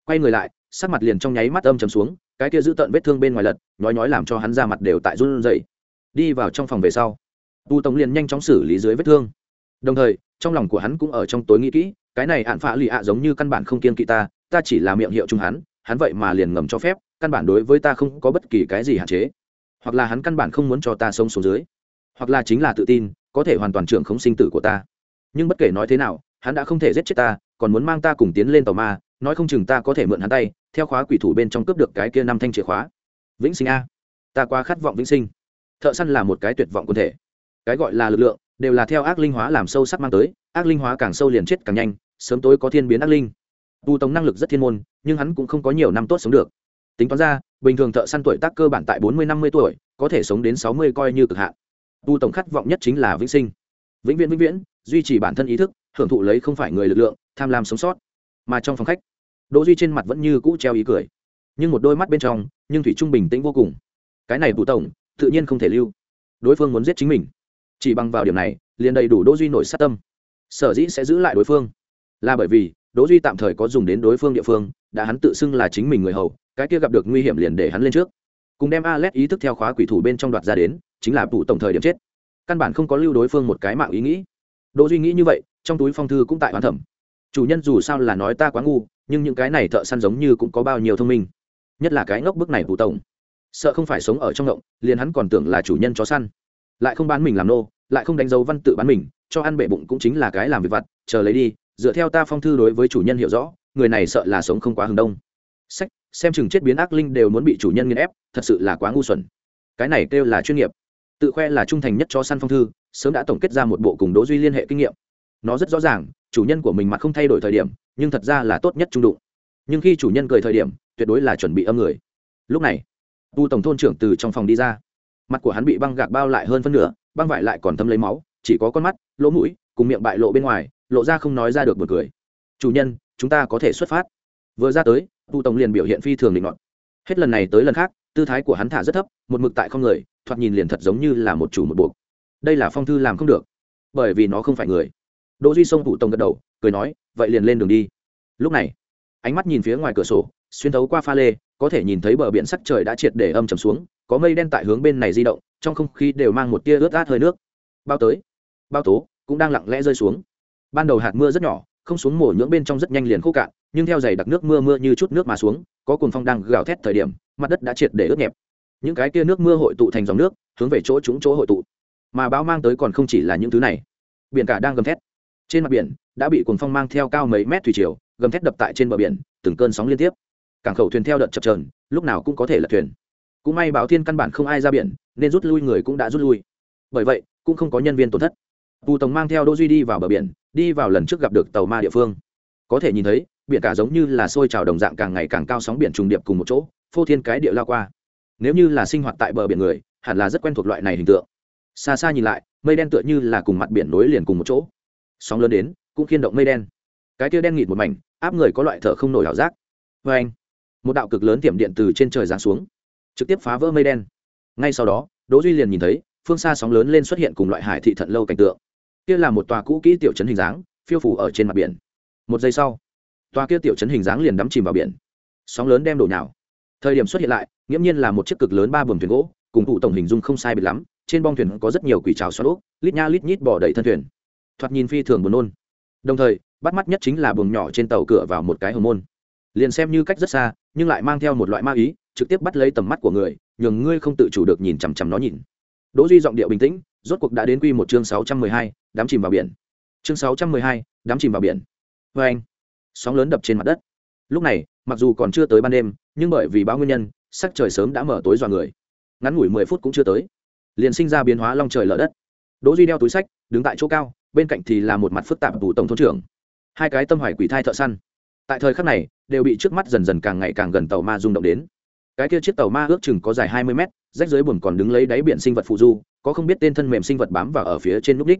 Quay người lại, sắc mặt liền trong nháy mắt âm trầm xuống cái kia giữ tận vết thương bên ngoài lật nói nói làm cho hắn ra mặt đều tại run dậy đi vào trong phòng về sau, tu tổng liền nhanh chóng xử lý dưới vết thương. Đồng thời, trong lòng của hắn cũng ở trong tối nghĩ kỹ, cái này hạn phạ lì ạ giống như căn bản không kiên kỵ ta ta chỉ là miệng hiệu chung hắn hắn vậy mà liền ngầm cho phép, căn bản đối với ta không có bất kỳ cái gì hạn chế. Hoặc là hắn căn bản không muốn cho ta sống xuống dưới, hoặc là chính là tự tin, có thể hoàn toàn trưởng không sinh tử của ta. Nhưng bất kể nói thế nào, hắn đã không thể giết chết ta, còn muốn mang ta cùng tiến lên tàu ma nói không chừng ta có thể mượn hắn tay, theo khóa quỷ thủ bên trong cướp được cái kia năm thanh chìa khóa. Vĩnh sinh a. Ta quá khát vọng vĩnh sinh. Thợ săn là một cái tuyệt vọng quân thể. Cái gọi là lực lượng, đều là theo ác linh hóa làm sâu sắc mang tới, ác linh hóa càng sâu liền chết càng nhanh, sớm tối có thiên biến ác linh. Tu tống năng lực rất thiên môn, nhưng hắn cũng không có nhiều năm tốt sống được. Tính toán ra, bình thường thợ săn tuổi tác cơ bản tại bốn mươi năm mươi tuổi, có thể sống đến sáu mươi coi như cực hạn. Tu tổng khát vọng nhất chính là vĩnh sinh. Vĩnh viễn vĩnh viễn, duy trì bản thân ý thức, hưởng thụ lấy không phải người lực lượng, tham lam sống sót mà trong phòng khách, đỗ duy trên mặt vẫn như cũ treo ý cười. Nhưng một đôi mắt bên trong, nhưng thủy trung bình tĩnh vô cùng. Cái này tụ tổng, tự nhiên không thể lưu. Đối phương muốn giết chính mình. Chỉ bằng vào điểm này, liền đầy đủ đỗ duy nổi sát tâm. Sở dĩ sẽ giữ lại đối phương. Là bởi vì, đỗ duy tạm thời có dùng đến đối phương địa phương, đã hắn tự xưng là chính mình người hầu, cái kia gặp được nguy hiểm liền để hắn lên trước. Cùng đem Alet ý thức theo khóa quỷ thủ bên trong đoạt ra đến, chính là tụ tổng thời điểm chết. Căn bản không có lưu đối phương một cái mạng ý nghĩ. Đỗ duy nghĩ như vậy, trong túi phong thư cũng tại hoàn thẩm chủ nhân dù sao là nói ta quá ngu, nhưng những cái này thợ săn giống như cũng có bao nhiêu thông minh. Nhất là cái ngốc bức này tụ tổng. Sợ không phải sống ở trong động liền hắn còn tưởng là chủ nhân chó săn. Lại không bán mình làm nô, lại không đánh dấu văn tự bán mình, cho ăn bể bụng cũng chính là cái làm việc vặt, chờ lấy đi, dựa theo ta phong thư đối với chủ nhân hiểu rõ, người này sợ là sống không quá hừng đông. Sách, xem chừng chết biến ác linh đều muốn bị chủ nhân nghiên ép, thật sự là quá ngu xuẩn. Cái này kêu là chuyên nghiệp. Tự khoe là trung thành nhất cho săn phong thư, sớm đã tổng kết ra một bộ cùng đỗ duy liên hệ kinh nghiệm nó rất rõ ràng, chủ nhân của mình mặt không thay đổi thời điểm, nhưng thật ra là tốt nhất trung đụng. Nhưng khi chủ nhân cười thời điểm, tuyệt đối là chuẩn bị âm người. Lúc này, tu tổng thôn trưởng từ trong phòng đi ra. Mặt của hắn bị băng gạc bao lại hơn phân nửa, băng vải lại còn thấm lấy máu, chỉ có con mắt, lỗ mũi, cùng miệng bại lộ bên ngoài, lộ ra không nói ra được một cười. Chủ nhân, chúng ta có thể xuất phát. Vừa ra tới, tu tổng liền biểu hiện phi thường định ngọn hết lần này tới lần khác, tư thái của hắn thả rất thấp, một mực tại không người, thoạt nhìn liền thật giống như là một chủ một buộc. Đây là phong thư làm không được, bởi vì nó không phải người đỗ duy sông thủ tổng gật đầu, cười nói, vậy liền lên đường đi. Lúc này, ánh mắt nhìn phía ngoài cửa sổ, xuyên thấu qua pha lê, có thể nhìn thấy bờ biển sắc trời đã triệt để âm trầm xuống, có mây đen tại hướng bên này di động, trong không khí đều mang một tia ướt át hơi nước. Bao tới, bao tố cũng đang lặng lẽ rơi xuống. Ban đầu hạt mưa rất nhỏ, không xuống mổ nhưỡng bên trong rất nhanh liền khô cạn, nhưng theo dày đặc nước mưa mưa như chút nước mà xuống, có cuồng phong đang gào thét thời điểm, mặt đất đã triệt để ướt nhẹp. Những cái kia nước mưa hội tụ thành dòng nước, hướng về chỗ chúng chỗ hội tụ. Mà bão mang tới còn không chỉ là những thứ này. Biển cả đang gầm thét trên mặt biển, đã bị cuồng phong mang theo cao mấy mét thủy triều, gầm thét đập tại trên bờ biển, từng cơn sóng liên tiếp. Cảng khẩu thuyền theo đợt chập trờn lúc nào cũng có thể lật thuyền. Cũng may báo thiên căn bản không ai ra biển, nên rút lui người cũng đã rút lui. Bởi vậy, cũng không có nhân viên tổn thất. Tù tổng mang theo đỗ duy đi vào bờ biển, đi vào lần trước gặp được tàu ma địa phương. Có thể nhìn thấy, biển cả giống như là sôi trào đồng dạng càng ngày càng cao sóng biển trùng điệp cùng một chỗ, phô thiên cái địa lao qua. Nếu như là sinh hoạt tại bờ biển người, hẳn là rất quen thuộc loại này hình tượng. Xa xa nhìn lại, mây đen tựa như là cùng mặt biển nối liền cùng một chỗ sóng lớn đến, cũng khiên động mây đen. Cái kia đen nghịt một mảnh, áp người có loại thở không nổi ảo giác. Vê anh, một đạo cực lớn tiệm điện từ trên trời giáng xuống, trực tiếp phá vỡ mây đen. Ngay sau đó, đỗ duy liền nhìn thấy, phương xa sóng lớn lên xuất hiện cùng loại hải thị thận lâu cảnh tượng. Kia là một tòa cũ kỹ tiểu trấn hình dáng, phiêu phủ ở trên mặt biển. Một giây sau, tòa kia tiểu trấn hình dáng liền đắm chìm vào biển. Sóng lớn đem đổ nhào. Thời điểm xuất hiện lại, nghiễm nhiên là một chiếc cực lớn ba buồng thuyền gỗ, cùng thủ tổng hình dung không sai biệt lắm, trên bong thuyền có rất nhiều quỷ trào xoắn úp lít nha lít nhít bỏ đầy thân thuyền thoạt nhìn phi thường buồn nôn. Đồng thời bắt mắt nhất chính là buồng nhỏ trên tàu cửa vào một cái hồng môn. Liền xem như cách rất xa nhưng lại mang theo một loại ma ý trực tiếp bắt lấy tầm mắt của người nhường ngươi không tự chủ được nhìn chằm chằm nó nhìn. Đỗ duy giọng điệu bình tĩnh rốt cuộc đã đến quy một chương sáu trăm mười hai, đám chìm vào biển. Chương sáu trăm mười hai, đám chìm vào biển. Vê anh sóng lớn đập trên mặt đất. Lúc này mặc dù còn chưa tới ban đêm nhưng bởi vì báo nguyên nhân sắc trời sớm đã mở tối dọa người. Ngắn ngủi mười phút cũng chưa tới. Liền sinh ra biến hóa long trời lở đất. Đỗ duy đeo túi sách đứng tại chỗ cao bên cạnh thì là một mặt phức tạp tù tổng thôn trưởng. Hai cái tâm hoài quỷ thai thợ săn. Tại thời khắc này, đều bị trước mắt dần dần càng ngày càng gần tàu ma rung động đến. Cái kia chiếc tàu ma ước chừng có dài hai mươi mét, rách dưới buồn còn đứng lấy đáy biển sinh vật phụ du, có không biết tên thân mềm sinh vật bám vào ở phía trên núp đích.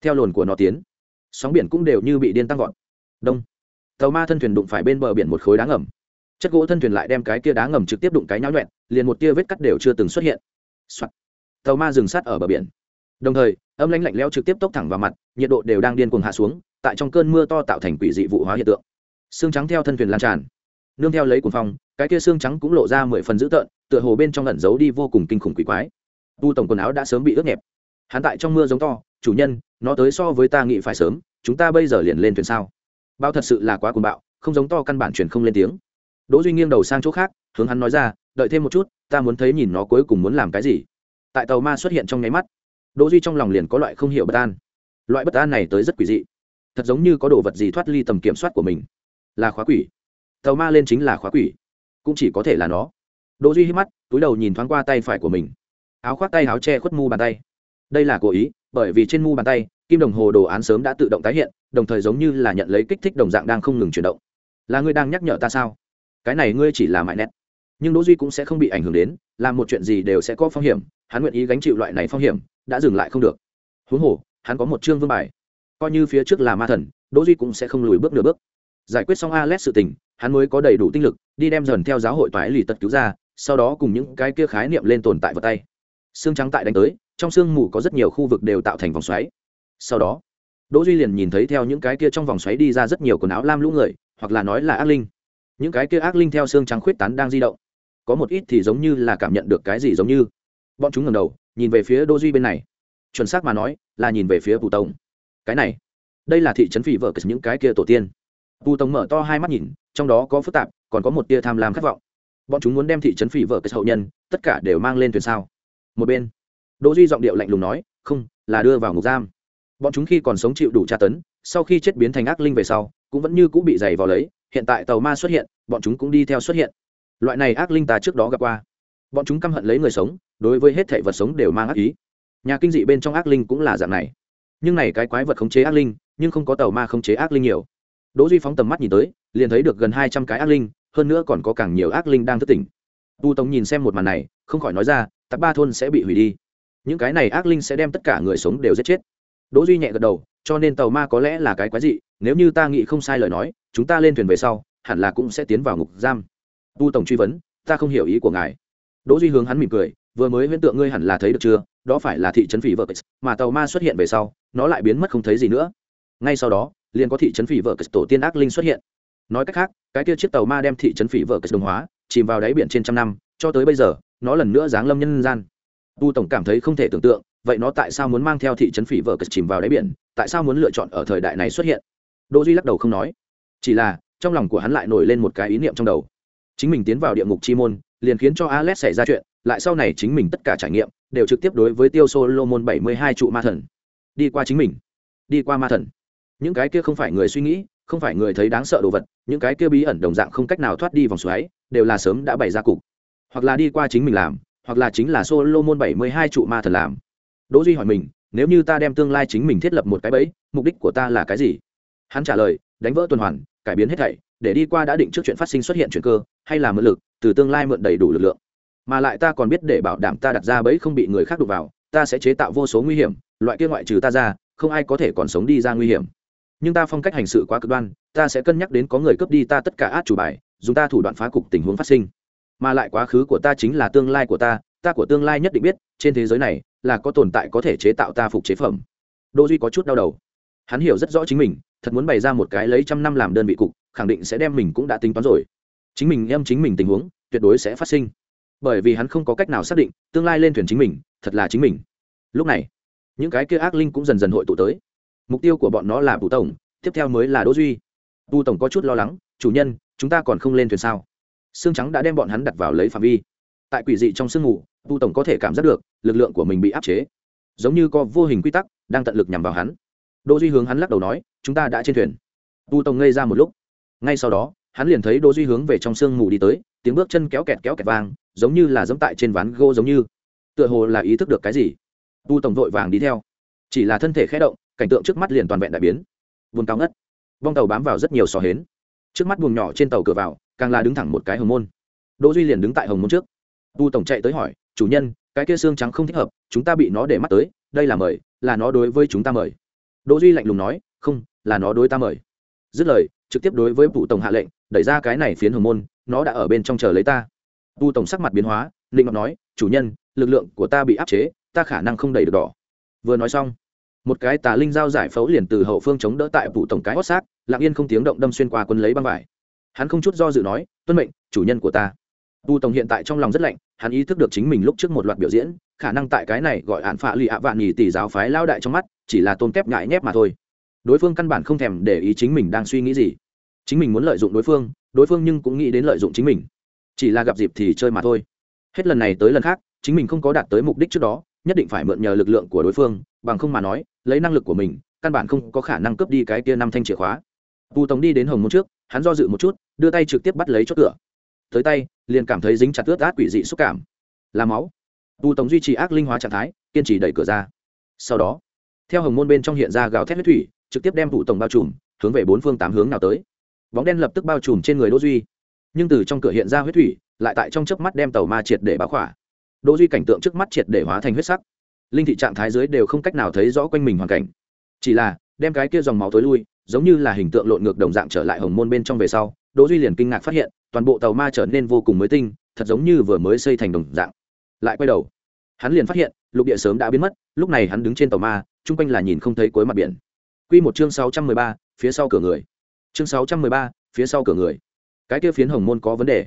Theo lồn của nó tiến, sóng biển cũng đều như bị điên tăng gọn đông. Tàu ma thân thuyền đụng phải bên bờ biển một khối đá ngầm. Chất gỗ thân thuyền lại đem cái kia đá ngầm trực tiếp đụng cái nháo nhuẹn liền một tia vết cắt đều chưa từng xuất hiện、Soạn. tàu ma dừng sát ở bờ biển đồng thời, âm lãnh lạnh leo trực tiếp tốc thẳng vào mặt, nhiệt độ đều đang điên cuồng hạ xuống, tại trong cơn mưa to tạo thành quỷ dị vụ hóa hiện tượng. Xương trắng theo thân thuyền lan tràn. Nương theo lấy cuồng phong, cái kia xương trắng cũng lộ ra mười phần dữ tợn, tựa hồ bên trong lẩn giấu đi vô cùng kinh khủng quỷ quái. Tu tổng quần áo đã sớm bị ướt nhẹp. Hắn tại trong mưa giống to, chủ nhân, nó tới so với ta nghĩ phải sớm, chúng ta bây giờ liền lên thuyền sao? Bao thật sự là quá cuồng bạo, không giống to căn bản truyền không lên tiếng. Đỗ duy nghiêng đầu sang chỗ khác, hướng hắn nói ra, đợi thêm một chút, ta muốn thấy nhìn nó cuối cùng muốn làm cái gì. Tại tàu ma xuất hiện trong nháy mắt đỗ duy trong lòng liền có loại không hiểu bất an. Loại bất an này tới rất quỷ dị. Thật giống như có đồ vật gì thoát ly tầm kiểm soát của mình. Là khóa quỷ. Tàu ma lên chính là khóa quỷ. Cũng chỉ có thể là nó. Đỗ duy hít mắt, túi đầu nhìn thoáng qua tay phải của mình. Áo khoác tay áo che khuất mu bàn tay. Đây là cố ý, bởi vì trên mu bàn tay, kim đồng hồ đồ án sớm đã tự động tái hiện, đồng thời giống như là nhận lấy kích thích đồng dạng đang không ngừng chuyển động. Là ngươi đang nhắc nhở ta sao? Cái này ngươi chỉ là mại nét nhưng đỗ duy cũng sẽ không bị ảnh hưởng đến, làm một chuyện gì đều sẽ có phong hiểm hắn nguyện ý gánh chịu loại này phong hiểm, đã dừng lại không được. Huống hồ, hắn có một chương vương bài. Coi như phía trước là ma thần, đỗ duy cũng sẽ không lùi bước nửa bước. Giải quyết xong Alex sự tình, hắn mới có đầy đủ tinh lực, đi đem dần theo giáo hội toái lì tật cứu ra, sau đó cùng những cái kia khái niệm lên tồn tại vào tay. Xương trắng tại đánh tới, trong xương mù có rất nhiều khu vực đều tạo thành vòng xoáy. Sau đó, đỗ duy liền nhìn thấy theo những cái kia trong vòng xoáy đi ra rất nhiều quần áo lam lũ người, hoặc là nói là ác linh. Những cái kia ác linh theo xương trắng khuyết tán đang di động. Có một ít thì giống như là cảm nhận được cái gì giống như bọn chúng ngẩng đầu, nhìn về phía Đô duy bên này. Chuẩn xác mà nói, là nhìn về phía bù tông. Cái này, đây là thị trấn phỉ vợ những cái kia tổ tiên. Bù tông mở to hai mắt nhìn, trong đó có phức tạp, còn có một tia tham lam khát vọng. Bọn chúng muốn đem thị trấn phỉ vợ hậu nhân, tất cả đều mang lên thuyền sao? Một bên đỗ duy giọng điệu lạnh lùng nói, không, là đưa vào ngục giam. Bọn chúng khi còn sống chịu đủ tra tấn, sau khi chết biến thành ác linh về sau, cũng vẫn như cũ bị dày vào lấy, hiện tại tàu ma xuất hiện, bọn chúng cũng đi theo xuất hiện. Loại này ác linh ta trước đó gặp qua bọn chúng căm hận lấy người sống, đối với hết thệ vật sống đều mang ác ý. Nhà kinh dị bên trong ác linh cũng là dạng này. Nhưng này cái quái vật khống chế ác linh, nhưng không có tàu ma khống chế ác linh nhiều. Đỗ duy phóng tầm mắt nhìn tới, liền thấy được gần hai trăm cái ác linh, hơn nữa còn có càng nhiều ác linh đang thức tỉnh. Tu tống nhìn xem một màn này, không khỏi nói ra tập ba thôn sẽ bị hủy đi. Những cái này ác linh sẽ đem tất cả người sống đều giết chết. Đỗ duy nhẹ gật đầu, cho nên tàu ma có lẽ là cái quái dị, nếu như ta nghĩ không sai lời nói, chúng ta lên thuyền về sau, hẳn là cũng sẽ tiến vào ngục giam. Tu tổng truy vấn, ta không hiểu ý của ngài đỗ duy hướng hắn mỉm cười, vừa mới huyễn tượng ngươi hẳn là thấy được chưa? Đó phải là thị trấn phỉ vợ mà tàu ma xuất hiện về sau, nó lại biến mất không thấy gì nữa. Ngay sau đó, liền có thị trấn phỉ vợ tổ tiên ác linh xuất hiện. Nói cách khác, cái kia chiếc tàu ma đem thị trấn phỉ vợ đồng hóa, chìm vào đáy biển trên trăm năm, cho tới bây giờ, nó lần nữa giáng lâm nhân gian. Tu tổng cảm thấy không thể tưởng tượng, vậy nó tại sao muốn mang theo thị trấn phỉ vợ chìm vào đáy biển, tại sao muốn lựa chọn ở thời đại này xuất hiện? Đỗ duy lắc đầu không nói. Chỉ là, trong lòng của hắn lại nổi lên một cái ý niệm trong đầu. Chính mình tiến vào địa ngục chi môn liền khiến cho alex xảy ra chuyện, lại sau này chính mình tất cả trải nghiệm, đều trực tiếp đối với tiêu solomon bảy mươi hai trụ ma thần. Đi qua chính mình. Đi qua ma thần. Những cái kia không phải người suy nghĩ, không phải người thấy đáng sợ đồ vật, những cái kia bí ẩn đồng dạng không cách nào thoát đi vòng xoáy, đều là sớm đã bày ra cục. Hoặc là đi qua chính mình làm, hoặc là chính là solomon bảy mươi hai trụ ma thần làm. Đỗ duy hỏi mình, nếu như ta đem tương lai chính mình thiết lập một cái bẫy, mục đích của ta là cái gì? Hắn trả lời, đánh vỡ tuần hoàn, cải biến hết thảy để đi qua đã định trước chuyện phát sinh xuất hiện chuyện cơ, hay là mượn lực, từ tương lai mượn đầy đủ lực lượng. Mà lại ta còn biết để bảo đảm ta đặt ra bẫy không bị người khác đụng vào, ta sẽ chế tạo vô số nguy hiểm, loại kia ngoại trừ ta ra, không ai có thể còn sống đi ra nguy hiểm. Nhưng ta phong cách hành sự quá cực đoan, ta sẽ cân nhắc đến có người cướp đi ta tất cả át chủ bài, dùng ta thủ đoạn phá cục tình huống phát sinh. Mà lại quá khứ của ta chính là tương lai của ta ta của tương lai nhất định biết, trên thế giới này là có tồn tại có thể chế tạo ta phục chế phẩm. Đỗ duy có chút đau đầu. Hắn hiểu rất rõ chính mình thật muốn bày ra một cái lấy trăm năm làm đơn vị cục, khẳng định sẽ đem mình cũng đã tính toán rồi. Chính mình em chính mình tình huống, tuyệt đối sẽ phát sinh. Bởi vì hắn không có cách nào xác định tương lai lên thuyền chính mình, thật là chính mình. Lúc này, những cái kia ác linh cũng dần dần hội tụ tới. Mục tiêu của bọn nó là bù tổng, tiếp theo mới là đỗ duy. Bù tổng có chút lo lắng, chủ nhân, chúng ta còn không lên thuyền sao? Xương trắng đã đem bọn hắn đặt vào lấy phạm vi. Tại quỷ dị trong sương ngủ bù tổng có thể cảm giác được lực lượng của mình bị áp chế. Giống như có vô hình quy tắc đang tận lực nhằm vào hắn đỗ duy hướng hắn lắc đầu nói, chúng ta đã trên thuyền. Tu tổng ngây ra một lúc. Ngay sau đó, hắn liền thấy đỗ duy hướng về trong sương mù đi tới, tiếng bước chân kéo kẹt kéo kẹt vang, giống như là giẫm tại trên ván gỗ giống như. Tựa hồ là ý thức được cái gì. Tu tổng vội vàng đi theo. Chỉ là thân thể khẽ động, cảnh tượng trước mắt liền toàn vẹn đại biến. Buồn cao ngất. Vong tàu bám vào rất nhiều sò hến. Trước mắt buồng nhỏ trên tàu cửa vào, càng là đứng thẳng một cái hồng môn. Đỗ duy liền đứng tại hồng môn trước. Tu tổng chạy tới hỏi, chủ nhân, cái kia xương trắng không thích hợp, chúng ta bị nó để mắt tới, đây là mời, là nó đối với chúng ta mời đỗ duy lạnh lùng nói, không, là nó đối ta mời. Dứt lời, trực tiếp đối với phụ tổng hạ lệnh, đẩy ra cái này phiến hồng môn, nó đã ở bên trong chờ lấy ta. Tu tổng sắc mặt biến hóa linh ngọc nói, chủ nhân, lực lượng của ta bị áp chế, ta khả năng không đẩy được đỏ. Vừa nói xong, một cái tà linh dao giải phẫu liền từ hậu phương chống đỡ tại vụ tổng cái hót xác, lặng yên không tiếng động đâm xuyên qua quân lấy băng vải. Hắn không chút do dự nói, tuân mệnh, chủ nhân của ta. Vụ tổng hiện tại trong lòng rất lạnh, hắn ý thức được chính mình lúc trước một loạt biểu diễn, khả năng tại cái này gọi hạn phạ lì ạ vạn nhì tỷ giáo phái lao đại trong mắt chỉ là tôn kép ngại nhép mà thôi. Đối phương căn bản không thèm để ý chính mình đang suy nghĩ gì. Chính mình muốn lợi dụng đối phương đối phương nhưng cũng nghĩ đến lợi dụng chính mình. Chỉ là gặp dịp thì chơi mà thôi. Hết lần này tới lần khác, chính mình không có đạt tới mục đích trước đó, nhất định phải mượn nhờ lực lượng của đối phương, bằng không mà nói, lấy năng lực của mình, căn bản không có khả năng cướp đi cái kia năm thanh chìa khóa. Tu tống đi đến hồng môn trước, hắn do dự một chút, đưa tay trực tiếp bắt lấy chốt cửa. Tới tay, liền cảm thấy dính chặt ướt át quỷ dị xúc cảm. Là máu. Tu tống duy trì ác linh hóa trạng thái, kiên trì đẩy cửa ra. Sau đó theo hồng môn bên trong hiện ra gào thét huyết thủy, trực tiếp đem thủ tổng bao trùm, hướng về bốn phương tám hướng nào tới. Bóng đen lập tức bao trùm trên người đỗ duy. Nhưng từ trong cửa hiện ra huyết thủy, lại tại trong chớp mắt đem tàu ma triệt để báo khỏa. Đỗ duy cảnh tượng trước mắt triệt để hóa thành huyết sắc. Linh thị trạng thái dưới đều không cách nào thấy rõ quanh mình hoàn cảnh. Chỉ là, đem cái kia dòng máu tối lui, giống như là hình tượng lộn ngược đồng dạng trở lại hồng môn bên trong về sau, đỗ duy liền kinh ngạc phát hiện, toàn bộ tàu ma trở nên vô cùng mới tinh, thật giống như vừa mới xây thành đồng dạng. Lại quay đầu hắn liền phát hiện lục địa sớm đã biến mất lúc này hắn đứng trên tàu ma chung quanh là nhìn không thấy cuối mặt biển. Quy một chương sáu trăm mười ba, phía sau cửa người. Chương sáu trăm mười ba, phía sau cửa người. Cái kia phiến hồng môn có vấn đề.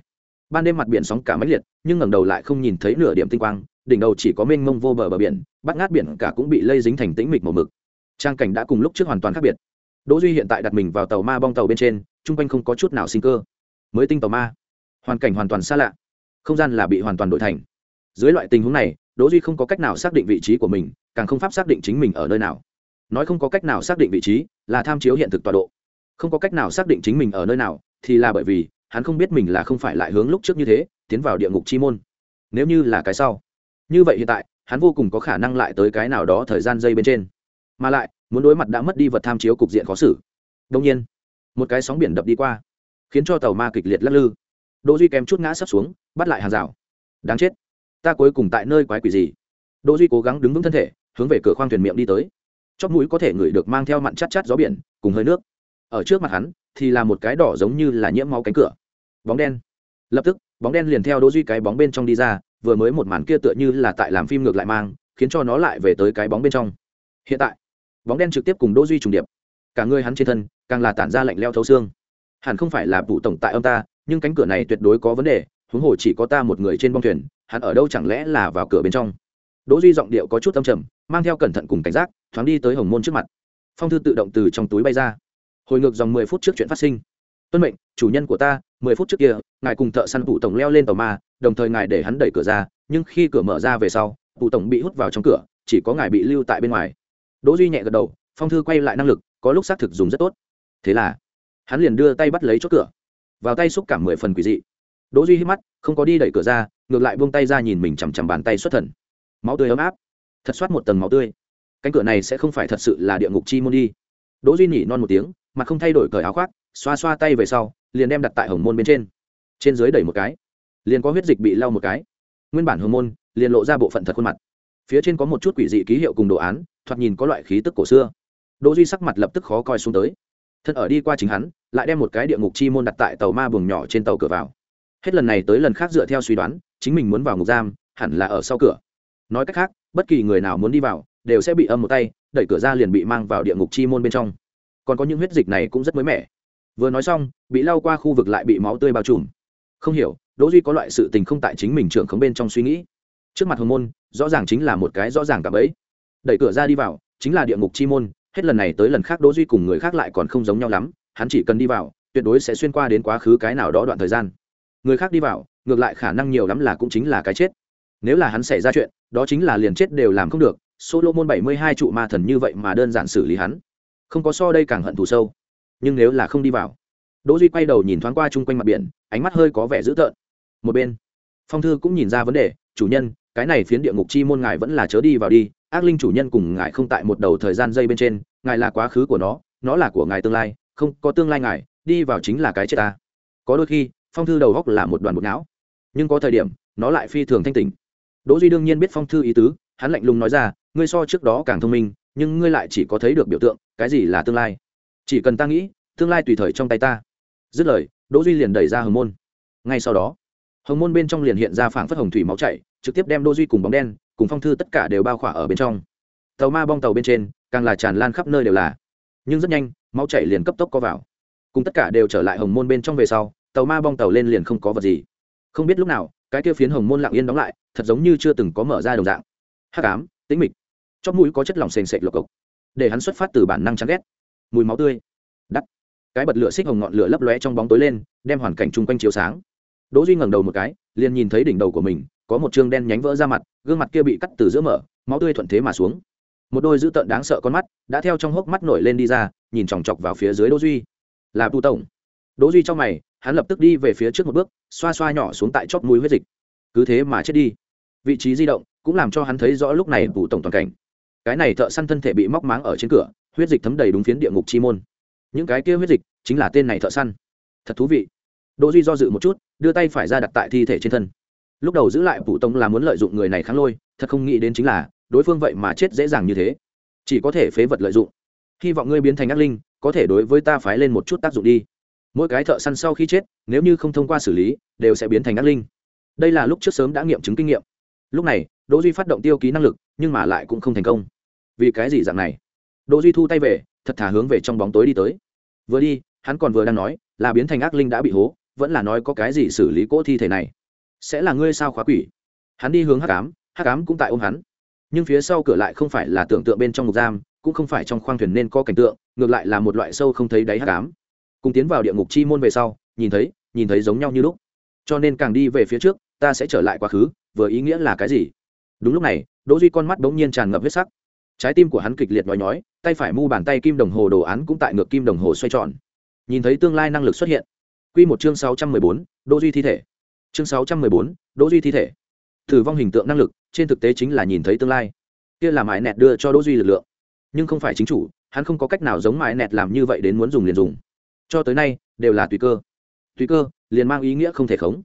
Ban đêm mặt biển sóng cả máy liệt nhưng ngẩng đầu lại không nhìn thấy nửa điểm tinh quang đỉnh đầu chỉ có mênh mông vô bờ bờ biển bắt ngát biển cả cũng bị lây dính thành tĩnh mịch màu mực. Trang cảnh đã cùng lúc trước hoàn toàn khác biệt. Đỗ duy hiện tại đặt mình vào tàu ma bong tàu bên trên chung quanh không có chút nào sinh cơ. Mới tinh tàu ma. Hoàn cảnh hoàn toàn xa lạ. Không gian là bị hoàn toàn đổi thành. Dưới loại tình huống này đỗ duy không có cách nào xác định vị trí của mình, càng không pháp xác định chính mình ở nơi nào. Nói không có cách nào xác định vị trí là tham chiếu hiện thực tọa độ. Không có cách nào xác định chính mình ở nơi nào thì là bởi vì hắn không biết mình là không phải lại hướng lúc trước như thế, tiến vào địa ngục chi môn. Nếu như là cái sau, như vậy hiện tại, hắn vô cùng có khả năng lại tới cái nào đó thời gian dây bên trên. Mà lại, muốn đối mặt đã mất đi vật tham chiếu cục diện khó xử. Đông nhiên, một cái sóng biển đập đi qua, khiến cho tàu ma kịch liệt lắc lư. Đỗ duy kém chút ngã sấp xuống, bắt lại hàng rào. Đáng chết ta cuối cùng tại nơi quái quỷ gì? Đỗ duy cố gắng đứng vững thân thể, hướng về cửa khoang thuyền miệng đi tới. Chóp mũi có thể ngửi được mang theo mặn chát chát gió biển, cùng hơi nước. Ở trước mặt hắn, thì là một cái đỏ giống như là nhiễm máu cánh cửa. Bóng đen. Lập tức, bóng đen liền theo đỗ duy cái bóng bên trong đi ra, vừa mới một màn kia tựa như là tại làm phim ngược lại mang, khiến cho nó lại về tới cái bóng bên trong. Hiện tại, bóng đen trực tiếp cùng đỗ duy trùng điệp. Cả người hắn trên thân, càng là tản ra lạnh leo thấu xương. Hẳn không phải là vụ tổng tại ông ta, nhưng cánh cửa này tuyệt đối có vấn đề, huống hồ chỉ có ta một người trên bong thuyền hắn ở đâu chẳng lẽ là vào cửa bên trong? Đỗ duy giọng điệu có chút âm trầm, mang theo cẩn thận cùng cảnh giác, thoáng đi tới hồng môn trước mặt. Phong thư tự động từ trong túi bay ra. Hồi ngược dòng mười phút trước chuyện phát sinh. Tuân mệnh, chủ nhân của ta, mười phút trước kia, ngài cùng thợ săn phụ tổng leo lên tàu ma, đồng thời ngài để hắn đẩy cửa ra, nhưng khi cửa mở ra về sau, phụ tổng bị hút vào trong cửa, chỉ có ngài bị lưu tại bên ngoài. Đỗ duy nhẹ gật đầu, phong thư quay lại năng lực, có lúc xác thực dùng rất tốt. Thế là, hắn liền đưa tay bắt lấy chốt cửa. Vào tay xúc cảm mười phần quỷ dị đỗ duy hít mắt, không có đi đẩy cửa ra, ngược lại buông tay ra nhìn mình chằm chằm bàn tay xuất thần. Máu tươi ấm áp, thật soát một tầng máu tươi. Cánh cửa này sẽ không phải thật sự là địa ngục chi môn đi. Đỗ duy nhỉ non một tiếng, mặt không thay đổi cởi áo khoác, xoa xoa tay về sau, liền đem đặt tại hồng môn bên trên. Trên dưới đẩy một cái, liền có huyết dịch bị lau một cái. Nguyên bản hồng môn, liền lộ ra bộ phận thật khuôn mặt. Phía trên có một chút quỷ dị ký hiệu cùng đồ án, thoạt nhìn có loại khí tức cổ xưa. Đỗ duy sắc mặt lập tức khó coi xuống tới. Thân ở đi qua chính hắn, lại đem một cái địa ngục chi môn đặt tại tàu ma buồng nhỏ trên tàu cửa vào hết lần này tới lần khác dựa theo suy đoán, chính mình muốn vào ngục giam, hẳn là ở sau cửa. Nói cách khác, bất kỳ người nào muốn đi vào, đều sẽ bị âm một tay, đẩy cửa ra liền bị mang vào địa ngục chi môn bên trong. Còn có những huyết dịch này cũng rất mới mẻ. Vừa nói xong, bị lau qua khu vực lại bị máu tươi bao trùm. Không hiểu, đỗ duy có loại sự tình không tại chính mình trưởng khống bên trong suy nghĩ. Trước mặt hồng môn, rõ ràng chính là một cái rõ ràng cả bấy đẩy cửa ra đi vào, chính là địa ngục chi môn, hết lần này tới lần khác đỗ duy cùng người khác lại còn không giống nhau lắm, hắn chỉ cần đi vào, tuyệt đối sẽ xuyên qua đến quá khứ cái nào đó đoạn thời gian người khác đi vào, ngược lại khả năng nhiều lắm là cũng chính là cái chết. Nếu là hắn xảy ra chuyện, đó chính là liền chết đều làm không được. Solomon bảy mươi hai trụ ma thần như vậy mà đơn giản xử lý hắn. Không có so đây càng hận thù sâu. Nhưng nếu là không đi vào, đỗ duy quay đầu nhìn thoáng qua chung quanh mặt biển, ánh mắt hơi có vẻ dữ tợn. Một bên, phong thư cũng nhìn ra vấn đề, chủ nhân, cái này phiến địa ngục chi môn ngài vẫn là chớ đi vào đi. Ác linh chủ nhân cùng ngài không tại một đầu thời gian dây bên trên, ngài là quá khứ của nó nó là của ngài tương lai, không có tương lai ngài, đi vào chính là cái chết ta. Có đôi khi phong thư đầu góc là một đoàn bột não. Nhưng có thời điểm, nó lại phi thường thanh tỉnh đỗ duy đương nhiên biết phong thư ý tứ, hắn lạnh lùng nói ra, ngươi so trước đó càng thông minh, nhưng ngươi lại chỉ có thấy được biểu tượng, cái gì là tương lai? Chỉ cần ta nghĩ, tương lai tùy thời trong tay ta. Dứt lời, đỗ duy liền đẩy ra hồng môn. Ngay sau đó, hồng môn bên trong liền hiện ra phảng phất hồng thủy máu chảy, trực tiếp đem đỗ duy cùng bóng đen, cùng phong thư tất cả đều bao khỏa ở bên trong. Tàu ma bong tàu bên trên, càng là tràn lan khắp nơi đều là. Nhưng rất nhanh, máu chảy liền cấp tốc có vào. Cùng tất cả đều trở lại hồng môn bên trong về sau tàu ma bong tàu lên liền không có vật gì. Không biết lúc nào, cái kia phiến hồng môn lặng yên đóng lại, thật giống như chưa từng có mở ra đồng dạng. Hắc ám, tĩnh mịch. Chóp mũi có chất lỏng sền sệt lộc cộc. Để hắn xuất phát từ bản năng chán ghét. Mùi máu tươi. Đắt. Cái bật lửa xích hồng ngọn lửa lấp lóe trong bóng tối lên, đem hoàn cảnh chung quanh chiếu sáng. Đỗ duy ngẩng đầu một cái, liền nhìn thấy đỉnh đầu của mình, có một trương đen nhánh vỡ ra mặt, gương mặt kia bị cắt từ giữa mở, máu tươi thuận thế mà xuống. Một đôi dữ tợn đáng sợ con mắt đã theo trong hốc mắt nổi lên đi ra, nhìn chòng chọc vào phía dưới đỗ duy. Là tu tổng đỗ duy trong mày, hắn lập tức đi về phía trước một bước, xoa xoa nhỏ xuống tại chóp mũi huyết dịch. Cứ thế mà chết đi. Vị trí di động cũng làm cho hắn thấy rõ lúc này vụ tổng toàn cảnh. Cái này thợ săn thân thể bị móc máng ở trên cửa, huyết dịch thấm đầy đúng phiến địa ngục chi môn. Những cái kia huyết dịch chính là tên này thợ săn. Thật thú vị. Đỗ duy do dự một chút, đưa tay phải ra đặt tại thi thể trên thân. Lúc đầu giữ lại phụ tổng là muốn lợi dụng người này kháng lôi, thật không nghĩ đến chính là, đối phương vậy mà chết dễ dàng như thế. Chỉ có thể phế vật lợi dụng. Hy vọng ngươi biến thành ác linh, có thể đối với ta phái lên một chút tác dụng đi mỗi cái thợ săn sau khi chết, nếu như không thông qua xử lý, đều sẽ biến thành ác linh. Đây là lúc trước sớm đã nghiệm chứng kinh nghiệm. Lúc này, đỗ duy phát động tiêu ký năng lực, nhưng mà lại cũng không thành công. Vì cái gì dạng này? Đỗ duy thu tay về, thật thả hướng về trong bóng tối đi tới. Vừa đi, hắn còn vừa đang nói, là biến thành ác linh đã bị hố, vẫn là nói có cái gì xử lý cỗ thi thể này? Sẽ là ngươi sao khóa quỷ? Hắn đi hướng hắc ám hắc ám cũng tại ôm hắn. Nhưng phía sau cửa lại không phải là tưởng tượng bên trong ngục giam, cũng không phải trong khoang thuyền nên có cảnh tượng, ngược lại là một loại sâu không thấy đáy hắc ám cùng tiến vào địa ngục chi môn về sau nhìn thấy nhìn thấy giống nhau như lúc. Cho nên càng đi về phía trước ta sẽ trở lại quá khứ vừa ý nghĩa là cái gì? Đúng lúc này đỗ duy con mắt bỗng nhiên tràn ngập huyết sắc. Trái tim của hắn kịch liệt nhói nhói tay phải mu bàn tay kim đồng hồ đồ án cũng tại ngược kim đồng hồ xoay tròn. Nhìn thấy tương lai năng lực xuất hiện. Quy một chương sáu trăm mười bốn, đỗ duy thi thể. Chương sáu trăm mười bốn, đỗ duy thi thể. Thử vong hình tượng năng lực trên thực tế chính là nhìn thấy tương lai. Kia là mãi nẹt đưa cho đỗ duy lực lượng. Nhưng không phải chính chủ hắn không có cách nào giống mãi nẹt làm như vậy đến muốn dùng liền dùng cho tới nay, đều là tùy cơ. Tùy cơ, liền mang ý nghĩa không thể khống.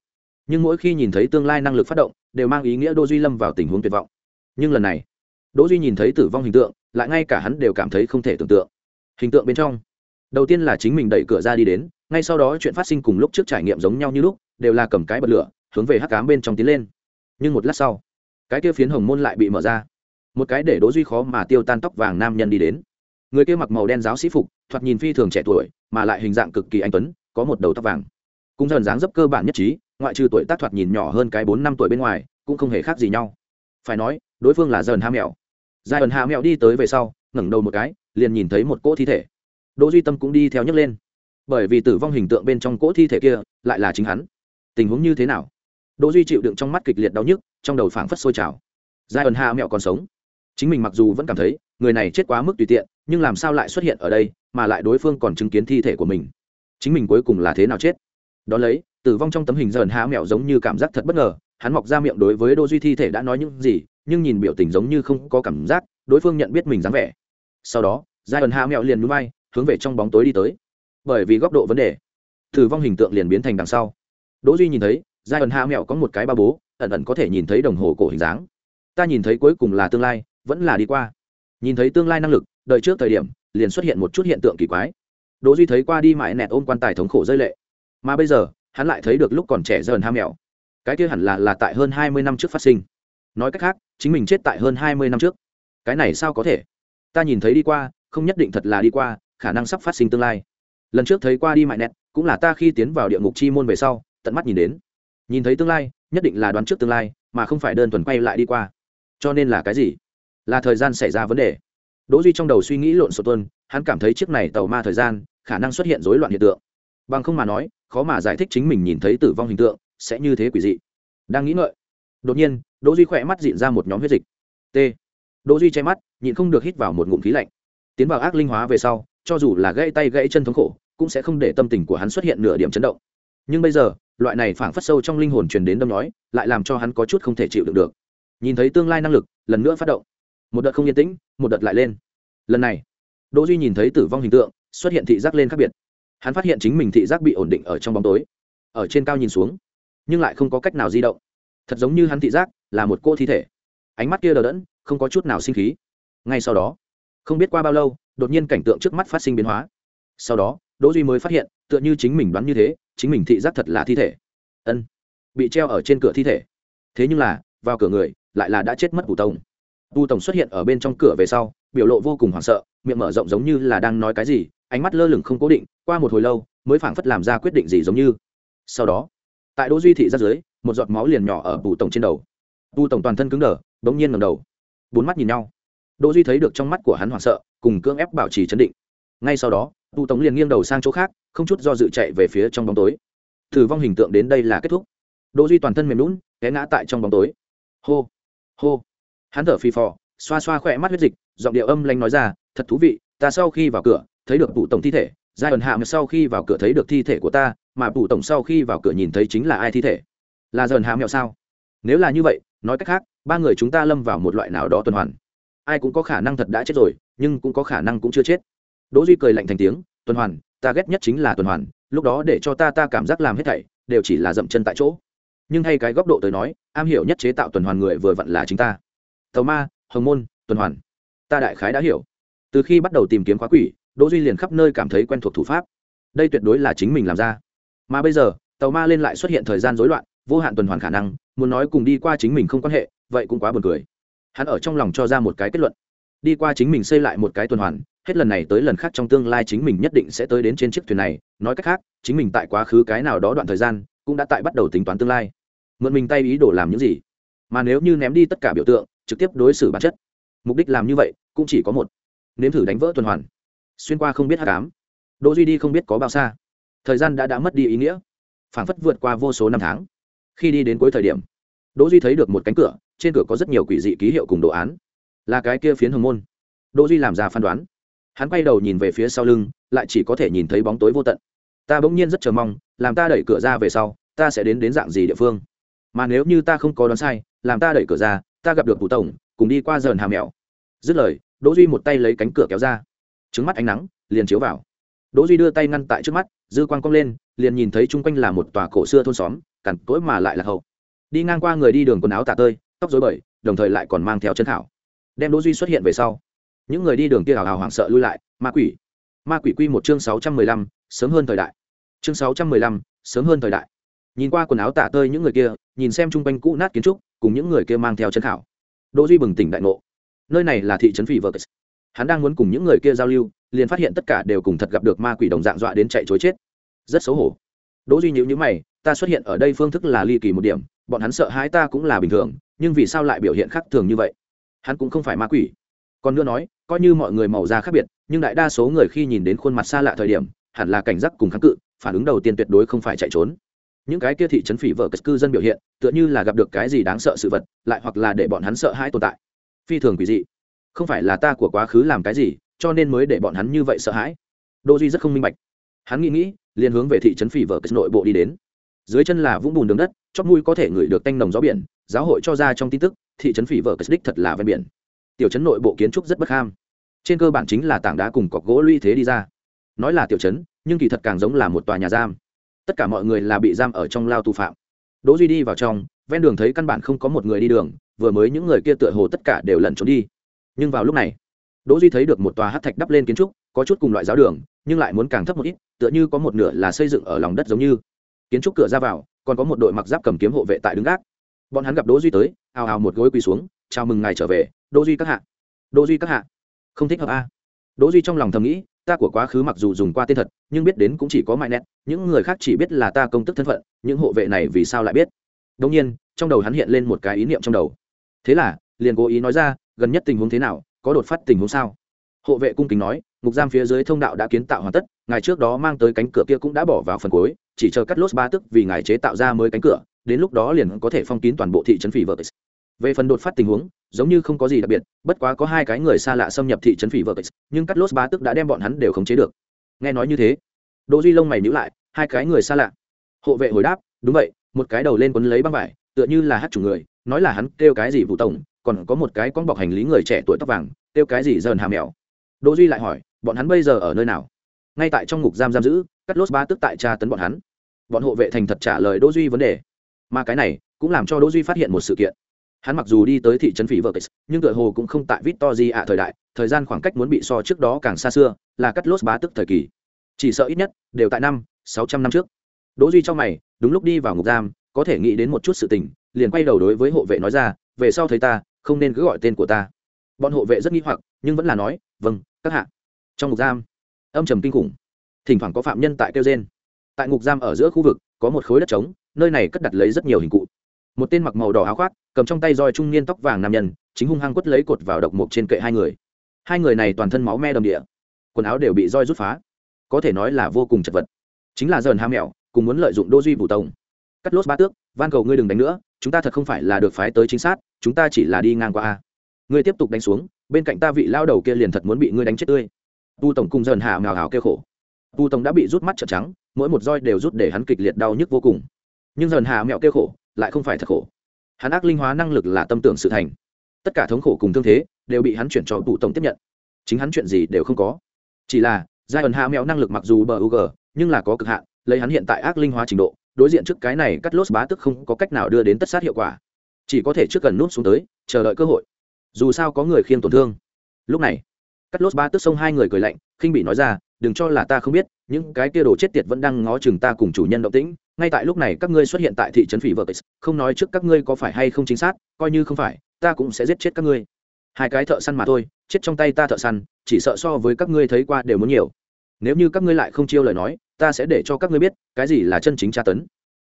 Nhưng mỗi khi nhìn thấy tương lai năng lực phát động, đều mang ý nghĩa đỗ duy lâm vào tình huống tuyệt vọng. Nhưng lần này, đỗ duy nhìn thấy tử vong hình tượng, lại ngay cả hắn đều cảm thấy không thể tưởng tượng. Hình tượng bên trong, đầu tiên là chính mình đẩy cửa ra đi đến, ngay sau đó chuyện phát sinh cùng lúc trước trải nghiệm giống nhau như lúc, đều là cầm cái bật lửa, hướng về hắc cám bên trong tiến lên. Nhưng một lát sau, cái kia phiến hồng môn lại bị mở ra. Một cái để đỗ duy khó mà tiêu tan tóc vàng nam nhân đi đến người kia mặc màu đen giáo sĩ phục, thoạt nhìn phi thường trẻ tuổi, mà lại hình dạng cực kỳ anh tuấn, có một đầu tóc vàng. Cũng dần dáng dấp cơ bản nhất trí, ngoại trừ tuổi tác thoạt nhìn nhỏ hơn cái bốn năm tuổi bên ngoài, cũng không hề khác gì nhau. Phải nói, đối phương là dần ha mèo. Dài ẩn hạ mèo đi tới về sau, ngẩng đầu một cái, liền nhìn thấy một cỗ thi thể. Đỗ duy tâm cũng đi theo nhấc lên. Bởi vì tử vong hình tượng bên trong cỗ thi thể kia, lại là chính hắn. Tình huống như thế nào? Đỗ duy chịu đựng trong mắt kịch liệt đau nhức, trong đầu phảng phất sôi trào. Giai ẩn hạ mèo còn sống. Chính mình mặc dù vẫn cảm thấy người này chết quá mức tùy tiện, nhưng làm sao lại xuất hiện ở đây, mà lại đối phương còn chứng kiến thi thể của mình? Chính mình cuối cùng là thế nào chết? Đó lấy, tử vong trong tấm hình dần há mẹo giống như cảm giác thật bất ngờ, hắn mọc ra miệng đối với đô duy thi thể đã nói những gì, nhưng nhìn biểu tình giống như không có cảm giác, đối phương nhận biết mình dáng vẻ. Sau đó, giai ẩn hạ mẹo liền núi bay, hướng về trong bóng tối đi tới. Bởi vì góc độ vấn đề, tử vong hình tượng liền biến thành đằng sau. Đỗ duy nhìn thấy, giai ẩn hạ mẹo có một cái ba bố, ẩn ẩn có thể nhìn thấy đồng hồ cổ hình dáng. Ta nhìn thấy cuối cùng là tương lai, vẫn là đi qua nhìn thấy tương lai năng lực, đợi trước thời điểm, liền xuất hiện một chút hiện tượng kỳ quái. Đỗ duy thấy qua đi mãi nẹt ôm quan tài thống khổ rơi lệ. Mà bây giờ, hắn lại thấy được lúc còn trẻ dần ham mèo cái kia hẳn là là tại hơn hai mươi năm trước phát sinh. Nói cách khác, chính mình chết tại hơn hai mươi năm trước. Cái này sao có thể? Ta nhìn thấy đi qua, không nhất định thật là đi qua, khả năng sắp phát sinh tương lai. Lần trước thấy qua đi mãi nẹt, cũng là ta khi tiến vào địa ngục chi môn về sau, tận mắt nhìn đến. Nhìn thấy tương lai, nhất định là đoán trước tương lai, mà không phải đơn thuần quay lại đi qua. Cho nên là cái gì? Là thời gian xảy ra vấn đề. Đỗ duy trong đầu suy nghĩ lộn xộn tuân hắn cảm thấy chiếc này tàu ma thời gian, khả năng xuất hiện rối loạn hiện tượng. Bằng không mà nói, khó mà giải thích chính mình nhìn thấy tử vong hình tượng, sẽ như thế quỷ dị. Đang nghĩ ngợi, đột nhiên, đỗ duy khỏe mắt dịn ra một nhóm huyết dịch. T. Đỗ duy che mắt, nhịn không được hít vào một ngụm khí lạnh. Tiến vào ác linh hóa về sau, cho dù là gãy tay gãy chân thống khổ, cũng sẽ không để tâm tình của hắn xuất hiện nửa điểm chấn động. Nhưng bây giờ, loại này phảng phất sâu trong linh hồn truyền đến đâm nói lại làm cho hắn có chút không thể chịu đựng được. Nhìn thấy tương lai năng lực, lần nữa phát động một đợt không yên tĩnh, một đợt lại lên. Lần này, đỗ duy nhìn thấy tử vong hình tượng, xuất hiện thị giác lên khác biệt. Hắn phát hiện chính mình thị giác bị ổn định ở trong bóng tối, ở trên cao nhìn xuống, nhưng lại không có cách nào di động. Thật giống như hắn thị giác là một cô thi thể. Ánh mắt kia đờ đẫn, không có chút nào sinh khí. Ngay sau đó, không biết qua bao lâu, đột nhiên cảnh tượng trước mắt phát sinh biến hóa. Sau đó, đỗ duy mới phát hiện, tựa như chính mình đoán như thế, chính mình thị giác thật là thi thể. Ân, bị treo ở trên cửa thi thể. Thế nhưng là, vào cửa người, lại là đã chết mất bù tông. Tu tổng xuất hiện ở bên trong cửa về sau, biểu lộ vô cùng hoảng sợ, miệng mở rộng giống như là đang nói cái gì, ánh mắt lơ lửng không cố định, qua một hồi lâu, mới phảng phất làm ra quyết định gì giống như. Sau đó, tại đỗ duy thị ra dưới, một giọt máu liền nhỏ ở bù tổng trên đầu. Tu tổng toàn thân cứng đờ, bỗng nhiên ngẩng đầu. Bốn mắt nhìn nhau. Đỗ duy thấy được trong mắt của hắn hoảng sợ, cùng cưỡng ép bảo trì chấn định. Ngay sau đó, Tu tổng liền nghiêng đầu sang chỗ khác, không chút do dự chạy về phía trong bóng tối. Thử vong hình tượng đến đây là kết thúc. Đỗ duy toàn thân mềm lún té ngã tại trong bóng tối. Hô hô hắn thở phì phò, xoa xoa khỏe mắt huyết dịch, giọng điệu âm lanh nói ra, thật thú vị, ta sau khi vào cửa, thấy được bụ tổng thi thể, giai ẩn hạ sau khi vào cửa thấy được thi thể của ta, mà bụ tổng sau khi vào cửa nhìn thấy chính là ai thi thể? Là dần hạ mẹo sao? Nếu là như vậy, nói cách khác, ba người chúng ta lâm vào một loại nào đó tuần hoàn. Ai cũng có khả năng thật đã chết rồi, nhưng cũng có khả năng cũng chưa chết. Đỗ duy cười lạnh thành tiếng, tuần hoàn, ta ghét nhất chính là tuần hoàn, lúc đó để cho ta ta cảm giác làm hết thảy, đều chỉ là dậm chân tại chỗ. Nhưng hay cái góc độ tới nói, am hiểu nhất chế tạo tuần hoàn người vừa vặn là chính ta tàu ma, hồng môn, tuần hoàn. Ta đại khái đã hiểu. Từ khi bắt đầu tìm kiếm khóa quỷ, đỗ duy liền khắp nơi cảm thấy quen thuộc thủ pháp. Đây tuyệt đối là chính mình làm ra. Mà bây giờ, tàu ma lên lại xuất hiện thời gian rối loạn, vô hạn tuần hoàn khả năng, muốn nói cùng đi qua chính mình không quan hệ, vậy cũng quá buồn cười. Hắn ở trong lòng cho ra một cái kết luận. Đi qua chính mình xây lại một cái tuần hoàn, hết lần này tới lần khác trong tương lai chính mình nhất định sẽ tới đến trên chiếc thuyền này. Nói cách khác, chính mình tại quá khứ cái nào đó đoạn thời gian, cũng đã tại bắt đầu tính toán tương lai. Mượn mình tay ý đồ làm những gì? Mà nếu như ném đi tất cả biểu tượng trực tiếp đối xử bản chất. Mục đích làm như vậy, cũng chỉ có một. Nếm thử đánh vỡ tuần hoàn. Xuyên qua không biết hát cám đỗ duy đi không biết có bao xa. Thời gian đã đã mất đi ý nghĩa. Phảng phất vượt qua vô số năm tháng. Khi đi đến cuối thời điểm, đỗ duy thấy được một cánh cửa, trên cửa có rất nhiều quỷ dị ký hiệu cùng đồ án. Là cái kia phiến hồng môn. Đỗ duy làm ra phán đoán. Hắn quay đầu nhìn về phía sau lưng, lại chỉ có thể nhìn thấy bóng tối vô tận. Ta bỗng nhiên rất chờ mong, làm ta đẩy cửa ra về sau, ta sẽ đến đến dạng gì địa phương? Mà nếu như ta không có đoán sai, làm ta đẩy cửa ra ta gặp được cụ tổng, cùng đi qua dờn hà mèo. Dứt lời, đỗ duy một tay lấy cánh cửa kéo ra. Trứng mắt ánh nắng, liền chiếu vào. Đỗ duy đưa tay ngăn tại trước mắt, dư quang cong lên, liền nhìn thấy chung quanh là một tòa cổ xưa thôn xóm, cằn cỗi mà lại là hậu. Đi ngang qua người đi đường quần áo tả tơi, tóc rối bời, đồng thời lại còn mang theo chân thảo. Đem đỗ duy xuất hiện về sau, những người đi đường kia hào hào hoảng sợ lui lại, ma quỷ. Ma quỷ quy một chương sáu trăm mười lăm, sớm hơn thời đại. Chương sáu trăm mười lăm, sớm hơn thời đại. Nhìn qua quần áo tả tơi những người kia, nhìn xem chung quanh cũ nát kiến trúc cùng những người kia mang theo chân khảo, đỗ duy bừng tỉnh đại ngộ. Nơi này là thị trấn phỉ vợ hắn đang muốn cùng những người kia giao lưu liền phát hiện tất cả đều cùng thật gặp được ma quỷ đồng dạng dọa đến chạy chối chết. Rất xấu hổ. Đỗ duy nhíu nhíu mày ta xuất hiện ở đây phương thức là ly kỳ một điểm bọn hắn sợ hãi ta cũng là bình thường nhưng vì sao lại biểu hiện khác thường như vậy? Hắn cũng không phải ma quỷ. Còn nữa nói coi như mọi người màu da khác biệt nhưng đại đa số người khi nhìn đến khuôn mặt xa lạ thời điểm hẳn là cảnh giác cùng kháng cự phản ứng đầu tiên tuyệt đối không phải chạy trốn những cái kia thị trấn phỉ vợ cư dân biểu hiện, tựa như là gặp được cái gì đáng sợ sự vật, lại hoặc là để bọn hắn sợ hãi tồn tại. Phi thường quỷ dị. Không phải là ta của quá khứ làm cái gì, cho nên mới để bọn hắn như vậy sợ hãi. Đô duy rất không minh bạch. Hắn nghĩ nghĩ, liền hướng về thị trấn phỉ vợ nội bộ đi đến. Dưới chân là vũng bùn đường đất chót mũi có thể ngửi được tanh nồng gió biển, giáo hội cho ra trong tin tức, thị trấn phỉ vợ đích thật là ven biển. Tiểu trấn nội bộ kiến trúc rất bất ham. Trên cơ bản chính là tảng đá cùng cọc gỗ lũy thế đi ra. Nói là tiểu trấn, nhưng kỳ thật càng giống là một tòa nhà giam tất cả mọi người là bị giam ở trong lao tù phạm. Đỗ duy đi vào trong, ven đường thấy căn bản không có một người đi đường, vừa mới những người kia tựa hồ tất cả đều lẩn trốn đi. Nhưng vào lúc này, đỗ duy thấy được một tòa hắc thạch đắp lên kiến trúc, có chút cùng loại giáo đường, nhưng lại muốn càng thấp một ít, tựa như có một nửa là xây dựng ở lòng đất giống như. Kiến trúc cửa ra vào, còn có một đội mặc giáp cầm kiếm hộ vệ tại đứng gác. Bọn hắn gặp đỗ duy tới, ào ào một gối quỳ xuống, chào mừng ngài trở về, đỗ duy các hạ. Đỗ duy các hạ. Không thích hợp a. Đỗ duy trong lòng thầm nghĩ ta của quá khứ mặc dù dùng qua tên thật, nhưng biết đến cũng chỉ có mại nét những người khác chỉ biết là ta công tức thân phận, những hộ vệ này vì sao lại biết? Đông nhiên, trong đầu hắn hiện lên một cái ý niệm trong đầu. Thế là, liền cố ý nói ra, gần nhất tình huống thế nào, có đột phát tình huống sao? Hộ vệ cung kính nói, ngục giam phía dưới thông đạo đã kiến tạo hoàn tất ngày trước đó mang tới cánh cửa kia cũng đã bỏ vào phần cuối, chỉ chờ cắt lốt ba tức vì ngài chế tạo ra mới cánh cửa, đến lúc đó liền có thể phong kín toàn bộ thị trấn phỉ vợ về phần đột phát tình huống giống như không có gì đặc biệt, bất quá có hai cái người xa lạ xâm nhập thị trấn phỉ vợ nhưng cắt lốt ba tức đã đem bọn hắn đều khống chế được. Nghe nói như thế, đỗ duy lông mày nhíu lại, hai cái người xa lạ. Hộ vệ hồi đáp, đúng vậy, một cái đầu lên quấn lấy băng vải, tựa như là hát chủ người, nói là hắn kêu cái gì vụ tổng, còn có một cái con bọc hành lý người trẻ tuổi tóc vàng, kêu cái gì dần hà mèo. Đỗ duy lại hỏi, bọn hắn bây giờ ở nơi nào? Ngay tại trong ngục giam giam giữ, cắt lốt ba tức tại tra tấn bọn hắn. Bọn hộ vệ thành thật trả lời đỗ duy vấn đề, mà cái này cũng làm cho đỗ duy phát hiện một sự kiện hắn mặc dù đi tới thị trấn phỉ vợ nhưng tựa hồ cũng không tại victory ạ thời đại, thời gian khoảng cách muốn bị so trước đó càng xa xưa, là cắt lốt bá tức thời kỳ. Chỉ sợ ít nhất, đều tại năm, sáu trăm năm trước. Đỗ duy trong mày, đúng lúc đi vào ngục giam, có thể nghĩ đến một chút sự tình, liền quay đầu đối với hộ vệ nói ra, về sau thấy ta, không nên cứ gọi tên của ta. Bọn hộ vệ rất nghi hoặc, nhưng vẫn là nói vâng các hạ. Trong ngục giam, âm trầm kinh khủng. Thỉnh thoảng có phạm nhân tại kêu gen tại ngục giam ở giữa khu vực, có một khối đất trống, nơi này cất đặt lấy rất nhiều hình cụ một tên mặc màu đỏ áo khoác, cầm trong tay roi trung niên tóc vàng nam nhân, chính hung hăng quất lấy cột vào độc mộc trên kệ hai người. Hai người này toàn thân máu me đầm địa, quần áo đều bị roi rút phá. Có thể nói là vô cùng chật vật. Chính là dần ham mèo cùng muốn lợi dụng đô duy bù tổng. Cắt lốt ba tước, van cầu ngươi đừng đánh nữa, chúng ta thật không phải là được phái tới chính xác chúng ta chỉ là đi ngang qua a. Ngươi tiếp tục đánh xuống, bên cạnh ta vị lao đầu kia liền thật muốn bị ngươi đánh chết tươi. Tu tổng cùng dần hạ mèo hào kêu khổ. Tu tổng đã bị rút mắt trợn trắng, mỗi một roi đều rút để hắn kịch liệt đau nhức vô cùng. Nhưng dần hạ mẹo kêu khổ lại không phải thật khổ. Hắn ác linh hóa năng lực là tâm tưởng sự thành. Tất cả thống khổ cùng thương thế đều bị hắn chuyển cho tụ tổng tiếp nhận. Chính hắn chuyện gì đều không có. Chỉ là giai ẩn hạ mẹo năng lực mặc dù bờ u g nhưng là có cực hạn, lấy hắn hiện tại ác linh hóa trình độ, đối diện trước cái này cắt lốt bá tức không có cách nào đưa đến tất sát hiệu quả. Chỉ có thể trước gần nút xuống tới, chờ đợi cơ hội. Dù sao có người khiêng tổn thương. Lúc này, cắt lốt bá tức xông hai người cười lạnh, khinh bị nói ra, đừng cho là ta không biết, những cái kia đồ chết tiệt vẫn đang ngó chừng ta cùng chủ nhân động tĩnh ngay tại lúc này các ngươi xuất hiện tại thị trấn phỉ vợ không nói trước các ngươi có phải hay không chính xác, coi như không phải, ta cũng sẽ giết chết các ngươi. Hai cái thợ săn mà thôi, chết trong tay ta thợ săn, chỉ sợ so với các ngươi thấy qua đều muốn nhiều. Nếu như các ngươi lại không chiêu lời nói, ta sẽ để cho các ngươi biết, cái gì là chân chính tra tấn.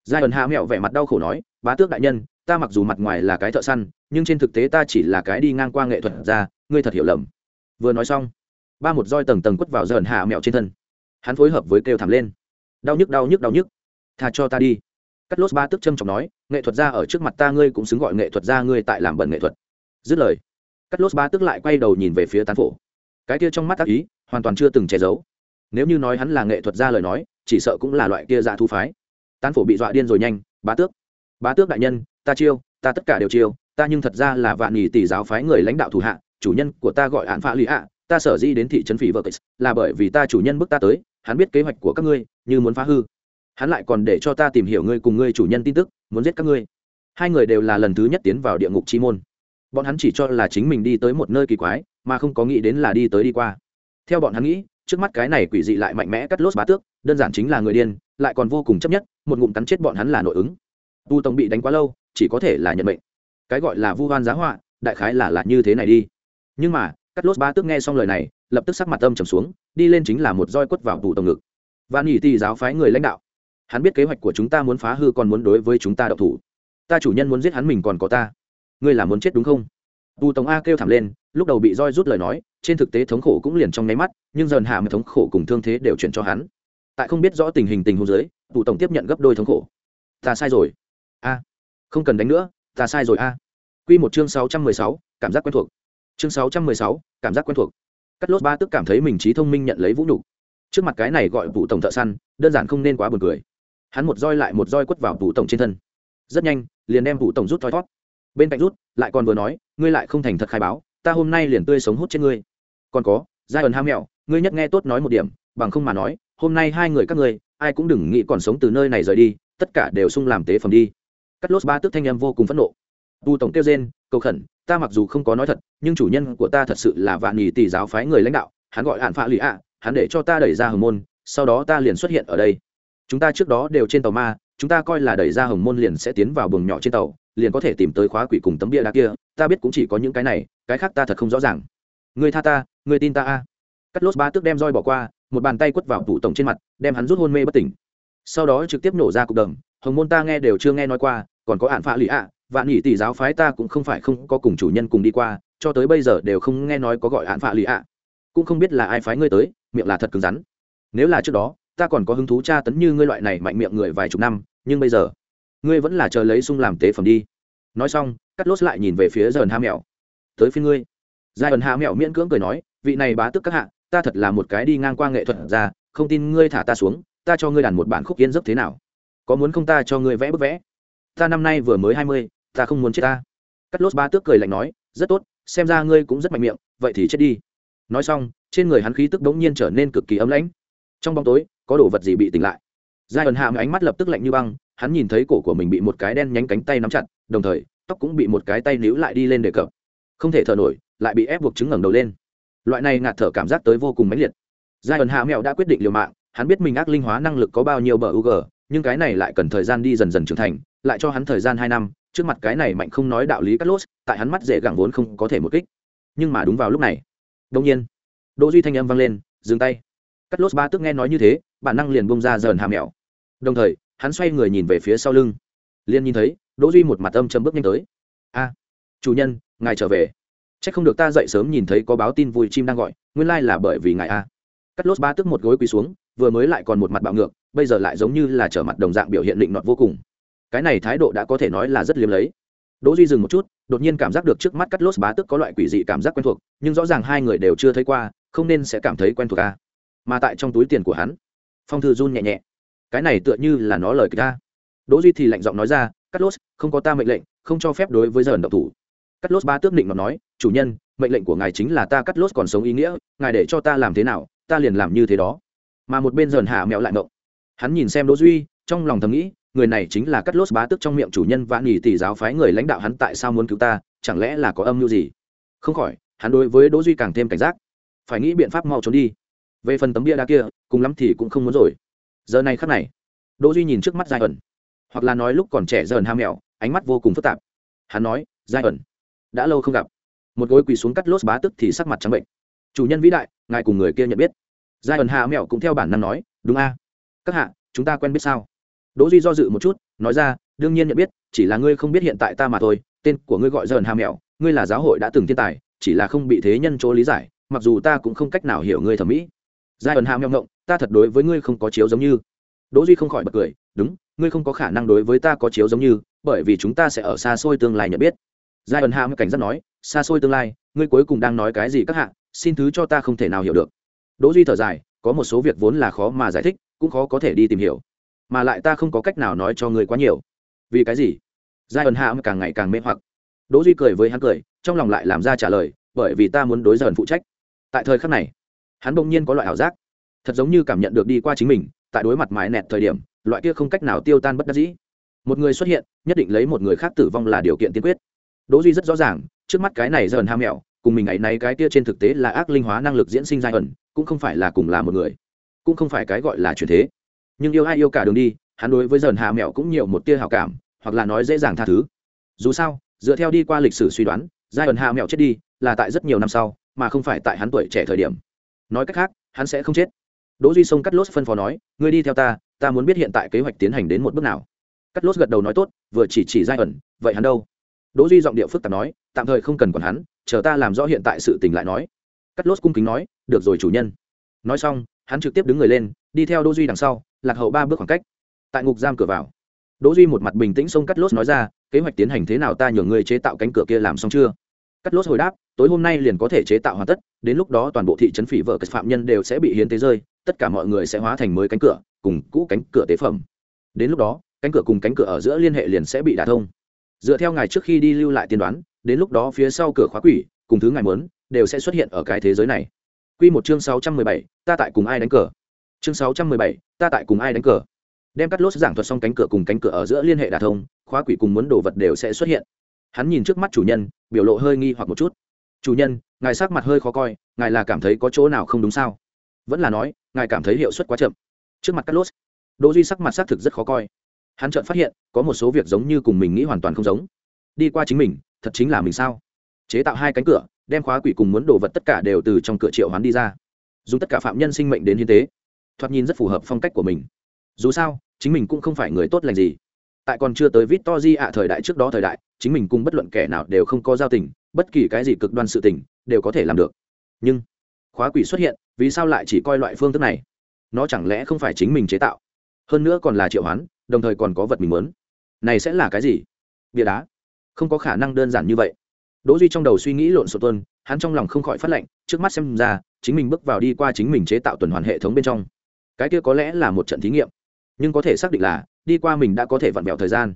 Giai ẩn hạ mẹo vẻ mặt đau khổ nói, bá tước đại nhân, ta mặc dù mặt ngoài là cái thợ săn, nhưng trên thực tế ta chỉ là cái đi ngang qua nghệ thuật ra, ngươi thật hiểu lầm. Vừa nói xong, ba một roi tầng tầng quất vào giai ẩn hạ mẹo trên thân. Hắn phối hợp với kêu thảm lên. Đau nhức đau nhức đau nhức tha cho ta đi. Cắt lốt ba tức trâm trọng nói nghệ thuật gia ở trước mặt ta ngươi cũng xứng gọi nghệ thuật gia ngươi tại làm bẩn nghệ thuật. Dứt lời cắt lốt ba tức lại quay đầu nhìn về phía tán phổ. Cái kia trong mắt tác ý hoàn toàn chưa từng che giấu. Nếu như nói hắn là nghệ thuật gia lời nói chỉ sợ cũng là loại kia dạ thu phái. Tán phổ bị dọa điên rồi nhanh bá tước. Bá tước đại nhân ta chiêu ta tất cả đều chiêu ta nhưng thật ra là vạn nghỉ tỷ giáo phái người lãnh đạo thủ hạ chủ nhân của ta gọi hạn phạ lì hạ, ta sở di đến thị trấn phỉ vợ là bởi vì ta chủ nhân bức ta tới hắn biết kế hoạch của các ngươi như muốn phá hư hắn lại còn để cho ta tìm hiểu ngươi cùng ngươi chủ nhân tin tức, muốn giết các ngươi. Hai người đều là lần thứ nhất tiến vào địa ngục chi môn. Bọn hắn chỉ cho là chính mình đi tới một nơi kỳ quái, mà không có nghĩ đến là đi tới đi qua. Theo bọn hắn nghĩ, trước mắt cái này quỷ dị lại mạnh mẽ cắt lốt bá tước, đơn giản chính là người điên, lại còn vô cùng chấp nhất, một ngụm cắn chết bọn hắn là nội ứng. Tu tổng bị đánh quá lâu, chỉ có thể là nhận bệnh. cái gọi là vu hoan giá họa, đại khái là là như thế này đi. Nhưng mà, cắt lốt bá tước nghe xong lời này, lập tức sắc mặt âm trầm xuống, đi lên chính là một roi quất vào tù tổng ngực. Và nghỉ tì giáo phái người lãnh đạo hắn biết kế hoạch của chúng ta muốn phá hư còn muốn đối với chúng ta độc thủ. Ta chủ nhân muốn giết hắn mình còn có ta. Ngươi là muốn chết đúng không? Tu tống a kêu thảm lên, lúc đầu bị roi rút lời nói, trên thực tế thống khổ cũng liền trong nháy mắt, nhưng dần hạ mà thống khổ cùng thương thế đều chuyển cho hắn. Tại không biết rõ tình hình tình huống dưới Tụ tổng tiếp nhận gấp đôi thống khổ. Ta sai rồi. A. Không cần đánh nữa, ta sai rồi a. À. q một chương sáu trăm mười sáu, cảm giác quen thuộc. Chương sáu trăm mười sáu, cảm giác quen thuộc. Cắt lốt ba tức cảm thấy mình trí thông minh nhận lấy vũ nhục. Trước mặt cái này gọi vụ tổng thợ săn, đơn giản không nên quá buồn cười hắn một roi lại một roi quất vào vụ tổng trên thân. Rất nhanh, liền đem vụ tổng rút thoi thót. Bên cạnh rút, lại còn vừa nói, ngươi lại không thành thật khai báo, ta hôm nay liền tươi sống hút trên ngươi. Còn có giai ẩn ham mẹo, ngươi nhất nghe tốt nói một điểm, bằng không mà nói, hôm nay hai người các ngươi, ai cũng đừng nghĩ còn sống từ nơi này rời đi, tất cả đều sung làm tế phẩm đi. Cắt lốt ba tức thanh em vô cùng phẫn nộ. Tu tổng kêu gen cầu khẩn, ta mặc dù không có nói thật, nhưng chủ nhân của ta thật sự là vạn nhì tỷ giáo phái người lãnh đạo, hắn gọi hạn phạ lụy ạ, hắn để cho ta đẩy ra hồng môn, sau đó ta liền xuất hiện ở đây chúng ta trước đó đều trên tàu ma, chúng ta coi là đẩy ra hồng môn liền sẽ tiến vào buồng nhỏ trên tàu, liền có thể tìm tới khóa quỷ cùng tấm bia đá kia, ta biết cũng chỉ có những cái này, cái khác ta thật không rõ ràng. Người tha ta, người tin ta a. Cắt lốt ba tước đem roi bỏ qua, một bàn tay quất vào tủ tổng trên mặt, đem hắn rút hôn mê bất tỉnh. Sau đó trực tiếp nổ ra cục đầm, hồng môn ta nghe đều chưa nghe nói qua, còn có hạn phạ lụy ạ, vạn nhị tỷ giáo phái ta cũng không phải không có cùng chủ nhân cùng đi qua, cho tới bây giờ đều không nghe nói có gọi hạn phạ lụy ạ. Cũng không biết là ai phái ngươi tới, miệng là thật cứng rắn. Nếu là trước đó ta còn có hứng thú tra tấn như ngươi loại này mạnh miệng người vài chục năm, nhưng bây giờ, ngươi vẫn là chờ lấy sung làm tế phẩm đi. Nói xong cắt lốt lại nhìn về phía dần ha mẹo tới phía ngươi. Giai ẩn ha mẹo miễn cưỡng cười nói, vị này bá tức các hạ, ta thật là một cái đi ngang qua nghệ thuật ra, không tin ngươi thả ta xuống, ta cho ngươi đàn một bản khúc yên giấc thế nào. Có muốn không ta cho ngươi vẽ bức vẽ? Ta năm nay vừa mới hai mươi, ta không muốn chết ta. Cắt lốt ba tước cười lạnh nói, rất tốt, xem ra ngươi cũng rất mạnh miệng, vậy thì chết đi. Nói xong, trên người hắn khí tức bỗng nhiên trở nên cực kỳ ấm lãnh trong bóng tối, có đồ vật gì bị tỉnh lại? Giai ẩn hạ ánh mắt lập tức lạnh như băng, hắn nhìn thấy cổ của mình bị một cái đen nhánh cánh tay nắm chặt, đồng thời, tóc cũng bị một cái tay níu lại đi lên đề cập. Không thể thở nổi, lại bị ép buộc chứng ngẩng đầu lên. Loại này ngạt thở cảm giác tới vô cùng mãnh liệt. Giai ẩn hạ mẹo đã quyết định liều mạng, hắn biết mình ác linh hóa năng lực có bao nhiêu bờ u g nhưng cái này lại cần thời gian đi dần dần trưởng thành, lại cho hắn thời gian hai năm, trước mặt cái này mạnh không nói đạo lý cắt lốt, tại hắn mắt dễ gẳng vốn không có thể một kích. Nhưng mà đúng vào lúc này đông nhiên, đỗ duy thanh âm vang lên, dừng tay cắt lốt ba tức nghe nói như thế, bản năng liền bông ra dần hạ mẹo đồng thời, hắn xoay người nhìn về phía sau lưng. Liền nhìn thấy, đỗ duy một mặt âm châm bước nhanh tới. A, chủ nhân, ngài trở về. Chắc không được ta dậy sớm nhìn thấy có báo tin vui chim đang gọi, nguyên lai là bởi vì ngài a. Cắt lốt ba tức một gối quỳ xuống, vừa mới lại còn một mặt bạo ngược, bây giờ lại giống như là trở mặt đồng dạng biểu hiện định nọt vô cùng. Cái này thái độ đã có thể nói là rất liếm lấy. Đỗ duy dừng một chút, đột nhiên cảm giác được trước mắt cắt lốt bá tức có loại quỷ dị cảm giác quen thuộc, nhưng rõ ràng hai người đều chưa thấy qua, không nên sẽ cảm thấy quen thuộc a mà tại trong túi tiền của hắn. Phong thư run nhẹ nhẹ. Cái này tựa như là nó lời kịch ta. Đỗ duy thì lạnh giọng nói ra cắt lốt không có ta mệnh lệnh, không cho phép đối với giờ động thủ. Cắt lốt ba tước định mà nói, chủ nhân, mệnh lệnh của ngài chính là ta cắt lốt còn sống ý nghĩa, ngài để cho ta làm thế nào, ta liền làm như thế đó. Mà một bên dần hạ mẹo lại mộng. Hắn nhìn xem đỗ duy, trong lòng thầm nghĩ, người này chính là cắt lốt bá tước trong miệng chủ nhân vạn nhì tỷ giáo phái người lãnh đạo hắn tại sao muốn cứu ta, chẳng lẽ là có âm mưu gì? Không khỏi, hắn đối với đỗ duy càng thêm cảnh giác. Phải nghĩ biện pháp mau trốn đi về phần tấm bia đá kia, cùng lắm thì cũng không muốn rồi. Giờ này khắc này, đỗ duy nhìn trước mắt giai ẩn. Hoặc là nói lúc còn trẻ dần ham mèo ánh mắt vô cùng phức tạp. Hắn nói, giai ẩn, đã lâu không gặp. Một gối quỳ xuống cắt lốt bá tức thì sắc mặt trắng bệnh. Chủ nhân vĩ đại, ngài cùng người kia nhận biết. Giai ẩn hạ mẹo cũng theo bản năng nói, đúng a. Các hạ, chúng ta quen biết sao? Đỗ duy do dự một chút, nói ra, đương nhiên nhận biết, chỉ là ngươi không biết hiện tại ta mà thôi. Tên của ngươi gọi dần hà mẹo, ngươi là giáo hội đã từng thiên tài, chỉ là không bị thế nhân chỗ lý giải, mặc dù ta cũng không cách nào hiểu ngươi thẩm mỹ giai ẩn hàm mẹo ngộng, ta thật đối với ngươi không có chiếu giống như. Đỗ duy không khỏi bật cười, đúng, ngươi không có khả năng đối với ta có chiếu giống như, bởi vì chúng ta sẽ ở xa xôi tương lai nhận biết. Giai ẩn hàm cảnh giác nói, xa xôi tương lai, ngươi cuối cùng đang nói cái gì các hạ, xin thứ cho ta không thể nào hiểu được. Đỗ duy thở dài, có một số việc vốn là khó mà giải thích, cũng khó có thể đi tìm hiểu, mà lại ta không có cách nào nói cho ngươi quá nhiều. Vì cái gì? Giai ẩn hàm càng ngày càng mê hoặc. Đỗ duy cười với hắn cười, trong lòng lại làm ra trả lời, bởi vì ta muốn đối dần phụ trách. Tại thời khắc này hắn bỗng nhiên có loại ảo giác. Thật giống như cảm nhận được đi qua chính mình, tại đối mặt mãi nẹt thời điểm, loại kia không cách nào tiêu tan bất đắc dĩ. Một người xuất hiện, nhất định lấy một người khác tử vong là điều kiện tiên quyết. Đỗ duy rất rõ ràng, trước mắt cái này dần ham mẹo, cùng mình ấy này cái kia trên thực tế là ác linh hóa năng lực diễn sinh giai ẩn, cũng không phải là cùng là một người, cũng không phải cái gọi là chuyển thế. Nhưng yêu ai yêu cả đường đi, hắn đối với dần hà mẹo cũng nhiều một tia hào cảm, hoặc là nói dễ dàng tha thứ. Dù sao, dựa theo đi qua lịch sử suy đoán, giai ẩn hà mẹo chết đi, là tại rất nhiều năm sau, mà không phải tại hắn tuổi trẻ thời điểm nói cách khác, hắn sẽ không chết. Đỗ duy sông cắt lốt phân phó nói, ngươi đi theo ta ta muốn biết hiện tại kế hoạch tiến hành đến một bước nào. Cắt lốt gật đầu nói, tốt, vừa chỉ chỉ giai ẩn, vậy hắn đâu? Đỗ duy giọng điệu phức tạp nói, tạm thời không cần quản hắn, chờ ta làm rõ hiện tại sự tình lại nói. Cắt lốt cung kính nói, được rồi chủ nhân. Nói xong, hắn trực tiếp đứng người lên, đi theo đỗ duy đằng sau, lạc hậu ba bước khoảng cách. Tại ngục giam cửa vào, đỗ duy một mặt bình tĩnh xông cắt lốt nói ra, kế hoạch tiến hành thế nào ta nhường ngươi chế tạo cánh cửa kia làm xong chưa? Cắt lốt hồi đáp tối hôm nay liền có thể chế tạo hoàn tất đến lúc đó toàn bộ thị trấn phỉ vợ cất phạm nhân đều sẽ bị hiến tế rơi tất cả mọi người sẽ hóa thành mới cánh cửa cùng cũ cánh cửa tế phẩm đến lúc đó cánh cửa cùng cánh cửa ở giữa liên hệ liền sẽ bị đả thông dựa theo ngài trước khi đi lưu lại tiên đoán đến lúc đó phía sau cửa khóa quỷ cùng thứ ngài muốn đều sẽ xuất hiện ở cái thế giới này Quy một chương 617, ta tại cùng ai đánh cờ. Chương 617, ta tại cùng ai đánh cờ. Đem cắt lốt giảng thuật xong cánh cửa cùng cánh cửa ở giữa liên hệ đả thông, khóa quỷ cùng muốn đồ vật đều sẽ xuất hiện. Hắn nhìn trước mắt chủ nhân, biểu lộ hơi nghi hoặc một chút. "Chủ nhân, ngài sắc mặt hơi khó coi, ngài là cảm thấy có chỗ nào không đúng sao?" Vẫn là nói, ngài cảm thấy hiệu suất quá chậm. Trước mặt Carlos, Đỗ Duy sắc mặt xác thực rất khó coi. Hắn chợt phát hiện, có một số việc giống như cùng mình nghĩ hoàn toàn không giống. Đi qua chính mình, thật chính là mình sao? Chế tạo hai cánh cửa, đem khóa quỷ cùng muốn đồ vật tất cả đều từ trong cửa triệu hoán đi ra dùng tất cả phạm nhân sinh mệnh đến hiến tế thoạt nhìn rất phù hợp phong cách của mình dù sao chính mình cũng không phải người tốt lành gì tại còn chưa tới vít to di ạ thời đại trước đó thời đại chính mình cùng bất luận kẻ nào đều không có giao tình bất kỳ cái gì cực đoan sự tình đều có thể làm được. Nhưng khóa quỷ xuất hiện vì sao lại chỉ coi loại phương thức này? Nó chẳng lẽ không phải chính mình chế tạo? Hơn nữa còn là triệu hoán đồng thời còn có vật mình muốn. Này sẽ là cái gì? Bia đá. Không có khả năng đơn giản như vậy. Đỗ duy trong đầu suy nghĩ lộn xộn tuần, hắn trong lòng không khỏi phát lệnh trước mắt xem ra chính mình bước vào đi qua chính mình chế tạo tuần hoàn hệ thống bên trong. Cái kia có lẽ là một trận thí nghiệm. Nhưng có thể xác định là đi qua mình đã có thể vặn vẹo thời gian.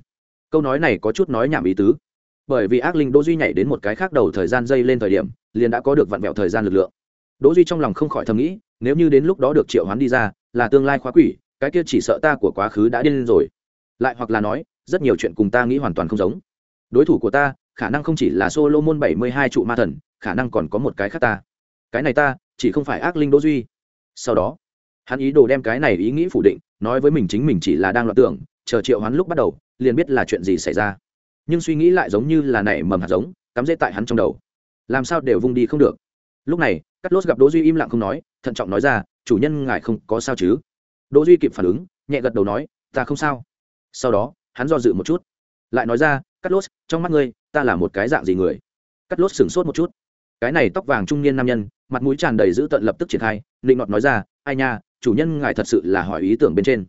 Câu nói này có chút nói nhảm ý tứ bởi vì ác linh đỗ duy nhảy đến một cái khác đầu thời gian dây lên thời điểm liền đã có được vặn vẹo thời gian lực lượng đỗ duy trong lòng không khỏi thầm nghĩ nếu như đến lúc đó được triệu hoán đi ra là tương lai khóa quỷ cái kia chỉ sợ ta của quá khứ đã điên lên rồi lại hoặc là nói rất nhiều chuyện cùng ta nghĩ hoàn toàn không giống đối thủ của ta khả năng không chỉ là Solomon 72 trụ ma thần, khả năng còn có một cái khác ta. Cái này ta, chỉ không phải ác linh Đỗ Duy. Sau đó, hắn ý đồ đem cái này ý nghĩ phủ định, nói với mình chính mình chỉ là đang loạn tưởng, chờ triệu hắn lúc bắt đầu, liền biết là chuyện gì xảy ra. Nhưng suy nghĩ lại giống như là nảy mầm hạt giống, cắm rễ tại hắn trong đầu. Làm sao đều vung đi không được. Lúc này, Cắt Lốt gặp Đỗ Duy im lặng không nói, thận trọng nói ra, "Chủ nhân ngài không có sao chứ?" Đỗ Duy kịp phản ứng, nhẹ gật đầu nói, "Ta không sao." Sau đó, hắn do dự một chút, lại nói ra, "Cắt Lốt, trong mắt ngươi, ta là một cái dạng gì người cắt lốt sửng sốt một chút cái này tóc vàng trung niên nam nhân mặt mũi tràn đầy dữ tợn lập tức triển khai định nọt nói ra ai nha chủ nhân ngài thật sự là hỏi ý tưởng bên trên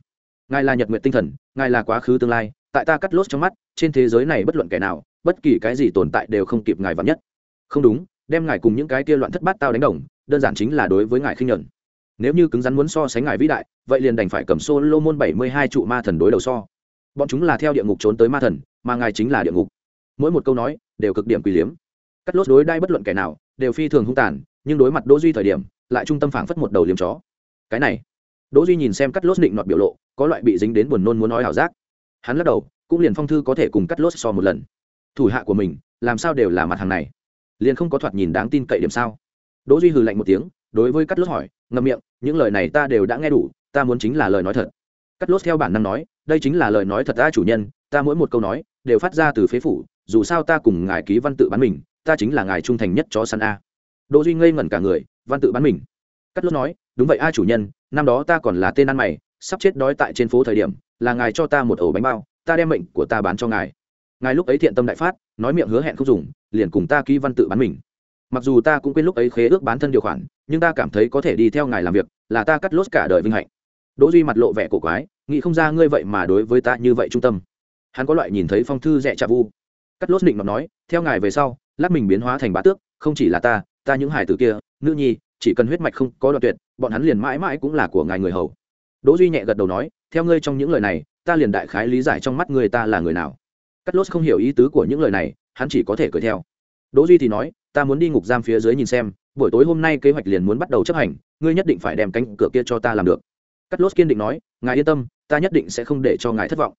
ngài là nhật nguyện tinh thần ngài là quá khứ tương lai tại ta cắt lốt trong mắt, trên thế giới này bất luận kẻ nào, bất kỳ cái gì tồn tại đều không kịp ngài vắn nhất. Không đúng, đem ngài cùng những cái kia loạn thất bát tao đánh đồng, đơn giản chính là đối với ngài khinh nhuận. Nếu như cứng rắn muốn so sánh ngài vĩ đại, vậy liền đành phải cầm số Lô môn bảy mươi hai trụ ma thần đối đầu so. Bọn chúng là theo địa ngục trốn tới ma thần, mà ngài chính là địa ngục. Mỗi một câu nói, đều cực điểm quý liếm. Cắt lốt đối đai bất luận kẻ nào, đều phi thường hung tàn, nhưng đối mặt đỗ duy thời điểm, lại trung tâm phảng phất một đầu liếm chó. Cái này. Đỗ duy nhìn xem cắt lốt định nọt biểu lộ, có loại bị dính đến buồn nôn muốn nói ảo giác hắn lắc đầu, cũng liền phong thư có thể cùng cắt lốt so một lần. Thủ hạ của mình, làm sao đều là mặt hàng này? Liền không có thoạt nhìn đáng tin cậy điểm sao? Đỗ duy hừ lạnh một tiếng, đối với cắt lốt hỏi, ngậm miệng, những lời này ta đều đã nghe đủ, ta muốn chính là lời nói thật. Cắt lốt theo bản năng nói, đây chính là lời nói thật ta chủ nhân, ta mỗi một câu nói, đều phát ra từ phế phủ, dù sao ta cùng ngài ký văn tự bán mình, ta chính là ngài trung thành nhất chó săn a. Đỗ duy ngây ngẩn cả người, văn tự bán mình. Cắt lốt nói, đúng vậy a chủ nhân, năm đó ta còn là tên ăn mày, sắp chết đói tại trên phố thời điểm là ngài cho ta một ổ bánh bao, ta đem mệnh của ta bán cho ngài. Ngài lúc ấy thiện tâm đại phát, nói miệng hứa hẹn không dùng, liền cùng ta ký văn tự bán mình. Mặc dù ta cũng quên lúc ấy khế ước bán thân điều khoản, nhưng ta cảm thấy có thể đi theo ngài làm việc, là ta cắt lốt cả đời vinh hạnh. Đỗ duy mặt lộ vẻ cổ quái, nghĩ không ra ngươi vậy mà đối với ta như vậy trung tâm. Hắn có loại nhìn thấy phong thư rẻ chạ vu. Cắt lốt định mà nói, theo ngài về sau, lát mình biến hóa thành bá tước, không chỉ là ta ta những hải tử kia, nữ nhi, chỉ cần huyết mạch không có đoạn tuyệt, bọn hắn liền mãi mãi cũng là của ngài người hầu. Đỗ duy nhẹ gật đầu nói theo ngươi trong những lời này, ta liền đại khái lý giải trong mắt ngươi ta là người nào. Cắt lốt không hiểu ý tứ của những lời này, hắn chỉ có thể cười theo. Đỗ duy thì nói, ta muốn đi ngục giam phía dưới nhìn xem, buổi tối hôm nay kế hoạch liền muốn bắt đầu chấp hành, ngươi nhất định phải đem cánh cửa kia cho ta làm được. Cắt lốt kiên định nói, ngài yên tâm, ta nhất định sẽ không để cho ngài thất vọng.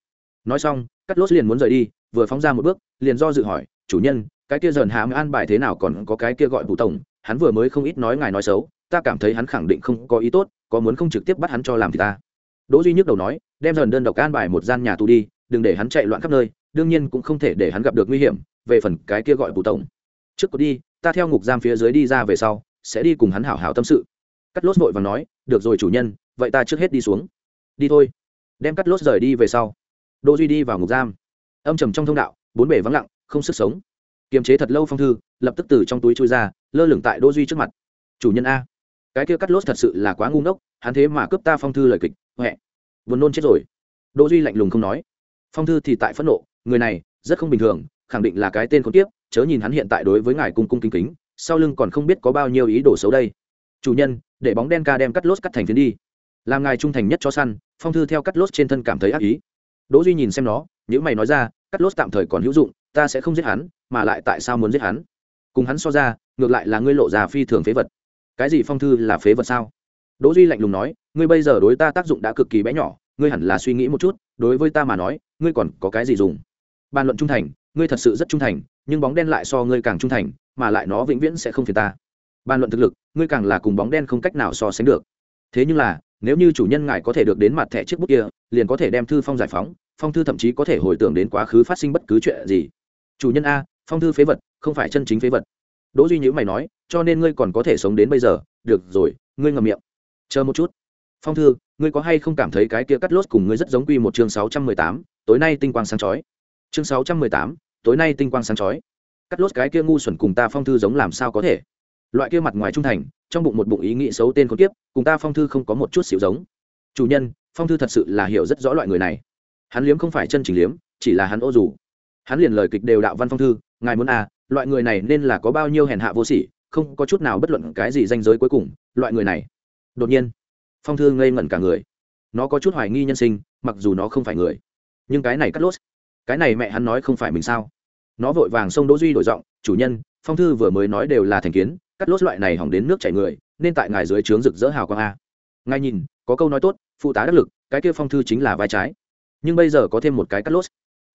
Nói xong cắt lốt liền muốn rời đi, vừa phóng ra một bước, liền do dự hỏi, chủ nhân, cái kia dần hàm an bài thế nào còn có cái kia gọi bù tổng, hắn vừa mới không ít nói ngài nói xấu, ta cảm thấy hắn khẳng định không có ý tốt, có muốn không trực tiếp bắt hắn cho làm thì ta? Đỗ duy nhức đầu nói, đem dần đơn độc an bài một gian nhà tù đi, đừng để hắn chạy loạn khắp nơi, đương nhiên cũng không thể để hắn gặp được nguy hiểm, về phần cái kia gọi bù tổng. Trước có đi, ta theo ngục giam phía dưới đi ra về sau, sẽ đi cùng hắn hảo hảo tâm sự. Cắt lốt vội và nói, được rồi chủ nhân, vậy ta trước hết đi xuống. Đi thôi. Đem cắt lốt rời đi về sau, đỗ duy đi vào ngục giam. Âm trầm trong thông đạo, bốn bể vắng lặng, không sức sống. Kiềm chế thật lâu phong thư, lập tức từ trong túi chui ra, lơ lửng tại đỗ duy trước mặt. Chủ nhân a, cái kia cắt lốt thật sự là quá ngu ngốc hắn thế mà cướp ta phong thư lời kịch, huệ. Buồn nôn chết rồi. Đỗ duy lạnh lùng không nói. Phong thư thì tại phẫn nộ, người này rất không bình thường, khẳng định là cái tên khốn kiếp. chớ nhìn hắn hiện tại đối với ngài cung cung kính kính, sau lưng còn không biết có bao nhiêu ý đồ xấu đây. Chủ nhân, để bóng đen ca đem cắt lốt cắt thành phiến đi. Làm ngài trung thành nhất cho săn, phong thư theo cắt lốt trên thân cảm thấy ác ý. Đỗ duy nhìn xem nó những mày nói ra, cắt lốt tạm thời còn hữu dụng, ta sẽ không giết hắn, mà lại tại sao muốn giết hắn? Cùng hắn so ra, ngược lại là ngươi lộ ra phi thường phế vật. Cái gì phong thư là phế vật sao? Đỗ duy lạnh lùng nói, ngươi bây giờ đối ta tác dụng đã cực kỳ bé nhỏ, ngươi hẳn là suy nghĩ một chút, đối với ta mà nói, ngươi còn có cái gì dùng? Bàn luận trung thành, ngươi thật sự rất trung thành, nhưng bóng đen lại so ngươi càng trung thành, mà lại nó vĩnh viễn sẽ không phiền ta. Bàn luận thực lực, ngươi càng là cùng bóng đen không cách nào so sánh được. Thế nhưng là, nếu như chủ nhân ngài có thể được đến mặt thẻ chiếc bút kia, liền có thể đem thư phong giải phóng, phong thư thậm chí có thể hồi tưởng đến quá khứ phát sinh bất cứ chuyện gì. Chủ nhân a, phong thư phế vật, không phải chân chính phế vật. Đỗ duy nhữ mày nói, cho nên ngươi còn có thể sống đến bây giờ. Được rồi, ngươi ngậm miệng chờ một chút. Phong thư, ngươi có hay không cảm thấy cái kia cắt lốt cùng ngươi rất giống quy một chương sáu trăm mười tám, tối nay tinh quang sáng chói. Chương sáu trăm mười tám, tối nay tinh quang sáng chói. Cắt lốt cái kia ngu xuẩn cùng ta phong thư giống làm sao có thể? Loại kia mặt ngoài trung thành, trong bụng một bụng ý nghĩ xấu tên con tiếp cùng ta phong thư không có một chút xịu giống. Chủ nhân, phong thư thật sự là hiểu rất rõ loại người này. Hắn liếm không phải chân chỉnh liếm, chỉ là hắn ô dù. Hắn liền lời kịch đều đạo văn phong thư, ngài muốn à loại người này nên là có bao nhiêu hèn hạ vô sỉ, không có chút nào bất luận cái gì danh giới cuối cùng, loại người này đột nhiên, phong thư ngây ngẩn cả người. Nó có chút hoài nghi nhân sinh, mặc dù nó không phải người. Nhưng cái này cắt lốt. Cái này mẹ hắn nói không phải mình sao? Nó vội vàng xông đỗ duy đổi giọng, chủ nhân, phong thư vừa mới nói đều là thành kiến, cắt lốt loại này hỏng đến nước chảy người, nên tại ngài dưới trướng rực rỡ hào quang a. Ngài nhìn, có câu nói tốt, phụ tá đắc lực, cái kia phong thư chính là vai trái. Nhưng bây giờ có thêm một cái cắt lốt.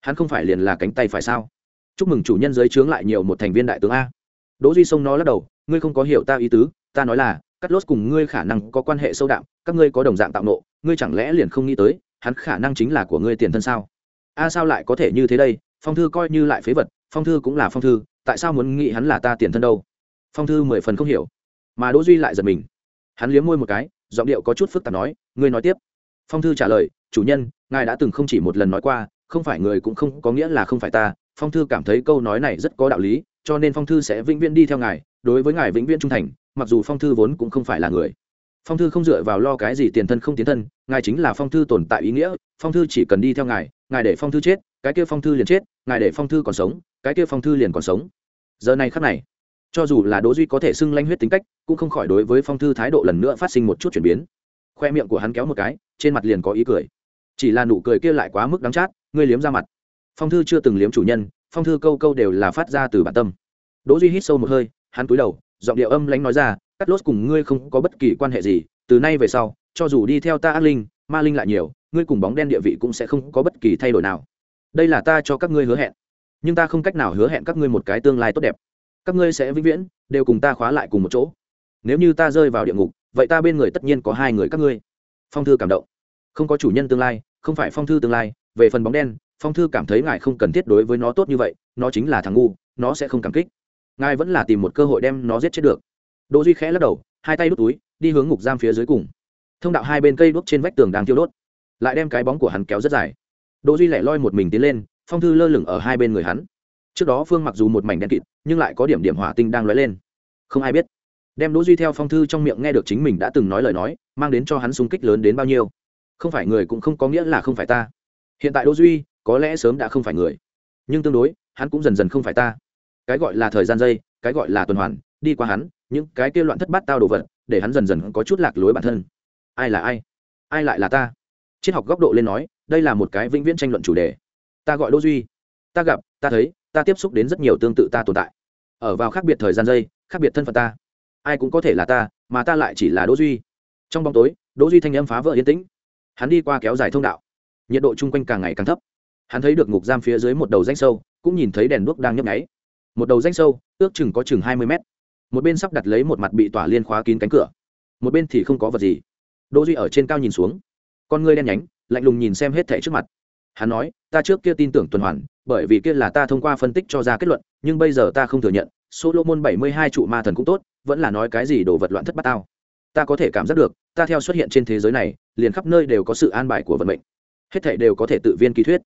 Hắn không phải liền là cánh tay phải sao? Chúc mừng chủ nhân dưới trướng lại nhiều một thành viên đại tướng a. Đỗ duy xông nó lắc đầu, ngươi không có hiểu ta ý tứ, ta nói là cắt lốt cùng ngươi khả năng có quan hệ sâu đậm các ngươi có đồng dạng tạo nộ, ngươi chẳng lẽ liền không nghĩ tới, hắn khả năng chính là của ngươi tiền thân sao? A sao lại có thể như thế đây? Phong thư coi như lại phế vật, phong thư cũng là phong thư, tại sao muốn nghĩ hắn là ta tiền thân đâu? Phong thư mười phần không hiểu. Mà đỗ duy lại giật mình. Hắn liếm môi một cái, giọng điệu có chút phức tạp nói, ngươi nói tiếp. Phong thư trả lời, chủ nhân, ngài đã từng không chỉ một lần nói qua, không phải người cũng không có nghĩa là không phải ta, phong thư cảm thấy câu nói này rất có đạo lý, cho nên phong thư sẽ vĩnh viễn đi theo ngài, đối với ngài vĩnh viễn trung thành mặc dù phong thư vốn cũng không phải là người. Phong thư không dựa vào lo cái gì tiền thân không tiến thân, ngài chính là phong thư tồn tại ý nghĩa, phong thư chỉ cần đi theo ngài ngài để phong thư chết, cái kia phong thư liền chết, ngài để phong thư còn sống, cái kia phong thư liền còn sống. Giờ này khắc này, cho dù là đỗ duy có thể xưng lanh huyết tính cách, cũng không khỏi đối với phong thư thái độ lần nữa phát sinh một chút chuyển biến. Khoe miệng của hắn kéo một cái, trên mặt liền có ý cười. Chỉ là nụ cười kia lại quá mức đắng chát, ngươi liếm ra mặt. Phong thư chưa từng liếm chủ nhân, phong thư câu câu đều là phát ra từ bản tâm. Đỗ duy hít sâu một hơi, hắn cúi đầu giọng điệu âm lãnh nói ra cắt lốt cùng ngươi không có bất kỳ quan hệ gì, từ nay về sau, cho dù đi theo ta ác linh, ma linh lại nhiều, ngươi cùng bóng đen địa vị cũng sẽ không có bất kỳ thay đổi nào. Đây là ta cho các ngươi hứa hẹn, nhưng ta không cách nào hứa hẹn các ngươi một cái tương lai tốt đẹp. Các ngươi sẽ vĩnh viễn đều cùng ta khóa lại cùng một chỗ. Nếu như ta rơi vào địa ngục, vậy ta bên người tất nhiên có hai người các ngươi. Phong thư cảm động. Không có chủ nhân tương lai, không phải phong thư tương lai, về phần bóng đen, phong thư cảm thấy ngài không cần thiết đối với nó tốt như vậy, nó chính là thằng ngu, nó sẽ không cảm kích ngài vẫn là tìm một cơ hội đem nó giết chết được. Đỗ duy khẽ lắc đầu, hai tay đút túi, đi hướng ngục giam phía dưới cùng. Thông đạo hai bên cây đuốc trên vách tường đang thiêu đốt. Lại đem cái bóng của hắn kéo rất dài. Đỗ duy lẻ loi một mình tiến lên, phong thư lơ lửng ở hai bên người hắn. Trước đó phương mặc dù một mảnh đen kịt, nhưng lại có điểm điểm hỏa tinh đang lóe lên. Không ai biết. Đem đỗ duy theo phong thư trong miệng nghe được chính mình đã từng nói lời nói, mang đến cho hắn sung kích lớn đến bao nhiêu. Không phải người cũng không có nghĩa là không phải ta. Hiện tại đỗ duy, có lẽ sớm đã không phải người. Nhưng tương đối, hắn cũng dần dần không phải ta cái gọi là thời gian dây cái gọi là tuần hoàn đi qua hắn những cái kia loạn thất bát tao đồ vật để hắn dần dần có chút lạc lối bản thân. Ai là ai? Ai lại là ta? Triết học góc độ lên nói đây là một cái vĩnh viễn tranh luận chủ đề. Ta gọi đỗ duy. Ta gặp ta thấy ta tiếp xúc đến rất nhiều tương tự ta tồn tại. Ở vào khác biệt thời gian dây, khác biệt thân phận ta. Ai cũng có thể là ta mà ta lại chỉ là đỗ duy. Trong bóng tối đỗ duy thanh âm phá vỡ yên tĩnh. Hắn đi qua kéo dài thông đạo. Nhiệt độ chung quanh càng ngày càng thấp. Hắn thấy được ngục giam phía dưới một đầu danh sâu cũng nhìn thấy đèn đuốc đang nhấp nháy một đầu danh sâu, ước chừng có chừng hai mươi mét. Một bên sắp đặt lấy một mặt bị tỏa liên khóa kín cánh cửa. Một bên thì không có vật gì. Đỗ duy ở trên cao nhìn xuống. Con ngươi đen nhánh, lạnh lùng nhìn xem hết thảy trước mặt. Hắn nói, ta trước kia tin tưởng tuần hoàn, bởi vì kia là ta thông qua phân tích cho ra kết luận, nhưng bây giờ ta không thừa nhận solomon bảy mươi hai trụ ma thần cũng tốt, vẫn là nói cái gì đồ vật loạn thất bát tao. Ta có thể cảm giác được, ta theo xuất hiện trên thế giới này, liền khắp nơi đều có sự an bài của vận mệnh. Hết thảy đều có thể tự viên kỳ thuyết.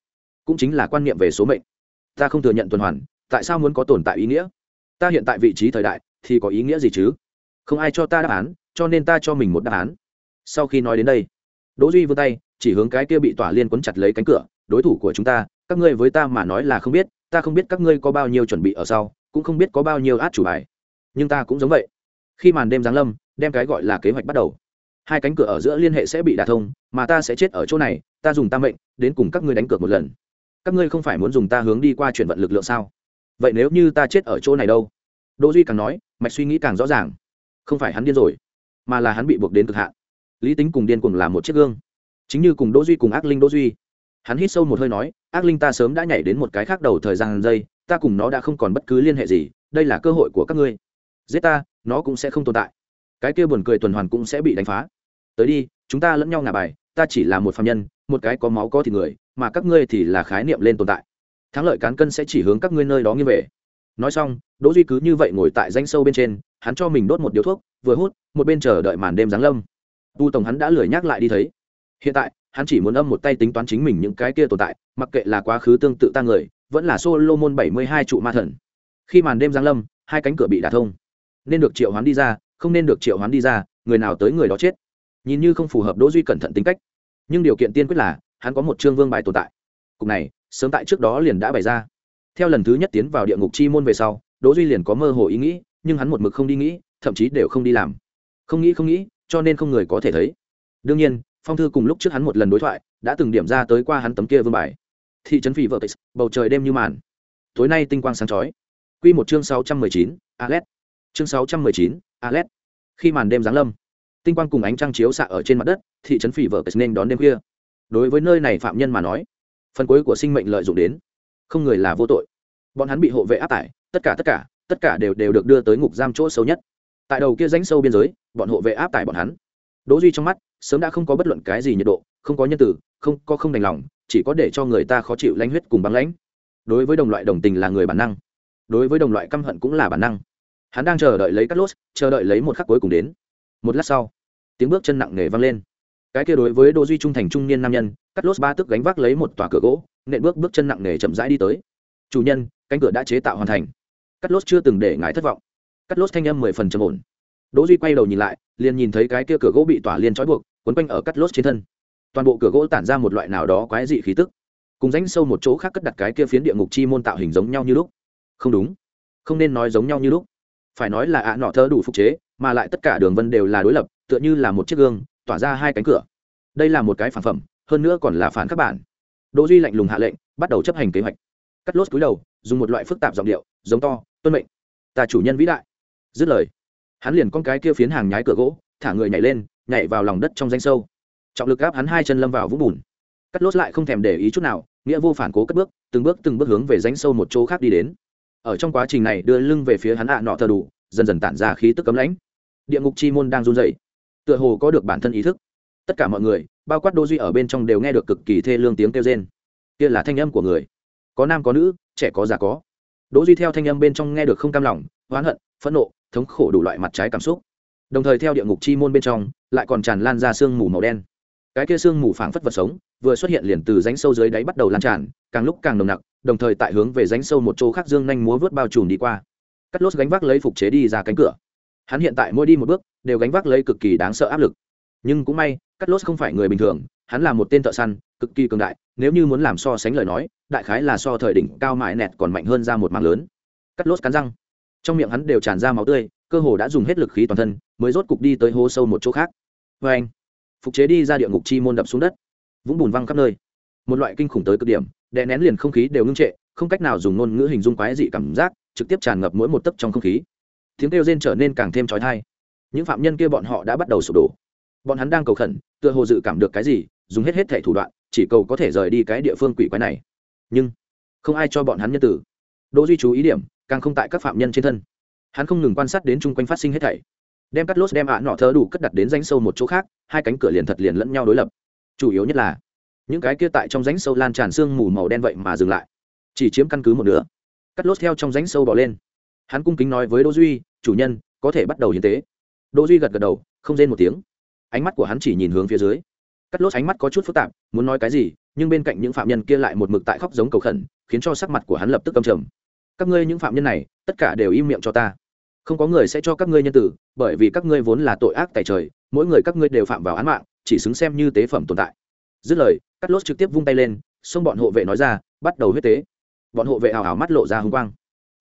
Cũng chính là quan niệm về số mệnh. Ta không thừa nhận tuần hoàn tại sao muốn có tồn tại ý nghĩa? Ta hiện tại vị trí thời đại, thì có ý nghĩa gì chứ? Không ai cho ta đáp án, cho nên ta cho mình một đáp án. Sau khi nói đến đây, đỗ duy vươn tay, chỉ hướng cái kia bị tỏa liên quấn chặt lấy cánh cửa, đối thủ của chúng ta, các ngươi với ta mà nói là không biết, ta không biết các ngươi có bao nhiêu chuẩn bị ở sau, cũng không biết có bao nhiêu át chủ bài. Nhưng ta cũng giống vậy. Khi màn đêm giáng lâm, đem cái gọi là kế hoạch bắt đầu. Hai cánh cửa ở giữa liên hệ sẽ bị đả thông, mà ta sẽ chết ở chỗ này, ta dùng ta mệnh, đến cùng các ngươi đánh cược một lần. Các ngươi không phải muốn dùng ta hướng đi qua chuyển vận lực lượng sao? Vậy nếu như ta chết ở chỗ này đâu? Đỗ duy càng nói, mạch suy nghĩ càng rõ ràng. Không phải hắn điên rồi, mà là hắn bị buộc đến cực hạn. Lý tính cùng điên cuồng là một chiếc gương. Chính như cùng đỗ duy cùng ác linh đỗ duy. Hắn hít sâu một hơi nói, ác linh ta sớm đã nhảy đến một cái khác đầu thời gian giây, ta cùng nó đã không còn bất cứ liên hệ gì, đây là cơ hội của các ngươi. Giết ta, nó cũng sẽ không tồn tại. Cái kia buồn cười tuần hoàn cũng sẽ bị đánh phá. Tới đi, chúng ta lẫn nhau ngả bài, ta chỉ là một phạm nhân, một cái có máu có thịt người, mà các ngươi thì là khái niệm lên tồn tại thắng lợi cán cân sẽ chỉ hướng các ngươi nơi đó như về. Nói xong, đỗ duy cứ như vậy ngồi tại danh sâu bên trên, hắn cho mình đốt một điếu thuốc, vừa hút, một bên chờ đợi màn đêm giáng lâm. Tu tổng hắn đã lười nhắc lại đi thấy. Hiện tại, hắn chỉ muốn âm một tay tính toán chính mình những cái kia tồn tại, mặc kệ là quá khứ tương tự ta người, vẫn là solomon bảy mươi hai trụ ma thần. Khi màn đêm giáng lâm, hai cánh cửa bị đả thông. Nên được triệu hoán đi ra, không nên được triệu hoán đi ra, người nào tới người đó chết. Nhìn như không phù hợp đỗ duy cẩn thận tính cách. Nhưng điều kiện tiên quyết là, hắn có một trương vương bài tồn tại. Cục này sớm tại trước đó liền đã bày ra. Theo lần thứ nhất tiến vào địa ngục chi môn về sau, đỗ duy liền có mơ hồ ý nghĩ, nhưng hắn một mực không đi nghĩ, thậm chí đều không đi làm. Không nghĩ không nghĩ, cho nên không người có thể thấy. Đương nhiên, phong thư cùng lúc trước hắn một lần đối thoại, đã từng điểm ra tới qua hắn tấm kia vương bài. Thị trấn phỉ vợ tịch, bầu trời đêm như màn. Tối nay tinh quang sáng chói. Quy một chương sáu trăm mười chín, alet. Chương sáu trăm mười chín, alet. Khi màn đêm giáng lâm, tinh quang cùng ánh trăng chiếu xạ ở trên mặt đất, thị trấn phỉ vợ tịch nên đón đêm khuya. Đối với nơi này phạm nhân mà nói phần cuối của sinh mệnh lợi dụng đến. Không người là vô tội. Bọn hắn bị hộ vệ áp tải, tất cả tất cả tất cả đều đều được đưa tới ngục giam chỗ sâu nhất. Tại đầu kia rãnh sâu biên giới, bọn hộ vệ áp tải bọn hắn. Đỗ duy trong mắt, sớm đã không có bất luận cái gì nhiệt độ, không có nhân tử, không, có không đành lòng, chỉ có để cho người ta khó chịu lãnh huyết cùng băng lãnh. Đối với đồng loại đồng tình là người bản năng. Đối với đồng loại căm hận cũng là bản năng. Hắn đang chờ đợi lấy cắt lốt, chờ đợi lấy một khắc cuối cùng đến. Một lát sau, tiếng bước chân nặng nề vang lên cái kia đối với đỗ duy trung thành trung niên nam nhân, cắt lốt ba tức gánh vác lấy một tòa cửa gỗ, nện bước bước chân nặng nề chậm rãi đi tới. Chủ nhân, cánh cửa đã chế tạo hoàn thành. Cắt lốt chưa từng để ngài thất vọng. Cắt lốt thanh âm mười phần trầm ổn. Đỗ duy quay đầu nhìn lại, liền nhìn thấy cái kia cửa gỗ bị tỏa liên trói buộc, quấn quanh ở cắt lốt trên thân. Toàn bộ cửa gỗ tản ra một loại nào đó quái dị khí tức. Cùng rãnh sâu một chỗ khác cất đặt cái kia phiến địa ngục chi môn tạo hình giống nhau như lúc. Không đúng. Không nên nói giống nhau như lúc. Phải nói là ạ nọ thơ đủ phục chế, mà lại tất cả đường vân đều là đối lập, tựa như là một chiếc gương tỏa ra hai cánh cửa. Đây là một cái phản phẩm, hơn nữa còn là phản các bản. Đỗ duy lạnh lùng hạ lệnh, bắt đầu chấp hành kế hoạch. Cắt lốt cúi đầu, dùng một loại phức tạp giọng điệu, giống to, tuân mệnh, ta chủ nhân vĩ đại. Dứt lời, hắn liền con cái kia phiến hàng nhái cửa gỗ, thả người nhảy lên, nhảy vào lòng đất trong danh sâu. Trọng lực áp hắn hai chân lâm vào vũng bùn. Cắt lốt lại không thèm để ý chút nào, nghĩa vô phản cố cất bước, từng bước từng bước hướng về danh sâu một chỗ khác đi đến. Ở trong quá trình này đưa lưng về phía hắn ạ nọ thờ đủ, dần dần tản ra khí tức cấm lãnh. Địa ngục chi môn đang run rẩy tựa hồ có được bản thân ý thức. Tất cả mọi người, bao quát đô duy ở bên trong đều nghe được cực kỳ thê lương tiếng kêu rên. Kia là thanh âm của người. Có nam có nữ, trẻ có già có. Đỗ duy theo thanh âm bên trong nghe được không cam lòng, oán hận, phẫn nộ, thống khổ đủ loại mặt trái cảm xúc. Đồng thời theo địa ngục chi môn bên trong, lại còn tràn lan ra sương mù màu đen. Cái kia sương mù phảng phất vật sống, vừa xuất hiện liền từ rãnh sâu dưới đáy bắt đầu lan tràn, càng lúc càng nồng nặc, đồng thời tại hướng về rãnh sâu một chỗ khác dương nhanh múa vớt bao trùm đi qua. Cắt lốt gánh vác lấy phục chế đi ra cánh cửa hắn hiện tại mỗi đi một bước, đều gánh vác lấy cực kỳ đáng sợ áp lực. Nhưng cũng may cắt lốt không phải người bình thường, hắn là một tên thợ săn, cực kỳ cường đại, nếu như muốn làm so sánh lời nói, đại khái là so thời đỉnh cao mại nẹt còn mạnh hơn ra một mạng lớn. Cắt lốt cắn răng. Trong miệng hắn đều tràn ra máu tươi, cơ hồ đã dùng hết lực khí toàn thân, mới rốt cục đi tới hố sâu một chỗ khác. Vê anh, phục chế đi ra địa ngục chi môn đập xuống đất. Vũng bùn văng khắp nơi. Một loại kinh khủng tới cực điểm, đè nén liền không khí đều ngưng trệ, không cách nào dùng ngôn ngữ hình dung quái dị cảm giác, trực tiếp tràn ngập mỗi một tấc trong không khí tiếng kêu rên trở nên càng thêm trói thai. Những phạm nhân kia bọn họ đã bắt đầu sụp đổ. Bọn hắn đang cầu khẩn, tựa hồ dự cảm được cái gì, dùng hết hết thể thủ đoạn, chỉ cầu có thể rời đi cái địa phương quỷ quái này. Nhưng, không ai cho bọn hắn nhân tử. Đỗ duy chú ý điểm, càng không tại các phạm nhân trên thân. Hắn không ngừng quan sát đến chung quanh phát sinh hết thảy. Đem cắt lốt đem ạ nọ thớ đủ cất đặt đến rãnh sâu một chỗ khác, hai cánh cửa liền thật liền lẫn nhau đối lập. Chủ yếu nhất là, những cái kia tại trong rãnh sâu lan tràn xương mù màu đen vậy mà dừng lại. Chỉ chiếm căn cứ một nửa. Cắt lốt theo trong rãnh sâu bỏ lên hắn cung kính nói với đỗ duy, chủ nhân, có thể bắt đầu hiến tế. Đỗ duy gật gật đầu, không rên một tiếng. Ánh mắt của hắn chỉ nhìn hướng phía dưới. Cắt lốt ánh mắt có chút phức tạp, muốn nói cái gì, nhưng bên cạnh những phạm nhân kia lại một mực tại khóc giống cầu khẩn, khiến cho sắc mặt của hắn lập tức căm trầm. Các ngươi những phạm nhân này, tất cả đều im miệng cho ta. Không có người sẽ cho các ngươi nhân tử, bởi vì các ngươi vốn là tội ác tại trời, mỗi người các ngươi đều phạm vào án mạng, chỉ xứng xem như tế phẩm tồn tại. Dứt lời, cắt lốt trực tiếp vung tay lên, xông bọn hộ vệ nói ra, bắt đầu huyết tế. Bọn hộ vệ hào hào mắt lộ ra hung quang.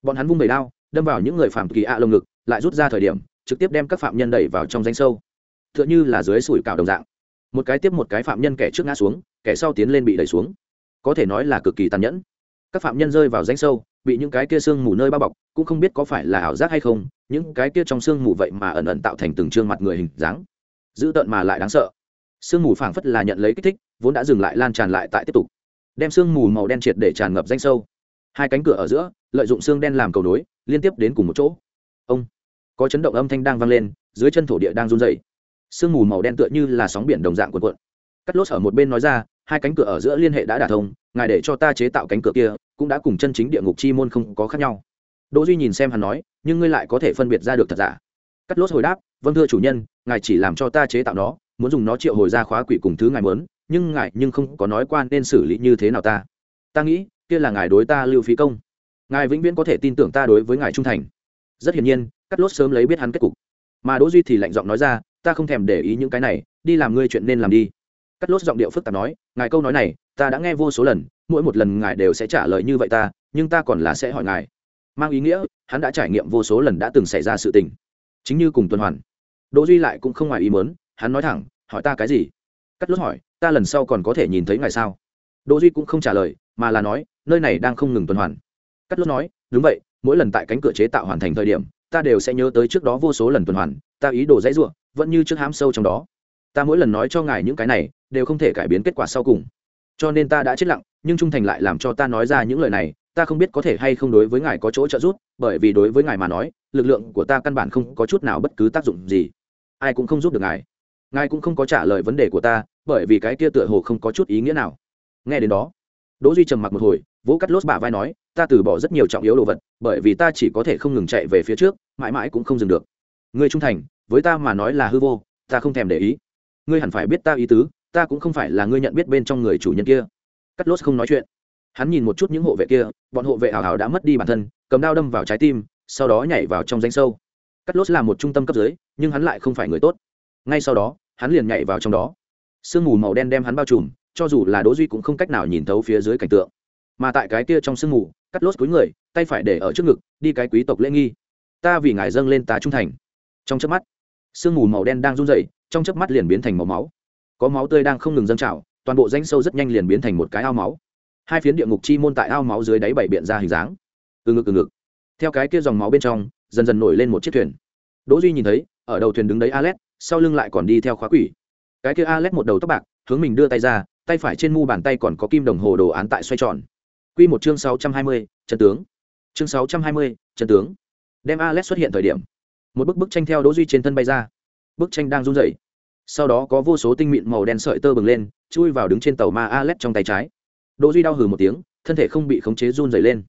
Bọn hắn vung bầy đao đâm vào những người phạm kỳ ạ lồng ngực, lại rút ra thời điểm, trực tiếp đem các phạm nhân đẩy vào trong danh sâu. T h ư ợ n h ư là dưới sủi cảo đồng dạng. Một cái tiếp một cái phạm nhân kẻ trước ngã xuống, kẻ sau tiến lên bị đẩy xuống. Có thể nói là cực kỳ tàn nhẫn. Các phạm nhân rơi vào danh sâu, bị những cái kia sương mù nơi bao bọc, cũng không biết có phải là ảo giác hay không, những cái kia trong sương mù vậy mà ẩn ẩn tạo thành từng trương mặt người hình dáng. Dữ tợn mà lại đáng sợ. Sương mù phảng phất là nhận lấy kích thích, vốn đã dừng lại lan tràn lại tại tiếp tục. Đem sương mù màu đen triệt để tràn ngập danh sâu. Hai cánh cửa ở giữa, lợi dụng xương đen làm cầu nối liên tiếp đến cùng một chỗ. Ông, có chấn động âm thanh đang vang lên, dưới chân thổ địa đang run dày sương mù màu đen tựa như là sóng biển đồng dạng cuộn cuộn. Cắt lốt ở một bên nói ra, hai cánh cửa ở giữa liên hệ đã đả thông, ngài để cho ta chế tạo cánh cửa kia, cũng đã cùng chân chính địa ngục chi môn không có khác nhau. Đỗ duy nhìn xem hắn nói, nhưng ngươi lại có thể phân biệt ra được thật giả. Cắt lốt hồi đáp vâng thưa chủ nhân, ngài chỉ làm cho ta chế tạo nó, muốn dùng nó triệu hồi ra khóa quỷ cùng thứ ngài muốn, nhưng ngài nhưng không có nói quan nên xử lý như thế nào ta. Ta nghĩ, kia là ngài đối ta lưu phí công ngài vĩnh viễn có thể tin tưởng ta đối với ngài trung thành. Rất hiển nhiên, cắt lốt sớm lấy biết hắn kết cục. Mà đỗ duy thì lạnh giọng nói ra, ta không thèm để ý những cái này, đi làm ngươi chuyện nên làm đi. Cắt lốt giọng điệu phức tạp nói, ngài câu nói này, ta đã nghe vô số lần, mỗi một lần ngài đều sẽ trả lời như vậy ta, nhưng ta còn là sẽ hỏi ngài. Mang ý nghĩa, hắn đã trải nghiệm vô số lần đã từng xảy ra sự tình. Chính như cùng tuần hoàn. Đỗ duy lại cũng không ngoài ý muốn, hắn nói thẳng, hỏi ta cái gì? Cắt lốt hỏi, ta lần sau còn có thể nhìn thấy ngài sao? Đỗ duy cũng không trả lời, mà là nói, nơi này đang không ngừng tuần hoàn cắt lốt nói, đúng vậy, mỗi lần tại cánh cửa chế tạo hoàn thành thời điểm, ta đều sẽ nhớ tới trước đó vô số lần tuần hoàn, ta ý đồ dãy ruộng, vẫn như trước hám sâu trong đó. Ta mỗi lần nói cho ngài những cái này, đều không thể cải biến kết quả sau cùng. Cho nên ta đã chết lặng, nhưng trung thành lại làm cho ta nói ra những lời này, ta không biết có thể hay không đối với ngài có chỗ trợ giúp, bởi vì đối với ngài mà nói, lực lượng của ta căn bản không có chút nào bất cứ tác dụng gì. Ai cũng không giúp được ngài. Ngài cũng không có trả lời vấn đề của ta, bởi vì cái kia tựa hồ không có chút ý nghĩa nào. Nghe đến đó đỗ duy trầm mặc một hồi, vỗ cắt lốt bả vai nói, ta từ bỏ rất nhiều trọng yếu đồ vật, bởi vì ta chỉ có thể không ngừng chạy về phía trước, mãi mãi cũng không dừng được. Ngươi trung thành, với ta mà nói là hư vô, ta không thèm để ý. Ngươi hẳn phải biết ta ý tứ, ta cũng không phải là ngươi nhận biết bên trong người chủ nhân kia. Cắt lốt không nói chuyện. Hắn nhìn một chút những hộ vệ kia, bọn hộ vệ hào hào đã mất đi bản thân, cầm đao đâm vào trái tim, sau đó nhảy vào trong danh sâu. Cắt lốt là một trung tâm cấp dưới, nhưng hắn lại không phải người tốt. Ngay sau đó, hắn liền nhảy vào trong đó. Sương mù màu đen đem hắn bao trùm cho dù là đỗ duy cũng không cách nào nhìn thấu phía dưới cảnh tượng. Mà tại cái kia trong sương mù cắt lốt cúi người tay phải để ở trước ngực đi cái quý tộc lễ nghi. Ta vì ngài dâng lên tá trung thành. Trong chớp mắt sương mù màu đen đang run rẩy trong chớp mắt liền biến thành màu máu. Có máu tươi đang không ngừng dâng trào toàn bộ danh sâu rất nhanh liền biến thành một cái ao máu. Hai phiến địa ngục chi môn tại ao máu dưới đáy bảy biện ra hình dáng. Từ ngực từ ngực. Theo cái kia dòng máu bên trong dần dần nổi lên một chiếc thuyền. Đỗ duy nhìn thấy ở đầu thuyền đứng đấy Alet, sau lưng lại còn đi theo khóa quỷ. Cái kia Alet một đầu tóc bạc hướng mình đưa tay ra tay phải trên mu bàn tay còn có kim đồng hồ đồ án tại xoay tròn. Quy một chương sáu trăm hai mươi, chân tướng. Chương sáu trăm hai mươi chân tướng. Đem alex xuất hiện thời điểm một bức bức tranh theo đỗ duy trên thân bay ra. Bức tranh đang run rẩy. Sau đó có vô số tinh mịn màu đen sợi tơ bừng lên chui vào đứng trên tàu ma alex trong tay trái. Đỗ duy đau hừ một tiếng thân thể không bị khống chế run rẩy lên.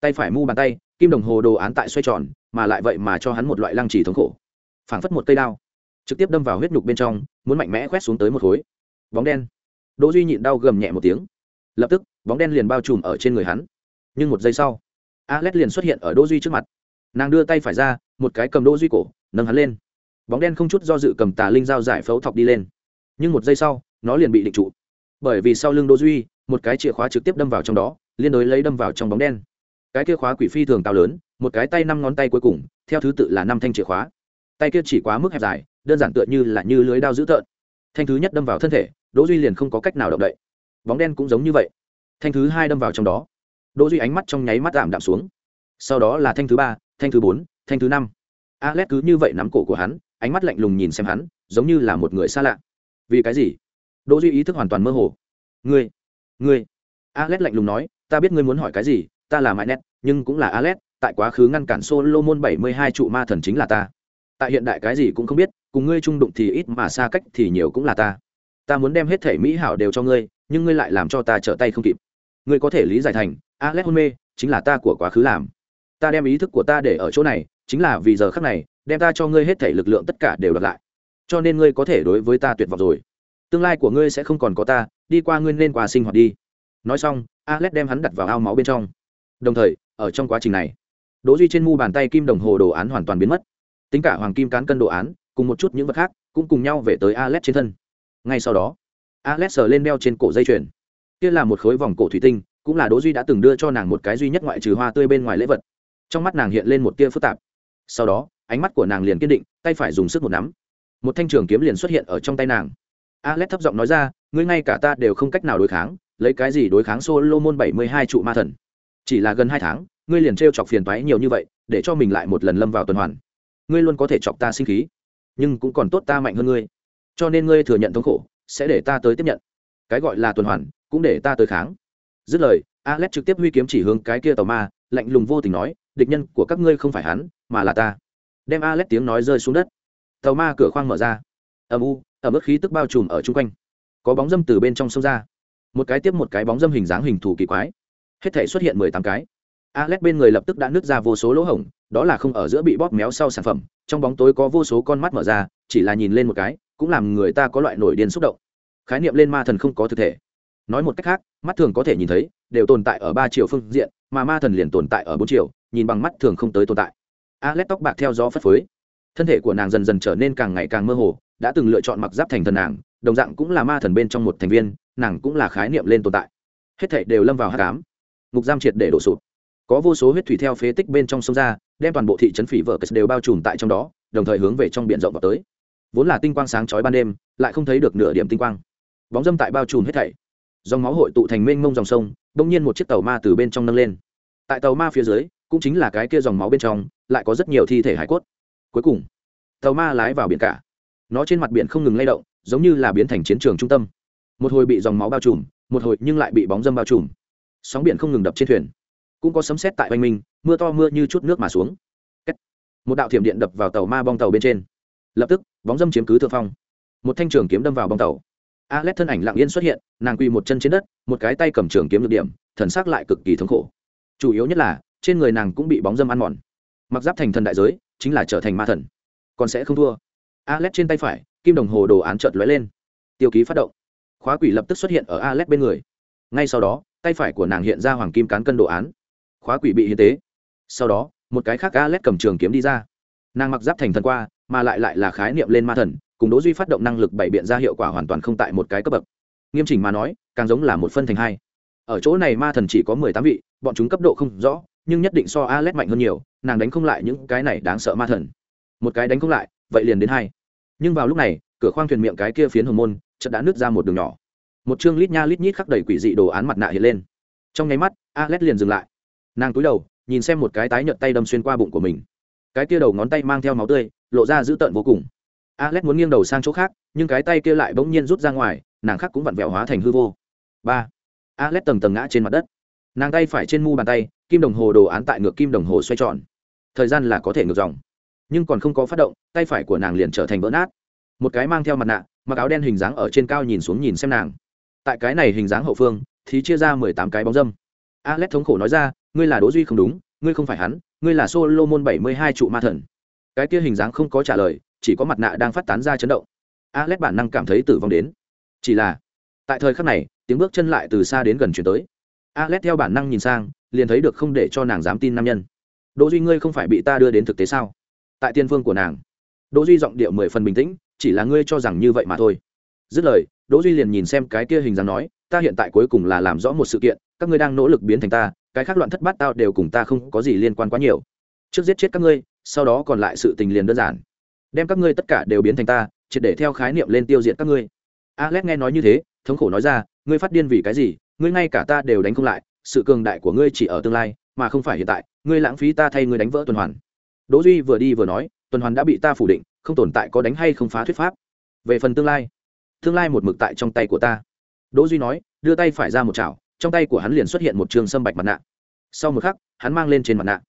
Tay phải mu bàn tay kim đồng hồ đồ án tại xoay tròn mà lại vậy mà cho hắn một loại lăng trì thống khổ. Phảng phất một cây đao trực tiếp đâm vào huyết nhục bên trong muốn mạnh mẽ quét xuống tới một khối. Bóng đen đỗ duy nhịn đau gầm nhẹ một tiếng. Lập tức, bóng đen liền bao trùm ở trên người hắn. Nhưng một giây sau, alex liền xuất hiện ở đỗ duy trước mặt. Nàng đưa tay phải ra, một cái cầm đỗ duy cổ, nâng hắn lên. Bóng đen không chút do dự cầm tà linh dao giải phẫu thọc đi lên. Nhưng một giây sau, nó liền bị định trụ. Bởi vì sau lưng đỗ duy, một cái chìa khóa trực tiếp đâm vào trong đó, liên đối lấy đâm vào trong bóng đen. Cái kia khóa quỷ phi thường cao lớn, một cái tay năm ngón tay cuối cùng, theo thứ tự là năm thanh chìa khóa. Tay kia chỉ quá mức hẹp dài, đơn giản tựa như là như lưới đao dữ tợn. Thanh thứ nhất đâm vào thân thể đỗ duy liền không có cách nào động đậy. Bóng đen cũng giống như vậy. Thanh thứ hai đâm vào trong đó. Đỗ duy ánh mắt trong nháy mắt giảm đạm xuống. Sau đó là thanh thứ ba, thanh thứ bốn, thanh thứ năm. Alex cứ như vậy nắm cổ của hắn, ánh mắt lạnh lùng nhìn xem hắn, giống như là một người xa lạ. Vì cái gì? Đỗ duy ý thức hoàn toàn mơ hồ. Ngươi ngươi. Alex lạnh lùng nói, ta biết ngươi muốn hỏi cái gì, ta là mãi nét nhưng cũng là alex, tại quá khứ ngăn cản solomon bảy mươi hai trụ ma thần chính là ta. Tại hiện đại cái gì cũng không biết, cùng ngươi trung đụng thì ít mà xa cách thì nhiều cũng là ta ta muốn đem hết thể mỹ hảo đều cho ngươi, nhưng ngươi lại làm cho ta trở tay không kịp. Ngươi có thể lý giải thành, alex hôn mê, chính là ta của quá khứ làm. Ta đem ý thức của ta để ở chỗ này, chính là vì giờ khắc này, đem ta cho ngươi hết thể lực lượng tất cả đều đợt lại. Cho nên ngươi có thể đối với ta tuyệt vọng rồi. Tương lai của ngươi sẽ không còn có ta, đi qua ngươi nên qua sinh hoạt đi. Nói xong, alex đem hắn đặt vào ao máu bên trong. Đồng thời, ở trong quá trình này, đỗ duy trên mu bàn tay kim đồng hồ đồ án hoàn toàn biến mất. Tính cả hoàng kim cán cân đồ án, cùng một chút những vật khác, cũng cùng nhau về tới alex trên thân ngay sau đó, alex sờ lên đeo trên cổ dây chuyền. Kia là một khối vòng cổ thủy tinh, cũng là đỗ duy đã từng đưa cho nàng một cái duy nhất ngoại trừ hoa tươi bên ngoài lễ vật. Trong mắt nàng hiện lên một tia phức tạp. Sau đó, ánh mắt của nàng liền kiên định, tay phải dùng sức một nắm. Một thanh trường kiếm liền xuất hiện ở trong tay nàng. Alex thấp giọng nói ra, ngươi ngay cả ta đều không cách nào đối kháng, lấy cái gì đối kháng solomon bảy mươi hai trụ ma thần? Chỉ là gần hai tháng, ngươi liền t chọc phiền toái nhiều như vậy, để cho mình lại một lần lâm vào tuần hoàn. Ngươi luôn có thể chọc ta sinh khí, nhưng cũng còn tốt ta mạnh hơn ngươi cho nên ngươi thừa nhận thống khổ, sẽ để ta tới tiếp nhận. Cái gọi là tuần hoàn, cũng để ta tới kháng. Dứt lời, alex trực tiếp huy kiếm chỉ hướng cái kia tàu ma, lạnh lùng vô tình nói, địch nhân của các ngươi không phải hắn, mà là ta. Đem alex tiếng nói rơi xuống đất. Tàu ma cửa khoang mở ra. Ầm u ở mức khí tức bao trùm ở chung quanh. Có bóng dâm từ bên trong sông ra. Một cái tiếp một cái bóng dâm hình dáng hình thù kỳ quái. Hết thể xuất hiện mười tám cái. Alex bên người lập tức đã nứt ra vô số lỗ hổng, đó là không ở giữa bị bóp méo sau sản phẩm, trong bóng tối có vô số con mắt mở ra, chỉ là nhìn lên một cái cũng làm người ta có loại nổi điên xúc động. Khái niệm lên ma thần không có thực thể. Nói một cách khác, mắt thường có thể nhìn thấy, đều tồn tại ở ba chiều phương diện, mà ma thần liền tồn tại ở bốn chiều, nhìn bằng mắt thường không tới tồn tại. Alex tóc bạc theo gió phất phới. Thân thể của nàng dần dần trở nên càng ngày càng mơ hồ, đã từng lựa chọn mặc giáp thành thần nàng, đồng dạng cũng là ma thần bên trong một thành viên, nàng cũng là khái niệm lên tồn tại. Hết thảy đều lâm vào hát cám ngục giam triệt để đổ sụp. Có vô số huyết thủy theo phế tích bên trong sông ra, đem toàn bộ thị trấn phỉ vợ đều bao trùm tại trong đó, đồng thời hướng về trong biển rộng vào tới vốn là tinh quang sáng chói ban đêm, lại không thấy được nửa điểm tinh quang. Bóng dâm tại bao trùm hết thảy. Dòng máu hội tụ thành mênh mông dòng sông đông nhiên một chiếc tàu ma từ bên trong nâng lên. Tại tàu ma phía dưới, cũng chính là cái kia dòng máu bên trong, lại có rất nhiều thi thể hải cốt. Cuối cùng, tàu ma lái vào biển cả. Nó trên mặt biển không ngừng lay động, giống như là biến thành chiến trường trung tâm. Một hồi bị dòng máu bao trùm, một hồi nhưng lại bị bóng dâm bao trùm. Sóng biển không ngừng đập trên thuyền. Cũng có sấm sét tại oanh minh, mưa to mưa như chút nước mà xuống. Một đạo thiểm điện đập vào tàu ma bong tàu bên trên lập tức, bóng dâm chiếm cứ thượng phong. Một thanh trường kiếm đâm vào bong tàu. Alex thân ảnh lặng yên xuất hiện, nàng quỳ một chân trên đất, một cái tay cầm trường kiếm được điểm, thần sắc lại cực kỳ thống khổ. Chủ yếu nhất là, trên người nàng cũng bị bóng dâm ăn mòn. Mặc giáp thành thần đại giới, chính là trở thành ma thần. Còn sẽ không thua. Alex trên tay phải, kim đồng hồ đồ án trợt lóe lên. Tiêu ký phát động. Khóa quỷ lập tức xuất hiện ở alex bên người. Ngay sau đó, tay phải của nàng hiện ra hoàng kim cán cân đồ án. Khóa quỷ bị hiến tế. Sau đó, một cái khác alex cầm trường kiếm đi ra. Nàng mặc giáp thành thần qua mà lại lại là khái niệm lên ma thần, cùng đỗ duy phát động năng lực bảy biện ra hiệu quả hoàn toàn không tại một cái cấp bậc. Nghiêm chỉnh mà nói, càng giống là một phân thành hai. Ở chỗ này ma thần chỉ có mười tám vị, bọn chúng cấp độ không rõ, nhưng nhất định so alex mạnh hơn nhiều, nàng đánh không lại những cái này đáng sợ ma thần. Một cái đánh không lại, vậy liền đến hai. Nhưng vào lúc này, cửa khoang thuyền miệng cái kia phiến hồng môn, chợt đã nứt ra một đường nhỏ. Một chương lít nha lít nhít khắc đầy quỷ dị đồ án mặt nạ hiện lên. Trong nháy mắt, alex liền dừng lại. Nàng cúi đầu, nhìn xem một cái tái nhợt tay đâm xuyên qua bụng của mình. Cái kia đầu ngón tay mang theo máu tươi lộ ra dữ tợn vô cùng. Alex muốn nghiêng đầu sang chỗ khác, nhưng cái tay kia lại bỗng nhiên rút ra ngoài, nàng khác cũng vặn vẹo hóa thành hư vô. Ba. Alex tầng tầng ngã trên mặt đất. Nàng tay phải trên mu bàn tay, kim đồng hồ đồ án tại ngược kim đồng hồ xoay tròn. Thời gian là có thể ngược dòng. Nhưng còn không có phát động, tay phải của nàng liền trở thành vỡ nát. Một cái mang theo mặt nạ, mặc áo đen hình dáng ở trên cao nhìn xuống nhìn xem nàng. Tại cái này hình dáng hậu phương, thì chia ra mười tám cái bóng dâm. Alex thống khổ nói ra, ngươi là đỗ duy không đúng, ngươi không phải hắn, ngươi là solomon bảy mươi hai trụ ma thần cái kia hình dáng không có trả lời, chỉ có mặt nạ đang phát tán ra chấn động. Alex bản năng cảm thấy tử vong đến. Chỉ là, tại thời khắc này, tiếng bước chân lại từ xa đến gần chuyển tới. Alex theo bản năng nhìn sang, liền thấy được không để cho nàng dám tin nam nhân. Đỗ duy, ngươi không phải bị ta đưa đến thực tế sao? Tại tiên phương của nàng. Đỗ duy giọng điệu mười phần bình tĩnh, chỉ là ngươi cho rằng như vậy mà thôi. Dứt lời, đỗ duy liền nhìn xem cái kia hình dáng nói, ta hiện tại cuối cùng là làm rõ một sự kiện, các ngươi đang nỗ lực biến thành ta, cái khác loạn thất bát tao đều cùng ta không có gì liên quan quá nhiều. Trước giết chết các ngươi sau đó còn lại sự tình liền đơn giản. Đem các ngươi tất cả đều biến thành ta, triệt để theo khái niệm lên tiêu diệt các ngươi. Alex nghe nói như thế, thống khổ nói ra, ngươi phát điên vì cái gì, ngươi ngay cả ta đều đánh không lại, sự cường đại của ngươi chỉ ở tương lai, mà không phải hiện tại, ngươi lãng phí ta thay ngươi đánh vỡ tuần hoàn. Đỗ duy vừa đi vừa nói, tuần hoàn đã bị ta phủ định, không tồn tại có đánh hay không phá thuyết pháp. Về phần tương lai tương lai một mực tại trong tay của ta. Đỗ duy nói, đưa tay phải ra một chảo, trong tay của hắn liền xuất hiện một trường sâm bạch mặt nạ. Sau một khắc, hắn mang lên trên mặt nạ.